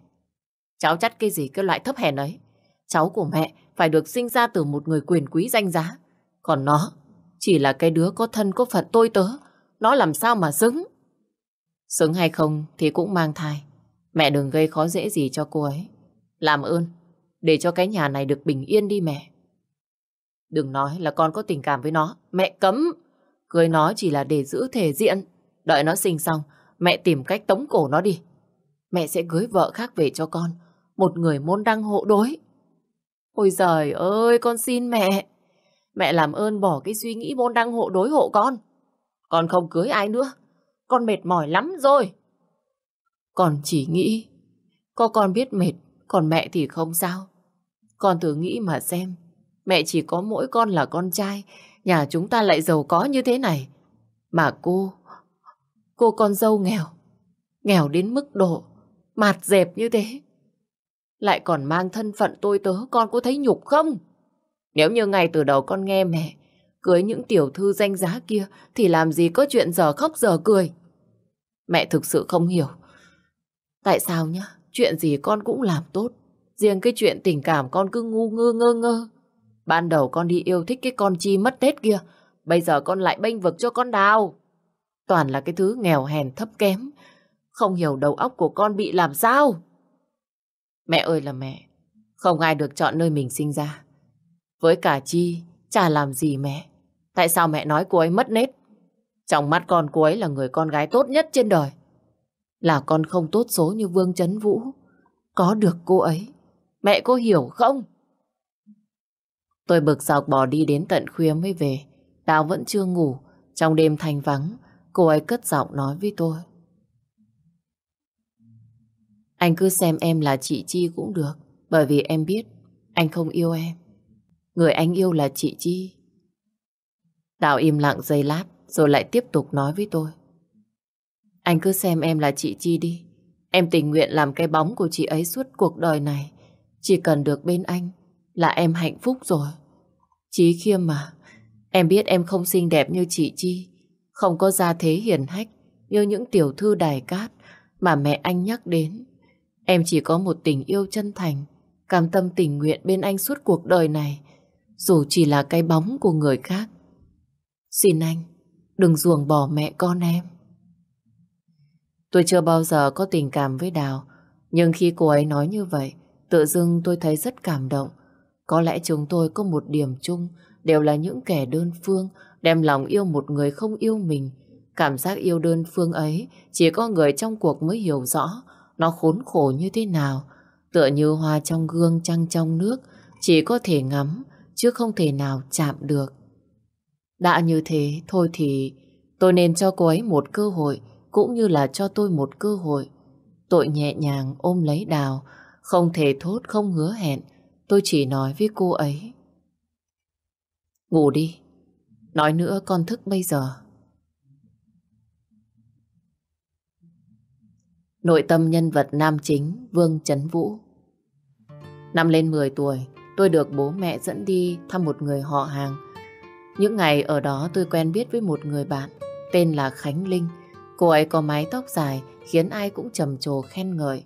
Cháu chắc cái gì cái loại thấp hèn ấy. Cháu của mẹ phải được sinh ra từ một người quyền quý danh giá. Còn nó chỉ là cái đứa có thân có phận tôi tớ. Nó làm sao mà xứng? Xứng hay không thì cũng mang thai. Mẹ đừng gây khó dễ gì cho cô ấy. Làm ơn, để cho cái nhà này được bình yên đi mẹ. Đừng nói là con có tình cảm với nó. Mẹ cấm. Cưới nó chỉ là để giữ thể diện. Đợi nó sinh xong, mẹ tìm cách tống cổ nó đi. Mẹ sẽ cưới vợ khác về cho con. Một người môn đăng hộ đối. Ôi giời ơi, con xin mẹ. Mẹ làm ơn bỏ cái suy nghĩ môn đăng hộ đối hộ con. Con không cưới ai nữa. Con mệt mỏi lắm rồi. Con chỉ nghĩ, có con biết mệt, còn mẹ thì không sao. Con thử nghĩ mà xem, mẹ chỉ có mỗi con là con trai, nhà chúng ta lại giàu có như thế này. Mà cô, cô con dâu nghèo, nghèo đến mức độ, mạt dẹp như thế. Lại còn mang thân phận tôi tớ, con có thấy nhục không? Nếu như ngày từ đầu con nghe mẹ cưới những tiểu thư danh giá kia thì làm gì có chuyện giờ khóc giờ cười. Mẹ thực sự không hiểu. Tại sao nhá? Chuyện gì con cũng làm tốt. Riêng cái chuyện tình cảm con cứ ngu ngơ ngơ ngơ. Ban đầu con đi yêu thích cái con chi mất tết kia. Bây giờ con lại bênh vực cho con đào. Toàn là cái thứ nghèo hèn thấp kém. Không hiểu đầu óc của con bị làm sao. Mẹ ơi là mẹ. Không ai được chọn nơi mình sinh ra. Với cả Chi, chả làm gì mẹ. Tại sao mẹ nói cô ấy mất nết? Trong mắt con cô ấy là người con gái tốt nhất trên đời. Là con không tốt số như Vương Trấn Vũ. Có được cô ấy. Mẹ có hiểu không? Tôi bực dọc bỏ đi đến tận khuya mới về. Đào vẫn chưa ngủ. Trong đêm thanh vắng, cô ấy cất giọng nói với tôi. Anh cứ xem em là chị Chi cũng được. Bởi vì em biết anh không yêu em. người anh yêu là chị Chi. Đào im lặng giây lát rồi lại tiếp tục nói với tôi. Anh cứ xem em là chị Chi đi. Em tình nguyện làm cái bóng của chị ấy suốt cuộc đời này. Chỉ cần được bên anh là em hạnh phúc rồi. Chí khiêm mà, em biết em không xinh đẹp như chị Chi, không có gia thế hiền hách như những tiểu thư đài cát mà mẹ anh nhắc đến. Em chỉ có một tình yêu chân thành, cam tâm tình nguyện bên anh suốt cuộc đời này, dù chỉ là cái bóng của người khác. Xin anh, đừng ruồng bỏ mẹ con em. Tôi chưa bao giờ có tình cảm với Đào, nhưng khi cô ấy nói như vậy, tự dưng tôi thấy rất cảm động. Có lẽ chúng tôi có một điểm chung, đều là những kẻ đơn phương, đem lòng yêu một người không yêu mình. Cảm giác yêu đơn phương ấy, chỉ có người trong cuộc mới hiểu rõ nó khốn khổ như thế nào. Tựa như hoa trong gương trăng trong nước, chỉ có thể ngắm, chứ không thể nào chạm được. Đã như thế, thôi thì tôi nên cho cô ấy một cơ hội, cũng như là cho tôi một cơ hội. Tội nhẹ nhàng ôm lấy đào, không thể thốt không hứa hẹn, tôi chỉ nói với cô ấy. Ngủ đi, nói nữa con thức bây giờ. Nội tâm nhân vật nam chính Vương Trấn Vũ Năm lên 10 tuổi, tôi được bố mẹ dẫn đi thăm một người họ hàng. Những ngày ở đó tôi quen biết với một người bạn tên là Khánh Linh. Cô ấy có mái tóc dài khiến ai cũng trầm trồ khen ngợi.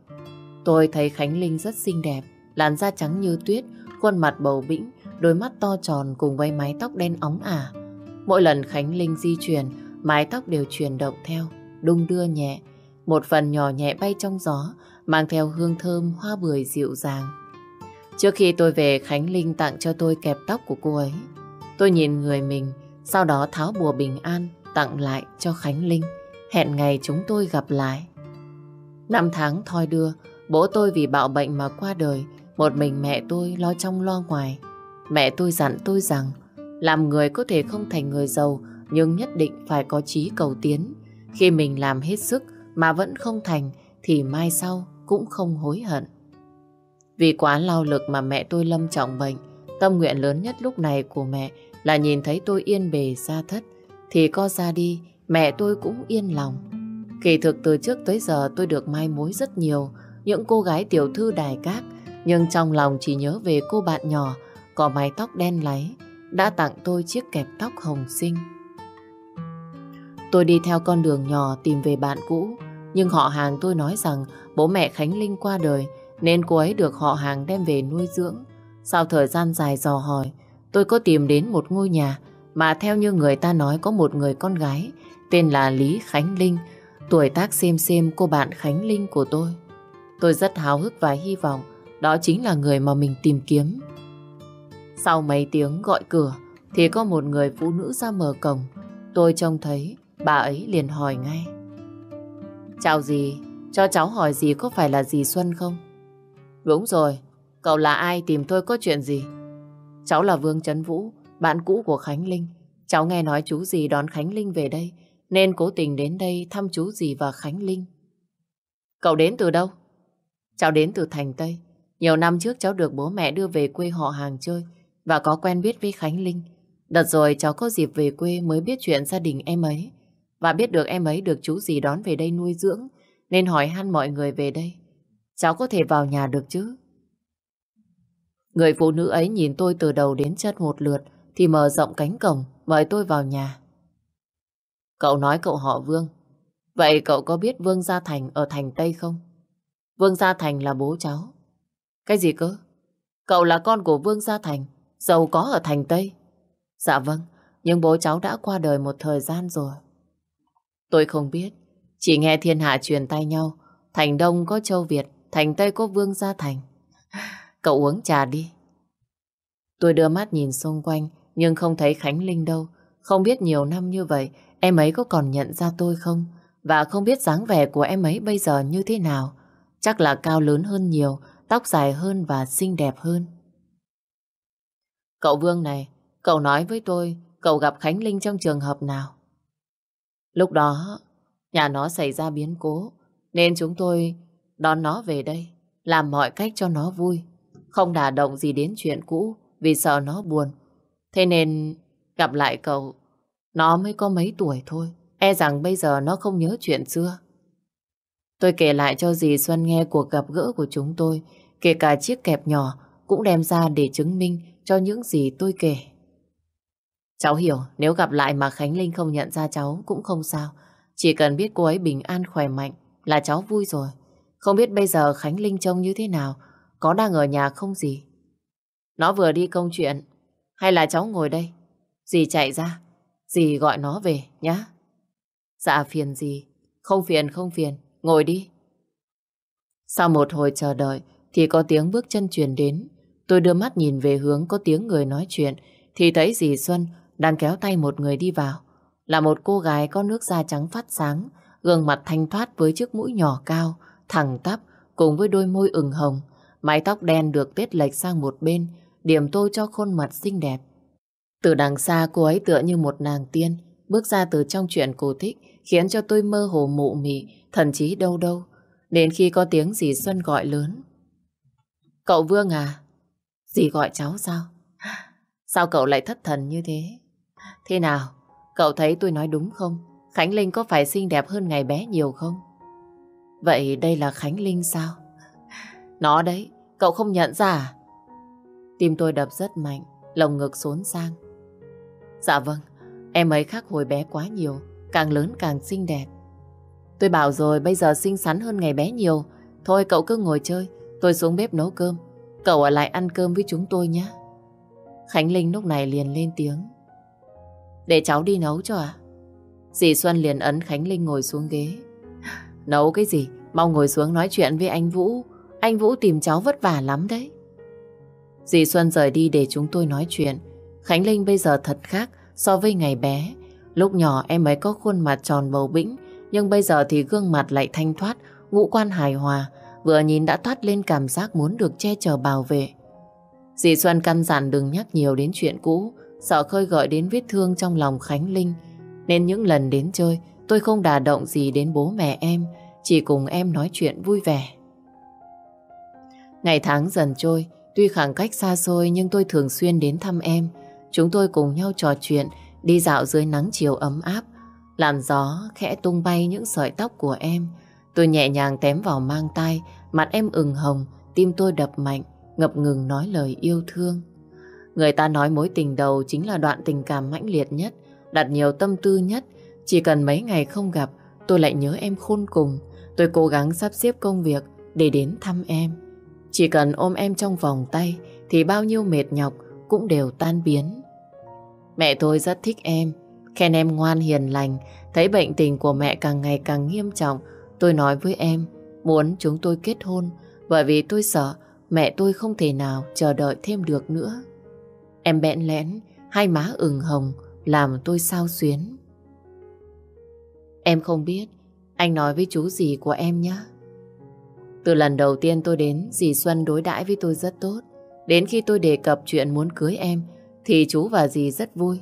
Tôi thấy Khánh Linh rất xinh đẹp, làn da trắng như tuyết, khuôn mặt bầu bĩnh, đôi mắt to tròn cùng với mái tóc đen óng ả. Mỗi lần Khánh Linh di chuyển, mái tóc đều chuyển động theo, đung đưa nhẹ, một phần nhỏ nhẹ bay trong gió, mang theo hương thơm hoa bưởi dịu dàng. Trước khi tôi về, Khánh Linh tặng cho tôi kẹp tóc của cô ấy. Tôi nhìn người mình, sau đó tháo bùa bình an, tặng lại cho Khánh Linh. Hẹn ngày chúng tôi gặp lại. Năm tháng thoi đưa, bố tôi vì bạo bệnh mà qua đời, một mình mẹ tôi lo trong lo ngoài. Mẹ tôi dặn tôi rằng, làm người có thể không thành người giàu, nhưng nhất định phải có chí cầu tiến. Khi mình làm hết sức mà vẫn không thành, thì mai sau cũng không hối hận. Vì quá lao lực mà mẹ tôi lâm trọng bệnh, tâm nguyện lớn nhất lúc này của mẹ là nhìn thấy tôi yên bề xa thất, thì co ra đi, mẹ tôi cũng yên lòng. Kỳ thực từ trước tới giờ tôi được mai mối rất nhiều, những cô gái tiểu thư đài các nhưng trong lòng chỉ nhớ về cô bạn nhỏ có mái tóc đen láy, đã tặng tôi chiếc kẹp tóc hồng xinh. Tôi đi theo con đường nhỏ tìm về bạn cũ, nhưng họ hàng tôi nói rằng bố mẹ Khánh Linh qua đời nên cô ấy được họ hàng đem về nuôi dưỡng. Sau thời gian dài dò hỏi, tôi có tìm đến một ngôi nhà mà theo như người ta nói có một người con gái tên là Lý Khánh Linh, tuổi tác xem xem cô bạn Khánh Linh của tôi. Tôi rất háo hức và hy vọng đó chính là người mà mình tìm kiếm. Sau mấy tiếng gọi cửa thì có một người phụ nữ ra mở cổng. Tôi trông thấy bà ấy liền hỏi ngay. Chào dì, cho cháu hỏi gì có phải là dì Xuân không? Đúng rồi, cậu là ai tìm tôi có chuyện gì? Cháu là Vương Trấn Vũ, bạn cũ của Khánh Linh. Cháu nghe nói chú dì đón Khánh Linh về đây, nên cố tình đến đây thăm chú dì và Khánh Linh. Cậu đến từ đâu? Cháu đến từ Thành Tây. Nhiều năm trước cháu được bố mẹ đưa về quê họ hàng chơi và có quen biết với Khánh Linh. Đợt rồi cháu có dịp về quê mới biết chuyện gia đình em ấy và biết được em ấy được chú gì đón về đây nuôi dưỡng nên hỏi han mọi người về đây. Cháu có thể vào nhà được chứ? Người phụ nữ ấy nhìn tôi từ đầu đến chân một lượt thì mở rộng cánh cổng mời tôi vào nhà. Cậu nói cậu họ Vương. Vậy cậu có biết Vương Gia Thành ở thành Tây không? Vương Gia Thành là bố cháu. Cái gì cơ? Cậu là con của Vương Gia Thành, giàu có ở thành Tây. Dạ vâng, nhưng bố cháu đã qua đời một thời gian rồi. Tôi không biết, chỉ nghe thiên hạ truyền tay nhau. Thành Đông có Châu Việt, thành Tây có Vương Gia Thành. Cậu uống trà đi. Tôi đưa mắt nhìn xung quanh, nhưng không thấy Khánh Linh đâu. Không biết nhiều năm như vậy, em ấy có còn nhận ra tôi không? Và không biết dáng vẻ của em ấy bây giờ như thế nào. Chắc là cao lớn hơn nhiều, tóc dài hơn và xinh đẹp hơn. Cậu Vương này, cậu nói với tôi, cậu gặp Khánh Linh trong trường hợp nào? Lúc đó, nhà nó xảy ra biến cố, nên chúng tôi đón nó về đây, làm mọi cách cho nó vui. Không đả động gì đến chuyện cũ, vì sợ nó buồn. Thế nên gặp lại cậu, nó mới có mấy tuổi thôi. E rằng bây giờ nó không nhớ chuyện xưa. Tôi kể lại cho dì Xuân nghe cuộc gặp gỡ của chúng tôi, kể cả chiếc kẹp nhỏ cũng đem ra để chứng minh cho những gì tôi kể. Cháu hiểu, nếu gặp lại mà Khánh Linh không nhận ra cháu cũng không sao. Chỉ cần biết cô ấy bình an khỏe mạnh là cháu vui rồi. Không biết bây giờ Khánh Linh trông như thế nào, có đang ở nhà không gì? Nó vừa đi công chuyện, hay là cháu ngồi đây? Dì chạy ra, dì gọi nó về nhá. Dạ phiền gì, không phiền không phiền, ngồi đi. Sau một hồi chờ đợi thì có tiếng bước chân truyền đến. Tôi đưa mắt nhìn về hướng có tiếng người nói chuyện thì thấy dì Xuân đang kéo tay một người đi vào. Là một cô gái có nước da trắng phát sáng, gương mặt thanh thoát với chiếc mũi nhỏ cao, thẳng tắp cùng với đôi môi ửng hồng. Mái tóc đen được tết lệch sang một bên, điểm tô cho khuôn mặt xinh đẹp. Từ đằng xa cô ấy tựa như một nàng tiên, bước ra từ trong chuyện cổ tích, khiến cho tôi mơ hồ mụ mị, thần chí đâu đâu. Đến khi có tiếng dì Xuân gọi lớn. Cậu Vương à? Dì gọi cháu sao? Sao cậu lại thất thần như thế? Thế nào? Cậu thấy tôi nói đúng không? Khánh Linh có phải xinh đẹp hơn ngày bé nhiều không? Vậy đây là Khánh Linh sao? Nó đấy, cậu không nhận ra à? Tim tôi đập rất mạnh, lồng ngực xốn sang. Dạ vâng, em ấy khác hồi bé quá nhiều, càng lớn càng xinh đẹp. Tôi bảo rồi, bây giờ xinh xắn hơn ngày bé nhiều. Thôi cậu cứ ngồi chơi, tôi xuống bếp nấu cơm. Cậu ở lại ăn cơm với chúng tôi nhé. Khánh Linh lúc này liền lên tiếng. Để cháu đi nấu cho à? Dì Xuân liền ấn Khánh Linh ngồi xuống ghế. Nấu cái gì? Mau ngồi xuống nói chuyện với anh Vũ. Anh Vũ tìm cháu vất vả lắm đấy. Dì Xuân rời đi để chúng tôi nói chuyện. Khánh Linh bây giờ thật khác so với ngày bé. Lúc nhỏ em ấy có khuôn mặt tròn bầu bĩnh, nhưng bây giờ thì gương mặt lại thanh thoát, ngũ quan hài hòa, vừa nhìn đã toát lên cảm giác muốn được che chở bảo vệ. Dì Xuân căn dặn đừng nhắc nhiều đến chuyện cũ, sợ khơi gợi đến vết thương trong lòng Khánh Linh. Nên những lần đến chơi, tôi không đà động gì đến bố mẹ em, chỉ cùng em nói chuyện vui vẻ. Ngày tháng dần trôi, tuy khoảng cách xa xôi nhưng tôi thường xuyên đến thăm em. Chúng tôi cùng nhau trò chuyện, đi dạo dưới nắng chiều ấm áp, làm gió khẽ tung bay những sợi tóc của em. Tôi nhẹ nhàng tém vào mang tay, mặt em ửng hồng, tim tôi đập mạnh, ngập ngừng nói lời yêu thương. Người ta nói mối tình đầu chính là đoạn tình cảm mãnh liệt nhất, đặt nhiều tâm tư nhất. Chỉ cần mấy ngày không gặp, tôi lại nhớ em khôn cùng. Tôi cố gắng sắp xếp công việc để đến thăm em. Chỉ cần ôm em trong vòng tay thì bao nhiêu mệt nhọc cũng đều tan biến. Mẹ tôi rất thích em, khen em ngoan hiền lành, thấy bệnh tình của mẹ càng ngày càng nghiêm trọng. Tôi nói với em, muốn chúng tôi kết hôn, bởi vì tôi sợ mẹ tôi không thể nào chờ đợi thêm được nữa. Em bẽn lẽn, hai má ửng hồng, làm tôi sao xuyến. Em không biết, anh nói với chú gì của em nhé. Từ lần đầu tiên tôi đến, dì Xuân đối đãi với tôi rất tốt. Đến khi tôi đề cập chuyện muốn cưới em, thì chú và dì rất vui.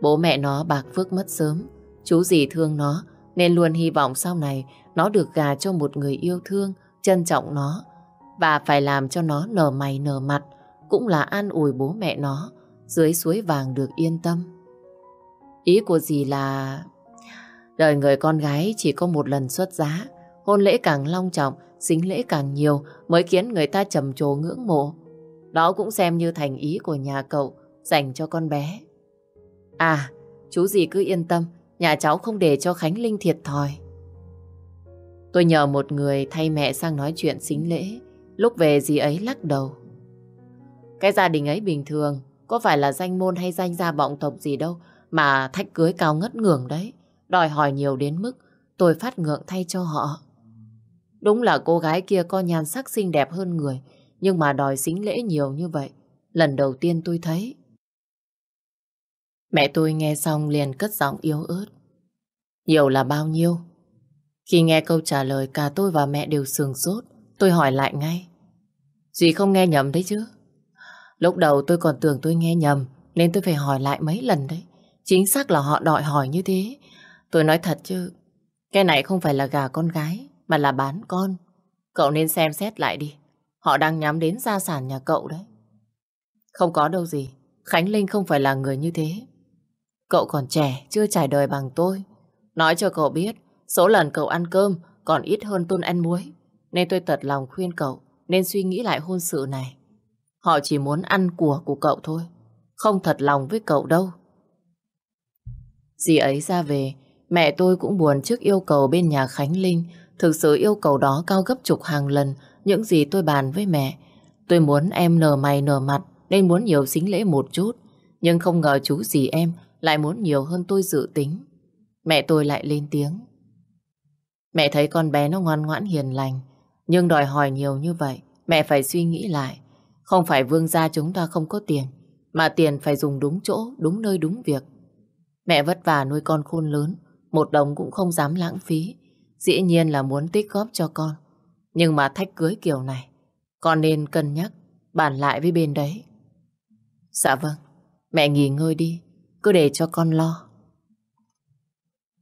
Bố mẹ nó bạc phước mất sớm, chú dì thương nó, nên luôn hy vọng sau này nó được gà cho một người yêu thương, trân trọng nó, và phải làm cho nó nở mày nở mặt, cũng là an ủi bố mẹ nó, dưới suối vàng được yên tâm. Ý của dì là đời người con gái chỉ có một lần xuất giá, hôn lễ càng long trọng, xính lễ càng nhiều mới khiến người ta trầm trồ ngưỡng mộ. Đó cũng xem như thành ý của nhà cậu dành cho con bé. À, chú gì cứ yên tâm, nhà cháu không để cho Khánh Linh thiệt thòi. Tôi nhờ một người thay mẹ sang nói chuyện xính lễ, lúc về dì ấy lắc đầu. Cái gia đình ấy bình thường, có phải là danh môn hay danh gia vọng tộc gì đâu, mà thách cưới cao ngất ngưỡng đấy, đòi hỏi nhiều đến mức tôi phát ngượng thay cho họ. Đúng là cô gái kia có nhan sắc xinh đẹp hơn người, nhưng mà đòi xính lễ nhiều như vậy. Lần đầu tiên tôi thấy. Mẹ tôi nghe xong liền cất giọng yếu ớt. Nhiều là bao nhiêu? Khi nghe câu trả lời cả tôi và mẹ đều sườn sốt. Tôi hỏi lại ngay. Dì không nghe nhầm đấy chứ? Lúc đầu tôi còn tưởng tôi nghe nhầm nên tôi phải hỏi lại mấy lần đấy. Chính xác là họ đòi hỏi như thế. Tôi nói thật chứ, cái này không phải là gà con gái mà là bán con. Cậu nên xem xét lại đi. Họ đang nhắm đến gia sản nhà cậu đấy. Không có đâu gì. Khánh Linh không phải là người như thế. Cậu còn trẻ, chưa trải đời bằng tôi. Nói cho cậu biết, số lần cậu ăn cơm còn ít hơn tôi ăn muối. Nên tôi tật lòng khuyên cậu nên suy nghĩ lại hôn sự này. Họ chỉ muốn ăn của của cậu thôi. Không thật lòng với cậu đâu. Dì ấy ra về, mẹ tôi cũng buồn trước yêu cầu bên nhà Khánh Linh. Thực sự yêu cầu đó cao gấp chục hàng lần những gì tôi bàn với mẹ. Tôi muốn em nở mày nở mặt nên muốn nhiều xính lễ một chút. Nhưng không ngờ chú dì em lại muốn nhiều hơn tôi dự tính. Mẹ tôi lại lên tiếng. Mẹ thấy con bé nó ngoan ngoãn hiền lành, nhưng đòi hỏi nhiều như vậy, mẹ phải suy nghĩ lại. Không phải vương gia chúng ta không có tiền, mà tiền phải dùng đúng chỗ, đúng nơi, đúng việc. Mẹ vất vả nuôi con khôn lớn, một đồng cũng không dám lãng phí. Dĩ nhiên là muốn tích góp cho con. Nhưng mà thách cưới kiểu này, con nên cân nhắc, bàn lại với bên đấy. Dạ vâng, mẹ nghỉ ngơi đi, cứ để cho con lo.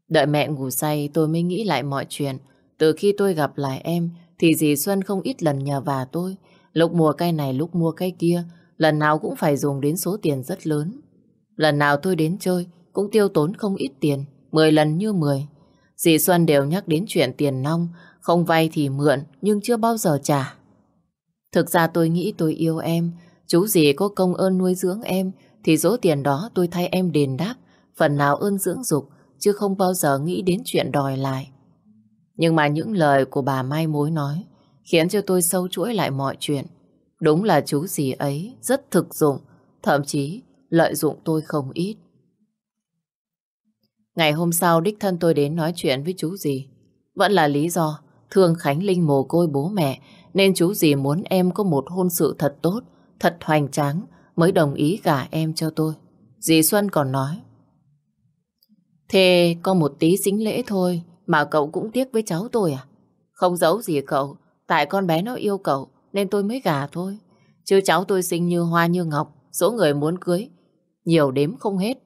Đợi mẹ ngủ say tôi mới nghĩ lại mọi chuyện. Từ khi tôi gặp lại em thì dì Xuân không ít lần nhờ vả tôi. Lúc mua cây này lúc mua cây kia lần nào cũng phải dùng đến số tiền rất lớn. Lần nào tôi đến chơi cũng tiêu tốn không ít tiền, 10 lần như 10. Dì Xuân đều nhắc đến chuyện tiền nong, không vay thì mượn nhưng chưa bao giờ trả. Thực ra tôi nghĩ tôi yêu em, chú dì có công ơn nuôi dưỡng em thì số tiền đó tôi thay em đền đáp, phần nào ơn dưỡng dục chứ không bao giờ nghĩ đến chuyện đòi lại. Nhưng mà những lời của bà Mai Mối nói khiến cho tôi sâu chuỗi lại mọi chuyện. Đúng là chú gì ấy rất thực dụng, thậm chí lợi dụng tôi không ít. Ngày hôm sau đích thân tôi đến nói chuyện với chú gì Vẫn là lý do thương Khánh Linh mồ côi bố mẹ nên chú gì muốn em có một hôn sự thật tốt, thật hoành tráng mới đồng ý gả em cho tôi. Dì Xuân còn nói Thế có một tí xính lễ thôi mà cậu cũng tiếc với cháu tôi à? Không giấu gì cậu, tại con bé nó yêu cậu nên tôi mới gả thôi. Chứ cháu tôi xinh như hoa như ngọc, số người muốn cưới. Nhiều đếm không hết.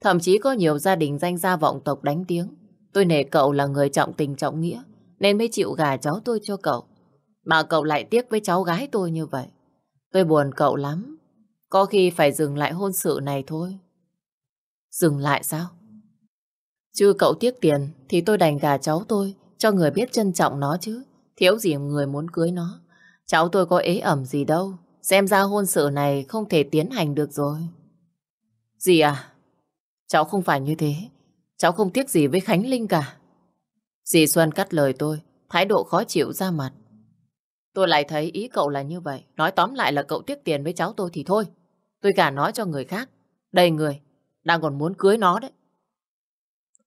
Thậm chí có nhiều gia đình danh gia vọng tộc đánh tiếng. Tôi nể cậu là người trọng tình trọng nghĩa nên mới chịu gả cháu tôi cho cậu. Mà cậu lại tiếc với cháu gái tôi như vậy. Tôi buồn cậu lắm. Có khi phải dừng lại hôn sự này thôi. Dừng lại sao? Chứ cậu tiếc tiền thì tôi đành gà cháu tôi cho người biết trân trọng nó chứ. Thiếu gì người muốn cưới nó. Cháu tôi có ế ẩm gì đâu. Xem ra hôn sự này không thể tiến hành được rồi. Gì à? Cháu không phải như thế. Cháu không tiếc gì với Khánh Linh cả. Dì Xuân cắt lời tôi, thái độ khó chịu ra mặt. Tôi lại thấy ý cậu là như vậy. Nói tóm lại là cậu tiếc tiền với cháu tôi thì thôi. Tôi cả nói cho người khác. Đây người, đang còn muốn cưới nó đấy.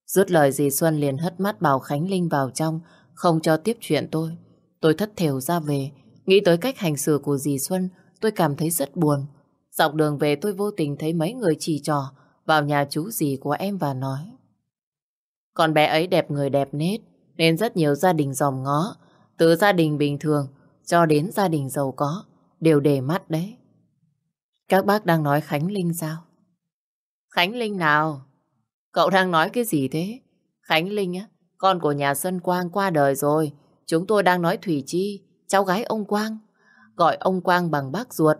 rút lời dì Xuân liền hất mắt bảo Khánh Linh vào trong, không cho tiếp chuyện tôi. Tôi thất thểu ra về, nghĩ tới cách hành xử của dì Xuân, tôi cảm thấy rất buồn. Dọc đường về tôi vô tình thấy mấy người chỉ trò vào nhà chú dì của em và nói. Con bé ấy đẹp người đẹp nết, nên rất nhiều gia đình dòm ngó, từ gia đình bình thường cho đến gia đình giàu có, đều để mắt đấy. Các bác đang nói Khánh Linh sao? Khánh Linh nào? Cậu đang nói cái gì thế? Khánh Linh á, con của nhà Sơn Quang qua đời rồi. Chúng tôi đang nói Thủy Chi, cháu gái ông Quang. Gọi ông Quang bằng bác ruột.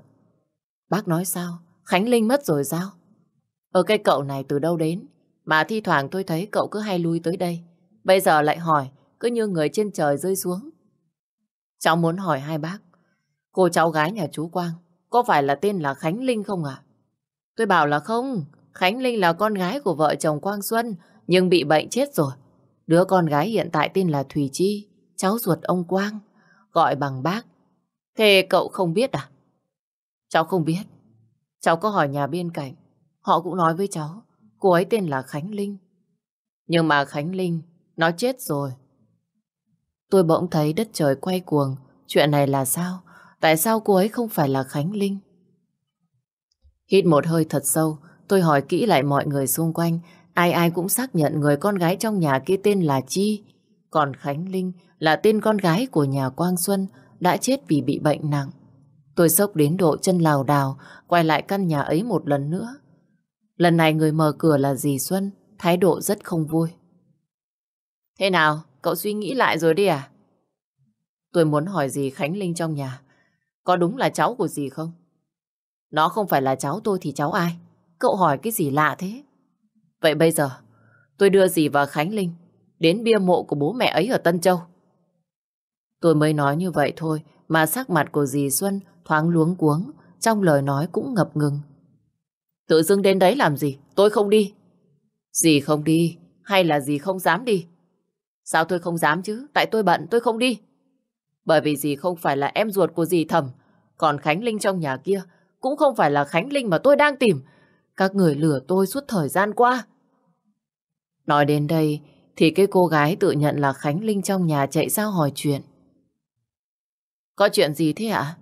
Bác nói sao? Khánh Linh mất rồi sao? Ở cái cậu này từ đâu đến? Mà thi thoảng tôi thấy cậu cứ hay lui tới đây. Bây giờ lại hỏi, cứ như người trên trời rơi xuống. Cháu muốn hỏi hai bác. Cô cháu gái nhà chú Quang, có phải là tên là Khánh Linh không ạ? Tôi bảo là không, Khánh Linh là con gái của vợ chồng Quang Xuân, nhưng bị bệnh chết rồi. Đứa con gái hiện tại tên là Thùy Chi, cháu ruột ông Quang, gọi bằng bác. Thế cậu không biết à? Cháu không biết. Cháu có hỏi nhà bên cạnh, họ cũng nói với cháu, cô ấy tên là Khánh Linh. Nhưng mà Khánh Linh, nó chết rồi. Tôi bỗng thấy đất trời quay cuồng, chuyện này là sao? Tại sao cô ấy không phải là Khánh Linh? Hít một hơi thật sâu, Tôi hỏi kỹ lại mọi người xung quanh, ai ai cũng xác nhận người con gái trong nhà kia tên là Chi. Còn Khánh Linh là tên con gái của nhà Quang Xuân đã chết vì bị bệnh nặng. Tôi sốc đến độ chân lào đào, quay lại căn nhà ấy một lần nữa. Lần này người mở cửa là dì Xuân, thái độ rất không vui. Thế nào, cậu suy nghĩ lại rồi đi à? Tôi muốn hỏi dì Khánh Linh trong nhà, có đúng là cháu của dì không? Nó không phải là cháu tôi thì cháu ai? Cậu hỏi cái gì lạ thế? Vậy bây giờ, tôi đưa dì và Khánh Linh đến bia mộ của bố mẹ ấy ở Tân Châu. Tôi mới nói như vậy thôi, mà sắc mặt của dì Xuân thoáng luống cuống, trong lời nói cũng ngập ngừng. Tự dưng đến đấy làm gì? Tôi không đi. Dì không đi, hay là dì không dám đi? Sao tôi không dám chứ? Tại tôi bận, tôi không đi. Bởi vì dì không phải là em ruột của dì thầm, còn Khánh Linh trong nhà kia cũng không phải là Khánh Linh mà tôi đang tìm. Các người lừa tôi suốt thời gian qua. Nói đến đây thì cái cô gái tự nhận là Khánh Linh trong nhà chạy ra hỏi chuyện. Có chuyện gì thế ạ?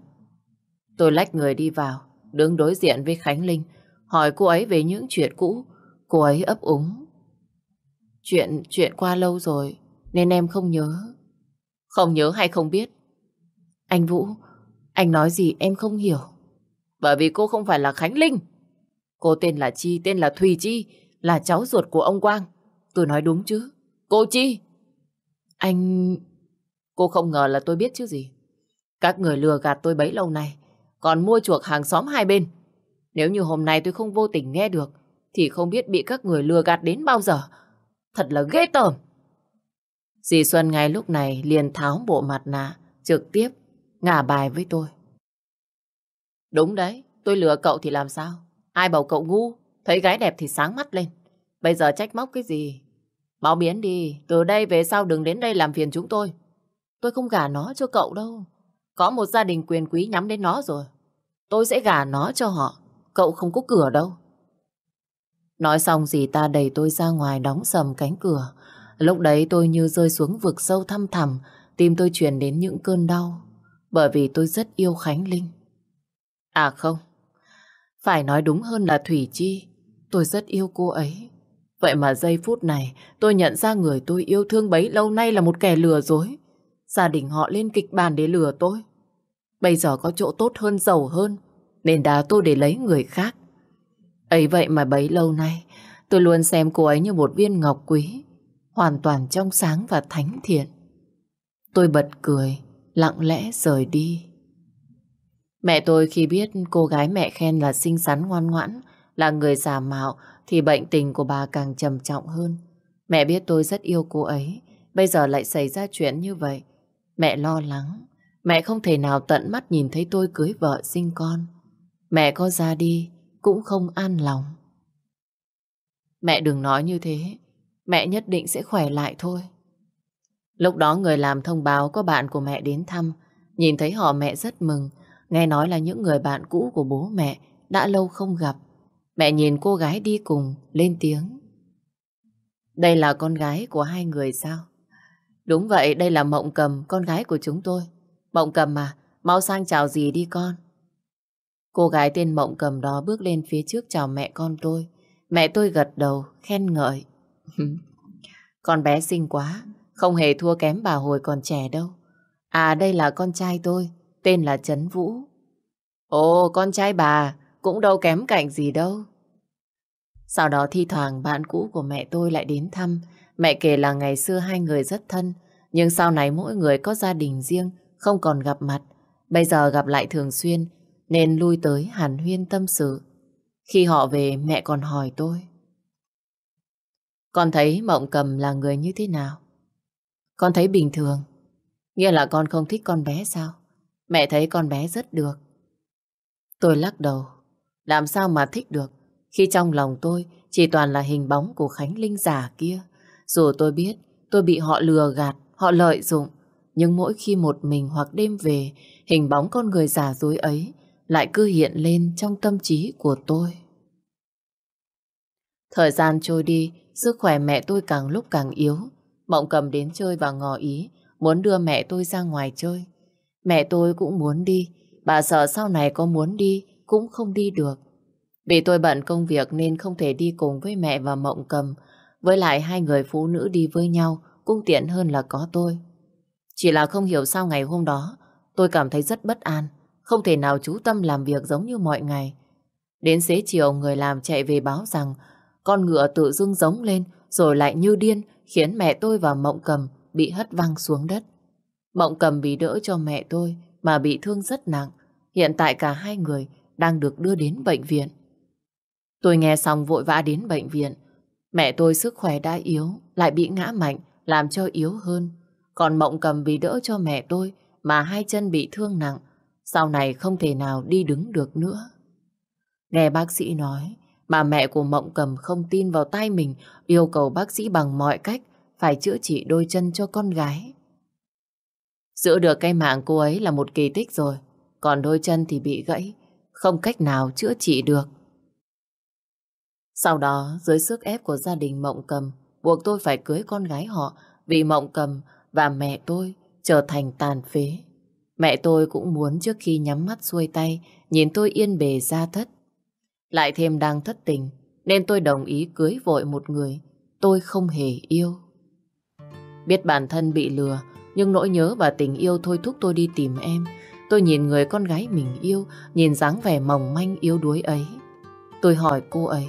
Tôi lách người đi vào, đứng đối diện với Khánh Linh, hỏi cô ấy về những chuyện cũ. Cô ấy ấp úng. Chuyện, chuyện qua lâu rồi, nên em không nhớ. Không nhớ hay không biết? Anh Vũ, anh nói gì em không hiểu. Bởi vì cô không phải là Khánh Linh. Cô tên là Chi, tên là Thùy Chi, là cháu ruột của ông Quang. Tôi nói đúng chứ? Cô Chi! Anh... Cô không ngờ là tôi biết chứ gì. Các người lừa gạt tôi bấy lâu nay, còn mua chuộc hàng xóm hai bên. Nếu như hôm nay tôi không vô tình nghe được, thì không biết bị các người lừa gạt đến bao giờ. Thật là ghê tởm. Dì Xuân ngay lúc này liền tháo bộ mặt nạ, trực tiếp ngả bài với tôi. Đúng đấy, tôi lừa cậu thì làm sao? Ai bảo cậu ngu, thấy gái đẹp thì sáng mắt lên. Bây giờ trách móc cái gì? Mau biến đi, từ đây về sau đừng đến đây làm phiền chúng tôi. Tôi không gả nó cho cậu đâu. Có một gia đình quyền quý nhắm đến nó rồi. Tôi sẽ gả nó cho họ. Cậu không có cửa đâu. Nói xong gì ta đẩy tôi ra ngoài đóng sầm cánh cửa. Lúc đấy tôi như rơi xuống vực sâu thăm thẳm, tim tôi truyền đến những cơn đau. Bởi vì tôi rất yêu Khánh Linh. À không, phải nói đúng hơn là Thủy Chi. Tôi rất yêu cô ấy. Vậy mà giây phút này tôi nhận ra người tôi yêu thương bấy lâu nay là một kẻ lừa dối. Gia đình họ lên kịch bản để lừa tôi. Bây giờ có chỗ tốt hơn, giàu hơn, nên đá tôi để lấy người khác. ấy vậy mà bấy lâu nay, tôi luôn xem cô ấy như một viên ngọc quý, hoàn toàn trong sáng và thánh thiện. Tôi bật cười, lặng lẽ rời đi. Mẹ tôi khi biết cô gái mẹ khen là xinh xắn ngoan ngoãn, là người giả mạo, thì bệnh tình của bà càng trầm trọng hơn. Mẹ biết tôi rất yêu cô ấy, bây giờ lại xảy ra chuyện như vậy. Mẹ lo lắng, mẹ không thể nào tận mắt nhìn thấy tôi cưới vợ sinh con. Mẹ có ra đi, cũng không an lòng. Mẹ đừng nói như thế, mẹ nhất định sẽ khỏe lại thôi. Lúc đó người làm thông báo có bạn của mẹ đến thăm, nhìn thấy họ mẹ rất mừng, nghe nói là những người bạn cũ của bố mẹ đã lâu không gặp. Mẹ nhìn cô gái đi cùng, lên tiếng. Đây là con gái của hai người sao? Đúng vậy, đây là Mộng Cầm, con gái của chúng tôi. Mộng Cầm mà, mau sang chào gì đi con. Cô gái tên Mộng Cầm đó bước lên phía trước chào mẹ con tôi. Mẹ tôi gật đầu, khen ngợi. con bé xinh quá, không hề thua kém bà hồi còn trẻ đâu. À đây là con trai tôi, tên là Trấn Vũ. Ồ, con trai bà, cũng đâu kém cạnh gì đâu. Sau đó thi thoảng bạn cũ của mẹ tôi lại đến thăm. Mẹ kể là ngày xưa hai người rất thân, nhưng sau này mỗi người có gia đình riêng, không còn gặp mặt. Bây giờ gặp lại thường xuyên, nên lui tới hàn huyên tâm sự. Khi họ về, mẹ còn hỏi tôi. Con thấy Mộng Cầm là người như thế nào? Con thấy bình thường. Nghĩa là con không thích con bé sao? Mẹ thấy con bé rất được. Tôi lắc đầu. Làm sao mà thích được khi trong lòng tôi chỉ toàn là hình bóng của Khánh Linh giả kia. Dù tôi biết tôi bị họ lừa gạt, họ lợi dụng, nhưng mỗi khi một mình hoặc đêm về, hình bóng con người giả dối ấy lại cứ hiện lên trong tâm trí của tôi. Thời gian trôi đi, sức khỏe mẹ tôi càng lúc càng yếu. Mộng cầm đến chơi và ngỏ ý, muốn đưa mẹ tôi ra ngoài chơi. Mẹ tôi cũng muốn đi, bà sợ sau này có muốn đi cũng không đi được. Vì tôi bận công việc nên không thể đi cùng với mẹ và Mộng Cầm. Với lại hai người phụ nữ đi với nhau cũng tiện hơn là có tôi. Chỉ là không hiểu sao ngày hôm đó, tôi cảm thấy rất bất an. Không thể nào chú tâm làm việc giống như mọi ngày. Đến xế chiều, người làm chạy về báo rằng, con ngựa tự dưng giống lên, rồi lại như điên, khiến mẹ tôi và Mộng Cầm bị hất văng xuống đất. Mộng Cầm bị đỡ cho mẹ tôi, mà bị thương rất nặng. Hiện tại cả hai người đang được đưa đến bệnh viện. Tôi nghe xong vội vã đến bệnh viện. Mẹ tôi sức khỏe đã yếu, lại bị ngã mạnh, làm cho yếu hơn. Còn Mộng cầm vì đỡ cho mẹ tôi mà hai chân bị thương nặng, sau này không thể nào đi đứng được nữa. Nghe bác sĩ nói, bà mẹ của Mộng cầm không tin vào tay mình, yêu cầu bác sĩ bằng mọi cách phải chữa trị đôi chân cho con gái. Giữ được cái mạng cô ấy là một kỳ tích rồi, còn đôi chân thì bị gãy, không cách nào chữa trị được. Sau đó, dưới sức ép của gia đình Mộng Cầm, buộc tôi phải cưới con gái họ vì Mộng Cầm và mẹ tôi trở thành tàn phế. Mẹ tôi cũng muốn trước khi nhắm mắt xuôi tay, nhìn tôi yên bề ra thất. Lại thêm đang thất tình, nên tôi đồng ý cưới vội một người tôi không hề yêu. Biết bản thân bị lừa, nhưng nỗi nhớ và tình yêu thôi thúc tôi đi tìm em. Tôi nhìn người con gái mình yêu, nhìn dáng vẻ mỏng manh yếu đuối ấy. Tôi hỏi cô ấy.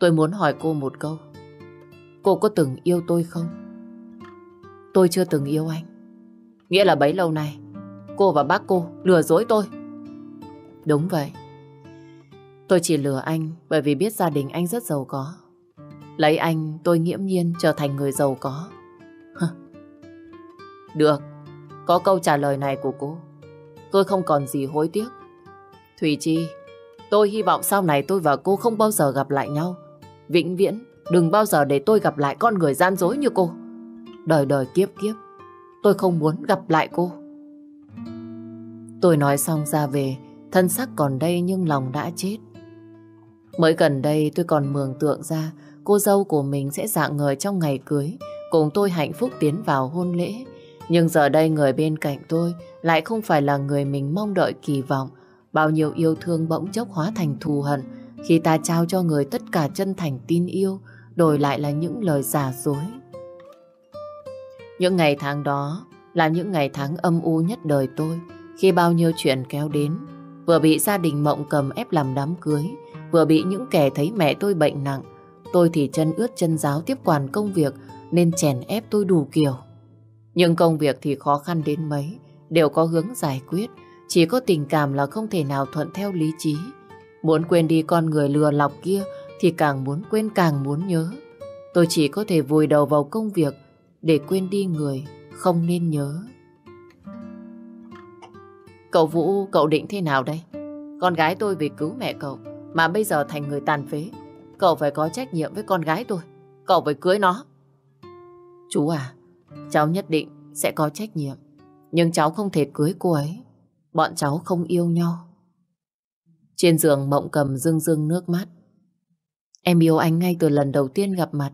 Tôi muốn hỏi cô một câu. Cô có từng yêu tôi không? Tôi chưa từng yêu anh. Nghĩa là bấy lâu nay, cô và bác cô lừa dối tôi. Đúng vậy. Tôi chỉ lừa anh bởi vì biết gia đình anh rất giàu có. Lấy anh tôi nghiễm nhiên trở thành người giàu có. Được, có câu trả lời này của cô. Tôi không còn gì hối tiếc. Thủy Chi, tôi hy vọng sau này tôi và cô không bao giờ gặp lại nhau. Vĩnh viễn, đừng bao giờ để tôi gặp lại con người gian dối như cô. Đời đời kiếp kiếp, tôi không muốn gặp lại cô. Tôi nói xong ra về, thân xác còn đây nhưng lòng đã chết. Mới gần đây tôi còn mường tượng ra cô dâu của mình sẽ dạng người trong ngày cưới, cùng tôi hạnh phúc tiến vào hôn lễ. Nhưng giờ đây người bên cạnh tôi lại không phải là người mình mong đợi kỳ vọng. Bao nhiêu yêu thương bỗng chốc hóa thành thù hận khi ta trao cho người tất cả chân thành tin yêu, đổi lại là những lời giả dối. Những ngày tháng đó là những ngày tháng âm u nhất đời tôi khi bao nhiêu chuyện kéo đến. Vừa bị gia đình mộng cầm ép làm đám cưới, vừa bị những kẻ thấy mẹ tôi bệnh nặng. Tôi thì chân ướt chân giáo tiếp quản công việc nên chèn ép tôi đủ kiểu. Nhưng công việc thì khó khăn đến mấy, đều có hướng giải quyết. Chỉ có tình cảm là không thể nào thuận theo lý trí. Muốn quên đi con người lừa lọc kia thì càng muốn quên càng muốn nhớ. Tôi chỉ có thể vùi đầu vào công việc để quên đi người không nên nhớ. Cậu Vũ, cậu định thế nào đây? Con gái tôi vì cứu mẹ cậu mà bây giờ thành người tàn phế. Cậu phải có trách nhiệm với con gái tôi. Cậu phải cưới nó. Chú à, cháu nhất định sẽ có trách nhiệm. Nhưng cháu không thể cưới cô ấy. Bọn cháu không yêu nhau. Trên giường mộng cầm rưng rưng nước mắt. Em yêu anh ngay từ lần đầu tiên gặp mặt.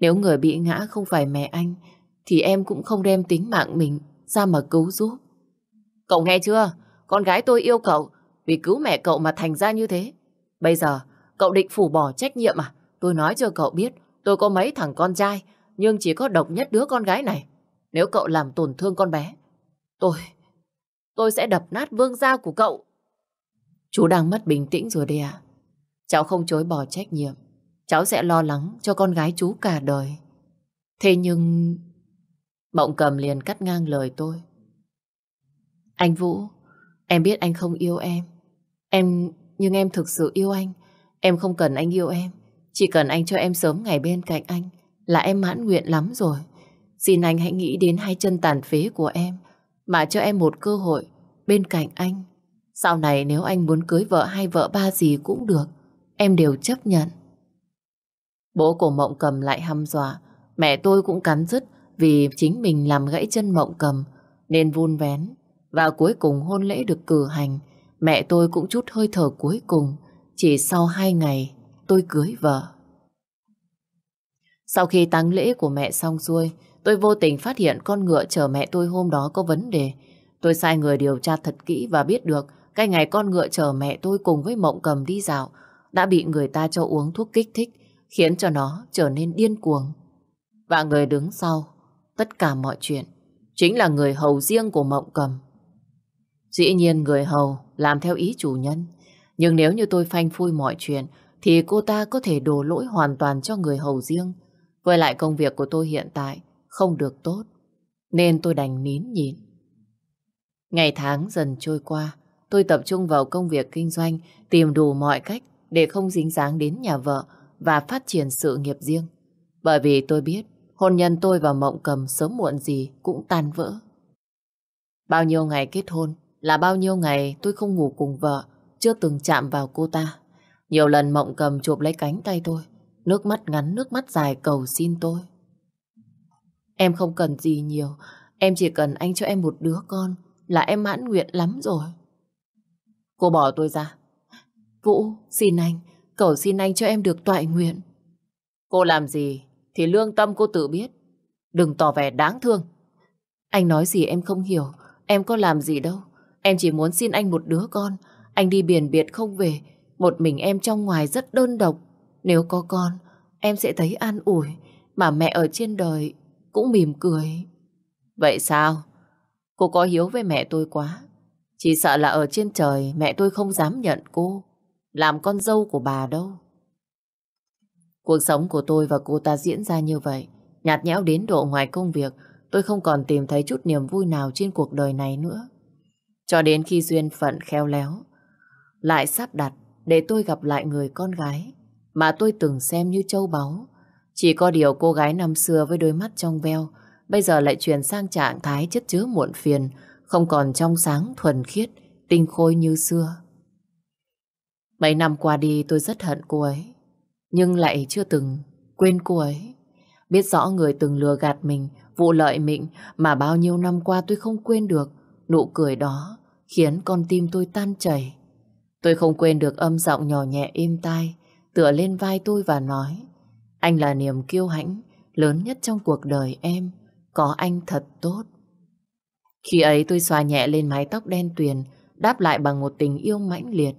Nếu người bị ngã không phải mẹ anh, thì em cũng không đem tính mạng mình ra mà cứu giúp. Cậu nghe chưa? Con gái tôi yêu cậu vì cứu mẹ cậu mà thành ra như thế. Bây giờ, cậu định phủ bỏ trách nhiệm à? Tôi nói cho cậu biết, tôi có mấy thằng con trai, nhưng chỉ có độc nhất đứa con gái này. Nếu cậu làm tổn thương con bé, tôi, tôi sẽ đập nát vương gia của cậu. Chú đang mất bình tĩnh rồi đây à? Cháu không chối bỏ trách nhiệm. Cháu sẽ lo lắng cho con gái chú cả đời. Thế nhưng... Mộng cầm liền cắt ngang lời tôi. Anh Vũ, em biết anh không yêu em. Em, nhưng em thực sự yêu anh. Em không cần anh yêu em. Chỉ cần anh cho em sớm ngày bên cạnh anh là em mãn nguyện lắm rồi. Xin anh hãy nghĩ đến hai chân tàn phế của em mà cho em một cơ hội bên cạnh anh. Sau này nếu anh muốn cưới vợ hay vợ ba gì cũng được, em đều chấp nhận. Bố của Mộng Cầm lại hăm dọa, mẹ tôi cũng cắn rứt vì chính mình làm gãy chân Mộng Cầm nên vun vén. Và cuối cùng hôn lễ được cử hành, mẹ tôi cũng chút hơi thở cuối cùng. Chỉ sau hai ngày, tôi cưới vợ. Sau khi tang lễ của mẹ xong xuôi, tôi vô tình phát hiện con ngựa chở mẹ tôi hôm đó có vấn đề. Tôi sai người điều tra thật kỹ và biết được cái ngày con ngựa chở mẹ tôi cùng với mộng cầm đi dạo đã bị người ta cho uống thuốc kích thích khiến cho nó trở nên điên cuồng. Và người đứng sau tất cả mọi chuyện chính là người hầu riêng của mộng cầm. Dĩ nhiên người hầu làm theo ý chủ nhân nhưng nếu như tôi phanh phui mọi chuyện thì cô ta có thể đổ lỗi hoàn toàn cho người hầu riêng. Với lại công việc của tôi hiện tại không được tốt nên tôi đành nín nhịn. Ngày tháng dần trôi qua tôi tập trung vào công việc kinh doanh, tìm đủ mọi cách để không dính dáng đến nhà vợ và phát triển sự nghiệp riêng. Bởi vì tôi biết hôn nhân tôi và Mộng Cầm sớm muộn gì cũng tan vỡ. Bao nhiêu ngày kết hôn là bao nhiêu ngày tôi không ngủ cùng vợ, chưa từng chạm vào cô ta. Nhiều lần Mộng Cầm chụp lấy cánh tay tôi, nước mắt ngắn nước mắt dài cầu xin tôi. Em không cần gì nhiều, em chỉ cần anh cho em một đứa con là em mãn nguyện lắm rồi. Cô bỏ tôi ra. Vũ, xin anh, cầu xin anh cho em được toại nguyện. Cô làm gì thì lương tâm cô tự biết. Đừng tỏ vẻ đáng thương. Anh nói gì em không hiểu, em có làm gì đâu. Em chỉ muốn xin anh một đứa con. Anh đi biển biệt không về, một mình em trong ngoài rất đơn độc. Nếu có con, em sẽ thấy an ủi, mà mẹ ở trên đời cũng mỉm cười. Vậy sao? Cô có hiếu với mẹ tôi quá. Chỉ sợ là ở trên trời mẹ tôi không dám nhận cô làm con dâu của bà đâu. Cuộc sống của tôi và cô ta diễn ra như vậy, nhạt nhẽo đến độ ngoài công việc, tôi không còn tìm thấy chút niềm vui nào trên cuộc đời này nữa. Cho đến khi duyên phận khéo léo, lại sắp đặt để tôi gặp lại người con gái mà tôi từng xem như châu báu. Chỉ có điều cô gái năm xưa với đôi mắt trong veo, bây giờ lại chuyển sang trạng thái chất chứa muộn phiền, không còn trong sáng thuần khiết, tinh khôi như xưa. Mấy năm qua đi tôi rất hận cô ấy, nhưng lại chưa từng quên cô ấy. Biết rõ người từng lừa gạt mình, vụ lợi mình mà bao nhiêu năm qua tôi không quên được. Nụ cười đó khiến con tim tôi tan chảy. Tôi không quên được âm giọng nhỏ nhẹ êm tai, tựa lên vai tôi và nói Anh là niềm kiêu hãnh lớn nhất trong cuộc đời em, có anh thật tốt. Khi ấy tôi xoa nhẹ lên mái tóc đen tuyền, đáp lại bằng một tình yêu mãnh liệt.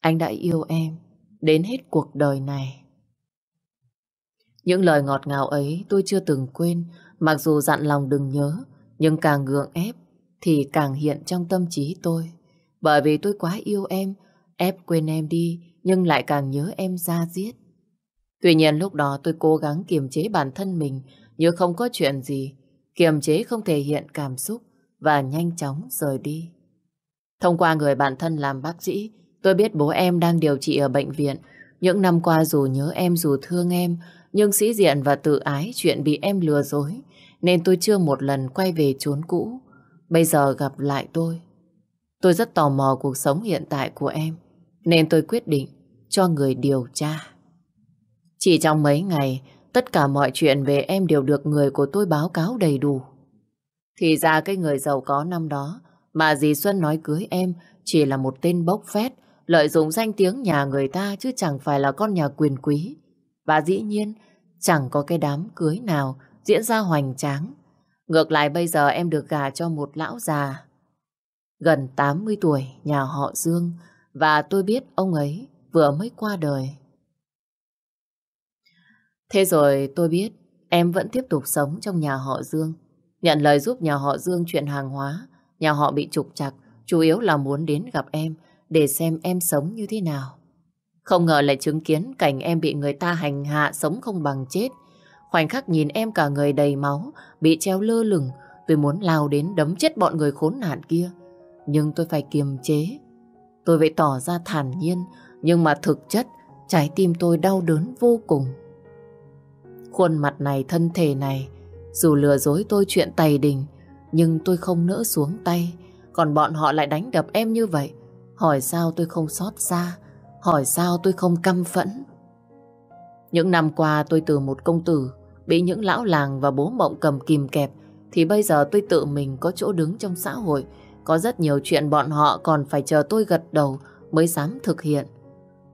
Anh đã yêu em đến hết cuộc đời này. Những lời ngọt ngào ấy tôi chưa từng quên, mặc dù dặn lòng đừng nhớ, nhưng càng gượng ép thì càng hiện trong tâm trí tôi. Bởi vì tôi quá yêu em, ép quên em đi, nhưng lại càng nhớ em ra giết. Tuy nhiên lúc đó tôi cố gắng kiềm chế bản thân mình như không có chuyện gì, kiềm chế không thể hiện cảm xúc và nhanh chóng rời đi. Thông qua người bạn thân làm bác sĩ, tôi biết bố em đang điều trị ở bệnh viện. Những năm qua dù nhớ em dù thương em, nhưng sĩ diện và tự ái chuyện bị em lừa dối, nên tôi chưa một lần quay về chốn cũ. Bây giờ gặp lại tôi. Tôi rất tò mò cuộc sống hiện tại của em, nên tôi quyết định cho người điều tra. Chỉ trong mấy ngày, tất cả mọi chuyện về em đều được người của tôi báo cáo đầy đủ. Thì ra cái người giàu có năm đó mà dì Xuân nói cưới em chỉ là một tên bốc phét, lợi dụng danh tiếng nhà người ta chứ chẳng phải là con nhà quyền quý. Và dĩ nhiên, chẳng có cái đám cưới nào diễn ra hoành tráng. Ngược lại bây giờ em được gà cho một lão già gần 80 tuổi, nhà họ Dương, và tôi biết ông ấy vừa mới qua đời. Thế rồi tôi biết em vẫn tiếp tục sống trong nhà họ Dương, nhận lời giúp nhà họ Dương chuyện hàng hóa, nhà họ bị trục chặt, chủ yếu là muốn đến gặp em để xem em sống như thế nào. Không ngờ lại chứng kiến cảnh em bị người ta hành hạ sống không bằng chết. Khoảnh khắc nhìn em cả người đầy máu, bị treo lơ lửng, tôi muốn lao đến đấm chết bọn người khốn nạn kia. Nhưng tôi phải kiềm chế. Tôi phải tỏ ra thản nhiên, nhưng mà thực chất trái tim tôi đau đớn vô cùng. Khuôn mặt này, thân thể này, dù lừa dối tôi chuyện tày đình, nhưng tôi không nỡ xuống tay. Còn bọn họ lại đánh đập em như vậy. Hỏi sao tôi không xót xa, hỏi sao tôi không căm phẫn. Những năm qua tôi từ một công tử, bị những lão làng và bố mộng cầm kìm kẹp, thì bây giờ tôi tự mình có chỗ đứng trong xã hội. Có rất nhiều chuyện bọn họ còn phải chờ tôi gật đầu mới dám thực hiện.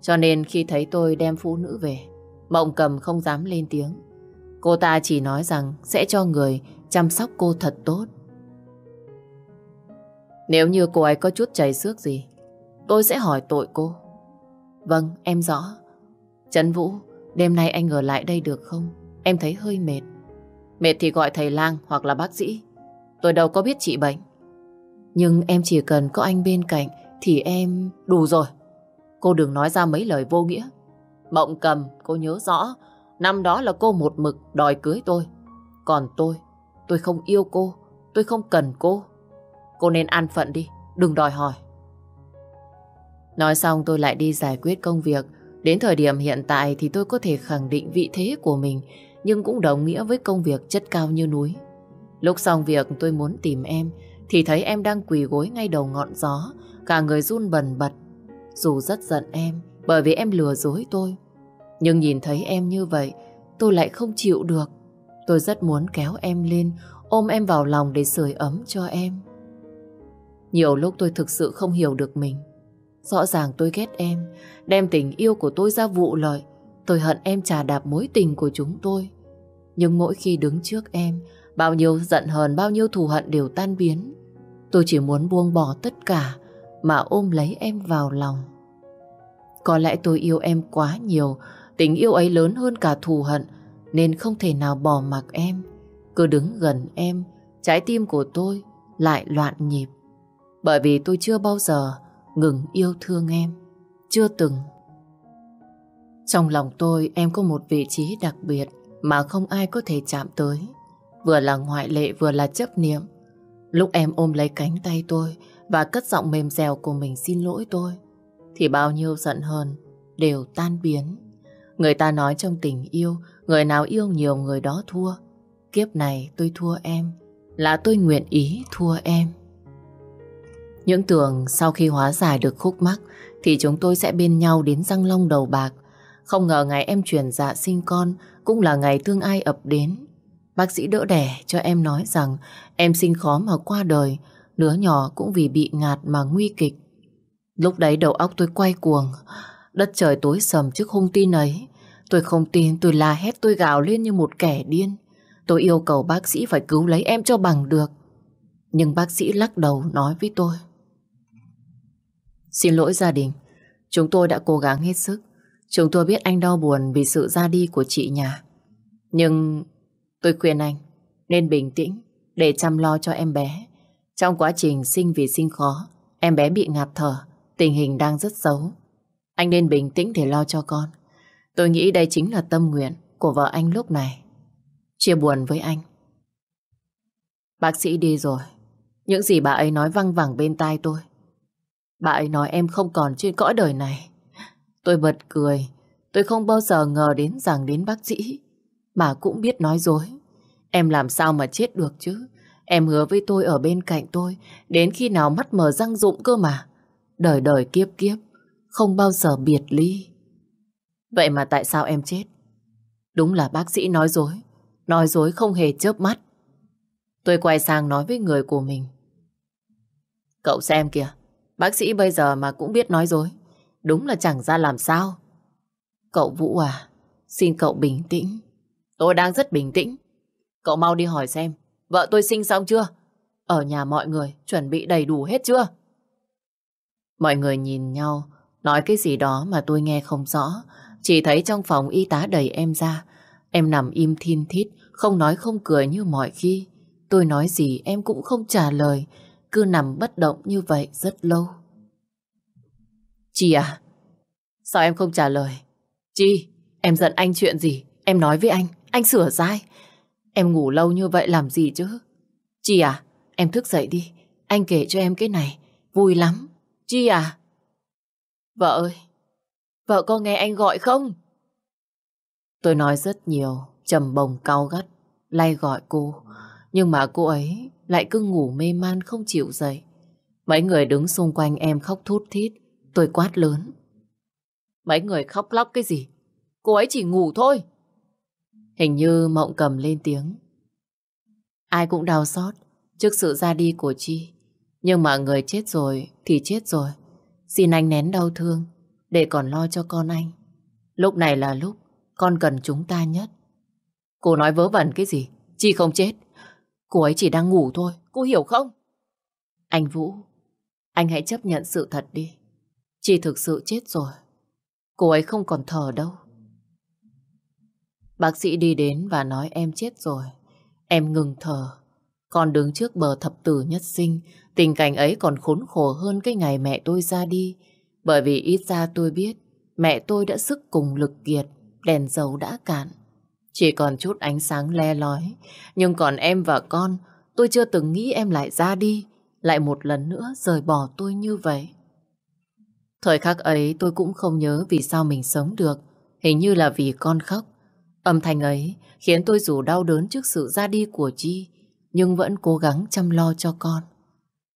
Cho nên khi thấy tôi đem phụ nữ về, mộng cầm không dám lên tiếng. Cô ta chỉ nói rằng sẽ cho người chăm sóc cô thật tốt. Nếu như cô ấy có chút chảy xước gì, tôi sẽ hỏi tội cô. Vâng, em rõ. Trấn Vũ, đêm nay anh ở lại đây được không? Em thấy hơi mệt. Mệt thì gọi thầy lang hoặc là bác sĩ. Tôi đâu có biết trị bệnh. Nhưng em chỉ cần có anh bên cạnh thì em... Đủ rồi. Cô đừng nói ra mấy lời vô nghĩa. Mộng cầm, cô nhớ rõ. Năm đó là cô một mực đòi cưới tôi. Còn tôi, tôi không yêu cô. Tôi không cần cô. Cô nên an phận đi, đừng đòi hỏi. Nói xong tôi lại đi giải quyết công việc. Đến thời điểm hiện tại thì tôi có thể khẳng định vị thế của mình, nhưng cũng đồng nghĩa với công việc chất cao như núi. Lúc xong việc tôi muốn tìm em, thì thấy em đang quỳ gối ngay đầu ngọn gió, cả người run bần bật. Dù rất giận em, bởi vì em lừa dối tôi. Nhưng nhìn thấy em như vậy, tôi lại không chịu được. Tôi rất muốn kéo em lên, ôm em vào lòng để sưởi ấm cho em. Nhiều lúc tôi thực sự không hiểu được mình. Rõ ràng tôi ghét em, đem tình yêu của tôi ra vụ lợi. Tôi hận em trà đạp mối tình của chúng tôi. Nhưng mỗi khi đứng trước em, bao nhiêu giận hờn, bao nhiêu thù hận đều tan biến. Tôi chỉ muốn buông bỏ tất cả mà ôm lấy em vào lòng. Có lẽ tôi yêu em quá nhiều, tình yêu ấy lớn hơn cả thù hận, nên không thể nào bỏ mặc em. Cứ đứng gần em, trái tim của tôi lại loạn nhịp. Bởi vì tôi chưa bao giờ ngừng yêu thương em. Chưa từng. Trong lòng tôi em có một vị trí đặc biệt mà không ai có thể chạm tới. Vừa là ngoại lệ vừa là chấp niệm. Lúc em ôm lấy cánh tay tôi và cất giọng mềm dẻo của mình xin lỗi tôi, thì bao nhiêu giận hờn đều tan biến. Người ta nói trong tình yêu, người nào yêu nhiều người đó thua. Kiếp này tôi thua em, là tôi nguyện ý thua em. Những tưởng sau khi hóa giải được khúc mắc thì chúng tôi sẽ bên nhau đến răng long đầu bạc. Không ngờ ngày em chuyển dạ sinh con cũng là ngày thương ai ập đến. Bác sĩ đỡ đẻ cho em nói rằng em sinh khó mà qua đời, đứa nhỏ cũng vì bị ngạt mà nguy kịch. Lúc đấy đầu óc tôi quay cuồng, đất trời tối sầm trước hung tin ấy. Tôi không tin, tôi la hét, tôi gào lên như một kẻ điên. Tôi yêu cầu bác sĩ phải cứu lấy em cho bằng được. Nhưng bác sĩ lắc đầu nói với tôi. Xin lỗi gia đình, chúng tôi đã cố gắng hết sức. Chúng tôi biết anh đau buồn vì sự ra đi của chị nhà. Nhưng tôi khuyên anh nên bình tĩnh để chăm lo cho em bé. Trong quá trình sinh vì sinh khó, em bé bị ngạt thở, tình hình đang rất xấu. Anh nên bình tĩnh để lo cho con. Tôi nghĩ đây chính là tâm nguyện của vợ anh lúc này. Chia buồn với anh. Bác sĩ đi rồi. Những gì bà ấy nói văng vẳng bên tai tôi. Bà ấy nói em không còn trên cõi đời này. Tôi bật cười. Tôi không bao giờ ngờ đến rằng đến bác sĩ. Mà cũng biết nói dối. Em làm sao mà chết được chứ? Em hứa với tôi ở bên cạnh tôi. Đến khi nào mắt mở răng rụng cơ mà. Đời đời kiếp kiếp. Không bao giờ biệt ly. Vậy mà tại sao em chết? Đúng là bác sĩ nói dối. Nói dối không hề chớp mắt. Tôi quay sang nói với người của mình. Cậu xem kìa. Bác sĩ bây giờ mà cũng biết nói dối. Đúng là chẳng ra làm sao. Cậu Vũ à, xin cậu bình tĩnh. Tôi đang rất bình tĩnh. Cậu mau đi hỏi xem, vợ tôi sinh xong chưa? Ở nhà mọi người chuẩn bị đầy đủ hết chưa? Mọi người nhìn nhau, nói cái gì đó mà tôi nghe không rõ. Chỉ thấy trong phòng y tá đẩy em ra. Em nằm im thiên thít, không nói không cười như mọi khi. Tôi nói gì em cũng không trả lời, cứ nằm bất động như vậy rất lâu. Chị à? Sao em không trả lời? Chi, em giận anh chuyện gì? Em nói với anh, anh sửa sai. Em ngủ lâu như vậy làm gì chứ? Chi à, em thức dậy đi. Anh kể cho em cái này, vui lắm. Chi à? Vợ ơi, vợ có nghe anh gọi không? Tôi nói rất nhiều, trầm bồng cao gắt, lay gọi cô. Nhưng mà cô ấy lại cứ ngủ mê man không chịu dậy. Mấy người đứng xung quanh em khóc thút thít, tôi quát lớn. Mấy người khóc lóc cái gì? Cô ấy chỉ ngủ thôi. Hình như Mộng cầm lên tiếng. Ai cũng đau xót trước sự ra đi của Chi. Nhưng mà người chết rồi thì chết rồi. Xin anh nén đau thương để còn lo cho con anh. Lúc này là lúc con cần chúng ta nhất. Cô nói vớ vẩn cái gì? Chi không chết. Cô ấy chỉ đang ngủ thôi, cô hiểu không? Anh Vũ, anh hãy chấp nhận sự thật đi. Chi thực sự chết rồi. Cô ấy không còn thở đâu. Bác sĩ đi đến và nói em chết rồi. Em ngừng thở. Còn đứng trước bờ thập tử nhất sinh, tình cảnh ấy còn khốn khổ hơn cái ngày mẹ tôi ra đi. Bởi vì ít ra tôi biết, mẹ tôi đã sức cùng lực kiệt, đèn dầu đã cạn. Chỉ còn chút ánh sáng le lói. Nhưng còn em và con, tôi chưa từng nghĩ em lại ra đi, lại một lần nữa rời bỏ tôi như vậy. Thời khắc ấy tôi cũng không nhớ vì sao mình sống được. Hình như là vì con khóc. Âm thanh ấy khiến tôi dù đau đớn trước sự ra đi của Chi, nhưng vẫn cố gắng chăm lo cho con.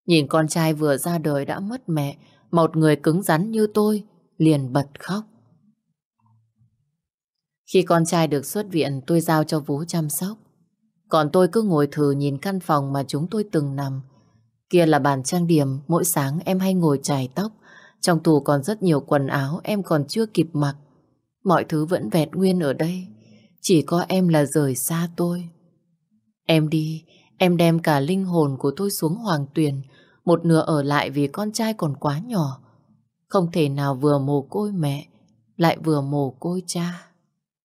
Nhìn con trai vừa ra đời đã mất mẹ, một người cứng rắn như tôi, liền bật khóc. Khi con trai được xuất viện, tôi giao cho vú chăm sóc. Còn tôi cứ ngồi thử nhìn căn phòng mà chúng tôi từng nằm. Kia là bàn trang điểm, mỗi sáng em hay ngồi chải tóc. Trong tủ còn rất nhiều quần áo em còn chưa kịp mặc. Mọi thứ vẫn vẹt nguyên ở đây. Chỉ có em là rời xa tôi. Em đi, em đem cả linh hồn của tôi xuống hoàng tuyền. Một nửa ở lại vì con trai còn quá nhỏ. Không thể nào vừa mồ côi mẹ, lại vừa mồ côi cha.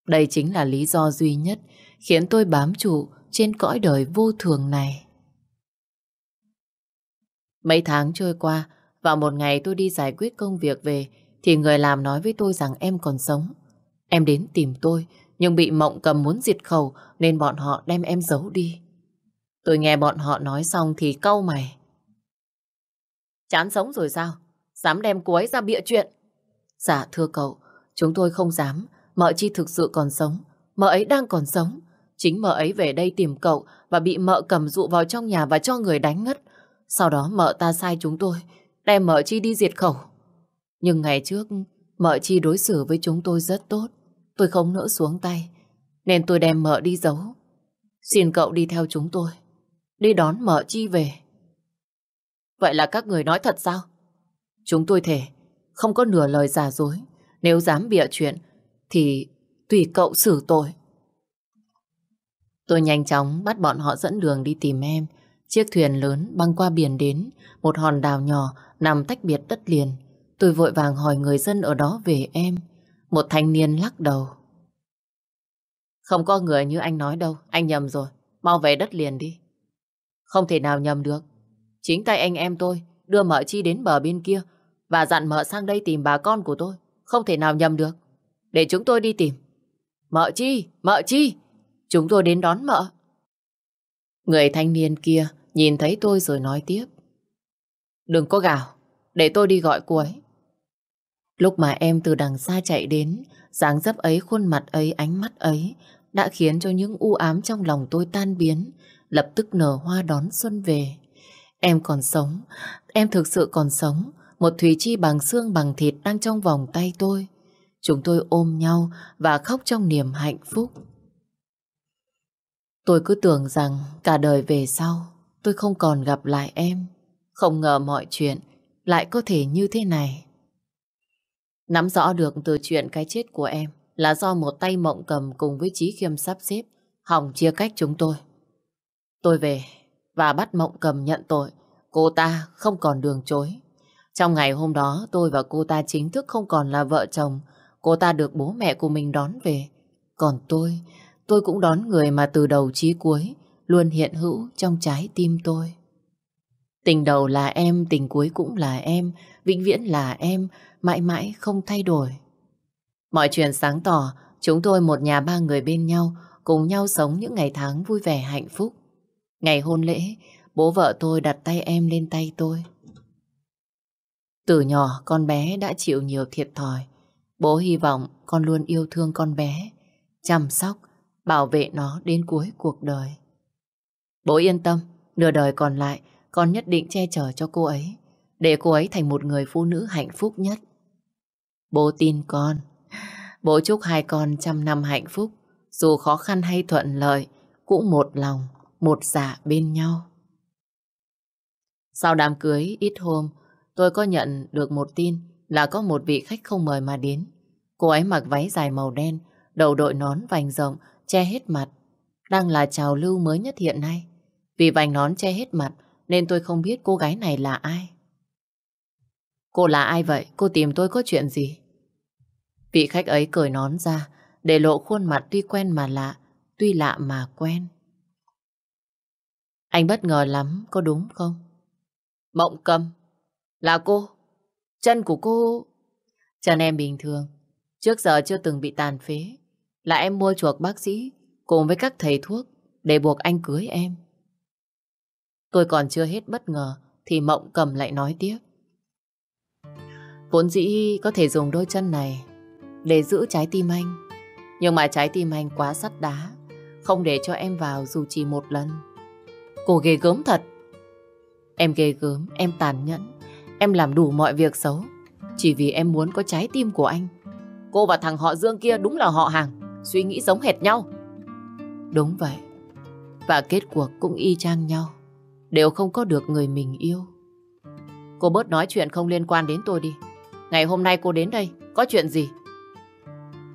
Đây chính là lý do duy nhất khiến tôi bám trụ trên cõi đời vô thường này. Mấy tháng trôi qua, vào một ngày tôi đi giải quyết công việc về, thì người làm nói với tôi rằng em còn sống. Em đến tìm tôi, nhưng bị mộng cầm muốn diệt khẩu nên bọn họ đem em giấu đi. Tôi nghe bọn họ nói xong thì câu mày. Chán sống rồi sao? Dám đem cô ấy ra bịa chuyện. Dạ thưa cậu, chúng tôi không dám. Mợ chi thực sự còn sống. Mợ ấy đang còn sống. Chính mợ ấy về đây tìm cậu và bị mợ cầm dụ vào trong nhà và cho người đánh ngất. Sau đó mợ ta sai chúng tôi, đem mợ chi đi diệt khẩu. Nhưng ngày trước, mợ chi đối xử với chúng tôi rất tốt. Tôi không nỡ xuống tay, nên tôi đem mợ đi giấu. Xin cậu đi theo chúng tôi, đi đón mợ chi về. Vậy là các người nói thật sao? Chúng tôi thể, không có nửa lời giả dối. Nếu dám bịa chuyện, thì tùy cậu xử tội. Tôi nhanh chóng bắt bọn họ dẫn đường đi tìm em. Chiếc thuyền lớn băng qua biển đến, một hòn đảo nhỏ nằm tách biệt đất liền. Tôi vội vàng hỏi người dân ở đó về em. Một thanh niên lắc đầu. Không có người như anh nói đâu, anh nhầm rồi. Mau về đất liền đi. Không thể nào nhầm được. Chính tay anh em tôi đưa mợ chi đến bờ bên kia và dặn mợ sang đây tìm bà con của tôi. Không thể nào nhầm được. Để chúng tôi đi tìm. Mợ chi, mợ chi. Chúng tôi đến đón mợ. Người thanh niên kia nhìn thấy tôi rồi nói tiếp. Đừng có gào, để tôi đi gọi cô ấy. Lúc mà em từ đằng xa chạy đến, dáng dấp ấy, khuôn mặt ấy, ánh mắt ấy đã khiến cho những u ám trong lòng tôi tan biến, lập tức nở hoa đón xuân về. Em còn sống, em thực sự còn sống, một thủy chi bằng xương bằng thịt đang trong vòng tay tôi. Chúng tôi ôm nhau và khóc trong niềm hạnh phúc. Tôi cứ tưởng rằng cả đời về sau tôi không còn gặp lại em. Không ngờ mọi chuyện lại có thể như thế này. Nắm rõ được từ chuyện cái chết của em là do một tay mộng cầm cùng với Trí Khiêm sắp xếp hỏng chia cách chúng tôi. Tôi về và bắt mộng cầm nhận tội. Cô ta không còn đường chối. Trong ngày hôm đó tôi và cô ta chính thức không còn là vợ chồng. Cô ta được bố mẹ của mình đón về. Còn tôi, tôi cũng đón người mà từ đầu chí cuối luôn hiện hữu trong trái tim tôi. Tình đầu là em, tình cuối cũng là em, vĩnh viễn là em, mãi mãi không thay đổi. Mọi chuyện sáng tỏ, chúng tôi một nhà ba người bên nhau, cùng nhau sống những ngày tháng vui vẻ hạnh phúc. Ngày hôn lễ, bố vợ tôi đặt tay em lên tay tôi. Từ nhỏ con bé đã chịu nhiều thiệt thòi. Bố hy vọng con luôn yêu thương con bé, chăm sóc, bảo vệ nó đến cuối cuộc đời. Bố yên tâm, nửa đời còn lại con nhất định che chở cho cô ấy, để cô ấy thành một người phụ nữ hạnh phúc nhất. Bố tin con, bố chúc hai con trăm năm hạnh phúc, dù khó khăn hay thuận lợi, cũng một lòng, một dạ bên nhau. Sau đám cưới ít hôm, tôi có nhận được một tin là có một vị khách không mời mà đến. Cô ấy mặc váy dài màu đen, đầu đội nón vành rộng, che hết mặt. Đang là trào lưu mới nhất hiện nay. Vì vành nón che hết mặt nên tôi không biết cô gái này là ai. Cô là ai vậy? Cô tìm tôi có chuyện gì? Vị khách ấy cởi nón ra để lộ khuôn mặt tuy quen mà lạ, tuy lạ mà quen. Anh bất ngờ lắm, có đúng không? Mộng cầm, là cô. Chân của cô... Chân em bình thường, trước giờ chưa từng bị tàn phế. Là em mua chuộc bác sĩ cùng với các thầy thuốc để buộc anh cưới em. Tôi còn chưa hết bất ngờ thì Mộng cầm lại nói tiếp. Vốn dĩ có thể dùng đôi chân này để giữ trái tim anh. Nhưng mà trái tim anh quá sắt đá, không để cho em vào dù chỉ một lần. Cô ghê gớm thật. Em ghê gớm, em tàn nhẫn, em làm đủ mọi việc xấu. Chỉ vì em muốn có trái tim của anh. Cô và thằng họ Dương kia đúng là họ hàng, suy nghĩ giống hệt nhau. Đúng vậy. Và kết cuộc cũng y chang nhau. Đều không có được người mình yêu. Cô bớt nói chuyện không liên quan đến tôi đi. Ngày hôm nay cô đến đây, có chuyện gì?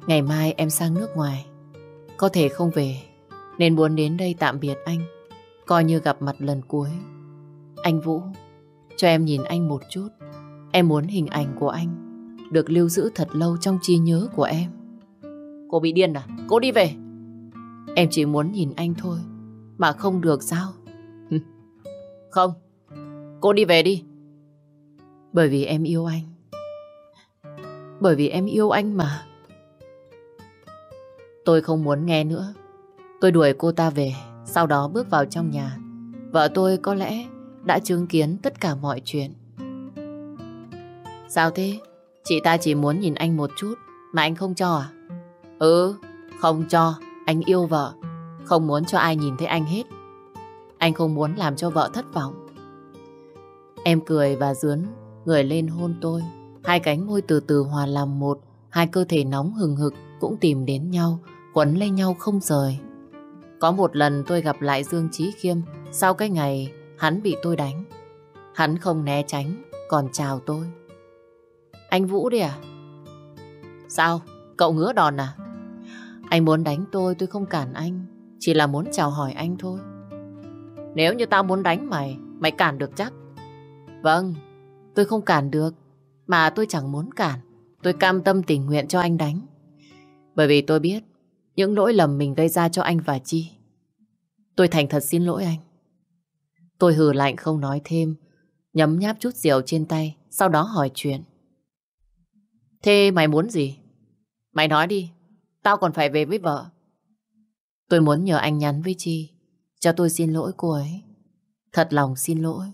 Ngày mai em sang nước ngoài. Có thể không về, nên muốn đến đây tạm biệt anh. Coi như gặp mặt lần cuối. Anh Vũ, cho em nhìn anh một chút. Em muốn hình ảnh của anh được lưu giữ thật lâu trong trí nhớ của em. Cô bị điên à? Cô đi về. Em chỉ muốn nhìn anh thôi, mà không được sao? Không, cô đi về đi. Bởi vì em yêu anh. Bởi vì em yêu anh mà. Tôi không muốn nghe nữa. Tôi đuổi cô ta về, sau đó bước vào trong nhà. Vợ tôi có lẽ đã chứng kiến tất cả mọi chuyện. Sao thế? Chị ta chỉ muốn nhìn anh một chút, mà anh không cho à? Ừ, không cho. Anh yêu vợ, không muốn cho ai nhìn thấy anh hết. Anh không muốn làm cho vợ thất vọng. Em cười và dướn, người lên hôn tôi. Hai cánh môi từ từ hòa làm một, hai cơ thể nóng hừng hực cũng tìm đến nhau, quấn lấy nhau không rời. Có một lần tôi gặp lại Dương Chí Khiêm sau cái ngày hắn bị tôi đánh. Hắn không né tránh, còn chào tôi. Anh Vũ đi à? Sao? Cậu ngứa đòn à? Anh muốn đánh tôi, tôi không cản anh. Chỉ là muốn chào hỏi anh thôi. Nếu như tao muốn đánh mày, mày cản được chắc. Vâng, tôi không cản được. Mà tôi chẳng muốn cản. Tôi cam tâm tình nguyện cho anh đánh. Bởi vì tôi biết những lỗi lầm mình gây ra cho anh và Chi. Tôi thành thật xin lỗi anh. Tôi hừ lạnh không nói thêm, nhấm nháp chút rượu trên tay, sau đó hỏi chuyện. Thế mày muốn gì? Mày nói đi, tao còn phải về với vợ. Tôi muốn nhờ anh nhắn với Chi, cho tôi xin lỗi cô ấy. Thật lòng xin lỗi.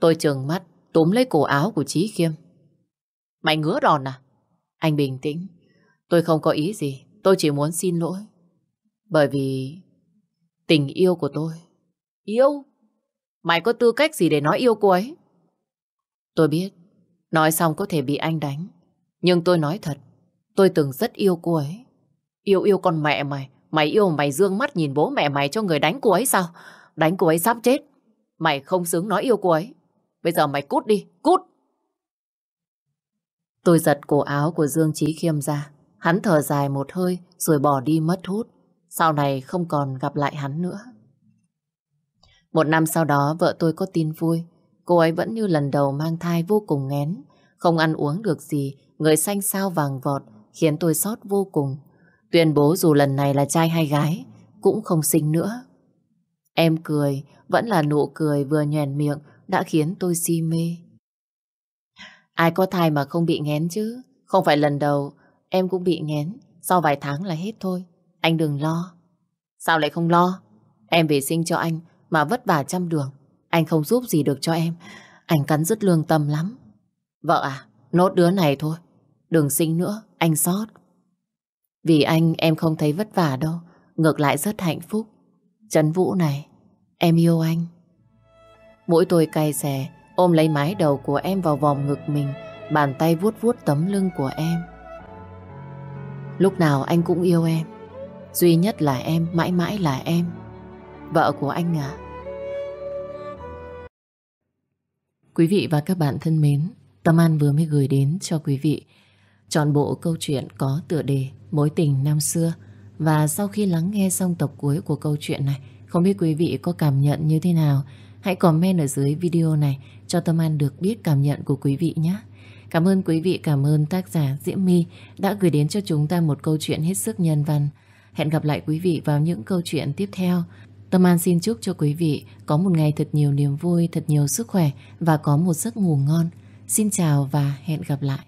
Tôi trừng mắt, túm lấy cổ áo của Chí Khiêm. Mày ngứa đòn à? Anh bình tĩnh. Tôi không có ý gì. Tôi chỉ muốn xin lỗi. Bởi vì tình yêu của tôi. Yêu? Mày có tư cách gì để nói yêu cô ấy? Tôi biết. Nói xong có thể bị anh đánh. Nhưng tôi nói thật. Tôi từng rất yêu cô ấy. Yêu yêu con mẹ mày. Mày yêu mày dương mắt nhìn bố mẹ mày cho người đánh cô ấy sao? Đánh cô ấy sắp chết. Mày không xứng nói yêu cô ấy. Bây giờ mày cút đi, cút! Tôi giật cổ áo của Dương Trí Khiêm ra. Hắn thở dài một hơi rồi bỏ đi mất hút. Sau này không còn gặp lại hắn nữa. Một năm sau đó vợ tôi có tin vui. Cô ấy vẫn như lần đầu mang thai vô cùng ngén. Không ăn uống được gì, người xanh sao vàng vọt khiến tôi sót vô cùng. Tuyên bố dù lần này là trai hay gái, cũng không sinh nữa. Em cười, vẫn là nụ cười vừa nhoèn miệng đã khiến tôi si mê. Ai có thai mà không bị nghén chứ? Không phải lần đầu em cũng bị nghén, sau vài tháng là hết thôi. Anh đừng lo. Sao lại không lo? Em về sinh cho anh mà vất vả trăm đường. Anh không giúp gì được cho em. Anh cắn rứt lương tâm lắm. Vợ à, nốt đứa này thôi. Đừng sinh nữa, anh sót. Vì anh em không thấy vất vả đâu. Ngược lại rất hạnh phúc. Trấn Vũ này, em yêu anh. Mũi tôi cay xè, ôm lấy mái đầu của em vào vòng ngực mình, bàn tay vuốt vuốt tấm lưng của em. Lúc nào anh cũng yêu em. Duy nhất là em, mãi mãi là em. Vợ của anh à. Quý vị và các bạn thân mến, Tâm An vừa mới gửi đến cho quý vị chọn bộ câu chuyện có tựa đề Mối tình năm xưa. Và sau khi lắng nghe xong tập cuối của câu chuyện này, không biết quý vị có cảm nhận như thế nào? Hãy comment ở dưới video này cho Tâm An được biết cảm nhận của quý vị nhé. Cảm ơn quý vị, cảm ơn tác giả Diễm My đã gửi đến cho chúng ta một câu chuyện hết sức nhân văn. Hẹn gặp lại quý vị vào những câu chuyện tiếp theo. Tâm An xin chúc cho quý vị có một ngày thật nhiều niềm vui, thật nhiều sức khỏe và có một giấc ngủ ngon. Xin chào và hẹn gặp lại.